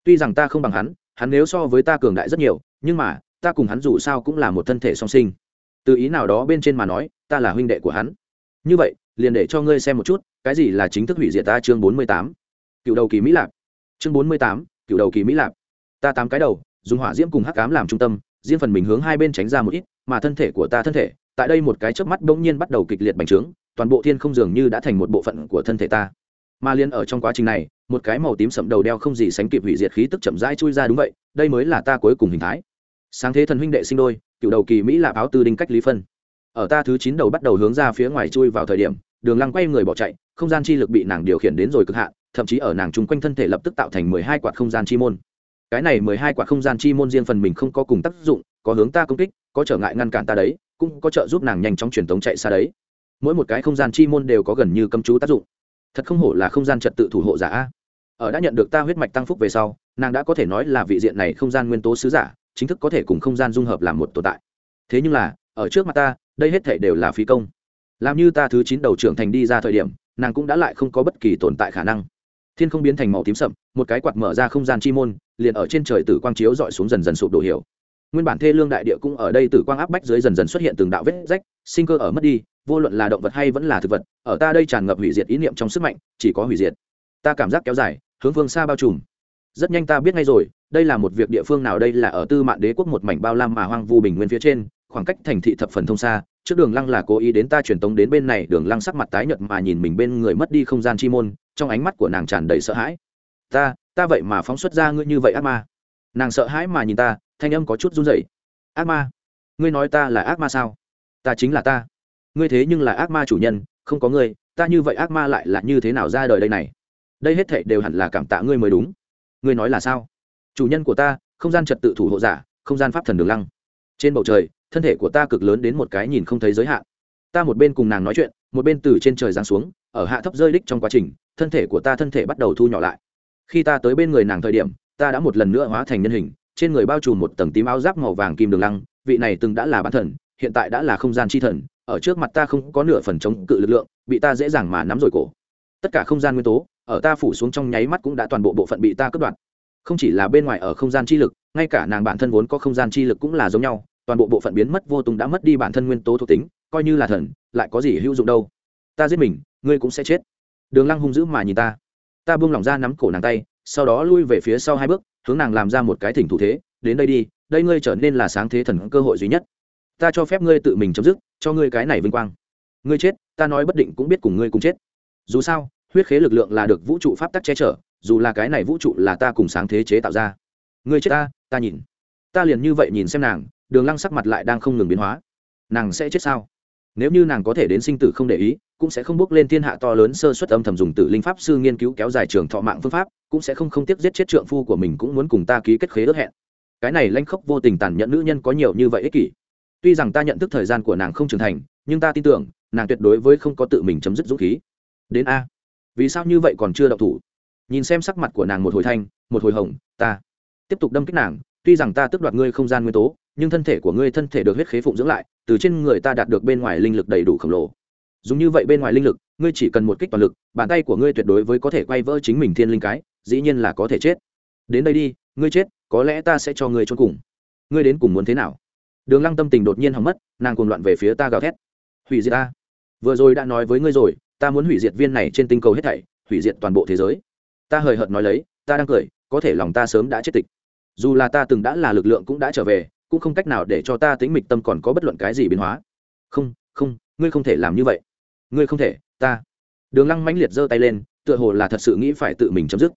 [SPEAKER 1] Tuy rằng ta không bằng hắn hắn nếu so với ta cường đại rất nhiều, nhưng mà, ta cùng hắn dù sao cũng là một thân thể song sinh. Từ ý nào đó bên trên mà nói, ta là huynh đệ của hắn. Như vậy, liền để cho ngươi xem một chút cái gì là chính thức hủy diệt ta chương bốn mươi tám? Cựu đầu kỳ mỹ lạp. Chương bốn mươi tám, cựu đầu kỳ mỹ lạp. Ta tám cái đầu, dùng hỏa diễm cùng hắc cám làm trung tâm, riêng phần mình hướng hai bên tránh ra một ít, mà thân thể của ta thân thể, tại đây một cái chớp mắt bỗng nhiên bắt đầu kịch liệt bành trướng, toàn bộ thiên không dường như đã thành một bộ phận của thân thể ta. Mà liên ở trong quá trình này, một cái màu tím sậm đầu đeo không gì sánh kịp hủy diệt khí tức chậm rãi chui ra đúng vậy, đây mới là ta cuối cùng hình thái. Sáng thế thần huynh đệ sinh đôi, cựu đầu kỳ mỹ lạp áo tư đinh cách lý phân. Ở ta thứ chín đầu bắt đầu hướng ra phía ngoài chui vào thời điểm đường lăng quay người bỏ chạy, không gian chi lực bị nàng điều khiển đến rồi cực hạn, thậm chí ở nàng chung quanh thân thể lập tức tạo thành mười hai quạt không gian chi môn. Cái này mười hai quạt không gian chi môn riêng phần mình không có cùng tác dụng, có hướng ta công kích, có trở ngại ngăn cản ta đấy, cũng có trợ giúp nàng nhanh chóng truyền tống chạy xa đấy. Mỗi một cái không gian chi môn đều có gần như cấm chú tác dụng. Thật không hổ là không gian trật tự thủ hộ giả a. Ở đã nhận được ta huyết mạch tăng phúc về sau, nàng đã có thể nói là vị diện này không gian nguyên tố sứ giả, chính thức có thể cùng không gian dung hợp làm một tồn tại. Thế nhưng là, ở trước mặt ta, đây hết thể đều là phí công làm như ta thứ chín đầu trưởng thành đi ra thời điểm, nàng cũng đã lại không có bất kỳ tồn tại khả năng. Thiên không biến thành màu tím sậm, một cái quạt mở ra không gian chi môn, liền ở trên trời tử quang chiếu dọi xuống dần dần sụp đổ hiểu. Nguyên bản thê lương đại địa cũng ở đây tử quang áp bách dưới dần dần xuất hiện từng đạo vết rách, sinh cơ ở mất đi, vô luận là động vật hay vẫn là thực vật, ở ta đây tràn ngập hủy diệt ý niệm trong sức mạnh, chỉ có hủy diệt. Ta cảm giác kéo dài, hướng phương xa bao trùm. Rất nhanh ta biết ngay rồi, đây là một việc địa phương nào đây là ở tư mạn đế quốc một mảnh bao lam mà hoang vu bình nguyên phía trên, khoảng cách thành thị thập phần thông xa trước đường lăng là cố ý đến ta truyền tống đến bên này, đường lăng sắc mặt tái nhợt mà nhìn mình bên người mất đi không gian chi môn, trong ánh mắt của nàng tràn đầy sợ hãi. Ta ta vậy mà phóng xuất ra ngươi như vậy ác ma. Nàng sợ hãi mà nhìn ta, thanh âm có chút run rẩy. Ác ma? Ngươi nói ta là ác ma sao? Ta chính là ta. Ngươi thế nhưng là ác ma chủ nhân, không có ngươi, ta như vậy ác ma lại là như thế nào ra đời đây này? Đây hết thệ đều hẳn là cảm tạ ngươi mới đúng. Ngươi nói là sao? Chủ nhân của ta, không gian trật tự thủ hộ giả, không gian pháp thần đường lăng. Trên bầu trời thân thể của ta cực lớn đến một cái nhìn không thấy giới hạn. Ta một bên cùng nàng nói chuyện, một bên từ trên trời giáng xuống, ở hạ thấp rơi đích trong quá trình, thân thể của ta thân thể bắt đầu thu nhỏ lại. Khi ta tới bên người nàng thời điểm, ta đã một lần nữa hóa thành nhân hình, trên người bao trùm một tầng tím áo giáp màu vàng kim đường lăng, vị này từng đã là bán thần, hiện tại đã là không gian chi thần, ở trước mặt ta không có nửa phần chống cự lực lượng, bị ta dễ dàng mà nắm rồi cổ. Tất cả không gian nguyên tố, ở ta phủ xuống trong nháy mắt cũng đã toàn bộ bộ phận bị ta cướp đoạt. Không chỉ là bên ngoài ở không gian chi lực, ngay cả nàng bản thân vốn có không gian chi lực cũng là giống nhau toàn bộ bộ phận biến mất vô tung đã mất đi bản thân nguyên tố thuộc tính, coi như là thần, lại có gì hữu dụng đâu? Ta giết mình, ngươi cũng sẽ chết. Đường lăng hung dữ mà nhìn ta. Ta buông lỏng ra nắm cổ nàng tay, sau đó lui về phía sau hai bước, hướng nàng làm ra một cái thỉnh thủ thế, đến đây đi, đây ngươi trở nên là sáng thế thần cơ hội duy nhất. Ta cho phép ngươi tự mình chấm dứt, cho ngươi cái này vinh quang. Ngươi chết, ta nói bất định cũng biết cùng ngươi cùng chết. Dù sao, huyết khế lực lượng là được vũ trụ pháp tắc che chở, dù là cái này vũ trụ là ta cùng sáng thế chế tạo ra. Ngươi chết ta ta nhìn. Ta liền như vậy nhìn xem nàng đường lăng sắc mặt lại đang không ngừng biến hóa. Nàng sẽ chết sao? Nếu như nàng có thể đến sinh tử không để ý, cũng sẽ không bước lên thiên hạ to lớn sơ suất âm thầm dùng tử linh pháp sư nghiên cứu kéo dài trường thọ mạng phương pháp, cũng sẽ không không tiếc giết chết trượng phu của mình cũng muốn cùng ta ký kết khế ước hẹn. Cái này lanh khốc vô tình tàn nhẫn nữ nhân có nhiều như vậy ích kỷ. Tuy rằng ta nhận thức thời gian của nàng không trưởng thành, nhưng ta tin tưởng, nàng tuyệt đối với không có tự mình chấm dứt dũng khí. Đến a. Vì sao như vậy còn chưa đậu thủ? Nhìn xem sắc mặt của nàng một hồi thanh, một hồi hồng, ta tiếp tục đâm kích nàng, tuy rằng ta tước đoạt ngươi không gian nguyên tố nhưng thân thể của ngươi thân thể được huyết khế phụng dưỡng lại, từ trên người ta đạt được bên ngoài linh lực đầy đủ khổng lồ. Dùng như vậy bên ngoài linh lực, ngươi chỉ cần một kích toàn lực, bàn tay của ngươi tuyệt đối với có thể quay vỡ chính mình thiên linh cái, dĩ nhiên là có thể chết. Đến đây đi, ngươi chết, có lẽ ta sẽ cho ngươi trốn cùng. Ngươi đến cùng muốn thế nào? Đường lăng tâm tình đột nhiên hỏng mất, nàng cùng loạn về phía ta gào thét. Hủy diệt ta. Vừa rồi đã nói với ngươi rồi, ta muốn hủy diệt viên này trên tinh cầu hết thảy, hủy diệt toàn bộ thế giới. Ta hời hợt nói lấy, ta đang cười, có thể lòng ta sớm đã chết tịch. Dù là ta từng đã là lực lượng cũng đã trở về cũng không cách nào để cho ta tính mịch tâm còn có bất luận cái gì biến hóa. Không không, ngươi không thể làm như vậy. Ngươi không thể, ta. Đường lăng mãnh liệt giơ tay lên, tựa hồ là thật sự nghĩ phải tự mình chấm dứt.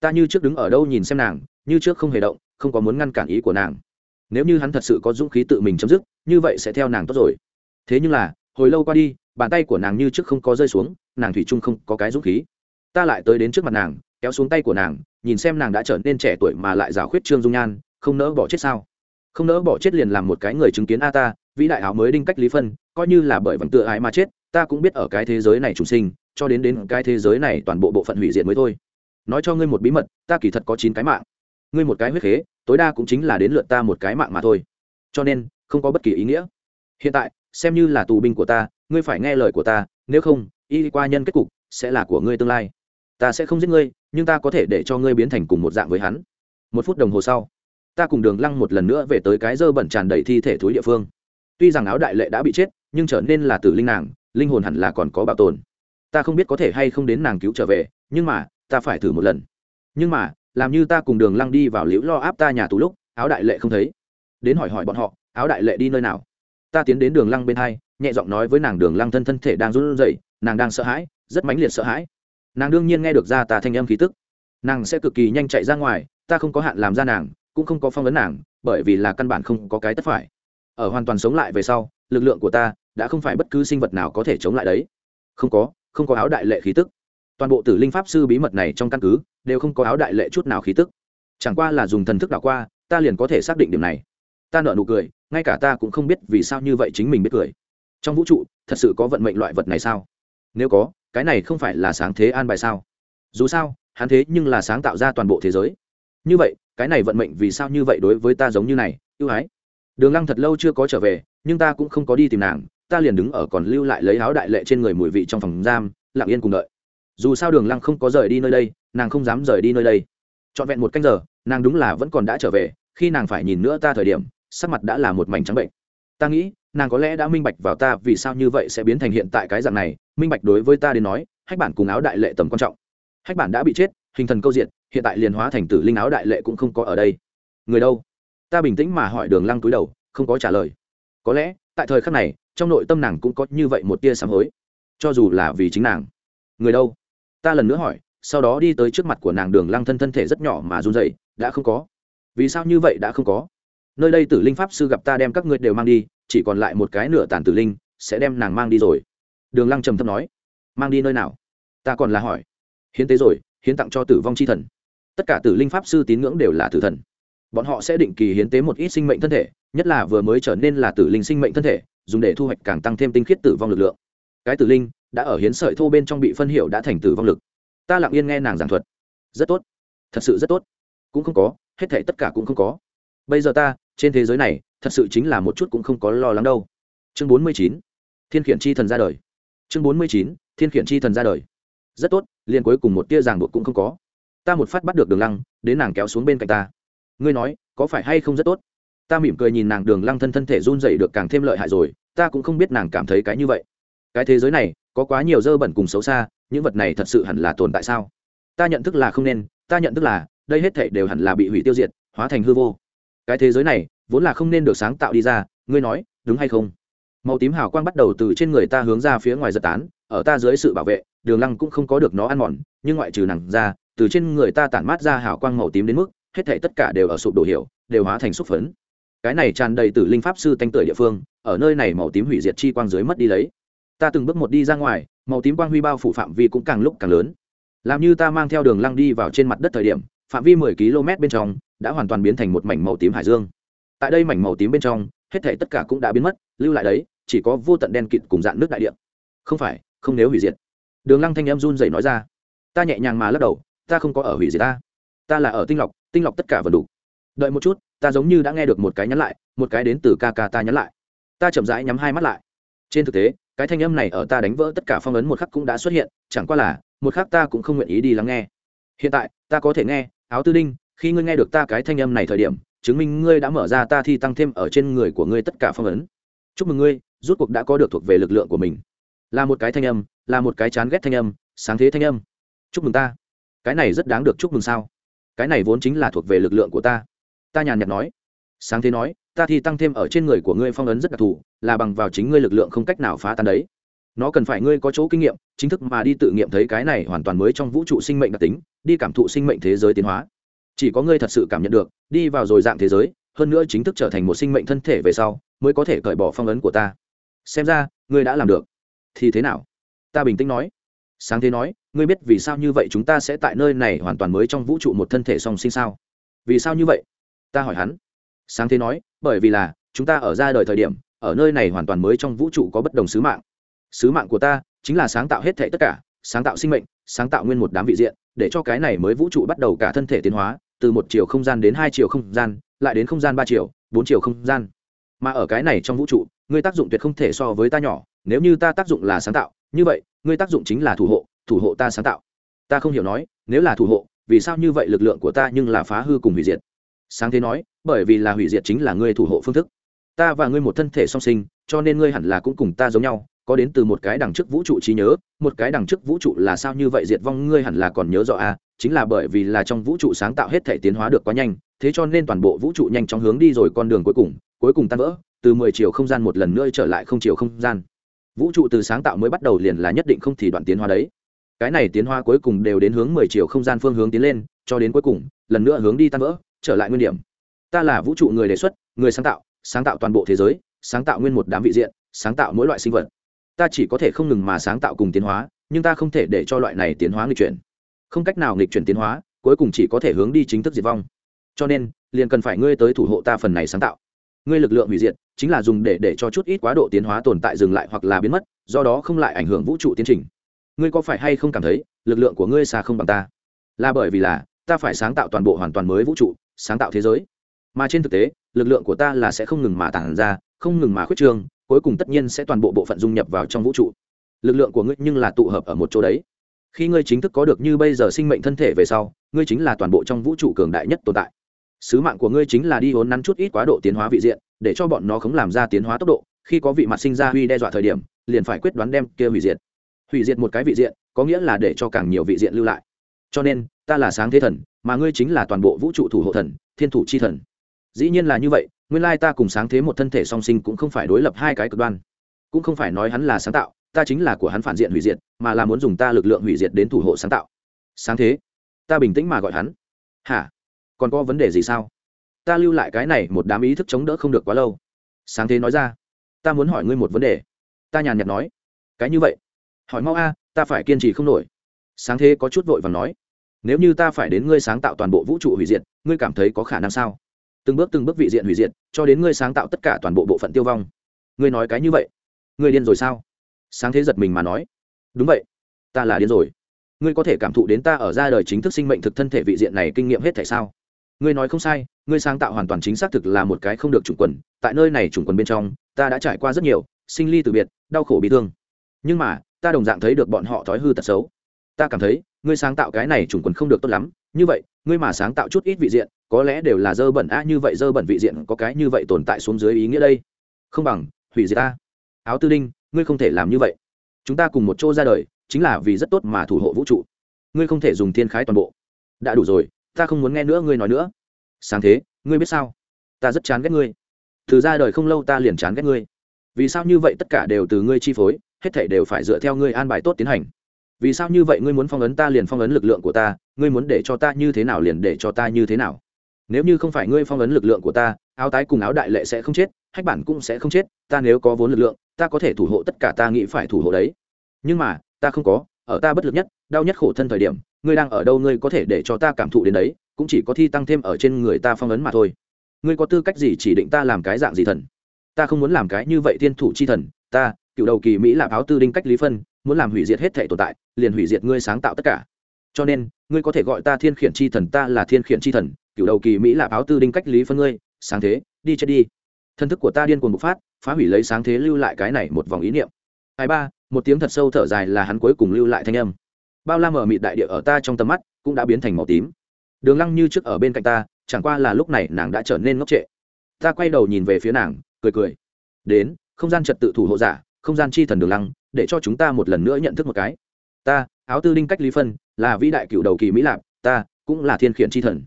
[SPEAKER 1] Ta như trước đứng ở đâu nhìn xem nàng, như trước không hề động, không có muốn ngăn cản ý của nàng. Nếu như hắn thật sự có dũng khí tự mình chấm dứt, như vậy sẽ theo nàng tốt rồi. Thế nhưng là, hồi lâu qua đi, bàn tay của nàng như trước không có rơi xuống, nàng thủy chung không có cái dũng khí. Ta lại tới đến trước mặt nàng, kéo xuống tay của nàng, nhìn xem nàng đã trở nên trẻ tuổi mà lại rào khuyết trương dung nhan, không nỡ bỏ chết sao? Không nỡ bỏ chết liền làm một cái người chứng kiến a ta, vĩ đại áo mới đinh cách lý phân, coi như là bởi vẫn tựa ái mà chết, ta cũng biết ở cái thế giới này trùng sinh, cho đến đến cái thế giới này toàn bộ bộ phận hủy diệt mới thôi. Nói cho ngươi một bí mật, ta kỳ thật có chín cái mạng. Ngươi một cái huyết khế, tối đa cũng chính là đến lượt ta một cái mạng mà thôi. Cho nên, không có bất kỳ ý nghĩa. Hiện tại, xem như là tù binh của ta, ngươi phải nghe lời của ta, nếu không, y qua nhân kết cục, sẽ là của ngươi tương lai. Ta sẽ không giết ngươi, nhưng ta có thể để cho ngươi biến thành cùng một dạng với hắn. Một phút đồng hồ sau ta cùng đường lăng một lần nữa về tới cái dơ bẩn tràn đầy thi thể thúi địa phương. Tuy rằng áo đại lệ đã bị chết, nhưng trở nên là tử linh nàng, linh hồn hẳn là còn có bảo tồn. Ta không biết có thể hay không đến nàng cứu trở về, nhưng mà, ta phải thử một lần. Nhưng mà, làm như ta cùng đường lăng đi vào liễu lo áp ta nhà tù lúc, áo đại lệ không thấy. Đến hỏi hỏi bọn họ, áo đại lệ đi nơi nào? Ta tiến đến đường lăng bên hai, nhẹ giọng nói với nàng đường lăng thân thân thể đang run rẩy, nàng đang sợ hãi, rất mãnh liệt sợ hãi. Nàng đương nhiên nghe được ra ta thanh âm khí tức. Nàng sẽ cực kỳ nhanh chạy ra ngoài, ta không có hạn làm ra nàng cũng không có phong ấn nàng, bởi vì là căn bản không có cái tất phải. Ở hoàn toàn sống lại về sau, lực lượng của ta đã không phải bất cứ sinh vật nào có thể chống lại đấy. Không có không có áo đại lệ khí tức. Toàn bộ tử linh pháp sư bí mật này trong căn cứ đều không có áo đại lệ chút nào khí tức. Chẳng qua là dùng thần thức đảo qua, ta liền có thể xác định điểm này. Ta nợ nụ cười, ngay cả ta cũng không biết vì sao như vậy chính mình biết cười. Trong vũ trụ, thật sự có vận mệnh loại vật này sao? Nếu có, cái này không phải là sáng thế an bài sao? Dù sao, hắn thế nhưng là sáng tạo ra toàn bộ thế giới. Như vậy cái này vận mệnh vì sao như vậy đối với ta giống như này, ưu ái. Đường lăng thật lâu chưa có trở về, nhưng ta cũng không có đi tìm nàng, ta liền đứng ở còn lưu lại lấy áo đại lệ trên người mùi vị trong phòng giam, lặng yên cùng đợi. Dù sao đường lăng không có rời đi nơi đây, nàng không dám rời đi nơi đây. Trọn vẹn một canh giờ, nàng đúng là vẫn còn đã trở về, khi nàng phải nhìn nữa ta thời điểm, sắc mặt đã là một mảnh trắng bệnh. Ta nghĩ, nàng có lẽ đã minh bạch vào ta vì sao như vậy sẽ biến thành hiện tại cái dạng này, minh bạch đối với ta đến nói, hách bản cùng áo đại lệ tầm quan trọng. Hách bản đã bị chết hình thần câu diện hiện tại liền hóa thành tử linh áo đại lệ cũng không có ở đây. Người đâu? Ta bình tĩnh mà hỏi đường lăng túi đầu, không có trả lời. Có lẽ, tại thời khắc này, trong nội tâm nàng cũng có như vậy một tia sám hối. Cho dù là vì chính nàng. Người đâu? Ta lần nữa hỏi, sau đó đi tới trước mặt của nàng đường lăng thân thân thể rất nhỏ mà run dậy đã không có. Vì sao như vậy đã không có? Nơi đây tử linh pháp sư gặp ta đem các ngươi đều mang đi, chỉ còn lại một cái nửa tàn tử linh, sẽ đem nàng mang đi rồi. Đường lăng trầm thấp nói. Mang đi nơi nào? Ta còn là hỏi. Hiến tế rồi hiến tặng cho tử vong chi thần. Tất cả tử linh pháp sư tín ngưỡng đều là tử thần. Bọn họ sẽ định kỳ hiến tế một ít sinh mệnh thân thể, nhất là vừa mới trở nên là tử linh sinh mệnh thân thể, dùng để thu hoạch càng tăng thêm tinh khiết tử vong lực lượng. Cái tử linh đã ở hiến sợi thô bên trong bị phân hiệu đã thành tử vong lực. Ta lặng yên nghe nàng giảng thuật. Rất tốt. Thật sự rất tốt. Cũng không có, hết thể tất cả cũng không có. Bây giờ ta, trên thế giới này, thật sự chính là một chút cũng không có lo lắng đâu. Chương bốn mươi chín. Thiên khiển chi thần ra đời. Chương bốn mươi chín. Thiên khiển chi thần ra đời. Rất tốt liền cuối cùng một tia ràng buộc cũng không có. Ta một phát bắt được đường lăng, đến nàng kéo xuống bên cạnh ta. Ngươi nói, có phải hay không rất tốt? Ta mỉm cười nhìn nàng đường lăng thân thân thể run dậy được càng thêm lợi hại rồi, ta cũng không biết nàng cảm thấy cái như vậy. Cái thế giới này, có quá nhiều dơ bẩn cùng xấu xa, những vật này thật sự hẳn là tồn tại sao? Ta nhận thức là không nên, ta nhận thức là, đây hết thể đều hẳn là bị hủy tiêu diệt, hóa thành hư vô. Cái thế giới này, vốn là không nên được sáng tạo đi ra, ngươi nói, đúng hay không? Màu tím hào quang bắt đầu từ trên người ta hướng ra phía ngoài giật tán, ở ta dưới sự bảo vệ, đường lăng cũng không có được nó ăn mòn, nhưng ngoại trừ nặng ra, từ trên người ta tản mát ra hào quang màu tím đến mức, hết thể tất cả đều ở sụp đổ hiểu, đều hóa thành xúc phấn. Cái này tràn đầy từ linh pháp sư tanh tưởi địa phương, ở nơi này màu tím hủy diệt chi quang dưới mất đi lấy. Ta từng bước một đi ra ngoài, màu tím quang huy bao phủ phạm vi cũng càng lúc càng lớn. Làm như ta mang theo đường lăng đi vào trên mặt đất thời điểm, phạm vi mười km bên trong, đã hoàn toàn biến thành một mảnh màu tím hải dương. Tại đây mảnh màu tím bên trong, hết thể tất cả cũng đã biến mất, lưu lại đấy chỉ có vô tận đen kịt cùng dạng nước đại địa. Không phải, không nếu hủy diệt. Đường lăng thanh em run dậy nói ra. Ta nhẹ nhàng mà lắc đầu, ta không có ở hủy diệt ta. Ta là ở tinh lọc tinh lọc tất cả vật đủ. Đợi một chút, ta giống như đã nghe được một cái nhắn lại, một cái đến từ ca ca ta nhắn lại. Ta chậm rãi nhắm hai mắt lại. Trên thực tế, cái thanh âm này ở ta đánh vỡ tất cả phong ấn một khắc cũng đã xuất hiện, chẳng qua là, một khắc ta cũng không nguyện ý đi lắng nghe. Hiện tại, ta có thể nghe, áo tư đinh, khi ngươi nghe được ta cái thanh âm này thời điểm, chứng minh ngươi đã mở ra ta thi tăng thêm ở trên người của ngươi tất cả phong ấn. Chúc mừng ngươi rút cuộc đã có được thuộc về lực lượng của mình. Là một cái thanh âm, là một cái chán ghét thanh âm, sáng thế thanh âm. Chúc mừng ta. Cái này rất đáng được chúc mừng sao? Cái này vốn chính là thuộc về lực lượng của ta. Ta nhàn nhạt nói. Sáng thế nói, ta thì tăng thêm ở trên người của ngươi phong ấn rất đặc thù, là bằng vào chính ngươi lực lượng không cách nào phá tan đấy. Nó cần phải ngươi có chỗ kinh nghiệm, chính thức mà đi tự nghiệm thấy cái này hoàn toàn mới trong vũ trụ sinh mệnh đặc tính, đi cảm thụ sinh mệnh thế giới tiến hóa. Chỉ có ngươi thật sự cảm nhận được, đi vào rồi dạng thế giới, hơn nữa chính thức trở thành một sinh mệnh thân thể về sau, mới có thể cởi bỏ phong ấn của ta xem ra, ngươi đã làm được. Thì thế nào? Ta bình tĩnh nói. Sáng thế nói, ngươi biết vì sao như vậy chúng ta sẽ tại nơi này hoàn toàn mới trong vũ trụ một thân thể song sinh sao? Vì sao như vậy? Ta hỏi hắn. Sáng thế nói, bởi vì là, chúng ta ở ra đời thời điểm, ở nơi này hoàn toàn mới trong vũ trụ có bất đồng sứ mạng. Sứ mạng của ta chính là sáng tạo hết thể tất cả, sáng tạo sinh mệnh, sáng tạo nguyên một đám vị diện, để cho cái này mới vũ trụ bắt đầu cả thân thể tiến hóa, từ một chiều không gian đến hai chiều không gian, lại đến không gian ba chiều, bốn chiều không gian. Mà ở cái này trong vũ trụ ngươi tác dụng tuyệt không thể so với ta nhỏ nếu như ta tác dụng là sáng tạo như vậy ngươi tác dụng chính là thủ hộ thủ hộ ta sáng tạo. Ta không hiểu nói nếu là thủ hộ vì sao như vậy lực lượng của ta nhưng là phá hư cùng hủy diệt? Sáng thế nói bởi vì là hủy diệt chính là ngươi thủ hộ phương thức. Ta và ngươi một thân thể song sinh cho nên ngươi hẳn là cũng cùng ta giống nhau có đến từ một cái đằng trước vũ trụ trí nhớ một cái đằng trước vũ trụ là sao như vậy diệt vong ngươi hẳn là còn nhớ rõ a à, chính là bởi vì là trong vũ trụ sáng tạo hết thể tiến hóa được quá nhanh thế cho nên toàn bộ vũ trụ nhanh chóng hướng đi rồi con đường cuối cùng cuối cùng tan vỡ từ mười chiều không gian một lần nữa trở lại không chiều không gian. Vũ trụ từ sáng tạo mới bắt đầu liền là nhất định không thì đoạn tiến hóa đấy. Cái này tiến hóa cuối cùng đều đến hướng mười chiều không gian phương hướng tiến lên, cho đến cuối cùng, lần nữa hướng đi tan vỡ, trở lại nguyên điểm. Ta là vũ trụ người đề xuất, người sáng tạo sáng tạo toàn bộ thế giới, sáng tạo nguyên một đám vị diện, sáng tạo mỗi loại sinh vật. Ta chỉ có thể không ngừng mà sáng tạo cùng tiến hóa, nhưng ta không thể để cho loại này tiến hóa nghịch chuyển. Không cách nào nghịch chuyển tiến hóa, cuối cùng chỉ có thể hướng đi chính thức diệt vong. Cho nên, liền cần phải ngươi tới thủ hộ ta phần này sáng tạo ngươi lực lượng hủy diệt, chính là dùng để để cho chút ít quá độ tiến hóa tồn tại dừng lại hoặc là biến mất, do đó không lại ảnh hưởng vũ trụ tiến trình. Ngươi có phải hay không cảm thấy, lực lượng của ngươi xa không bằng ta? Là bởi vì là, ta phải sáng tạo toàn bộ hoàn toàn mới vũ trụ, sáng tạo thế giới. Mà trên thực tế, lực lượng của ta là sẽ không ngừng mà tản ra, không ngừng mà khuyết trương, cuối cùng tất nhiên sẽ toàn bộ bộ phận dung nhập vào trong vũ trụ. Lực lượng của ngươi nhưng là tụ hợp ở một chỗ đấy. Khi ngươi chính thức có được như bây giờ sinh mệnh thân thể về sau, ngươi chính là toàn bộ trong vũ trụ cường đại nhất tồn tại sứ mạng của ngươi chính là đi hốn nắn chút ít quá độ tiến hóa vị diện, để cho bọn nó không làm ra tiến hóa tốc độ, khi có vị mặt sinh ra huy đe dọa thời điểm, liền phải quyết đoán đem kia hủy diệt. Hủy diệt một cái vị diện, có nghĩa là để cho càng nhiều vị diện lưu lại. Cho nên, ta là sáng thế thần, mà ngươi chính là toàn bộ vũ trụ thủ hộ thần, thiên thủ chi thần. Dĩ nhiên là như vậy, nguyên lai ta cùng sáng thế một thân thể song sinh cũng không phải đối lập hai cái cực đoan. Cũng không phải nói hắn là sáng tạo, ta chính là của hắn phản diện hủy diệt, mà là muốn dùng ta lực lượng hủy diệt đến thủ hộ sáng tạo. Sáng thế, ta bình tĩnh mà gọi hắn. Hả? Còn có vấn đề gì sao? Ta lưu lại cái này một đám ý thức chống đỡ không được quá lâu. Sáng thế nói ra. Ta muốn hỏi ngươi một vấn đề. Ta nhàn nhạt nói. Cái như vậy. Hỏi mau a, ta phải kiên trì không nổi. Sáng thế có chút vội và nói. Nếu như ta phải đến ngươi sáng tạo toàn bộ vũ trụ hủy diệt, ngươi cảm thấy có khả năng sao? Từng bước từng bước vị diện hủy diệt, cho đến ngươi sáng tạo tất cả toàn bộ bộ phận tiêu vong. Ngươi nói cái như vậy. Ngươi điên rồi sao? Sáng thế giật mình mà nói. Đúng vậy. Ta là điên rồi. Ngươi có thể cảm thụ đến ta ở ra đời chính thức sinh mệnh thực thân thể vị diện này kinh nghiệm hết tại sao? Ngươi nói không sai, ngươi sáng tạo hoàn toàn chính xác thực là một cái không được chủng quần, tại nơi này chủng quần bên trong, ta đã trải qua rất nhiều, sinh ly từ biệt, đau khổ bị thương. Nhưng mà, ta đồng dạng thấy được bọn họ thói hư tật xấu. Ta cảm thấy, ngươi sáng tạo cái này chủng quần không được tốt lắm, như vậy, ngươi mà sáng tạo chút ít vị diện, có lẽ đều là dơ bẩn a, như vậy dơ bẩn vị diện có cái như vậy tồn tại xuống dưới ý nghĩa đây. Không bằng, hủy diệt ta. Áo tư đinh, ngươi không thể làm như vậy. Chúng ta cùng một chỗ ra đời, chính là vì rất tốt mà thủ hộ vũ trụ. Ngươi không thể dùng thiên khái toàn bộ. Đã đủ rồi ta không muốn nghe nữa ngươi nói nữa. Sáng thế, ngươi biết sao? Ta rất chán ghét ngươi. Từ ra đời không lâu ta liền chán ghét ngươi. Vì sao như vậy tất cả đều từ ngươi chi phối, hết thảy đều phải dựa theo ngươi an bài tốt tiến hành. Vì sao như vậy ngươi muốn phong ấn ta liền phong ấn lực lượng của ta, ngươi muốn để cho ta như thế nào liền để cho ta như thế nào? Nếu như không phải ngươi phong ấn lực lượng của ta, áo tái cùng áo đại lệ sẽ không chết, hách bản cũng sẽ không chết, ta nếu có vốn lực lượng, ta có thể thủ hộ tất cả ta nghĩ phải thủ hộ đấy. Nhưng mà, ta không có, ở ta bất lực nhất, đau nhất khổ thân thời điểm ngươi đang ở đâu, ngươi có thể để cho ta cảm thụ đến đấy, cũng chỉ có thi tăng thêm ở trên người ta phong ấn mà thôi. Ngươi có tư cách gì chỉ định ta làm cái dạng gì thần? Ta không muốn làm cái như vậy thiên thủ chi thần, ta, cựu đầu kỳ mỹ là áo tư đinh cách lý phân, muốn làm hủy diệt hết thể tồn tại, liền hủy diệt ngươi sáng tạo tất cả. Cho nên, ngươi có thể gọi ta thiên khiển chi thần, ta là thiên khiển chi thần, cựu đầu kỳ mỹ là áo tư đinh cách lý phân ngươi, sáng thế, đi chết đi. Thân thức của ta điên cuồng bộc phát, phá hủy lấy sáng thế lưu lại cái này một vòng ý niệm. Hai ba, một tiếng thật sâu thở dài là hắn cuối cùng lưu lại thanh âm bao la mở mịt đại địa ở ta trong tầm mắt, cũng đã biến thành màu tím. Đường lăng như trước ở bên cạnh ta, chẳng qua là lúc này nàng đã trở nên ngốc trệ. Ta quay đầu nhìn về phía nàng, cười cười. Đến, không gian trật tự thủ hộ giả, không gian chi thần đường lăng, để cho chúng ta một lần nữa nhận thức một cái. Ta, áo tư đinh cách lý phân, là vĩ đại cựu đầu kỳ mỹ lạp, ta, cũng là thiên khiển chi thần.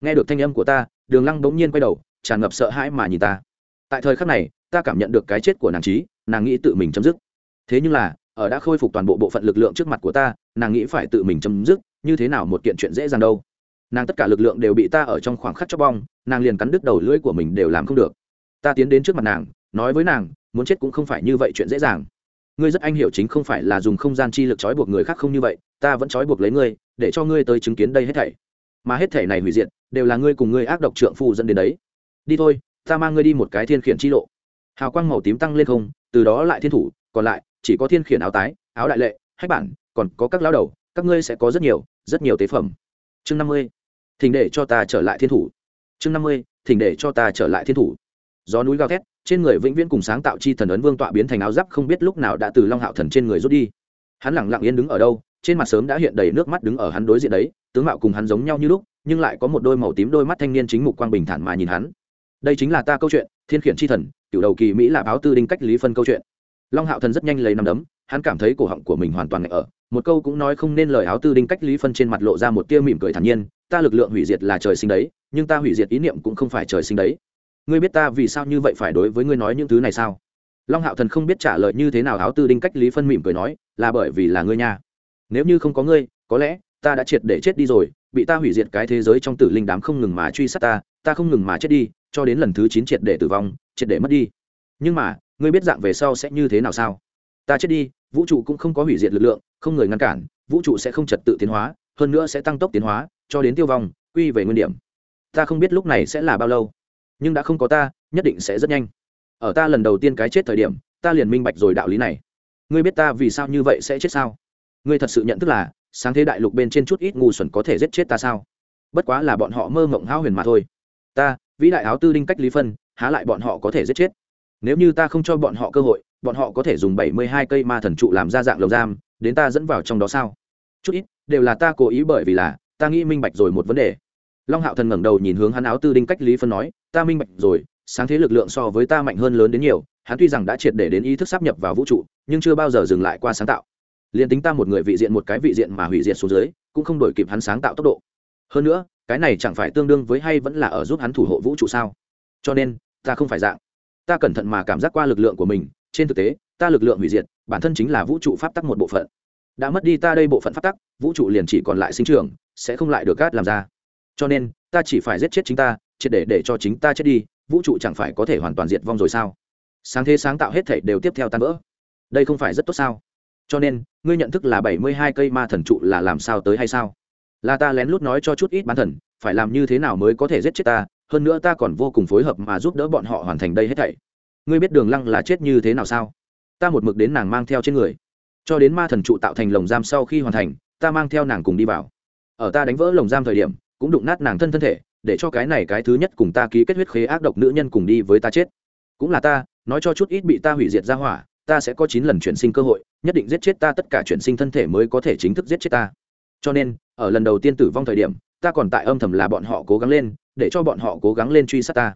[SPEAKER 1] Nghe được thanh âm của ta, đường lăng bỗng nhiên quay đầu, tràn ngập sợ hãi mà nhìn ta. Tại thời khắc này, ta cảm nhận được cái chết của nàng trí, nàng nghĩ tự mình chấm dứt. Thế nhưng là ở đã khôi phục toàn bộ bộ phận lực lượng trước mặt của ta, nàng nghĩ phải tự mình chấm dứt, như thế nào một kiện chuyện dễ dàng đâu. Nàng tất cả lực lượng đều bị ta ở trong khoảng khắc cho bong, nàng liền cắn đứt đầu lưỡi của mình đều làm không được. Ta tiến đến trước mặt nàng, nói với nàng, muốn chết cũng không phải như vậy chuyện dễ dàng. Ngươi rất anh hiểu chính không phải là dùng không gian chi lực trói buộc người khác không như vậy, ta vẫn trói buộc lấy ngươi, để cho ngươi tới chứng kiến đây hết thảy. Mà hết thảy này hủy diệt, đều là ngươi cùng ngươi ác độc trượng phu dẫn đến đấy. Đi thôi, ta mang ngươi đi một cái thiên khiển chi lộ. Hào quang màu tím tăng lên không, từ đó lại thiên thủ, còn lại chỉ có thiên khiển áo tái, áo đại lệ, hách bản, còn có các lao đầu, các ngươi sẽ có rất nhiều rất nhiều tế phẩm. Chương năm mươi, thỉnh để cho ta trở lại thiên thủ. Chương năm mươi, thỉnh để cho ta trở lại thiên thủ. Gió núi gào thét, trên người vĩnh viễn cùng sáng tạo chi thần ấn vương tọa biến thành áo giáp không biết lúc nào đã từ long hạo thần trên người rút đi. Hắn lẳng lặng yên đứng ở đâu, trên mặt sớm đã hiện đầy nước mắt đứng ở hắn đối diện đấy, tướng mạo cùng hắn giống nhau như lúc, nhưng lại có một đôi màu tím đôi mắt thanh niên chính mục quang bình thản mà nhìn hắn. Đây chính là ta câu chuyện, thiên khiển chi thần, cựu đầu kỳ mỹ là báo tư đinh cách lý phân câu chuyện long hạo thần rất nhanh lấy nằm đấm, hắn cảm thấy cổ họng của mình hoàn toàn ngại ở. Một câu cũng nói không nên lời áo tư đinh cách lý phân trên mặt lộ ra một tia mỉm cười thản nhiên, ta lực lượng hủy diệt là trời sinh đấy, nhưng ta hủy diệt ý niệm cũng không phải trời sinh đấy. Ngươi biết ta vì sao như vậy phải đối với ngươi nói những thứ này sao? Long hạo thần không biết trả lời như thế nào, áo tư đinh cách lý phân mỉm cười nói, là bởi vì là ngươi nha. Nếu như không có ngươi, có lẽ ta đã triệt để chết đi rồi, bị ta hủy diệt cái thế giới trong tử linh đám không ngừng mà truy sát ta ta không ngừng mà chết đi, cho đến lần thứ chín triệt để tử vong, triệt để mất đi. Nhưng mà ngươi biết dạng về sau sẽ như thế nào sao? Ta chết đi, vũ trụ cũng không có hủy diệt lực lượng, không người ngăn cản, vũ trụ sẽ không trật tự tiến hóa, hơn nữa sẽ tăng tốc tiến hóa, cho đến tiêu vong, quy về nguyên điểm. Ta không biết lúc này sẽ là bao lâu, nhưng đã không có ta, nhất định sẽ rất nhanh. Ở ta lần đầu tiên cái chết thời điểm, ta liền minh bạch rồi đạo lý này. Ngươi biết ta vì sao như vậy sẽ chết sao? Ngươi thật sự nhận thức là, sáng thế đại lục bên trên chút ít ngu xuẩn có thể giết chết ta sao? Bất quá là bọn họ mơ mộng hao huyền mà thôi. Ta, vĩ đại áo tư đinh cách lý phân, há lại bọn họ có thể giết chết? Nếu như ta không cho bọn họ cơ hội, bọn họ có thể dùng bảy mươi hai cây ma thần trụ làm ra dạng lồng giam, đến ta dẫn vào trong đó sao? Chút ít, đều là ta cố ý bởi vì là, ta nghĩ minh bạch rồi một vấn đề. Long hạo thần ngẩng đầu nhìn hướng hắn áo tư đinh cách lý phân nói, ta minh bạch rồi, sáng thế lực lượng so với ta mạnh hơn lớn đến nhiều, hắn tuy rằng đã triệt để đến ý thức sắp nhập vào vũ trụ, nhưng chưa bao giờ dừng lại qua sáng tạo. Liền tính ta một người vị diện một cái vị diện mà hủy diệt xuống dưới, cũng không đổi kịp hắn sáng tạo tốc độ. Hơn nữa, cái này chẳng phải tương đương với hay vẫn là ở giúp hắn thủ hộ vũ trụ sao? Cho nên, ta không phải dạng ta cẩn thận mà cảm giác qua lực lượng của mình, trên thực tế, ta lực lượng hủy diệt, bản thân chính là vũ trụ pháp tắc một bộ phận. Đã mất đi ta đây bộ phận pháp tắc, vũ trụ liền chỉ còn lại sinh trưởng, sẽ không lại được cát làm ra. Cho nên, ta chỉ phải giết chết chính ta, triệt để để cho chính ta chết đi, vũ trụ chẳng phải có thể hoàn toàn diệt vong rồi sao? Sáng thế sáng tạo hết thể đều tiếp theo tan vỡ. Đây không phải rất tốt sao? Cho nên, ngươi nhận thức là bảy mươi hai cây ma thần trụ là làm sao tới hay sao? Là ta lén lút nói cho chút ít bán thần, phải làm như thế nào mới có thể giết chết ta hơn nữa ta còn vô cùng phối hợp mà giúp đỡ bọn họ hoàn thành đây hết thảy. Ngươi biết đường lăng là chết như thế nào sao? Ta một mực đến nàng mang theo trên người. Cho đến ma thần trụ tạo thành lồng giam sau khi hoàn thành, ta mang theo nàng cùng đi vào. Ở ta đánh vỡ lồng giam thời điểm, cũng đụng nát nàng thân thân thể, để cho cái này cái thứ nhất cùng ta ký kết huyết khế ác độc nữ nhân cùng đi với ta chết. Cũng là ta, nói cho chút ít bị ta hủy diệt ra hỏa, ta sẽ có chín lần chuyển sinh cơ hội, nhất định giết chết ta, tất cả chuyển sinh thân thể mới có thể chính thức giết chết ta. Cho nên, ở lần đầu tiên tử vong thời điểm, ta còn tại âm thầm là bọn họ cố gắng lên để cho bọn họ cố gắng lên truy sát ta.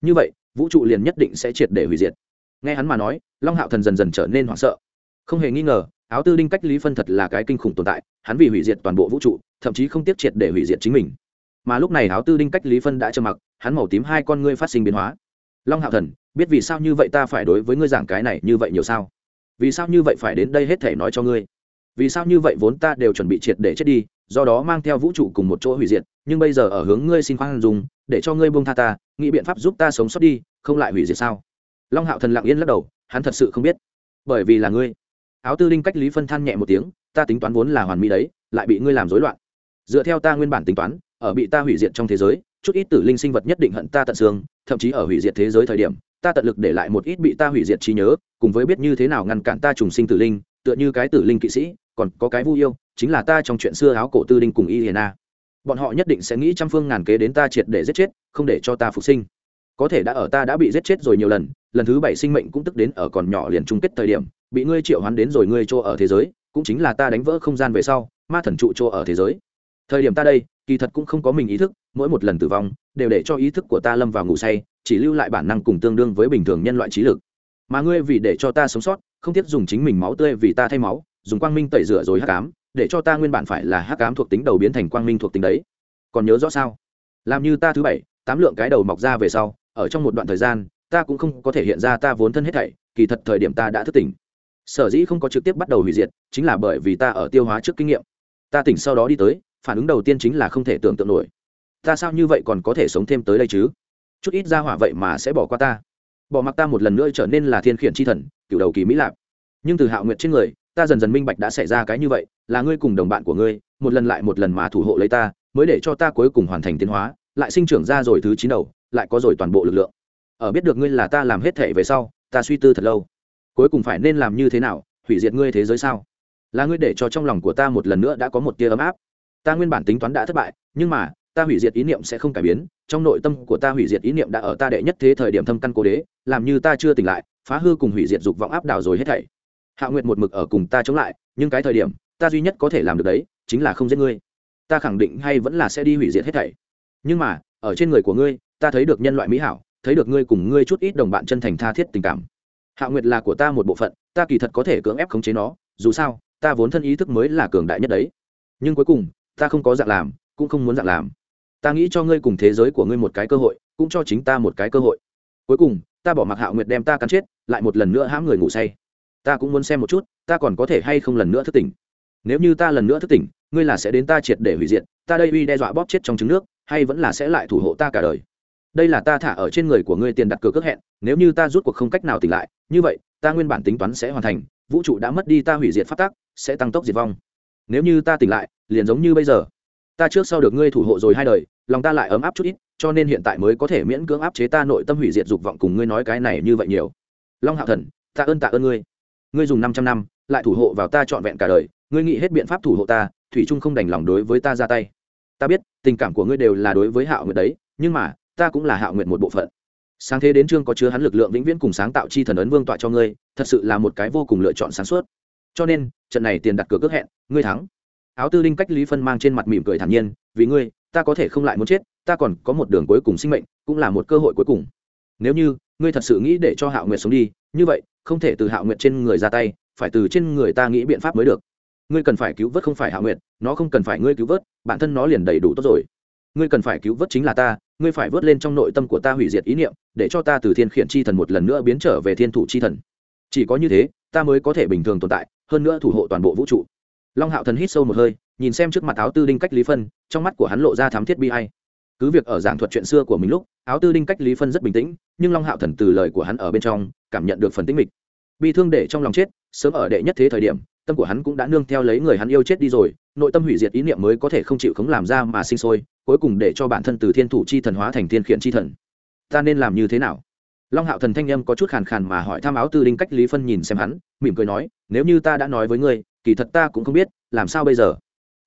[SPEAKER 1] Như vậy, vũ trụ liền nhất định sẽ triệt để hủy diệt. Nghe hắn mà nói, long hạo thần dần dần trở nên hoảng sợ. Không hề nghi ngờ, áo tư đinh cách lý phân thật là cái kinh khủng tồn tại, hắn vì hủy diệt toàn bộ vũ trụ, thậm chí không tiếp triệt để hủy diệt chính mình. Mà lúc này áo tư đinh cách lý phân đã trơ mặc, hắn màu tím hai con ngươi phát sinh biến hóa. Long hạo thần, biết vì sao như vậy ta phải đối với ngươi giảng cái này như vậy nhiều sao? Vì sao như vậy phải đến đây hết thể nói cho ngươi? Vì sao như vậy vốn ta đều chuẩn bị triệt để chết đi do đó mang theo vũ trụ cùng một chỗ hủy diệt, nhưng bây giờ ở hướng ngươi xin khoan dùng để cho ngươi buông tha ta, nghĩ biện pháp giúp ta sống sót đi, không lại hủy diệt sao? Long hạo thần lặng yên lắc đầu, hắn thật sự không biết. Bởi vì là ngươi. Áo tư linh cách lý phân than nhẹ một tiếng, ta tính toán vốn là hoàn mỹ đấy, lại bị ngươi làm rối loạn. Dựa theo ta nguyên bản tính toán, ở bị ta hủy diệt trong thế giới, chút ít tử linh sinh vật nhất định hận ta tận xương, thậm chí ở hủy diệt thế giới thời điểm, ta tận lực để lại một ít bị ta hủy diệt trí nhớ, cùng với biết như thế nào ngăn cản ta trùng sinh tử linh, tựa như cái tử linh kỵ sĩ còn có cái vu yêu, chính là ta trong chuyện xưa áo cổ tư đinh cùng y hiền a. Bọn họ nhất định sẽ nghĩ trăm phương ngàn kế đến ta triệt để giết chết, không để cho ta phục sinh. Có thể đã ở ta đã bị giết chết rồi nhiều lần lần thứ bảy sinh mệnh cũng tức đến ở còn nhỏ liền chung kết thời điểm, bị ngươi triệu hoán đến rồi ngươi chỗ ở thế giới, cũng chính là ta đánh vỡ không gian về sau, ma thần trụ chỗ ở thế giới. Thời điểm ta đây, kỳ thật cũng không có mình ý thức, mỗi một lần tử vong, đều để cho ý thức của ta lâm vào ngủ say, chỉ lưu lại bản năng cùng tương đương với bình thường nhân loại trí lực. Mà ngươi vì để cho ta sống sót, không tiếc dùng chính mình máu tươi vì ta thay máu dùng quang minh tẩy rửa rồi hắc ám, để cho ta nguyên bản phải là hắc ám thuộc tính đầu biến thành quang minh thuộc tính đấy. Còn nhớ rõ sao? Làm như ta thứ bảy, tám lượng cái đầu mọc ra về sau, ở trong một đoạn thời gian, ta cũng không có thể hiện ra ta vốn thân hết thảy, kỳ thật thời điểm ta đã thức tỉnh. Sở dĩ không có trực tiếp bắt đầu hủy diệt, chính là bởi vì ta ở tiêu hóa trước kinh nghiệm. Ta tỉnh sau đó đi tới, phản ứng đầu tiên chính là không thể tưởng tượng nổi. Ta sao như vậy còn có thể sống thêm tới đây chứ? Chút ít ra hỏa vậy mà sẽ bỏ qua ta. Bỏ mặc ta một lần nữa trở nên là thiên khiển c h i thần, cựu đầu kỳ mỹ lạp. Nhưng từ hạo nguyệt trên người ta dần dần minh bạch đã xảy ra cái như vậy, là ngươi cùng đồng bạn của ngươi, một lần lại một lần mà thủ hộ lấy ta, mới để cho ta cuối cùng hoàn thành tiến hóa, lại sinh trưởng ra rồi thứ chín đầu, lại có rồi toàn bộ lực lượng. Ở biết được ngươi là ta làm hết thể về sau, ta suy tư thật lâu. Cuối cùng phải nên làm như thế nào, hủy diệt ngươi thế giới sao? Là ngươi để cho trong lòng của ta một lần nữa đã có một tia ấm áp. Ta nguyên bản tính toán đã thất bại, nhưng mà, ta hủy diệt ý niệm sẽ không cải biến. Trong nội tâm của ta hủy diệt ý niệm đã ở ta đệ nhất thế thời điểm thâm căn cố đế, làm như ta chưa tỉnh lại, phá hư cùng hủy diệt dục vọng áp đảo rồi hết thảy hạ nguyệt một mực ở cùng ta chống lại, nhưng cái thời điểm, ta duy nhất có thể làm được đấy, chính là không giết ngươi. Ta khẳng định hay vẫn là sẽ đi hủy diệt hết thảy. Nhưng mà, ở trên người của ngươi, ta thấy được nhân loại mỹ hảo, thấy được ngươi cùng ngươi chút ít đồng bạn chân thành tha thiết tình cảm. Hạ nguyệt là của ta một bộ phận, ta kỳ thật có thể cưỡng ép khống chế nó, dù sao, ta vốn thân ý thức mới là cường đại nhất đấy. Nhưng cuối cùng, ta không có dạng làm, cũng không muốn dạng làm. Ta nghĩ cho ngươi cùng thế giới của ngươi một cái cơ hội, cũng cho chính ta một cái cơ hội. Cuối cùng, ta bỏ mặc hạ nguyệt đem ta cắn chết, lại một lần nữa hãm người ngủ say ta cũng muốn xem một chút, ta còn có thể hay không lần nữa thức tỉnh. Nếu như ta lần nữa thức tỉnh, ngươi là sẽ đến ta triệt để hủy diệt, ta đây uy đe dọa bóp chết trong trứng nước, hay vẫn là sẽ lại thủ hộ ta cả đời. Đây là ta thả ở trên người của ngươi tiền đặt cược ước hẹn, nếu như ta rút cuộc không cách nào tỉnh lại, như vậy, ta nguyên bản tính toán sẽ hoàn thành, vũ trụ đã mất đi ta hủy diệt phát tác sẽ tăng tốc diệt vong. Nếu như ta tỉnh lại, liền giống như bây giờ. Ta trước sau được ngươi thủ hộ rồi hai đời, lòng ta lại ấm áp chút ít, cho nên hiện tại mới có thể miễn cưỡng áp chế ta nội tâm hủy diệt dục vọng cùng ngươi nói cái này như vậy nhiều. Long hạo thần, ta ơn tạ ơn ngươi ngươi dùng năm trăm năm, lại thủ hộ vào ta trọn vẹn cả đời, ngươi nghĩ hết biện pháp thủ hộ ta, thủy trung không đành lòng đối với ta ra tay. Ta biết, tình cảm của ngươi đều là đối với hạo nguyệt đấy, nhưng mà, ta cũng là hạo nguyệt một bộ phận. Sáng thế đến chương có chứa hắn lực lượng vĩnh viễn cùng sáng tạo chi thần ấn vương tọa cho ngươi, thật sự là một cái vô cùng lựa chọn sáng suốt. Cho nên, trận này tiền đặt cược ước hẹn, ngươi thắng. Áo tư Linh cách lý phân mang trên mặt mỉm cười thản nhiên, vì ngươi, ta có thể không lại muốn chết, ta còn có một đường cuối cùng sinh mệnh, cũng là một cơ hội cuối cùng. Nếu như, ngươi thật sự nghĩ để cho hạo nguyệt sống đi, như vậy không thể từ hạo nguyệt trên người ra tay, phải từ trên người ta nghĩ biện pháp mới được. Ngươi cần phải cứu vớt không phải hạo nguyệt, nó không cần phải ngươi cứu vớt, bản thân nó liền đầy đủ tốt rồi. Ngươi cần phải cứu vớt chính là ta, ngươi phải vớt lên trong nội tâm của ta hủy diệt ý niệm, để cho ta từ thiên khiển chi thần một lần nữa biến trở về thiên thủ chi thần. Chỉ có như thế, ta mới có thể bình thường tồn tại, hơn nữa thủ hộ toàn bộ vũ trụ. Long hạo thần hít sâu một hơi, nhìn xem trước mặt áo tư đinh cách lý phân, trong mắt của hắn lộ ra thám thiết bi hay cứ việc ở giảng thuật chuyện xưa của mình lúc, áo tư đinh cách lý phân rất bình tĩnh, nhưng long hạo thần từ lời của hắn ở bên trong, cảm nhận được phần tĩnh mịch. Bi thương để trong lòng chết, sớm ở đệ nhất thế thời điểm, tâm của hắn cũng đã nương theo lấy người hắn yêu chết đi rồi, nội tâm hủy diệt ý niệm mới có thể không chịu khống làm ra mà sinh sôi, cuối cùng để cho bản thân từ thiên thủ chi thần hóa thành thiên khiển chi thần. Ta nên làm như thế nào? Long hạo thần thanh â m có chút khàn khàn mà hỏi tham áo tư đinh cách lý phân nhìn xem hắn, mỉm cười nói, nếu như ta đã nói với ngươi, kỳ thật ta cũng không biết, làm sao bây giờ?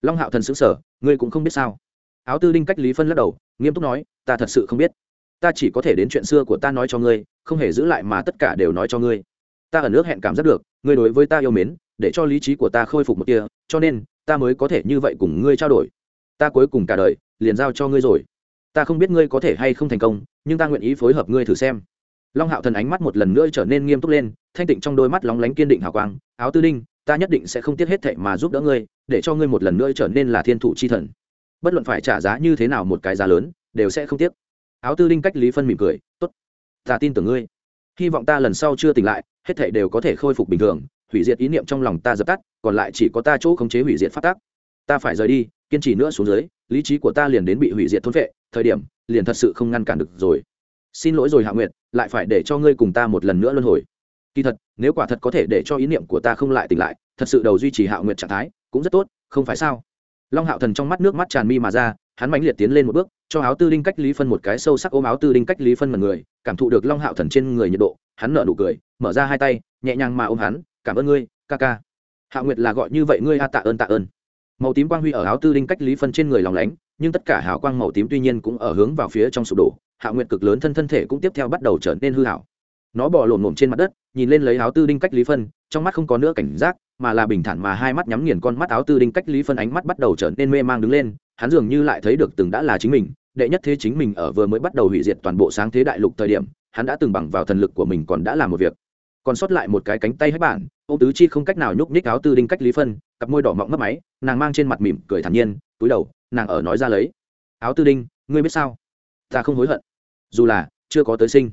[SPEAKER 1] Long hạo thần xứng sở ngươi cũng không biết sao? Áo tư đinh cách lý phân lắc đầu, nghiêm túc nói, ta thật sự không biết. Ta chỉ có thể đến chuyện xưa của ta nói cho ngươi, không hề giữ lại mà tất cả đều nói cho ngươi. Ta ở nước hẹn cảm giác được, ngươi đối với ta yêu mến, để cho lý trí của ta khôi phục một kia cho nên, ta mới có thể như vậy cùng ngươi trao đổi. Ta cuối cùng cả đời, liền giao cho ngươi rồi. Ta không biết ngươi có thể hay không thành công, nhưng ta nguyện ý phối hợp ngươi thử xem. Long hạo thần ánh mắt một lần nữa trở nên nghiêm túc lên, thanh tịnh trong đôi mắt lóng lánh kiên định hào quang, áo tư đinh, ta nhất định sẽ không tiếc hết thệ mà giúp đỡ ngươi, để cho ngươi một lần nữa trở nên là thiên thủ chi thần bất luận phải trả giá như thế nào một cái giá lớn, đều sẽ không tiếc. Áo tư linh cách lý phân mỉm cười, tốt, ta tin tưởng ngươi. Hy vọng ta lần sau chưa tỉnh lại, hết thệ đều có thể khôi phục bình thường, hủy diệt ý niệm trong lòng ta dập tắt, còn lại chỉ có ta chỗ khống chế hủy diệt phát tác. Ta phải rời đi, kiên trì nữa xuống dưới, lý trí của ta liền đến bị hủy diệt thôn vệ, thời điểm, liền thật sự không ngăn cản được rồi. Xin lỗi rồi hạ nguyệt, lại phải để cho ngươi cùng ta một lần nữa luân hồi. Kỳ thật, nếu quả thật có thể để cho ý niệm của ta không lại tỉnh lại, thật sự đầu duy trì hạ nguyệt trạng thái, cũng rất tốt, không phải sao? Long hạo thần trong mắt nước mắt tràn mi mà ra, hắn mãnh liệt tiến lên một bước, cho áo tư đinh cách lý phân một cái sâu sắc ôm áo tư đinh cách lý phân mật người, cảm thụ được long hạo thần trên người nhiệt độ, hắn nở nụ cười, mở ra hai tay, nhẹ nhàng mà ôm hắn, cảm ơn ngươi, ca ca. Hạ nguyệt là gọi như vậy, ngươi a tạ ơn tạ ơn. Màu tím quang huy ở áo tư đinh cách lý phân trên người lòng lánh, nhưng tất cả hào quang màu tím tuy nhiên cũng ở hướng vào phía trong sụp đổ, hạ nguyệt cực lớn thân thân thể cũng tiếp theo bắt đầu trở nên hư hảo nó bò lổm lổn trên mặt đất, nhìn lên lấy áo tư đinh cách lý phân, trong mắt không có nữa cảnh giác mà là bình thản mà hai mắt nhắm nghiền con mắt áo tư đinh cách lý phân ánh mắt bắt đầu trở nên mê mang đứng lên, hắn dường như lại thấy được từng đã là chính mình, đệ nhất thế chính mình ở vừa mới bắt đầu hủy diệt toàn bộ sáng thế đại lục thời điểm, hắn đã từng bằng vào thần lực của mình còn đã làm một việc. Còn sót lại một cái cánh tay hết bản ô tứ chi không cách nào nhúc nhích áo tư đinh cách lý phân, cặp môi đỏ mọng mất máy, nàng mang trên mặt mỉm cười thản nhiên, túi đầu, nàng ở nói ra lấy. Áo tư đinh, ngươi biết sao? Ta không hối hận. Dù là chưa có tới sinh.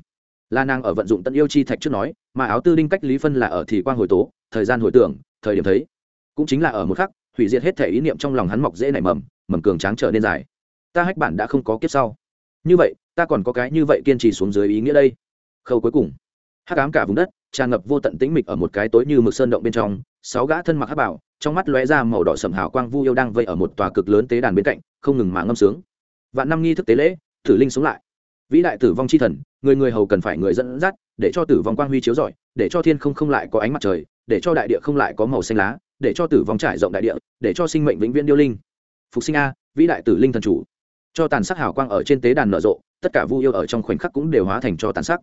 [SPEAKER 1] Là nàng ở vận dụng tận yêu chi thạch trước nói, mà áo tư đinh cách lý phân là ở thì quang hồi tố, thời gian hồi tưởng thời điểm thấy. Cũng chính là ở một khắc, hủy diệt hết thể ý niệm trong lòng hắn mọc dễ nảy mầm mầm cường tráng trở nên dài. Ta hách bản đã không có kiếp sau. Như vậy, ta còn có cái như vậy kiên trì xuống dưới ý nghĩa đây. Khâu cuối cùng. Hắc ám cả vùng đất, tràn ngập vô tận tĩnh mịch ở một cái tối như mực sơn động bên trong, sáu gã thân mặc hắc bảo, trong mắt lóe ra màu đỏ sầm hào quang vu yêu đang vây ở một tòa cực lớn tế đàn bên cạnh, không ngừng mà ngâm sướng. Vạn năm nghi thức tế lễ, thử linh sống lại. Vĩ đại tử vong chi thần, người người hầu cần phải người dẫn dắt, để cho tử vong quang huy chiếu rọi, để cho thiên không không lại có ánh mặt trời để cho đại địa không lại có màu xanh lá, để cho tử vong trải rộng đại địa, để cho sinh mệnh vĩnh viễn điêu linh. Phục sinh a, vĩ đại tử linh thần chủ. Cho tàn sắc hào quang ở trên tế đàn nở rộ, tất cả vu yêu ở trong khoảnh khắc cũng đều hóa thành cho tàn sắc.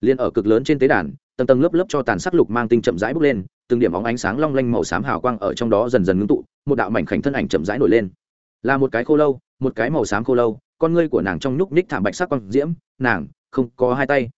[SPEAKER 1] Liên ở cực lớn trên tế đàn, tầng tầng lớp lớp cho tàn sắc lục mang tinh chậm rãi bốc lên, từng điểm óng ánh sáng long lanh màu xám hào quang ở trong đó dần dần ngưng tụ, một đạo mảnh khảnh thân ảnh chậm rãi nổi lên. Là một cái khô lâu, một cái màu xám khô lâu, con ngươi của nàng trong nhúc ních thảm bạch sắc quang diễm, nàng, không có hai tay